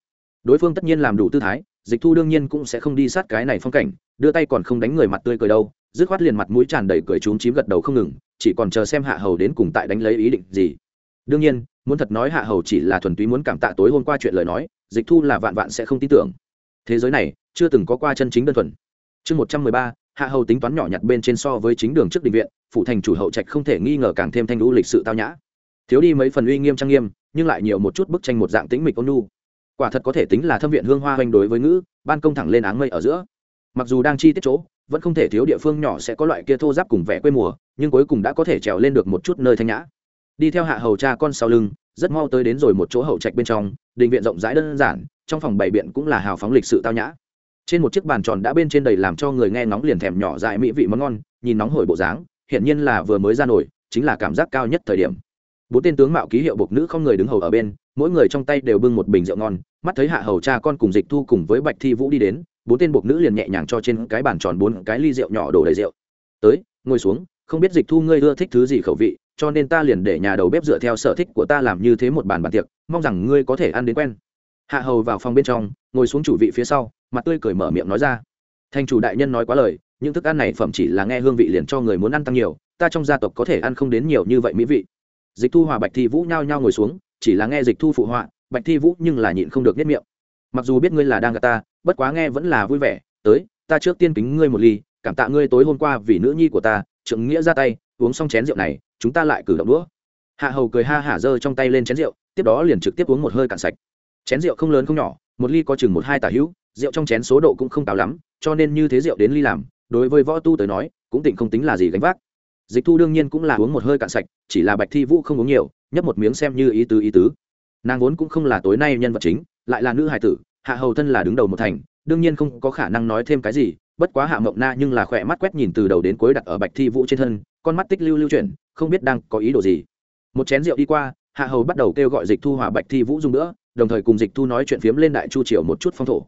S1: Đối phương tất nhiên làm đủ tư thái, dịch thu đương nhiên cũng sẽ không đi sát cái này phong cảnh, đưa tay còn không đánh người mặt tươi cười đâu, dứt khoát liền mặt mũi tràn đầy cười trúng chím gật đầu không ngừng, chỉ còn chờ xem hạ hầu đến cùng tại đánh lấy ý định gì. Đương nhiên, muốn thật nói hạ hầu chỉ là thuần túy muốn cảm tạ tối hôm qua chuyện lời nói, dịch thu là vạn vạn sẽ không tin tưởng. Thế giới này, chưa từng có qua chân chính đơn thuần. Chương một trăm mười ba, hạ hầu tính toán nhỏ nhặt bên trên so với chính đường trước định viện phụ thành chủ hậu trạch không thể nghi ngờ càng thêm thanh lũ lịch sự tao nhã. Thiếu đi mấy phần uy nghiêm trang nghiêm nhưng lại nhiều một chút bức tranh một dạng tĩnh mịch ôn nhu. Quả thật có thể tính là thâm viện hương hoa hoành đối với ngữ, ban công thẳng lên áng mây ở giữa. Mặc dù đang chi tiết chỗ, vẫn không thể thiếu địa phương nhỏ sẽ có loại kia thô giáp cùng vẻ quê mùa, nhưng cuối cùng đã có thể trèo lên được một chút nơi thanh nhã. Đi theo hạ hầu cha con sau lưng, rất mau tới đến rồi một chỗ hậu trạch bên trong, đình viện rộng rãi đơn giản, trong phòng bảy biện cũng là hào phóng lịch sự tao nhã. Trên một chiếc bàn tròn đã bên trên đầy làm cho người nghe ngóng liền thèm nhỏ dại mỹ vị món ngon, nhìn nóng hổi bộ dáng hiện nhiên là vừa mới ra nổi, chính là cảm giác cao nhất thời điểm bốn tên tướng mạo ký hiệu bộc nữ không người đứng hầu ở bên, mỗi người trong tay đều bưng một bình rượu ngon, mắt thấy hạ hầu cha con cùng dịch thu cùng với bạch thi vũ đi đến, bốn tên bộc nữ liền nhẹ nhàng cho trên cái bàn tròn bốn cái ly rượu nhỏ đổ đầy rượu. Tới, ngồi xuống, không biết dịch thu ngươi ưa thích thứ gì khẩu vị, cho nên ta liền để nhà đầu bếp dựa theo sở thích của ta làm như thế một bàn bàn tiệc, mong rằng ngươi có thể ăn đến quen. Hạ hầu vào phòng bên trong, ngồi xuống chủ vị phía sau, mặt tươi cười mở miệng nói ra. Thành chủ đại nhân nói quá lời, những thức ăn này phẩm chỉ là nghe hương vị liền cho người muốn ăn tăng nhiều, ta trong gia tộc có thể ăn không đến nhiều như vậy mỹ vị dịch thu hòa, bạch thi vũ nhao nhao ngồi xuống, chỉ là nghe dịch thu phụ họa, bạch thi vũ nhưng là nhịn không được nhất miệng. Mặc dù biết ngươi là đang gặp ta, bất quá nghe vẫn là vui vẻ. Tới, ta trước tiên kính ngươi một ly, cảm tạ ngươi tối hôm qua vì nữ nhi của ta trượng nghĩa ra tay, uống xong chén rượu này, chúng ta lại cử động đũa. Hạ hầu cười ha hả giơ trong tay lên chén rượu, tiếp đó liền trực tiếp uống một hơi cạn sạch. Chén rượu không lớn không nhỏ, một ly có chừng một hai tả hữu, rượu trong chén số độ cũng không cao lắm, cho nên như thế rượu đến ly làm, đối với võ tu tới nói, cũng tỉnh không tính là gì gánh vác dịch thu đương nhiên cũng là uống một hơi cạn sạch, chỉ là bạch thi vũ không uống nhiều, nhấp một miếng xem như ý tứ ý tứ. Nàng vốn cũng không là tối nay nhân vật chính, lại là nữ hài tử, hạ hầu thân là đứng đầu một thành, đương nhiên không có khả năng nói thêm cái gì, bất quá hạ mộng na nhưng là khỏe mắt quét nhìn từ đầu đến cuối đặt ở bạch thi vũ trên thân, con mắt tích lưu lưu chuyển, không biết đang có ý đồ gì. Một chén rượu đi qua, hạ hầu bắt đầu kêu gọi dịch thu hòa bạch thi vũ dùng nữa, đồng thời cùng dịch thu nói chuyện phiếm lên đại chu triều một chút phong thổ.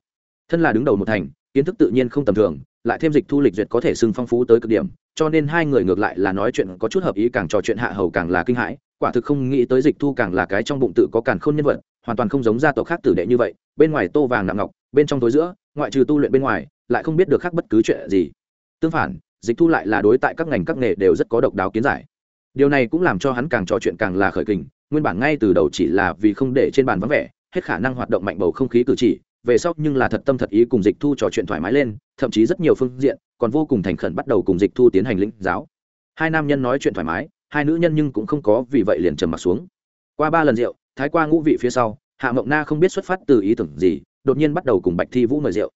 S1: Thân là đứng đầu một thành, kiến thức tự nhiên không tầm thường, lại thêm dịch thu lịch duyệt có thể xưng phong phú tới cực điểm cho nên hai người ngược lại là nói chuyện có chút hợp ý, càng trò chuyện hạ hầu càng là kinh hãi. Quả thực không nghĩ tới dịch thu càng là cái trong bụng tự có càng khôn nhân vật, hoàn toàn không giống gia tộc khác tử đệ như vậy. Bên ngoài tô vàng nặng ngọc, bên trong tối giữa, ngoại trừ tu luyện bên ngoài, lại không biết được khác bất cứ chuyện gì. Tương phản, dịch thu lại là đối tại các ngành các nghề đều rất có độc đáo kiến giải. Điều này cũng làm cho hắn càng trò chuyện càng là khởi kình, nguyên bản ngay từ đầu chỉ là vì không để trên bàn vắng vẻ, hết khả năng hoạt động mạnh bầu không khí cử chỉ về sau nhưng là thật tâm thật ý cùng dịch thu trò chuyện thoải mái lên, thậm chí rất nhiều phương diện còn vô cùng thành khẩn bắt đầu cùng dịch thu tiến hành lĩnh giáo. Hai nam nhân nói chuyện thoải mái, hai nữ nhân nhưng cũng không có vì vậy liền trầm m ặ t xuống. Qua ba lần rượu, thái qua ngũ vị phía sau, hạ mộng na không biết xuất phát từ ý tưởng gì, đột nhiên bắt đầu cùng bạch thi vũ mời rượu.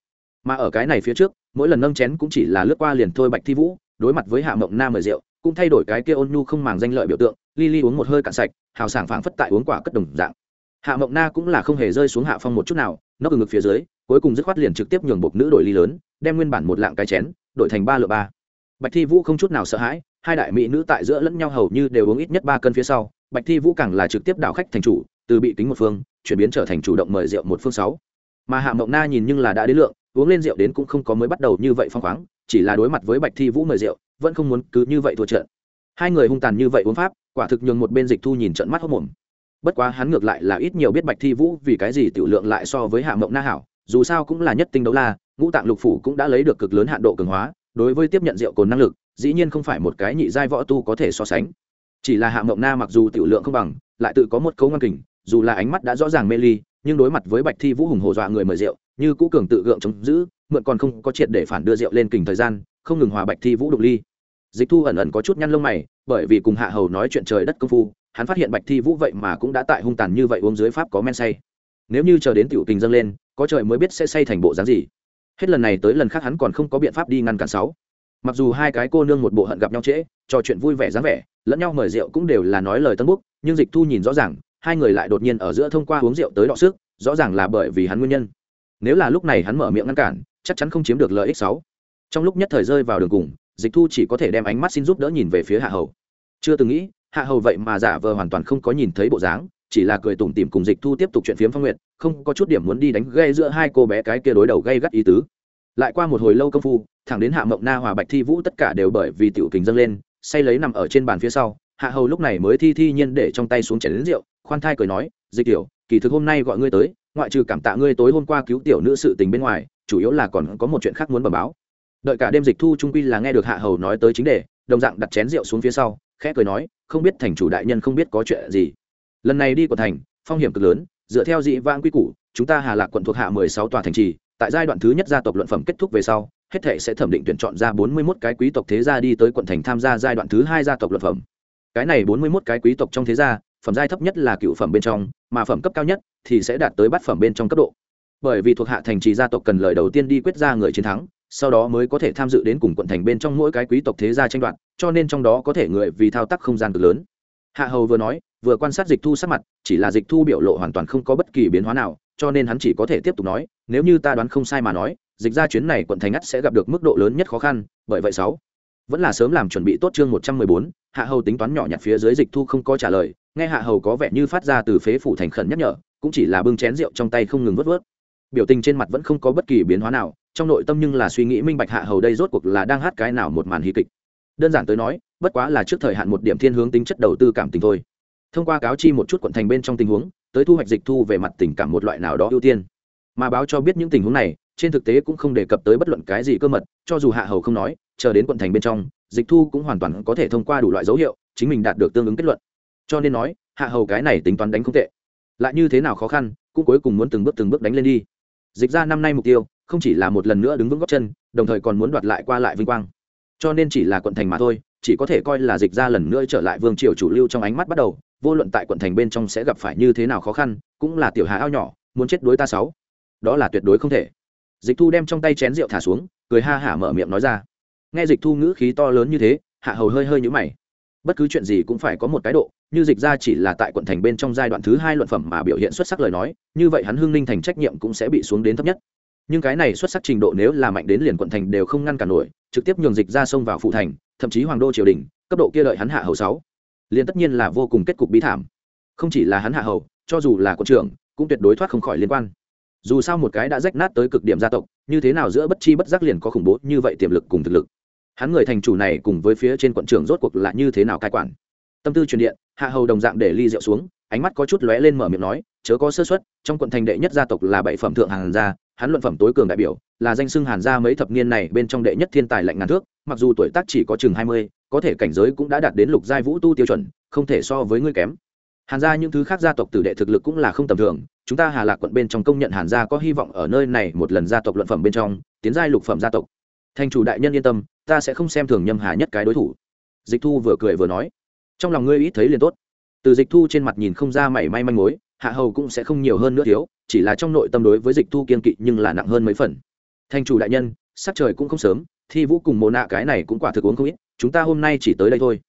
S1: Mà ở cái này phía trước, mỗi lần nâng chén cũng chỉ là lướt qua liền thôi bạch thi vũ, đối mặt với hạ mộng na mời rượu, cũng thay đổi cái kia ôn nhu không màng danh lợi biểu tượng li li uống một hơi cạn sạch, hào sảng phảng phất tại uống quả cất đồng dạng hạ mộng na cũng là không hề rơi xuống hạ phong một chút nào, nó từ ngực phía dưới, cuối cùng dứt khoát liền trực tiếp nhường bộc nữ đổi ly lớn, đem nguyên bản một lạng cái chén, đổi thành ba lựa ba. Bạch thi vũ không chút nào sợ hãi, hai đại mỹ nữ tại giữa lẫn nhau hầu như đều uống ít nhất ba cân phía sau, bạch thi vũ càng là trực tiếp đảo khách thành chủ, từ bị kính một phương, chuyển biến trở thành chủ động mời rượu một phương sáu. Mà hạ mộng na nhìn nhưng là đã đến lượng, uống lên rượu đến cũng không có mới bắt đầu như vậy phong khoáng, chỉ là đối mặt với bạch thi vũ mời rượu, vẫn không muốn cứ như vậy thua trận. Hai người hung tàn như vậy uống pháp, quả thực nhường một bên dịch thu nhìn trận mắt hốc mồm bất quá hắn ngược lại là ít nhiều biết bạch thi vũ vì cái gì tiểu lượng lại so với hạ mộng na hảo, dù sao cũng là nhất tinh đấu la, ngũ tạng lục phủ cũng đã lấy được cực lớn hạn độ cường hóa, đối với tiếp nhận rượu cồn năng lực, dĩ nhiên không phải một cái nhị giai võ tu có thể so sánh. Chỉ là hạ mộng na mặc dù tiểu lượng không bằng, lại tự có một cấu ngăn kình, dù là ánh mắt đã rõ ràng mê ly, nhưng đối mặt với bạch thi vũ hùng hổ dọa người mời rượu, như cũ cường tự gượng chống giữ, mượn còn không có triệt để phản đưa rượu lên kình thời gian, không ngừng hòa bạch thi vũ đục ly. Dịch thu ẩn ẩn có chút nhăn lông mày, bởi vì cùng hạ hầu nói chuyện trời đất công phu hắn phát hiện bạch thi vũ vậy mà cũng đã tại hung tàn như vậy uống dưới pháp có men say. Nếu như chờ đến tiểu tình dâng lên, có trời mới biết sẽ say thành bộ dáng gì. Hết lần này tới lần khác hắn còn không có biện pháp đi ngăn cản sáu. Mặc dù hai cái cô nương một bộ hận gặp nhau trễ, trò chuyện vui vẻ dáng vẻ, lẫn nhau mời rượu cũng đều là nói lời tân búc, nhưng dịch thu nhìn rõ ràng, hai người lại đột nhiên ở giữa thông qua uống rượu tới đọ sức, rõ ràng là bởi vì hắn nguyên nhân. Nếu là lúc này hắn mở miệng ngăn cản, chắc chắn không chiếm được lợi ích sáu. Trong lúc nhất thời rơi vào đường cùng, dịch thu chỉ có thể đem ánh mắt xin giúp đỡ nhìn về phía hạ hầu. Chưa từng nghĩ hạ hầu vậy mà giả vờ hoàn toàn không có nhìn thấy bộ dáng, chỉ là cười tủm tỉm cùng dịch thu tiếp tục chuyện phiếm phong nguyện không có chút điểm muốn đi đánh gây giữa hai cô bé cái kia đối đầu gây gắt ý tứ. Lại qua một hồi lâu công phu, thẳng đến hạ mộng na, hòa bạch thi vũ tất cả đều bởi vì tiểu kính dâng lên, say lấy nằm ở trên bàn phía sau, hạ hầu lúc này mới thi thi nhiên để trong tay xuống chén đến rượu, khoan thai cười nói, dịch tiểu, kỳ thực hôm nay gọi ngươi tới, ngoại trừ cảm tạ ngươi tối hôm qua cứu tiểu nữ sự tình bên ngoài, chủ yếu là còn có một chuyện khác muốn bẩm báo. Đợi cả đêm dịch thu trung quy là nghe được hạ hầu nói tới chính đề, đồng dạng đặt chén rượu xuống phía sau, khẽ cười nói không biết thành chủ đại nhân không biết có chuyện gì. Lần này đi của thành, phong hiểm cực lớn, dựa theo dị vãng quy củ, chúng ta hà lạc quận thuộc hạ mười sáu tòa thành trì, tại giai đoạn thứ nhất gia tộc luận phẩm kết thúc về sau, hết thể sẽ thẩm định tuyển chọn ra bốn mươi 41 cái quý tộc thế gia đi tới quận thành tham gia giai đoạn thứ hai gia tộc luận phẩm. Cái này bốn mươi 41 cái quý tộc trong thế gia, phẩm giai thấp nhất là cựu phẩm bên trong, mà phẩm cấp cao nhất thì sẽ đạt tới bát phẩm bên trong cấp độ. Bởi vì thuộc hạ thành trì gia tộc cần lời đầu tiên đi quyết ra người chiến thắng sau đó mới có thể tham dự đến cùng quận thành bên trong mỗi cái quý tộc thế gia tranh đoạt, cho nên trong đó có thể người vì thao tác không gian cực lớn. Hạ hầu vừa nói, vừa quan sát dịch thu sắc mặt, chỉ là dịch thu biểu lộ hoàn toàn không có bất kỳ biến hóa nào, cho nên hắn chỉ có thể tiếp tục nói, nếu như ta đoán không sai mà nói, dịch ra chuyến này quận thành ngắt sẽ gặp được mức độ lớn nhất khó khăn, bởi vậy sáu, vẫn là sớm làm chuẩn bị tốt chương một trăm mười bốn, hạ hầu tính toán nhỏ nhặt phía dưới dịch thu không có trả lời, nghe hạ hầu có vẻ như phát ra từ phế phủ thành khẩn nhắc nhở, cũng chỉ là bưng chén rượu trong tay không ngừng vớt vớt biểu tình trên mặt vẫn không có bất kỳ biến hóa nào, trong nội tâm nhưng là suy nghĩ minh bạch hạ hầu đây rốt cuộc là đang hát cái nào một màn hí kịch. Đơn giản tới nói, bất quá là trước thời hạn một điểm thiên hướng tính chất đầu tư cảm tình thôi. Thông qua cáo chi một chút quận thành bên trong tình huống, tới thu hoạch dịch thu về mặt tình cảm một loại nào đó ưu tiên. Mà báo cho biết những tình huống này, trên thực tế cũng không đề cập tới bất luận cái gì cơ mật, cho dù hạ hầu không nói, chờ đến quận thành bên trong, dịch thu cũng hoàn toàn có thể thông qua đủ loại dấu hiệu, chính mình đạt được tương ứng kết luận. Cho nên nói, hạ hầu cái này tính toán đánh không tệ. Lại như thế nào khó khăn, cũng cuối cùng muốn từng bước từng bước đánh lên đi dịch ra năm nay mục tiêu, không chỉ là một lần nữa đứng vững góc chân, đồng thời còn muốn đoạt lại qua lại vinh quang. Cho nên chỉ là quận thành mà thôi, chỉ có thể coi là dịch ra lần nữa trở lại vương triều chủ lưu trong ánh mắt bắt đầu, vô luận tại quận thành bên trong sẽ gặp phải như thế nào khó khăn, cũng là tiểu hạ ao nhỏ, muốn chết đối ta sáu. Đó là tuyệt đối không thể. Dịch thu đem trong tay chén rượu thả xuống, cười ha hả mở miệng nói ra. Nghe dịch thu ngữ khí to lớn như thế, hạ hầu hơi hơi nhũ mày bất cứ chuyện gì cũng phải có một cái độ, như dịch ra chỉ là tại quận thành bên trong giai đoạn thứ hai luận phẩm mà biểu hiện xuất sắc lời nói, như vậy hắn hưng ninh thành trách nhiệm cũng sẽ bị xuống đến thấp nhất. Nhưng cái này xuất sắc trình độ nếu là mạnh đến liền quận thành đều không ngăn cản nổi, trực tiếp nhường dịch ra sông vào phụ thành, thậm chí hoàng đô triều đình, cấp độ kia đợi hắn hạ hầu sáu. Liền tất nhiên là vô cùng kết cục bí thảm. Không chỉ là hắn hạ hầu, cho dù là quận trưởng, cũng tuyệt đối thoát không khỏi liên quan. Dù sao một cái đã rách nát tới cực điểm gia tộc, như thế nào giữa bất chi bất giác liền có khủng bố như vậy tiềm lực cùng thực lực hắn người thành chủ này cùng với phía trên quận trưởng rốt cuộc là như thế nào cai quản? Tâm tư truyền điện, hạ hầu đồng dạng để ly rượu xuống, ánh mắt có chút lóe lên mở miệng nói, chớ có sơ xuất trong quận thành đệ nhất gia tộc là bảy phẩm thượng hàn gia, hắn luận phẩm tối cường đại biểu, là danh xưng hàn gia mấy thập niên này bên trong đệ nhất thiên tài lạnh ngàn thước, mặc dù tuổi tác chỉ có chừng hai mươi, có thể cảnh giới cũng đã đạt đến lục giai vũ tu tiêu chuẩn, không thể so với ngươi kém. Hàn gia những thứ khác gia tộc tử đệ thực lực cũng là không tầm thường, chúng ta hà lạc quận bên trong công nhận hàn gia có hy vọng ở nơi này một lần gia tộc luận phẩm bên trong, tiến giai lục phẩm gia tộc thành chủ đại nhân yên tâm, ta sẽ không xem thường nhâm hà nhất cái đối thủ. Dịch thu vừa cười vừa nói, trong lòng ngươi ít thấy liền tốt. Từ dịch thu trên mặt nhìn không ra mảy may manh mối, hạ hầu cũng sẽ không nhiều hơn nữa thiếu, chỉ là trong nội tâm đối với dịch thu kiên kỵ nhưng là nặng hơn mấy phần. Thành chủ đại nhân, sắc trời cũng không sớm, thi vũ cùng mồ nạ cái này cũng quả thực uống không ít, chúng ta hôm nay chỉ tới đây thôi.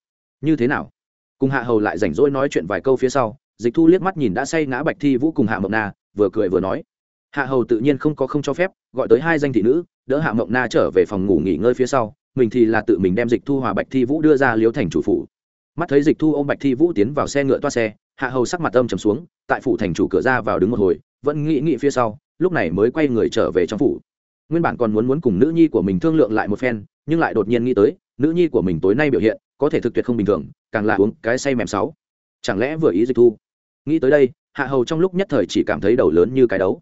S1: Như thế nào? Cùng hạ hầu lại rảnh rỗi nói chuyện vài câu phía sau, dịch thu liếc mắt nhìn đã say ngã bạch thi vũ cùng hạ mộng na, vừa cười vừa nói. Hạ hầu tự nhiên không có không cho phép, gọi tới hai danh thị nữ đỡ hạ mộng na trở về phòng ngủ nghỉ ngơi phía sau, mình thì là tự mình đem dịch thu hòa bạch thi vũ đưa ra liếu thành chủ phủ. Mắt thấy dịch thu ô m bạch thi vũ tiến vào xe ngựa toa xe, hạ hầu sắc mặt âm trầm xuống, tại phủ thành chủ cửa ra vào đứng một hồi, vẫn nghĩ nghĩ phía sau, lúc này mới quay người trở về trong phủ. Nguyên bản còn muốn muốn cùng nữ nhi của mình thương lượng lại một phen, nhưng lại đột nhiên nghĩ tới, nữ nhi của mình tối nay biểu hiện, có thể thực tuyệt không bình thường, càng là uống cái say mềm sáu. Chẳng lẽ vừa ý dịch thu? Nghĩ tới đây, hạ hầu trong lúc nhất thời chỉ cảm thấy đầu lớn như cái đấu.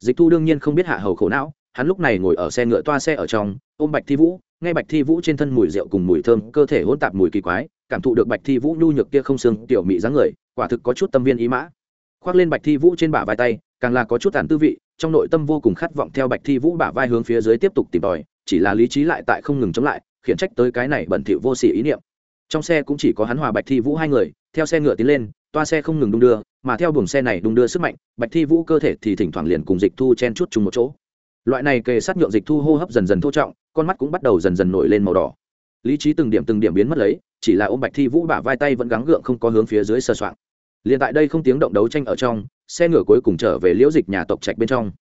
S1: Dịch thu đương nhiên không biết hạ hầu khổ não hắn lúc này ngồi ở xe ngựa toa xe ở trong, ôm bạch thi vũ, nghe bạch thi vũ trên thân mùi rượu cùng mùi thơm, cơ thể hỗn tạp mùi kỳ quái, cảm thụ được bạch thi vũ nhu nhược kia không xương, tiểu mị dáng người, quả thực có chút tâm viên ý mã. Khoác lên bạch thi vũ trên bả vai tay, càng là có chút tàn tư vị, trong nội tâm vô cùng khát vọng theo bạch thi vũ bả vai hướng phía dưới tiếp tục tìm tòi, chỉ là lý trí lại tại không ngừng chống lại, khiển trách tới cái này bẩn thỉu vô sỉ ý niệm. Trong xe cũng chỉ có hắn hòa bạch thi vũ hai người, theo xe ngựa tiến lên, toa xe không ngừng đung đưa, mà theo buồng xe này đung đưa sức mạnh, bạch thi vũ cơ thể thì thỉnh thoảng liền cùng dịch thu chen chút chung một chỗ loại này kề sát nhượng dịch thu hô hấp dần dần thô trọng, con mắt cũng bắt đầu dần dần nổi lên màu đỏ. Lý trí từng điểm từng điểm biến mất lấy, chỉ là ôm bạch thi vũ bả vai tay vẫn gắng gượng không có hướng phía dưới sơ soạng. Liền tại đây không tiếng động đấu tranh ở trong, xe ngựa cuối cùng trở về liễu dịch nhà tộc trạch bên trong.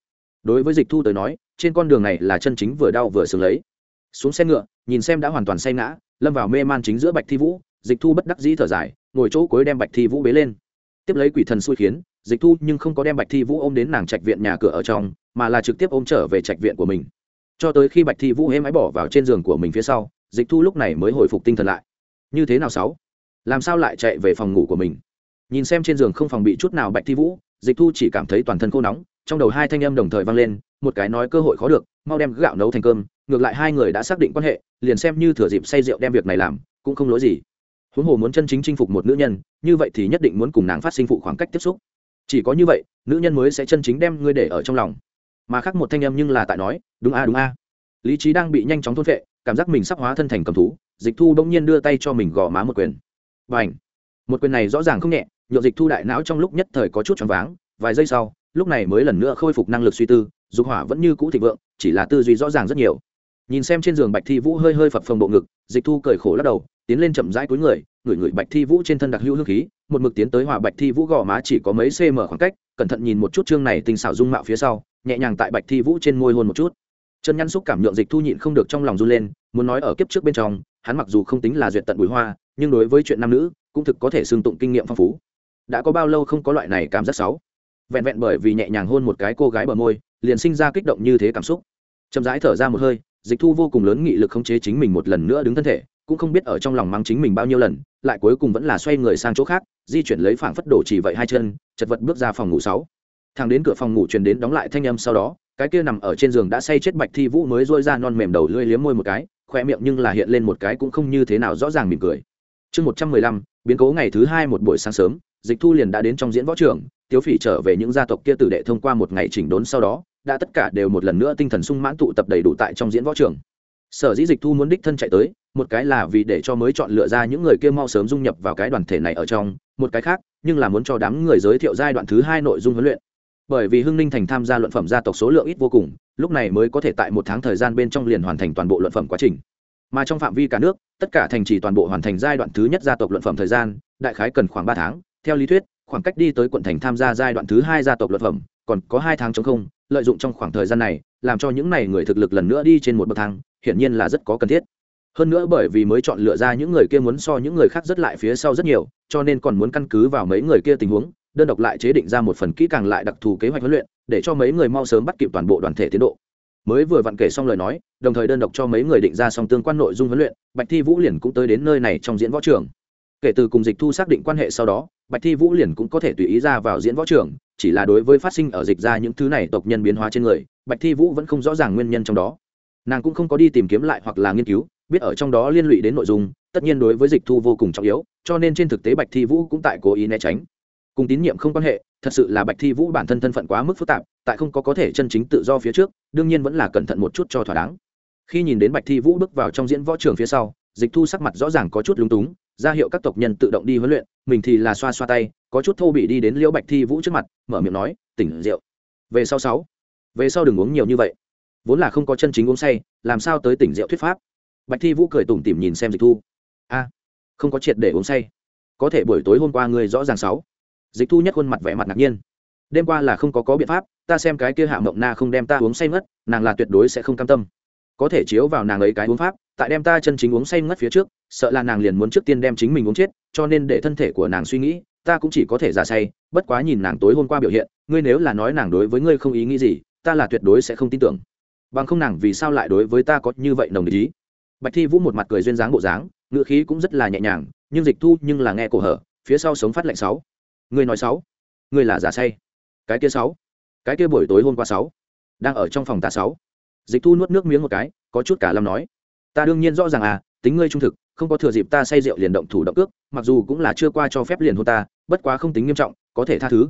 S1: Đối với dịch thu tới nói, trên con đường này là chân chính vừa đau vừa sướng lấy. Xuống xe ngựa, nhìn xem đã hoàn toàn say ngã, lâm vào mê man chính giữa bạch thi vũ, dịch thu bất đắc dĩ thở dài, ngồi chỗ cuối đem bạch thi vũ bế lên. Tiếp lấy quỷ thần xui khiến, dịch thu nhưng không có đem bạch thi vũ ôm đến nàng trạch viện nhà cửa ở trong mà là trực tiếp ôm trở về trạch viện của mình. Cho tới khi bạch thi vũ hễ máy bỏ vào trên giường của mình phía sau, dịch thu lúc này mới hồi phục tinh thần lại. Như thế nào sáu? Làm sao lại chạy về phòng ngủ của mình? Nhìn xem trên giường không phòng bị chút nào bạch thi vũ, dịch thu chỉ cảm thấy toàn thân khô nóng, trong đầu hai thanh âm đồng thời vang lên, một cái nói cơ hội khó được, mau đem gạo nấu thành cơm, ngược lại hai người đã xác định quan hệ, liền xem như thừa dịp say rượu đem việc này làm, cũng không lỗi gì. Huống hồ muốn chân chính chinh phục một nữ nhân, như vậy thì nhất định muốn cùng nàng phát sinh phụ khoảng cách tiếp xúc. Chỉ có như vậy, nữ nhân mới sẽ chân chính đem ngươi để ở trong lòng mà khác một thanh âm nhưng là tại nói, đúng a đúng a. Lý trí đang bị nhanh chóng thôn vệ cảm giác mình sắp hóa thân thành cầm thú, dịch thu bỗng nhiên đưa tay cho mình gò má một quyền. Và ảnh một quyền này rõ ràng không nhẹ nhộn dịch thu đại não trong lúc nhất thời có chút choáng váng, vài giây sau, lúc này mới lần nữa khôi phục năng lực suy tư, dục hỏa vẫn như cũ thịnh vượng, chỉ là tư duy rõ ràng rất nhiều. Nhìn xem trên giường bạch thi vũ hơi hơi phập phồng bộ ngực, dịch thu cười khổ lắc đầu, tiến lên chậm rãi cuối người ngửi ngửi bạch thi vũ trên thân đặc hữu hương khí, một mực tiến tới hòa bạch thi vũ gò má chỉ có mấy cm khoảng cách, cẩn thận nhìn một chút chương này tình xảo dung mạo phía sau, nhẹ nhàng tại bạch thi vũ trên môi hôn một chút. Chân nhăn xúc cảm nhượng dịch thu nhịn không được trong lòng run lên, muốn nói ở kiếp trước bên trong, hắn mặc dù không tính là duyệt tận bùi hoa, nhưng đối với chuyện nam nữ, cũng thực có thể xương tụng kinh nghiệm phong phú. Đã có bao lâu không có loại này cảm giác xấu? Vẹn vẹn bởi vì nhẹ nhàng hôn một cái cô gái bờ môi, liền sinh ra kích động như thế cảm xúc. Chậm rãi thở ra một hơi, dịch thu vô cùng lớn nghị lực khống chế chính mình một lần nữa đứng thân thể cũng không biết ở trong lòng mắng chính mình bao nhiêu lần, lại cuối cùng vẫn là xoay người sang chỗ khác, di chuyển lấy phảng phất đổ chỉ vậy hai chân, chật vật bước ra phòng ngủ sáu. Thằng đến cửa phòng ngủ truyền đến đóng lại thanh âm sau đó, cái kia nằm ở trên giường đã say chết bạch thi vũ mới rôi ra non mềm đầu lưỡi liếm môi một cái khoe miệng nhưng là hiện lên một cái cũng không như thế nào rõ ràng mỉm cười. Chương một trăm mười lăm, biến cố ngày thứ hai một buổi sáng sớm, dịch thu liền đã đến trong diễn võ trường, tiếu phỉ trở về những gia tộc kia tử đệ thông qua một ngày chỉnh đốn sau đó, đã tất cả đều một lần nữa tinh thần sung mãn tụ tập đầy đủ tại trong diễn võ trường sở dĩ dịch thu muốn đích thân chạy tới, một cái là vì để cho mới chọn lựa ra những người kia mau sớm dung nhập vào cái đoàn thể này ở trong, một cái khác, nhưng là muốn cho đám người giới thiệu giai đoạn thứ hai nội dung huấn luyện. Bởi vì hưng ninh thành tham gia luận phẩm gia tộc số lượng ít vô cùng, lúc này mới có thể tại một tháng thời gian bên trong liền hoàn thành toàn bộ luận phẩm quá trình. Mà trong phạm vi cả nước, tất cả thành trì toàn bộ hoàn thành giai đoạn thứ nhất gia tộc luận phẩm thời gian, đại khái cần khoảng ba tháng. Theo lý thuyết, khoảng cách đi tới quận thành tham gia giai đoạn thứ hai gia tộc luận phẩm, còn có hai tháng chống không, lợi dụng trong khoảng thời gian này, làm cho những này người thực lực lần nữa đi trên một bậc thang hiển nhiên là rất có cần thiết. Hơn nữa bởi vì mới chọn lựa ra những người kia muốn so những người khác rất lại phía sau rất nhiều, cho nên còn muốn căn cứ vào mấy người kia tình huống, đơn độc lại chế định ra một phần kỹ càng lại đặc thù kế hoạch huấn luyện, để cho mấy người mau sớm bắt kịp toàn bộ đoàn thể tiến độ. Mới vừa vặn kể xong lời nói, đồng thời đơn độc cho mấy người định ra xong tương quan nội dung huấn luyện, bạch thi vũ liền cũng tới đến nơi này trong diễn võ trường. Kể từ cùng dịch thu xác định quan hệ sau đó, bạch thi vũ liền cũng có thể tùy ý ra vào diễn võ trường, chỉ là đối với phát sinh ở dịch ra những thứ này tộc nhân biến hóa trên người, bạch thi vũ vẫn không rõ ràng nguyên nhân trong đó nàng cũng không có đi tìm kiếm lại hoặc là nghiên cứu, biết ở trong đó liên lụy đến nội dung, tất nhiên đối với dịch thu vô cùng trọng yếu, cho nên trên thực tế bạch thi vũ cũng tại cố ý né tránh. Cùng tín nhiệm không quan hệ, thật sự là bạch thi vũ bản thân thân phận quá mức phức tạp, tại không có có thể chân chính tự do phía trước, đương nhiên vẫn là cẩn thận một chút cho thỏa đáng. Khi nhìn đến bạch thi vũ bước vào trong diễn võ trường phía sau, dịch thu sắc mặt rõ ràng có chút lúng túng, ra hiệu các tộc nhân tự động đi huấn luyện, mình thì là xoa xoa tay, có chút thô bị đi đến liễu bạch thi vũ trước mặt, mở miệng nói, tỉnh rượu. Về sau sáu. Về sau đừng uống nhiều như vậy vốn là không có chân chính uống say, làm sao tới tỉnh rượu thuyết pháp? Bạch thi vũ cười tủm tỉm nhìn xem dịch thu. A, không có triệt để uống say. Có thể buổi tối hôm qua ngươi rõ ràng sáu. Dịch thu nhất khuôn mặt vẻ mặt ngạc nhiên. Đêm qua là không có có biện pháp, ta xem cái kia hạ mộng na không đem ta uống say ngất, nàng là tuyệt đối sẽ không cam tâm. Có thể chiếu vào nàng ấy cái uống pháp, tại đem ta chân chính uống say ngất phía trước, sợ là nàng liền muốn trước tiên đem chính mình uống chết, cho nên để thân thể của nàng suy nghĩ, ta cũng chỉ có thể giả say, bất quá nhìn nàng tối hôm qua biểu hiện, ngươi nếu là nói nàng đối với ngươi không ý nghĩ gì, ta là tuyệt đối sẽ không tin tưởng bằng không nàng vì sao lại đối với ta có như vậy nồng ý? Bạch thi vũ một mặt cười duyên dáng bộ dáng ngựa khí cũng rất là nhẹ nhàng, nhưng dịch thu nhưng là nghe cổ hở, phía sau sống phát lạnh sáu. Người nói sáu. Người là giả say. Cái kia sáu. Cái kia buổi tối hôm qua sáu. Đang ở trong phòng ta sáu. Dịch thu nuốt nước miếng một cái, có chút cả lâm nói. Ta đương nhiên rõ ràng à tính ngươi trung thực, không có thừa dịp ta say rượu liền động thủ động cước, mặc dù cũng là chưa qua cho phép liền hôn ta, bất quá không tính nghiêm trọng, có thể tha thứ.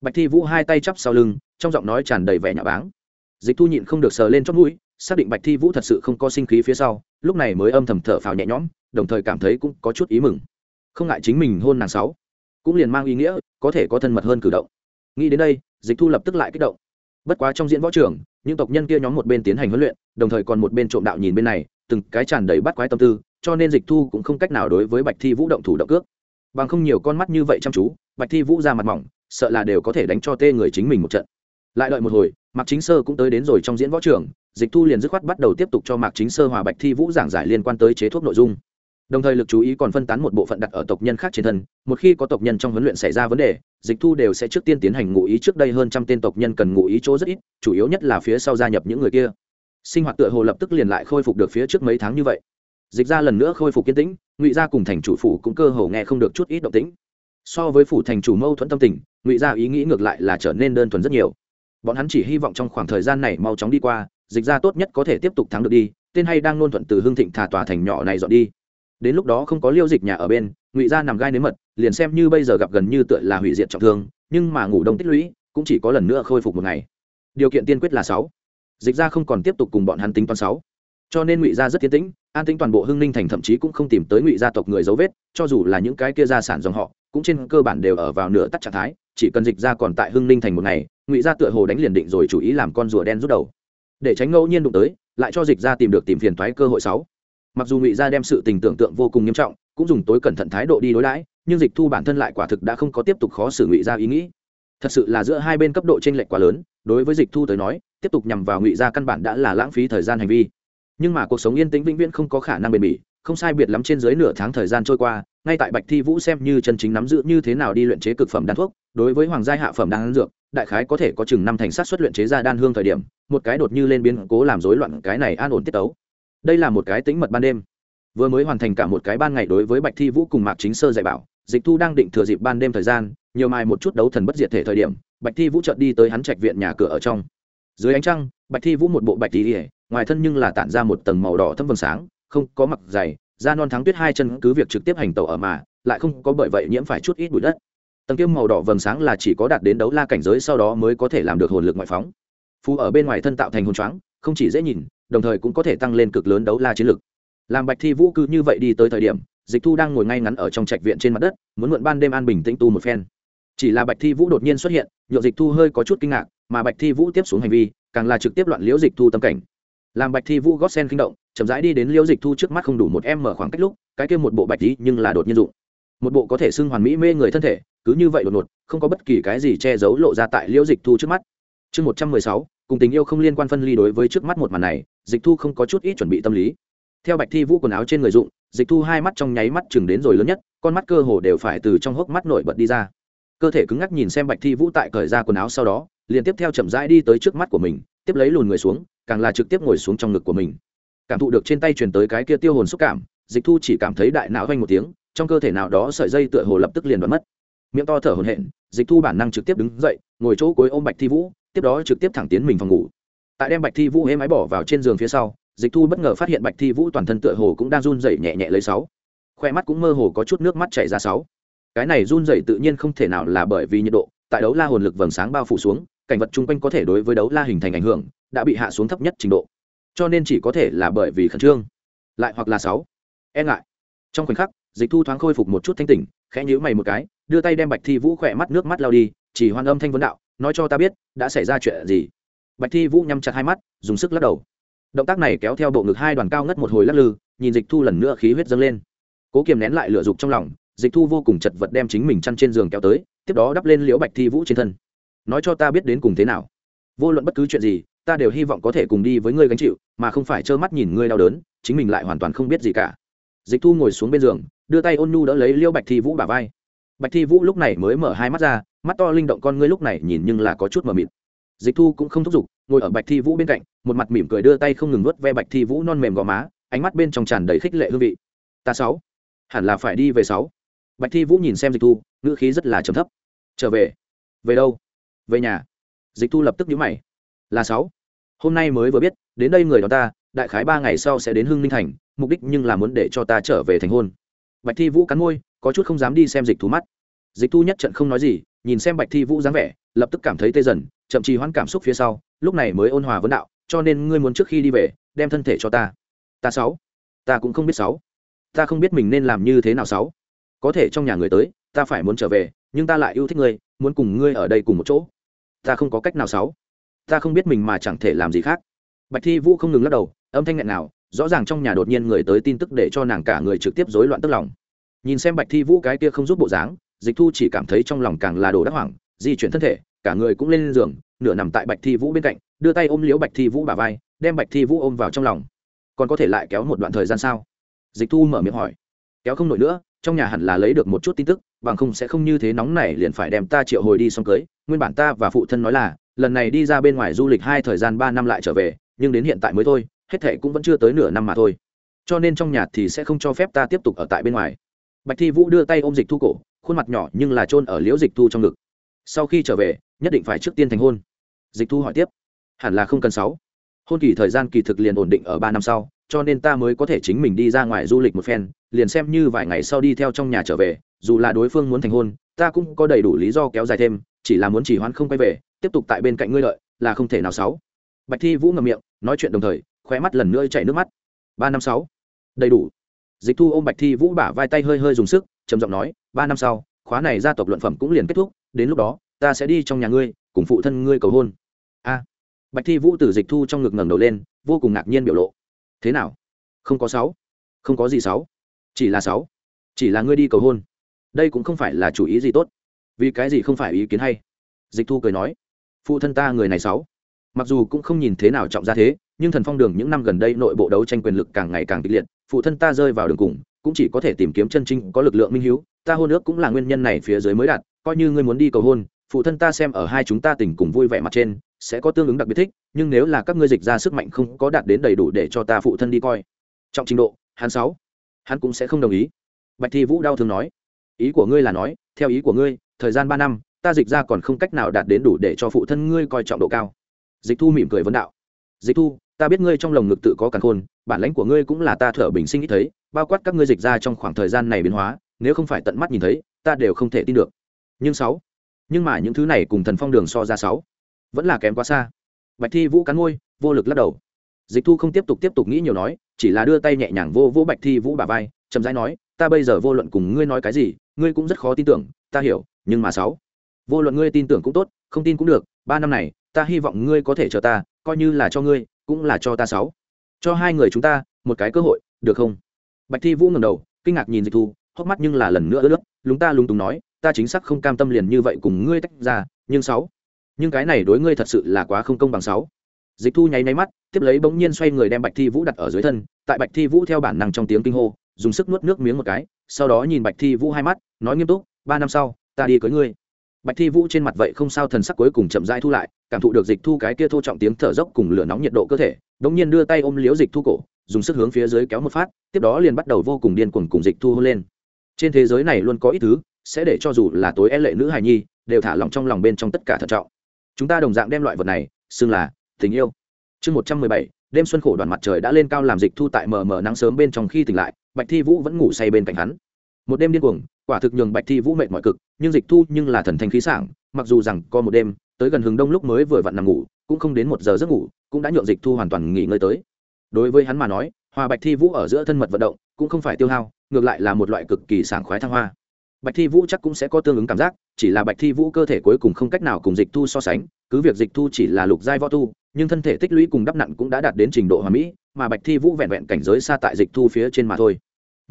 S1: Bạch thi vũ hai tay chắp sau lưng, trong giọng nói tràn đầy vẻ nhà báng dịch thu nhịn không được sờ lên chót mũi, xác định bạch thi vũ thật sự không có sinh khí phía sau, lúc này mới âm thầm thở phào nhẹ nhõm, đồng thời cảm thấy cũng có chút ý mừng. Không ngại chính mình hôn nàng sáu, cũng liền mang ý nghĩa, có thể có thân mật hơn cử động. Nghĩ đến đây, dịch thu lập tức lại kích động. Bất quá trong diễn võ trường, những tộc nhân kia nhóm một bên tiến hành huấn luyện, đồng thời còn một bên trộm đạo nhìn bên này, từng cái tràn đầy bắt quái tâm tư, cho nên dịch thu cũng không cách nào đối với bạch thi vũ động thủ động cước. Bằng không nhiều con mắt như vậy chăm chú, bạch thi vũ ra mặt mỏng, sợ là đều có thể đánh cho tê người chính mình một trận. Lại đợi một hồi mạc chính sơ cũng tới đến rồi trong diễn võ trường, dịch thu liền dứt khoát bắt đầu tiếp tục cho mạc chính sơ hòa bạch thi vũ giảng giải liên quan tới chế thuốc nội dung. Đồng thời lực chú ý còn phân tán một bộ phận đặt ở tộc nhân khác trên thân, một khi có tộc nhân trong huấn luyện xảy ra vấn đề, dịch thu đều sẽ trước tiên tiến hành ngụ ý trước đây hơn trăm tên tộc nhân cần ngụ ý chỗ rất ít, chủ yếu nhất là phía sau gia nhập những người kia. Sinh hoạt tựa hồ lập tức liền lại khôi phục được phía trước mấy tháng như vậy. Dịch ra lần nữa khôi phục kiên tĩnh, ngụy gia cùng thành chủ phủ cũng cơ hồ nghe không được chút ít động tĩnh. So với phủ thành chủ mâu thuẫn tâm tình, ngụy gia ý nghĩ ngược lại là trở nên đơn thuần rất nhiều bọn hắn chỉ hy vọng trong khoảng thời gian này mau chóng đi qua, dịch ra tốt nhất có thể tiếp tục thắng được đi, tên hay đang nôn thuận từ hương thịnh thả tòa thành nhỏ này dọn đi. Đến lúc đó không có liêu dịch nhà ở bên, ngụy gia nằm gai nếm mật, liền xem như bây giờ gặp gần như tựa là hủy diệt trọng thương, nhưng mà ngủ đông tích lũy, cũng chỉ có lần nữa khôi phục một ngày. Điều kiện tiên quyết là sáu. Dịch ra không còn tiếp tục cùng bọn hắn tính toán sáu. Cho nên ngụy gia rất tiến tĩnh, an tính toàn bộ hưng ninh thành, thậm chí cũng không tìm tới ngụy gia tộc người dấu vết, cho dù là những cái kia gia sản dòng họ, cũng trên cơ bản đều ở vào nửa tắt trạng thái, chỉ cần dịch ra còn tại hưng ninh thành một ngày ngụy gia tựa hồ đánh liền định rồi chủ ý làm con rùa đen rút đầu. Để tránh ngẫu nhiên đụng tới, lại cho dịch ra tìm được tìm phiền thoái cơ hội sáu. Mặc dù ngụy gia đem sự tình tưởng tượng vô cùng nghiêm trọng, cũng dùng tối cẩn thận thái độ đi đối đãi, nhưng dịch thu bản thân lại quả thực đã không có tiếp tục khó xử ngụy gia ý nghĩ. Thật sự là giữa hai bên cấp độ t r ê n lệch quá lớn, đối với dịch thu tới nói, tiếp tục nhằm vào ngụy gia căn bản đã là lãng phí thời gian hành vi. Nhưng mà cuộc sống yên tĩnh vĩnh viễn không có khả năng bền bỉ, không sai biệt lắm trên dưới nửa tháng thời gian trôi qua ngay tại bạch thi vũ xem như chân chính nắm giữ như thế nào đi luyện chế cực phẩm đan thuốc, đối với hoàng gia hạ phẩm đan dược, đại khái có thể có chừng năm thành sát xuất luyện chế ra đan hương thời điểm, một cái đột như lên biến cố làm rối loạn cái này an ổn tiết tấu. Đây là một cái tĩnh mật ban đêm. Vừa mới hoàn thành cả một cái ban ngày đối với bạch thi vũ cùng mạc chính sơ dạy bảo, dịch thu đang định thừa dịp ban đêm thời gian, nhiều mai một chút đấu thần bất diệt thể thời điểm, bạch thi vũ chợt đi tới hắn trạch viện nhà cửa ở trong. Dưới ánh trăng, bạch thi vũ một bộ bạch tỉ ỉa ngoài thân nhưng là tản ra một tầng màu đỏ thâm vầng sáng, không có mặc dày da non thắng tuyết hai chân cứ việc trực tiếp hành tẩu ở mà, lại không có bởi vậy nhiễm phải chút ít bụi đất. Tầng kim màu đỏ vầng sáng là chỉ có đạt đến đấu la cảnh giới sau đó mới có thể làm được hồn lực ngoại phóng. Phù ở bên ngoài thân tạo thành hồn choáng, không chỉ dễ nhìn, đồng thời cũng có thể tăng lên cực lớn đấu la chiến lực. Làm bạch thi vũ cứ như vậy đi tới thời điểm, dịch thu đang ngồi ngay ngắn ở trong trạch viện trên mặt đất, muốn mượn ban đêm an bình tĩnh tu một phen. Chỉ là bạch thi vũ đột nhiên xuất hiện nhộn dịch thu hơi có chút kinh ngạc, mà bạch thi vũ tiếp xuống hành vi, càng là trực tiếp loạn liễu dịch thu tâm cảnh. Làm bạch thi vũ gót sen kinh động chậm rãi đi đến liễu dịch thu trước mắt không đủ một em mở khoảng cách lúc, cái kia một bộ bạch tí nhưng là đột nhiên dụng. Một bộ có thể xưng hoàn mỹ mê người thân thể, cứ như vậy đột ngột, không có bất kỳ cái gì che giấu lộ ra tại liễu dịch thu trước mắt. Chương một trăm mười sáu, cùng tình yêu không liên quan phân ly đối với trước mắt một màn này, dịch thu không có chút ít chuẩn bị tâm lý. Theo bạch thi vũ quần áo trên người dụng, dịch thu hai mắt trong nháy mắt chừng đến rồi lớn nhất, con mắt cơ hồ đều phải từ trong hốc mắt nổi bật đi ra. Cơ thể cứng ngắc nhìn xem bạch thi vũ tại cởi ra quần áo sau đó, liền tiếp theo chậm rãi đi tới trước mắt của mình, tiếp lấy lùn người xuống, càng là trực tiếp ngồi xuống trong ngực của mình cảm thụ được trên tay truyền tới cái kia tiêu hồn xúc cảm, dịch thu chỉ cảm thấy đại não vanh một tiếng, trong cơ thể nào đó sợi dây tựa hồ lập tức liền đoán mất. Miệng to thở hồn hển, dịch thu bản năng trực tiếp đứng dậy, ngồi chỗ cuối ôm bạch thi vũ, tiếp đó trực tiếp thẳng tiến mình phòng ngủ. Tại đem bạch thi vũ hễ máy bỏ vào trên giường phía sau, dịch thu bất ngờ phát hiện bạch thi vũ toàn thân tựa hồ cũng đang run rẩy nhẹ nhẹ lấy sáu. Khoe mắt cũng mơ hồ có chút nước mắt chảy ra sáu. Cái này run dậy tự nhiên không thể nào là bởi vì nhiệt độ, tại đấu la hồn lực vầng sáng bao phủ xuống, cảnh vật chung quanh có thể đối với đấu la hình thành ảnh hưởng, đã bị hạ xuống thấp nhất trình độ cho nên chỉ có thể là bởi vì khẩn trương. Lại hoặc là sáu. E ngại. Trong khoảnh khắc, dịch thu thoáng khôi phục một chút thanh tỉnh, khẽ nhíu mày một cái, đưa tay đem bạch thi vũ khỏe mắt nước mắt lao đi, chỉ hoan âm thanh vấn đạo, nói cho ta biết, đã xảy ra chuyện gì? Bạch thi vũ nhắm chặt hai mắt, dùng sức lắc đầu. Động tác này kéo theo bộ ngực hai đoàn cao ngất một hồi lắc lư, nhìn dịch thu lần nữa khí huyết dâng lên. Cố kiềm nén lại lửa dục trong lòng, dịch thu vô cùng chật vật đem chính mình chăn trên giường kéo tới, tiếp đó đắp lên liễu bạch thi vũ trên thân. Nói cho ta biết đến cùng thế nào? Vô luận bất cứ chuyện gì ta đều hy vọng có thể cùng đi với ngươi gánh chịu, mà không phải trơ mắt nhìn ngươi đau đớn, chính mình lại hoàn toàn không biết gì cả. Dịch thu ngồi xuống bên giường, đưa tay ôn nhu đỡ lấy liêu bạch thi vũ bà vai. Bạch thi vũ lúc này mới mở hai mắt ra, mắt to linh động con ngươi lúc này nhìn nhưng là có chút mờ mịt. Dịch thu cũng không thúc giục, ngồi ở bạch thi vũ bên cạnh, một mặt mỉm cười đưa tay không ngừng nuốt ve bạch thi vũ non mềm gò má, ánh mắt bên trong tràn đầy khích lệ hương vị. Ta sáu, hẳn là phải đi về sáu. Bạch thi vũ nhìn xem dịch thu, ngữ khí rất là trầm thấp. Trở về. Về đâu? Về nhà. Dịch thu lập tức nhíu mày là sáu. Hôm nay mới vừa biết, đến đây người đó ta, đại khái ba ngày sau sẽ đến hưng ninh thành, mục đích nhưng là muốn để cho ta trở về thành hôn. Bạch thi vũ cắn môi, có chút không dám đi xem dịch thu mắt. Dịch thu nhất trận không nói gì, nhìn xem bạch thi vũ dáng vẻ, lập tức cảm thấy tê dần, chậm trì hoãn cảm xúc phía sau, lúc này mới ôn hòa vấn đạo, cho nên ngươi muốn trước khi đi về, đem thân thể cho ta. Ta sáu. Ta cũng không biết sáu. Ta không biết mình nên làm như thế nào sáu. Có thể trong nhà người tới, ta phải muốn trở về, nhưng ta lại yêu thích ngươi, muốn cùng ngươi ở đây cùng một chỗ. Ta không có cách nào sáu ta không biết mình mà chẳng thể làm gì khác. Bạch thi vũ không ngừng lắc đầu, âm thanh nghẹn nào, rõ ràng trong nhà đột nhiên người tới tin tức để cho nàng cả người trực tiếp rối loạn tức lòng. Nhìn xem bạch thi vũ cái kia không giúp bộ dáng, dịch thu chỉ cảm thấy trong lòng càng là đồ đắc hoảng, di chuyển thân thể, cả người cũng lên giường, nửa nằm tại bạch thi vũ bên cạnh, đưa tay ôm liễu bạch thi vũ bà vai, đem bạch thi vũ ôm vào trong lòng. Còn có thể lại kéo một đoạn thời gian sao? Dịch thu mở miệng hỏi. Kéo không nổi nữa, trong nhà hẳn là lấy được một chút tin tức, bằng không sẽ không như thế nóng này liền phải đem ta triệu hồi đi xong cưới. Nguyên bản ta và phụ thân nói là lần này đi ra bên ngoài du lịch hai thời gian ba năm lại trở về, nhưng đến hiện tại mới thôi, hết thệ cũng vẫn chưa tới nửa năm mà thôi. Cho nên trong nhà thì sẽ không cho phép ta tiếp tục ở tại bên ngoài. Bạch thi vũ đưa tay ôm dịch thu cổ, khuôn mặt nhỏ nhưng là chôn ở liễu dịch thu trong ngực. Sau khi trở về, nhất định phải trước tiên thành hôn. Dịch thu hỏi tiếp, hẳn là không cần sáu. Hôn kỳ thời gian kỳ thực liền ổn định ở ba năm sau, cho nên ta mới có thể chính mình đi ra ngoài du lịch một phen, liền xem như vài ngày sau đi theo trong nhà trở về, dù là đối phương muốn thành hôn, ta cũng có đầy đủ lý do kéo dài thêm, chỉ là muốn chỉ hoãn không quay về tiếp tục tại bên cạnh ngươi lợi là không thể nào sáu. Bạch thi vũ ngậm miệng, nói chuyện đồng thời, khóe mắt lần nữa chảy nước mắt. Ba năm sáu. Đầy đủ. Dịch thu ôm bạch thi vũ bả vai tay hơi hơi dùng sức, trầm giọng nói, ba năm sau, khóa này gia tộc luận phẩm cũng liền kết thúc, đến lúc đó, ta sẽ đi trong nhà ngươi, cùng phụ thân ngươi cầu hôn. A. Bạch thi vũ từ dịch thu trong ngực ngẩng đầu lên, vô cùng ngạc nhiên biểu lộ. Thế nào? Không có sáu. Không có gì sáu. Chỉ là sáu. Chỉ là ngươi đi cầu hôn. Đây cũng không phải là chủ ý gì tốt. Vì cái gì không phải ý kiến hay? Dịch thu cười nói phụ thân ta người này sáu. Mặc dù cũng không nhìn thế nào trọng ra thế, nhưng thần phong đường những năm gần đây nội bộ đấu tranh quyền lực càng ngày càng kịch liệt, phụ thân ta rơi vào đường cùng, cũng chỉ có thể tìm kiếm chân chính có lực lượng minh hiếu, ta hôn ước cũng là nguyên nhân này phía dưới mới đạt, coi như ngươi muốn đi cầu hôn, phụ thân ta xem ở hai chúng ta tình cùng vui vẻ mặt trên, sẽ có tương ứng đặc biệt thích, nhưng nếu là các ngươi dịch ra sức mạnh không có đạt đến đầy đủ để cho ta phụ thân đi coi. Trọng trình độ, hắn sáu. Hắn cũng sẽ không đồng ý. Bạch thi vũ đau thương nói. Ý của ngươi là nói, theo ý của ngươi, thời gian ba năm ta dịch ra còn không cách nào đạt đến đủ để cho phụ thân ngươi coi trọng độ cao. Dịch thu mỉm cười vấn đạo. Dịch thu, ta biết ngươi trong lồng ngực tự có càn khôn, bản lãnh của ngươi cũng là ta thở bình sinh ít thấy, bao quát các ngươi dịch ra trong khoảng thời gian này biến hóa, nếu không phải tận mắt nhìn thấy, ta đều không thể tin được. Nhưng sáu, nhưng mà những thứ này cùng thần phong đường so ra sáu, vẫn là kém quá xa. Bạch thi vũ cắn môi, vô lực lắc đầu. Dịch thu không tiếp tục tiếp tục nghĩ nhiều nói, chỉ là đưa tay nhẹ nhàng vô vô bạch thi vũ bà vai, chậm rãi nói, ta bây giờ vô luận cùng ngươi nói cái gì, ngươi cũng rất khó tin tưởng, ta hiểu, nhưng mà sáu vô luận ngươi tin tưởng cũng tốt, không tin cũng được, ba năm này, ta hy vọng ngươi có thể chờ ta, coi như là cho ngươi, cũng là cho ta sáu. Cho hai người chúng ta, một cái cơ hội, được không? Bạch thi vũ ngẩng đầu, kinh ngạc nhìn dịch thu, hốc mắt nhưng là lần nữa ướt nước lúng ta lúng túng nói, ta chính xác không cam tâm liền như vậy cùng ngươi tách ra, nhưng sáu. Nhưng cái này đối ngươi thật sự là quá không công bằng sáu. Dịch thu nháy nháy mắt, tiếp lấy bỗng nhiên xoay người đem bạch thi vũ đặt ở dưới thân, tại bạch thi vũ theo bản năng trong tiếng kinh hô, dùng sức nuốt nước miếng một cái, sau đó nhìn bạch thi vũ hai mắt, nói nghiêm túc, ba năm sau, ta đi cưới ngươi bạch thi vũ trên mặt vậy không sao, thần sắc cuối cùng chậm rãi thu lại, cảm thụ được dịch thu cái kia thô trọng tiếng thở dốc cùng lửa nóng nhiệt độ cơ thể, đống nhiên đưa tay ôm liếu dịch thu cổ, dùng sức hướng phía dưới kéo một phát, tiếp đó liền bắt đầu vô cùng điên cuồng cùng dịch thu hôn lên. Trên thế giới này luôn có ít thứ, sẽ để cho dù là tối e lệ nữ hài nhi, đều thả lòng trong lòng bên trong tất cả thận trọng. Chúng ta đồng dạng đem loại vật này xưng là tình yêu. Chương một trăm mười bảy, đêm xuân khổ đoàn mặt trời đã lên cao làm dịch thu tại mờ mờ nắng sớm bên trong khi tỉnh lại, bạch thi vũ vẫn ngủ say bên cạnh hắn. Một đêm điên cuồng quả thực nhường bạch thi vũ mệt mọi cực, nhưng dịch thu nhưng là thần thanh khí sảng, mặc dù rằng có một đêm, tới gần hướng đông lúc mới vừa vặn nằm ngủ, cũng không đến một giờ giấc ngủ, cũng đã nhượng dịch thu hoàn toàn nghỉ ngơi tới. Đối với hắn mà nói, hòa bạch thi vũ ở giữa thân mật vận động, cũng không phải tiêu hao, ngược lại là một loại cực kỳ sảng khoái thăng hoa. Bạch thi vũ chắc cũng sẽ có tương ứng cảm giác, chỉ là bạch thi vũ cơ thể cuối cùng không cách nào cùng dịch thu so sánh, cứ việc dịch thu chỉ là lục giai võ tu, nhưng thân thể tích lũy cùng đắp nặn cũng đã đạt đến trình độ hòa mỹ, mà bạch thi vũ vẹn vẹn cảnh giới xa tại dịch thu phía trên mà thôi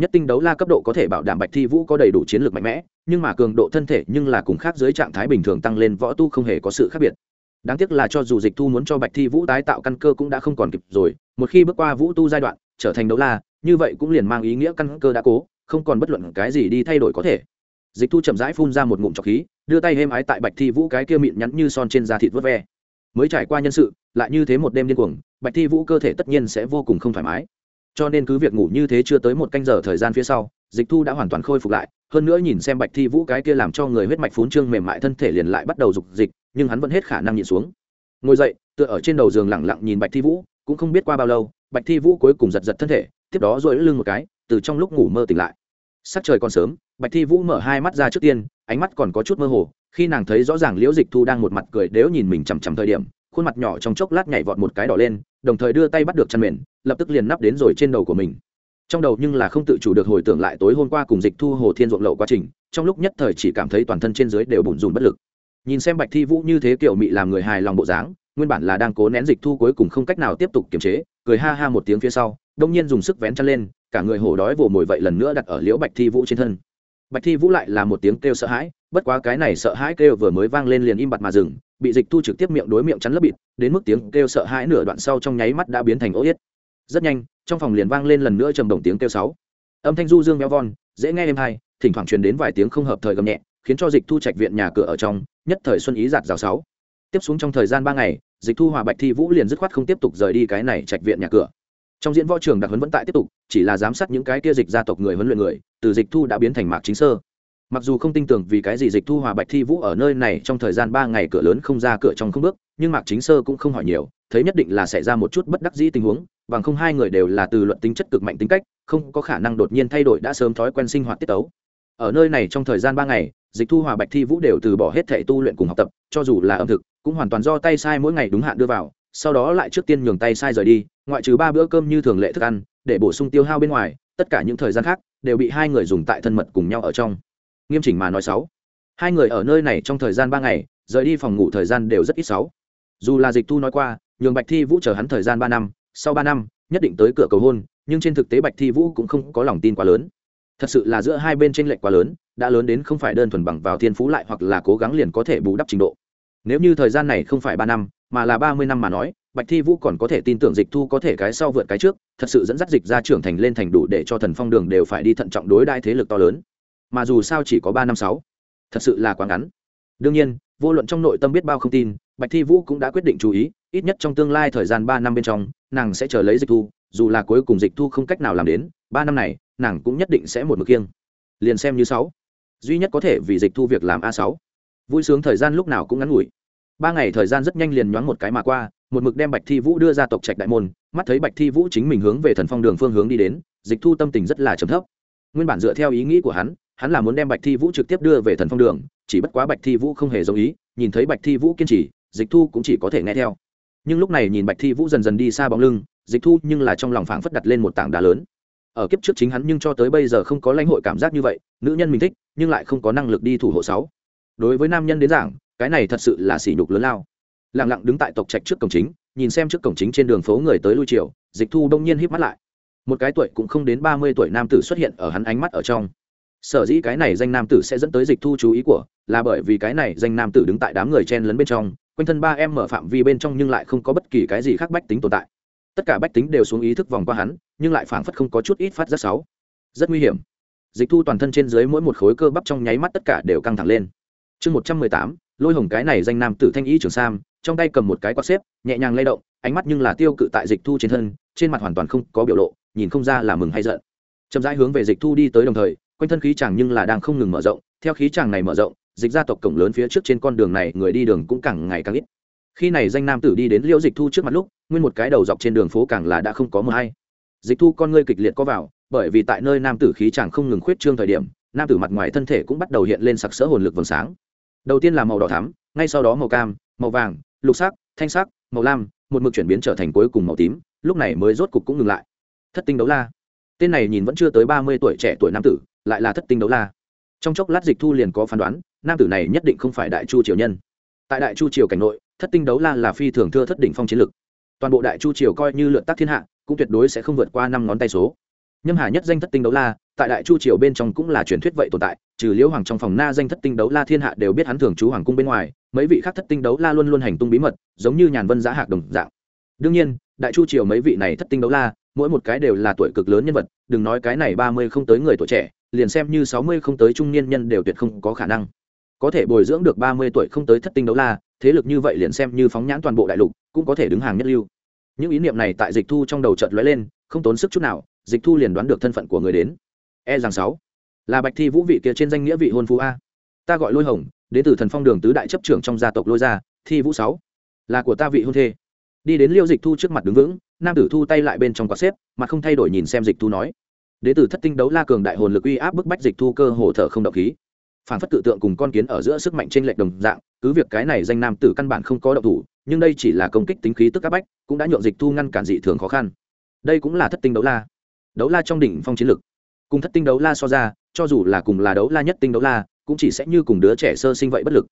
S1: nhất tinh đấu la cấp độ có thể bảo đảm bạch thi vũ có đầy đủ chiến lược mạnh mẽ, nhưng mà cường độ thân thể nhưng là cùng khác dưới trạng thái bình thường tăng lên võ tu không hề có sự khác biệt. Đáng tiếc là cho dù dịch thu muốn cho bạch thi vũ tái tạo căn cơ cũng đã không còn kịp rồi, một khi bước qua vũ tu giai đoạn, trở thành đấu la, như vậy cũng liền mang ý nghĩa căn cơ đã cố, không còn bất luận cái gì đi thay đổi có thể. Dịch thu chậm rãi phun ra một ngụm trọc khí, đưa tay êm ái tại bạch thi vũ cái kia mịn nhắn như son trên da thịt vớt ve. Mới trải qua nhân sự, lại như thế một đêm điên cuồng, bạch thi vũ cơ thể tất nhiên sẽ vô cùng không thoải mái cho nên cứ việc ngủ như thế chưa tới một canh giờ thời gian phía sau, dịch thu đã hoàn toàn khôi phục lại, hơn nữa nhìn xem bạch thi vũ cái kia làm cho người huyết mạch phún trương mềm mại thân thể liền lại bắt đầu dục dịch, nhưng hắn vẫn hết khả năng nhịn xuống. Ngồi dậy, tựa ở trên đầu giường lẳng lặng nhìn bạch thi vũ, cũng không biết qua bao lâu, bạch thi vũ cuối cùng giật giật thân thể, tiếp đó dội lưng một cái, từ trong lúc ngủ mơ tỉnh lại. Sắc trời còn sớm, bạch thi vũ mở hai mắt ra trước tiên, ánh mắt còn có chút mơ hồ, khi nàng thấy rõ ràng liễu dịch thu đang một mặt cười đếu nhìn mình chằm chằm thời điểm, khuôn mặt nhỏ trong chốc lát nhảy vọt một cái đỏ lên đồng thời đưa tay bắt được chăn mền, lập tức liền nắp đến rồi trên đầu của mình. Trong đầu nhưng là không tự chủ được hồi tưởng lại tối hôm qua cùng dịch thu hồ thiên ruộng lậu quá trình, trong lúc nhất thời chỉ cảm thấy toàn thân trên dưới đều bùn rùn bất lực. Nhìn xem bạch thi vũ như thế kiểu mị làm người hài lòng bộ dáng, nguyên bản là đang cố nén dịch thu cuối cùng không cách nào tiếp tục kiềm chế, cười ha ha một tiếng phía sau, đông nhiên dùng sức vén chăn lên, cả người hổ đói vồ mồi vậy lần nữa đặt ở liễu bạch thi vũ trên thân. Bạch thi vũ lại là một tiếng kêu sợ hãi, bất quá cái này sợ hãi kêu vừa mới vang lên liền im bặt mà dừng bị dịch thu trực tiếp miệng đối miệng chắn lấp bịt, đến mức tiếng kêu sợ hãi nửa đoạn sau trong nháy mắt đã biến thành ố yết. Rất nhanh, trong phòng liền vang lên lần nữa trầm đồng tiếng kêu sáu. Âm thanh du dương méo von, dễ nghe êm hay thỉnh thoảng truyền đến vài tiếng không hợp thời gầm nhẹ, khiến cho dịch thu trạch viện nhà cửa ở trong, nhất thời xuân ý giạt rào sáu. Tiếp xuống trong thời gian ba ngày, dịch thu hòa bạch thi vũ liền dứt khoát không tiếp tục rời đi cái này trạch viện nhà cửa. Trong diễn võ trường đặc huấn vẫn tại tiếp tục, chỉ là giám sát những cái kia dịch gia tộc người huấn luyện người, từ dịch thu đã biến thành mạc chính sơ mặc dù không tin tưởng vì cái gì dịch thu hòa bạch thi vũ ở nơi này trong thời gian ba ngày cửa lớn không ra cửa trong không bước, nhưng mạc chính sơ cũng không hỏi nhiều, thấy nhất định là xảy ra một chút bất đắc dĩ tình huống, bằng không hai người đều là từ luận tính chất cực mạnh tính cách, không có khả năng đột nhiên thay đổi đã sớm thói quen sinh hoạt tiết tấu. Ở nơi này trong thời gian ba ngày, dịch thu hòa bạch thi vũ đều từ bỏ hết thể tu luyện cùng học tập, cho dù là ẩm thực, cũng hoàn toàn do tay sai mỗi ngày đúng hạn đưa vào, sau đó lại trước tiên nhường tay sai rời đi, ngoại trừ ba bữa cơm như thường lệ thức ăn, để bổ sung tiêu hao bên ngoài, tất cả những thời gian khác đều bị hai người dùng tại thân mật cùng nhau ở trong nghiêm chỉnh mà nói sáu. Hai người ở nơi này trong thời gian ba ngày, rời đi phòng ngủ thời gian đều rất ít sáu. Dù là dịch thu nói qua, nhường bạch thi vũ chờ hắn thời gian ba năm, sau ba năm, nhất định tới cửa cầu hôn, nhưng trên thực tế bạch thi vũ cũng không có lòng tin quá lớn. Thật sự là giữa hai bên tranh lệch quá lớn, đã lớn đến không phải đơn thuần bằng vào thiên phú lại hoặc là cố gắng liền có thể bù đắp trình độ. Nếu như thời gian này không phải ba năm, mà là ba mươi năm mà nói, bạch thi vũ còn có thể tin tưởng dịch thu có thể cái sau vượt cái trước, thật sự dẫn dắt dịch ra trưởng thành lên thành đủ để cho thần phong đường đều phải đi thận trọng đối đai thế lực to lớn mà dù sao chỉ có ba năm sáu, thật sự là quá ngắn. Đương nhiên, vô luận trong nội tâm biết bao không tin, bạch thi vũ cũng đã quyết định chú ý, ít nhất trong tương lai thời gian ba năm bên trong, nàng sẽ chờ lấy dịch thu, dù là cuối cùng dịch thu không cách nào làm đến, ba năm này, nàng cũng nhất định sẽ một mực kiêng. Liền xem như sáu, duy nhất có thể vì dịch thu việc làm a sáu. Vui sướng thời gian lúc nào cũng ngắn ngủi. Ba ngày thời gian rất nhanh liền nhoáng một cái mà qua, một mực đem bạch thi vũ đưa ra tộc trạch đại môn, mắt thấy bạch thi vũ chính mình hướng về thần phong đường phương hướng đi đến, dịch thu tâm tình rất là trầm thấp. Nguyên bản dựa theo ý nghĩ của hắn hắn là muốn đem bạch thi vũ trực tiếp đưa về thần phong đường, chỉ bất quá bạch thi vũ không hề giống ý, nhìn thấy bạch thi vũ kiên trì, dịch thu cũng chỉ có thể nghe theo. Nhưng lúc này nhìn bạch thi vũ dần dần đi xa bóng lưng, dịch thu nhưng là trong lòng phảng phất đặt lên một tảng đá lớn. Ở kiếp trước chính hắn nhưng cho tới bây giờ không có lãnh hội cảm giác như vậy, nữ nhân mình thích, nhưng lại không có năng lực đi thủ hộ sáu. Đối với nam nhân đến giảng, cái này thật sự là sỉ nhục lớn lao. Lặng lặng đứng tại tộc trạch trước cổng chính, nhìn xem trước cổng chính trên đường phố người tới lui chiều, dịch thu đông nhiên híp mắt lại. Một cái tuổi cũng không đến ba mươi tuổi nam tử xuất hiện ở hắn ánh mắt ở trong sở dĩ cái này danh nam tử sẽ dẫn tới dịch thu chú ý của, là bởi vì cái này danh nam tử đứng tại đám người chen lấn bên trong, quanh thân ba em mở phạm vi bên trong nhưng lại không có bất kỳ cái gì khác bách tính tồn tại. Tất cả bách tính đều xuống ý thức vòng qua hắn, nhưng lại phảng phất không có chút ít phát rất xấu. Rất nguy hiểm. Dịch thu toàn thân trên dưới mỗi một khối cơ bắp trong nháy mắt tất cả đều căng thẳng lên. Chương một trăm mười tám, lôi hồng cái này danh nam tử thanh ý trường sam, trong tay cầm một cái quạt xếp, nhẹ nhàng lay động, ánh mắt nhưng là tiêu cự tại dịch thu trên thân, trên mặt hoàn toàn không có biểu lộ, nhìn không ra là mừng hay giận. Chậm rãi hướng về dịch thu đi tới đồng thời quanh thân khí chàng nhưng là đang không ngừng mở rộng, theo khí chàng này mở rộng, dịch gia tộc cổng lớn phía trước trên con đường này người đi đường cũng càng ngày càng ít. Khi này danh nam tử đi đến liễu dịch thu trước mặt lúc, nguyên một cái đầu dọc trên đường phố càng là đã không có mờ hay. Dịch thu con ngươi kịch liệt có vào, bởi vì tại nơi nam tử khí chàng không ngừng khuyết trương thời điểm, nam tử mặt ngoài thân thể cũng bắt đầu hiện lên sặc sỡ hồn lực vầng sáng. Đầu tiên là màu đỏ thắm, ngay sau đó màu cam, màu vàng, lục sắc, thanh sắc, màu lam, một mực chuyển biến trở thành cuối cùng màu tím, lúc này mới rốt cục cũng ngừng lại. Thất tinh đấu la. Tên này nhìn vẫn chưa tới ba mươi tuổi trẻ tuổi nam tử lại là thất tinh đấu la. Trong chốc lát dịch thu liền có phán đoán, nam tử này nhất định không phải đại chu triều nhân. Tại đại chu triều cảnh nội, thất tinh đấu la là phi thường thưa thất đỉnh phong chiến lực. Toàn bộ đại chu triều coi như lượn tắc thiên hạ, cũng tuyệt đối sẽ không vượt qua năm ngón tay số. Nhâm hà nhất danh thất tinh đấu la, tại đại chu triều bên trong cũng là truyền thuyết vậy tồn tại, trừ liễu hoàng trong phòng na danh thất tinh đấu la thiên hạ đều biết hắn thường trú hoàng cung bên ngoài, mấy vị khác thất tinh đấu la luôn luôn hành tung bí mật, giống như nhàn vân giá hạc đồng dạng. Đương nhiên, đại chu triều mấy vị này thất tinh đấu la, mỗi một cái đều là tuổi cực lớn nhân vật, đừng nói cái này ba mươi không tới người tuổi trẻ liền xem như sáu mươi không tới trung niên nhân đều tuyệt không có khả năng. Có thể bồi dưỡng được ba mươi tuổi không tới thất tinh đấu la, thế lực như vậy liền xem như phóng nhãn toàn bộ đại lục, cũng có thể đứng hàng nhất lưu. Những ý niệm này tại dịch thu trong đầu chợt lóe lên, không tốn sức chút nào, dịch thu liền đoán được thân phận của người đến. E rằng sáu, là bạch thi vũ vị kia trên danh nghĩa vị hôn phú a. Ta gọi lôi hồng đến từ thần phong đường tứ đại chấp trưởng trong gia tộc lôi gia, thi vũ sáu. Là của ta vị hôn thê. Đi đến liêu dịch thu trước mặt đứng vững, nam tử thu tay lại bên trong quạt xếp, mặt không thay đổi nhìn xem dịch thu nói đế tử thất tinh đấu la cường đại hồn lực uy áp bức bách dịch thu cơ hồ thở không động khí. Phản phất tự tượng cùng con kiến ở giữa sức mạnh trên lệch đồng dạng, cứ việc cái này danh nam tử căn bản không có động thủ, nhưng đây chỉ là công kích tính khí tức áp bách, cũng đã nhượng dịch thu ngăn cản dị thường khó khăn. Đây cũng là thất tinh đấu la. Đấu la trong đỉnh phong chiến lực. Cùng thất tinh đấu la so ra, cho dù là cùng là đấu la nhất tinh đấu la, cũng chỉ sẽ như cùng đứa trẻ sơ sinh vậy bất lực.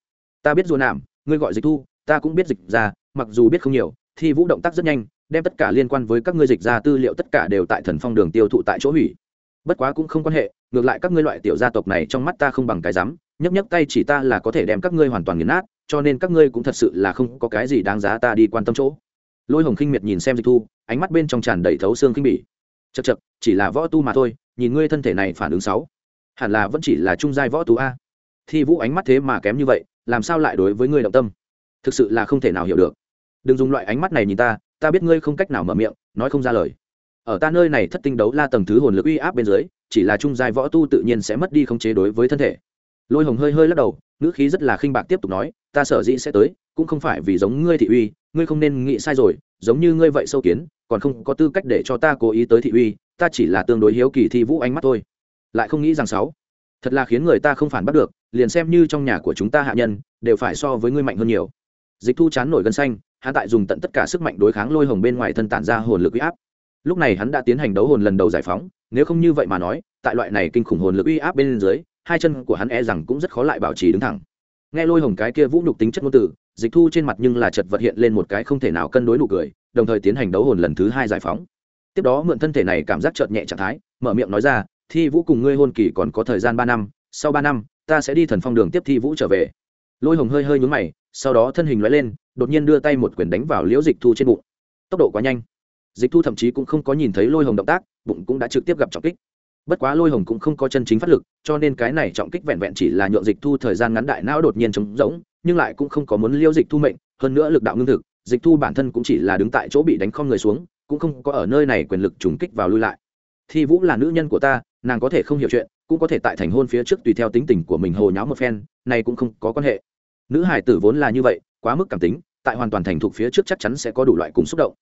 S1: Ta biết dù nạm, ngươi gọi dịch thu, ta cũng biết dịch ra mặc dù biết không nhiều Thi vũ động tác rất nhanh, đem tất cả liên quan với các ngươi dịch ra tư liệu tất cả đều tại thần phong đường tiêu thụ tại chỗ hủy. Bất quá cũng không quan hệ, ngược lại các ngươi loại tiểu gia tộc này trong mắt ta không bằng cái rắm nhấc nhấc tay chỉ ta là có thể đem các ngươi hoàn toàn nghiền nát, cho nên các ngươi cũng thật sự là không có cái gì đáng giá ta đi quan tâm chỗ. Lôi hồng khinh miệt nhìn xem dịch thu, ánh mắt bên trong tràn đầy thấu xương khinh bỉ. Chật chật chỉ là võ tu mà thôi, nhìn ngươi thân thể này phản ứng sáu hẳn là vẫn chỉ là trung giai võ tu a. Thi vũ ánh mắt thế mà kém như vậy, làm sao lại đối với ngươi động tâm? Thực sự là không thể nào hiểu được đừng dùng loại ánh mắt này nhìn ta ta biết ngươi không cách nào mở miệng, nói không ra lời. Ở ta nơi này thất tinh đấu la tầng thứ hồn lực uy áp bên dưới, chỉ là trung giai võ tu tự nhiên sẽ mất đi khống chế đối với thân thể. Lôi hồng hơi hơi lắc đầu, ngữ khí rất là khinh bạc tiếp tục nói, ta sở dĩ sẽ tới, cũng không phải vì giống ngươi thị uy, ngươi không nên nghĩ sai rồi, giống như ngươi vậy sâu kiến, còn không có tư cách để cho ta cố ý tới thị uy, ta chỉ là tương đối hiếu kỳ thi vũ ánh mắt thôi. Lại không nghĩ rằng sáu, thật là khiến người ta không phản bắt được, liền xem như trong nhà của chúng ta hạ nhân, đều phải so với ngươi mạnh hơn nhiều. Dịch thu chán nổi gân xanh hắn tại dùng tận tất cả sức mạnh đối kháng lôi hồng bên ngoài thân tản ra hồn lực uy áp. Lúc này hắn đã tiến hành đấu hồn lần đầu giải phóng, nếu không như vậy mà nói, tại loại này kinh khủng hồn lực uy áp bên dưới, hai chân của hắn e rằng cũng rất khó lại bảo trì đứng thẳng. Nghe lôi hồng cái kia vũ nhục tính chất ngôn từ, dịch thu trên mặt nhưng là chật vật hiện lên một cái không thể nào cân đối nụ cười, đồng thời tiến hành đấu hồn lần thứ hai giải phóng. Tiếp đó mượn thân thể này cảm giác chợt nhẹ trạng thái, mở miệng nói ra, thi vũ cùng ngươi hôn kỳ còn có thời gian ba năm, sau ba năm, ta sẽ đi thần phong đường tiếp thi vũ trở về. Lôi hồng hơi hơi nhúng mày sau đó thân hình lóe lên, đột nhiên đưa tay một quyền đánh vào liễu dịch thu trên bụng. Tốc độ quá nhanh. Dịch thu thậm chí cũng không có nhìn thấy lôi hồng động tác, bụng cũng đã trực tiếp gặp trọng kích. Bất quá lôi hồng cũng không có chân chính phát lực, cho nên cái này trọng kích vẹn vẹn chỉ là nhượng dịch thu thời gian ngắn đại não đột nhiên trống rỗng, nhưng lại cũng không có muốn liễu dịch thu mệnh, hơn nữa lực đạo ngưng thực, dịch thu bản thân cũng chỉ là đứng tại chỗ bị đánh không người xuống, cũng không có ở nơi này quyền lực trùng kích vào lui lại. Thi vũ là nữ nhân của ta, nàng có thể không hiểu chuyện, cũng có thể tại thành hôn phía trước tùy theo tính tình của mình hồ nháo một phen, này cũng không có quan hệ nữ hải tử vốn là như vậy, quá mức cảm tính, tại hoàn toàn thành thục phía trước chắc chắn sẽ có đủ loại cùng xúc động.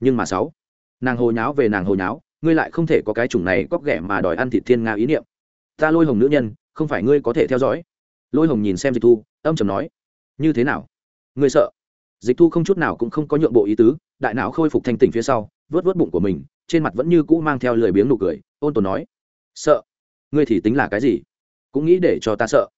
S1: Nhưng mà sáu, nàng hồ nháo về nàng hồ nháo, ngươi lại không thể có cái chủng này cóc ghẻ mà đòi ăn thịt thiên nga ý niệm. Ta lôi hồng nữ nhân, không phải ngươi có thể theo dõi. Lôi hồng nhìn xem dịch thu, âm trầm nói, như thế nào? Ngươi sợ? Dịch thu không chút nào cũng không có nhượng bộ ý tứ, đại não khôi phục thanh tỉnh phía sau, vớt vớt bụng của mình, trên mặt vẫn như cũ mang theo lười biếng nụ cười, ôn tồn nói, sợ? Ngươi thì tính là cái gì? Cũng nghĩ để cho ta sợ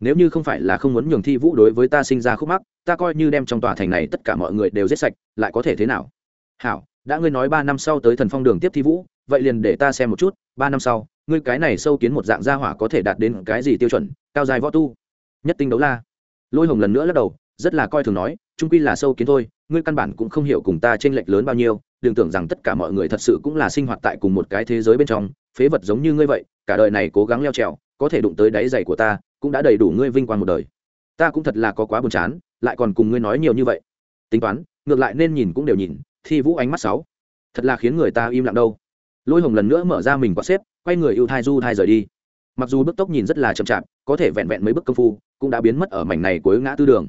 S1: nếu như không phải là không muốn nhường thi vũ đối với ta sinh ra khúc mắc, ta coi như đem trong tòa thành này tất cả mọi người đều giết sạch, lại có thể thế nào? Hảo, đã ngươi nói ba năm sau tới thần phong đường tiếp thi vũ, vậy liền để ta xem một chút, ba năm sau, ngươi cái này sâu kiến một dạng gia hỏa có thể đạt đến cái gì tiêu chuẩn, cao dài võ tu? Nhất tinh đấu la. Lôi hồng lần nữa lắc đầu, rất là coi thường nói trung quy là sâu kiến thôi, ngươi căn bản cũng không hiểu cùng ta t r ê n lệch lớn bao nhiêu, đừng tưởng rằng tất cả mọi người thật sự cũng là sinh hoạt tại cùng một cái thế giới bên trong, phế vật giống như ngươi vậy, cả đời này cố gắng leo trèo, có thể đụng tới đáy giày của ta cũng đã đầy đủ ngươi vinh quang một đời. Ta cũng thật là có quá buồn chán, lại còn cùng ngươi nói nhiều như vậy. Tính toán, ngược lại nên nhìn cũng đều nhìn, thi vũ ánh mắt sáu. Thật là khiến người ta im lặng đâu. Lôi hồng lần nữa mở ra mình quạt xếp, quay người yêu thai du thai rời đi. Mặc dù bước tốc nhìn rất là chậm chạp, có thể vẹn vẹn mấy bước công phu, cũng đã biến mất ở mảnh này cuối ngã tư đường.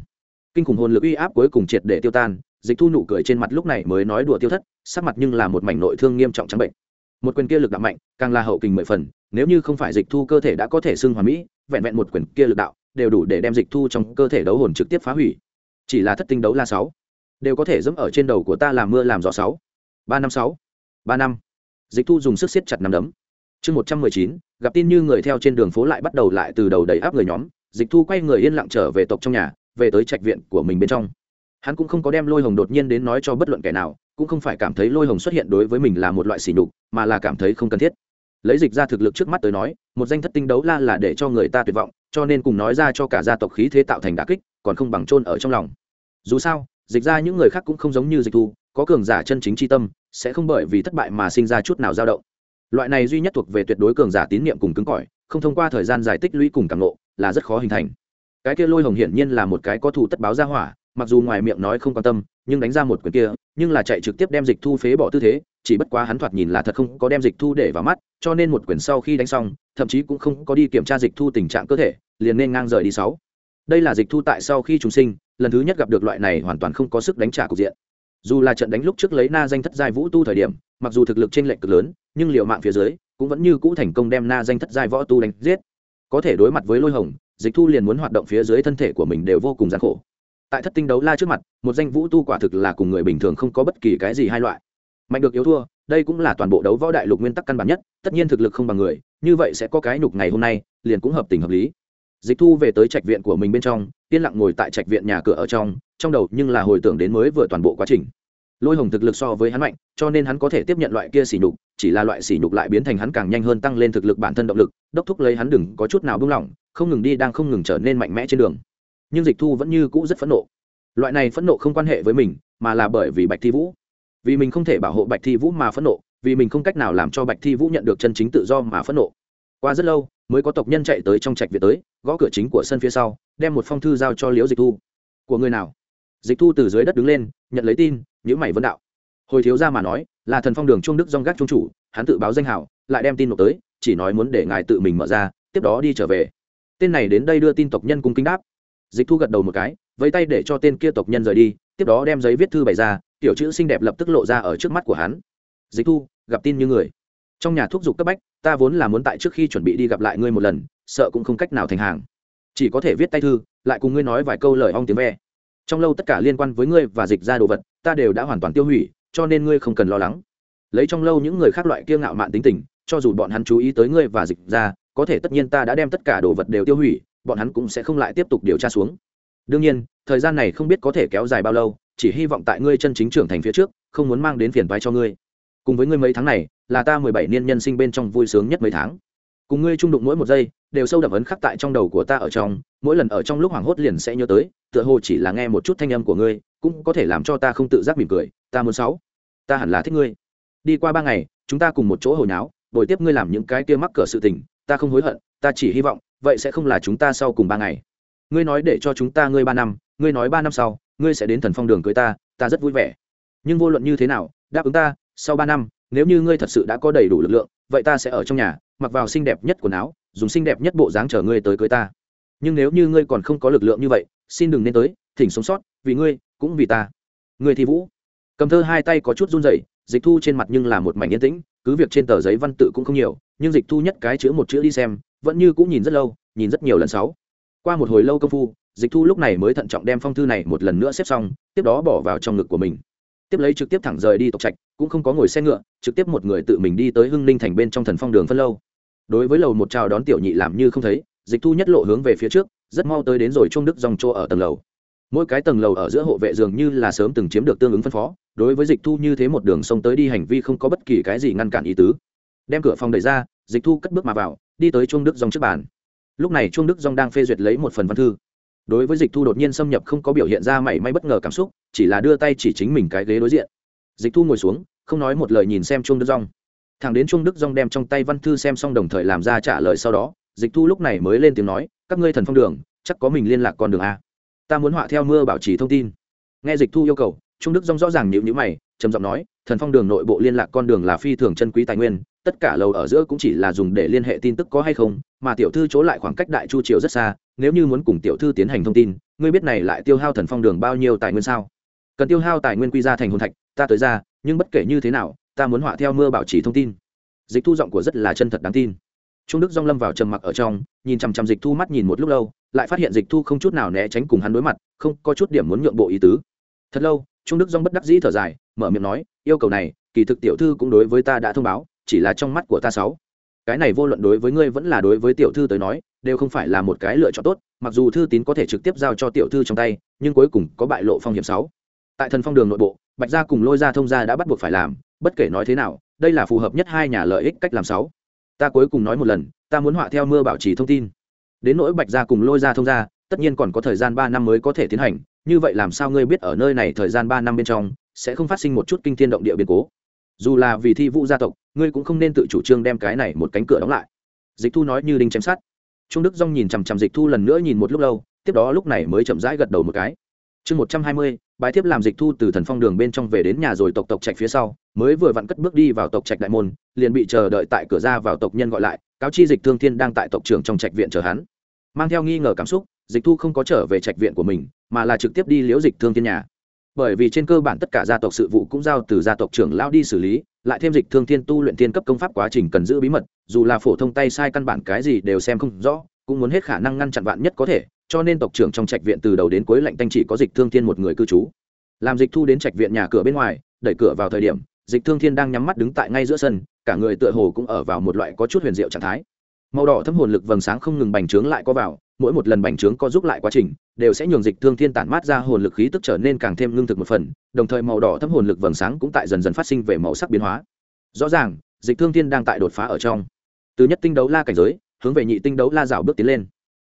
S1: Kinh khủng hồn lực uy áp cuối cùng triệt để tiêu tan, dịch thu nụ cười trên mặt lúc này mới nói đùa tiêu thất, sắc mặt nhưng là một mảnh nội thương nghiêm trọng trắng bệnh. Một quyền kia lực đạm mạnh, càng là hậu kình mười phần nếu như không phải dịch thu cơ thể đã có thể xưng hoàn mỹ, vẹn vẹn một quyển kia lực đạo đều đủ để đem dịch thu trong cơ thể đấu hồn trực tiếp phá hủy. Chỉ là thất tinh đấu la sáu, đều có thể dẫm ở trên đầu của ta làm mưa làm gió sáu. Ba năm sáu, ba năm. Dịch thu dùng sức siết chặt nắm đấm. Chương một trăm mười chín, gặp tin như người theo trên đường phố lại bắt đầu lại từ đầu đầy áp người nhóm, dịch thu quay người yên lặng trở về tộc trong nhà, về tới trạch viện của mình bên trong. Hắn cũng không có đem lôi hồng đột nhiên đến nói cho bất luận kẻ nào, cũng không phải cảm thấy lôi hồng xuất hiện đối với mình là một loại sỉ nhục, mà là cảm thấy không cần thiết lấy dịch ra thực lực trước mắt tới nói, một danh thất tinh đấu la là để cho người ta tuyệt vọng, cho nên cùng nói ra cho cả gia tộc khí thế tạo thành đà kích, còn không bằng trôn ở trong lòng. Dù sao, dịch ra những người khác cũng không giống như dịch thu, có cường giả chân chính c tâm, sẽ không bởi vì thất bại mà sinh ra chút nào dao động. Loại này duy nhất thuộc về tuyệt đối cường giả tín nhiệm cùng cứng cỏi, không thông qua thời gian giải tích lũy cùng càng lộ là rất khó hình thành. Cái kia lôi hồng hiển nhiên là một cái có thủ tất báo ra hỏa, mặc dù ngoài miệng nói không quan tâm, nhưng đánh ra một quyền kia, nhưng là chạy trực tiếp đem dịch thu phế bỏ tư thế chỉ bất quá hắn thoạt nhìn là thật không có đem dịch thu để vào mắt, cho nên một quyền sau khi đánh xong, thậm chí cũng không có đi kiểm tra dịch thu tình trạng cơ thể, liền nên ngang rời đi sáu. Đây là dịch thu tại sau khi trùng sinh, lần thứ nhất gặp được loại này hoàn toàn không có sức đánh trả cục diện. Dù là trận đánh lúc trước lấy na danh thất giai vũ tu thời điểm, mặc dù thực lực trên lệnh cực lớn, nhưng liệu mạng phía dưới, cũng vẫn như cũ thành công đem na danh thất giai võ tu đánh giết. Có thể đối mặt với lôi hồng, dịch thu liền muốn hoạt động phía dưới thân thể của mình đều vô cùng gian khổ. Tại thất tinh đấu la trước mặt, một danh vũ tu quả thực là cùng người bình thường không có bất kỳ cái gì hai loại mạnh được yếu thua, đây cũng là toàn bộ đấu võ đại lục nguyên tắc căn bản nhất, tất nhiên thực lực không bằng người, như vậy sẽ có cái nhục ngày hôm nay, liền cũng hợp tình hợp lý. Dịch thu về tới trạch viện của mình bên trong, yên lặng ngồi tại trạch viện nhà cửa ở trong trong đầu nhưng là hồi tưởng đến mới vừa toàn bộ quá trình. Lôi hồng thực lực so với hắn mạnh, cho nên hắn có thể tiếp nhận loại kia xỉ nhục, chỉ là loại xỉ nhục lại biến thành hắn càng nhanh hơn tăng lên thực lực bản thân động lực, đốc thúc lấy hắn đừng có chút nào buông lỏng, không ngừng đi đang không ngừng trở nên mạnh mẽ trên đường. Nhưng dịch thu vẫn như cũ rất phẫn nộ. Loại này phẫn nộ không quan hệ với mình, mà là bởi vì bạch thi vũ vì mình không thể bảo hộ bạch thi vũ mà phẫn nộ, vì mình không cách nào làm cho bạch thi vũ nhận được chân chính tự do mà phẫn nộ. Qua rất lâu, mới có tộc nhân chạy tới trong trạch viện tới, gõ cửa chính của sân phía sau, đem một phong thư giao cho liễu dịch thu. Của người nào? Dịch thu từ dưới đất đứng lên, nhận lấy tin nhữ mày vấn đạo. Hồi thiếu ra mà nói, là thần phong đường trung đức dong gác trung chủ, hắn tự báo danh hảo, lại đem tin nộp tới, chỉ nói muốn để ngài tự mình mở ra, tiếp đó đi trở về. Tên này đến đây đưa tin tộc nhân cung kính đáp. Dịch thu gật đầu một cái với tay để cho tên kia tộc nhân rời đi, tiếp đó đem giấy viết thư bày ra tiểu chữ xinh đẹp lập tức lộ ra ở trước mắt của hắn. Dịch thu, gặp tin như người. Trong nhà thuốc dục cấp bách, ta vốn là muốn tại trước khi chuẩn bị đi gặp lại ngươi một lần, sợ cũng không cách nào thành hàng. Chỉ có thể viết tay thư, lại cùng ngươi nói vài câu lời ong tiếng ve. Trong lâu tất cả liên quan với ngươi và dịch ra đồ vật, ta đều đã hoàn toàn tiêu hủy, cho nên ngươi không cần lo lắng. Lấy trong lâu những người khác loại kiêng ngạo mạn tính tình, cho dù bọn hắn chú ý tới ngươi và dịch ra, có thể tất nhiên ta đã đem tất cả đồ vật đều tiêu hủy, bọn hắn cũng sẽ không lại tiếp tục điều tra xuống. Đương nhiên, thời gian này không biết có thể kéo dài bao lâu chỉ hy vọng tại ngươi chân chính trưởng thành phía trước, không muốn mang đến phiền vai cho ngươi. Cùng với ngươi mấy tháng này, là ta mười bảy niên nhân sinh bên trong vui sướng nhất mấy tháng. Cùng ngươi trung đụng mỗi một giây, đều sâu đậm ấn khắc tại trong đầu của ta ở trong, mỗi lần ở trong lúc hoảng hốt liền sẽ nhớ tới, tựa hồ chỉ là nghe một chút thanh âm của ngươi, cũng có thể làm cho ta không tự giác mỉm cười, ta muốn sáu. Ta hẳn là thích ngươi. Đi qua ba ngày, chúng ta cùng một chỗ hồi nháo đổi tiếp ngươi làm những cái kia mắc cỡ sự tình, ta không hối hận, ta chỉ hy vọng, vậy sẽ không là chúng ta sau cùng ba ngày. Ngươi nói để cho chúng ta ngươi ba năm, ngươi nói ba năm sau ngươi sẽ đến thần phong đường cưới ta ta rất vui vẻ. Nhưng vô luận như thế nào, đáp ứng ta, sau ba năm, nếu như ngươi thật sự đã có đầy đủ lực lượng, vậy ta sẽ ở trong nhà, mặc vào xinh đẹp nhất quần áo, dùng xinh đẹp nhất bộ dáng chở ngươi tới cưới ta. Nhưng nếu như ngươi còn không có lực lượng như vậy, xin đừng nên tới, thỉnh sống sót, vì ngươi, cũng vì ta. Ngươi thì vũ. Cầm thơ hai tay có chút run rẩy, dịch thu trên mặt nhưng là một mảnh yên tĩnh, cứ việc trên tờ giấy văn tự cũng không nhiều, nhưng dịch thu nhất cái chữ một chữ đi xem, vẫn như cũng nhìn rất lâu, nhìn rất nhiều lần sáu. Qua một hồi lâu công phu dịch thu lúc này mới thận trọng đem phong thư này một lần nữa xếp xong, tiếp đó bỏ vào trong ngực của mình. Tiếp lấy trực tiếp thẳng rời đi tộc trạch, cũng không có ngồi xe ngựa, trực tiếp một người tự mình đi tới hưng ninh thành bên trong thần phong đường phân lâu. Đối với lầu một chào đón tiểu nhị làm như không thấy, dịch thu nhất lộ hướng về phía trước, rất mau tới đến rồi trung đức dòng chỗ ở tầng lầu. Mỗi cái tầng lầu ở giữa hộ vệ dường như là sớm từng chiếm được tương ứng phân phó, đối với dịch thu như thế một đường sông tới đi hành vi không có bất kỳ cái gì ngăn cản ý tứ. Đem cửa phòng đẩy ra, dịch thu cất bước mà vào, đi tới trung đức dòng trước bàn. Lúc này trung đức dòng đang phê duyệt lấy một phần văn thư đối với dịch thu đột nhiên xâm nhập không có biểu hiện ra mảy may bất ngờ cảm xúc, chỉ là đưa tay chỉ chính mình cái ghế đối diện. Dịch thu ngồi xuống, không nói một lời nhìn xem trung đức dòng thằng đến trung đức dòng đem trong tay văn thư xem xong đồng thời làm ra trả lời sau đó, dịch thu lúc này mới lên tiếng nói, các ngươi thần phong đường, chắc có mình liên lạc con đường a. Ta muốn họa theo mưa bảo trì thông tin. Nghe dịch thu yêu cầu trung đức dòng rõ ràng nhịu nhữ mày, trầm giọng nói, thần phong đường nội bộ liên lạc con đường là phi thường chân quý tài nguyên, tất cả lầu ở giữa cũng chỉ là dùng để liên hệ tin tức có hay không, mà tiểu thư chỗ lại khoảng cách đại chu triều rất xa, nếu như muốn cùng tiểu thư tiến hành thông tin, ngươi biết này lại tiêu hao thần phong đường bao nhiêu tài nguyên sao? Cần tiêu hao tài nguyên quy ra thành hồn thạch, ta tới ra, nhưng bất kể như thế nào, ta muốn họa theo mưa bảo trì thông tin. Dịch thu giọng của rất là chân thật đáng tin. Trung đức dong lâm vào trầm mặc ở trong, nhìn chằm chằm dịch thu mắt nhìn một lúc lâu, lại phát hiện dịch thu không chút nào né tránh cùng hắn đối mặt, không có chút điểm muốn nhượng bộ ý tứ. Thật lâu trung đức dong bất đắc dĩ thở dài, mở miệng nói, yêu cầu này, kỳ thực tiểu thư cũng đối với ta đã thông báo, chỉ là trong mắt của ta sáu. Cái này vô luận đối với ngươi vẫn là đối với tiểu thư tới nói, đều không phải là một cái lựa chọn tốt, mặc dù thư tín có thể trực tiếp giao cho tiểu thư trong tay, nhưng cuối cùng có bại lộ phong hiểm sáu. Tại thần phong đường nội bộ, bạch gia cùng lôi gia thông gia đã bắt buộc phải làm, bất kể nói thế nào, đây là phù hợp nhất hai nhà lợi ích cách làm sáu. Ta cuối cùng nói một lần, ta muốn họa theo mưa bảo trì thông tin. Đến nỗi bạch gia cùng lôi gia thông gia tất nhiên còn có thời gian ba năm mới có thể tiến hành, như vậy làm sao ngươi biết ở nơi này thời gian ba năm bên trong sẽ không phát sinh một chút kinh thiên động địa biến cố? Dù là vì thi vũ gia tộc, ngươi cũng không nên tự chủ trương đem cái này một cánh cửa đóng lại. Dịch thu nói như đinh chém sát trung đức dong nhìn chằm chằm dịch thu lần nữa nhìn một lúc lâu, tiếp đó lúc này mới chậm rãi gật đầu một cái. Chương một trăm hai mươi, bài thiếp làm dịch thu từ thần phong đường bên trong về đến nhà rồi tộc tộc trạch phía sau, mới vừa vặn cất bước đi vào tộc trạch đại môn, liền bị chờ đợi tại cửa ra vào tộc nhân gọi lại, cáo chi dịch thương thiên đang tại tộc trưởng trong trạch viện chờ hắn. Mang theo nghi ngờ cảm xúc dịch thu không có trở về trạch viện của mình, mà là trực tiếp đi liễu dịch thương thiên nhà. Bởi vì trên cơ bản tất cả gia tộc sự vụ cũng giao từ gia tộc trưởng lao đi xử lý, lại thêm dịch thương thiên tu luyện tiên cấp công pháp quá trình cần giữ bí mật, dù là phổ thông tay sai căn bản cái gì đều xem không rõ, cũng muốn hết khả năng ngăn chặn bạn nhất có thể, cho nên tộc trưởng trong trạch viện từ đầu đến cuối lạnh tanh chỉ có dịch thương thiên một người cư trú. Làm dịch thu đến trạch viện nhà cửa bên ngoài, đẩy cửa vào thời điểm, dịch thương thiên đang nhắm mắt đứng tại ngay giữa sân, cả người tựa hồ cũng ở vào một loại có chút huyền diệu trạng thái màu đỏ thâm hồn lực vầng sáng không ngừng bành trướng lại có vào, mỗi một lần bành trướng có giúp lại quá trình, đều sẽ nhường dịch thương thiên tản mát ra hồn lực khí tức trở nên càng thêm lương thực một phần, đồng thời màu đỏ thâm hồn lực vầng sáng cũng tại dần dần phát sinh về màu sắc biến hóa. Rõ ràng, dịch thương thiên đang tại đột phá ở trong. Từ nhất tinh đấu la cảnh giới, hướng về nhị tinh đấu la rào bước tiến lên.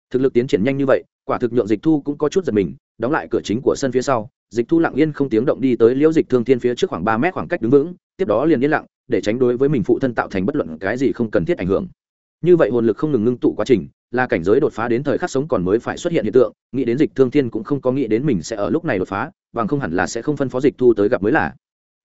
S1: Thực lực tiến triển nhanh như vậy, quả thực nhượng dịch thu cũng có chút giật mình, đóng lại cửa chính của sân phía sau, dịch thu lặng yên không tiếng động đi tới liễu dịch thương thiên phía trước khoảng ba mét khoảng cách đứng vững, tiếp đó liền yên lặng, để tránh đối với mình phụ thân tạo thành bất luận cái gì không cần thiết ảnh hưởng như vậy hồn lực không ngừng ngưng tụ quá trình, là cảnh giới đột phá đến thời khắc sống còn mới phải xuất hiện hiện tượng, nghĩ đến dịch thương thiên cũng không có nghĩ đến mình sẽ ở lúc này đột phá, bằng không hẳn là sẽ không phân phó dịch thu tới gặp mới là.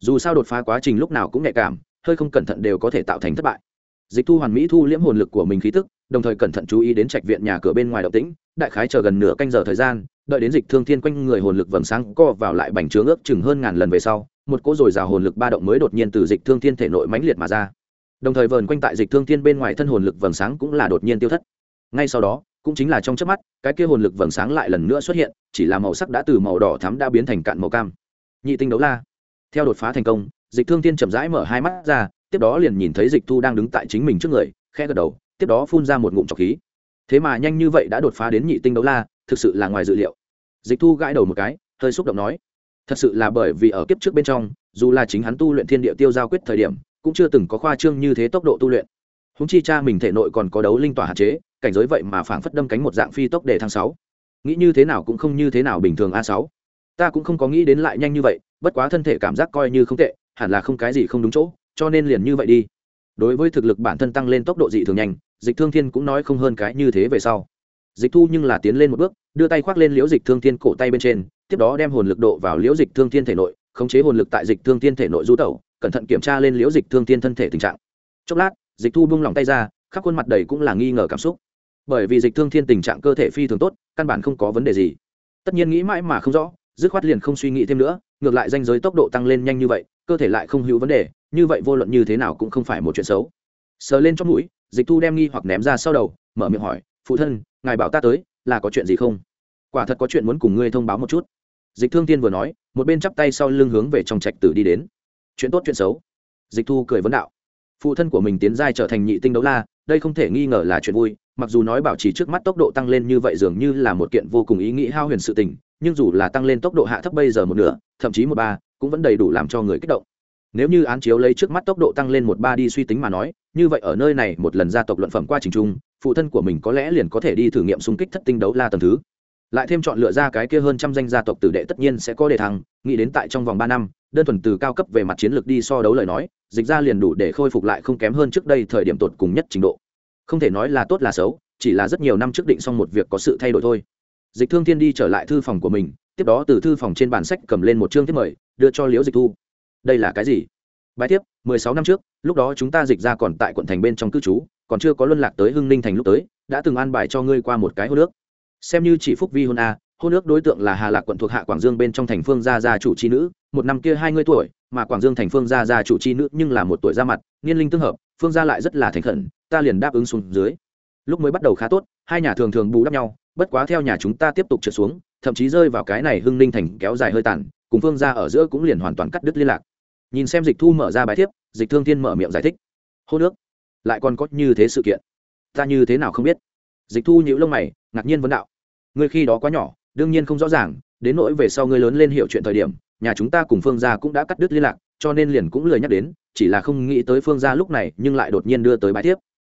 S1: Dù sao đột phá quá trình lúc nào cũng nhạy cảm, hơi không cẩn thận đều có thể tạo thành thất bại. Dịch thu hoàn mỹ thu liễm hồn lực của mình khí tức, đồng thời cẩn thận chú ý đến trạch viện nhà cửa bên ngoài động tĩnh, đại khái chờ gần nửa canh giờ thời gian, đợi đến dịch thương thiên quanh người hồn lực vầng sáng co vào lại bành trướng ước chừng hơn ngàn lần về sau, một cỗ dồi dào hồn lực ba động mới đột nhiên từ dịch thương thiên thể nội mãnh liệt mà ra đồng thời vờn quanh tại dịch thương thiên bên ngoài thân hồn lực vầng sáng cũng là đột nhiên tiêu thất. Ngay sau đó, cũng chính là trong chớp mắt, cái kia hồn lực vầng sáng lại lần nữa xuất hiện, chỉ là màu sắc đã từ màu đỏ thắm đã biến thành cạn màu cam. Nhị tinh đấu la. Theo đột phá thành công, dịch thương thiên chậm rãi mở hai mắt ra, tiếp đó liền nhìn thấy dịch thu đang đứng tại chính mình trước người khe gật đầu, tiếp đó phun ra một ngụm trọc khí. Thế mà nhanh như vậy đã đột phá đến nhị tinh đấu la, thực sự là ngoài dự liệu. Dịch thu gãi đầu một cái, hơi xúc động nói, thật sự là bởi vì ở kiếp trước bên trong, dù là chính hắn tu luyện thiên địa tiêu giao quyết thời điểm cũng chưa từng có khoa trương như thế tốc độ tu luyện. Húng chi cha mình thể nội còn có đấu linh tỏa hạn chế, cảnh giới vậy mà phảng phất đâm cánh một dạng phi tốc để thăng sáu. Nghĩ như thế nào cũng không như thế nào bình thường a sáu. Ta cũng không có nghĩ đến lại nhanh như vậy, bất quá thân thể cảm giác coi như không tệ, hẳn là không cái gì không đúng chỗ, cho nên liền như vậy đi. Đối với thực lực bản thân tăng lên tốc độ dị thường nhanh, dịch thương thiên cũng nói không hơn cái như thế về sau. Dịch thu nhưng là tiến lên một bước, đưa tay khoác lên liễu dịch thương thiên cổ tay bên trên, tiếp đó đem hồn lực độ vào liễu dịch thương thiên thể nội, khống chế hồn lực tại dịch thương thiên thể nội du tẩu cẩn thận kiểm tra lên liễu dịch thương thiên thân thể tình trạng. Chốc lát, dịch thu buông lỏng tay ra, khắp khuôn mặt đầy cũng là nghi ngờ cảm xúc. Bởi vì dịch thương thiên tình trạng cơ thể phi thường tốt, căn bản không có vấn đề gì. Tất nhiên nghĩ mãi mà không rõ, dứt khoát liền không suy nghĩ thêm nữa, ngược lại danh giới tốc độ tăng lên nhanh như vậy, cơ thể lại không hữu vấn đề, như vậy vô luận như thế nào cũng không phải một chuyện xấu. Sờ lên trong mũi, dịch thu đem nghi hoặc ném ra sau đầu, mở miệng hỏi, phụ thân, ngài bảo ta tới, là có chuyện gì không? Quả thật có chuyện muốn cùng ngươi thông báo một chút. Dịch thương tiên vừa nói, một bên chắp tay sau lưng hướng về trong trạch tử đi đến chuyện tốt chuyện xấu. Dịch thu cười vấn đạo. Phụ thân của mình tiến giai trở thành nhị tinh đấu la, đây không thể nghi ngờ là chuyện vui, mặc dù nói bảo trì trước mắt tốc độ tăng lên như vậy dường như là một kiện vô cùng ý nghĩ hao huyền sự tình, nhưng dù là tăng lên tốc độ hạ thấp bây giờ một nửa, thậm chí một ba, cũng vẫn đầy đủ làm cho người kích động. Nếu như án chiếu lấy trước mắt tốc độ tăng lên một ba đi suy tính mà nói, như vậy ở nơi này một lần gia tộc luận phẩm qua trình trung phụ thân của mình có lẽ liền có thể đi thử nghiệm xung kích thất tinh đấu la tầm thứ lại thêm chọn lựa ra cái kia hơn trăm danh gia tộc tử đệ tất nhiên sẽ có đề thăng, nghĩ đến tại trong vòng ba năm, đơn thuần từ cao cấp về mặt chiến lược đi so đấu lời nói, dịch ra liền đủ để khôi phục lại không kém hơn trước đây thời điểm tột cùng nhất trình độ. Không thể nói là tốt là xấu, chỉ là rất nhiều năm trước định xong một việc có sự thay đổi thôi. Dịch thương thiên đi trở lại thư phòng của mình, tiếp đó từ thư phòng trên bản sách cầm lên một chương thiết mời, đưa cho liễu dịch thu. Đây là cái gì? Bài tiếp mười sáu năm trước, lúc đó chúng ta dịch ra còn tại quận thành bên trong cư trú, còn chưa có luân lạc tới hưng ninh thành lúc tới, đã từng an bài cho ngươi qua một cái hô nước xem như chỉ phúc vi hôn a, hôn nước đối tượng là hà lạc quận thuộc hạ quảng dương bên trong thành phương gia gia chủ c h i nữ, một năm kia hai mươi tuổi, mà quảng dương thành phương gia gia chủ c h i nữ nhưng là một tuổi ra mặt, niên linh tương hợp, phương gia lại rất là thành khẩn, ta liền đáp ứng xuống dưới. Lúc mới bắt đầu khá tốt, hai nhà thường thường bù đắp nhau, bất quá theo nhà chúng ta tiếp tục trượt xuống, thậm chí rơi vào cái này hưng ninh thành kéo dài hơi tàn, cùng phương ra ở giữa cũng liền hoàn toàn cắt đứt liên lạc. Nhìn xem dịch thu mở ra bài thiếp, dịch thương thiên mở miệng giải thích. Hô nước lại còn có như thế sự kiện. Ta như thế nào không biết. Dịch thu nhữ lông mày, ngạc nhiên vấn đạo ngươi khi đó quá nhỏ đương nhiên không rõ ràng đến nỗi về sau ngươi lớn lên hiểu chuyện thời điểm nhà chúng ta cùng phương gia cũng đã cắt đứt liên lạc cho nên liền cũng lười nhắc đến chỉ là không nghĩ tới phương gia lúc này nhưng lại đột nhiên đưa tới bãi tiếp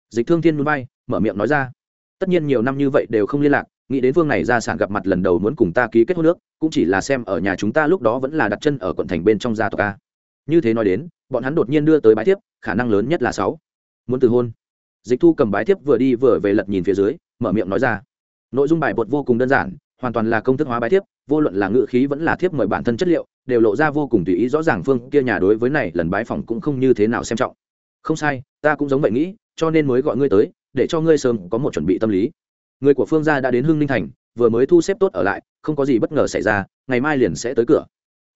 S1: dịch thương thiên núi bay mở miệng nói ra. Tất nhiên nhiều năm như vậy đều không liên lạc nghĩ đến phương này ra sản gặp mặt lần đầu muốn cùng ta ký kết hôn nước cũng chỉ là xem ở nhà chúng ta lúc đó vẫn là đặt chân ở quận thành bên trong gia tộc a. Như thế nói đến bọn hắn đột nhiên đưa tới bái tiếp, khả năng lớn nhất là sáu. Muốn từ hôn. Dịch thu cầm bái tiếp vừa đi vừa về lật nhìn phía dưới mở miệng nói ra nội dung bài bột vô cùng đơn giản, hoàn toàn là công thức hóa bài thiếp, vô luận là ngự khí vẫn là thiếp mời bản thân chất liệu, đều lộ ra vô cùng tùy ý rõ ràng phương kia nhà đối với này lần bái phòng cũng không như thế nào xem trọng. Không sai, ta cũng giống vậy nghĩ, cho nên mới gọi ngươi tới, để cho ngươi sớm có một chuẩn bị tâm lý. Người của phương gia đã đến hưng ninh thành, vừa mới thu xếp tốt ở lại, không có gì bất ngờ xảy ra, ngày mai liền sẽ tới cửa.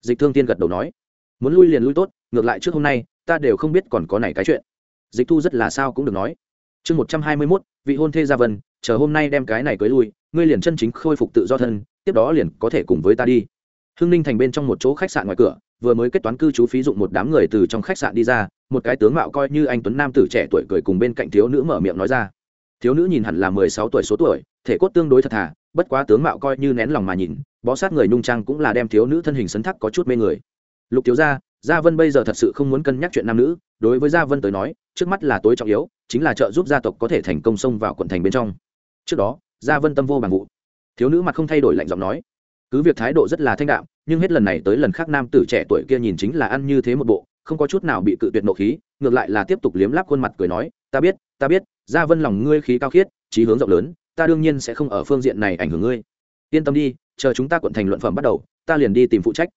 S1: Dịch thương tiên gật đầu nói, muốn lui liền lui tốt, ngược lại trước hôm nay, ta đều không biết còn có này cái chuyện. Dịch thu rất là sao cũng được nói. Chương một trăm hai mươi mốt, vị hôn thê gia vân chờ hôm nay đem cái này cưới lui, ngươi liền chân chính khôi phục tự do thân, tiếp đó liền có thể cùng với ta đi. Hưng ninh thành bên trong một chỗ khách sạn ngoài cửa, vừa mới kết toán cư trú phí dụng một đám người từ trong khách sạn đi ra, một cái tướng mạo coi như anh tuấn nam tử trẻ tuổi cười cùng bên cạnh thiếu nữ mở miệng nói ra. Thiếu nữ nhìn hẳn là mười sáu tuổi số tuổi, thể cốt tương đối thật thà, bất quá tướng mạo coi như nén lòng mà nhìn, bó sát người nhung trang cũng là đem thiếu nữ thân hình sấn thắc có chút mê người. Lục thiếu gia gia vân bây giờ thật sự không muốn cân nhắc chuyện nam nữ, đối với gia vân tới nói, trước mắt là tối trọng yếu, chính là trợ giúp gia tộc có thể thành công xông vào quận thành bên trong trước đó, gia vân tâm vô bằng vụ. Thiếu nữ mặt không thay đổi lạnh giọng nói, cứ việc thái độ rất là thanh đạm, nhưng hết lần này tới lần khác nam tử trẻ tuổi kia nhìn chính là ăn như thế một bộ, không có chút nào bị cự tuyệt nộ khí, ngược lại là tiếp tục liếm láp khuôn mặt cười nói, ta biết ta biết, gia vân lòng ngươi khí cao khiết trí hướng rộng lớn, ta đương nhiên sẽ không ở phương diện này ảnh hưởng ngươi. Yên tâm đi, chờ chúng ta quận thành luận phẩm bắt đầu, ta liền đi tìm phụ trách.